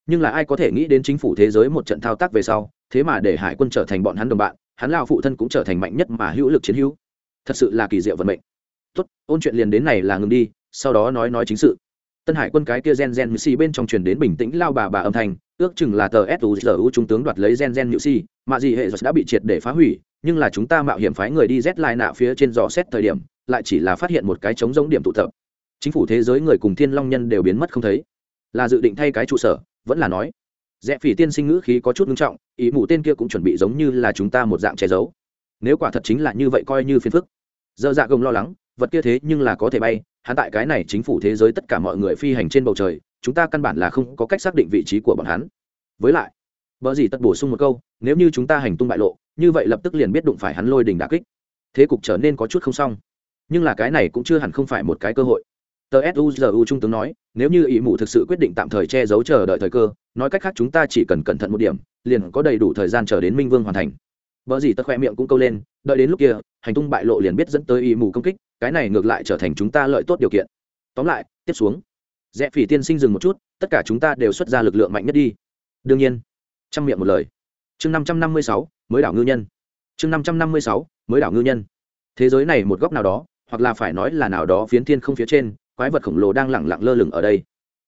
Nhưng là ai có thể nghĩ đến chính phủ thế giới một trận thao tác về sau, thế mà để hải quân trở thành bọn hắn đồng bạn, hắn lao phụ thân cũng trở thành mạnh nhất mà hữu lực chiến hữu. Thật sự là kỳ diệu vận mệnh. Tốt, ôn chuyện liền đến này là ngừng đi sau đó nói nói chính sự. Tân hải quân cái kia gen gen nhự si bên trong truyền đến bình tĩnh lao bà bà âm thanh, ước chừng là tờ suzu trung tướng đoạt lấy gen gen nhự si, mà gì hệ đã bị triệt để phá hủy, nhưng là chúng ta mạo hiểm phái người đi z lai nạ phía trên dò xét thời điểm, lại chỉ là phát hiện một cái trống giống điểm tụ tập. Chính phủ thế giới người cùng thiên long nhân đều biến mất không thấy. Là dự định thay cái trụ sở, vẫn là nói. Rẽ phỉ tiên sinh ngữ khí có chút nghiêm trọng, ý mụ tên kia cũng chuẩn bị giống như là chúng ta một dạng che giấu. Nếu quả thật chính là như vậy coi như phiền phức. Dơ dạ gồng lo lắng, vật kia thế nhưng là có thể bay hắn tại cái này chính phủ thế giới tất cả mọi người phi hành trên bầu trời, chúng ta căn bản là không có cách xác định vị trí của bọn hắn. Với lại vợ gì tất bổ sung một câu, nếu như chúng ta hành tung bại lộ, như vậy lập tức liền biết đụng phải hắn lôi đình đà kích. Thế cục trở nên có chút không xong. Nhưng là cái này cũng chưa hẳn không phải một cái cơ hội. Tờ suzu trung tướng nói, nếu như ý mụ thực sự quyết định tạm thời che giấu chờ đợi thời cơ, nói cách khác chúng ta chỉ cần cẩn thận một điểm, liền có đầy đủ thời gian chờ đến minh vương hoàn thành. Vợ gì tất khoe miệng cũng câu lên, đợi đến lúc kia, hành tung bại lộ liền biết dẫn tới ý mù công kích cái này ngược lại trở thành chúng ta lợi tốt điều kiện. Tóm lại, tiếp xuống. Rẽ phỉ tiên sinh dừng một chút, tất cả chúng ta đều xuất ra lực lượng mạnh nhất đi. Đương nhiên. Trong miệng một lời. Chương năm trăm năm mươi sáu, mới đảo ngư nhân. Chương năm trăm năm mươi sáu, mới đảo ngư nhân. Thế giới này một góc nào đó, hoặc là phải nói là nào đó phiến thiên không phía trên, quái vật khổng lồ đang lẳng lặng lơ lửng ở đây.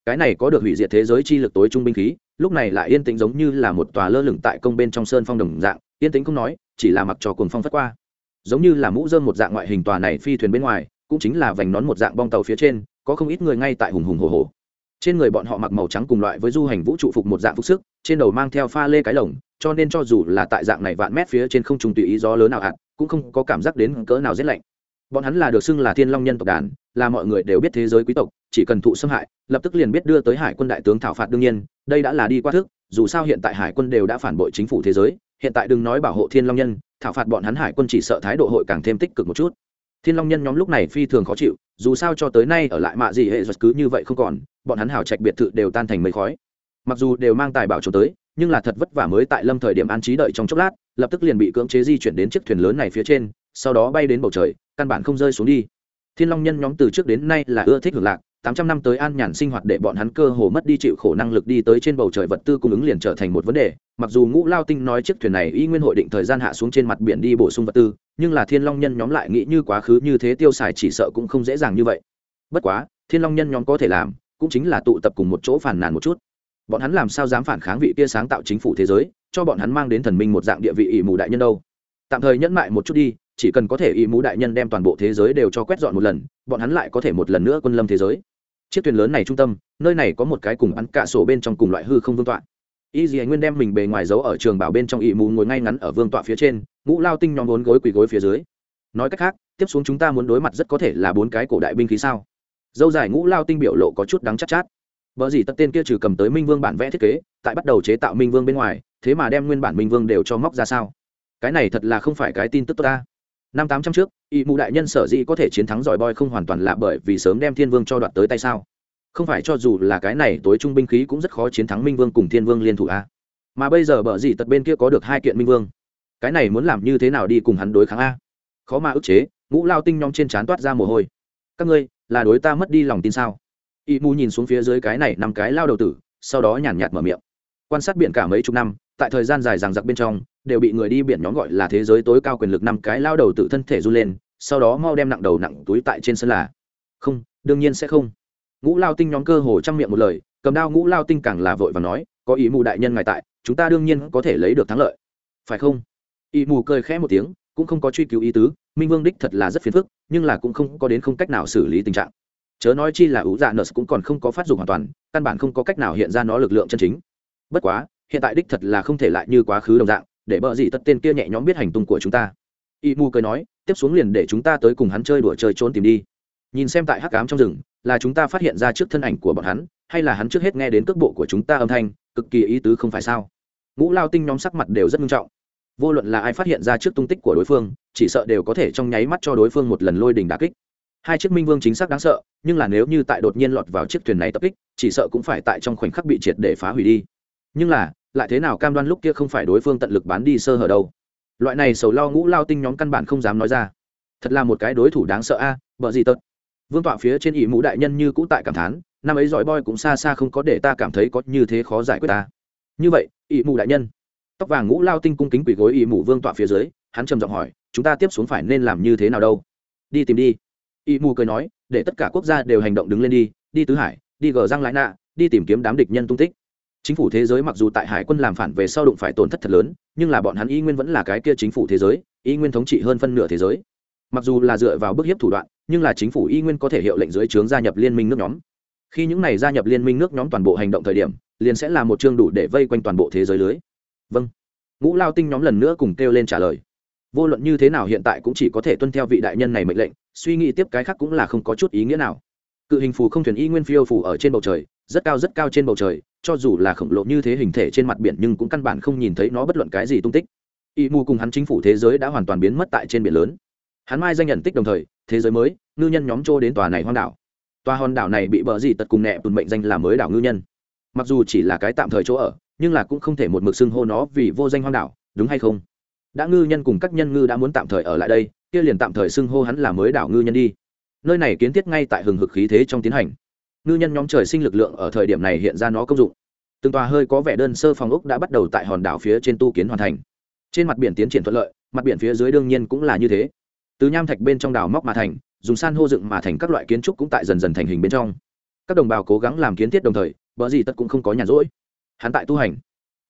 Cái này có được hủy diệt thế giới chi lực tối trung binh khí, lúc này lại yên tĩnh giống như là một tòa lơ lửng tại công bên trong sơn phong đồng dạng, yên tĩnh không nói, chỉ là mặc cho cuồng phong phất qua giống như là mũ dơm một dạng ngoại hình tòa này phi thuyền bên ngoài, cũng chính là vành nón một dạng bong tàu phía trên, có không ít người ngay tại hùng hùng hồ hồ trên người bọn họ mặc màu trắng cùng loại với du hành vũ trụ phục một dạng phục sức, trên đầu mang theo pha lê cái lồng, cho nên cho dù là tại dạng này vạn mét phía trên không trùng tùy ý gió lớn nào hạn cũng không có cảm giác đến cỡ nào rét lạnh. Bọn hắn là được xưng là thiên long nhân tộc đàn, là mọi người đều biết thế giới quý tộc, chỉ cần thụ xâm hại, lập tức liền biết đưa tới hải quân đại tướng thảo phạt đương nhiên, đây đã là đi qua thức, dù sao hiện tại hải quân đều đã phản bội chính phủ thế giới, hiện tại đừng nói bảo hộ thiên long nhân thảo phạt bọn hắn hải quân chỉ sợ thái độ hội càng thêm tích cực một chút. Thiên long nhân nhóm lúc này phi thường khó chịu, dù sao cho tới nay ở lại mạ gì hệ giật cứ như vậy không còn, bọn hắn hào trạch biệt thự đều tan thành mây khói. Mặc dù đều mang tài bảo trốn tới, nhưng là thật vất vả mới tại lâm thời điểm an trí đợi trong chốc lát, lập tức liền bị cưỡng chế di chuyển đến chiếc thuyền lớn này phía trên, sau đó bay đến bầu trời, căn bản không rơi xuống đi. Thiên long nhân nhóm từ trước đến nay là ưa thích hưởng lạc tám trăm năm tới an nhàn sinh hoạt để bọn hắn cơ hồ mất đi chịu khổ năng lực đi tới trên bầu trời vật tư cung ứng liền trở thành một vấn đề. Mặc dù ngũ lao tinh nói chiếc thuyền này y nguyên hội định thời gian hạ xuống trên mặt biển đi bổ sung vật tư, nhưng là thiên long nhân nhóm lại nghĩ như quá khứ như thế tiêu xài chỉ sợ cũng không dễ dàng như vậy. Bất quá, thiên long nhân nhóm có thể làm, cũng chính là tụ tập cùng một chỗ phản nàn một chút. Bọn hắn làm sao dám phản kháng vị kia sáng tạo chính phủ thế giới, cho bọn hắn mang đến thần minh một dạng địa vị ỷ mù đại nhân đâu. Tạm thời nhẫn mại một chút đi chỉ cần có thể y mũ đại nhân đem toàn bộ thế giới đều cho quét dọn một lần bọn hắn lại có thể một lần nữa quân lâm thế giới. Chiếc thuyền lớn này trung tâm nơi này có một cái cùng ăn cạ sổ bên trong cùng loại hư không vương tọa. Y dì nguyên đem mình bề ngoài giấu ở trường bảo bên trong y mù ngồi ngay ngắn ở vương tọa phía trên ngũ lao tinh nhóm bốn gối quỳ gối phía dưới. Nói cách khác tiếp xuống chúng ta muốn đối mặt rất có thể là bốn cái cổ đại binh khí sao? Dâu dài ngũ lao tinh biểu lộ có chút đắng chắc chát, chát. Vợ gì tất tên kia trừ cầm tới minh vương bản vẽ thiết kế tại bắt đầu chế tạo minh vương bên ngoài thế mà đem nguyên bản minh vương đều cho móc ra sao? Cái này thật là không phải cái tin tức tốt ta năm tám trăm trước, y mù đại nhân sở dĩ có thể chiến thắng giỏi boy không hoàn toàn là bởi vì sớm đem thiên vương cho đoạt tới tay sao? Không phải cho dù là cái này tối trung binh khí cũng rất khó chiến thắng minh vương cùng thiên vương liên thủ a mà bây giờ bờ gì tật bên kia có được hai kiện minh vương. Cái này muốn làm như thế nào đi cùng hắn đối kháng a? Khó mà ức chế, ngũ lao tinh nhóm trên trán toát ra mồ hôi. Các ngươi, là đối ta mất đi lòng tin sao? Y mù nhìn xuống phía dưới cái này năm cái lao đầu tử, sau đó nhàn nhạt mở miệng quan sát biển cả mấy chục năm, tại thời gian dài rằng giặc bên trong, đều bị người đi biển nhóm gọi là thế giới tối cao quyền lực năm cái lao đầu tự thân thể run lên, sau đó mau đem nặng đầu nặng túi tại trên sân là, không, đương nhiên sẽ không. Ngũ lao tinh nhóm cơ hồ trong miệng một lời, cầm đao ngũ lao tinh càng là vội và nói, có ý mù đại nhân ngài tại, chúng ta đương nhiên có thể lấy được thắng lợi. Phải không? Ý mù cười khẽ một tiếng, cũng không có truy cứu ý tứ, minh vương đích thật là rất phiền phức, nhưng là cũng không có đến không cách nào xử lý tình trạng. Chớ nói chi là ủ dạ nợ cũng còn không có phát dụng hoàn toàn, căn bản không có cách nào hiện ra nó lực lượng chân chính bất quá, hiện tại đích thật là không thể lại như quá khứ đồng dạng, để bợ gì tất tên kia nhẹ nhõm biết hành tung của chúng ta. Y mu cười nói, tiếp xuống liền để chúng ta tới cùng hắn chơi đùa chơi trốn tìm đi. Nhìn xem tại hắc cám trong rừng, là chúng ta phát hiện ra trước thân ảnh của bọn hắn, hay là hắn trước hết nghe đến cước bộ của chúng ta âm thanh, cực kỳ ý tứ không phải sao? Ngũ lao tinh nhóm sắc mặt đều rất nghiêm trọng. Vô luận là ai phát hiện ra trước tung tích của đối phương, chỉ sợ đều có thể trong nháy mắt cho đối phương một lần lôi đình đà kích. Hai chiếc minh vương chính xác đáng sợ, nhưng là nếu như tại đột nhiên lọt vào chiếc thuyền này tập kích, chỉ sợ cũng phải tại trong khoảnh khắc bị triệt để phá hủy đi nhưng là lại thế nào cam đoan lúc kia không phải đối phương tận lực bán đi sơ hở đâu? Loại này sầu lo ngũ lao tinh nhóm căn bản không dám nói ra. Thật là một cái đối thủ đáng sợ a à, gì tật. Vương tọa phía trên ỷ mũ đại nhân như cũ tại cảm thán năm ấy giỏi boy cũng xa xa không có để ta cảm thấy có như thế khó giải quyết ta. Như vậy ỷ mũ đại nhân. Tóc vàng ngũ lao tinh cung kính quỷ gối ỷ mũ vương tọa phía dưới hắn trầm giọng hỏi chúng ta tiếp xuống phải nên làm như thế nào đâu? Đi tìm đi. Ỷ mũ cười nói để tất cả quốc gia đều hành động đứng lên đi đi tứ hải đi gờ răng lại nạ đi tìm kiếm đám địch nhân tung tích chính phủ thế giới mặc dù tại hải quân làm phản về sau đụng phải tổn thất thật lớn, nhưng là bọn hắn y nguyên vẫn là cái kia chính phủ thế giới, y nguyên thống trị hơn phân nửa thế giới. Mặc dù là dựa vào bức hiếp thủ đoạn, nhưng là chính phủ y nguyên có thể hiệu lệnh dưới trướng gia nhập liên minh nước nhóm. Khi những này gia nhập liên minh nước nhóm toàn bộ hành động thời điểm, liền sẽ là một chương đủ để vây quanh toàn bộ thế giới lưới. Vâng. Ngũ lao tinh nhóm lần nữa cùng kêu lên trả lời. Vô luận như thế nào hiện tại cũng chỉ có thể tuân theo vị đại nhân này mệnh lệnh, suy nghĩ tiếp cái khác cũng là không có chút ý nghĩa nào. Cự hình phù không thuyền y nguyên phiêu phù ở trên bầu trời rất cao rất cao trên bầu trời, cho dù là khổng lồ như thế hình thể trên mặt biển nhưng cũng căn bản không nhìn thấy nó bất luận cái gì tung tích. Y mù cùng hắn chính phủ thế giới đã hoàn toàn biến mất tại trên biển lớn. Hắn mai danh nhận tích đồng thời, thế giới mới, ngư nhân nhóm trô đến tòa này hoang đảo. Tòa hòn đảo này bị bờ gì tật cùng nẹ tùn mệnh danh là mới đảo ngư nhân. Mặc dù chỉ là cái tạm thời chỗ ở, nhưng là cũng không thể một mực xưng hô nó vì vô danh hoang đảo, đúng hay không? Đã ngư nhân cùng các nhân ngư đã muốn tạm thời ở lại đây, kia liền tạm thời xưng hô hắn là mới đảo ngư nhân đi. Nơi này kiến thiết ngay tại hừng hực khí thế trong tiến hành ngư nhân nhóm trời sinh lực lượng ở thời điểm này hiện ra nó công dụng. Từng tòa hơi có vẻ đơn sơ phòng ốc đã bắt đầu tại hòn đảo phía trên tu kiến hoàn thành. Trên mặt biển tiến triển thuận lợi, mặt biển phía dưới đương nhiên cũng là như thế. Từ nham thạch bên trong đảo móc mà thành, dùng san hô dựng mà thành các loại kiến trúc cũng tại dần dần thành hình bên trong. Các đồng bào cố gắng làm kiến thiết đồng thời, bờ gì tất cũng không có nhàn rỗi. Hắn tại tu hành.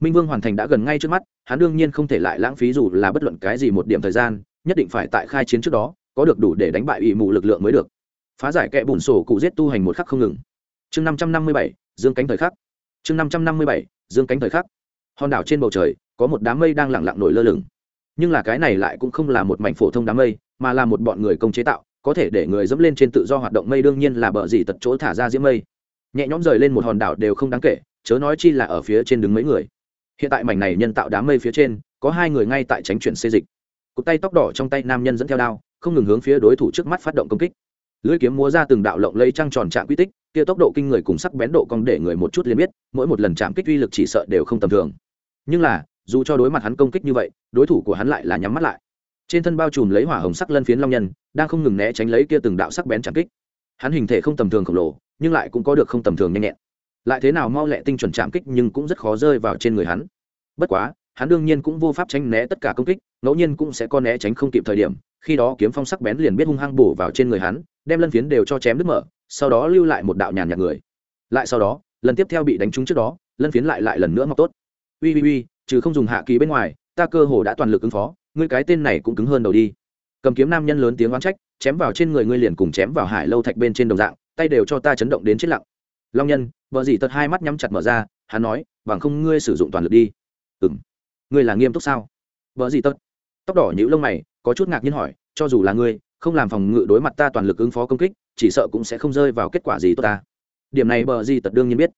Minh vương hoàn thành đã gần ngay trước mắt, hắn đương nhiên không thể lại lãng phí dù là bất luận cái gì một điểm thời gian, nhất định phải tại khai chiến trước đó, có được đủ để đánh bại ủy mù lực lượng mới được phá giải kẽ bùn sổ cụ giết tu hành một khắc không ngừng. Chương năm trăm năm mươi bảy, dương cánh thời khắc. Chương năm trăm năm mươi bảy, dương cánh thời khắc. Hòn đảo trên bầu trời, có một đám mây đang lẳng lặng nổi lơ lửng. Nhưng là cái này lại cũng không là một mảnh phổ thông đám mây, mà là một bọn người công chế tạo, có thể để người dẫm lên trên tự do hoạt động mây đương nhiên là bờ gì tật chỗ thả ra diễm mây. Nhẹ nhõm rời lên một hòn đảo đều không đáng kể, chớ nói chi là ở phía trên đứng mấy người. Hiện tại mảnh này nhân tạo đám mây phía trên, có hai người ngay tại tránh chuyển xê dịch. Cụt tay tóc đỏ trong tay nam nhân dẫn theo đao, không ngừng hướng phía đối thủ trước mắt phát động công kích lưỡi kiếm múa ra từng đạo lộng lấy trăng tròn chạm quy tích, kia tốc độ kinh người cùng sắc bén độ cong để người một chút liền biết, mỗi một lần chạm kích uy lực chỉ sợ đều không tầm thường. Nhưng là, dù cho đối mặt hắn công kích như vậy, đối thủ của hắn lại là nhắm mắt lại. Trên thân bao trùm lấy hỏa hồng sắc lân phiến long nhân, đang không ngừng né tránh lấy kia từng đạo sắc bén chạm kích. Hắn hình thể không tầm thường khổng lồ, nhưng lại cũng có được không tầm thường nhanh nhẹn. Lại thế nào mau lẹ tinh chuẩn chạm kích nhưng cũng rất khó rơi vào trên người hắn. Bất quá, hắn đương nhiên cũng vô pháp tránh né tất cả công kích, ngẫu nhiên cũng sẽ có né tránh không kịp thời điểm, khi đó kiếm phong sắc bén liền biết hung hăng bổ vào trên người hắn đem lân phiến đều cho chém đứt mở, sau đó lưu lại một đạo nhàn nhạt người. Lại sau đó, lần tiếp theo bị đánh trúng trước đó, lân phiến lại lại lần nữa mọc tốt. Ui ui ui, trừ không dùng hạ kỳ bên ngoài, ta cơ hồ đã toàn lực ứng phó, ngươi cái tên này cũng cứng hơn đầu đi. Cầm kiếm nam nhân lớn tiếng oán trách, chém vào trên người ngươi liền cùng chém vào hải lâu thạch bên trên đồng dạng, tay đều cho ta chấn động đến chết lặng. Long nhân, vợ dì tật hai mắt nhắm chặt mở ra, hắn nói, bằng không ngươi sử dụng toàn lực đi. Ừ m ngươi là nghiêm túc sao? Vợ dì tật? Tóc đỏ nhữ lông mày, có chút ngạc nhiên hỏi, cho dù là ngươi không làm phòng ngự đối mặt ta toàn lực ứng phó công kích, chỉ sợ cũng sẽ không rơi vào kết quả gì tốt ta. Điểm này bờ dì tật đương nhiên biết.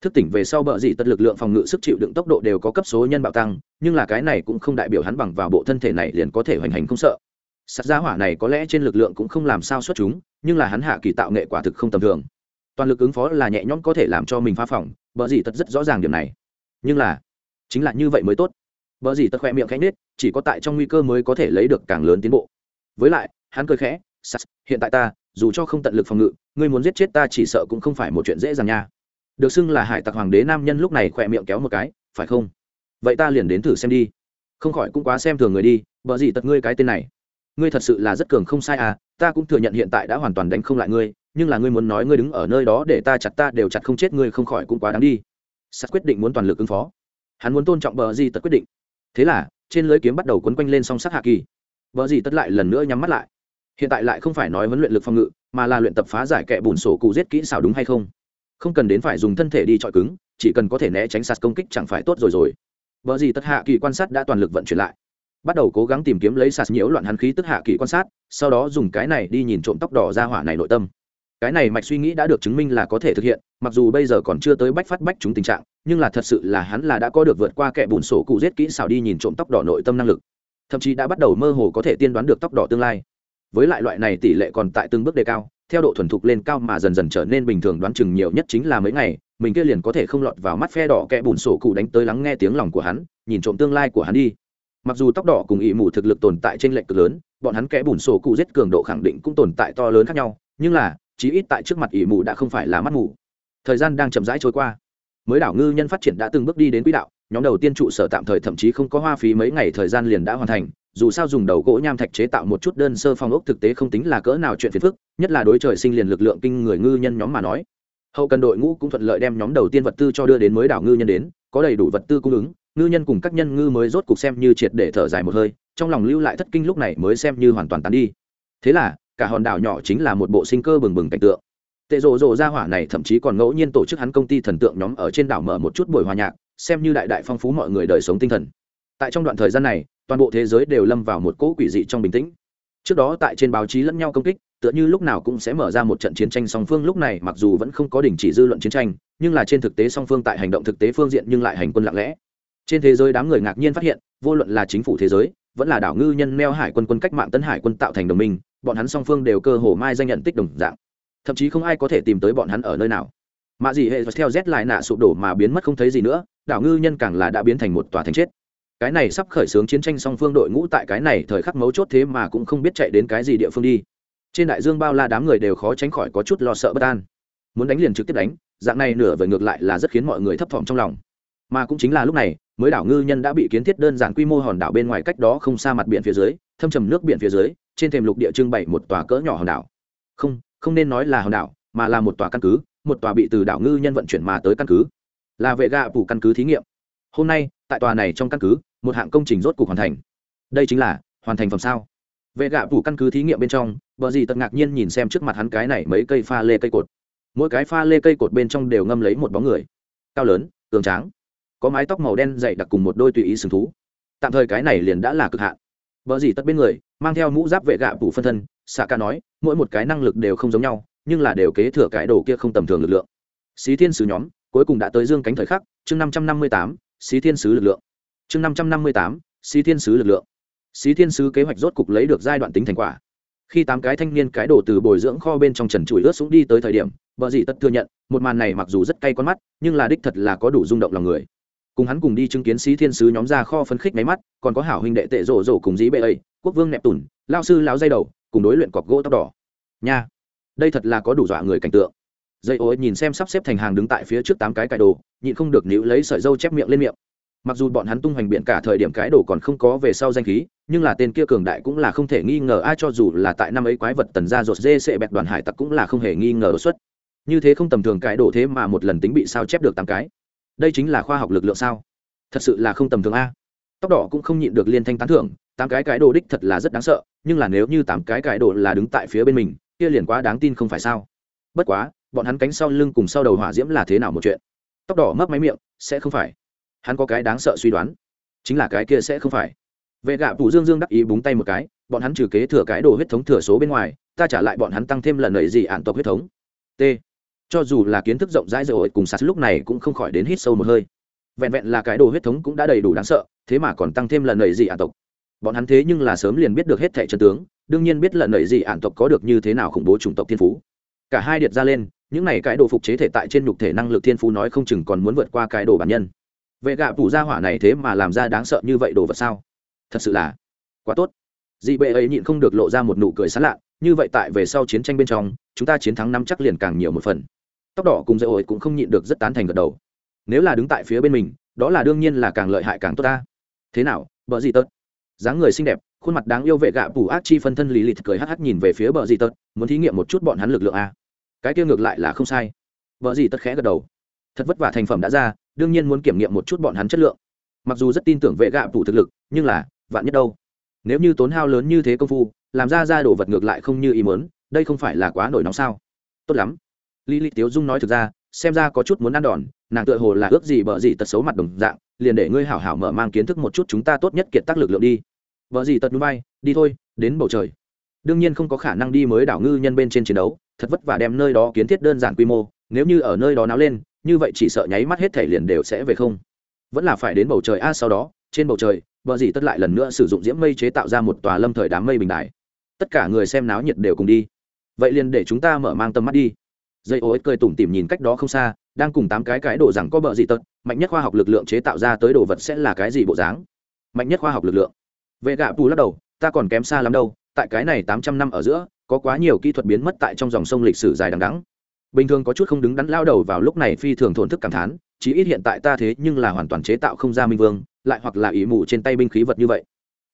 Thức tỉnh về sau bờ dì tật lực lượng phòng ngự sức chịu đựng tốc độ đều có cấp số nhân bạo tăng, nhưng là cái này cũng không đại biểu hắn bằng vào bộ thân thể này liền có thể hoành hành không sợ. Sắt giá hỏa này có lẽ trên lực lượng cũng không làm sao xuất chúng, nhưng là hắn hạ kỳ tạo nghệ quả thực không tầm thường. Toàn lực ứng phó là nhẹ nhõm có thể làm cho mình phá phỏng bờ dì tật rất rõ ràng điểm này. Nhưng là, chính là như vậy mới tốt. Bờ dì tật khoe miệng khẽ nết chỉ có tại trong nguy cơ mới có thể lấy được càng lớn tiến bộ. Với lại hắn cười khẽ, sas, hiện tại ta, dù cho không tận lực phòng ngự, ngươi muốn giết chết ta chỉ sợ cũng không phải một chuyện dễ dàng nha. Được xưng là hải tặc hoàng đế nam nhân lúc này khỏe miệng kéo một cái, phải không? Vậy ta liền đến thử xem đi. Không khỏi cũng quá xem thường người đi, vợ gì tật ngươi cái tên này? Ngươi thật sự là rất cường không sai à ta cũng thừa nhận hiện tại đã hoàn toàn đánh không lại ngươi, nhưng là ngươi muốn nói ngươi đứng ở nơi đó để ta chặt ta đều chặt không chết ngươi không khỏi cũng quá đáng đi. Sắt quyết định muốn toàn lực ứng phó. Hắn muốn tôn trọng bờ di tật quyết định. Thế là, trên lưới kiếm bắt đầu quấn quanh lên song sắt hạ kỳ. Bờ di tật lại lần nữa nhắm mắt lại hiện tại lại không phải nói huấn luyện lực phòng ngự, mà là luyện tập phá giải kẻ bùn sổ cụ giết kỹ xảo đúng hay không? Không cần đến phải dùng thân thể đi chọi cứng, chỉ cần có thể né tránh sạt công kích chẳng phải tốt rồi rồi. Vợ gì tất hạ kỳ quan sát đã toàn lực vận chuyển lại. Bắt đầu cố gắng tìm kiếm lấy sạt nhiễu loạn hắn khí tức hạ kỳ quan sát, sau đó dùng cái này đi nhìn trộm tóc đỏ ra hỏa này nội tâm. Cái này mạch suy nghĩ đã được chứng minh là có thể thực hiện, mặc dù bây giờ còn chưa tới bách phát bách chúng tình trạng, nhưng là thật sự là hắn là đã có được vượt qua kẻ bùn sổ cụ giết kỹ xảo đi nhìn trộm tóc đỏ nội tâm năng lực. Thậm chí đã bắt đầu mơ hồ có thể tiên đoán được tóc đỏ tương lai với lại loại này tỷ lệ còn tại từng bước đề cao, theo độ thuần thục lên cao mà dần dần trở nên bình thường đoán chừng nhiều nhất chính là mấy ngày, mình kia liền có thể không lọt vào mắt phe đỏ kẽ bùn sổ cụ đánh tới lắng nghe tiếng lòng của hắn, nhìn trộm tương lai của hắn đi. Mặc dù tóc đỏ cùng ỵ mù thực lực tồn tại trên lệch cực lớn, bọn hắn kẽ bùn sổ cụ giết cường độ khẳng định cũng tồn tại to lớn khác nhau, nhưng là, chí ít tại trước mặt ỵ mù đã không phải là mắt mù. Thời gian đang chậm rãi trôi qua. Mới đảo ngư nhân phát triển đã từng bước đi đến quỹ đạo, nhóm đầu tiên trụ sở tạm thời thậm chí không có hoa phí mấy ngày thời gian liền đã hoàn thành dù sao dùng đầu gỗ nham thạch chế tạo một chút đơn sơ phong ốc thực tế không tính là cỡ nào chuyện phiền phức, nhất là đối trời sinh liền lực lượng kinh người ngư nhân nhóm mà nói. Hậu cần đội ngũ cũng thuận lợi đem nhóm đầu tiên vật tư cho đưa đến mới đảo ngư nhân đến, có đầy đủ vật tư cung ứng, ngư nhân cùng các nhân ngư mới rốt cục xem như triệt để thở dài một hơi, trong lòng lưu lại thất kinh lúc này mới xem như hoàn toàn tán đi. Thế là, cả hòn đảo nhỏ chính là một bộ sinh cơ bừng bừng cảnh tượng. Tệ rộ rộ ra hỏa này thậm chí còn ngẫu nhiên tổ chức hắn công ty thần tượng nhóm ở trên đảo mở một chút buổi hòa nhạc, xem như đại đại phong phú mọi người đời sống tinh thần. Tại trong đoạn thời gian này toàn bộ thế giới đều lâm vào một cỗ quỷ dị trong bình tĩnh. Trước đó tại trên báo chí lẫn nhau công kích, tựa như lúc nào cũng sẽ mở ra một trận chiến tranh song phương lúc này mặc dù vẫn không có đình chỉ dư luận chiến tranh, nhưng là trên thực tế song phương tại hành động thực tế phương diện nhưng lại hành quân lặng lẽ. Trên thế giới đám người ngạc nhiên phát hiện, vô luận là chính phủ thế giới, vẫn là đảo ngư nhân neo hải quân quân cách mạng tân hải quân tạo thành đồng minh, bọn hắn song phương đều cơ hồ mai danh nhận tích đồng dạng. Thậm chí không ai có thể tìm tới bọn hắn ở nơi nào. Mạ gì hệ theo z lại nạ sụp đổ mà biến mất không thấy gì nữa, đảo ngư nhân càng là đã biến thành một tòa thành chết cái này sắp khởi xướng chiến tranh song phương đội ngũ tại cái này thời khắc mấu chốt thế mà cũng không biết chạy đến cái gì địa phương đi. Trên đại dương bao la đám người đều khó tránh khỏi có chút lo sợ bất an. Muốn đánh liền trực tiếp đánh, dạng này nửa vời ngược lại là rất khiến mọi người thấp thỏm trong lòng. Mà cũng chính là lúc này, mới đảo ngư nhân đã bị kiến thiết đơn giản quy mô hòn đảo bên ngoài cách đó không xa mặt biển phía dưới, thâm trầm nước biển phía dưới, trên thềm lục địa trưng bày một tòa cỡ nhỏ hòn đảo. Không không nên nói là hòn đảo, mà là một tòa căn cứ, một tòa bị từ đảo ngư nhân vận chuyển mà tới căn cứ. Là vệ gạ phủ căn cứ thí nghiệm hôm nay, tại tòa này trong căn cứ, một hạng công trình rốt cuộc hoàn thành. Đây chính là hoàn thành phẩm sao? Vệ gạ phủ căn cứ thí nghiệm bên trong vợ gì tật ngạc nhiên nhìn xem trước mặt hắn cái này mấy cây pha lê cây cột. Mỗi cái pha lê cây cột bên trong đều ngâm lấy một bóng người. Cao lớn, cường tráng. Có mái tóc màu đen dày đặc cùng một đôi tùy ý sừng thú. Tạm thời cái này liền đã là cực hạn. Vợ gì tất bên người, mang theo mũ giáp vệ gạ phủ phân thân, xạ ca nói, mỗi một cái năng lực đều không giống nhau, nhưng là đều kế thừa cái đồ kia không tầm thường lực lượng. Xí thiên sứ nhóm, cuối cùng đã tới dương cánh thời khắc, chương năm trăm năm mươi tám xí thiên sứ lực lượng. Chương năm trăm năm mươi tám, xí thiên sứ lực lượng. Xí thiên sứ kế hoạch rốt cục lấy được giai đoạn tính thành quả. Khi tám cái thanh niên cái đổ từ bồi dưỡng kho bên trong trần trụi ướt xuống đi tới thời điểm, vợ dị tất thừa nhận, một màn này mặc dù rất cay con mắt, nhưng là đích thật là có đủ rung động lòng người. Cùng hắn cùng đi chứng kiến sĩ thiên sứ nhóm ra kho phấn khích máy mắt, còn có hảo huynh đệ tệ rổ rổ cùng dĩ bệ ấy, quốc vương nẹp tùn lao sư lão dây đầu, cùng đối luyện cọc gỗ tóc đỏ. Nha, đây thật là có đủ dọa người cảnh tượng dây ối nhìn xem sắp xếp thành hàng đứng tại phía trước tám cái cải đồ, nhịn không được níu lấy sợi dâu chép miệng lên miệng. Mặc dù bọn hắn tung hoành biện cả thời điểm cái đồ còn không có về sau danh khí, nhưng là tên kia cường đại cũng là không thể nghi ngờ, ai cho dù là tại năm ấy quái vật tần gia rột dê sệ bẹt đoàn hải tặc cũng là không hề nghi ngờ đột xuất. Như thế không tầm thường cái đồ thế mà một lần tính bị sao chép được tám cái. Đây chính là khoa học lực lượng sao? Thật sự là không tầm thường a. Tóc đỏ cũng không nhịn được liên thanh tán thưởng, tám cái cái đồ đích thật là rất đáng sợ, nhưng là nếu như tám cái cái đồ là đứng tại phía bên mình, kia liền quá đáng tin không phải sao? Bất quá bọn hắn cánh sau lưng cùng sau đầu hỏa diễm là thế nào một chuyện? Tóc đỏ mấp máy miệng, sẽ không phải. Hắn có cái đáng sợ suy đoán. Chính là cái kia sẽ không phải. Vệ gạ phủ dương dương đắc ý búng tay một cái, bọn hắn trừ kế thừa cái đồ huyết thống thừa số bên ngoài, ta trả lại bọn hắn tăng thêm lần nầy gì ạn tộc huyết thống. T. Cho dù là kiến thức rộng rãi rồi cùng sạt lúc này cũng không khỏi đến hít sâu một hơi. Vẹn vẹn là cái đồ huyết thống cũng đã đầy đủ đáng sợ, thế mà còn tăng thêm lần nầy gì ạn tộc. Bọn hắn thế nhưng là sớm liền biết được hết thẻ chân tướng, đương nhiên biết lần nầy gì ạn tộc có được như thế nào khủng bố chủng tộc thiên phú cả hai điệt ra lên, những này cái đồ phục chế thể tại trên nhục thể năng lực thiên phú nói không chừng còn muốn vượt qua cái đồ bản nhân. Vệ gạ phủ gia hỏa này thế mà làm ra đáng sợ như vậy đồ vật sao? Thật sự là quá tốt. Dị bệ ấy nhịn không được lộ ra một nụ cười sán lạ, như vậy tại về sau chiến tranh bên trong, chúng ta chiến thắng năm chắc liền càng nhiều một phần. Tóc đỏ cùng dây ổi cũng không nhịn được rất tán thành gật đầu. Nếu là đứng tại phía bên mình, đó là đương nhiên là càng lợi hại càng tốt ta. Thế nào, bợ gì tớt? Dáng người xinh đẹp khuôn mặt đáng yêu vệ gạ bù ác chi phân thân lý lịch cười hắc hắc nhìn về phía bờ dì tật, muốn thí nghiệm một chút bọn hắn lực lượng a. Cái kia ngược lại là không sai. Vợ dì tật khẽ gật đầu. Thật vất vả thành phẩm đã ra, đương nhiên muốn kiểm nghiệm một chút bọn hắn chất lượng. Mặc dù rất tin tưởng vệ gạ bù thực lực, nhưng là, vạn nhất đâu? Nếu như tốn hao lớn như thế công phu, làm ra ra đồ vật ngược lại không như ý mớn đây không phải là quá nổi nóng sao? Tốt lắm. Lý lịch tiếu dung nói thực ra, xem ra có chút muốn ăn đòn, nàng tựa hồ là ước gì bợ gì tật xấu mặt đồng dạng, liền để ngươi hảo hảo mở mang kiến thức một chút chúng ta tốt nhất kiệt tác lực lượng đi vợ gì tật núi bay, đi thôi, đến bầu trời. Đương nhiên không có khả năng đi mới đảo ngư nhân bên trên chiến đấu, thật vất vả đem nơi đó kiến thiết đơn giản quy mô, nếu như ở nơi đó náo lên, như vậy chỉ sợ nháy mắt hết thể liền đều sẽ về không. Vẫn là phải đến bầu trời. A, sau đó, trên bầu trời bờ dì tất lại lần nữa sử dụng diễm mây chế tạo ra một tòa lâm thời đám mây bình đại tất cả người xem náo nhiệt đều cùng đi. Vậy liền để chúng ta mở mang tầm mắt đi. Dây ô ích cười tủm tỉm nhìn cách đó không xa, đang cùng tám cái cái đồ rằng có bờ gì tật, mạnh nhất khoa học lực lượng chế tạo ra tới đồ vật sẽ là cái gì bộ dáng? Mạnh nhất khoa học lực lượng vệ gạ pù lắc đầu, ta còn kém xa lắm đâu, tại cái này tám trăm năm ở giữa, có quá nhiều kỹ thuật biến mất tại trong dòng sông lịch sử dài đằng đẵng. Bình thường có chút không đứng đắn lao đầu vào lúc này phi thường thổn thức cảm thán, chí ít hiện tại ta thế nhưng là hoàn toàn chế tạo không ra minh vương, lại hoặc là ý mù trên tay binh khí vật như vậy.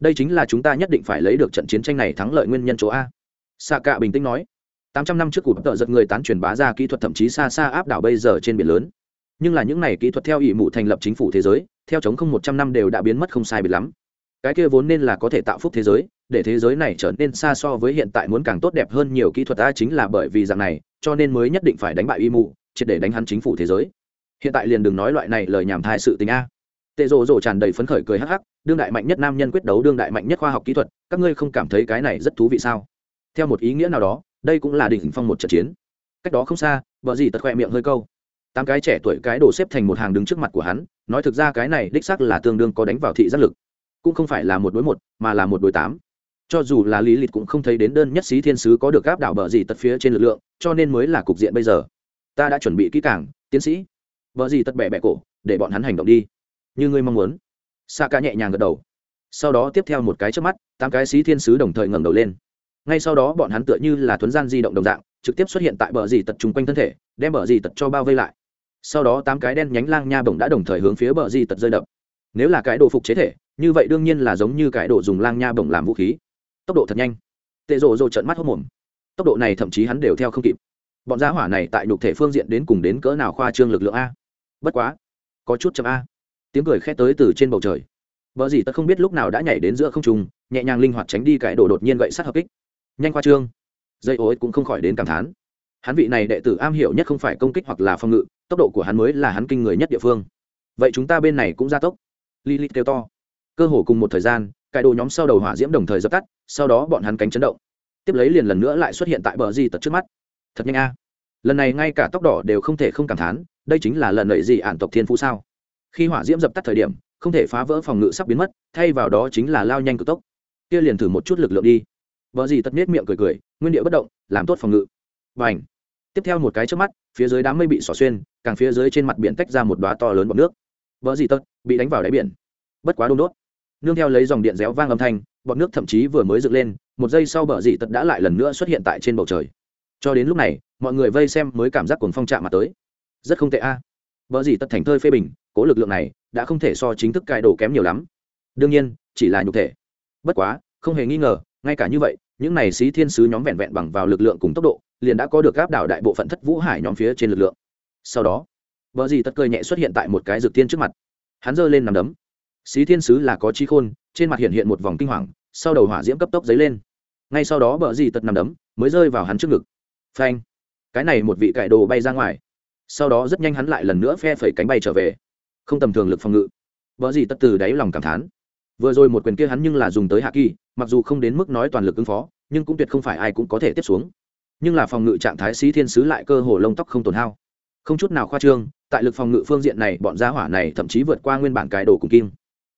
Đây chính là chúng ta nhất định phải lấy được trận chiến tranh này thắng lợi nguyên nhân chỗ a. Sa cạ bình tĩnh nói, tám trăm năm trước cuộc tợ giật người tán truyền bá ra kỹ thuật thậm chí xa xa áp đảo bây giờ trên biển lớn. Nhưng là những này kỹ thuật theo ý mù thành lập chính phủ thế giới, theo chống không một trăm năm đều đã biến mất không sai biệt lắm cái kia vốn nên là có thể tạo phúc thế giới, để thế giới này trở nên xa so với hiện tại muốn càng tốt đẹp hơn nhiều kỹ thuật ta chính là bởi vì dạng này, cho nên mới nhất định phải đánh bại y mù triệt để đánh hắn chính phủ thế giới. Hiện tại liền đừng nói loại này lời nhảm thai sự tình a. Tệ rồ rồ tràn đầy phấn khởi cười hắc hắc, đương đại mạnh nhất nam nhân quyết đấu, đương đại mạnh nhất khoa học kỹ thuật, các ngươi không cảm thấy cái này rất thú vị sao? Theo một ý nghĩa nào đó, đây cũng là đỉnh phong một trận chiến. Cách đó không xa, vợ gì tật khoe miệng hơi câu. Tám cái trẻ tuổi cái đồ xếp thành một hàng đứng trước mặt của hắn, nói thực ra cái này đích sắc là tương đương có đánh vào thị giác lực cũng không phải là một đối một, mà là một đối tám. Cho dù là lý lịch cũng không thấy đến đơn nhất sĩ thiên sứ có được gáp đảo bờ gì tật phía trên lực lượng, cho nên mới là cục diện bây giờ. Ta đã chuẩn bị kỹ càng, tiến sĩ. Vợ gì tật bẹ bẹ cổ, để bọn hắn hành động đi. Như ngươi mong muốn. Sa ca nhẹ nhàng gật đầu. Sau đó tiếp theo một cái trước mắt, tám cái sĩ thiên sứ đồng thời ngẩng đầu lên. Ngay sau đó bọn hắn tựa như là thuấn gian di động đồng dạng, trực tiếp xuất hiện tại bờ dì tật chung quanh thân thể, đem bờ dì tật cho bao vây lại. Sau đó tám cái đen nhánh lang nha bổng đã đồng thời hướng phía bờ dì tật rơi đập. Nếu là cái đồ phục chế thể như vậy đương nhiên là giống như cái độ dùng lang nha bổng làm vũ khí. Tốc độ thật nhanh. Tệ rộ rộ trận mắt hốc mồm. Tốc độ này thậm chí hắn đều theo không kịp. Bọn giá hỏa này tại nhục thể phương diện đến cùng đến cỡ nào khoa trương lực lượng a? Bất quá, có chút chậm a. Tiếng cười khét tới từ trên bầu trời. Vợ gì tất không biết lúc nào đã nhảy đến giữa không trùng nhẹ nhàng linh hoạt tránh đi cải đồ đột nhiên gậy sát hợp kích. Nhanh khoa trương. Dây ối cũng không khỏi đến cảm thán. Hắn vị này đệ tử am hiểu nhất không phải công kích hoặc là phòng ngự, tốc độ của hắn mới là hắn kinh người nhất địa phương. Vậy chúng ta bên này cũng gia tốc. Lilith kêu to cơ hồ cùng một thời gian cải đồ nhóm sau đầu hỏa diễm đồng thời dập tắt, sau đó bọn hắn cánh chấn động. Tiếp lấy liền lần nữa lại xuất hiện tại bờ di tật trước mắt. Thật nhanh a. Lần này ngay cả tóc đỏ đều không thể không cảm thán, đây chính là lần lợi gì ản tộc thiên phú sao. Khi hỏa diễm dập tắt thời điểm, không thể phá vỡ phòng ngự sắp biến mất, thay vào đó chính là lao nhanh cực tốc. Kia liền thử một chút lực lượng đi. Vợ gì tật nết miệng cười cười, nguyên địa bất động, làm tốt phòng ngự. Và ảnh tiếp theo một cái trước mắt, phía dưới đám mây bị xỏ xuyên, càng phía dưới trên mặt biển tách ra một đoá to lớn bọc nước. Vợ gì tật bị đánh vào đáy biển. Bất quá đôn đốt nương theo lấy dòng điện réo vang âm thanh, bọt nước thậm chí vừa mới dựng lên, một giây sau bờ dị tật đã lại lần nữa xuất hiện tại trên bầu trời. Cho đến lúc này, mọi người vây xem mới cảm giác cuồng phong chạm mặt tới. Rất không tệ a. À. bờ dị tật thành thơi phê bình, cố lực lượng này đã không thể so chính thức cài đồ kém nhiều lắm. Đương nhiên, chỉ là nhục thể. Bất quá, không hề nghi ngờ, ngay cả như vậy, những này xí thiên sứ nhóm vẹn vẹn bằng vào lực lượng cùng tốc độ, liền đã có được áp đảo đại bộ phận thất vũ hải nhóm phía trên lực lượng. Sau đó vợ gì tất cười nhẹ xuất hiện tại một cái dược tiên trước mặt. Hắn giơ lên nằm đấm xí thiên sứ là có trí khôn, trên mặt hiện hiện một vòng kinh hoàng, sau đầu hỏa diễm cấp tốc dấy lên. Ngay sau đó bờ dì tật nằm đấm, mới rơi vào hắn trước ngực. Phanh! Cái này một vị cải đồ bay ra ngoài. Sau đó rất nhanh hắn lại lần nữa phe phẩy cánh bay trở về. Không tầm thường lực phòng ngự. Vợ gì tất từ đáy lòng cảm thán. Vừa rồi một quyền kia hắn nhưng là dùng tới hạ kỳ, mặc dù không đến mức nói toàn lực ứng phó, nhưng cũng tuyệt không phải ai cũng có thể tiếp xuống. Nhưng là phòng ngự trạng thái sĩ thiên sứ lại cơ hồ lông tóc không tổn hao. Không chút nào khoa trương, tại lực phòng ngự phương diện này, bọn gia hỏa này thậm chí vượt qua nguyên bản cải đồ cùng kim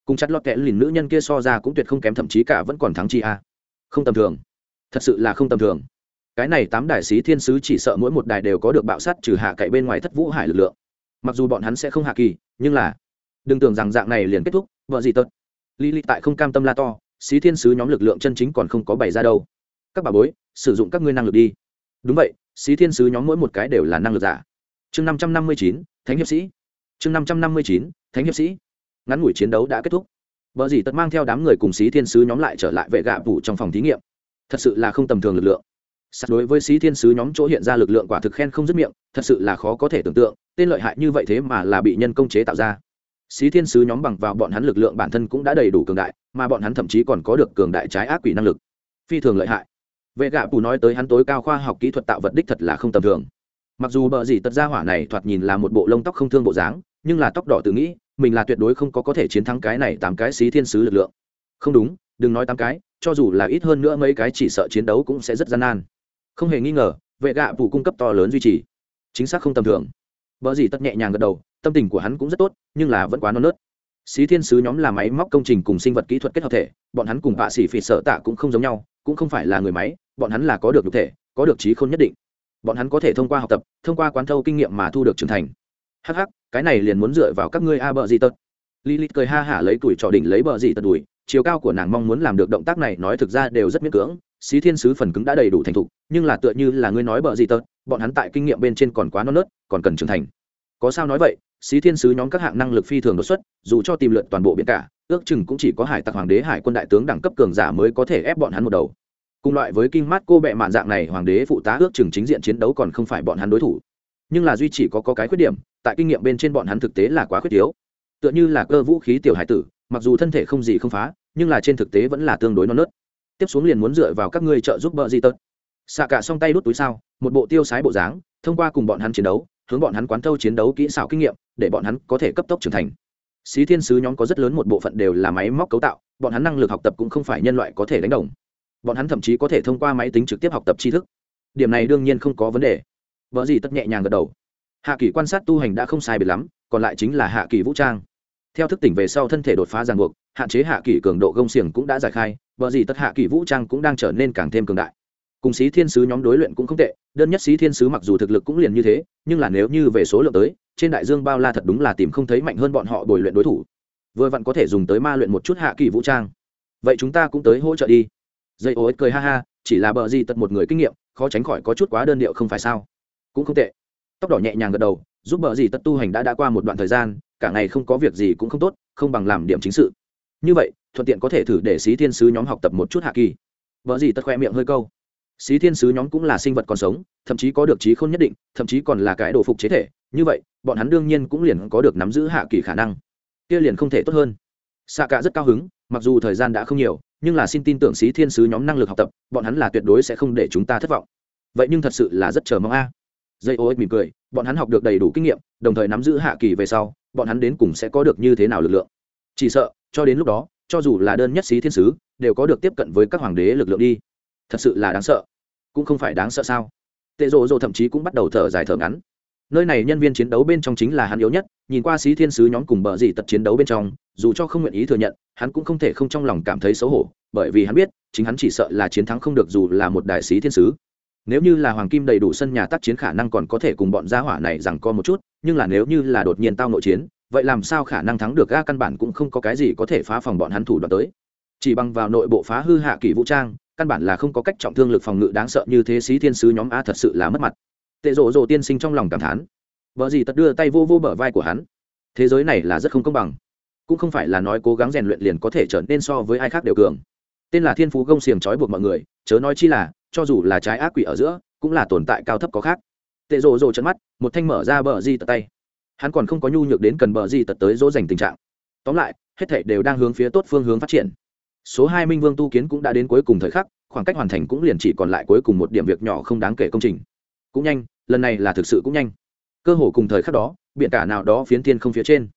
cùng chặt lọt kẽ lìn nữ nhân kia so ra cũng tuyệt không kém, thậm chí cả vẫn còn thắng chi a. Không tầm thường. Thật sự là không tầm thường. Cái này tám đại sĩ thiên sứ chỉ sợ mỗi một đài đều có được bạo sát trừ hạ cậy bên ngoài thất vũ hải lực lượng. Mặc dù bọn hắn sẽ không hạ kỳ, nhưng là, đừng tưởng rằng dạng này liền kết thúc, vợ gì tật. Lý lịch tại không cam tâm la to, sĩ thiên sứ nhóm lực lượng chân chính còn không có bày ra đâu. Các bà bối, sử dụng các ngươi năng lực đi. Đúng vậy, sĩ thiên sứ nhóm mỗi một cái đều là năng lực giả. Chương năm trăm năm mươi chín, thánh hiệp sĩ. Chương năm trăm năm mươi chín, thánh hiệp sĩ ngắn ngủi chiến đấu đã kết thúc. Vợ dì tật mang theo đám người cùng sĩ thiên sứ nhóm lại trở lại vệ gạ vụ trong phòng thí nghiệm. Thật sự là không tầm thường lực lượng. Sắt đối với sĩ thiên sứ nhóm chỗ hiện ra lực lượng quả thực khen không dứt miệng, thật sự là khó có thể tưởng tượng, tên lợi hại như vậy thế mà là bị nhân công chế tạo ra. Sĩ thiên sứ nhóm bằng vào bọn hắn lực lượng bản thân cũng đã đầy đủ cường đại, mà bọn hắn thậm chí còn có được cường đại trái ác quỷ năng lực. Phi thường lợi hại. Vệ gạ pù nói tới hắn tối cao khoa học kỹ thuật tạo vật đích thật là không tầm thường. Mặc dù bờ dì tật ra hỏa này thoạt nhìn là một bộ lông tóc không thương bộ dáng nhưng là tóc đỏ tự nghĩ, mình là tuyệt đối không có có thể chiến thắng cái này tám cái xí thiên sứ lực lượng. Không đúng, đừng nói tám cái, cho dù là ít hơn nữa mấy cái chỉ sợ chiến đấu cũng sẽ rất gian nan. Không hề nghi ngờ, vệ gạ vụ cung cấp to lớn duy trì. Chính xác không tầm thường. Vợ gì tất nhẹ nhàng gật đầu, tâm tình của hắn cũng rất tốt, nhưng là vẫn quá non nớt. Xí thiên sứ nhóm là máy móc công trình cùng sinh vật kỹ thuật kết hợp thể, bọn hắn cùng bạ xỉ phỉ sợ tạ cũng không giống nhau, cũng không phải là người máy, bọn hắn là có được nhục thể, có được trí không nhất định. Bọn hắn có thể thông qua học tập, thông qua quán thâu kinh nghiệm mà thu được trưởng thành. Hh cái này liền muốn dựa vào các ngươi a bợ gì tật. Lilith cười ha hả lấy tuổi trò đỉnh lấy bợ gì tật đùi, chiều cao của nàng mong muốn làm được động tác này nói thực ra đều rất miễn cưỡng, xí thiên sứ phần cứng đã đầy đủ thành thục, nhưng là tựa như là ngươi nói bợ gì tật, bọn hắn tại kinh nghiệm bên trên còn quá non nớt, còn cần trưởng thành. Có sao nói vậy, xí thiên sứ nhóm các hạng năng lực phi thường đột xuất, dù cho tìm lượn toàn bộ biển cả, ước chừng cũng chỉ có hải tặc hoàng đế hải quân đại tướng đẳng cấp cường giả mới có thể ép bọn hắn một đầu. Cùng loại với kinh mát cô bệ mạn dạng này, hoàng đế phụ tá ước chừng chính diện chiến đấu còn không phải bọn hắn đối thủ nhưng là duy chỉ có, có cái khuyết điểm tại kinh nghiệm bên trên bọn hắn thực tế là quá khuyết yếu tựa như là cơ vũ khí tiểu hải tử mặc dù thân thể không gì không phá nhưng là trên thực tế vẫn là tương đối non nớt. Tiếp xuống liền muốn dựa vào các ngươi trợ giúp bợ di tớt xạ cả song tay đút túi sao một bộ tiêu sái bộ dáng thông qua cùng bọn hắn chiến đấu hướng bọn hắn quán thâu chiến đấu kỹ xảo kinh nghiệm để bọn hắn có thể cấp tốc trưởng thành. Xí thiên sứ nhóm có rất lớn một bộ phận đều là máy móc cấu tạo bọn hắn năng lực học tập cũng không phải nhân loại có thể đánh đồng. Bọn hắn thậm chí có thể thông qua máy tính trực tiếp học tập tri thức. Điểm này đương nhiên không có vấn đề vợ gì tất nhẹ nhàng gật đầu. Hạ kỳ quan sát tu hành đã không sai biệt lắm, còn lại chính là hạ kỳ vũ trang. Theo thức tỉnh về sau thân thể đột phá ràng buộc, hạn chế hạ kỳ cường độ gông xiềng cũng đã giải khai, vợ gì tất hạ kỳ vũ trang cũng đang trở nên càng thêm cường đại. Cùng sĩ thiên sứ nhóm đối luyện cũng không tệ, đơn nhất sĩ thiên sứ mặc dù thực lực cũng liền như thế, nhưng là nếu như về số lượng tới, trên đại dương bao la thật đúng là tìm không thấy mạnh hơn bọn họ bồi luyện đối thủ. Vừa vặn có thể dùng tới ma luyện một chút hạ kỳ vũ trang. Vậy chúng ta cũng tới hỗ trợ đi. Dây ô ích cười ha ha, chỉ là bờ gì tật một người kinh nghiệm, khó tránh khỏi có chút quá đơn điệu không phải sao? Cũng không tệ. Tóc đỏ nhẹ nhàng gật đầu, giúp bờ gì tất tu hành đã đã qua một đoạn thời gian, cả ngày không có việc gì cũng không tốt, không bằng làm điểm chính sự. Như vậy, thuận tiện có thể thử để xí thiên sứ nhóm học tập một chút hạ kỳ. Vợ gì tất khoe miệng hơi câu. Xí thiên sứ nhóm cũng là sinh vật còn sống, thậm chí có được trí khôn nhất định, thậm chí còn là cái đồ phục chế thể. Như vậy, bọn hắn đương nhiên cũng liền có được nắm giữ hạ kỳ khả năng. Kia liền không thể tốt hơn. Xạ cả rất cao hứng, mặc dù thời gian đã không nhiều, nhưng là xin tin tưởng xí thiên sứ nhóm năng lực học tập, bọn hắn là tuyệt đối sẽ không để chúng ta thất vọng. Vậy nhưng thật sự là rất chờ mong a dây ô ích mỉm cười, bọn hắn học được đầy đủ kinh nghiệm, đồng thời nắm giữ hạ kỳ về sau, bọn hắn đến cùng sẽ có được như thế nào lực lượng. Chỉ sợ, cho đến lúc đó, cho dù là đơn nhất xí thiên sứ, đều có được tiếp cận với các hoàng đế lực lượng đi. Thật sự là đáng sợ. Cũng không phải đáng sợ sao? Tệ rộ rộ thậm chí cũng bắt đầu thở dài thở ngắn. Nơi này nhân viên chiến đấu bên trong chính là hắn yếu nhất, nhìn qua xí thiên sứ nhóm cùng bờ dị tật chiến đấu bên trong, dù cho không nguyện ý thừa nhận, hắn cũng không thể không trong lòng cảm thấy xấu hổ, bởi vì hắn biết, chính hắn chỉ sợ là chiến thắng không được dù là một đại sĩ thiên sứ nếu như là hoàng kim đầy đủ sân nhà tác chiến khả năng còn có thể cùng bọn gia hỏa này rằng co một chút, nhưng là nếu như là đột nhiên tao nội chiến, vậy làm sao khả năng thắng được ga căn bản cũng không có cái gì có thể phá phòng bọn hắn thủ đoạn tới. Chỉ bằng vào nội bộ phá hư hạ kỷ vũ trang, căn bản là không có cách trọng thương lực phòng ngự đáng sợ như thế sĩ thiên sứ nhóm a thật sự là mất mặt. Tệ rộ rộ tiên sinh trong lòng cảm thán. Vợ gì tật đưa tay vô vô bờ vai của hắn. Thế giới này là rất không công bằng. Cũng không phải là nói cố gắng rèn luyện liền có thể trở nên so với ai khác đều cường. Tên là thiên phú gông xiềng trói buộc mọi người, chớ nói chi là cho dù là trái ác quỷ ở giữa, cũng là tồn tại cao thấp có khác. Tệ rồ rồ chân mắt, một thanh mở ra bờ di tật tay. Hắn còn không có nhu nhược đến cần bờ di tật tới dỗ dành tình trạng. Tóm lại, hết thảy đều đang hướng phía tốt phương hướng phát triển. Số hai minh vương tu kiến cũng đã đến cuối cùng thời khắc, khoảng cách hoàn thành cũng liền chỉ còn lại cuối cùng một điểm việc nhỏ không đáng kể công trình. Cũng nhanh, lần này là thực sự cũng nhanh. Cơ hồ cùng thời khắc đó biện cả nào đó phiến thiên không phía trên.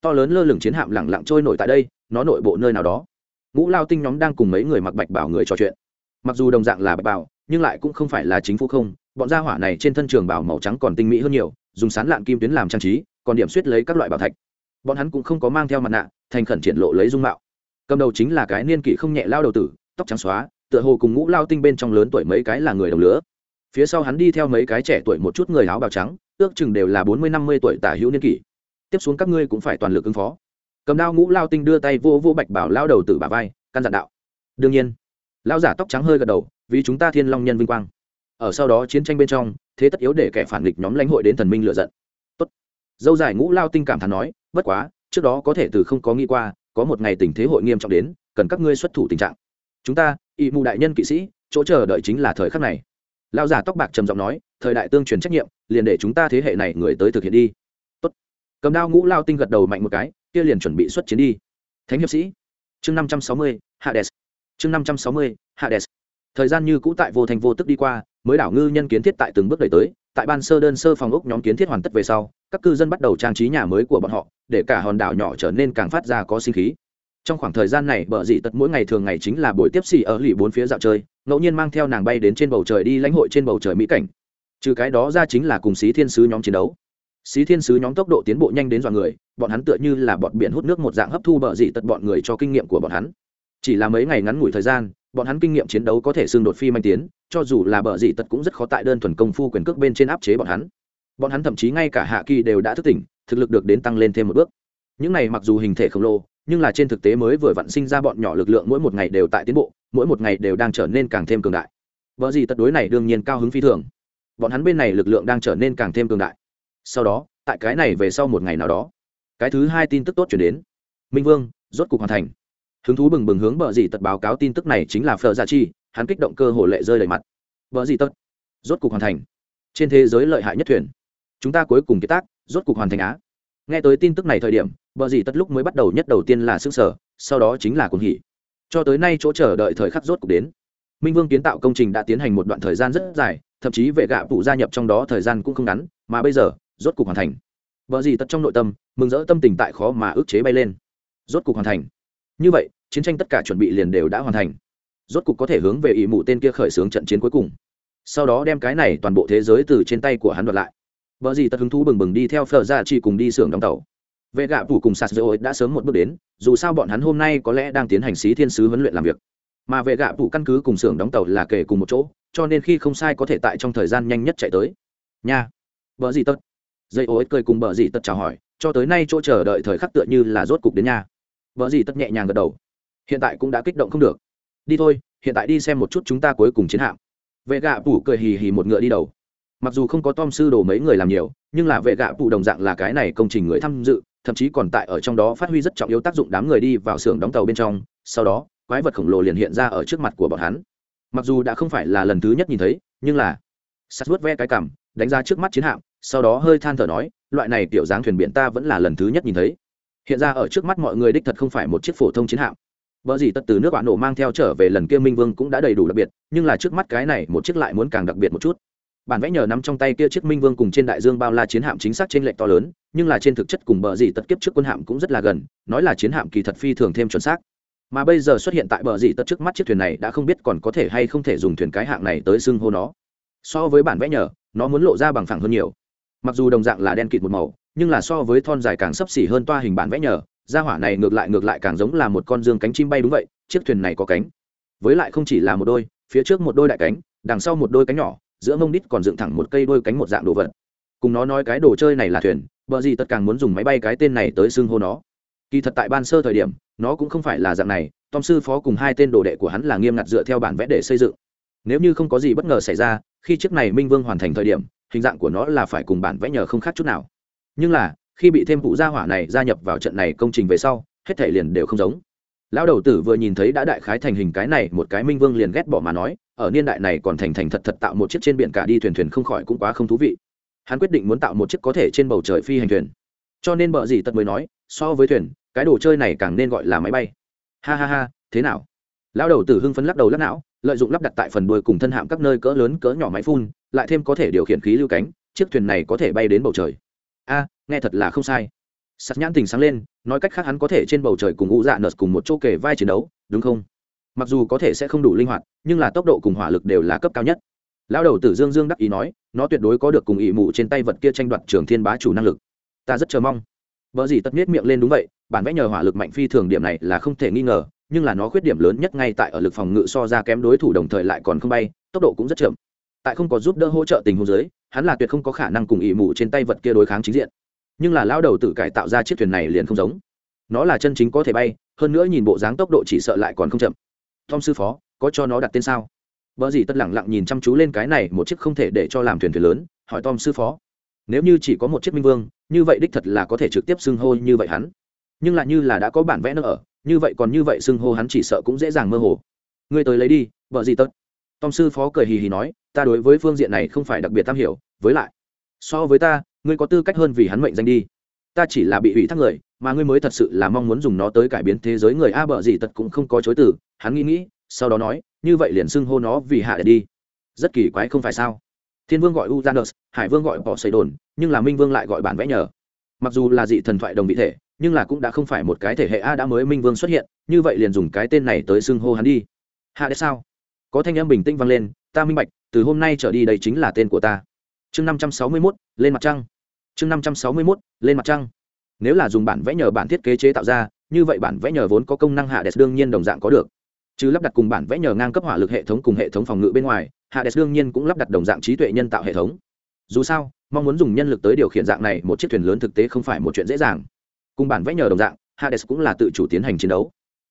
To lớn lơ lửng chiến hạm lẳng lặng trôi nổi tại đây, nó nội bộ nơi nào đó. Ngũ lao tinh nhóm đang cùng mấy người mặc bạch bảo người trò chuyện mặc dù đồng dạng là bạch bảo nhưng lại cũng không phải là chính phủ không, bọn gia hỏa này trên thân trường bảo màu trắng còn tinh mỹ hơn nhiều, dùng sán lạn kim tuyến làm trang trí, còn điểm suýt lấy các loại bảo thạch. Bọn hắn cũng không có mang theo mặt nạ, thành khẩn triển lộ lấy dung mạo. Cầm đầu chính là cái niên kỷ không nhẹ lao đầu tử, tóc trắng xóa, tựa hồ cùng ngũ lao tinh bên trong lớn tuổi mấy cái là người đồng lứa. Phía sau hắn đi theo mấy cái trẻ tuổi một chút người áo bào trắng, ước chừng đều là bốn mươi, năm mươi tuổi tả hữu niên kỷ. Tiếp xuống các ngươi cũng phải toàn lực ứng phó. Cầm đao ngũ lao tinh đưa tay vô vô bạch bảo lao đầu tử bà vai, căn dặn đạo. Đương nhiên lao giả tóc trắng hơi gật đầu, vì chúng ta thiên long nhân vinh quang. Ở sau đó chiến tranh bên trong, thế tất yếu để kẻ phản nghịch nhóm lãnh hội đến thần minh lựa giận. Tốt. Dâu dài ngũ lao tinh cảm thán nói, bất quá, trước đó có thể từ không có nghĩ qua, có một ngày tình thế hội nghiêm trọng đến, cần các ngươi xuất thủ tình trạng. Chúng ta ỵ mù đại nhân kỵ sĩ, chỗ chờ đợi chính là thời khắc này. Lao giả tóc bạc trầm giọng nói, thời đại tương truyền trách nhiệm, liền để chúng ta thế hệ này người tới thực hiện đi. Tốt. cầm đao ngũ lao tinh gật đầu mạnh một cái, kia liền chuẩn bị xuất chiến đi. Thánh hiệp sĩ. Chương năm trăm sáu mươi, hades chương năm trăm sáu mươi, hades. Thời gian như cũ tại vô thành vô tức đi qua, mới đảo ngư nhân kiến thiết tại từng bước đẩy tới, tại ban sơ đơn sơ phòng ốc nhóm kiến thiết hoàn tất về sau, các cư dân bắt đầu trang trí nhà mới của bọn họ, để cả hòn đảo nhỏ trở nên càng phát ra có sinh khí. Trong khoảng thời gian này, bờ dị tật mỗi ngày thường ngày chính là buổi tiếp xì ở lì bốn phía dạo chơi, ngẫu nhiên mang theo nàng bay đến trên bầu trời đi lãnh hội trên bầu trời mỹ cảnh. Trừ cái đó ra chính là cùng xí thiên sứ nhóm chiến đấu. Xí thiên sứ nhóm tốc độ tiến bộ nhanh đến dọa người, bọn hắn tựa như là bọn biển hút nước một dạng hấp thu bờ dị tật bọn người cho kinh nghiệm của bọn hắn chỉ là mấy ngày ngắn ngủi thời gian, bọn hắn kinh nghiệm chiến đấu có thể xương đột phi manh tiến, cho dù là bờ dị tật cũng rất khó tại đơn thuần công phu quyền cước bên trên áp chế bọn hắn. Bọn hắn thậm chí ngay cả hạ kỳ đều đã thức tỉnh, thực lực được đến tăng lên thêm một bước. Những này mặc dù hình thể khổng lồ, nhưng là trên thực tế mới vừa vặn sinh ra bọn nhỏ lực lượng mỗi một ngày đều tại tiến bộ, mỗi một ngày đều đang trở nên càng thêm cường đại. Vợ gì tật đối này đương nhiên cao hứng phi thường. Bọn hắn bên này lực lượng đang trở nên càng thêm cường đại. Sau đó, tại cái này về sau một ngày nào đó, cái thứ hai tin tức tốt chuyển đến. Minh vương, rốt cục hoàn thành hứng thú bừng bừng hướng bờ dì tật báo cáo tin tức này chính là phờ gia dạ chi, hắn kích động cơ hồ lệ rơi đầy mặt. Bờ dì tật, rốt cục hoàn thành. Trên thế giới lợi hại nhất thuyền. Chúng ta cuối cùng kết tác, rốt cục hoàn thành á. Nghe tới tin tức này thời điểm, bờ dì tật lúc mới bắt đầu nhất đầu tiên là xương sở sau đó chính là cuồng hỉ. Cho tới nay chỗ chờ đợi thời khắc rốt cục đến. Minh vương kiến tạo công trình đã tiến hành một đoạn thời gian rất dài, thậm chí vệ gạ phụ gia nhập trong đó thời gian cũng không ngắn, mà bây giờ, rốt cục hoàn thành. Vợ gì tật trong nội tâm, mừng rỡ tâm tình tại khó mà ức chế bay lên. Rốt cục hoàn thành. Như vậy chiến tranh tất cả chuẩn bị liền đều đã hoàn thành. Rốt cục có thể hướng về ỷ mụ tên kia khởi xướng trận chiến cuối cùng. Sau đó đem cái này toàn bộ thế giới từ trên tay của hắn đoạt lại. Vợ gì tật hứng thú bừng bừng đi theo phở ra chỉ cùng đi xưởng đóng tàu. Vệ gạ phủ cùng sạt dơ đã sớm một bước đến dù sao bọn hắn hôm nay có lẽ đang tiến hành xí thiên sứ huấn luyện làm việc. Mà vệ gạ phủ căn cứ cùng xưởng đóng tàu là kể cùng một chỗ cho nên khi không sai có thể tại trong thời gian nhanh nhất chạy tới. Nha. Vợ gì tật, dây ô ích cười cùng bờ gì tật chào hỏi cho tới nay chỗ chờ đợi thời khắc tựa như là rốt cục đến nhà vợ gì tật nhẹ nhàng gật đầu hiện tại cũng đã kích động không được. Đi thôi, hiện tại đi xem một chút chúng ta cuối cùng chiến hạm. Vệ gạ phủ cười hì hì một ngựa đi đầu. Mặc dù không có tom sư đồ mấy người làm nhiều, nhưng là vệ gạ phủ đồng dạng là cái này công trình người tham dự, thậm chí còn tại ở trong đó phát huy rất trọng yếu tác dụng đám người đi vào xưởng đóng tàu bên trong. Sau đó, quái vật khổng lồ liền hiện ra ở trước mặt của bọn hắn. Mặc dù đã không phải là lần thứ nhất nhìn thấy, nhưng là sắt vớt ve cái cảm đánh ra trước mắt chiến hạm, sau đó hơi than thở nói, loại này tiểu dáng thuyền biển ta vẫn là lần thứ nhất nhìn thấy. Hiện ra ở trước mắt mọi người đích thật không phải một chiếc phổ thông chiến hạm vợ gì tất từ nước bạn nổ mang theo trở về lần kia minh vương cũng đã đầy đủ đặc biệt, nhưng là trước mắt cái này, một chiếc lại muốn càng đặc biệt một chút. Bản vẽ nhờ nắm trong tay kia chiếc minh vương cùng trên đại dương bao la chiến hạm chính xác trên lệnh to lớn, nhưng là trên thực chất cùng bờ gì tất kiếp trước quân hạm cũng rất là gần, nói là chiến hạm kỳ thật phi thường thêm chuẩn xác. Mà bây giờ xuất hiện tại bờ gì tất trước mắt chiếc thuyền này đã không biết còn có thể hay không thể dùng thuyền cái hạng này tới xưng hô nó. So với bản vẽ nhờ, nó muốn lộ ra bằng phẳng hơn nhiều. Mặc dù đồng dạng là đen kịt một màu, nhưng là so với thon dài càng sấp xỉ hơn toa hình bản vẽ nhờ gia hỏa này ngược lại ngược lại càng giống là một con dương cánh chim bay đúng vậy, chiếc thuyền này có cánh. Với lại không chỉ là một đôi, phía trước một đôi đại cánh, đằng sau một đôi cánh nhỏ, giữa mông đít còn dựng thẳng một cây đôi cánh một dạng đồ vật. Cùng nó nói cái đồ chơi này là thuyền bờ gì tất càng muốn dùng máy bay cái tên này tới xưng hô nó. Kỳ thật tại ban sơ thời điểm, nó cũng không phải là dạng này, tom sư phó cùng hai tên đồ đệ của hắn là nghiêm ngặt dựa theo bản vẽ để xây dựng. Nếu như không có gì bất ngờ xảy ra, khi chiếc này minh vương hoàn thành thời điểm, hình dạng của nó là phải cùng bản vẽ nhờ không khác chút nào. Nhưng là khi bị thêm phụ gia hỏa này gia nhập vào trận này công trình về sau, hết thể liền đều không giống. Lão đầu tử vừa nhìn thấy đã đại khái thành hình cái này, một cái minh vương liền ghét bỏ mà nói, ở niên đại này còn thành thành thật thật tạo một chiếc trên biển cả đi thuyền thuyền không khỏi cũng quá không thú vị. Hắn quyết định muốn tạo một chiếc có thể trên bầu trời phi hành thuyền. Cho nên bợ gì tật mới nói, so với thuyền, cái đồ chơi này càng nên gọi là máy bay. Ha ha ha, thế nào? Lão đầu tử hưng phấn lắc đầu lắc não, lợi dụng lắp đặt tại phần đuôi cùng thân hạm các nơi cỡ lớn cỡ nhỏ máy phun, lại thêm có thể điều khiển khí lưu cánh, chiếc thuyền này có thể bay đến bầu trời. A nghe thật là không sai. Sắt nhãn tình sáng lên, nói cách khác hắn có thể trên bầu trời cùng ngũ dạ nợt cùng một chỗ kề vai chiến đấu, đúng không? Mặc dù có thể sẽ không đủ linh hoạt, nhưng là tốc độ cùng hỏa lực đều là cấp cao nhất. Lão đầu tử dương dương đắc ý nói, nó tuyệt đối có được cùng ỵ mụ trên tay vật kia tranh đoạt trường thiên bá chủ năng lực. Ta rất chờ mong. Vợ gì tất miết miệng lên đúng vậy, bản vẽ nhờ hỏa lực mạnh phi thường điểm này là không thể nghi ngờ, nhưng là nó khuyết điểm lớn nhất ngay tại ở lực phòng ngự so ra kém đối thủ đồng thời lại còn không bay, tốc độ cũng rất chậm. Tại không có giúp đỡ hỗ trợ tình huống dưới, hắn là tuyệt không có khả năng cùng ỵ mụ trên tay vật kia đối kháng chính diện nhưng là lao đầu tự cải tạo ra chiếc thuyền này liền không giống. Nó là chân chính có thể bay, hơn nữa nhìn bộ dáng tốc độ chỉ sợ lại còn không chậm. Tom sư phó, có cho nó đặt tên sao? Vợ gì tất lẳng lặng nhìn chăm chú lên cái này, một chiếc không thể để cho làm thuyền thuyền lớn, hỏi tom sư phó. Nếu như chỉ có một chiếc minh vương, như vậy đích thật là có thể trực tiếp xưng hô như vậy hắn. Nhưng lại như là đã có bản vẽ nữa ở như vậy còn như vậy xưng hô hắn chỉ sợ cũng dễ dàng mơ hồ. Ngươi tới lấy đi vợ gì tất? Tom sư phó cười hì hì nói, ta đối với phương diện này không phải đặc biệt tham hiểu, với lại, so với ta ngươi có tư cách hơn vì hắn mệnh danh đi. Ta chỉ là bị ủy thác người, mà ngươi mới thật sự là mong muốn dùng nó tới cải biến thế giới người a bợ gì tật cũng không có chối từ, hắn nghĩ nghĩ, sau đó nói, như vậy liền xưng hô nó vì hạ để đi. Rất kỳ quái không phải sao? Thiên vương gọi uzanus hải vương gọi bỏ xây đồn nhưng là minh vương lại gọi bản vẽ nhờ. Mặc dù là dị thần thoại đồng vị thể, nhưng là cũng đã không phải một cái thể hệ a đã mới minh vương xuất hiện, như vậy liền dùng cái tên này tới xưng hô hắn đi. Hạ để sao? Có thanh âm bình tĩnh vang lên, ta minh bạch, từ hôm nay trở đi đây chính là tên của ta. Chương năm trăm sáu mươi mốt, lên mặt trăng chương năm trăm sáu mươi mốt, lên mặt trăng. Nếu là dùng bản vẽ nhờ bản thiết kế chế tạo ra, như vậy bản vẽ nhờ vốn có công năng hạ đẹp đương nhiên đồng dạng có được. Chứ lắp đặt cùng bản vẽ nhờ ngang cấp hỏa lực hệ thống cùng hệ thống phòng ngự bên ngoài hạ đẹp đương nhiên cũng lắp đặt đồng dạng trí tuệ nhân tạo hệ thống. Dù sao, mong muốn dùng nhân lực tới điều khiển dạng này một chiếc thuyền lớn thực tế không phải một chuyện dễ dàng. Cùng bản vẽ nhờ đồng dạng, hades cũng là tự chủ tiến hành chiến đấu.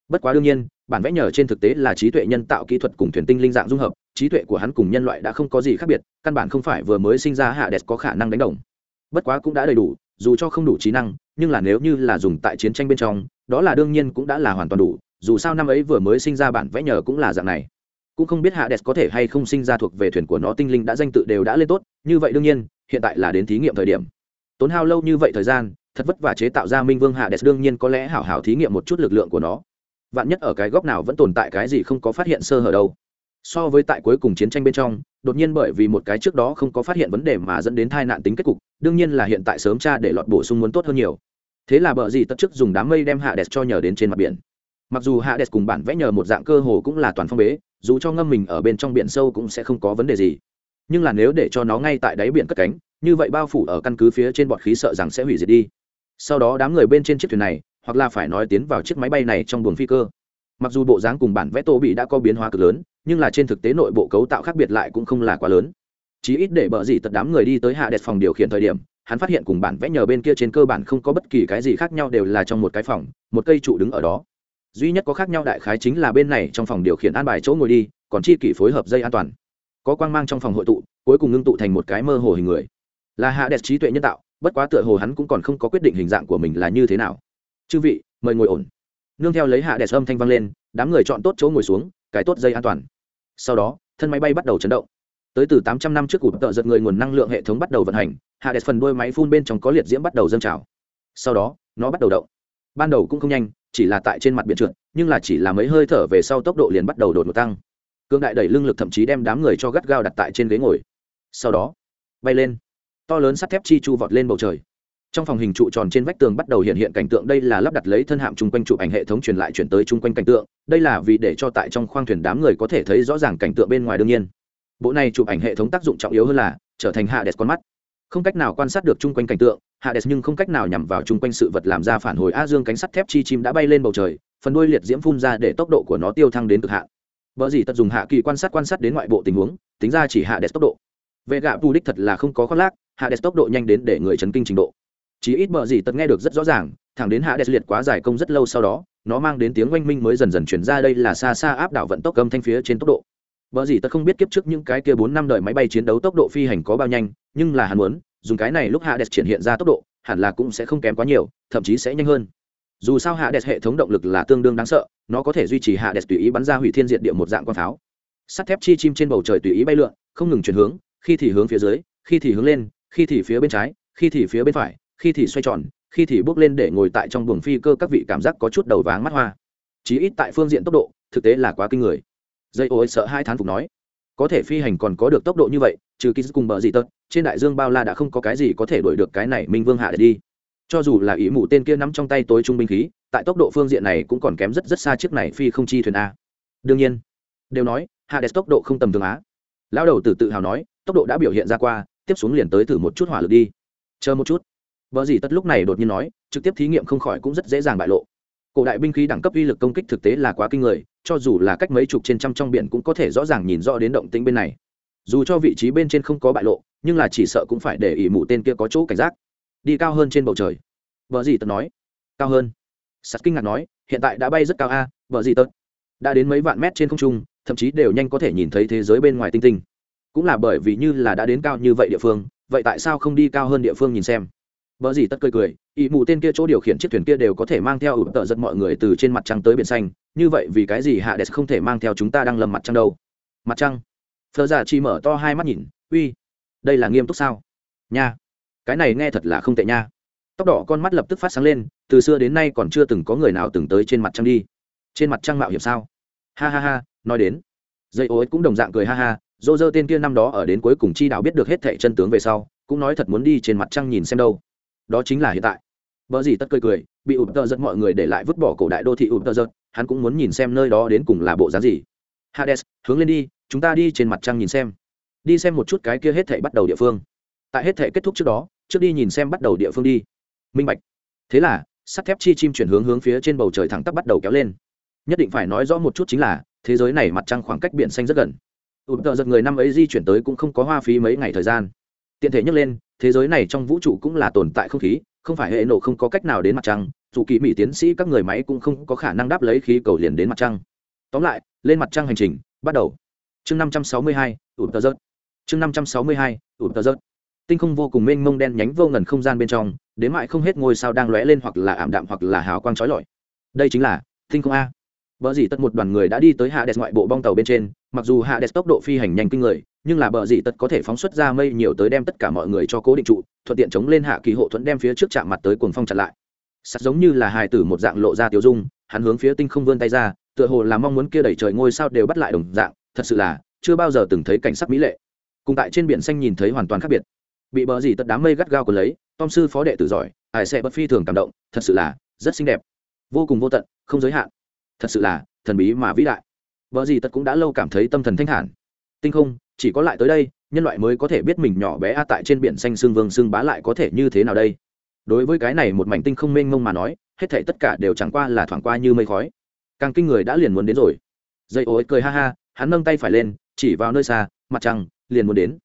Bất quá đương nhiên, bản vẽ nhờ trên thực tế là trí tuệ nhân tạo kỹ thuật cùng thuyền tinh linh dạng dung hợp, trí tuệ của hắn cùng nhân loại đã không có gì khác biệt, căn bản không phải vừa mới sinh ra hades có khả năng đánh đồng bất quá cũng đã đầy đủ, dù cho không đủ trí năng, nhưng là nếu như là dùng tại chiến tranh bên trong, đó là đương nhiên cũng đã là hoàn toàn đủ, dù sao năm ấy vừa mới sinh ra bản vẽ nhờ cũng là dạng này. Cũng không biết hạ đẹp có thể hay không sinh ra thuộc về thuyền của nó tinh linh đã danh tự đều đã lên tốt, như vậy đương nhiên, hiện tại là đến thí nghiệm thời điểm. Tốn hao lâu như vậy thời gian, thật vất vả chế tạo ra minh vương hạ đẹp đương nhiên có lẽ hảo hảo thí nghiệm một chút lực lượng của nó. Vạn nhất ở cái góc nào vẫn tồn tại cái gì không có phát hiện sơ hở đâu. So với tại cuối cùng chiến tranh bên trong đột nhiên bởi vì một cái trước đó không có phát hiện vấn đề mà dẫn đến tai nạn tính kết cục, đương nhiên là hiện tại sớm tra để lọt bổ sung muốn tốt hơn nhiều. Thế là bờ gì tất chức dùng đám mây đem hạ đẹp cho nhờ đến trên mặt biển. Mặc dù hạ đẹp cùng bản vẽ nhờ một dạng cơ hồ cũng là toàn phong bế, dù cho ngâm mình ở bên trong biển sâu cũng sẽ không có vấn đề gì. Nhưng là nếu để cho nó ngay tại đáy biển cất cánh, như vậy bao phủ ở căn cứ phía trên bọt khí sợ rằng sẽ hủy diệt đi. Sau đó đám người bên trên chiếc thuyền này, hoặc là phải nói tiến vào chiếc máy bay này trong buồng phi cơ. Mặc dù bộ dáng cùng bản vẽ tô bị đã có biến hóa cực lớn nhưng là trên thực tế nội bộ cấu tạo khác biệt lại cũng không là quá lớn. Chí ít để bợ gì tật đám người đi tới hạ đẹp phòng điều khiển thời điểm, hắn phát hiện cùng bản vẽ nhờ bên kia trên cơ bản không có bất kỳ cái gì khác nhau đều là trong một cái phòng, một cây trụ đứng ở đó. Duy nhất có khác nhau đại khái chính là bên này trong phòng điều khiển an bài chỗ ngồi đi, còn chi kỷ phối hợp dây an toàn. Có quang mang trong phòng hội tụ, cuối cùng ngưng tụ thành một cái mơ hồ hình người. Là hạ đẹp trí tuệ nhân tạo, bất quá tựa hồ hắn cũng còn không có quyết định hình dạng của mình là như thế nào. Chư vị, mời ngồi ổn. Nương theo lấy hạ đẹp âm thanh vang lên, đám người chọn tốt chỗ ngồi xuống cái tốt dây an toàn sau đó, thân máy bay bắt đầu chấn động. Tới từ tám trăm năm trước cụt tợ giật người nguồn năng lượng hệ thống bắt đầu vận hành, hạ đẹp phần đôi máy phun bên trong có liệt diễm bắt đầu dâng trào. Sau đó, nó bắt đầu động. Ban đầu cũng không nhanh, chỉ là tại trên mặt biển trượt, nhưng là chỉ là mấy hơi thở về sau tốc độ liền bắt đầu đột ngột tăng. Cương đại đẩy lưng lực thậm chí đem đám người cho gắt gao đặt tại trên ghế ngồi. Sau đó, bay lên. To lớn sắt thép chi chu vọt lên bầu trời trong phòng hình trụ tròn trên vách tường bắt đầu hiện hiện cảnh tượng đây là lắp đặt lấy thân hạm chung quanh chụp ảnh hệ thống truyền lại chuyển tới chung quanh cảnh tượng. Đây là vì để cho tại trong khoang thuyền đám người có thể thấy rõ ràng cảnh tượng bên ngoài đương nhiên. Bộ này chụp ảnh hệ thống tác dụng trọng yếu hơn là trở thành hạ đẹp con mắt. Không cách nào quan sát được chung quanh cảnh tượng hạ đẹp nhưng không cách nào nhằm vào chung quanh sự vật làm ra phản hồi. A dương cánh sắt thép chi chim đã bay lên bầu trời, phần đuôi liệt diễm phun ra để tốc độ của nó tiêu thăng đến cực hạn. Vợ gì tật dùng hạ kỳ quan sát quan sát đến ngoại bộ tình huống, tính ra chỉ hạ đẹp tốc độ. Vệ gạ tu đích thật là không có khoác lác hạ đẹp tốc độ nhanh đến để người chấn kinh trình độ chỉ ít bờ gì tật nghe được rất rõ ràng, thẳng đến hạ đẹp liệt quá dài công rất lâu sau đó, nó mang đến tiếng oanh minh mới dần dần chuyển ra đây là xa xa áp đảo vận tốc âm thanh phía trên tốc độ. Bờ gì tật không biết kiếp trước những cái kia bốn năm đợi máy bay chiến đấu tốc độ phi hành có bao nhanh, nhưng là hắn muốn, dùng cái này lúc hạ đẹp triển hiện ra tốc độ, hẳn là cũng sẽ không kém quá nhiều, thậm chí sẽ nhanh hơn. Dù sao hạ đẹp hệ thống động lực là tương đương đáng sợ, nó có thể duy trì hạ đẹp tùy ý bắn ra hủy thiên diện địa một dạng quang pháo. Sắt thép chi chim trên bầu trời tùy ý bay lượn, không ngừng chuyển hướng, khi thì hướng phía dưới, khi thì hướng lên, khi thì phía bên trái, khi thì phía bên phải khi thì xoay tròn, khi thì bước lên để ngồi tại trong buồng phi cơ các vị cảm giác có chút đầu váng mắt hoa. Chí ít tại phương diện tốc độ, thực tế là quá kinh người. Dây ô sợ hai thán phục nói, có thể phi hành còn có được tốc độ như vậy, trừ ký cùng bờ gì tật, trên đại dương bao la đã không có cái gì có thể đuổi được cái này minh vương hạ để đi. Cho dù là ý mụ tên kia nắm trong tay tối trung binh khí, tại tốc độ phương diện này cũng còn kém rất rất xa chiếc này phi không chi thuyền a. Đương nhiên, đều nói hades tốc độ không tầm thường á. Lão đầu tử tự hào nói, tốc độ đã biểu hiện ra qua, tiếp xuống liền tới thử một chút hỏa lực đi. Chờ một chút vợ gì tất lúc này đột nhiên nói, trực tiếp thí nghiệm không khỏi cũng rất dễ dàng bại lộ. Cổ đại binh khí đẳng cấp uy lực công kích thực tế là quá kinh người, cho dù là cách mấy chục trên trăm trong biển cũng có thể rõ ràng nhìn rõ đến động tĩnh bên này. Dù cho vị trí bên trên không có bại lộ, nhưng là chỉ sợ cũng phải để ỉ mụ tên kia có chỗ cảnh giác. Đi cao hơn trên bầu trời. Vợ gì tật nói. Cao hơn. Sắt kinh ngạc nói, hiện tại đã bay rất cao a, vợ gì tật đã đến mấy vạn mét trên không trung, thậm chí đều nhanh có thể nhìn thấy thế giới bên ngoài tinh tinh. Cũng là bởi vì như là đã đến cao như vậy địa phương, vậy tại sao không đi cao hơn địa phương nhìn xem? Vợ gì tất cười cười ỵ mù tên kia chỗ điều khiển chiếc thuyền kia đều có thể mang theo ủ tợ giật mọi người từ trên mặt trăng tới biển xanh, như vậy vì cái gì hạ đẹp không thể mang theo chúng ta đang lầm mặt trăng đâu? Mặt trăng? Phờ giả chi mở to hai mắt nhìn, uy, đây là nghiêm túc sao? Nha, cái này nghe thật là không tệ nha. Tóc đỏ con mắt lập tức phát sáng lên, từ xưa đến nay còn chưa từng có người nào từng tới trên mặt trăng đi. Trên mặt trăng mạo hiểm sao? Ha ha ha, nói đến. Dây ô cũng đồng dạng cười ha ha, dô dơ tên kia năm đó ở đến cuối cùng chi đạo biết được hết thệ chân tướng về sau, cũng nói thật muốn đi trên mặt trăng nhìn xem đâu đó chính là hiện tại. Vợ gì tất cười cười, bị ụp tờ giật mọi người để lại vứt bỏ cổ đại đô thị ụp tờ giật, hắn cũng muốn nhìn xem nơi đó đến cùng là bộ dáng gì. Hades, hướng lên đi, chúng ta đi trên mặt trăng nhìn xem. Đi xem một chút cái kia hết thể bắt đầu địa phương. Tại hết thể kết thúc trước đó, trước đi nhìn xem bắt đầu địa phương đi. Minh bạch. Thế là, sắt thép chi chim chuyển hướng hướng phía trên bầu trời thẳng tắp bắt đầu kéo lên. Nhất định phải nói rõ một chút chính là, thế giới này mặt trăng khoảng cách biển xanh rất gần. Ụp tờ giật người năm ấy di chuyển tới cũng không có hoa phí mấy ngày thời gian. Tiện thể nhắc lên thế giới này trong vũ trụ cũng là tồn tại không khí không phải hệ nổ không có cách nào đến mặt trăng dù kỳ mỹ tiến sĩ các người máy cũng không có khả năng đáp lấy khí cầu liền đến mặt trăng. Tóm lại lên mặt trăng hành trình bắt đầu. Chương năm trăm sáu mươi hai ủn tờ rớt. Chương năm trăm sáu mươi hai ủn tờ rớt. Tinh không vô cùng mênh mông đen nhánh vô ngần không gian bên trong đến mại không hết ngôi sao đang lóe lên hoặc là ảm đạm hoặc là hào quang trói lọi. Đây chính là tinh không a. Vợ dì tất một đoàn người đã đi tới hạ đẹp ngoại bộ bong tàu bên trên, mặc dù hạ đẹp tốc độ phi hành nhanh kinh người, nhưng là bờ gì tất có thể phóng xuất ra mây nhiều tới đem tất cả mọi người cho cố định trụ, thuận tiện chống lên hạ kỳ hộ thuẫn đem phía trước chạm mặt tới cuồng phong chặn lại. Sắt giống như là hài tử một dạng lộ ra tiêu dung, hắn hướng phía tinh không vươn tay ra, tựa hồ là mong muốn kia đẩy trời ngôi sao đều bắt lại đồng dạng, thật sự là chưa bao giờ từng thấy cảnh sắc mỹ lệ. Cùng tại trên biển xanh nhìn thấy hoàn toàn khác biệt. Bị bờ gì tất đám mây gắt gao của lấy, Tom sư phó đệ tử giỏi, ai sẽ bất phi thường cảm động, thật sự là rất xinh đẹp, vô cùng vô tận, không giới hạn. Thật sự là thần bí mà vĩ đại bờ gì tất cũng đã lâu cảm thấy tâm thần thanh thản tinh không chỉ có lại tới đây, nhân loại mới có thể biết mình nhỏ bé a tại trên biển xanh xương vương xương bá lại có thể như thế nào đây. Đối với cái này một mảnh tinh không mênh mông mà nói, hết thể tất cả đều chẳng qua là thoảng qua như mây khói. Càng kinh người đã liền muốn đến rồi. Dây ối cười ha ha, hắn nâng tay phải lên, chỉ vào nơi xa, mặt trăng, liền muốn đến.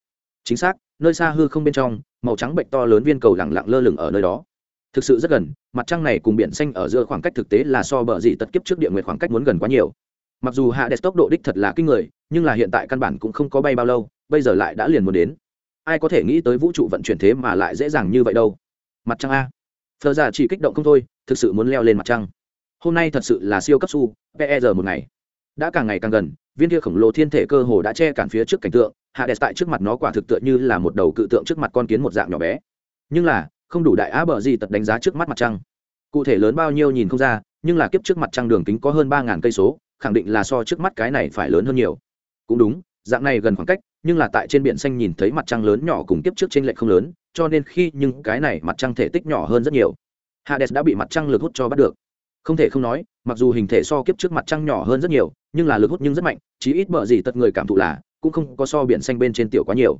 Chính xác, nơi xa hư không bên trong, màu trắng bệnh to lớn viên cầu lẳng lặng lơ lửng ở nơi đó. Thực sự rất gần, mặt trăng này cùng biển xanh ở giữa khoảng cách thực tế là so bờ dị tật kiếp trước địa nguyệt khoảng cách muốn gần quá nhiều mặc dù hạ đẹp tốc độ đích thật là kinh người, nhưng là hiện tại căn bản cũng không có bay bao lâu, bây giờ lại đã liền muốn đến. Ai có thể nghĩ tới vũ trụ vận chuyển thế mà lại dễ dàng như vậy đâu. Mặt trăng a. Thờ giả chỉ kích động không thôi, thực sự muốn leo lên mặt trăng. Hôm nay thật sự là siêu cấp su per một ngày. Đã càng ngày càng gần, viên kia khổng lồ thiên thể cơ hồ đã che cản phía trước cảnh tượng, hạ đẹp tại trước mặt nó quả thực tựa như là một đầu cự tượng trước mặt con kiến một dạng nhỏ bé. Nhưng là, không đủ đại á bờ gì tật đánh giá trước mắt mặt trăng. Cụ thể lớn bao nhiêu nhìn không ra, nhưng là kiếp trước mặt trăng đường kính có hơn ba ngàn cây số khẳng định là so trước mắt cái này phải lớn hơn nhiều. Cũng đúng, dạng này gần khoảng cách, nhưng là tại trên biển xanh nhìn thấy mặt trăng lớn nhỏ cùng tiếp trước trên lệch không lớn, cho nên khi nhưng cái này mặt trăng thể tích nhỏ hơn rất nhiều. Hades đã bị mặt trăng lực hút cho bắt được. Không thể không nói, mặc dù hình thể so kiếp trước mặt trăng nhỏ hơn rất nhiều, nhưng là lực hút nhưng rất mạnh, chí ít mở gì tật người cảm thụ là, cũng không có so biển xanh bên trên tiểu quá nhiều.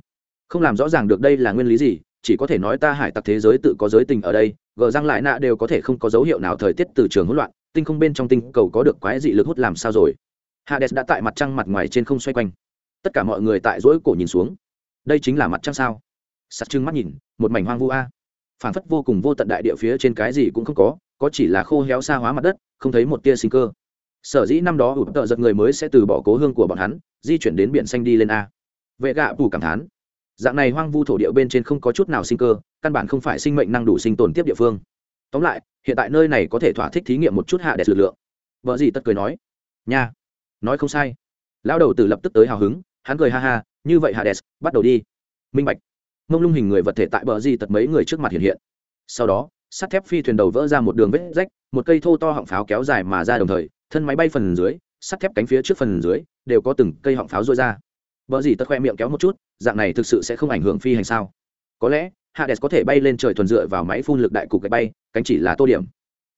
Không làm rõ ràng được đây là nguyên lý gì, chỉ có thể nói ta hải tặc thế giới tự có giới tình ở đây, gờ răng lại nạ đều có thể không có dấu hiệu nào thời tiết từ trường hỗn loạn tinh không bên trong tinh cầu có được quái dị lực hút làm sao rồi? Hades đã tại mặt trăng mặt ngoài trên không xoay quanh. Tất cả mọi người tại rỗi cổ nhìn xuống. Đây chính là mặt trăng sao? Sắt trưng mắt nhìn, một mảnh hoang vu a. Phản phất vô cùng vô tận đại địa phía trên cái gì cũng không có có chỉ là khô héo xa hóa mặt đất, không thấy một tia sinh cơ. Sở dĩ năm đó ụp tợ giật người mới sẽ từ bỏ cố hương của bọn hắn, di chuyển đến biển xanh đi lên a. Vệ gạ bù cảm thán. Dạng này hoang vu thổ địa bên trên không có chút nào sinh cơ, căn bản không phải sinh mệnh năng đủ sinh tồn tiếp địa phương. Tóm lại hiện tại nơi này có thể thỏa thích thí nghiệm một chút hạ đẹp lực lượng. Vợ gì tất cười nói, nha, nói không sai. Lão đầu tử lập tức tới hào hứng, hắn cười ha ha, như vậy hades, bắt đầu đi. Minh bạch, mông lung hình người vật thể tại bờ di tật mấy người trước mặt hiện hiện. Sau đó, sắt thép phi thuyền đầu vỡ ra một đường vết rách, một cây thô to họng pháo kéo dài mà ra đồng thời, thân máy bay phần dưới, sắt thép cánh phía trước phần dưới, đều có từng cây họng pháo rôi ra. Bờ gì tật khoe miệng kéo một chút, dạng này thực sự sẽ không ảnh hưởng phi hành sao? Có lẽ hades có thể bay lên trời thuần dựa vào máy phun lực đại cục gạch bay, cánh chỉ là tô điểm.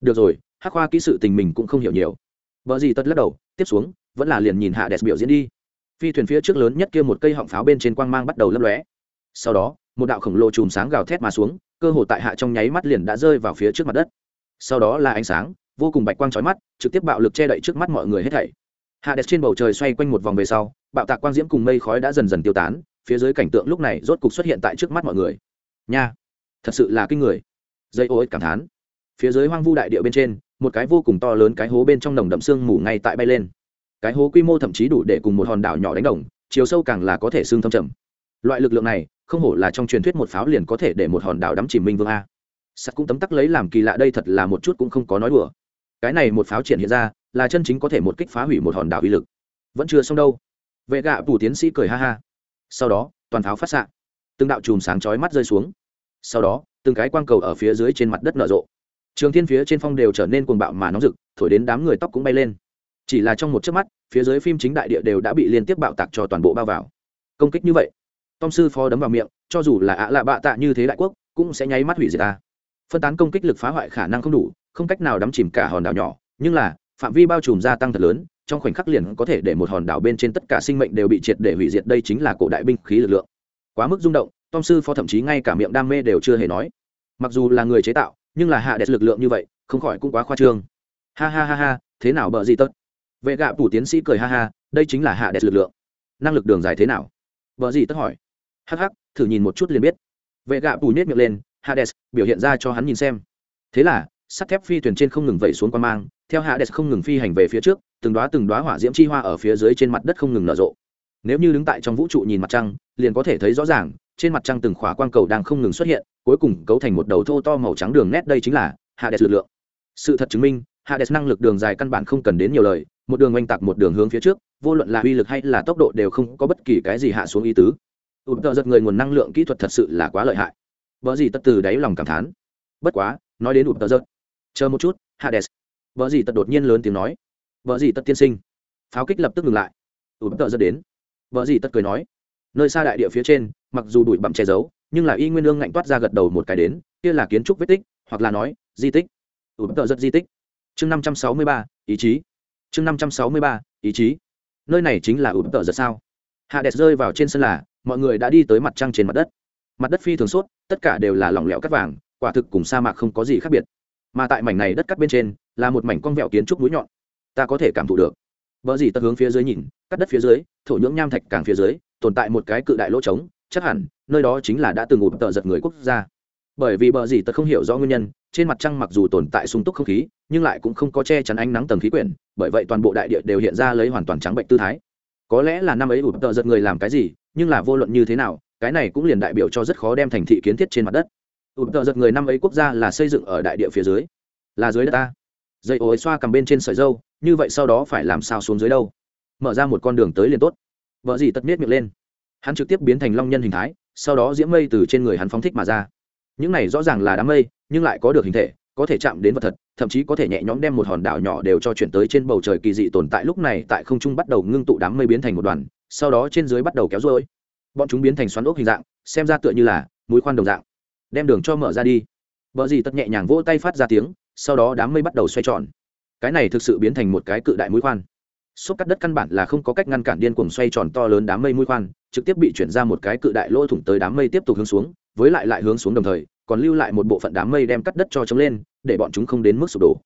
Được rồi, hắc khoa kỹ sự tình mình cũng không hiểu nhiều. Bờ gì tất lắc đầu, tiếp xuống, vẫn là liền nhìn hades biểu diễn đi. Phi thuyền phía trước lớn nhất kia một cây họng pháo bên trên quang mang bắt đầu lấp lóe. Sau đó, một đạo khổng lồ chùm sáng gào thét mà xuống, cơ hồ tại hạ trong nháy mắt liền đã rơi vào phía trước mặt đất. Sau đó là ánh sáng, vô cùng bạch quang trói mắt, trực tiếp bạo lực che đậy trước mắt mọi người hết thảy. Hạ đẹp trên bầu trời xoay quanh một vòng về sau, bạo tạc quang diễm cùng mây khói đã dần dần tiêu tán, phía dưới cảnh tượng lúc này rốt cục xuất hiện tại trước mắt mọi người nha, thật sự là kinh người. Dây ô ích cảm thán. Phía dưới hoang vu đại địa bên trên, một cái vô cùng to lớn cái hố bên trong nồng đậm sương mù ngay tại bay lên. Cái hố quy mô thậm chí đủ để cùng một hòn đảo nhỏ đánh đồng, chiều sâu càng là có thể xương thâm trầm. Loại lực lượng này, không hổ là trong truyền thuyết một pháo liền có thể để một hòn đảo đắm chìm minh vương a. Sắt cũng tấm tắc lấy làm kỳ lạ đây thật là một chút cũng không có nói đùa. Cái này một pháo triển hiện ra, là chân chính có thể một kích phá hủy một hòn đảo uy lực. Vẫn chưa xong đâu. Vệ gạ phủ tiến sĩ cười ha ha. Sau đó, toàn pháo phát xạ từng đạo chùm sáng chói mắt rơi xuống. Sau đó, từng cái quang cầu ở phía dưới trên mặt đất nở rộ. Trường thiên phía trên phong đều trở nên cuồng bạo mà nóng rực, thổi đến đám người tóc cũng bay lên. Chỉ là trong một chớp mắt, phía dưới phim chính đại địa đều đã bị liên tiếp bạo tạc cho toàn bộ bao vào. Công kích như vậy tom sư phó đấm vào miệng, cho dù là ạ lạ bạ tạ như thế đại quốc, cũng sẽ nháy mắt hủy diệt ta. Phân tán công kích lực phá hoại khả năng không đủ, không cách nào đắm chìm cả hòn đảo nhỏ, nhưng là, phạm vi bao trùm gia tăng thật lớn, trong khoảnh khắc liền có thể để một hòn đảo bên trên tất cả sinh mệnh đều bị triệt để hủy diệt, đây chính là cổ đại binh khí lực lượng quá mức rung động, tom sư phó thậm chí ngay cả miệng đam mê đều chưa hề nói. Mặc dù là người chế tạo, nhưng là hạ đẹp lực lượng như vậy, không khỏi cũng quá khoa trương. Ha ha ha ha, thế nào bợ gì tất vệ gạ phủ tiến sĩ cười ha ha, đây chính là hạ đẹp lực lượng. Năng lực đường dài thế nào? Vợ gì tất hỏi. Hắc hắc, thử nhìn một chút liền biết. Vệ gạ phủ nhét miệng lên hades biểu hiện ra cho hắn nhìn xem. Thế là, sắt thép phi thuyền trên không ngừng vẩy xuống quan mang, theo hades không ngừng phi hành về phía trước, từng đoá từng đoá hỏa diễm chi hoa ở phía dưới trên mặt đất không ngừng nở rộ nếu như đứng tại trong vũ trụ nhìn mặt trăng, liền có thể thấy rõ ràng, trên mặt trăng từng khỏa quang cầu đang không ngừng xuất hiện, cuối cùng cấu thành một đầu thô to màu trắng đường nét đây chính là hades lực lượng. Sự thật chứng minh, hades năng lực đường dài căn bản không cần đến nhiều lời, một đường oanh tạc một đường hướng phía trước, vô luận là uy lực hay là tốc độ đều không có bất kỳ cái gì hạ xuống ý tứ. Ụt tợ giật người nguồn năng lượng kỹ thuật thật sự là quá lợi hại. Vợ gì tất từ đáy lòng cảm thán. Bất quá, nói đến ụt tợ giật. Chờ một chút, hades. Vợ gì tất đột nhiên lớn tiếng nói. Vợ gì tất tiên sinh. Pháo kích lập tức ngừng lại. Ụt tợ giật đến vợ gì tất cười nói, nơi xa đại địa phía trên, mặc dù đuổi bặm che giấu, nhưng là y nguyên lương ngạnh toát ra gật đầu một cái đến, kia là kiến trúc vết tích, hoặc là nói, di tích. Ụt tợ rất di tích. Chương năm trăm sáu mươi ba, ý chí. Chương năm trăm sáu mươi ba, ý chí. Nơi này chính là ụp tợ rất sao? Hạ đẹp rơi vào trên sân là, mọi người đã đi tới mặt trăng trên mặt đất. Mặt đất phi thường sốt, tất cả đều là lỏng lẻo cắt vàng, quả thực cùng sa mạc không có gì khác biệt. Mà tại mảnh này đất cắt bên trên, là một mảnh con vẹo kiến trúc núi nhọn. Ta có thể cảm thụ được vợ gì ta hướng phía dưới nhìn, cắt đất phía dưới, thổ nhưỡng nham thạch càng phía dưới, tồn tại một cái cự đại lỗ trống, chắc hẳn, nơi đó chính là đã từng ngủ tợ giật người quốc gia. Bởi vì bờ gì tật không hiểu rõ nguyên nhân, trên mặt trăng mặc dù tồn tại sung túc không khí, nhưng lại cũng không có che chắn ánh nắng tầng khí quyển, bởi vậy toàn bộ đại địa đều hiện ra lấy hoàn toàn trắng bệnh tư thái. Có lẽ là năm ấy ngủ tợ giật người làm cái gì, nhưng là vô luận như thế nào, cái này cũng liền đại biểu cho rất khó đem thành thị kiến thiết trên mặt đất. Ngủ tợ giật người năm ấy quốc gia là xây dựng ở đại địa phía dưới. Là dưới đất ta. Dây ối xoa cầm bên trên sợi dâu như vậy sau đó phải làm sao xuống dưới đâu? Mở ra một con đường tới liền tốt. Vợ gì tất miết miệng lên. Hắn trực tiếp biến thành long nhân hình thái, sau đó diễm mây từ trên người hắn phóng thích mà ra. Những này rõ ràng là đám mây, nhưng lại có được hình thể, có thể chạm đến vật thật, thậm chí có thể nhẹ nhõm đem một hòn đảo nhỏ đều cho chuyển tới trên bầu trời kỳ dị tồn tại. Lúc này, tại không trung bắt đầu ngưng tụ đám mây biến thành một đoàn, sau đó trên dưới bắt đầu kéo rối bọn chúng biến thành xoắn ốc hình dạng, xem ra tựa như là mũi khoan đồng dạng. Đem đường cho mở ra đi. Vợ gì tất nhẹ nhàng vỗ tay phát ra tiếng, sau đó đám mây bắt đầu xoay tròn cái này thực sự biến thành một cái cự đại mũi khoan. Xúc cắt đất căn bản là không có cách ngăn cản điên cuồng xoay tròn to lớn đám mây mũi khoan, trực tiếp bị chuyển ra một cái cự đại lỗ thủng tới đám mây tiếp tục hướng xuống, với lại lại hướng xuống đồng thời, còn lưu lại một bộ phận đám mây đem cắt đất cho chống lên, để bọn chúng không đến mức sụp đổ.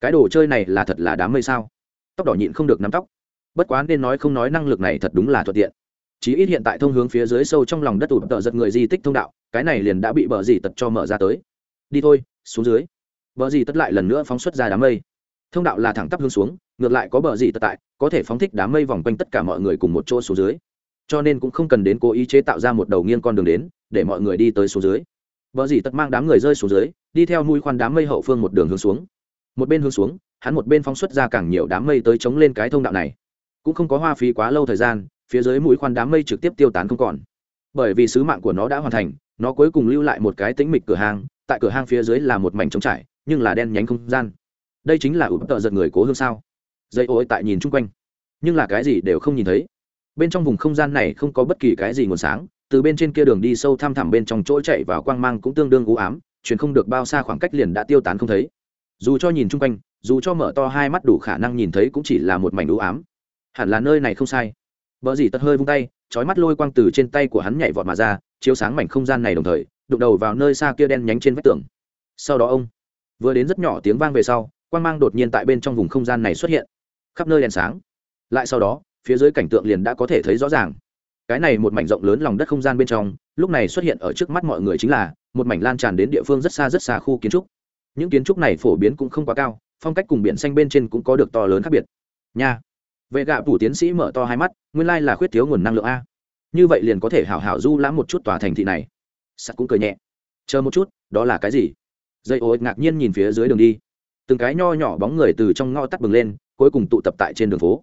Cái đồ chơi này là thật là đám mây sao? Tóc đỏ nhịn không được nắm tóc. Bất quá nên nói không nói năng lực này thật đúng là thuận tiện. Chí ít hiện tại thông hướng phía dưới sâu trong lòng đất tụt tợ giật người di tích thông đạo, cái này liền đã bị bờ dì tật cho mở ra tới. Đi thôi, xuống dưới. Bờ dì tất lại lần nữa phóng xuất ra đám mây thông đạo là thẳng tắp hướng xuống, ngược lại có bờ gì tật tại, có thể phóng thích đám mây vòng quanh tất cả mọi người cùng một chỗ xuống dưới. Cho nên cũng không cần đến cố ý chế tạo ra một đầu nghiêng con đường đến, để mọi người đi tới xuống dưới. Bờ gì tật mang đám người rơi xuống dưới, đi theo mũi khoan đám mây hậu phương một đường hướng xuống. Một bên hướng xuống, hắn một bên phóng xuất ra càng nhiều đám mây tới chống lên cái thông đạo này. Cũng không có hoa phí quá lâu thời gian, phía dưới mũi khoan đám mây trực tiếp tiêu tán không còn. Bởi vì sứ mạng của nó đã hoàn thành, nó cuối cùng lưu lại một cái tĩnh mịch cửa hàng, tại cửa hàng phía dưới là một mảnh trống trải, nhưng là đen nhánh không gian đây chính là ụp tợ giật người cố hương sao? Dây ối tại nhìn chung quanh. Nhưng là cái gì đều không nhìn thấy. Bên trong vùng không gian này không có bất kỳ cái gì nguồn sáng, từ bên trên kia đường đi sâu thăm thẳm bên trong chỗ chạy vào quang mang cũng tương đương u ám chuyển không được bao xa khoảng cách liền đã tiêu tán không thấy. Dù cho nhìn chung quanh, dù cho mở to hai mắt đủ khả năng nhìn thấy cũng chỉ là một mảnh u ám. Hẳn là nơi này không sai. Vợ gì tật hơi vung tay trói mắt lôi quang từ trên tay của hắn nhảy vọt mà ra, chiếu sáng mảnh không gian này đồng thời, đụng đầu vào nơi xa kia đen nhánh trên vách tường. Sau đó ông, vừa đến rất nhỏ tiếng vang về sau quang mang đột nhiên tại bên trong vùng không gian này xuất hiện, khắp nơi đèn sáng. Lại sau đó, phía dưới cảnh tượng liền đã có thể thấy rõ ràng. Cái này một mảnh rộng lớn lòng đất không gian bên trong, lúc này xuất hiện ở trước mắt mọi người chính là một mảnh lan tràn đến địa phương rất xa rất xa khu kiến trúc. Những kiến trúc này phổ biến cũng không quá cao, phong cách cùng biển xanh bên trên cũng có được to lớn khác biệt. Nha. Vệ gạ phủ tiến sĩ mở to hai mắt, nguyên lai là khuyết thiếu nguồn năng lượng a. Như vậy liền có thể hảo hảo du lãm một chút tòa thành thị này. Sắt cũng cười nhẹ. Chờ một chút, đó là cái gì? Dây ô ngạc nhiên nhìn phía dưới đường đi từng cái nho nhỏ bóng người từ trong ngõ tắt bừng lên, cuối cùng tụ tập tại trên đường phố.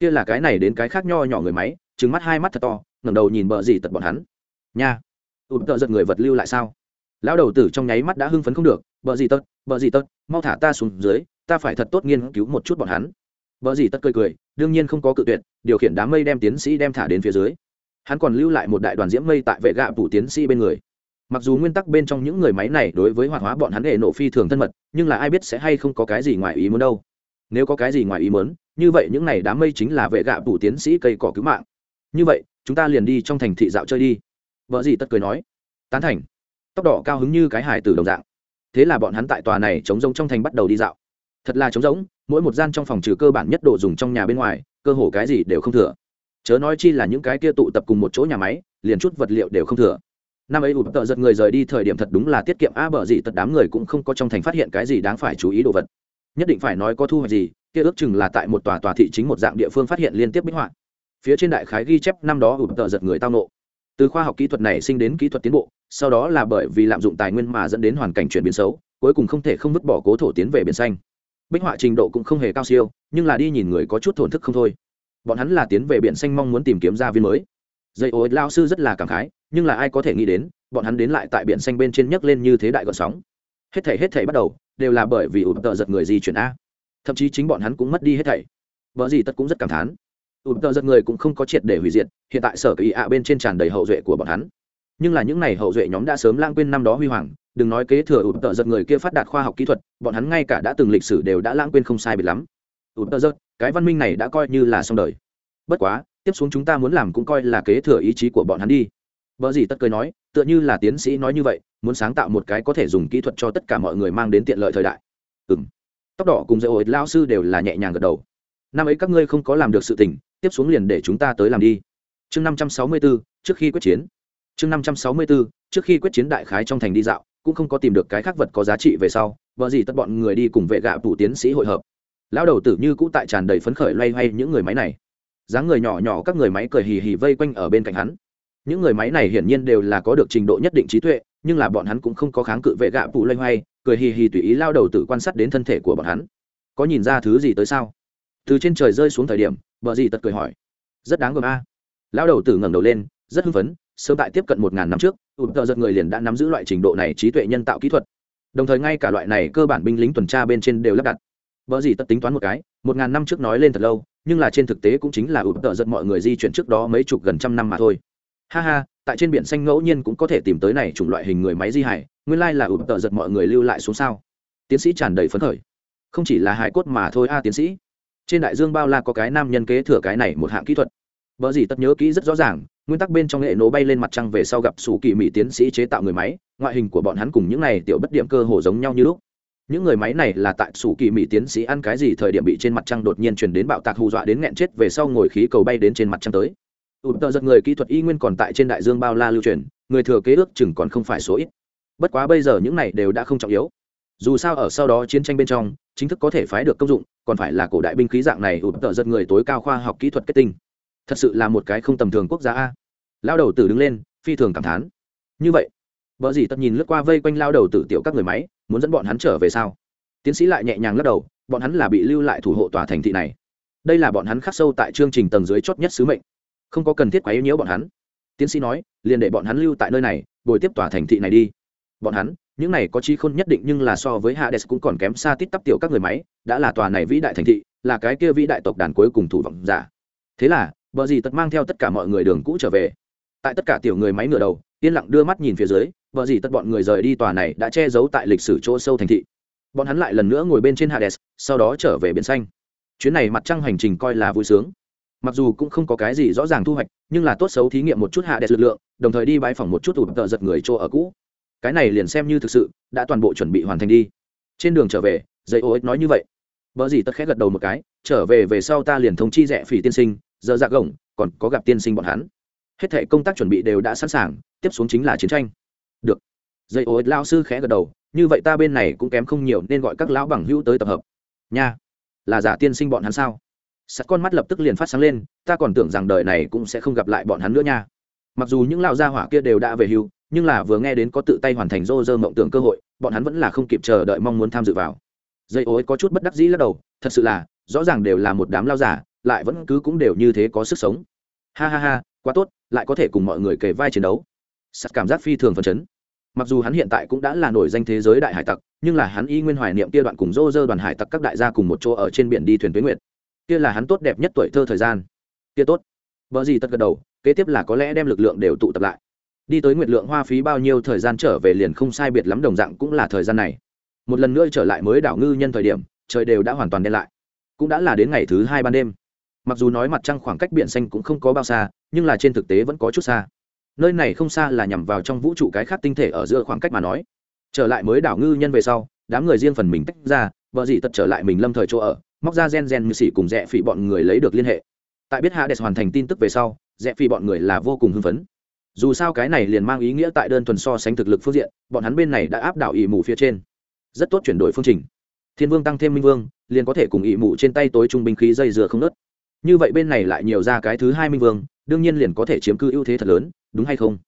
Kia là cái này đến cái khác nho nhỏ người máy trứng mắt hai mắt thật to, ngẩng đầu nhìn bờ gì tật bọn hắn. Nha! Ụt tợ giật người vật lưu lại sao? Lão đầu tử trong nháy mắt đã hưng phấn không được, bờ gì tật, bờ gì tật, mau thả ta xuống dưới, ta phải thật tốt nghiên cứu một chút bọn hắn. Bờ gì tật cười cười, đương nhiên không có cự tuyệt, điều khiển đám mây đem tiến sĩ đem thả đến phía dưới. Hắn còn lưu lại một đại đoàn diễm mây tại vệ gạ phủ tiến sĩ bên người mặc dù nguyên tắc bên trong những người máy này đối với hoạt hóa bọn hắn hệ nổ phi thường thân mật, nhưng là ai biết sẽ hay không có cái gì ngoài ý muốn đâu. Nếu có cái gì ngoài ý muốn, như vậy những này đám mây chính là vệ gạ phủ tiến sĩ cây cỏ cứu mạng. Như vậy, chúng ta liền đi trong thành thị dạo chơi đi. Vợ gì tất cười nói. Tán thành. Tóc đỏ cao hứng như cái hải từ đồng dạng. Thế là bọn hắn tại tòa này chống rông trong thành bắt đầu đi dạo. Thật là chống rỗng, mỗi một gian trong phòng trừ cơ bản nhất độ dùng trong nhà bên ngoài, cơ hồ cái gì đều không thừa. Chớ nói chi là những cái kia tụ tập cùng một chỗ nhà máy, liền chút vật liệu đều không thừa năm ấy ụp tợ giật người rời đi thời điểm thật đúng là tiết kiệm a bờ gì, tật đám người cũng không có trong thành phát hiện cái gì đáng phải chú ý đồ vật. Nhất định phải nói có thu hoạch gì, kia ước chừng là tại một tòa tòa thị chính một dạng địa phương phát hiện liên tiếp bích họa. Phía trên đại khái ghi chép năm đó ụp tợ giật người tao nộ từ khoa học kỹ thuật này sinh đến kỹ thuật tiến bộ, sau đó là bởi vì lạm dụng tài nguyên mà dẫn đến hoàn cảnh chuyển biến xấu, cuối cùng không thể không vứt bỏ cố thổ tiến về biển xanh. Bích họa trình độ cũng không hề cao siêu, nhưng là đi nhìn người có chút thổn thức không thôi. Bọn hắn là tiến về biển xanh mong muốn tìm kiếm gia viên mới dây ô lao sư rất là cảm khái, nhưng là ai có thể nghĩ đến, bọn hắn đến lại tại biển xanh bên trên nhấc lên như thế đại gọn sóng. Hết thảy hết thảy bắt đầu, đều là bởi vì ụp tợ giật người di chuyển a. Thậm chí chính bọn hắn cũng mất đi hết thảy. Vợ gì tất cũng rất cảm thán. Ụp tợ giật người cũng không có triệt để hủy diệt, hiện tại sở kỳ ạ bên trên tràn đầy hậu duệ của bọn hắn. Nhưng là những n à y hậu duệ nhóm đã sớm lãng quên năm đó huy hoàng, đừng nói kế thừa ụp tợ giật người kia phát đạt khoa học kỹ thuật, bọn hắn ngay cả đã từng lịch sử đều đã lãng quên không sai biệt lắm. Ụp tợ giật, cái văn minh này đã coi như là xong đời. Bất quá tiếp xuống chúng ta muốn làm cũng coi là kế thừa ý chí của bọn hắn đi. Vợ gì tất cười nói, tựa như là tiến sĩ nói như vậy, muốn sáng tạo một cái có thể dùng kỹ thuật cho tất cả mọi người mang đến tiện lợi thời đại. Ừ m tóc đỏ cùng dạy ổi lao sư đều là nhẹ nhàng gật đầu. Năm ấy các ngươi không có làm được sự tình, tiếp xuống liền để chúng ta tới làm đi. Chương năm trăm sáu mươi bốn trước khi quyết chiến. Chương năm trăm sáu mươi bốn trước khi quyết chiến đại khái trong thành đi dạo, cũng không có tìm được cái khác vật có giá trị về sau vợ gì tất bọn người đi cùng vệ gạ phủ tiến sĩ hội hợp. Lão đầu tử như cũ tại tràn đầy phấn khởi loay hoay những người máy này dáng người nhỏ nhỏ các người máy cười hì hì vây quanh ở bên cạnh hắn. Những người máy này hiển nhiên đều là có được trình độ nhất định trí tuệ, nhưng là bọn hắn cũng không có kháng cự vệ gạ phụ lây hoay, cười hì hì tùy ý lao đầu tự quan sát đến thân thể của bọn hắn. Có nhìn ra thứ gì tới sao? Từ trên trời rơi xuống thời điểm vợ gì tật cười hỏi. Rất đáng gờm a. À. lao đầu tử ngẩng đầu lên, rất hưng phấn, sớm tại tiếp cận một ngàn năm trước ụt tờ giật người liền đã nắm giữ loại trình độ này trí tuệ nhân tạo kỹ thuật. Đồng thời ngay cả loại này cơ bản binh lính tuần tra bên trên đều lắp đặt vợ gì tất tính toán một cái, một ngàn năm trước nói lên thật lâu, nhưng là trên thực tế cũng chính là ụt tợ giật mọi người di chuyển trước đó mấy chục gần trăm năm mà thôi. Ha ha, tại trên biển xanh ngẫu nhiên cũng có thể tìm tới này chủng loại hình người máy di hải, nguyên lai là ụt tợ giật mọi người lưu lại xuống sao. Tiến sĩ tràn đầy phấn khởi. Không chỉ là hải cốt mà thôi a à, tiến sĩ. Trên đại dương bao la có cái nam nhân kế thừa cái này một hạng kỹ thuật. Vợ gì tất nhớ kỹ rất rõ ràng, nguyên tắc bên trong nghệ nổ bay lên mặt trăng về sau gặp sủ kỳ mỹ tiến sĩ chế tạo người máy, ngoại hình của bọn hắn cùng những này tiểu bất điểm cơ hồ giống nhau như lúc những người máy này là tại sủ kỳ mỹ tiến sĩ ăn cái gì thời điểm bị trên mặt trăng đột nhiên truyền đến bạo tạc hù dọa đến nghẹn chết về sau ngồi khí cầu bay đến trên mặt trăng tới. Ụt tờ giật người kỹ thuật y nguyên còn tại trên đại dương bao la lưu truyền, người thừa kế ước chừng còn không phải số ít. Bất quá bây giờ những này đều đã không trọng yếu. Dù sao ở sau đó chiến tranh bên trong, chính thức có thể phái được công dụng, còn phải là cổ đại binh khí dạng này ụt tờ giật người tối cao khoa học kỹ thuật kết tinh. Thật sự là một cái không tầm thường quốc gia a. Lao đầu tử đứng lên, phi thường cảm thán. Như vậy, vợ gì tất nhìn lướt qua vây quanh lao đầu tử tiểu các người máy muốn dẫn bọn hắn trở về sao? Tiến sĩ lại nhẹ nhàng lắc đầu, bọn hắn là bị lưu lại thủ hộ tòa thành thị này. Đây là bọn hắn khắc sâu tại chương trình tầng dưới chót nhất sứ mệnh. Không có cần thiết quá yếu nhiễu bọn hắn. Tiến sĩ nói, liền để bọn hắn lưu tại nơi này, bồi tiếp tòa thành thị này đi. Bọn hắn, những này có trí khôn nhất định nhưng là so với hades cũng còn kém xa tít tắp tiểu các người máy, đã là tòa này vĩ đại thành thị, là cái kia vĩ đại tộc đàn cuối cùng thủ vọng giả. Thế là vợ gì tật mang theo tất cả mọi người đường cũ trở về. Tại tất cả tiểu người máy ngựa đầu yên lặng đưa mắt nhìn phía dưới, vợ gì tất bọn người rời đi tòa này đã che giấu tại lịch sử chỗ sâu thành thị. Bọn hắn lại lần nữa ngồi bên trên hades, sau đó trở về biển xanh. Chuyến này mặt trăng hành trình coi là vui sướng. Mặc dù cũng không có cái gì rõ ràng thu hoạch, nhưng là tốt xấu thí nghiệm một chút hạ đẹp lực lượng, đồng thời đi bãi phòng một chút ủ tợ giật người chỗ ở cũ. Cái này liền xem như thực sự, đã toàn bộ chuẩn bị hoàn thành đi. Trên đường trở về dây ô ích nói như vậy. Vợ gì tất khẽ gật đầu một cái, trở về về sau ta liền thông chi rẻ phỉ tiên sinh, giờ dạ gồng, còn có gặp tiên sinh bọn hắn hết thể công tác chuẩn bị đều đã sẵn sàng, tiếp xuống chính là chiến tranh. Được. Dây ô ích lao sư khẽ gật đầu, như vậy ta bên này cũng kém không nhiều nên gọi các lão bằng hữu tới tập hợp. Nha. Là giả tiên sinh bọn hắn sao? Sắt con mắt lập tức liền phát sáng lên, ta còn tưởng rằng đời này cũng sẽ không gặp lại bọn hắn nữa nha. Mặc dù những lão gia hỏa kia đều đã về hưu, nhưng là vừa nghe đến có tự tay hoàn thành rô rơ mộng tưởng cơ hội, bọn hắn vẫn là không kịp chờ đợi mong muốn tham dự vào. Dây ối có chút bất đắc dĩ lắc đầu, thật sự là, rõ ràng đều là một đám lao giả, lại vẫn cứ cũng đều như thế có sức sống. Ha ha ha quá tốt, lại có thể cùng mọi người kề vai chiến đấu. Sắt cảm giác phi thường phấn chấn. Mặc dù hắn hiện tại cũng đã là nổi danh thế giới đại hải tặc, nhưng là hắn y nguyên hoài niệm kia đoạn cùng dô dơ đoàn hải tặc các đại gia cùng một chỗ ở trên biển đi thuyền tuyến nguyệt. Kia là hắn tốt đẹp nhất tuổi thơ thời gian. Kia tốt. Vợ gì tất gật đầu, kế tiếp là có lẽ đem lực lượng đều tụ tập lại. Đi tới nguyệt lượng hoa phí bao nhiêu thời gian trở về liền không sai biệt lắm đồng dạng cũng là thời gian này. Một lần nữa trở lại mới đảo ngư nhân thời điểm, trời đều đã hoàn toàn đen lại. Cũng đã là đến ngày thứ hai ban đêm mặc dù nói mặt trăng khoảng cách biển xanh cũng không có bao xa, nhưng là trên thực tế vẫn có chút xa. Nơi này không xa là nhằm vào trong vũ trụ cái khác tinh thể ở giữa khoảng cách mà nói. Trở lại mới đảo ngư nhân về sau, đám người riêng phần mình tách ra, vợ dị tật trở lại mình lâm thời chỗ ở, móc ra gen gen như xỉ cùng rẽ phỉ bọn người lấy được liên hệ. Tại biết hades hoàn thành tin tức về sau rẽ phỉ bọn người là vô cùng hưng phấn. Dù sao cái này liền mang ý nghĩa tại đơn thuần so sánh thực lực phương diện, bọn hắn bên này đã áp đảo ỵ mù phía trên. Rất tốt chuyển đổi phương trình. Thiên vương tăng thêm minh vương, liền có thể cùng ỵ mù trên tay tối trung binh khí dây dừa không nớt như vậy bên này lại nhiều ra cái thứ hai minh vương, đương nhiên liền có thể chiếm cư ưu thế thật lớn, đúng hay không?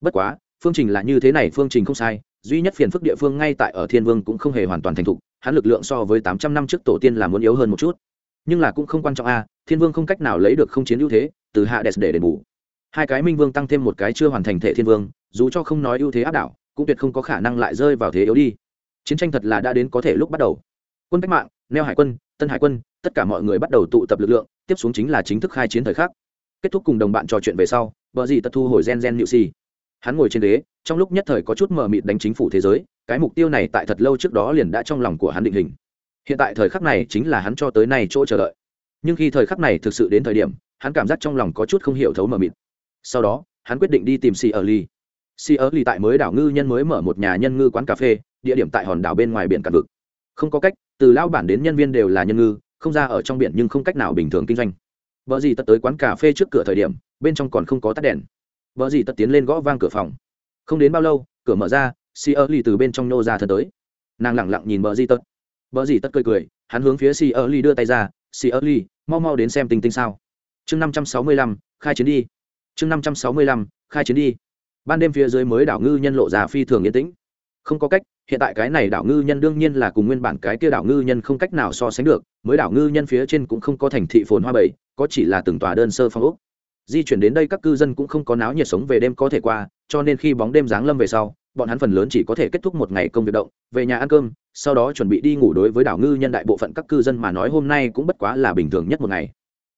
Bất quá, phương trình là như thế này, phương trình không sai, duy nhất phiền phức địa phương ngay tại ở thiên vương cũng không hề hoàn toàn thành thục, hắn lực lượng so với tám trăm năm trước tổ tiên là muốn yếu hơn một chút. Nhưng là cũng không quan trọng a, thiên vương không cách nào lấy được không chiến ưu thế, từ hạ đès để đền bù. Hai cái minh vương tăng thêm một cái chưa hoàn thành thể thiên vương, dù cho không nói ưu thế áp đảo, cũng tuyệt không có khả năng lại rơi vào thế yếu đi. Chiến tranh thật là đã đến có thể lúc bắt đầu. Quân cách mạng, neo hải quân, tân hải quân tất cả mọi người bắt đầu tụ tập lực lượng, tiếp xuống chính là chính thức khai chiến thời khắc. Kết thúc cùng đồng bạn trò chuyện về sau, bờ gì tật thu hồi gen gen nhự si. Hắn ngồi trên ghế, trong lúc nhất thời có chút mờ mịt đánh chính phủ thế giới, cái mục tiêu này tại thật lâu trước đó liền đã trong lòng của hắn định hình. Hiện tại thời khắc này chính là hắn cho tới nay chỗ chờ đợi. Nhưng khi thời khắc này thực sự đến thời điểm, hắn cảm giác trong lòng có chút không hiểu thấu mờ mịt. Sau đó, hắn quyết định đi tìm si ở ly si ở ly tại mới đảo ngư nhân mới mở một nhà nhân ngư quán cà phê, địa điểm tại hòn đảo bên ngoài biển cả vực. Không có cách, từ lao bản đến nhân viên đều là nhân ngư không ra ở trong biển nhưng không cách nào bình thường kinh doanh. Vợ gì tật tới quán cà phê trước cửa thời điểm, bên trong còn không có tắt đèn. Vợ gì tật tiến lên gõ vang cửa phòng. Không đến bao lâu, cửa mở ra si ơ ly từ bên trong nô ra thân tới. Nàng lẳng lặng nhìn vợ gì tật. Vợ gì tật cười cười, hắn hướng phía si ơ ly đưa tay ra si ơ ly mau mau đến xem tình tinh sao. Chương năm trăm sáu mươi lăm, khai chiến đi. Chương năm trăm sáu mươi lăm, khai chiến đi. Ban đêm phía dưới mới đảo ngư nhân lộ ra phi thường yên tĩnh không có cách, hiện tại cái này đảo ngư nhân đương nhiên là cùng nguyên bản cái kia đảo ngư nhân không cách nào so sánh được, mới đảo ngư nhân phía trên cũng không có thành thị phồn hoa bảy có chỉ là từng tòa đơn sơ phong ốc. Di chuyển đến đây các cư dân cũng không có náo nhiệt sống về đêm có thể qua, cho nên khi bóng đêm giáng lâm về sau, bọn hắn phần lớn chỉ có thể kết thúc một ngày công việc động, về nhà ăn cơm, sau đó chuẩn bị đi ngủ đối với đảo ngư nhân đại bộ phận các cư dân mà nói hôm nay cũng bất quá là bình thường nhất một ngày.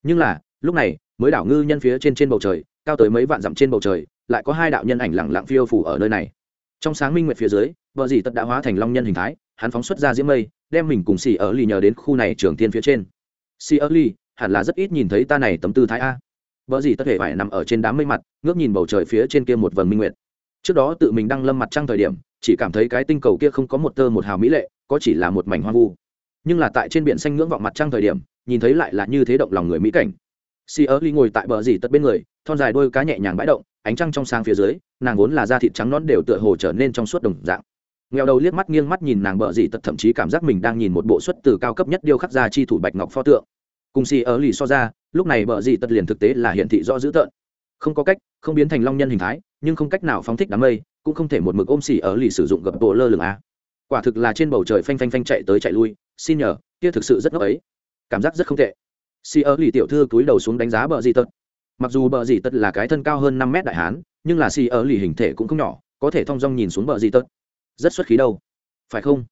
Nhưng là, lúc này, mới đảo ngư nhân phía trên trên bầu trời, cao tới mấy vạn dặm trên bầu trời, lại có hai đạo nhân ảnh lẳng lặng phiêu phủ ở nơi này trong sáng minh nguyệt phía dưới, vợ dì tật đã hóa thành long nhân hình thái, hắn phóng xuất ra diễm mây, đem mình cùng xì ở lì nhờ đến khu này trường tiên phía trên. Xì ở lì, hẳn là rất ít nhìn thấy ta này tấm tư thái a. Vợ dì tất thể phải nằm ở trên đám mây mặt, ngước nhìn bầu trời phía trên kia một vầng minh nguyệt. Trước đó tự mình đang lâm mặt trăng thời điểm, chỉ cảm thấy cái tinh cầu kia không có một tơ một hào mỹ lệ, có chỉ là một mảnh hoang vu. Nhưng là tại trên biển xanh ngưỡng vọng mặt trăng thời điểm, nhìn thấy lại là như thế động lòng người mỹ cảnh. Si ớ ly ngồi tại bờ dì tật bên người, thon dài đôi cá nhẹ nhàng bãi động ánh trăng trong sáng phía dưới, nàng vốn là da thịt trắng nón đều tựa hồ trở nên trong suốt đồng dạng. Nghèo đầu liếc mắt nghiêng mắt nhìn nàng bờ dị tật thậm chí cảm giác mình đang nhìn một bộ xuất từ cao cấp nhất điêu khắc ra chi thủ bạch ngọc pho tượng. Cùng si ở lì so ra, lúc này bờ dị tật liền thực tế là hiện thị rõ dữ tợn. Không có cách, không biến thành long nhân hình thái, nhưng không cách nào phóng thích đám mây, cũng không thể một mực ôm xì ở lì sử dụng gập bộ lơ lửng a quả thực là trên bầu trời phanh phanh phanh chạy tới chạy lui, xin nhờ, kia thực sự rất ngốc ấy. Cảm giác rất không tệ. Si ở lì tiểu thư cúi đầu xuống đánh giá bờ dị tật mặc dù bờ dì tật là cái thân cao hơn năm mét đại hán, nhưng là xì ở lì hình thể cũng không nhỏ, có thể thong dong nhìn xuống bờ dì tật. Rất xuất khí đâu. Phải không?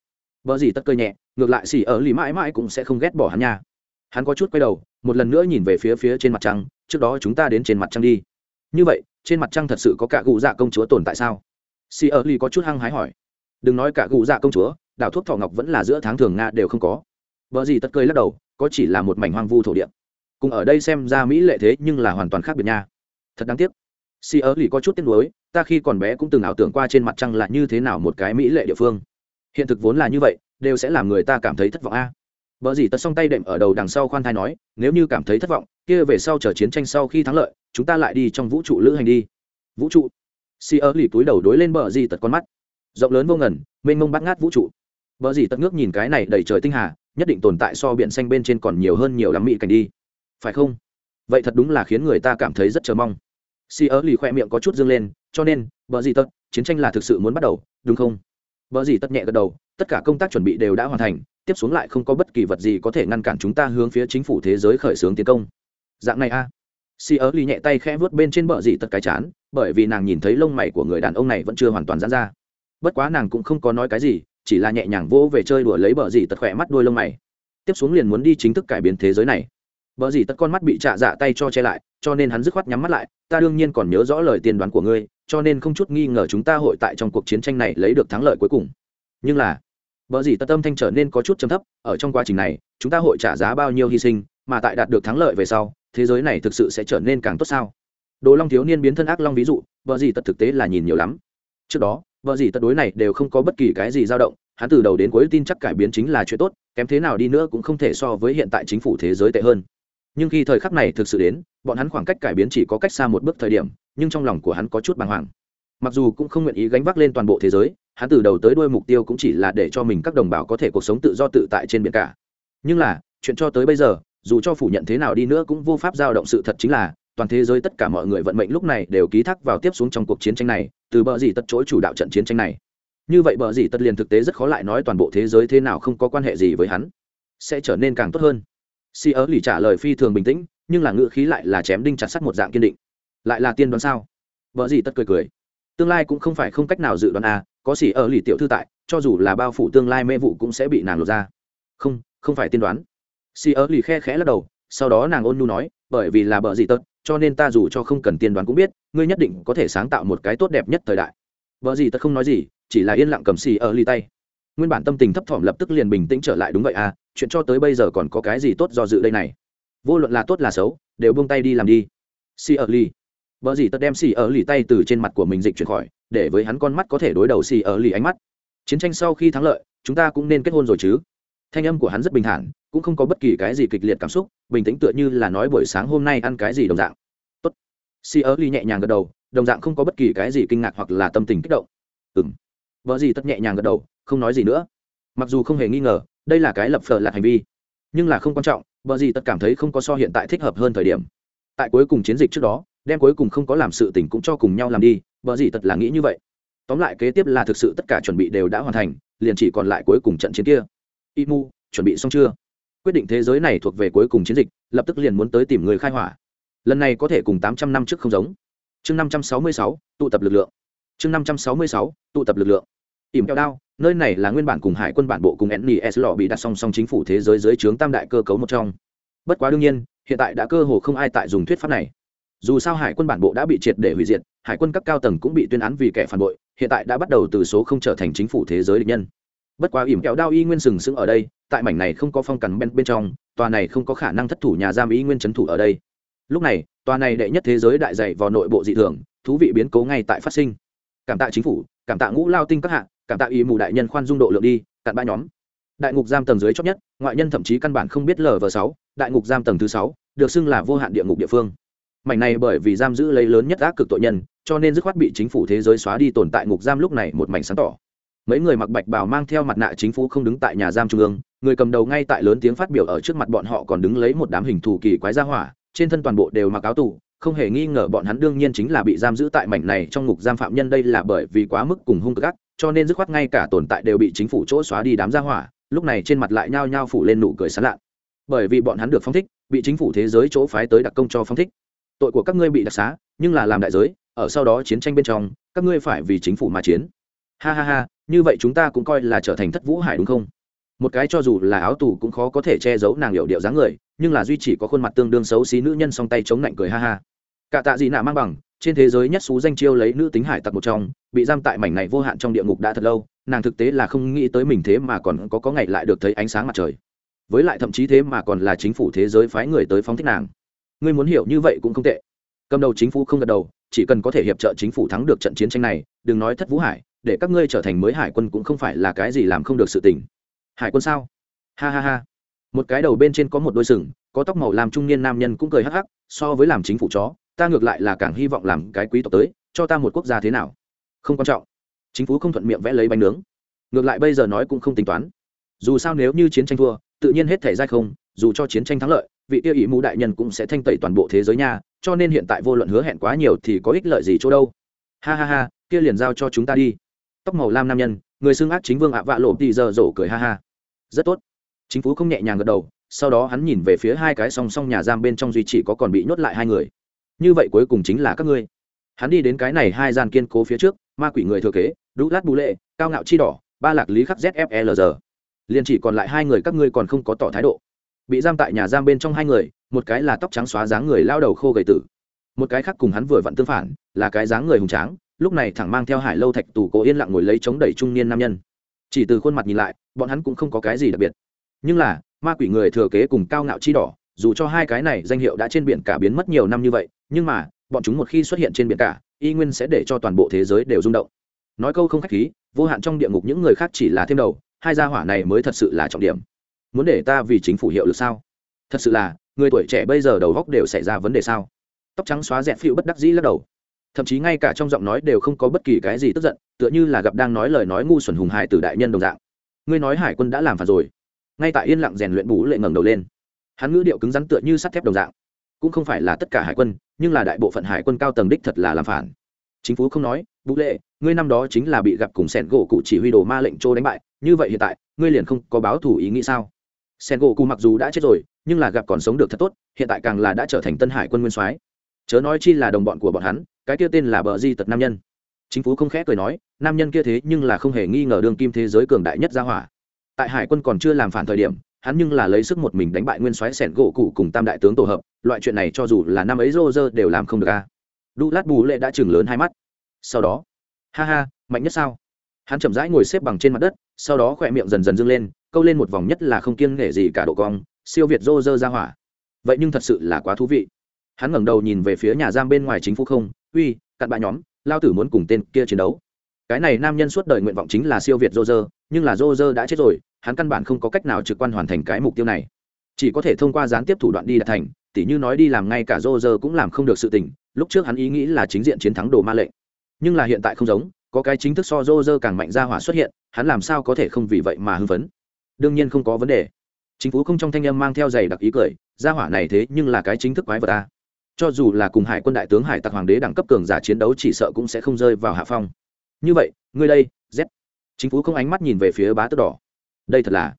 Bờ dì tật cơ nhẹ, ngược lại xì ở lì mãi mãi cũng sẽ không ghét bỏ hắn nha. Hắn có chút quay đầu, một lần nữa nhìn về phía phía trên mặt trăng, trước đó chúng ta đến trên mặt trăng đi. Như vậy, trên mặt trăng thật sự có cả cụ dạ công chúa tồn tại sao? Xì ở lì có chút hăng hái hỏi. Đừng nói cả cụ dạ công chúa, đảo thuốc thọ ngọc vẫn là giữa tháng thường nga đều không có. Vợ gì tất cười lắc đầu, có chỉ là một mảnh hoang vu thổ địa cùng ở đây xem ra mỹ lệ thế nhưng là hoàn toàn khác biệt nha. Thật đáng tiếc. Si ớ lì có chút tiếc nuối, ta khi còn bé cũng từng ảo tưởng qua trên mặt trăng là như thế nào một cái mỹ lệ địa phương. Hiện thực vốn là như vậy, đều sẽ làm người ta cảm thấy thất vọng a. Vợ gì tật song tay đệm ở đầu đằng sau khoan thai nói, nếu như cảm thấy thất vọng, kia về sau chờ chiến tranh sau khi thắng lợi, chúng ta lại đi trong vũ trụ lữ hành đi. Vũ trụ? Si ớ lì túi đầu đối lên bờ gì tật con mắt. Rộng lớn vô ngần, mênh mông bắt ngát vũ trụ. Bờ gì tật ngước nhìn cái này đầy trời tinh hà, nhất định tồn tại so biển xanh bên trên còn nhiều hơn nhiều lắm mỹ cảnh đi phải không? Vậy thật đúng là khiến người ta cảm thấy rất chờ mong. Si ớ lì khoe miệng có chút dương lên, cho nên, bờ gì tật, chiến tranh là thực sự muốn bắt đầu, đúng không? Bờ gì tất nhẹ gật đầu, tất cả công tác chuẩn bị đều đã hoàn thành, tiếp xuống lại không có bất kỳ vật gì có thể ngăn cản chúng ta hướng phía chính phủ thế giới khởi xướng tiến công. Dạng này a. À. si ớ lì nhẹ tay khẽ vớt bên trên bờ gì tất cái chán, bởi vì nàng nhìn thấy lông mày của người đàn ông này vẫn chưa hoàn toàn dán ra. Bất quá nàng cũng không có nói cái gì, chỉ là nhẹ nhàng vỗ về chơi đùa lấy bờ gì tật khỏe mắt đuôi lông mày. Tiếp xuống liền muốn đi chính thức cải biến thế giới này bờ gì tất con mắt bị trạ dạ tay cho che lại, cho nên hắn dứt khoát nhắm mắt lại, ta đương nhiên còn nhớ rõ lời tiên đoán của ngươi, cho nên không chút nghi ngờ chúng ta hội tại trong cuộc chiến tranh này lấy được thắng lợi cuối cùng. Nhưng là bờ gì tất tâm thanh trở nên có chút trầm thấp, ở trong quá trình này, chúng ta hội trả giá bao nhiêu hy sinh, mà tại đạt được thắng lợi về sau, thế giới này thực sự sẽ trở nên càng tốt sao? Đồ long thiếu niên biến thân ác long ví dụ bờ gì tất thực tế là nhìn nhiều lắm. Trước đó vợ gì tất đối này đều không có bất kỳ cái gì dao động, hắn từ đầu đến cuối tin chắc cải biến chính là chuyện tốt, kém thế nào đi nữa cũng không thể so với hiện tại chính phủ thế giới tệ hơn nhưng khi thời khắc này thực sự đến, bọn hắn khoảng cách cải biến chỉ có cách xa một bước thời điểm, nhưng trong lòng của hắn có chút bàng hoàng. Mặc dù cũng không nguyện ý gánh vác lên toàn bộ thế giới, hắn từ đầu tới đuôi mục tiêu cũng chỉ là để cho mình các đồng bào có thể cuộc sống tự do tự tại trên biển cả. Nhưng là, chuyện cho tới bây giờ, dù cho phủ nhận thế nào đi nữa cũng vô pháp giao động sự thật chính là, toàn thế giới tất cả mọi người vận mệnh lúc này đều ký thác vào tiếp xuống trong cuộc chiến tranh này, từ bờ gì tất chối chủ đạo trận chiến tranh này. Như vậy bờ gì tất liền thực tế rất khó lại nói toàn bộ thế giới thế nào không có quan hệ gì với hắn, sẽ trở nên càng tốt hơn si ớ lì trả lời phi thường bình tĩnh, nhưng là ngữ khí lại là chém đinh chặt sắt một dạng kiên định. Lại là tiên đoán sao? Vợ gì tất cười cười. Tương lai cũng không phải không cách nào dự đoán à có xỉ ở lì tiểu thư tại, cho dù là bao phủ tương lai mê vụ cũng sẽ bị nàng lột ra. Không không phải tiên đoán. Xỉ ở lì khe khẽ lắc đầu, sau đó nàng ôn nhu nói, bởi vì là bờ gì tật cho nên ta dù cho không cần tiên đoán cũng biết, ngươi nhất định có thể sáng tạo một cái tốt đẹp nhất thời đại. Vợ gì tật không nói gì, chỉ là yên lặng cầm xì ở ly tay nguyên bản tâm tình thấp thỏm lập tức liền bình tĩnh trở lại, đúng vậy à chuyện cho tới bây giờ còn có cái gì tốt do dự đây này? Vô luận là tốt là xấu, đều buông tay đi làm đi. Xì ở ly vợ gì tật đem xì ở ly tay từ trên mặt của mình dịch chuyển khỏi, để với hắn con mắt có thể đối đầu xì ở ly ánh mắt. Chiến tranh sau khi thắng lợi, chúng ta cũng nên kết hôn rồi chứ. Thanh âm của hắn rất bình thản, cũng không có bất kỳ cái gì kịch liệt cảm xúc, bình tĩnh tựa như là nói buổi sáng hôm nay ăn cái gì đồng dạng. Tốt. Xì ở ly nhẹ nhàng gật đầu, đồng dạng không có bất kỳ cái gì kinh ngạc hoặc là tâm tình kích động. Ừ vợ gì tất nhẹ nhàng gật đầu không nói gì nữa. Mặc dù không hề nghi ngờ đây là cái lập phờ là hành vi nhưng là không quan trọng bởi gì tất cảm thấy không có so hiện tại thích hợp hơn thời điểm. Tại cuối cùng chiến dịch trước đó đem cuối cùng không có làm sự tình cũng cho cùng nhau làm đi bởi gì tất là nghĩ như vậy. Tóm lại kế tiếp là thực sự tất cả chuẩn bị đều đã hoàn thành liền chỉ còn lại cuối cùng trận chiến kia. Y Mu, chuẩn bị xong chưa? Quyết định thế giới này thuộc về cuối cùng chiến dịch lập tức liền muốn tới tìm người khai hỏa. Lần này có thể cùng tám trăm năm trước không giống. Chương năm trăm sáu mươi sáu tụ tập lực lượng. Chương năm trăm sáu mươi sáu tụ tập lực lượng. Ỉm keo đao nơi này là nguyên bản cùng hải quân bản bộ cùng nes lò bị đặt song song chính phủ thế giới dưới trướng tam đại cơ cấu một trong. Bất quá đương nhiên hiện tại đã cơ hồ không ai tại dùng thuyết pháp này. Dù sao hải quân bản bộ đã bị triệt để hủy diệt hải quân các cao tầng cũng bị tuyên án vì kẻ phản bội hiện tại đã bắt đầu từ số không trở thành chính phủ thế giới địch nhân. Bất quá ỉm kẹo đao y nguyên sừng sững ở đây tại mảnh này không có phong cắn bên, bên trong tòa này không có khả năng thất thủ nhà giam y nguyên trấn thủ ở đây. Lúc này tòa này đệ nhất thế giới đại dạy vào nội bộ dị thường thú vị biến cố ngay tại phát sinh. Cảm tạ chính phủ cảm tạ ngũ lao tinh các hạ, cảm tạ ý mù đại nhân khoan dung độ lượng đi cặn ba nhóm. Đại ngục giam tầng dưới chót nhất ngoại nhân thậm chí căn bản không biết lv sáu đại ngục giam tầng thứ sáu được xưng là vô hạn địa ngục địa phương. Mảnh này bởi vì giam giữ lấy lớn nhất ác cực tội nhân cho nên dứt khoát bị chính phủ thế giới xóa đi tồn tại ngục giam lúc này một mảnh sáng tỏ. Mấy người mặc bạch bào mang theo mặt nạ chính phủ không đứng tại nhà giam trung ương người cầm đầu ngay tại lớn tiếng phát biểu ở trước mặt bọn họ còn đứng lấy một đám hình thù kỳ quái ra hỏa trên thân toàn bộ đều mặc áo tù không hề nghi ngờ bọn hắn đương nhiên chính là bị giam giữ tại mảnh này trong ngục giam phạm nhân đây là bởi vì quá mức cùng hung cực ác cho nên dứt khoát ngay cả tồn tại đều bị chính phủ chỗ xóa đi đám gia hỏa, lúc này trên mặt lại nhao nhao phủ lên nụ cười sán lạ. Bởi vì bọn hắn được phong thích, bị chính phủ thế giới chỗ phái tới đặc công cho phong thích. Tội của các ngươi bị đặc xá, nhưng là làm đại giới, ở sau đó chiến tranh bên trong, các ngươi phải vì chính phủ mà chiến. Ha ha ha, như vậy chúng ta cũng coi là trở thành thất vũ hải đúng không? Một cái cho dù là áo tù cũng khó có thể che giấu nàng hiệu điệu dáng người, nhưng là duy chỉ có khuôn mặt tương đương xấu xí nữ nhân song tay chống lạnh cười ha ha cả tạ gì nạ mang bằng, trên thế giới nhất xú danh chiêu lấy nữ tính hải tặc một trong, bị giam tại mảnh này vô hạn trong địa ngục đã thật lâu, nàng thực tế là không nghĩ tới mình thế mà còn có có ngày lại được thấy ánh sáng mặt trời. Với lại thậm chí thế mà còn là chính phủ thế giới phái người tới phóng thích nàng. Ngươi muốn hiểu như vậy cũng không tệ. Cầm đầu chính phủ không gật đầu, chỉ cần có thể hiệp trợ chính phủ thắng được trận chiến tranh này, đừng nói thất vũ hải, để các ngươi trở thành mới hải quân cũng không phải là cái gì làm không được sự tình. Hải quân sao? Ha ha ha. Một cái đầu bên trên có một đôi sừng, có tóc màu làm trung niên nam nhân cũng cười hắc hắc, so với làm chính phủ chó ta ngược lại là càng hy vọng làm cái quý tộc tới, cho ta một quốc gia thế nào? Không quan trọng. Chính phủ không thuận miệng vẽ lấy bánh nướng. Ngược lại bây giờ nói cũng không tính toán. Dù sao nếu như chiến tranh thua, tự nhiên hết thể dai không, dù cho chiến tranh thắng lợi, vị tiêu ý mũ đại nhân cũng sẽ thanh tẩy toàn bộ thế giới nha, cho nên hiện tại vô luận hứa hẹn quá nhiều thì có ích lợi gì chỗ đâu. Ha ha ha, kia liền giao cho chúng ta đi. Tóc màu lam nam nhân, người xưng ác chính vương ạ vạ lộ thì giờ rổ cười ha ha. Rất tốt. Chính phủ không nhẹ nhàng gật đầu, sau đó hắn nhìn về phía hai cái song song nhà giam bên trong duy chỉ có còn bị nhốt lại hai người như vậy cuối cùng chính là các ngươi. Hắn đi đến cái này hai gian kiên cố phía trước, ma quỷ người thừa kế, đũ lát bù lệ, cao ngạo chi đỏ, ba lạc lý khắc zflg liền chỉ còn lại hai người các ngươi còn không có tỏ thái độ. Bị giam tại nhà giam bên trong hai người, một cái là tóc trắng xóa dáng người lao đầu khô gầy tử, một cái khác cùng hắn vừa vặn tương phản, là cái dáng người hùng tráng, lúc này thẳng mang theo hải lâu thạch tù cố yên lặng ngồi lấy chống đẩy trung niên nam nhân. Chỉ từ khuôn mặt nhìn lại, bọn hắn cũng không có cái gì đặc biệt. Nhưng là, ma quỷ người thừa kế cùng cao ngạo chi đỏ, dù cho hai cái này danh hiệu đã trên biển cả biến mất nhiều năm như vậy nhưng mà, bọn chúng một khi xuất hiện trên biển cả, y nguyên sẽ để cho toàn bộ thế giới đều rung động. Nói câu không khách khí, vô hạn trong địa ngục những người khác chỉ là thêm đầu, hai gia hỏa này mới thật sự là trọng điểm. Muốn để ta vì chính phủ hiệu được sao? Thật sự là, người tuổi trẻ bây giờ đầu góc đều xảy ra vấn đề sao? Tóc trắng xóa dẹp phịu bất đắc dĩ lắc đầu. Thậm chí ngay cả trong giọng nói đều không có bất kỳ cái gì tức giận, tựa như là gặp đang nói lời nói ngu xuẩn hùng hải từ đại nhân đồng dạng. Ngươi nói hải quân đã làm phạt rồi. Ngay tại yên lặng rèn luyện bú lệ ngẩng đầu lên. Hắn ngữ điệu cứng rắn tựa như sắt thép đồng dạng cũng không phải là tất cả hải quân, nhưng là đại bộ phận hải quân cao tầng đích thật là làm phản. Chính phủ không nói, vũ lệ, ngươi năm đó chính là bị gặp cùng sẹn gỗ cụ chỉ huy đồ ma lệnh trô đánh bại, như vậy hiện tại, ngươi liền không có báo thủ ý nghĩ sao? Sen gỗ cụ mặc dù đã chết rồi, nhưng là gặp còn sống được thật tốt, hiện tại càng là đã trở thành tân hải quân nguyên soái. Chớ nói chi là đồng bọn của bọn hắn, cái kia tên là bờ di tật nam nhân. Chính phủ không khẽ cười nói, nam nhân kia thế nhưng là không hề nghi ngờ đương kim thế giới cường đại nhất ra hỏa. Tại hải quân còn chưa làm phản thời điểm hắn nhưng là lấy sức một mình đánh bại nguyên soái sẻn gỗ cụ cùng tam đại tướng tổ hợp, loại chuyện này cho dù là năm ấy rô rơ đều làm không được a. Đu lát bù lệ đã chừng lớn hai mắt. Sau đó, ha ha, mạnh nhất sao? Hắn chậm rãi ngồi xếp bằng trên mặt đất, sau đó khỏe miệng dần dần dâng lên, câu lên một vòng nhất là không kiêng nể gì cả độ cong, siêu việt rô rơ ra hỏa. Vậy nhưng thật sự là quá thú vị. Hắn ngẩng đầu nhìn về phía nhà giam bên ngoài chính phủ không, uy, cặn bạ nhóm, lao tử muốn cùng tên kia chiến đấu. Cái này nam nhân suốt đời nguyện vọng chính là siêu việt rô rơ nhưng là rô rơ đã chết rồi hắn căn bản không có cách nào trực quan hoàn thành cái mục tiêu này. Chỉ có thể thông qua gián tiếp thủ đoạn đi đạt thành, tỉ như nói đi làm ngay cả rô rơ cũng làm không được sự tình, lúc trước hắn ý nghĩ là chính diện chiến thắng đồ ma lệnh nhưng là hiện tại không giống, có cái chính thức so rô rơ càng mạnh ra hỏa xuất hiện, hắn làm sao có thể không vì vậy mà hưng phấn? Đương nhiên không có vấn đề. Chính phủ không trong thanh âm mang theo giày đặc ý cười, ra hỏa này thế nhưng là cái chính thức quái vật ta cho dù là cùng hải quân đại tướng hải tặc hoàng đế đẳng cấp cường giả chiến đấu chỉ sợ cũng sẽ không rơi vào hạ phong. Như vậy, ngươi đây, z. Chính phủ không ánh mắt nhìn về phía bá tước đỏ đây thật là.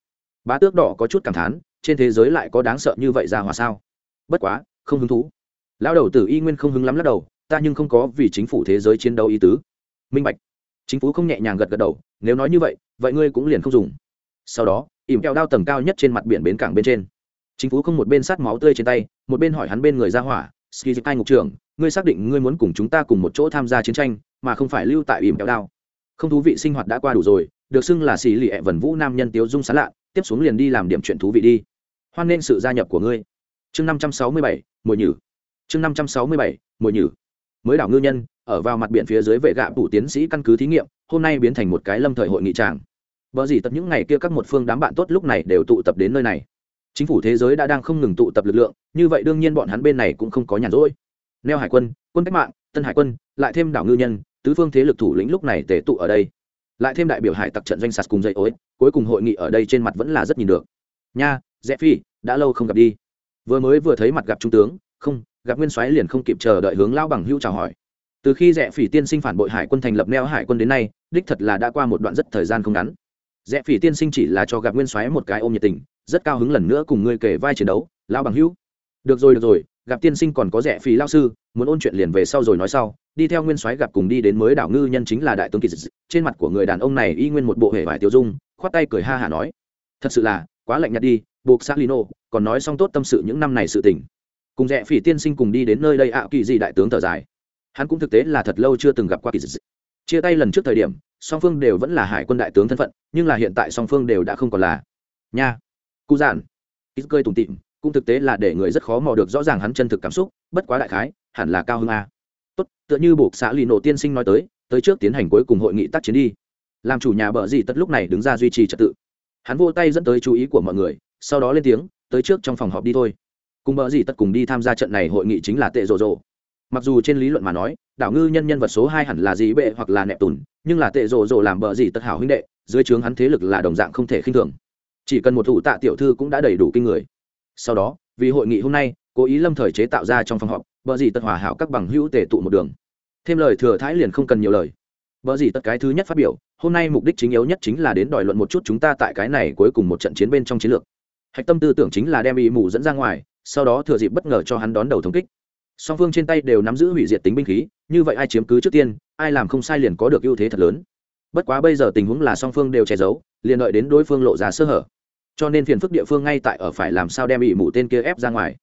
Bá tước đỏ có chút cảm thán, trên thế giới lại có đáng sợ như vậy ra hòa sao? Bất quá, không hứng thú. Lão đầu tử y nguyên không hứng lắm lắc đầu, ta nhưng không có vì chính phủ thế giới chiến đấu ý tứ. Minh bạch. Chính phủ không nhẹ nhàng gật gật đầu, nếu nói như vậy vậy ngươi cũng liền không dùng. Sau đó, ỉm kẹo đao tầng cao nhất trên mặt biển bến cảng bên trên. Chính phủ không một bên sát máu tươi trên tay, một bên hỏi hắn bên người ra hỏa, ski ai ngục trưởng, ngươi xác định ngươi muốn cùng chúng ta cùng một chỗ tham gia chiến tranh, mà không phải lưu tại ỉm kẹo đao? Không thú vị sinh hoạt đã qua đủ rồi được xưng là xì lì ẹ vần vũ nam nhân tiếu dung sán lạ tiếp xuống liền đi làm điểm chuyện thú vị đi hoan nghênh sự gia nhập của ngươi chương năm trăm sáu mươi bảy mùi nhử chương năm trăm sáu mươi bảy mùi nhử mới đảo ngư nhân ở vào mặt biển phía dưới vệ gạ tủ tiến sĩ căn cứ thí nghiệm hôm nay biến thành một cái lâm thời hội nghị tràng vợ gì tập những ngày kia các một phương đám bạn tốt lúc này đều tụ tập đến nơi này. Chính phủ thế giới đã đang không ngừng tụ tập lực lượng, như vậy đương nhiên bọn hắn bên này cũng không có nhàn rỗi. Neo hải quân, quân cách mạng, tân hải quân, lại thêm đảo ngư nhân, tứ phương thế lực thủ lĩnh lúc này tề tụ ở đây. Lại thêm đại biểu hải tặc trận doanh sạt cùng dây ối, cuối cùng hội nghị ở đây trên mặt vẫn là rất nhìn được. Nha, Dẹp Phi, đã lâu không gặp đi. Vừa mới vừa thấy mặt gặp trung tướng, không, gặp Nguyên Soái liền không kịp chờ đợi hướng lao bằng hưu chào hỏi. Từ khi Dẹp Phỉ tiên sinh phản bội hải quân thành lập neo hải quân đến nay, đích thật là đã qua một đoạn rất thời gian không ngắn rẽ phỉ tiên sinh chỉ là cho gặp nguyên soái một cái ôm nhiệt tình rất cao hứng lần nữa cùng ngươi kể vai chiến đấu lao bằng hữu được rồi được rồi gặp tiên sinh còn có rẻ phí lao sư, muốn ôn chuyện liền về sau rồi nói sau. Đi theo nguyên soái gặp cùng đi đến mới đảo ngư nhân chính là đại tướng kỳ dị. Trên mặt của người đàn ông này y nguyên một bộ hệ vải tiêu dung, khoát tay cười ha hả nói, thật sự là, quá lạnh nhạt đi, buộc xác lino, còn nói xong tốt tâm sự những năm này sự tình. Cùng rẻ phỉ tiên sinh cùng đi đến nơi đây ạ kỳ dị đại tướng thở dài. Hắn cũng thực tế là thật lâu chưa từng gặp qua kỳ dị. Chia tay lần trước thời điểm, song phương đều vẫn là hải quân đại tướng thân phận, nhưng là hiện tại song phương đều đã không còn là. Nha. Cụ giản. Ít cơi tủm tịm cũng thực tế là để người rất khó mò được rõ ràng hắn chân thực cảm xúc, bất quá đại khái, hẳn là cao hơn a à. tốt, tựa như buộc xã lì nổ tiên sinh nói tới tới trước tiến hành cuối cùng hội nghị tác chiến đi. Làm chủ nhà bờ gì tất lúc này đứng ra duy trì trật tự. Hắn vô tay dẫn tới chú ý của mọi người, sau đó lên tiếng, tới trước trong phòng họp đi thôi. Cùng bờ gì tất cùng đi tham gia trận này hội nghị chính là tệ rộ rộ mặc dù trên lý luận mà nói, đảo ngư nhân nhân vật số hai hẳn là dĩ bệ hoặc là nẹp tùn nhưng là tệ rộ rộ làm bờ gì tất hảo huynh đệ, dưới trướng hắn thế lực là đồng dạng không thể khinh thường. Chỉ cần một thủ tạ tiểu thư cũng đã đầy đủ kinh người sau đó, vì hội nghị hôm nay, cố ý lâm thời chế tạo ra trong phòng họp, bờ gì tật hòa hảo các bằng hữu tề tụ một đường. Thêm lời thừa thái liền không cần nhiều lời. Bờ gì tất cái thứ nhất phát biểu, hôm nay mục đích chính yếu nhất chính là đến đòi luận một chút chúng ta tại cái này cuối cùng một trận chiến bên trong chiến lược. Hạch tâm tư tưởng chính là đem ý mù dẫn ra ngoài, sau đó thừa dịp bất ngờ cho hắn đón đầu thống kích. Song phương trên tay đều nắm giữ hủy diệt tính binh khí, như vậy ai chiếm cứ trước tiên, ai làm không sai liền có được ưu thế thật lớn. Bất quá bây giờ tình huống là song phương đều che giấu, liền đợi đến đối phương lộ ra sơ hở cho nên phiền phức địa phương ngay tại ở phải làm sao đem ỵ mù tên kia ép ra ngoài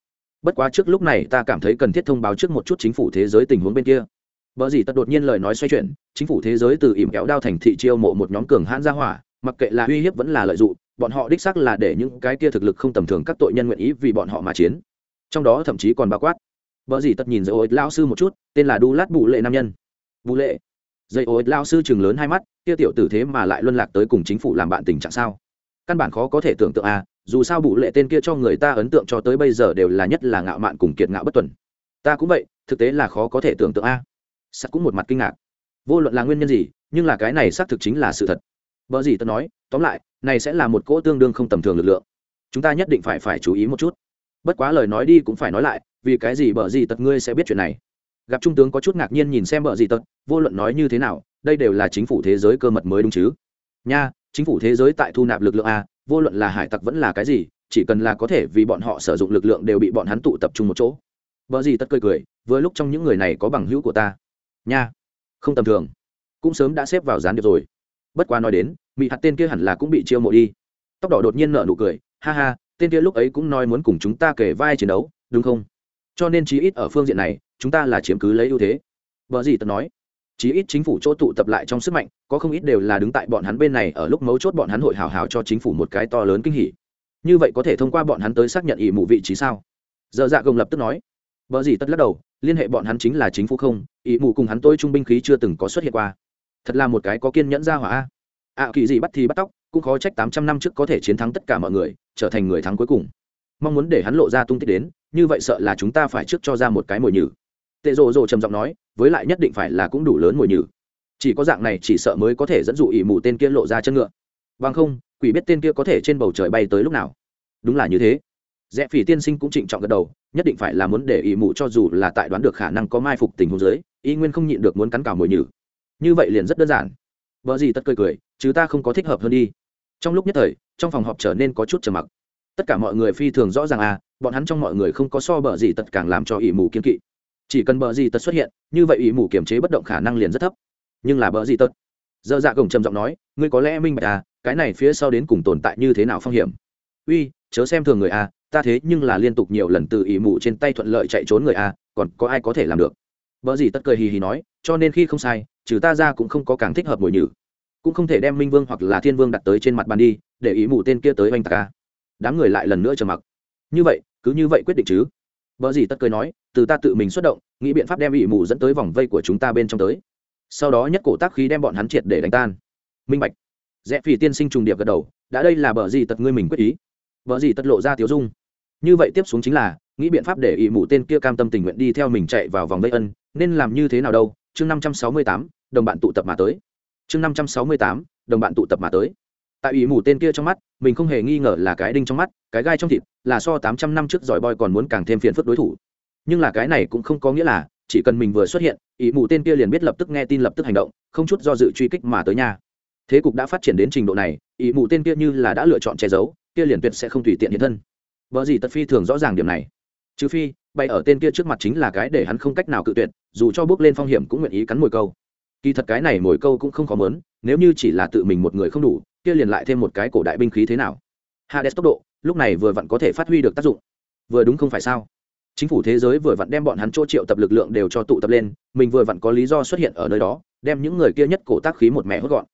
bất quá trước lúc này ta cảm thấy cần thiết thông báo trước một chút chính phủ thế giới tình huống bên kia Bở gì tật đột nhiên lời nói xoay chuyển, chính phủ thế giới từ ỉm kéo đao thành thị chiêu mộ một nhóm cường hãn gia hỏa, mặc kệ là uy hiếp vẫn là lợi dụng, bọn họ đích xác là để những cái kia thực lực không tầm thường các tội nhân nguyện ý vì bọn họ mà chiến. Trong đó thậm chí còn bao quát. Bở gì tật nhìn dây ối lão sư một chút, tên là Đu Lát Bụ Lệ nam nhân. Bụ Lệ. Dây ối lão sư trừng lớn hai mắt, kia tiểu tử thế mà lại luân lạc tới cùng chính phủ làm bạn tình trạng sao? Căn bản khó có thể tưởng tượng à, dù sao Bụ Lệ tên kia cho người ta ấn tượng cho tới bây giờ đều là nhất là ngạo mạn cùng kiệt ngạo bất tuần. Ta cũng vậy, thực tế là khó có thể tưởng tượng a. À. Sắt cũng một mặt kinh ngạc. Vô luận là nguyên nhân gì nhưng là cái này xác thực chính là sự thật. Vợ gì tớ nói tóm lại này sẽ là một cỗ tương đương không tầm thường lực lượng. Chúng ta nhất định phải phải chú ý một chút. Bất quá lời nói đi cũng phải nói lại vì cái gì bờ gì tật ngươi sẽ biết chuyện này? Gặp trung tướng có chút ngạc nhiên nhìn xem bờ gì tật vô luận nói như thế nào đây đều là chính phủ thế giới cơ mật mới đúng chứ? Nha chính phủ thế giới tại thu nạp lực lượng a vô luận là hải tặc vẫn là cái gì chỉ cần là có thể vì bọn họ sử dụng lực lượng đều bị bọn hắn tụ tập trung một chỗ. Vợ gì tất cười cười, vừa lúc trong những người này có bằng hữu của ta. Nha không tầm thường. Cũng sớm đã xếp vào gián điệp rồi. Bất quá nói đến mỹ hạt tên kia hẳn là cũng bị chiêu mộ đi. Tóc đỏ đột nhiên nở nụ cười ha ha tên kia lúc ấy cũng nói muốn cùng chúng ta kể vai chiến đấu đúng không? Cho nên chí ít ở phương diện này chúng ta là chiếm cứ lấy ưu thế. Vợ gì tật nói chí ít chính phủ chỗ tụ tập lại trong sức mạnh có không ít đều là đứng tại bọn hắn bên này ở lúc mấu chốt bọn hắn hội hào hào cho chính phủ một cái to lớn kinh hỉ. Như vậy có thể thông qua bọn hắn tới xác nhận ỷ mụ vị trí sao? Giờ dạ gồng lập tức nói. Vợ gì tất lắc đầu liên hệ bọn hắn chính là chính phủ không ý mụ cùng hắn tôi trung binh khí chưa từng có xuất hiện qua. Thật là một cái có kiên nhẫn ra hỏa a. À, kỳ gì bắt thì bắt tóc cũng khó trách tám trăm năm trước có thể chiến thắng tất cả mọi người trở thành người thắng cuối cùng. Mong muốn để hắn lộ ra tung tích đến như vậy sợ là chúng ta phải trước cho ra một cái mồi nhử tệ rồ rồ trầm giọng nói, với lại nhất định phải là cũng đủ lớn mồi nhử. Chỉ có dạng này chỉ sợ mới có thể dẫn dụ ỷ mù tên kia lộ ra chân ngựa. Bằng không, quỷ biết tên kia có thể trên bầu trời bay tới lúc nào. Đúng là như thế. Rẽ phỉ tiên sinh cũng trịnh trọng gật đầu, nhất định phải là muốn để ỷ mụ cho dù là tại đoán được khả năng có mai phục tình huống dưới, y nguyên không nhịn được muốn cắn cào mồi nhử. Như vậy liền rất đơn giản. Vợ gì tất cười cười, chứ ta không có thích hợp hơn đi. Trong lúc nhất thời, trong phòng họp trở nên có chút trầm mặc. Tất cả mọi người phi thường rõ ràng à bọn hắn trong mọi người không có so bờ gì tật càng làm cho ỷ mù kiên kỵ chỉ cần bờ gì tật xuất hiện, như vậy ý mù kiểm chế bất động khả năng liền rất thấp. Nhưng là bờ gì tật? Dơ dạ gồng trầm giọng nói, ngươi có lẽ minh bạch à cái này phía sau đến cùng tồn tại như thế nào phong hiểm? Uy, chớ xem thường người à ta thế nhưng là liên tục nhiều lần từ ý mù trên tay thuận lợi chạy trốn người a còn có ai có thể làm được? Bờ gì tất cười hì hì nói, cho nên khi không sai, trừ ta ra cũng không có càng thích hợp mồi nhử. Cũng không thể đem minh vương hoặc là thiên vương đặt tới trên mặt bàn đi, để ý mù tên kia tới oanh tạc ca đám người lại lần nữa trầm mặc. Như vậy, cứ như vậy quyết định chứ vợ gì tất cười nói, từ ta tự mình xuất động, nghĩ biện pháp đem ủy mù dẫn tới vòng vây của chúng ta bên trong tới. Sau đó nhất cổ tác khí đem bọn hắn triệt để đánh tan. Minh bạch. Rẽ phỉ tiên sinh trùng điệp gật đầu, đã đây là bờ gì tật ngươi mình quyết ý. Vợ gì tất lộ ra tiểu dung. Như vậy tiếp xuống chính là, nghĩ biện pháp để ủy mù tên kia cam tâm tình nguyện đi theo mình chạy vào vòng vây ân, nên làm như thế nào đâu? Chương năm trăm sáu mươi tám, đồng bạn tụ tập mà tới. Chương năm trăm sáu mươi tám, đồng bạn tụ tập mà tới. Tại ủy mù tên kia trong mắt mình không hề nghi ngờ là cái đinh trong mắt, cái gai trong thịt, là so tám trăm năm trước giỏi boy còn muốn càng thêm phiền phức đối thủ. Nhưng là cái này cũng không có nghĩa là, chỉ cần mình vừa xuất hiện, ý mù tên kia liền biết lập tức nghe tin lập tức hành động, không chút do dự truy kích mà tới nhà thế cục đã phát triển đến trình độ này, ý mù tên kia như là đã lựa chọn che giấu, kia liền tuyệt sẽ không tùy tiện hiện thân. Vợ gì tật phi thường rõ ràng điểm này. Trừ phi bay ở tên kia trước mặt chính là cái để hắn không cách nào cự tuyệt, dù cho bước lên phong hiểm cũng nguyện ý cắn mồi câu. Kỳ thật cái này mồi câu cũng không khó mớn nếu như chỉ là tự mình một người không đủ kia liền lại thêm một cái cổ đại binh khí thế nào? Hades tốc độ, lúc này vừa vặn có thể phát huy được tác dụng. Vừa đúng không phải sao? Chính phủ thế giới vừa vặn đem bọn hắn chỗ triệu tập lực lượng đều cho tụ tập lên, mình vừa vặn có lý do xuất hiện ở nơi đó, đem những người kia nhất cổ tác khí một mẹ hốt gọn.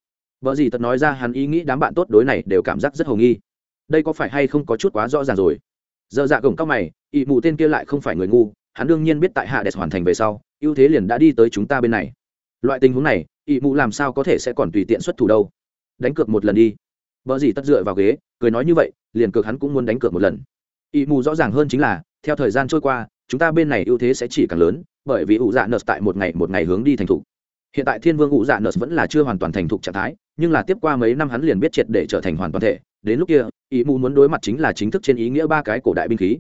Vợ gì tật nói ra hắn ý nghĩ đám bạn tốt đối này đều cảm giác rất hầu nghi. Đây có phải hay không có chút quá rõ ràng rồi? Giờ dạ gồng cao mày, ị mụ tên kia lại không phải người ngu, hắn đương nhiên biết tại hạ đẹp hoàn thành về sau, ưu thế liền đã đi tới chúng ta bên này. Loại tình huống này, ị mụ làm sao có thể sẽ còn tùy tiện xuất thủ đâu? Đánh cược một lần đi. Vợ gì tất dựa vào ghế, cười nói như vậy, liền cược hắn cũng muốn đánh cược một lần. Ý mù rõ ràng hơn chính là, theo thời gian trôi qua, chúng ta bên này ưu thế sẽ chỉ càng lớn, bởi vì ủ dạ nợ tại một ngày một ngày hướng đi thành thục. Hiện tại thiên vương ủ dạ nợ vẫn là chưa hoàn toàn thành thục trạng thái, nhưng là tiếp qua mấy năm hắn liền biết triệt để trở thành hoàn toàn thể. Đến lúc kia ý mù muốn đối mặt chính là chính thức trên ý nghĩa ba cái cổ đại binh khí.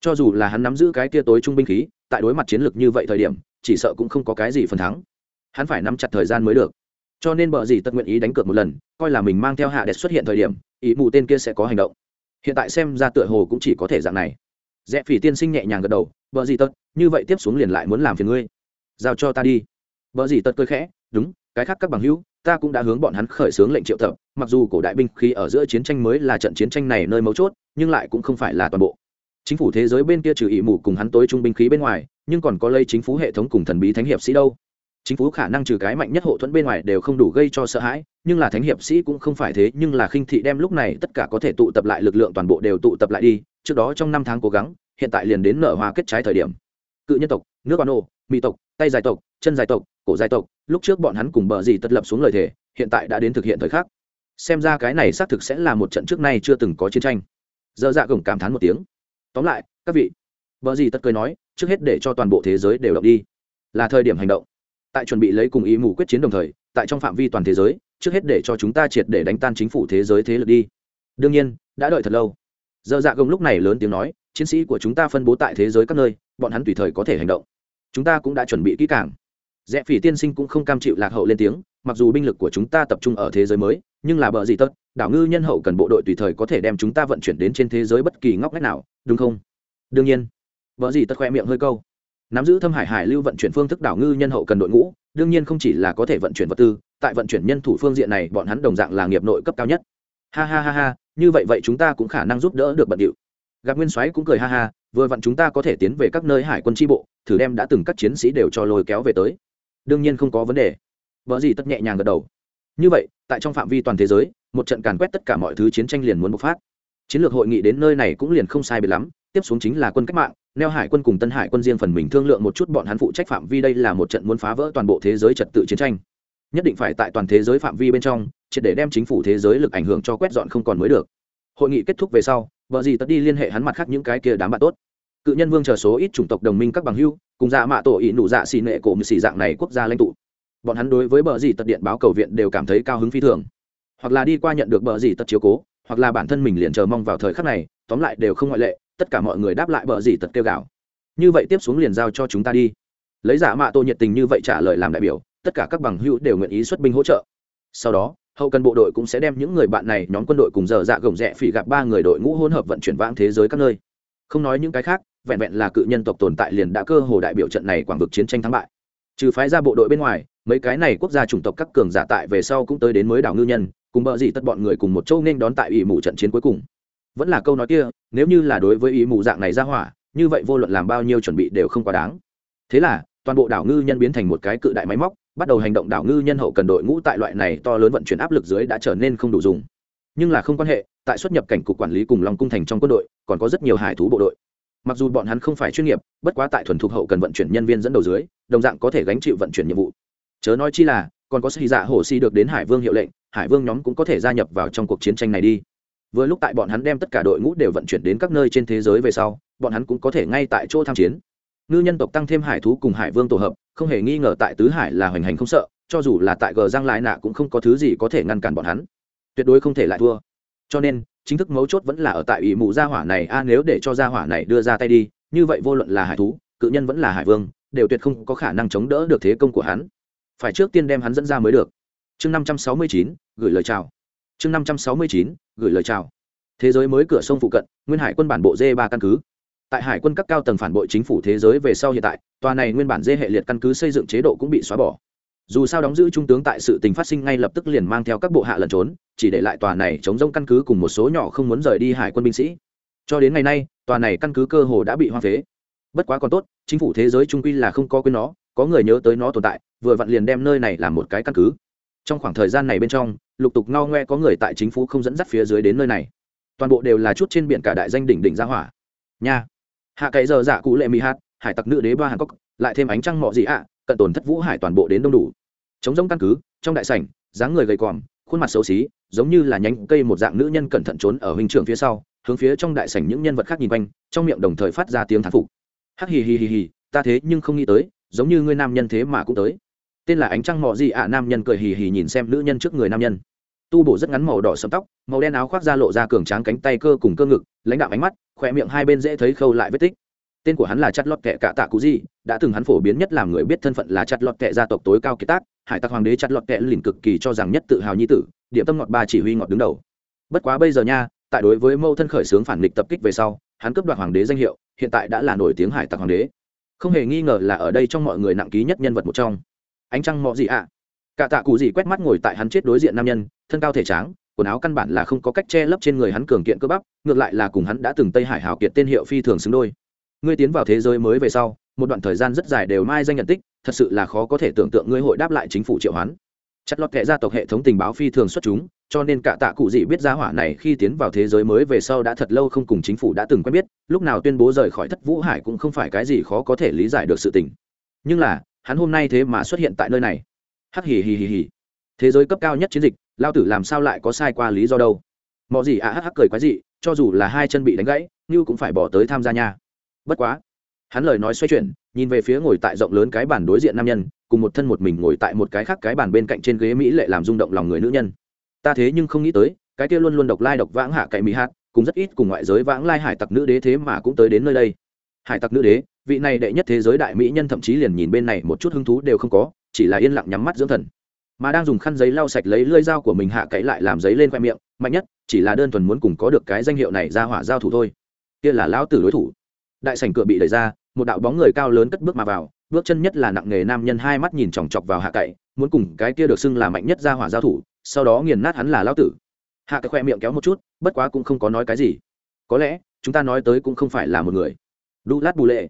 Cho dù là hắn nắm giữ cái kia tối trung binh khí, tại đối mặt chiến lược như vậy thời điểm, chỉ sợ cũng không có cái gì phần thắng. Hắn phải nắm chặt thời gian mới được cho nên bờ gì tật nguyện ý đánh cược một lần, coi là mình mang theo hạ đẹp xuất hiện thời điểm, ý mù tên kia sẽ có hành động. Hiện tại xem ra tựa hồ cũng chỉ có thể dạng này. Rẽ phỉ tiên sinh nhẹ nhàng gật đầu bờ gì tật như vậy tiếp xuống liền lại muốn làm phiền ngươi. Giao cho ta đi. Bờ gì tật cười khẽ, đúng, cái khác các bằng hữu, ta cũng đã hướng bọn hắn khởi xướng lệnh triệu tập, mặc dù cổ đại binh khi ở giữa chiến tranh mới là trận chiến tranh này nơi mấu chốt, nhưng lại cũng không phải là toàn bộ. Chính phủ thế giới bên kia trừ ỵ mù cùng hắn tối trung binh khí bên ngoài, nhưng còn có lây chính phủ hệ thống cùng thần bí thánh hiệp sĩ đâu chính phủ khả năng trừ cái mạnh nhất hộ thuẫn bên ngoài đều không đủ gây cho sợ hãi, nhưng là thánh hiệp sĩ cũng không phải thế, nhưng là khinh thị đem lúc này tất cả có thể tụ tập lại lực lượng toàn bộ đều tụ tập lại đi, trước đó trong năm tháng cố gắng, hiện tại liền đến nở hoa kết trái thời điểm. Cự nhân tộc, nước quan ô, mỹ tộc, tay dài tộc, chân dài tộc, cổ dài tộc, lúc trước bọn hắn cùng bờ gì tất lập xuống lời thề, hiện tại đã đến thực hiện thời khắc. Xem ra cái này xác thực sẽ là một trận trước nay chưa từng có chiến tranh. Dơ dạ gồng cảm thán một tiếng. Tóm lại, các vị, bờ gì tất cười nói, trước hết để cho toàn bộ thế giới đều động đi. Là thời điểm hành động tại chuẩn bị lấy cùng ý mù quyết chiến đồng thời, tại trong phạm vi toàn thế giới, trước hết để cho chúng ta triệt để đánh tan chính phủ thế giới thế lực đi. Đương nhiên, đã đợi thật lâu. Dơ dạ gồng lúc này lớn tiếng nói, chiến sĩ của chúng ta phân bố tại thế giới các nơi, bọn hắn tùy thời có thể hành động. Chúng ta cũng đã chuẩn bị kỹ càng. Rẽ phỉ tiên sinh cũng không cam chịu lạc hậu lên tiếng, mặc dù binh lực của chúng ta tập trung ở thế giới mới, nhưng là bờ gì tất đảo ngư nhân hậu cần bộ đội tùy thời có thể đem chúng ta vận chuyển đến trên thế giới bất kỳ ngóc ngách nào, đúng không? Đương nhiên. Vợ gì tất khoe miệng hơi câu nắm giữ thâm hải hải lưu vận chuyển phương thức đảo ngư nhân hậu cần đội ngũ, đương nhiên không chỉ là có thể vận chuyển vật tư, tại vận chuyển nhân thủ phương diện này, bọn hắn đồng dạng là nghiệp nội cấp cao nhất. Ha ha ha ha, như vậy vậy chúng ta cũng khả năng giúp đỡ được bận điệu. Gặp nguyên soái cũng cười ha ha, vừa vặn chúng ta có thể tiến về các nơi hải quân tri bộ, thử đem đã từng các chiến sĩ đều cho lôi kéo về tới. Đương nhiên không có vấn đề. Vợ gì tất nhẹ nhàng gật đầu. Như vậy, tại trong phạm vi toàn thế giới, một trận càn quét tất cả mọi thứ chiến tranh liền muốn bộc phát. Chiến lược hội nghị đến nơi này cũng liền không sai biệt lắm, tiếp xuống chính là quân cách mạng neo hải quân cùng tân hải quân riêng phần mình thương lượng một chút bọn hắn phụ trách phạm vi đây là một trận muốn phá vỡ toàn bộ thế giới trật tự chiến tranh. Nhất định phải tại toàn thế giới phạm vi bên trong, triệt để đem chính phủ thế giới lực ảnh hưởng cho quét dọn không còn mới được. Hội nghị kết thúc về sau, vợ gì tất đi liên hệ hắn mặt khác những cái kia đám bạn tốt. Cự nhân vương chờ số ít chủng tộc đồng minh các bằng hưu, cùng dạ mạ tổ ỵ nụ dạ xì nệ cổ mười xì dạng này quốc gia lãnh tụ. Bọn hắn đối với bờ gì tật điện báo cầu viện đều cảm thấy cao hứng phi thường. Hoặc là đi qua nhận được bờ gì tật chiếu cố, hoặc là bản thân mình liền chờ mong vào thời khắc này, tóm lại đều không ngoại lệ tất cả mọi người đáp lại bờ gì tật kêu gào. Như vậy tiếp xuống liền giao cho chúng ta đi. Lấy giả mạ tô nhiệt tình như vậy trả lời làm đại biểu, tất cả các bằng hữu đều nguyện ý xuất binh hỗ trợ. Sau đó, hậu cần bộ đội cũng sẽ đem những người bạn này, nhóm quân đội cùng giờ dạ gồng rẽ phỉ gặp ba người đội ngũ hỗn hợp vận chuyển vãng thế giới các nơi. Không nói những cái khác, vẹn vẹn là cự nhân tộc tồn tại liền đã cơ hồ đại biểu trận này quảng vực chiến tranh thắng bại. Trừ phái ra bộ đội bên ngoài, mấy cái này quốc gia chủng tộc các cường giả tại về sau cũng tới đến mới đảo ngư nhân, cùng bờ dị tất bọn người cùng một châu nên đón tại ủy mù trận chiến cuối cùng vẫn là câu nói kia, nếu như là đối với ý mù dạng này ra hỏa, như vậy vô luận làm bao nhiêu chuẩn bị đều không quá đáng. Thế là, toàn bộ đảo ngư nhân biến thành một cái cự đại máy móc, bắt đầu hành động đảo ngư nhân hậu cần đội ngũ tại loại này to lớn vận chuyển áp lực dưới đã trở nên không đủ dùng. Nhưng là không quan hệ, tại xuất nhập cảnh cục quản lý cùng lòng cung thành trong quân đội, còn có rất nhiều hải thú bộ đội. Mặc dù bọn hắn không phải chuyên nghiệp, bất quá tại thuần thục hậu cần vận chuyển nhân viên dẫn đầu dưới, đồng dạng có thể gánh chịu vận chuyển nhiệm vụ. Chớ nói chi là, còn có sĩ dạ hồ si được đến hải vương hiệu lệnh, hải vương nhóm cũng có thể gia nhập vào trong cuộc chiến tranh này đi vừa lúc tại bọn hắn đem tất cả đội ngũ đều vận chuyển đến các nơi trên thế giới về sau, bọn hắn cũng có thể ngay tại chỗ tham chiến. Ngư nhân tộc tăng thêm hải thú cùng hải vương tổ hợp, không hề nghi ngờ tại tứ hải là hoành hành không sợ, cho dù là tại gờ giang lại nạ cũng không có thứ gì có thể ngăn cản bọn hắn. Tuyệt đối không thể lại thua. Cho nên, chính thức mấu chốt vẫn là ở tại ủy mụ gia hỏa này, a nếu để cho gia hỏa này đưa ra tay đi, như vậy vô luận là hải thú, cự nhân vẫn là hải vương, đều tuyệt không có khả năng chống đỡ được thế công của hắn. Phải trước tiên đem hắn dẫn ra mới được. Chương năm trăm sáu mươi chín, gửi lời chào chương năm trăm sáu mươi chín, gửi lời chào. Thế giới mới cửa sông phụ cận, nguyên hải quân bản bộ d ba căn cứ. Tại hải quân các cao tầng phản bội chính phủ thế giới về sau hiện tại, tòa này nguyên bản dê hệ liệt căn cứ xây dựng chế độ cũng bị xóa bỏ. Dù sao đóng giữ trung tướng tại sự tình phát sinh ngay lập tức liền mang theo các bộ hạ lẩn trốn, chỉ để lại tòa này chống rông căn cứ cùng một số nhỏ không muốn rời đi hải quân binh sĩ. Cho đến ngày nay, tòa này căn cứ cơ hồ đã bị hoang phế. Bất quá còn tốt, chính phủ thế giới trung quy là không có quên nó, có người nhớ tới nó tồn tại, vừa vặn liền đem nơi này làm một cái căn cứ trong khoảng thời gian này bên trong, lục tục ngao ngoe có người tại chính phủ không dẫn dắt phía dưới đến nơi này. Toàn bộ đều là chút trên biển cả đại danh đỉnh đỉnh ra hỏa. Nha. Hạ cậy giờ dạ cụ lệ mỹ hát, hải tặc nữ đế ba hàn cốc lại thêm ánh trăng mọ gì ạ, cận tồn thất vũ hải toàn bộ đến đông đủ. Chống giống căn cứ, trong đại sảnh, dáng người gầy còm khuôn mặt xấu xí, giống như là nhánh cây một dạng nữ nhân cẩn thận trốn ở huynh trưởng phía sau, hướng phía trong đại sảnh những nhân vật khác nhìn quanh, trong miệng đồng thời phát ra tiếng thán phục. Hắc hì hì hì hì, ta thế nhưng không nghĩ tới, giống như ngươi nam nhân thế mà cũng tới tên là ánh trăng Mò gì ạ, nam nhân cười hì hì nhìn xem nữ nhân trước người nam nhân. Tu bổ rất ngắn màu đỏ sẫm tóc, màu đen áo khoác da lộ ra cường tráng cánh tay cơ cùng cơ ngực, lãnh đạo ánh mắt khỏe miệng hai bên dễ thấy khâu lại vết tích. Tên của hắn là chặt lọt kệ cả tạ cụ gì đã từng hắn phổ biến nhất làm người biết thân phận là chặt lọt kệ gia tộc tối cao kiệt tác, hải tặc hoàng đế chặt lọt kệ lìn cực kỳ cho rằng nhất tự hào nhi tử, điểm tâm ngọt ba chỉ huy ngọt đứng đầu. Bất quá bây giờ nha, tại đối với mâu thân khởi sướng phản nghịch tập kích về sau, hắn cướp đoạt hoàng đế danh hiệu, hiện tại đã là nổi tiếng hải tặc hoàng đế. Không hề nghi ngờ là ở đây trong mọi người nặng ký nhất nhân vật một trong ánh trăng mọ gì ạ? À? cả tạ cụ gì quét mắt ngồi tại hắn chết đối diện nam nhân, thân cao thể tráng, quần áo căn bản là không có cách che lấp trên người hắn cường kiện cơ bắp, ngược lại là cùng hắn đã từng tây hải hào kiệt tên hiệu phi thường xứng đôi. Ngươi tiến vào thế giới mới về sau, một đoạn thời gian rất dài đều mai danh nhận tích, thật sự là khó có thể tưởng tượng ngươi hội đáp lại chính phủ triệu hoán. Chặt lọt kệ gia tộc hệ thống tình báo phi thường xuất chúng, cho nên cả tạ cụ dị biết gia hỏa này khi tiến vào thế giới mới về sau đã thật lâu không cùng chính phủ đã từng quen biết, lúc nào tuyên bố rời khỏi thất vũ hải cũng không phải cái gì khó có thể lý giải được sự tình. Nhưng là hắn hôm nay thế mà xuất hiện tại nơi này. Hắc hì hì hì hì. Thế giới cấp cao nhất chiến dịch lao tử làm sao lại có sai qua lý do đâu? Mọi gì à hắc hắc cười quái dị, cho dù là hai chân bị đánh gãy như cũng phải bỏ tới tham gia nha. Bất quá hắn lời nói xoay chuyển nhìn về phía ngồi tại rộng lớn cái bàn đối diện nam nhân cùng một thân một mình ngồi tại một cái khác cái bàn bên cạnh trên ghế mỹ lệ làm rung động lòng người nữ nhân. Ta thế nhưng không nghĩ tới cái kia luôn luôn độc lai độc vãng hạ cậy mỹ hát cùng rất ít cùng ngoại giới vãng lai hải tặc nữ đế thế mà cũng tới đến nơi đây. Hải tặc nữ đế vị này đệ nhất thế giới đại mỹ nhân thậm chí liền nhìn bên này một chút hứng thú đều không có, chỉ là yên lặng nhắm mắt dưỡng thần. Mà đang dùng khăn giấy lau sạch lấy lơi dao của mình hạ cậy lại làm giấy lên khoe miệng, mạnh nhất, chỉ là đơn thuần muốn cùng có được cái danh hiệu này ra hỏa giao thủ thôi. Kia là lão tử đối thủ. Đại sảnh cửa bị đẩy ra, một đạo bóng người cao lớn cất bước mà vào, bước chân nhất là nặng nghề nam nhân hai mắt nhìn chòng chọc vào hạ cậy, muốn cùng cái kia được xưng là mạnh nhất ra hỏa giao thủ, sau đó nghiền nát hắn là lão tử. Hạ cậy khoe miệng kéo một chút, bất quá cũng không có nói cái gì. Có lẽ, chúng ta nói tới cũng không phải là một người. Đu lát bù lệ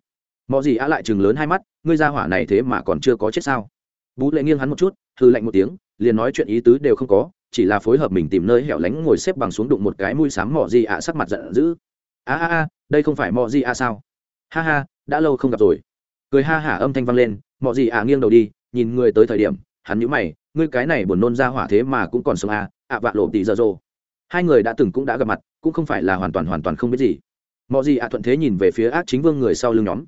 mọi gì á lại chừng lớn hai mắt, ngươi ra hỏa này thế mà còn chưa có chết sao? Bú lệ nghiêng hắn một chút hư lạnh một tiếng, liền nói chuyện ý tứ đều không có, chỉ là phối hợp mình tìm nơi hẻo lánh ngồi xếp bằng xuống đụng một cái mũi sáng mỏ gì ạ sắc mặt giận dữ. A a a, đây không phải mỏ gì ạ sao? Ha ha, đã lâu không gặp rồi. Cười ha hả âm thanh vang lên mỏ gì ạ nghiêng đầu đi, nhìn người tới thời điểm, hắn nhíu mày, ngươi cái này buồn nôn ra hỏa thế mà cũng còn sống a ạ vạ lộ tỷ giờ rồ. Hai người đã từng cũng đã gặp mặt, cũng không phải là hoàn toàn hoàn toàn không biết gì. Mọi gì ạ thuận thế nhìn về phía ác chính vương người sau lưng nhóm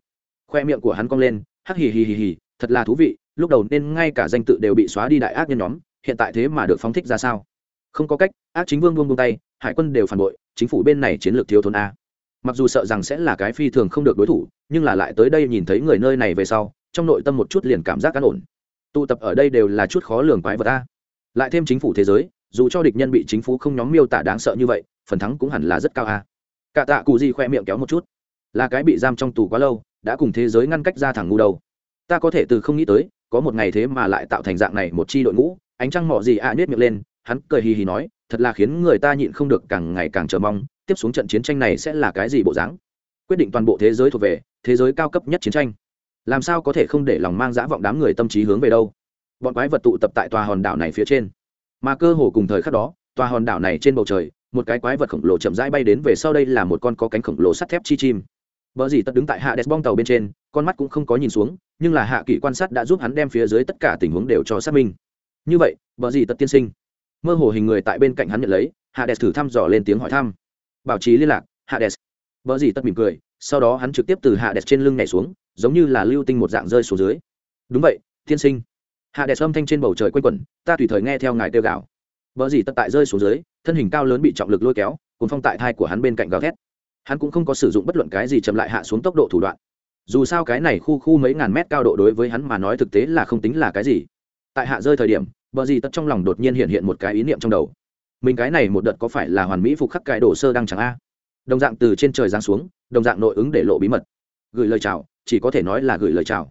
khoe miệng của hắn cong lên, hắc hì hì hì hì, thật là thú vị, lúc đầu nên ngay cả danh tự đều bị xóa đi đại ác nhân nhóm, hiện tại thế mà được phóng thích ra sao? Không có cách, ác chính vương buông buông tay, hải quân đều phản bội, chính phủ bên này chiến lược thiếu thốn a. Mặc dù sợ rằng sẽ là cái phi thường không được đối thủ, nhưng là lại tới đây nhìn thấy người nơi này về sau, trong nội tâm một chút liền cảm giác cán ổn. Tụ tập ở đây đều là chút khó lường quái vật a. Lại thêm chính phủ thế giới, dù cho địch nhân bị chính phủ không nhóm miêu tả đáng sợ như vậy, phần thắng cũng hẳn là rất cao a. Cả tạ cụ gì khoe miệng kéo một chút. Là cái bị giam trong tù quá lâu đã cùng thế giới ngăn cách ra thẳng ngu đầu ta có thể từ không nghĩ tới, có một ngày thế mà lại tạo thành dạng này một chi đội ngũ, ánh trăng mọ gì ạ à miệng lên, hắn cười hì hì nói, thật là khiến người ta nhịn không được càng ngày càng chờ mong, tiếp xuống trận chiến tranh này sẽ là cái gì bộ dáng? Quyết định toàn bộ thế giới thuộc về, thế giới cao cấp nhất chiến tranh. Làm sao có thể không để lòng mang dã vọng đám người tâm trí hướng về đâu? Bọn quái vật tụ tập tại tòa hòn đảo này phía trên. Mà cơ hồ cùng thời khắc đó, tòa hòn đảo này trên bầu trời, một cái quái vật khổng lồ chậm rãi bay đến về sau đây là một con có cánh khổng lồ sắt thép chi chim. Bờ gì tất đứng tại hạ đẹp bong tàu bên trên, con mắt cũng không có nhìn xuống, nhưng là hạ kỷ quan sát đã giúp hắn đem phía dưới tất cả tình huống đều cho xác minh. Như vậy, bờ gì tất tiên sinh. Mơ hồ hình người tại bên cạnh hắn nhận lấy, hạ đẹp thử thăm dò lên tiếng hỏi thăm. Bảo trì liên lạc, hạ đẹp. Bờ gì tất mỉm cười, sau đó hắn trực tiếp từ hạ đẹp trên lưng nhảy xuống, giống như là lưu tinh một dạng rơi xuống dưới. Đúng vậy, tiên sinh. Hạ đẹp âm thanh trên bầu trời quanh quẩn, ta tùy thời nghe theo ngài kêu gào. Bờ gì tất tại rơi xuống dưới, thân hình cao lớn bị trọng lực lôi kéo, cuốn phong tại thai của hắn bên cạnh gào thét hắn cũng không có sử dụng bất luận cái gì chậm lại hạ xuống tốc độ thủ đoạn. Dù sao cái này khu khu mấy ngàn mét cao độ đối với hắn mà nói thực tế là không tính là cái gì. Tại hạ rơi thời điểm, bờ gì tất trong lòng đột nhiên hiện hiện một cái ý niệm trong đầu. Mình cái này một đợt có phải là hoàn mỹ phục khắc cái đồ sơ đang chẳng a? Đồng dạng từ trên trời giáng xuống, đồng dạng nội ứng để lộ bí mật. Gửi lời chào, chỉ có thể nói là gửi lời chào.